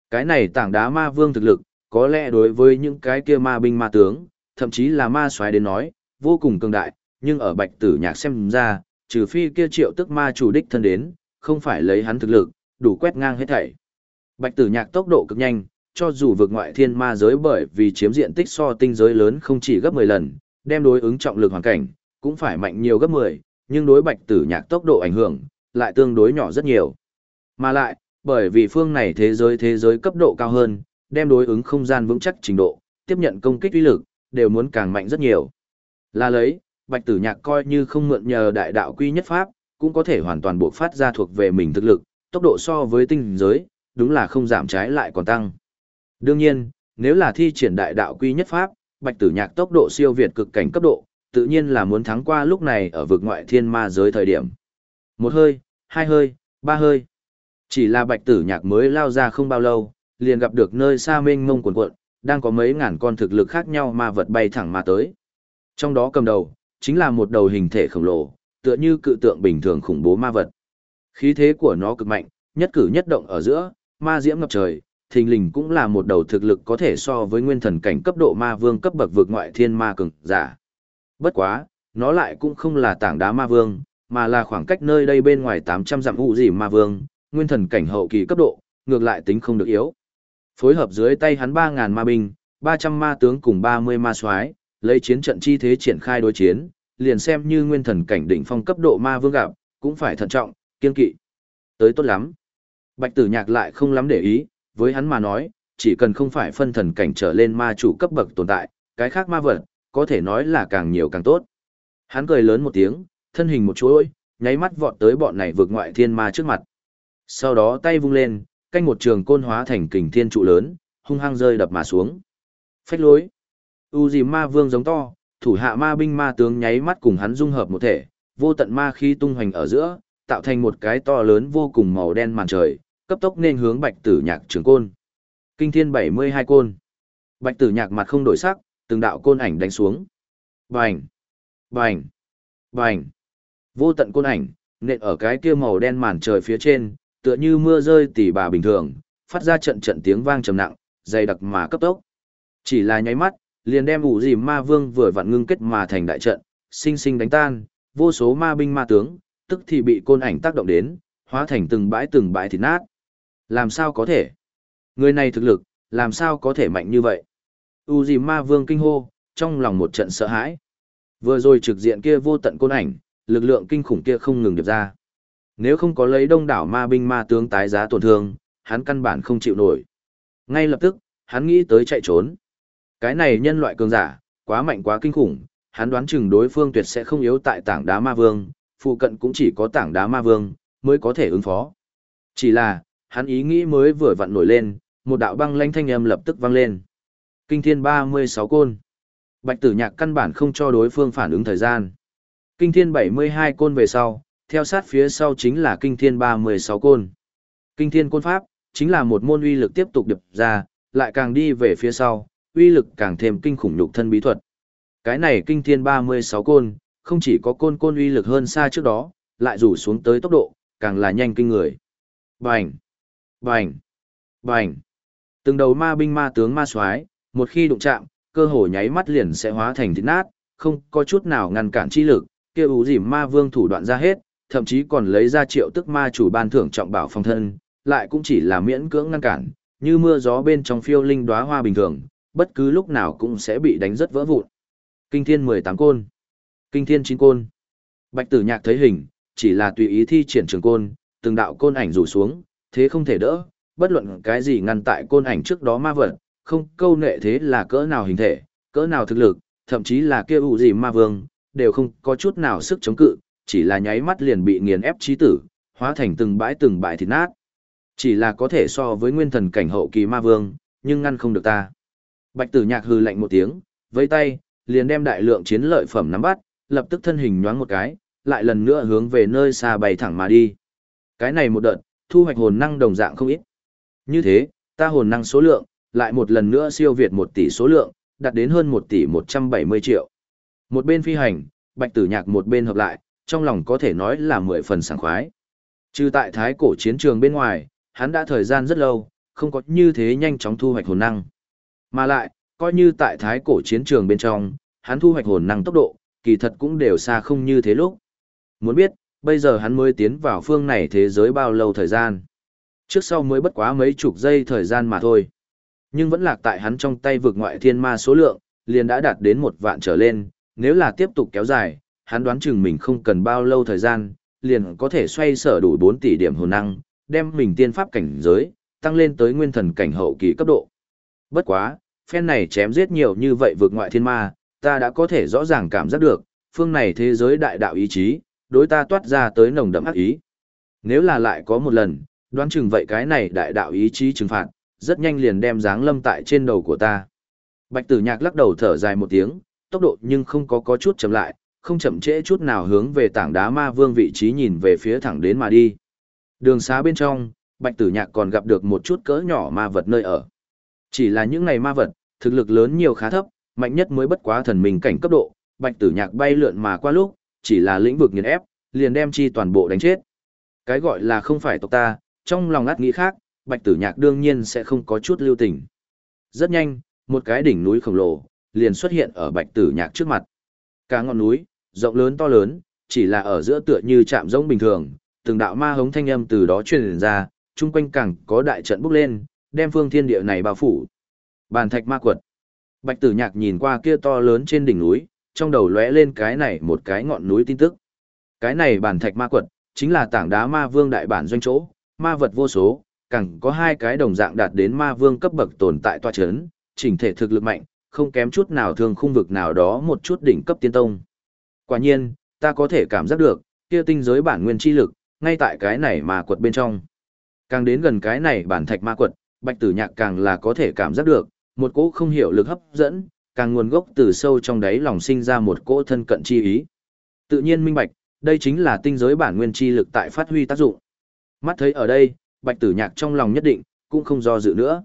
Cái này tảng đá ma vương thực lực, có lẽ đối với những cái kia ma binh ma tướng, thậm chí là ma soái đến nói, vô cùng cường đại, nhưng ở bạch tử nhạc xem ra, trừ phi kia triệu tức ma chủ đích thân đến, không phải lấy hắn thực lực, đủ quét ngang hết thảy. Bạch tử nhạc tốc độ cực nhanh, cho dù vượt ngoại thiên ma giới bởi vì chiếm diện tích so tinh giới lớn không chỉ gấp 10 lần, đem đối ứng trọng lực hoàn cảnh, cũng phải mạnh nhiều gấp 10, nhưng đối bạch tử nhạc tốc độ ảnh hưởng, lại tương đối nhỏ rất nhiều. Mà lại, bởi vì phương này thế giới thế giới cấp độ cao hơn, đem đối ứng không gian vững chắc trình độ, tiếp nhận công kích uy lực, đều muốn càng mạnh rất nhiều. Là lấy, bạch tử nhạc coi như không mượn nhờ đại đạo quy nhất pháp, cũng có thể hoàn toàn buộc phát ra thuộc về mình thực lực, tốc độ so với tinh giới, đúng là không giảm trái lại còn tăng. Đương nhiên, nếu là thi triển đại đạo quy nhất pháp, bạch tử nhạc tốc độ siêu việt cực cảnh cấp độ, tự nhiên là muốn thắng qua lúc này ở vực ngoại thiên ma giới thời điểm. Một hơi, hai hơi, ba hơi. Chỉ là bạch tử nhạc mới lao ra không bao lâu, liền gặp được nơi xa mênh mông cuộn cuộn, đang có mấy ngàn con thực lực khác nhau ma vật bay thẳng mà tới. Trong đó cầm đầu, chính là một đầu hình thể khổng lồ, tựa như cự tượng bình thường khủng bố ma vật. Khí thế của nó cực mạnh, nhất cử nhất động ở giữa, ma diễm ngập trời, thình lình cũng là một đầu thực lực có thể so với nguyên thần cảnh cấp độ ma vương cấp bậc vượt ngoại thiên ma cường giả. Bất quá, nó lại cũng không là tảng đá ma vương, mà là khoảng cách nơi đây bên ngoài 800 dặm u gì ma vương, nguyên thần cảnh hậu kỳ cấp độ, ngược lại tính không được yếu. Phối hợp dưới tay hắn 3000 ma binh, 300 ma tướng cùng 30 ma soái, lấy chiến trận chi thế triển khai đối chiến, liền xem như nguyên thần cảnh đỉnh phong cấp độ ma vương gặp, cũng phải thận trọng, kiên kỵ. Tới tốt lắm. Bạch Tử Nhạc lại không lắm để ý, với hắn mà nói, chỉ cần không phải phân thần cảnh trở lên ma chủ cấp bậc tồn tại, cái khác ma vật, có thể nói là càng nhiều càng tốt. Hắn cười lớn một tiếng, thân hình một chuỗi, nháy mắt vọt tới bọn này vượt ngoại thiên ma trước mặt. Sau đó tay vung lên, canh một trường côn hóa thành kình thiên trụ lớn, hung hăng rơi đập mà xuống. Phách lối. U gì ma vương giống to, thủ hạ ma binh ma tướng nháy mắt cùng hắn dung hợp một thể, vô tận ma khí tung hoành ở giữa, tạo thành một cái to lớn vô cùng màu đen màn trời, cấp tốc nên hướng bạch tử nhạc trường côn. Kinh thiên 72 côn. Bạch tử nhạc mặt không đổi sắc, từng đạo côn ảnh đánh xuống. Bành! Bành! Bành! Vô tận côn ảnh, nện ở cái kia màu đen màn trời phía trên, tựa như mưa rơi tỉ bà bình thường, phát ra trận trận tiếng vang trầm nặng, dày đặc mà cấp tốc. Chỉ là nháy mắt, liền đem ủ dìm ma vương vừa vặn ngưng kết mà thành đại trận, sinh sinh đánh tan, vô số ma binh ma tướng, tức thì bị côn ảnh tác động đến, hóa thành từng bãi từng bãi thịt nát. Làm sao có thể? Người này thực lực, làm sao có thể mạnh như vậy? U gì ma vương kinh hô, trong lòng một trận sợ hãi. Vừa rồi trực diện kia vô tận côn ảnh, lực lượng kinh khủng kia không ngừng điệp ra. Nếu không có lấy đông đảo ma binh ma tướng tái giá tổn thương, hắn căn bản không chịu nổi. Ngay lập tức, hắn nghĩ tới chạy trốn. Cái này nhân loại cường giả, quá mạnh quá kinh khủng, hắn đoán chừng đối phương tuyệt sẽ không yếu tại tảng đá ma vương, phụ cận cũng chỉ có tảng đá ma vương, mới có thể ứng phó. Chỉ là, hắn ý nghĩ mới vừa vặn nổi lên, một đạo băng lanh thanh âm lập tức vang lên. Kinh thiên 36 côn. Bạch tử nhạc căn bản không cho đối phương phản ứng thời gian. Kinh thiên 72 côn về sau, theo sát phía sau chính là kinh thiên 36 côn. Kinh thiên côn pháp, chính là một môn uy lực tiếp tục điệp ra, lại càng đi về phía sau, uy lực càng thêm kinh khủng nhục thân bí thuật. Cái này kinh thiên 36 côn, không chỉ có côn côn uy lực hơn xa trước đó, lại rủ xuống tới tốc độ, càng là nhanh kinh người. Bành! Bành! Bành! Từng đầu ma binh ma tướng ma soái một khi đụng chạm, cơ hồ nháy mắt liền sẽ hóa thành thịt nát, không có chút nào ngăn cản chi lực, kia ủ dìm ma vương thủ đoạn ra hết, thậm chí còn lấy ra triệu tức ma chủ ban thưởng trọng bảo phong thân, lại cũng chỉ là miễn cưỡng ngăn cản, như mưa gió bên trong phiêu linh đóa hoa bình thường, bất cứ lúc nào cũng sẽ bị đánh rất vỡ vụn. Kinh thiên 18 côn, kinh thiên 9 côn. Bạch tử nhạc thấy hình, chỉ là tùy ý thi triển trường côn, từng đạo côn ảnh rủ xuống, thế không thể đỡ, bất luận cái gì ngăn tại côn ảnh trước đó ma vật, không câu nệ thế là cỡ nào hình thể, cỡ nào thực lực, thậm chí là kia ủ gì ma vương, đều không có chút nào sức chống cự, chỉ là nháy mắt liền bị nghiền ép trí tử, hóa thành từng bãi từng bãi thịt nát. Chỉ là có thể so với nguyên thần cảnh hậu kỳ ma vương, nhưng ngăn không được ta. Bạch tử nhạc hư lạnh một tiếng, với tay, liền đem đại lượng chiến lợi phẩm nắm bắt, lập tức thân hình nhoáng một cái, lại lần nữa hướng về nơi xa bay thẳng mà đi. Cái này một đợt, thu hoạch hồn năng đồng dạng không ít. Như thế, ta hồn năng số lượng, lại một lần nữa siêu việt một tỷ số lượng, đạt đến hơn một tỷ một trăm bảy mươi triệu. Một bên phi hành, bạch tử nhạc một bên hợp lại, trong lòng có thể nói là mười phần sảng khoái. Trừ tại thái cổ chiến trường bên ngoài, hắn đã thời gian rất lâu, không có như thế nhanh chóng thu hoạch hồn năng. Mà lại, coi như tại thái cổ chiến trường bên trong, hắn thu hoạch hồn năng tốc độ, kỳ thật cũng đều xa không như thế lúc. Muốn biết, bây giờ hắn mới tiến vào phương này thế giới bao lâu thời gian. Trước sau mới bất quá mấy chục giây thời gian mà thôi. Nhưng vẫn lạc tại hắn trong tay vực ngoại thiên ma số lượng, liền đã đạt đến một vạn trở lên, nếu là tiếp tục kéo dài, hắn đoán chừng mình không cần bao lâu thời gian, liền có thể xoay sở đủ 4 tỷ điểm hồn năng, đem mình tiên pháp cảnh giới, tăng lên tới nguyên thần cảnh hậu kỳ cấp độ. Bất quá, phen này chém giết nhiều như vậy vượt ngoại thiên ma, ta đã có thể rõ ràng cảm giác được, phương này thế giới đại đạo ý chí, đối ta toát ra tới nồng đậm ác ý. Nếu là lại có một lần, đoán chừng vậy cái này đại đạo ý chí trừng phạt, rất nhanh liền đem dáng lâm tại trên đầu của ta. Bạch tử nhạc lắc đầu thở dài một tiếng, tốc độ nhưng không có có chút chậm lại, không chậm trễ chút nào hướng về tảng đá ma vương vị trí nhìn về phía thẳng đến mà đi. Đường xá bên trong, bạch tử nhạc còn gặp được một chút cỡ nhỏ ma vật nơi ở. Chỉ là những này ma vật, thực lực lớn nhiều khá thấp, mạnh nhất mới bất quá thần mình cảnh cấp độ, bạch tử nhạc bay lượn mà qua lúc, chỉ là lĩnh vực nghiền ép, liền đem chi toàn bộ đánh chết. Cái gọi là không phải tộc ta, trong lòng ngắt nghĩ khác, bạch tử nhạc đương nhiên sẽ không có chút lưu tình. Rất nhanh, một cái đỉnh núi khổng lồ, liền xuất hiện ở bạch tử nhạc trước mặt. Cả ngọn núi, rộng lớn to lớn, chỉ là ở giữa tựa như chạm rỗng bình thường, từng đạo ma hống thanh âm từ đó truyền ra, chung quanh càng có đại trận bốc lên, đem phương thiên địa này bao phủ. Bàn thạch ma quật. Bạch tử nhạc nhìn qua kia to lớn trên đỉnh núi, trong đầu lóe lên cái này một cái ngọn núi tin tức. Cái này bản thạch ma quật, chính là tảng đá ma vương đại bản doanh chỗ, ma vật vô số, càng có hai cái đồng dạng đạt đến ma vương cấp bậc tồn tại tòa chấn, chỉnh thể thực lực mạnh, không kém chút nào thường khung vực nào đó một chút đỉnh cấp tiên tông. Quả nhiên, ta có thể cảm giác được, kia tinh giới bản nguyên chi lực, ngay tại cái này ma quật bên trong. Càng đến gần cái này bản thạch ma quật, bạch tử nhạc càng là có thể cảm giác được, một cỗ không hiểu lực hấp dẫn, càng nguồn gốc từ sâu trong đáy lòng sinh ra một cỗ thân cận chi ý. Tự nhiên minh bạch, đây chính là tinh giới bản nguyên chi lực tại phát huy tác dụng. Mắt thấy ở đây, bạch tử nhạc trong lòng nhất định, cũng không do dự nữa.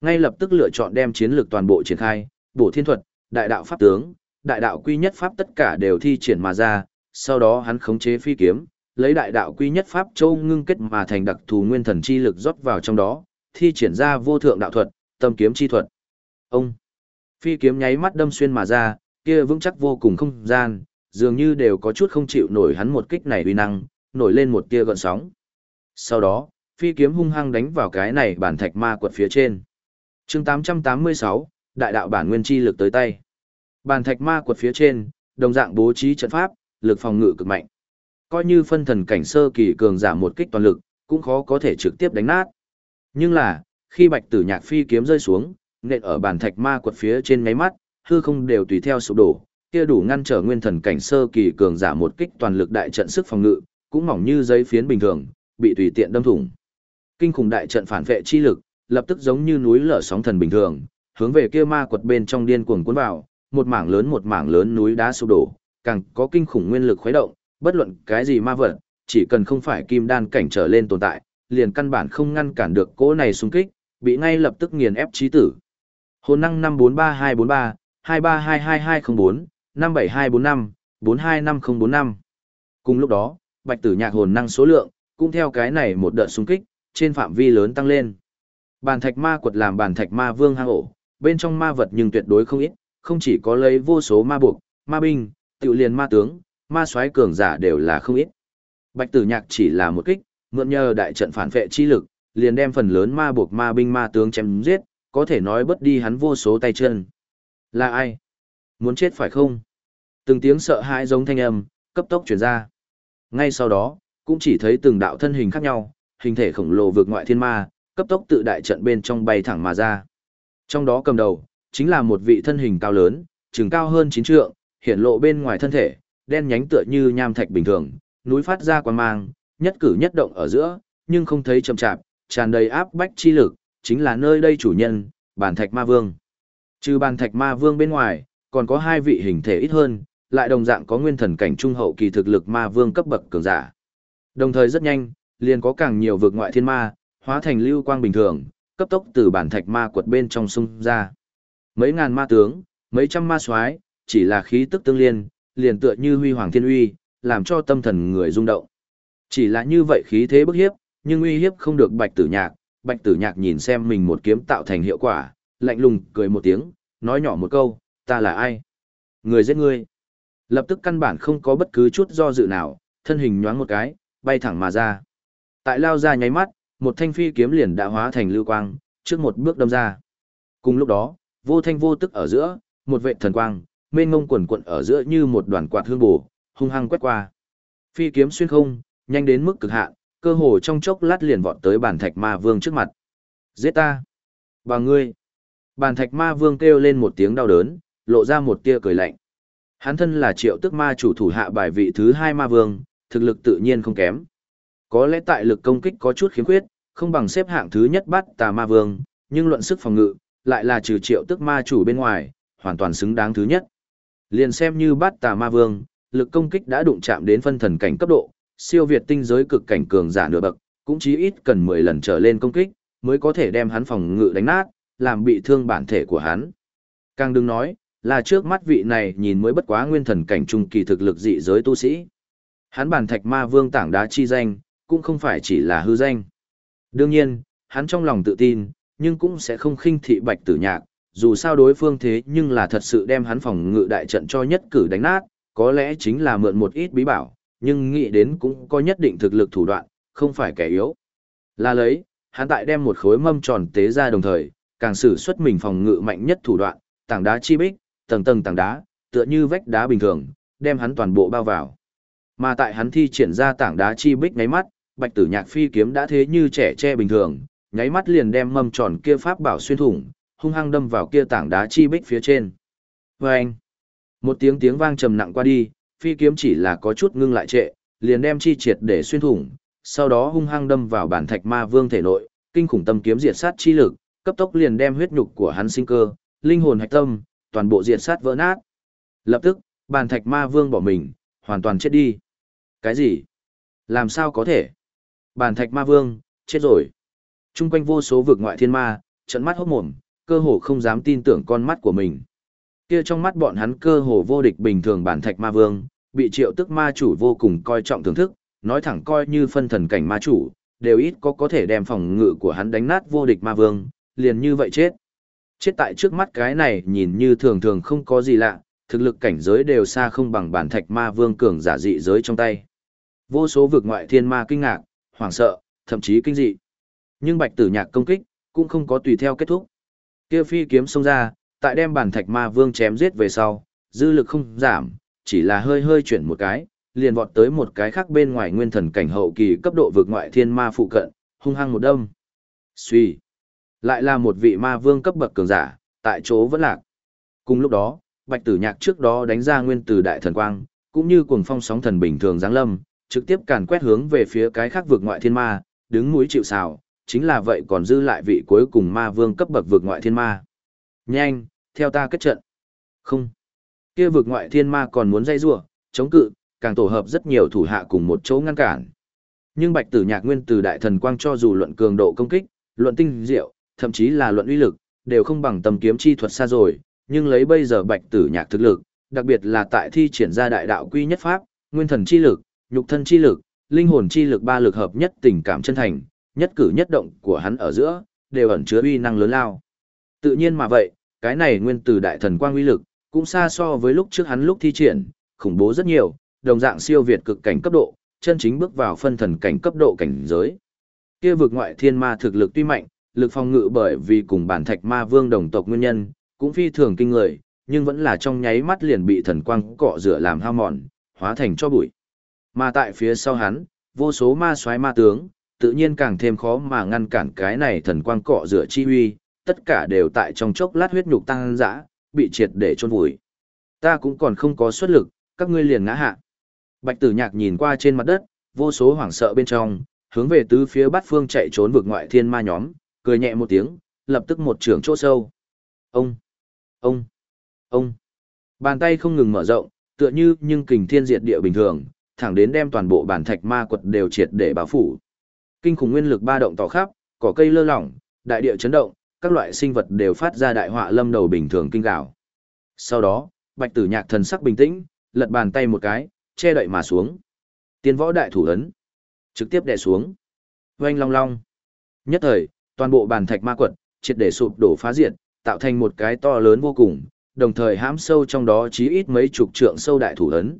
Ngay lập tức lựa chọn đem chiến lược toàn bộ triển khai, bổ thiên thuật, đại đạo pháp tướng, đại đạo quy nhất pháp tất cả đều thi triển mà ra, sau đó hắn khống chế phi kiếm, lấy đại đạo quy nhất pháp châu ngưng kết mà thành đặc thù nguyên thần chi lực rót vào trong đó, thi triển ra vô thượng đạo thuật, tâm kiếm chi thuật. Ông phi kiếm nháy mắt đâm xuyên mà ra, kia vững chắc vô cùng không gian, dường như đều có chút không chịu nổi hắn một kích này uy năng, nổi lên một tia gợn sóng. Sau đó, phi kiếm hung hăng đánh vào cái này bản thạch ma quật phía trên. chương 886, đại đạo bản nguyên chi lực tới tay. Bản thạch ma quật phía trên, đồng dạng bố trí trận pháp, lực phòng ngự cực mạnh. Coi như phân thần cảnh sơ kỳ cường giảm một kích toàn lực, cũng khó có thể trực tiếp đánh nát. Nhưng là, khi bạch tử nhạc phi kiếm rơi xuống, nện ở bàn thạch ma quật phía trên ngáy mắt, hư không đều tùy theo sụp đổ, kia đủ ngăn trở nguyên thần cảnh sơ kỳ cường giả một kích toàn lực đại trận sức phòng ngự, cũng mỏng như giấy phiến bình thường, bị tùy tiện đâm thủng. Kinh khủng đại trận phản vệ chi lực, lập tức giống như núi lở sóng thần bình thường, hướng về kia ma quật bên trong điên cuồng cuốn vào, một mảng lớn một mảng lớn núi đá sụp đổ, càng có kinh khủng nguyên lực khuấy động, bất luận cái gì ma vật, chỉ cần không phải kim đan cảnh trở lên tồn tại, liền căn bản không ngăn cản được cỗ này xung kích, bị ngay lập tức nghiền ép chí tử. Hồn năng 543243, 23222204, 57245, 425045. Cùng lúc đó, bạch tử nhạc hồn năng số lượng, cũng theo cái này một đợt xung kích, trên phạm vi lớn tăng lên. Bàn thạch ma quật làm bàn thạch ma vương hang ổ, bên trong ma vật nhưng tuyệt đối không ít, không chỉ có lấy vô số ma buộc, ma binh, tiểu liền ma tướng, ma soái cường giả đều là không ít. Bạch tử nhạc chỉ là một kích, mượn nhờ đại trận phản vệ chi lực, liền đem phần lớn ma buộc ma binh ma tướng chém giết, có thể nói bất đi hắn vô số tay chân. Là ai? Muốn chết phải không? Từng tiếng sợ hãi giống thanh âm, cấp tốc chuyển ra. Ngay sau đó, cũng chỉ thấy từng đạo thân hình khác nhau, hình thể khổng lồ vượt ngoại thiên ma, cấp tốc tự đại trận bên trong bay thẳng mà ra. Trong đó cầm đầu, chính là một vị thân hình cao lớn, trường cao hơn 9 trượng, hiện lộ bên ngoài thân thể, đen nhánh tựa như nham thạch bình thường, núi phát ra quang mang, nhất cử nhất động ở giữa, nhưng không thấy chậm chạp, tràn đầy áp bách chi lực, chính là nơi đây chủ nhân, bản thạch ma vương. Trừ bản thạch ma vương bên ngoài, còn có hai vị hình thể ít hơn, lại đồng dạng có nguyên thần cảnh trung hậu kỳ thực lực ma vương cấp bậc cường giả. Đồng thời rất nhanh, liền có càng nhiều vực ngoại thiên ma, hóa thành lưu quang bình thường, cấp tốc từ bản thạch ma quật bên trong sung ra. Mấy ngàn ma tướng, mấy trăm ma soái, chỉ là khí tức tương liên, liền tựa như huy hoàng thiên uy, làm cho tâm thần người rung động. Chỉ là như vậy khí thế bức hiếp, nhưng uy hiếp không được bạch tử nhạc, bạch tử nhạc nhìn xem mình một kiếm tạo thành hiệu quả, lạnh lùng cười một tiếng, nói nhỏ một câu, ta là ai? Người giết ngươi. Lập tức căn bản không có bất cứ chút do dự nào, thân hình nhoáng một cái, bay thẳng mà ra. Tại lao ra nháy mắt, một thanh phi kiếm liền đã hóa thành lưu quang, trước một bước đâm ra. Cùng lúc đó, vô thanh vô tức ở giữa, một vệ thần quang, mênh ngông quần quận ở giữa như một đoàn quạt hương bổ, hung hăng quét qua. Phi kiếm xuyên không, nhanh đến mức cực hạn, cơ hồ trong chốc lát liền vọt tới bàn thạch ma vương trước mặt. Giết ta! Bà ngươi! Bàn thạch ma vương kêu lên một tiếng đau đớn, lộ ra một tia cười lạnh. Hắn thân là triệu tức ma chủ thủ hạ bài vị thứ hai ma vương, thực lực tự nhiên không kém. Có lẽ tại lực công kích có chút khiếm khuyết, không bằng xếp hạng thứ nhất bắt tà ma vương, nhưng luận sức phòng ngự, lại là trừ triệu tức ma chủ bên ngoài, hoàn toàn xứng đáng thứ nhất. Liền xem như bắt tà ma vương, lực công kích đã đụng chạm đến phân thần cảnh cấp độ, siêu việt tinh giới cực cảnh cường giả nửa bậc, cũng chí ít cần 10 lần trở lên công kích, mới có thể đem hắn phòng ngự đánh nát, làm bị thương bản thể của hắn. Càng đừng nói, là trước mắt vị này nhìn mới bất quá nguyên thần cảnh trung kỳ thực lực dị giới tu sĩ. Hắn bản thạch ma vương tảng đá chi danh, cũng không phải chỉ là hư danh. Đương nhiên, hắn trong lòng tự tin, nhưng cũng sẽ không khinh thị bạch tử nhạc, dù sao đối phương thế nhưng là thật sự đem hắn phòng ngự đại trận cho nhất cử đánh nát, có lẽ chính là mượn một ít bí bảo, nhưng nghĩ đến cũng có nhất định thực lực thủ đoạn, không phải kẻ yếu. Là lấy, hắn tại đem một khối mâm tròn tế ra đồng thời, càng sử xuất mình phòng ngự mạnh nhất thủ đoạn, tảng đá chi bích, tầng tầng tảng đá, tựa như vách đá bình thường, đem hắn toàn bộ bao vào. Mà tại hắn thi triển ra tảng đá chi bích nháy mắt, Bạch Tử Nhạc phi kiếm đã thế như trẻ tre bình thường, nháy mắt liền đem mâm tròn kia pháp bảo xuyên thủng, hung hăng đâm vào kia tảng đá chi bích phía trên. Và anh, một tiếng tiếng vang trầm nặng qua đi, phi kiếm chỉ là có chút ngưng lại trệ, liền đem chi triệt để xuyên thủng, sau đó hung hăng đâm vào bản thạch ma vương thể nội, kinh khủng tâm kiếm diệt sát chi lực, cấp tốc liền đem huyết nhục của hắn sinh cơ, linh hồn hạch tâm, toàn bộ diệt sát vỡ nát. Lập tức, bản thạch ma vương bỏ mình, hoàn toàn chết đi. Cái gì? Làm sao có thể? Bản thạch ma vương, chết rồi. Trung quanh vô số vực ngoại thiên ma, trận mắt hốt mồm, cơ hồ không dám tin tưởng con mắt của mình. Kia trong mắt bọn hắn cơ hồ vô địch bình thường bản thạch ma vương, bị triệu tức ma chủ vô cùng coi trọng thưởng thức, nói thẳng coi như phân thần cảnh ma chủ, đều ít có có thể đem phòng ngự của hắn đánh nát vô địch ma vương, liền như vậy chết. Chết tại trước mắt cái này nhìn như thường thường không có gì lạ, thực lực cảnh giới đều xa không bằng bản thạch ma vương cường giả dị giới trong tay. Vô số vực ngoại thiên ma kinh ngạc, hoảng sợ, thậm chí kinh dị. Nhưng bạch tử nhạc công kích, cũng không có tùy theo kết thúc. Kia phi kiếm xông ra, tại đem bản thạch ma vương chém giết về sau, dư lực không giảm, chỉ là hơi hơi chuyển một cái, liền vọt tới một cái khác bên ngoài nguyên thần cảnh hậu kỳ cấp độ vực ngoại thiên ma phụ cận, hung hăng một đâm. Suy. Lại là một vị ma vương cấp bậc cường giả, tại chỗ vẫn lạc. Cùng lúc đó, bạch tử nhạc trước đó đánh ra nguyên tử đại thần quang, cũng như cuồng phong sóng thần bình thường giáng lâm, trực tiếp càn quét hướng về phía cái khác vực ngoại thiên ma, đứng mũi chịu sào, chính là vậy còn dư lại vị cuối cùng ma vương cấp bậc vực ngoại thiên ma. Nhanh, theo ta kết trận. Không. Kia vực ngoại thiên ma còn muốn dây rủa, chống cự, càng tổ hợp rất nhiều thủ hạ cùng một chỗ ngăn cản. Nhưng Bạch Tử Nhạc nguyên từ đại thần quang cho dù luận cường độ công kích, luận tinh diệu, thậm chí là luận uy lực, đều không bằng tầm kiếm chi thuật xa rồi, nhưng lấy bây giờ Bạch Tử Nhạc thực lực, đặc biệt là tại thi triển ra đại đạo quy nhất pháp, nguyên thần chi lực, nhục thân chi lực, linh hồn chi lực ba lực hợp nhất tình cảm chân thành, nhất cử nhất động của hắn ở giữa, đều ẩn chứa uy năng lớn lao. Tự nhiên mà vậy, cái này nguyên từ đại thần quang uy lực, cũng xa so với lúc trước hắn lúc thi triển, khủng bố rất nhiều, đồng dạng siêu việt cực cảnh cấp độ, chân chính bước vào phân thần cảnh cấp độ cảnh giới. Kia vực ngoại thiên ma thực lực tuy mạnh, lực phòng ngự bởi vì cùng bản thạch ma vương đồng tộc nguyên nhân, cũng phi thường kinh người, nhưng vẫn là trong nháy mắt liền bị thần quang cọ rửa làm hao mòn, hóa thành cho bụi. Mà tại phía sau hắn, vô số ma soái ma tướng, tự nhiên càng thêm khó mà ngăn cản cái này thần quang cọ rửa chi huy, tất cả đều tại trong chốc lát huyết nhục tăng dã, bị triệt để chôn vùi. Ta cũng còn không có xuất lực, các ngươi liền ngã hạ. Bạch Tử Nhạc nhìn qua trên mặt đất, vô số hoảng sợ bên trong, hướng về tứ phía bát phương chạy trốn vực ngoại thiên ma nhóm, cười nhẹ một tiếng, lập tức một trường chỗ sâu. Ông, ông, ông. Bàn tay không ngừng mở rộng, tựa như nhưng kình thiên diệt địa bình thường, thẳng đến đem toàn bộ bản thạch ma quật đều triệt để bao phủ. Kinh khủng nguyên lực ba động tỏ khắp, cỏ cây lơ lỏng, đại địa chấn động, các loại sinh vật đều phát ra đại họa lâm đầu bình thường kinh gào. Sau đó, Bạch Tử Nhạc thần sắc bình tĩnh, lật bàn tay một cái, che đậy mà xuống. Tiên võ đại thủ ấn, trực tiếp đè xuống. Oanh long long. Nhất thời, toàn bộ bàn thạch ma quật triệt để sụp đổ phá diệt, tạo thành một cái to lớn vô cùng, đồng thời hãm sâu trong đó chí ít mấy chục trượng sâu đại thủ ấn.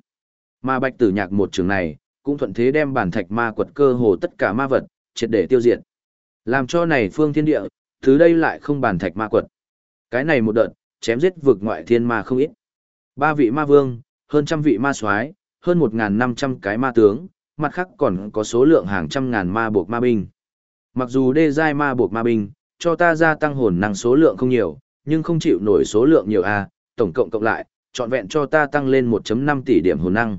Mà Bạch Tử Nhạc một trường này, cũng thuận thế đem bàn thạch ma quật cơ hồ tất cả ma vật triệt để tiêu diệt. Làm cho này phương thiên địa, thứ đây lại không bàn thạch ma quật. Cái này một đợt, chém giết vực ngoại thiên ma không ít. Ba vị ma vương, hơn trăm vị ma soái, hơn một năm trăm cái ma tướng, mặt khác còn có số lượng hàng trăm ngàn ma buộc ma binh. Mặc dù đê giai ma buộc ma binh, cho ta gia tăng hồn năng số lượng không nhiều, nhưng không chịu nổi số lượng nhiều a, tổng cộng cộng lại, trọn vẹn cho ta tăng lên 1.5 tỷ điểm hồn năng.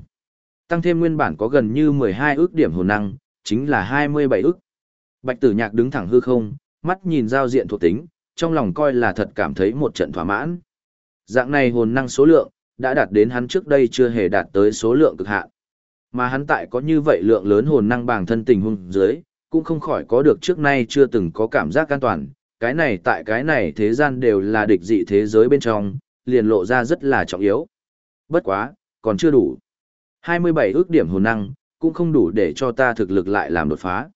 Tăng thêm nguyên bản có gần như 12 ước điểm hồn năng, chính là 27 ước. Bạch Tử Nhạc đứng thẳng hư không, mắt nhìn giao diện thuộc tính, trong lòng coi là thật cảm thấy một trận thỏa mãn. Dạng này hồn năng số lượng, đã đạt đến hắn trước đây chưa hề đạt tới số lượng cực hạn. Mà hắn tại có như vậy lượng lớn hồn năng bằng thân tình hung dưới, cũng không khỏi có được trước nay chưa từng có cảm giác an toàn. Cái này tại cái này thế gian đều là địch dị thế giới bên trong, liền lộ ra rất là trọng yếu. Bất quá, còn chưa đủ. 27 ước điểm hồn năng, cũng không đủ để cho ta thực lực lại làm đột phá.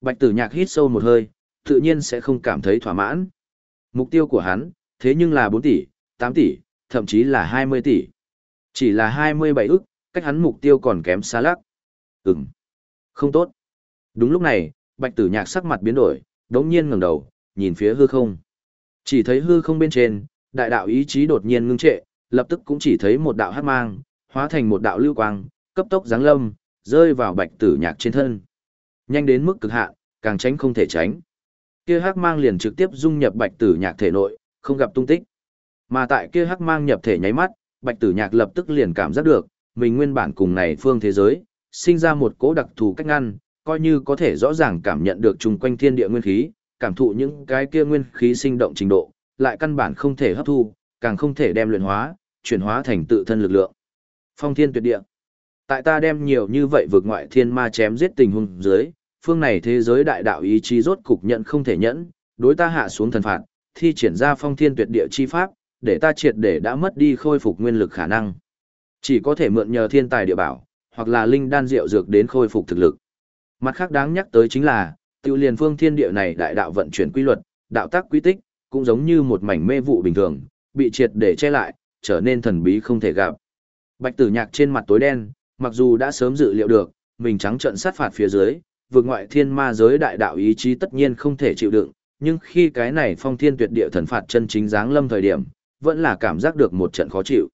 Bạch tử nhạc hít sâu một hơi, tự nhiên sẽ không cảm thấy thỏa mãn. Mục tiêu của hắn, thế nhưng là 4 tỷ, 8 tỷ, thậm chí là 20 tỷ. Chỉ là 27 ức, cách hắn mục tiêu còn kém xa lắc. Ừm, không tốt. Đúng lúc này, bạch tử nhạc sắc mặt biến đổi, đống nhiên ngẩng đầu, nhìn phía hư không. Chỉ thấy hư không bên trên, đại đạo ý chí đột nhiên ngưng trệ, lập tức cũng chỉ thấy một đạo hát mang, hóa thành một đạo lưu quang, cấp tốc giáng lâm, rơi vào bạch tử nhạc trên thân. Nhanh đến mức cực hạn, càng tránh không thể tránh. Kia hắc mang liền trực tiếp dung nhập bạch tử nhạc thể nội, không gặp tung tích. Mà tại kia hắc mang nhập thể nháy mắt, bạch tử nhạc lập tức liền cảm giác được, mình nguyên bản cùng này phương thế giới, sinh ra một cố đặc thù cách ngăn, coi như có thể rõ ràng cảm nhận được chung quanh thiên địa nguyên khí, cảm thụ những cái kia nguyên khí sinh động trình độ, lại căn bản không thể hấp thu, càng không thể đem luyện hóa, chuyển hóa thành tự thân lực lượng. Phong thiên tuyệt địa. Tại ta đem nhiều như vậy vượt ngoại thiên ma chém giết tình huống dưới, phương này thế giới đại đạo ý chí rốt cục nhận không thể nhẫn, đối ta hạ xuống thần phạt, thi triển ra phong thiên tuyệt địa chi pháp, để ta triệt để đã mất đi khôi phục nguyên lực khả năng. Chỉ có thể mượn nhờ thiên tài địa bảo, hoặc là linh đan rượu dược đến khôi phục thực lực. Mặt khác đáng nhắc tới chính là, tiêu liền phương thiên địa này đại đạo vận chuyển quy luật, đạo tác quy tích, cũng giống như một mảnh mê vụ bình thường, bị triệt để che lại, trở nên thần bí không thể gặp. Bạch tử nhạc trên mặt tối đen, mặc dù đã sớm dự liệu được, mình trắng trận sát phạt phía dưới, vượt ngoại thiên ma giới đại đạo ý chí tất nhiên không thể chịu đựng, nhưng khi cái này phong thiên tuyệt địa thần phạt chân chính dáng lâm thời điểm, vẫn là cảm giác được một trận khó chịu.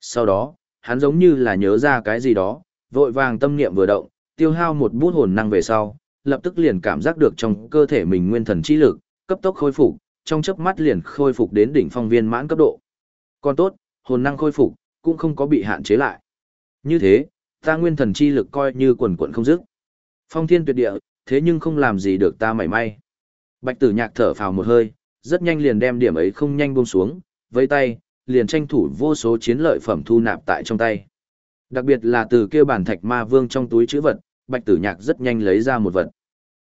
Sau đó, hắn giống như là nhớ ra cái gì đó, vội vàng tâm niệm vừa động, tiêu hao một bút hồn năng về sau, lập tức liền cảm giác được trong cơ thể mình nguyên thần chi lực, cấp tốc khôi phục, trong chớp mắt liền khôi phục đến đỉnh phong viên mãn cấp độ. Còn tốt, hồn năng khôi phục, cũng không có bị hạn chế lại. Như thế, ta nguyên thần chi lực coi như quần quần không dứt. Phong thiên tuyệt địa, thế nhưng không làm gì được ta mảy may. Bạch tử nhạc thở phào một hơi, rất nhanh liền đem điểm ấy không nhanh buông xuống, với tay, liền tranh thủ vô số chiến lợi phẩm thu nạp tại trong tay. Đặc biệt là từ kia bản thạch ma vương trong túi chữ vật, Bạch Tử Nhạc rất nhanh lấy ra một vật.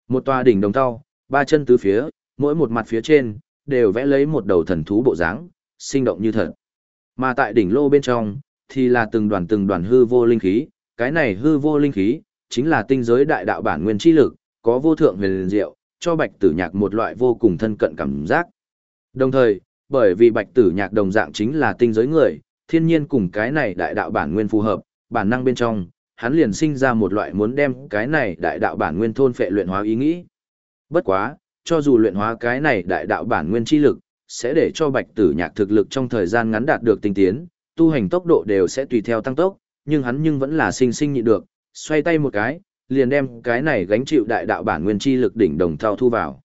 Một tòa đỉnh đồng thau, ba chân tứ phía, mỗi một mặt phía trên đều vẽ lấy một đầu thần thú bộ dáng, sinh động như thật. Mà tại đỉnh lô bên trong thì là từng đoàn từng đoàn hư vô linh khí, cái này hư vô linh khí chính là tinh giới đại đạo bản nguyên chi lực, có vô thượng huyền diệu, cho Bạch Tử Nhạc một loại vô cùng thân cận cảm giác. Đồng thời, bởi vì Bạch Tử Nhạc đồng dạng chính là tinh giới người, thiên nhiên cùng cái này đại đạo bản nguyên phù hợp, bản năng bên trong, hắn liền sinh ra một loại muốn đem cái này đại đạo bản nguyên thôn phệ luyện hóa ý nghĩ. Bất quá, cho dù luyện hóa cái này đại đạo bản nguyên chi lực, sẽ để cho bạch tử nhạc thực lực trong thời gian ngắn đạt được tinh tiến, tu hành tốc độ đều sẽ tùy theo tăng tốc, nhưng hắn nhưng vẫn là sinh sinh nhịn được, xoay tay một cái, liền đem cái này gánh chịu đại đạo bản nguyên chi lực đỉnh đồng thao thu vào.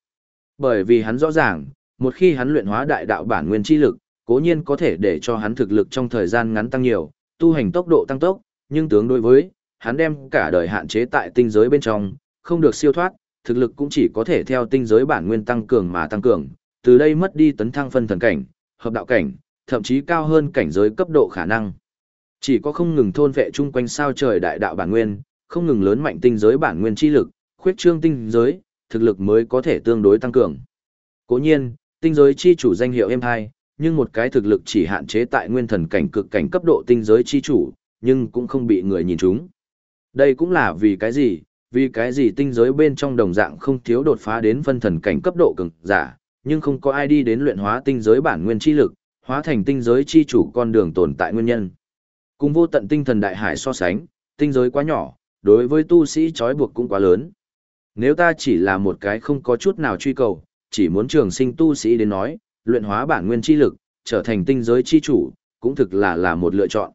Bởi vì hắn rõ ràng, một khi hắn luyện hóa đại đạo bản nguyên chi lực, cố nhiên có thể để cho hắn thực lực trong thời gian ngắn tăng nhiều, tu hành tốc độ tăng tốc, nhưng tướng đối với, hắn đem cả đời hạn chế tại tinh giới bên trong, không được siêu thoát, thực lực cũng chỉ có thể theo tinh giới bản nguyên tăng cường mà tăng cường, từ đây mất đi tấn thăng phân thần cảnh, hợp đạo cảnh, thậm chí cao hơn cảnh giới cấp độ khả năng. Chỉ có không ngừng thôn vệ chung quanh sao trời đại đạo bản nguyên, không ngừng lớn mạnh tinh giới bản nguyên chi lực, khuyết trương tinh giới, thực lực mới có thể tương đối tăng cường. Cố nhiên, tinh giới chi chủ danh hiệu M2, nhưng một cái thực lực chỉ hạn chế tại nguyên thần cảnh cực cảnh cấp độ tinh giới chi chủ, nhưng cũng không bị người nhìn trúng. Đây cũng là vì cái gì, vì cái gì tinh giới bên trong đồng dạng không thiếu đột phá đến phân thần cảnh cấp độ cường giả, nhưng không có ai đi đến luyện hóa tinh giới bản nguyên chi lực, hóa thành tinh giới chi chủ con đường tồn tại nguyên nhân. Cùng vô tận tinh thần đại hải so sánh, tinh giới quá nhỏ, đối với tu sĩ trói buộc cũng quá lớn. Nếu ta chỉ là một cái không có chút nào truy cầu, chỉ muốn trường sinh tu sĩ đến nói, luyện hóa bản nguyên chi lực, trở thành tinh giới chi chủ, cũng thực là là một lựa chọn.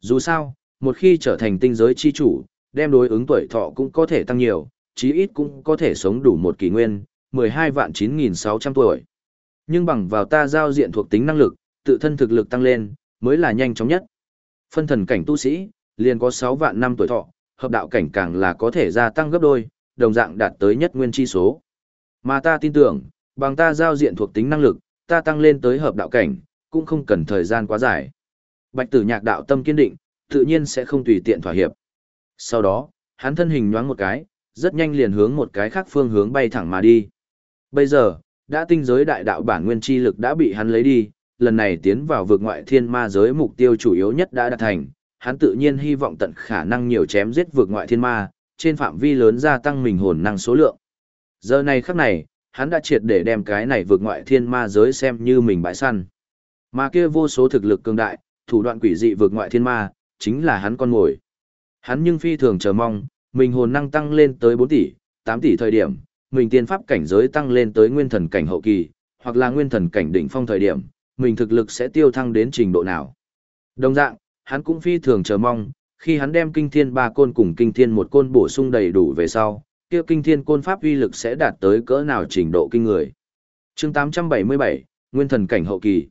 Dù sao, một khi trở thành tinh giới chi chủ, đem đối ứng tuổi thọ cũng có thể tăng nhiều, chí ít cũng có thể sống đủ một kỷ nguyên, 12 vạn 9.600 tuổi. Nhưng bằng vào ta giao diện thuộc tính năng lực, tự thân thực lực tăng lên, mới là nhanh chóng nhất. Phân thần cảnh tu sĩ, liền có 6 vạn năm tuổi thọ, hợp đạo cảnh càng là có thể gia tăng gấp đôi, đồng dạng đạt tới nhất nguyên chi số. Mà ta tin tưởng, bằng ta giao diện thuộc tính năng lực, ta tăng lên tới hợp đạo cảnh, cũng không cần thời gian quá dài. Bạch tử nhạc đạo tâm kiên định, tự nhiên sẽ không tùy tiện thỏa hiệp. Sau đó, hắn thân hình nhoáng một cái, rất nhanh liền hướng một cái khác phương hướng bay thẳng mà đi. Bây giờ, đã tinh giới đại đạo bản nguyên chi lực đã bị hắn lấy đi, lần này tiến vào vực ngoại thiên ma giới mục tiêu chủ yếu nhất đã đạt thành, hắn tự nhiên hy vọng tận khả năng nhiều chém giết vực ngoại thiên ma, trên phạm vi lớn gia tăng mình hồn năng số lượng. Giờ này khắc này, hắn đã triệt để đem cái này vực ngoại thiên ma giới xem như mình bãi săn. Mà kia vô số thực lực cường đại, thủ đoạn quỷ dị vực ngoại thiên ma, chính là hắn con ngồi. Hắn nhưng phi thường chờ mong, mình hồn năng tăng lên tới 4 tỷ, 8 tỷ thời điểm, mình tiên pháp cảnh giới tăng lên tới nguyên thần cảnh hậu kỳ, hoặc là nguyên thần cảnh đỉnh phong thời điểm, mình thực lực sẽ tiêu thăng đến trình độ nào. Đồng dạng, hắn cũng phi thường chờ mong, khi hắn đem kinh thiên ba côn cùng kinh thiên một côn bổ sung đầy đủ về sau, kia kinh thiên côn pháp uy lực sẽ đạt tới cỡ nào trình độ kinh người. chương 877, Nguyên thần cảnh hậu kỳ.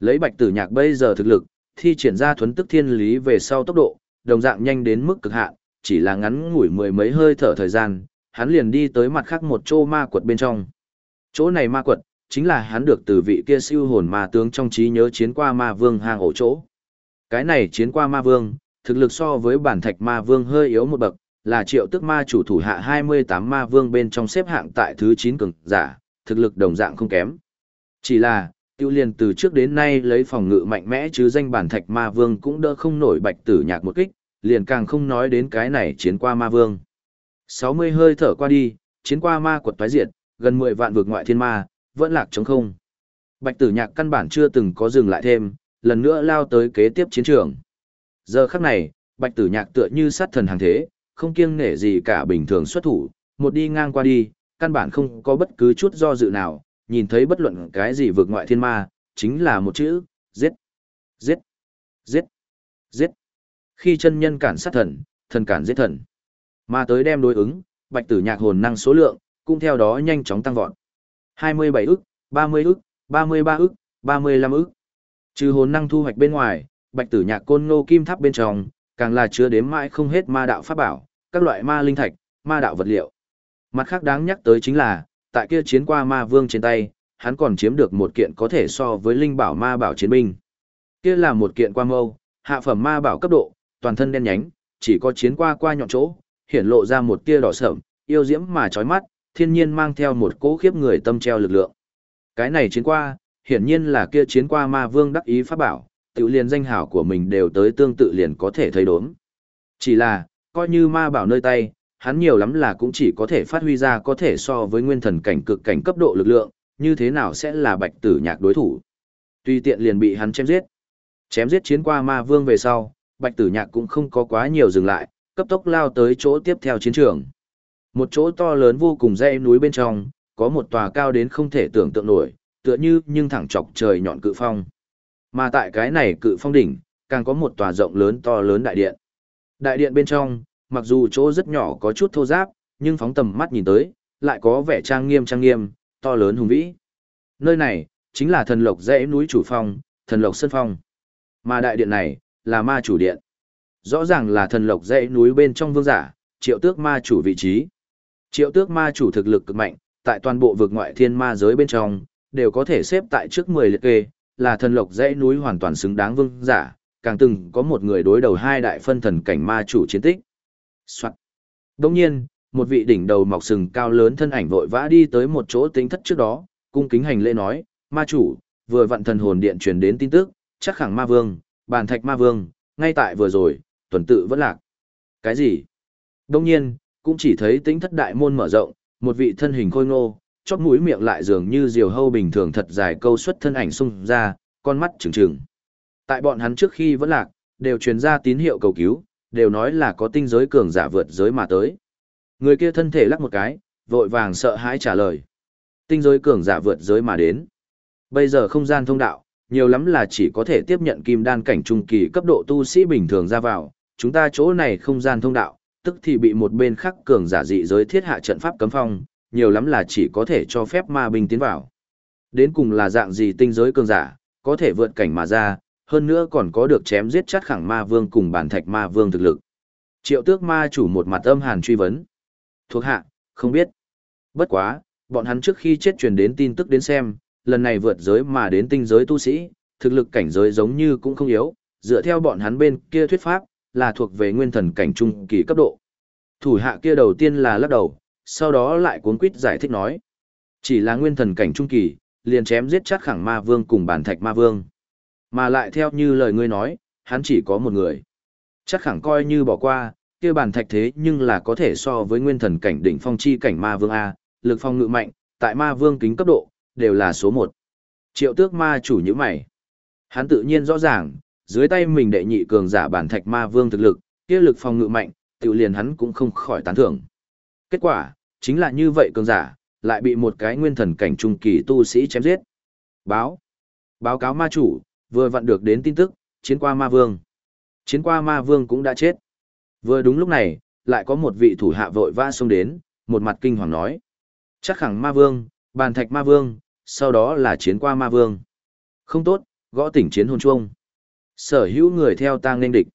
Lấy bạch tử nhạc bây giờ thực lực, thi triển ra thuấn tức thiên lý về sau tốc độ, đồng dạng nhanh đến mức cực hạn, chỉ là ngắn ngủi mười mấy hơi thở thời gian, hắn liền đi tới mặt khác một chỗ ma quật bên trong. Chỗ này ma quật, chính là hắn được từ vị kia siêu hồn ma tướng trong trí nhớ chiến qua ma vương hang ổ chỗ. Cái này chiến qua ma vương, thực lực so với bản thạch ma vương hơi yếu một bậc, là triệu tức ma chủ thủ hạ 28 ma vương bên trong xếp hạng tại thứ 9 cường giả, thực lực đồng dạng không kém. Chỉ là, tiêu liền từ trước đến nay lấy phòng ngự mạnh mẽ chứ danh bản thạch ma vương cũng đỡ không nổi bạch tử nhạc một kích, liền càng không nói đến cái này chiến qua ma vương. 60 hơi thở qua đi, chiến qua ma quật toái diệt, gần 10 vạn vực ngoại thiên ma, vẫn lạc trống không. Bạch tử nhạc căn bản chưa từng có dừng lại thêm, lần nữa lao tới kế tiếp chiến trường. Giờ khắc này, bạch tử nhạc tựa như sát thần hàng thế, không kiêng nể gì cả bình thường xuất thủ, một đi ngang qua đi, căn bản không có bất cứ chút do dự nào, nhìn thấy bất luận cái gì vượt ngoại thiên ma, chính là một chữ, giết, giết, giết, giết. Khi chân nhân cản sát thần, thần cản giết thần. Mà tới đem đối ứng, bạch tử nhạc hồn năng số lượng, cũng theo đó nhanh chóng tăng vọt. 27 ức, 30 ức, 33 ức, 35 ức. Trừ hồn năng thu hoạch bên ngoài, bạch tử nhạc côn ngô kim tháp bên trong, càng là chứa đếm mãi không hết ma đạo pháp bảo, các loại ma linh thạch, ma đạo vật liệu. Mặt khác đáng nhắc tới chính là, tại kia chiến qua ma vương trên tay, hắn còn chiếm được một kiện có thể so với linh bảo ma bảo chiến binh. Kia là một kiện qua mâu, hạ phẩm ma bảo cấp độ, toàn thân đen nhánh, chỉ có chiến qua qua nhọn chỗ, hiển lộ ra một tia đỏ sẫm, yêu diễm mà chói mắt, thiên nhiên mang theo một cỗ khiếp người tâm treo lực lượng. Cái này chiến qua, hiển nhiên là kia chiến qua ma vương đắc ý pháp bảo, tự liền danh hảo của mình đều tới tương tự liền có thể thấy đốm. Chỉ là, coi như ma bảo nơi tay, hắn nhiều lắm là cũng chỉ có thể phát huy ra có thể so với nguyên thần cảnh cực cảnh cấp độ lực lượng, như thế nào sẽ là bạch tử nhạc đối thủ. Tuy tiện liền bị hắn chém giết. Chém giết chiến qua ma vương về sau, bạch tử nhạc cũng không có quá nhiều dừng lại, cấp tốc lao tới chỗ tiếp theo chiến trường. Một chỗ to lớn vô cùng dãy núi bên trong, có một tòa cao đến không thể tưởng tượng nổi, tựa như nhưng thẳng chọc trời nhọn cự phong. Mà tại cái này cự phong đỉnh, càng có một tòa rộng lớn to lớn đại điện. Đại điện bên trong, mặc dù chỗ rất nhỏ có chút thô ráp nhưng phóng tầm mắt nhìn tới, lại có vẻ trang nghiêm trang nghiêm, to lớn hùng vĩ. Nơi này, chính là thần lộc dãy núi chủ phong, thần lộc sân phong. Mà đại điện này, là ma chủ điện. Rõ ràng là thần lộc dãy núi bên trong vương giả, triệu tước ma chủ vị trí. Triệu tước ma chủ thực lực cực mạnh, tại toàn bộ vực ngoại thiên ma giới bên trong, đều có thể xếp tại trước 10 liệt kê, là thần lộc dãy núi hoàn toàn xứng đáng vương giả, càng từng có một người đối đầu hai đại phân thần cảnh ma chủ chiến tích. Soạn. Đồng nhiên, một vị đỉnh đầu mọc sừng cao lớn thân ảnh vội vã đi tới một chỗ tính thất trước đó, cung kính hành lễ nói, ma chủ, vừa vặn thần hồn điện truyền đến tin tức, chắc khẳng ma vương, bàn thạch ma vương, ngay tại vừa rồi, tuần tự vẫn lạc. Cái gì? Đông nhiên, cũng chỉ thấy tính thất đại môn mở rộng, một vị thân hình khôi ngô, chóp mũi miệng lại dường như diều hâu bình thường thật dài câu xuất thân ảnh xung ra, con mắt trừng trừng. Tại bọn hắn trước khi vẫn lạc, đều truyền ra tín hiệu cầu cứu, đều nói là có tinh giới cường giả vượt giới mà tới. Người kia thân thể lắc một cái, vội vàng sợ hãi trả lời. Tinh giới cường giả vượt giới mà đến. Bây giờ không gian thông đạo, nhiều lắm là chỉ có thể tiếp nhận kim đan cảnh trung kỳ cấp độ tu sĩ bình thường ra vào. Chúng ta chỗ này không gian thông đạo, tức thì bị một bên khác cường giả dị giới thiết hạ trận pháp cấm phong, nhiều lắm là chỉ có thể cho phép ma binh tiến vào. Đến cùng là dạng gì tinh giới cường giả, có thể vượt cảnh mà ra, hơn nữa còn có được chém giết chát khẳng ma vương cùng bản thạch ma vương thực lực. Triệu tước ma chủ một mặt âm hàn truy vấn. Thuộc hạ, không biết. Bất quá, bọn hắn trước khi chết truyền đến tin tức đến xem, lần này vượt giới mà đến tinh giới tu sĩ, thực lực cảnh giới giống như cũng không yếu, dựa theo bọn hắn bên kia thuyết pháp, là thuộc về nguyên thần cảnh trung kỳ cấp độ. Thủ hạ kia đầu tiên là lắc đầu, sau đó lại cuốn quýt giải thích nói. Chỉ là nguyên thần cảnh trung kỳ, liền chém giết chắc khẳng ma vương cùng bản thạch ma vương. Mà lại theo như lời ngươi nói, hắn chỉ có một người. Chắc khẳng coi như bỏ qua, kia bản thạch thế nhưng là có thể so với nguyên thần cảnh đỉnh phong chi cảnh ma vương A, lực phong ngự mạnh, tại ma vương kính cấp độ, đều là số một. Triệu tước ma chủ như mày. Hắn tự nhiên rõ ràng, dưới tay mình đệ nhị cường giả bản thạch ma vương thực lực, kia lực phòng ngự mạnh, tự liền hắn cũng không khỏi tán thưởng. Kết quả, chính là như vậy cường giả, lại bị một cái nguyên thần cảnh trung kỳ tu sĩ chém giết. Báo. Báo cáo ma chủ, vừa vặn được đến tin tức, chiến qua ma vương. Chiến qua ma vương cũng đã chết. Vừa đúng lúc này, lại có một vị thủ hạ vội vã xông đến, một mặt kinh hoàng nói. Chắc khẳng ma vương, bàn thạch ma vương, sau đó là chiến qua ma vương. Không tốt, gõ tỉnh chiến hồn chuông. Sở hữu người theo tang nên địch.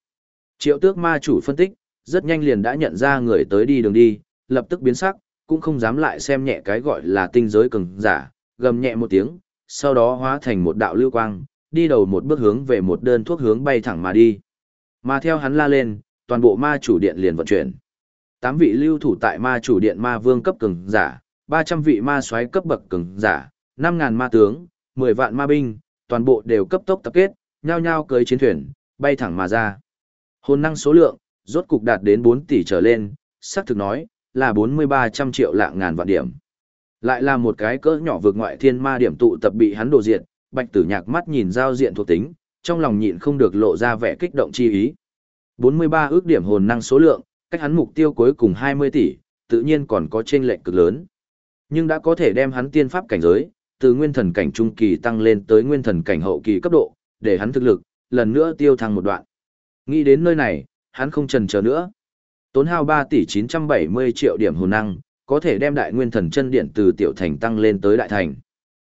Triệu tước ma chủ phân tích, rất nhanh liền đã nhận ra người tới đi đường đi, lập tức biến sắc, cũng không dám lại xem nhẹ cái gọi là tinh giới cường giả, gầm nhẹ một tiếng, sau đó hóa thành một đạo lưu quang, đi đầu một bước hướng về một đơn thuốc hướng bay thẳng mà đi. Mà theo hắn la lên, toàn bộ ma chủ điện liền vận chuyển. Tám vị lưu thủ tại ma chủ điện ma vương cấp cường giả, 300 vị ma soái cấp bậc cường giả, 5000 ma tướng, 10 vạn ma binh, toàn bộ đều cấp tốc tập kết, nhao nhao cưới chiến thuyền, bay thẳng mà ra. Hồn năng số lượng, rốt cục đạt đến 4 tỷ trở lên, xác thực nói, là 4300 triệu lạng ngàn vạn điểm. Lại là một cái cỡ nhỏ vượt ngoại thiên ma điểm tụ tập bị hắn đổ diện, bạch tử nhạc mắt nhìn giao diện thuộc tính, trong lòng nhịn không được lộ ra vẻ kích động chi ý. 43 ước điểm hồn năng số lượng, cách hắn mục tiêu cuối cùng 20 tỷ, tự nhiên còn có chênh lệch cực lớn. Nhưng đã có thể đem hắn tiên pháp cảnh giới, từ nguyên thần cảnh trung kỳ tăng lên tới nguyên thần cảnh hậu kỳ cấp độ, để hắn thực lực, lần nữa tiêu thăng một đoạn. Nghĩ đến nơi này, hắn không chần chờ nữa. Tốn hao 3 tỷ 970 triệu điểm hồn năng, có thể đem đại nguyên thần chân điện từ tiểu thành tăng lên tới đại thành.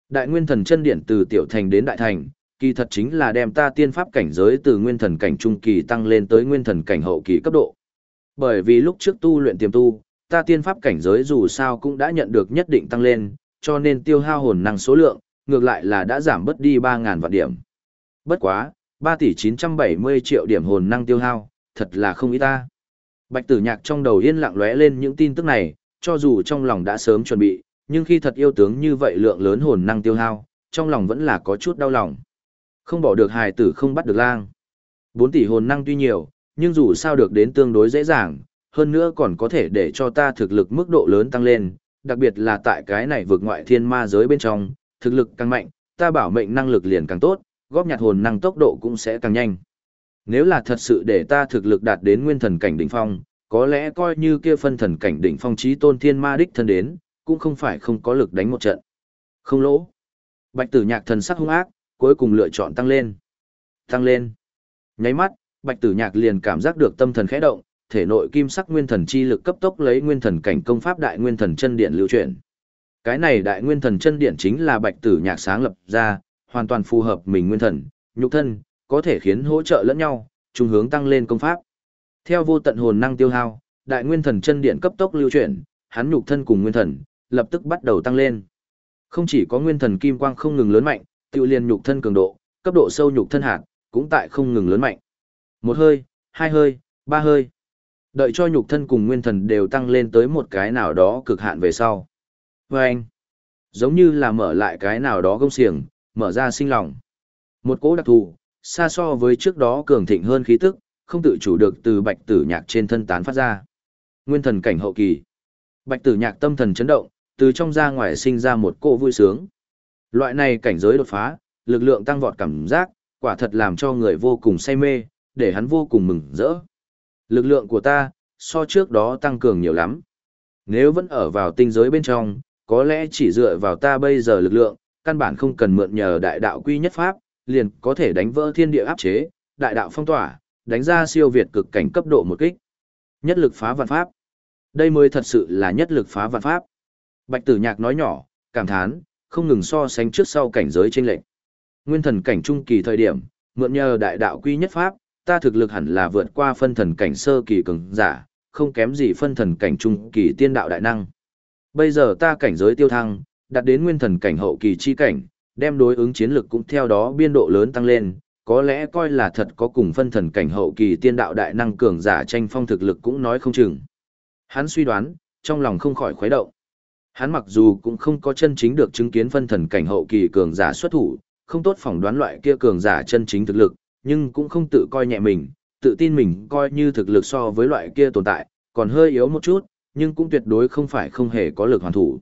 Đại nguyên thần chân điện từ tiểu thành đến đại thành, kỳ thật chính là đem ta tiên pháp cảnh giới từ nguyên thần cảnh trung kỳ tăng lên tới nguyên thần cảnh hậu kỳ cấp độ. Bởi vì lúc trước tu luyện tiềm tu, ta tiên pháp cảnh giới dù sao cũng đã nhận được nhất định tăng lên, cho nên tiêu hao hồn năng số lượng, ngược lại là đã giảm bớt đi 3.000 vạn điểm. Bất quá, 3 tỷ 970 triệu điểm hồn năng tiêu hao, thật là không ít ta. Bạch tử nhạc trong đầu yên lặng lóe lên những tin tức này, cho dù trong lòng đã sớm chuẩn bị, nhưng khi thật yêu tướng như vậy lượng lớn hồn năng tiêu hao, trong lòng vẫn là có chút đau lòng. Không bỏ được hài tử không bắt được lang. 4 tỷ hồn năng tuy nhiều, nhưng dù sao được đến tương đối dễ dàng, hơn nữa còn có thể để cho ta thực lực mức độ lớn tăng lên, đặc biệt là tại cái này vượt ngoại thiên ma giới bên trong, thực lực càng mạnh, ta bảo mệnh năng lực liền càng tốt, góp nhặt hồn năng tốc độ cũng sẽ càng nhanh. Nếu là thật sự để ta thực lực đạt đến nguyên thần cảnh đỉnh phong, có lẽ coi như kia phân thần cảnh đỉnh phong chí tôn thiên ma đích thân đến, cũng không phải không có lực đánh một trận. Không lỗ. Bạch tử nhạc thần sắc hung ác, cuối cùng lựa chọn tăng lên. Tăng lên. Nháy mắt, bạch tử nhạc liền cảm giác được tâm thần khẽ động, thể nội kim sắc nguyên thần chi lực cấp tốc lấy nguyên thần cảnh công pháp đại nguyên thần chân điện lưu chuyển. Cái này đại nguyên thần chân điện chính là bạch tử nhạc sáng lập ra, hoàn toàn phù hợp mình nguyên thần, nhục thân, có thể khiến hỗ trợ lẫn nhau, trung hướng tăng lên công pháp. Theo vô tận hồn năng tiêu hao, đại nguyên thần chân điện cấp tốc lưu chuyển, hắn nhục thân cùng nguyên thần, lập tức bắt đầu tăng lên. Không chỉ có nguyên thần kim quang không ngừng lớn mạnh, tiêu liên nhục thân cường độ, cấp độ sâu nhục thân hạt, cũng tại không ngừng lớn mạnh. Một hơi, hai hơi, ba hơi. Đợi cho nhục thân cùng nguyên thần đều tăng lên tới một cái nào đó cực hạn về sau. Và anh, giống như là mở lại cái nào đó gông xiềng, mở ra sinh lòng. Một cỗ đặc thù, xa so với trước đó cường thịnh hơn khí tức, không tự chủ được từ bạch tử nhạc trên thân tán phát ra. Nguyên thần cảnh hậu kỳ. Bạch tử nhạc tâm thần chấn động, từ trong ra ngoài sinh ra một cỗ vui sướng. Loại này cảnh giới đột phá, lực lượng tăng vọt cảm giác, quả thật làm cho người vô cùng say mê, để hắn vô cùng mừng rỡ. Lực lượng của ta, so trước đó tăng cường nhiều lắm. Nếu vẫn ở vào tinh giới bên trong, có lẽ chỉ dựa vào ta bây giờ lực lượng, căn bản không cần mượn nhờ đại đạo quy nhất pháp, liền có thể đánh vỡ thiên địa áp chế, đại đạo phong tỏa, đánh ra siêu việt cực cảnh cấp độ một kích. Nhất lực phá vạn pháp. Đây mới thật sự là nhất lực phá vạn pháp. Bạch Tử Nhạc nói nhỏ, cảm thán, không ngừng so sánh trước sau cảnh giới chênh lệch. Nguyên thần cảnh trung kỳ thời điểm, mượn nhờ đại đạo quy nhất pháp, ta thực lực hẳn là vượt qua phân thần cảnh sơ kỳ cường giả, không kém gì phân thần cảnh trung kỳ tiên đạo đại năng. Bây giờ ta cảnh giới tiêu thăng, đạt đến nguyên thần cảnh hậu kỳ chi cảnh, đem đối ứng chiến lực cũng theo đó biên độ lớn tăng lên, có lẽ coi là thật có cùng phân thần cảnh hậu kỳ tiên đạo đại năng cường giả tranh phong thực lực cũng nói không chừng. Hắn suy đoán, trong lòng không khỏi khuấy động. Hắn mặc dù cũng không có chân chính được chứng kiến phân thần cảnh hậu kỳ cường giả xuất thủ, không tốt phỏng đoán loại kia cường giả chân chính thực lực, nhưng cũng không tự coi nhẹ mình, tự tin mình coi như thực lực so với loại kia tồn tại, còn hơi yếu một chút, nhưng cũng tuyệt đối không phải không hề có lực hoàn thủ.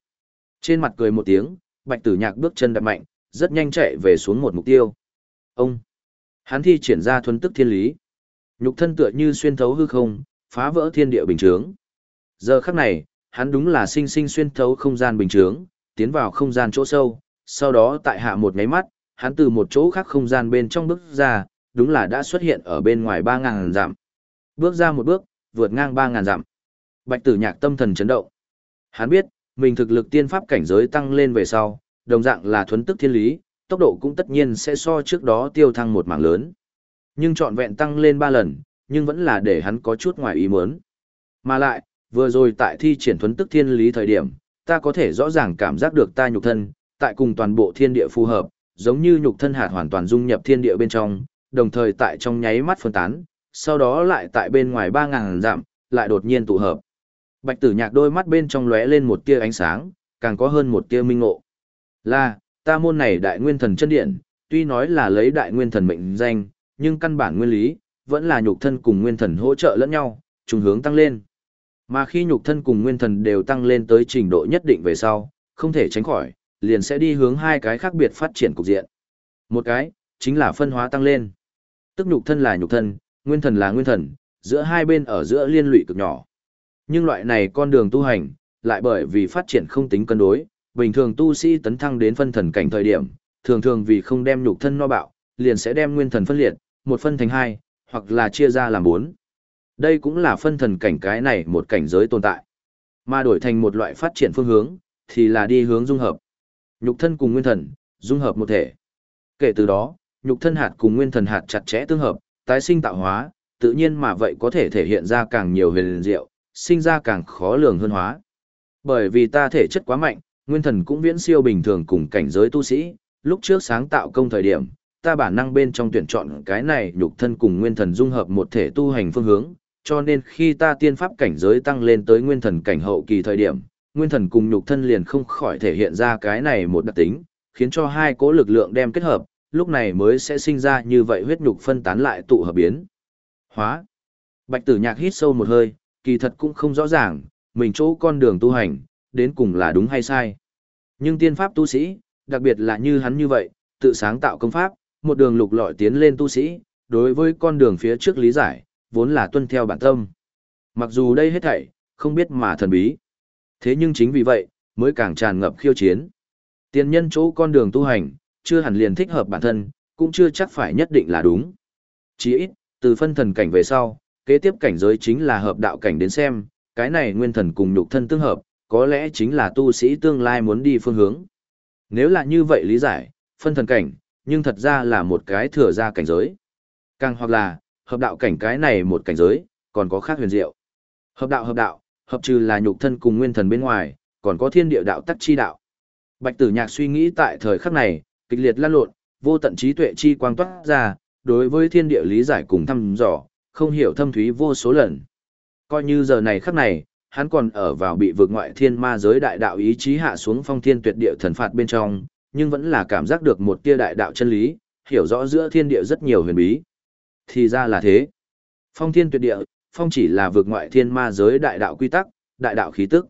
Trên mặt cười một tiếng, Bạch Tử Nhạc bước chân đạp mạnh, rất nhanh chạy về xuống một mục tiêu. Ông! Hắn thi triển ra thuần tức thiên lý. Nhục thân tựa như xuyên thấu hư không, phá vỡ thiên địa bình chướng. Giờ khắc này, hắn đúng là sinh sinh xuyên thấu không gian bình chướng, tiến vào không gian chỗ sâu, sau đó tại hạ một nháy mắt, hắn từ một chỗ khác không gian bên trong bước ra, đúng là đã xuất hiện ở bên ngoài ba ngàn dặm. Bước ra một bước, vượt ngang ba ngàn dặm. Bạch tử nhạc tâm thần chấn động. Hắn biết, mình thực lực tiên pháp cảnh giới tăng lên về sau, đồng dạng là thuấn tức thiên lý, tốc độ cũng tất nhiên sẽ so trước đó tiêu thăng một mảng lớn. Nhưng trọn vẹn tăng lên 3 lần, nhưng vẫn là để hắn có chút ngoài ý muốn. Mà lại, vừa rồi tại thi triển thuấn tức thiên lý thời điểm, ta có thể rõ ràng cảm giác được ta nhục thân, tại cùng toàn bộ thiên địa phù hợp, giống như nhục thân hạt hoàn toàn dung nhập thiên địa bên trong, đồng thời tại trong nháy mắt phân tán, sau đó lại tại bên ngoài 3.000 dặm, lại đột nhiên tụ hợp. Bạch tử nhạc đôi mắt bên trong lóe lên một tia ánh sáng, càng có hơn một tia minh ngộ. Là, ta môn này đại nguyên thần chân điện, tuy nói là lấy đại nguyên thần mệnh danh, nhưng căn bản nguyên lý, vẫn là nhục thân cùng nguyên thần hỗ trợ lẫn nhau, trùng hướng tăng lên. Mà khi nhục thân cùng nguyên thần đều tăng lên tới trình độ nhất định về sau, không thể tránh khỏi, liền sẽ đi hướng hai cái khác biệt phát triển cục diện. Một cái, chính là phân hóa tăng lên. Tức nhục thân là nhục thân, nguyên thần là nguyên thần, giữa hai bên ở giữa liên lụy cực nhỏ. Nhưng loại này con đường tu hành, lại bởi vì phát triển không tính cân đối, bình thường tu sĩ tấn thăng đến phân thần cảnh thời điểm, thường thường vì không đem nhục thân no bạo, liền sẽ đem nguyên thần phân liệt, một phân thành hai, hoặc là chia ra làm bốn. Đây cũng là phân thần cảnh cái này một cảnh giới tồn tại. Mà đổi thành một loại phát triển phương hướng, thì là đi hướng dung hợp. Nhục thân cùng nguyên thần, dung hợp một thể. Kể từ đó, nhục thân hạt cùng nguyên thần hạt chặt chẽ tương hợp, tái sinh tạo hóa, tự nhiên mà vậy có thể thể hiện ra càng nhiều huyền diệu, sinh ra càng khó lường hơn hóa. Bởi vì ta thể chất quá mạnh, nguyên thần cũng viễn siêu bình thường cùng cảnh giới tu sĩ, lúc trước sáng tạo công thời điểm, ta bản năng bên trong tuyển chọn cái này nhục thân cùng nguyên thần dung hợp một thể tu hành phương hướng, cho nên khi ta tiên pháp cảnh giới tăng lên tới nguyên thần cảnh hậu kỳ thời điểm, nguyên thần cùng nhục thân liền không khỏi thể hiện ra cái này một đặc tính, khiến cho hai cố lực lượng đem kết hợp, lúc này mới sẽ sinh ra như vậy huyết nhục phân tán lại tụ hợp biến. Hóa. Bạch tử nhạc hít sâu một hơi, kỳ thật cũng không rõ ràng, mình chỗ con đường tu hành, đến cùng là đúng hay sai. Nhưng tiên pháp tu sĩ, đặc biệt là như hắn như vậy, tự sáng tạo công pháp, một đường lục lọi tiến lên tu sĩ, đối với con đường phía trước lý giải, vốn là tuân theo bản tâm. Mặc dù đây hết thảy, không biết mà thần bí. Thế nhưng chính vì vậy, mới càng tràn ngập khiêu chiến. Tiên nhân chỗ con đường tu hành, chưa hẳn liền thích hợp bản thân, cũng chưa chắc phải nhất định là đúng. Chỉ ít, từ phân thần cảnh về sau, kế tiếp cảnh giới chính là hợp đạo cảnh đến xem, cái này nguyên thần cùng nhục thân tương hợp, có lẽ chính là tu sĩ tương lai muốn đi phương hướng. Nếu là như vậy lý giải, phân thần cảnh, nhưng thật ra là một cái thừa ra cảnh giới. Càng hoặc là, hợp đạo cảnh cái này một cảnh giới, còn có khác huyền diệu. Hợp đạo hợp đạo, hợp trừ là nhục thân cùng nguyên thần bên ngoài, còn có thiên địa đạo tắc chi đạo. Bạch Tử Nhạc suy nghĩ tại thời khắc này, kịch liệt lan lộn, vô tận trí tuệ chi quang toát ra, đối với thiên địa lý giải cùng thăm dò, không hiểu thâm thúy vô số lần. Coi như giờ này khắc này, hắn còn ở vào bị vượt ngoại thiên ma giới đại đạo ý chí hạ xuống phong thiên tuyệt địa thần phạt bên trong, nhưng vẫn là cảm giác được một tia đại đạo chân lý, hiểu rõ giữa thiên địa rất nhiều huyền bí. Thì ra là thế. Phong thiên tuyệt địa, phong chỉ là vượt ngoại thiên ma giới đại đạo quy tắc, đại đạo khí tức.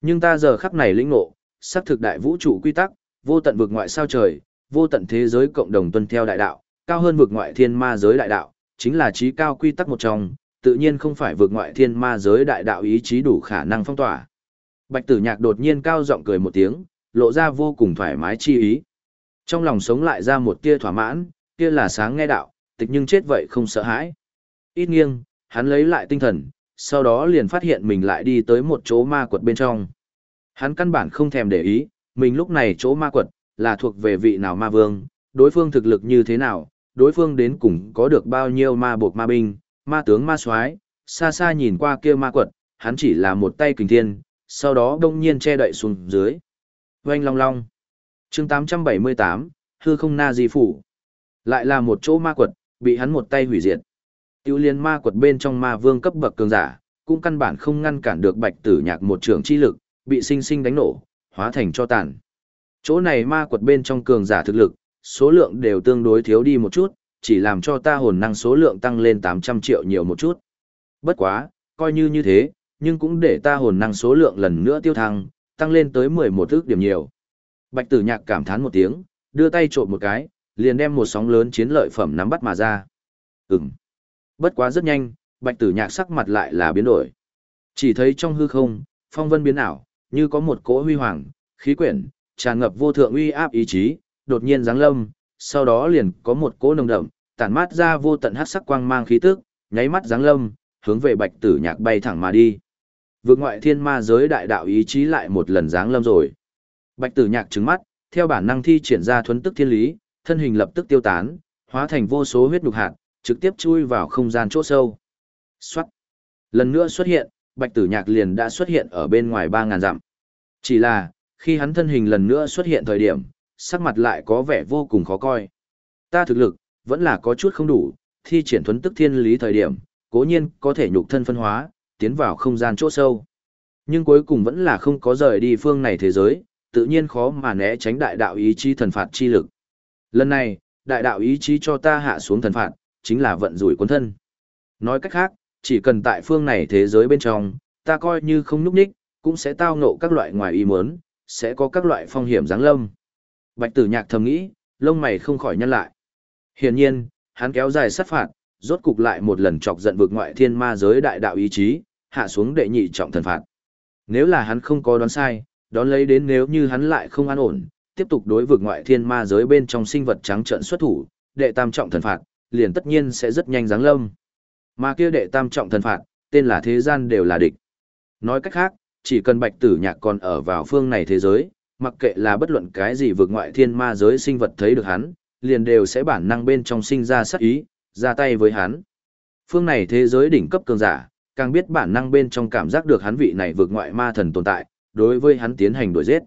Nhưng ta giờ khắc này lĩnh ngộ, xác thực đại vũ trụ quy tắc, vô tận vượt ngoại sao trời, vô tận thế giới cộng đồng tuân theo đại đạo, cao hơn vượt ngoại thiên ma giới đại đạo, chính là trí cao quy tắc một trong, tự nhiên không phải vượt ngoại thiên ma giới đại đạo ý chí đủ khả năng phong tỏa. Bạch tử nhạc đột nhiên cao giọng cười một tiếng, lộ ra vô cùng thoải mái chi ý. Trong lòng sống lại ra một tia thỏa mãn, kia là sáng nghe đạo, tịch nhưng chết vậy không sợ hãi. Ít nghiêng, hắn lấy lại tinh thần, sau đó liền phát hiện mình lại đi tới một chỗ ma quật bên trong. Hắn căn bản không thèm để ý, mình lúc này chỗ ma quật, là thuộc về vị nào ma vương, đối phương thực lực như thế nào, đối phương đến cùng có được bao nhiêu ma buộc ma binh, ma tướng ma soái xa xa nhìn qua kia ma quật, hắn chỉ là một tay kình thiên, sau đó đông nhiên che đậy xuống dưới. Oanh long long. chương 878, hư không na di phủ. Lại là một chỗ ma quật, bị hắn một tay hủy diệt. Tiêu liên ma quật bên trong ma vương cấp bậc cường giả, cũng căn bản không ngăn cản được bạch tử nhạc một trường chi lực, bị sinh sinh đánh nổ, hóa thành cho tàn. Chỗ này ma quật bên trong cường giả thực lực, số lượng đều tương đối thiếu đi một chút, chỉ làm cho ta hồn năng số lượng tăng lên 800 triệu nhiều một chút. Bất quá, coi như như thế, nhưng cũng để ta hồn năng số lượng lần nữa tiêu thăng, tăng lên tới 11 ước điểm nhiều. Bạch tử nhạc cảm thán một tiếng, đưa tay trộn một cái, liền đem một sóng lớn chiến lợi phẩm nắm bắt mà ra. Ừm. Bất quá rất nhanh, bạch tử nhạc sắc mặt lại là biến đổi. Chỉ thấy trong hư không, phong vân biến ảo, như có một cỗ huy hoàng, khí quyển, tràn ngập vô thượng uy áp ý chí, đột nhiên giáng lâm, sau đó liền có một cỗ nồng đậm, tản mát ra vô tận hắc sắc quang mang khí tức, nháy mắt giáng lâm, hướng về Bạch Tử Nhạc bay thẳng mà đi. Vượt ngoại thiên ma giới đại đạo ý chí lại một lần giáng lâm rồi. Bạch Tử Nhạc trừng mắt, theo bản năng thi triển ra thuấn tức thiên lý, thân hình lập tức tiêu tán, hóa thành vô số huyết nhục hạt, trực tiếp chui vào không gian chỗ sâu. Soát. Lần nữa xuất hiện, Bạch Tử Nhạc liền đã xuất hiện ở bên ngoài 3000 dặm. Chỉ là, khi hắn thân hình lần nữa xuất hiện thời điểm, sắc mặt lại có vẻ vô cùng khó coi. Ta thực lực, vẫn là có chút không đủ, thi triển thuấn tức thiên lý thời điểm, cố nhiên có thể nhục thân phân hóa, tiến vào không gian chỗ sâu. Nhưng cuối cùng vẫn là không có rời đi phương này thế giới, tự nhiên khó mà né tránh đại đạo ý chí thần phạt chi lực. Lần này, đại đạo ý chí cho ta hạ xuống thần phạt, chính là vận rủi quân thân. Nói cách khác, chỉ cần tại phương này thế giới bên trong, ta coi như không núp ních, cũng sẽ tao ngộ các loại ngoài ý muốn, sẽ có các loại phong hiểm giáng lâm. Bạch tử nhạc thầm nghĩ, lông mày không khỏi nhăn lại. Hiển nhiên, hắn kéo dài sát phạt, rốt cục lại một lần chọc giận vực ngoại thiên ma giới đại đạo ý chí, hạ xuống đệ nhị trọng thần phạt. Nếu là hắn không có đoán sai, đón lấy đến nếu như hắn lại không an ổn, tiếp tục đối vực ngoại thiên ma giới bên trong sinh vật trắng trợn xuất thủ, đệ tam trọng thần phạt, liền tất nhiên sẽ rất nhanh giáng lâm. Mà kia đệ tam trọng thần phạt, tên là thế gian đều là địch. Nói cách khác, chỉ cần bạch tử nhạc còn ở vào phương này thế giới, mặc kệ là bất luận cái gì vượt ngoại thiên ma giới sinh vật thấy được hắn, liền đều sẽ bản năng bên trong sinh ra sát ý, ra tay với hắn. Phương này thế giới đỉnh cấp cường giả, càng biết bản năng bên trong cảm giác được hắn vị này vượt ngoại ma thần tồn tại, đối với hắn tiến hành đuổi giết.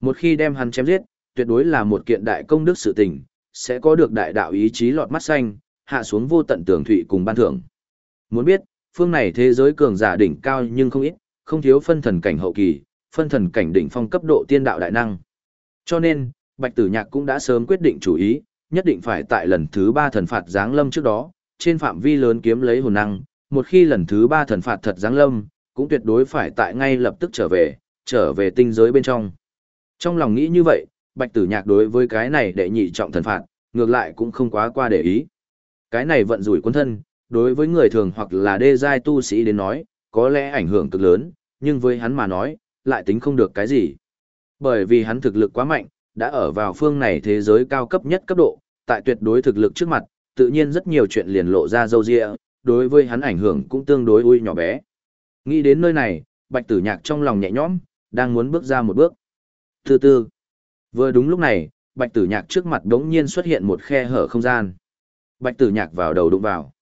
Một khi đem hắn chém giết, tuyệt đối là một kiện đại công đức sự tình, sẽ có được đại đạo ý chí lọt mắt xanh, hạ xuống vô tận tường thụy cùng ban thưởng. Muốn biết, phương này thế giới cường giả đỉnh cao nhưng không ít, không thiếu phân thần cảnh hậu kỳ, phân thần cảnh đỉnh phong cấp độ tiên đạo đại năng. Cho nên, Bạch Tử Nhạc cũng đã sớm quyết định chủ ý, nhất định phải tại lần thứ ba thần phạt giáng lâm trước đó, trên phạm vi lớn kiếm lấy hồn năng, một khi lần thứ ba thần phạt thật giáng lâm, cũng tuyệt đối phải tại ngay lập tức trở về, trở về tinh giới bên trong. Trong lòng nghĩ như vậy, Bạch Tử Nhạc đối với cái này đệ nhị trọng thần phạt, ngược lại cũng không quá qua để ý. Cái này vận rủi quân thân, đối với người thường hoặc là đê giai tu sĩ đến nói, có lẽ ảnh hưởng cực lớn, nhưng với hắn mà nói, lại tính không được cái gì. Bởi vì hắn thực lực quá mạnh, đã ở vào phương này thế giới cao cấp nhất cấp độ, tại tuyệt đối thực lực trước mặt, tự nhiên rất nhiều chuyện liền lộ ra dâu dịa, đối với hắn ảnh hưởng cũng tương đối ui nhỏ bé. Nghĩ đến nơi này, bạch tử nhạc trong lòng nhẹ nhõm, đang muốn bước ra một bước. Từ từ, vừa đúng lúc này, bạch tử nhạc trước mặt đống nhiên xuất hiện một khe hở không gian. Bạch tử nhạc vào đầu đụng vào.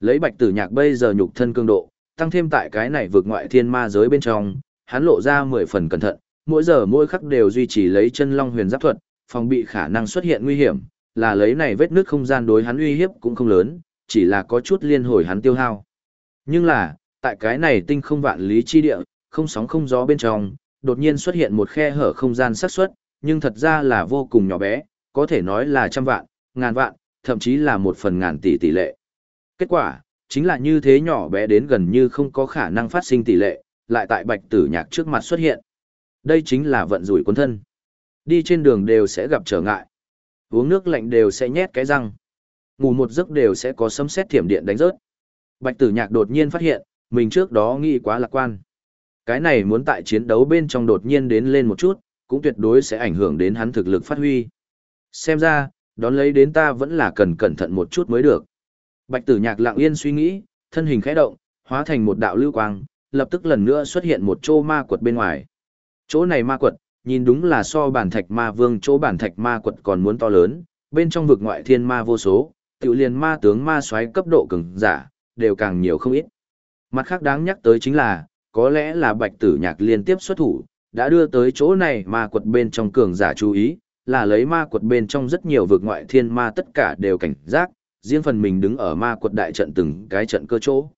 Lấy bạch tử nhạc bây giờ nhục thân cương độ, tăng thêm tại cái này vượt ngoại thiên ma giới bên trong, hắn lộ ra mười phần cẩn thận, mỗi giờ mỗi khắc đều duy trì lấy chân long huyền giáp thuật, phòng bị khả năng xuất hiện nguy hiểm, là lấy này vết nước không gian đối hắn uy hiếp cũng không lớn, chỉ là có chút liên hồi hắn tiêu hao. Nhưng là, tại cái này tinh không vạn lý chi địa, không sóng không gió bên trong, đột nhiên xuất hiện một khe hở không gian xác suất, nhưng thật ra là vô cùng nhỏ bé, có thể nói là trăm vạn, ngàn vạn, thậm chí là một phần ngàn tỷ tỷ lệ. Kết quả, chính là như thế nhỏ bé đến gần như không có khả năng phát sinh tỷ lệ, lại tại bạch tử nhạc trước mặt xuất hiện. Đây chính là vận rủi quân thân. Đi trên đường đều sẽ gặp trở ngại. Uống nước lạnh đều sẽ nhét cái răng. Ngủ một giấc đều sẽ có sấm sét thiểm điện đánh rớt. Bạch tử nhạc đột nhiên phát hiện, mình trước đó nghĩ quá lạc quan. Cái này muốn tại chiến đấu bên trong đột nhiên đến lên một chút, cũng tuyệt đối sẽ ảnh hưởng đến hắn thực lực phát huy. Xem ra, đón lấy đến ta vẫn là cần cẩn thận một chút mới được. Bạch tử nhạc lặng yên suy nghĩ, thân hình khẽ động, hóa thành một đạo lưu quang, lập tức lần nữa xuất hiện một chỗ ma quật bên ngoài. Chỗ này ma quật, nhìn đúng là so bản thạch ma vương chỗ bản thạch ma quật còn muốn to lớn, bên trong vực ngoại thiên ma vô số, tiểu liền ma tướng ma xoáy cấp độ cường giả, đều càng nhiều không ít. Mặt khác đáng nhắc tới chính là, có lẽ là bạch tử nhạc liên tiếp xuất thủ, đã đưa tới chỗ này ma quật bên trong cường giả chú ý, là lấy ma quật bên trong rất nhiều vực ngoại thiên ma tất cả đều cảnh giác, riêng phần mình đứng ở ma quật đại trận từng cái trận cơ chỗ.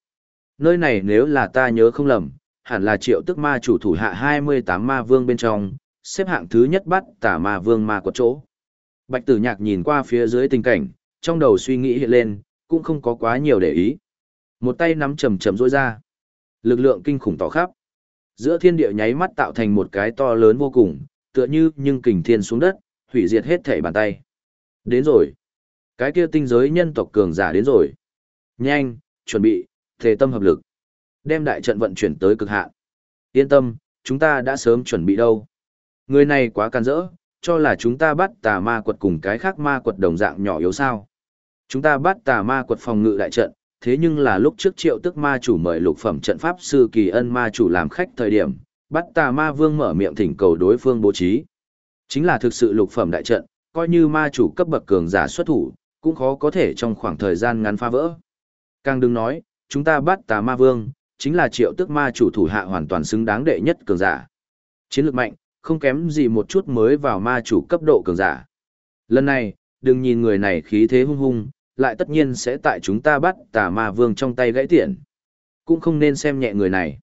Nơi này nếu là ta nhớ không lầm, hẳn là triệu tức ma chủ thủ hạ 28 ma vương bên trong, xếp hạng thứ nhất bắt tả ma vương ma quật chỗ. Bạch tử nhạc nhìn qua phía dưới tình cảnh, trong đầu suy nghĩ hiện lên, cũng không có quá nhiều để ý. Một tay nắm chầm chầm rôi ra. Lực lượng kinh khủng tỏ khắp. Giữa thiên địa nháy mắt tạo thành một cái to lớn vô cùng, tựa như nhưng kình thiên xuống đất, hủy diệt hết thể bàn tay. Đến rồi. Cái kia tinh giới nhân tộc cường giả đến rồi. Nhanh, chuẩn bị, thề tâm hợp lực. Đem đại trận vận chuyển tới cực hạn. Yên tâm, chúng ta đã sớm chuẩn bị đâu. Người này quá can rỡ, cho là chúng ta bắt tà ma quật cùng cái khác ma quật đồng dạng nhỏ yếu sao. Chúng ta bắt tà ma quật phòng ngự đại trận, thế nhưng là lúc trước triệu tức ma chủ mời lục phẩm trận pháp sư kỳ ân ma chủ làm khách thời điểm, bắt tà ma vương mở miệng thỉnh cầu đối phương bố trí. Chính là thực sự lục phẩm đại trận, coi như ma chủ cấp bậc cường giả xuất thủ, cũng khó có thể trong khoảng thời gian ngắn phá vỡ. Càng đừng nói, chúng ta bắt tà ma vương, chính là triệu tức ma chủ thủ hạ hoàn toàn xứng đáng đệ nhất cường giả. Chiến lược mạnh, không kém gì một chút mới vào ma chủ cấp độ cường giả. Lần này, đừng nhìn người này khí thế hung hung, lại tất nhiên sẽ tại chúng ta bắt tà ma vương trong tay gãy tiện. Cũng không nên xem nhẹ người này.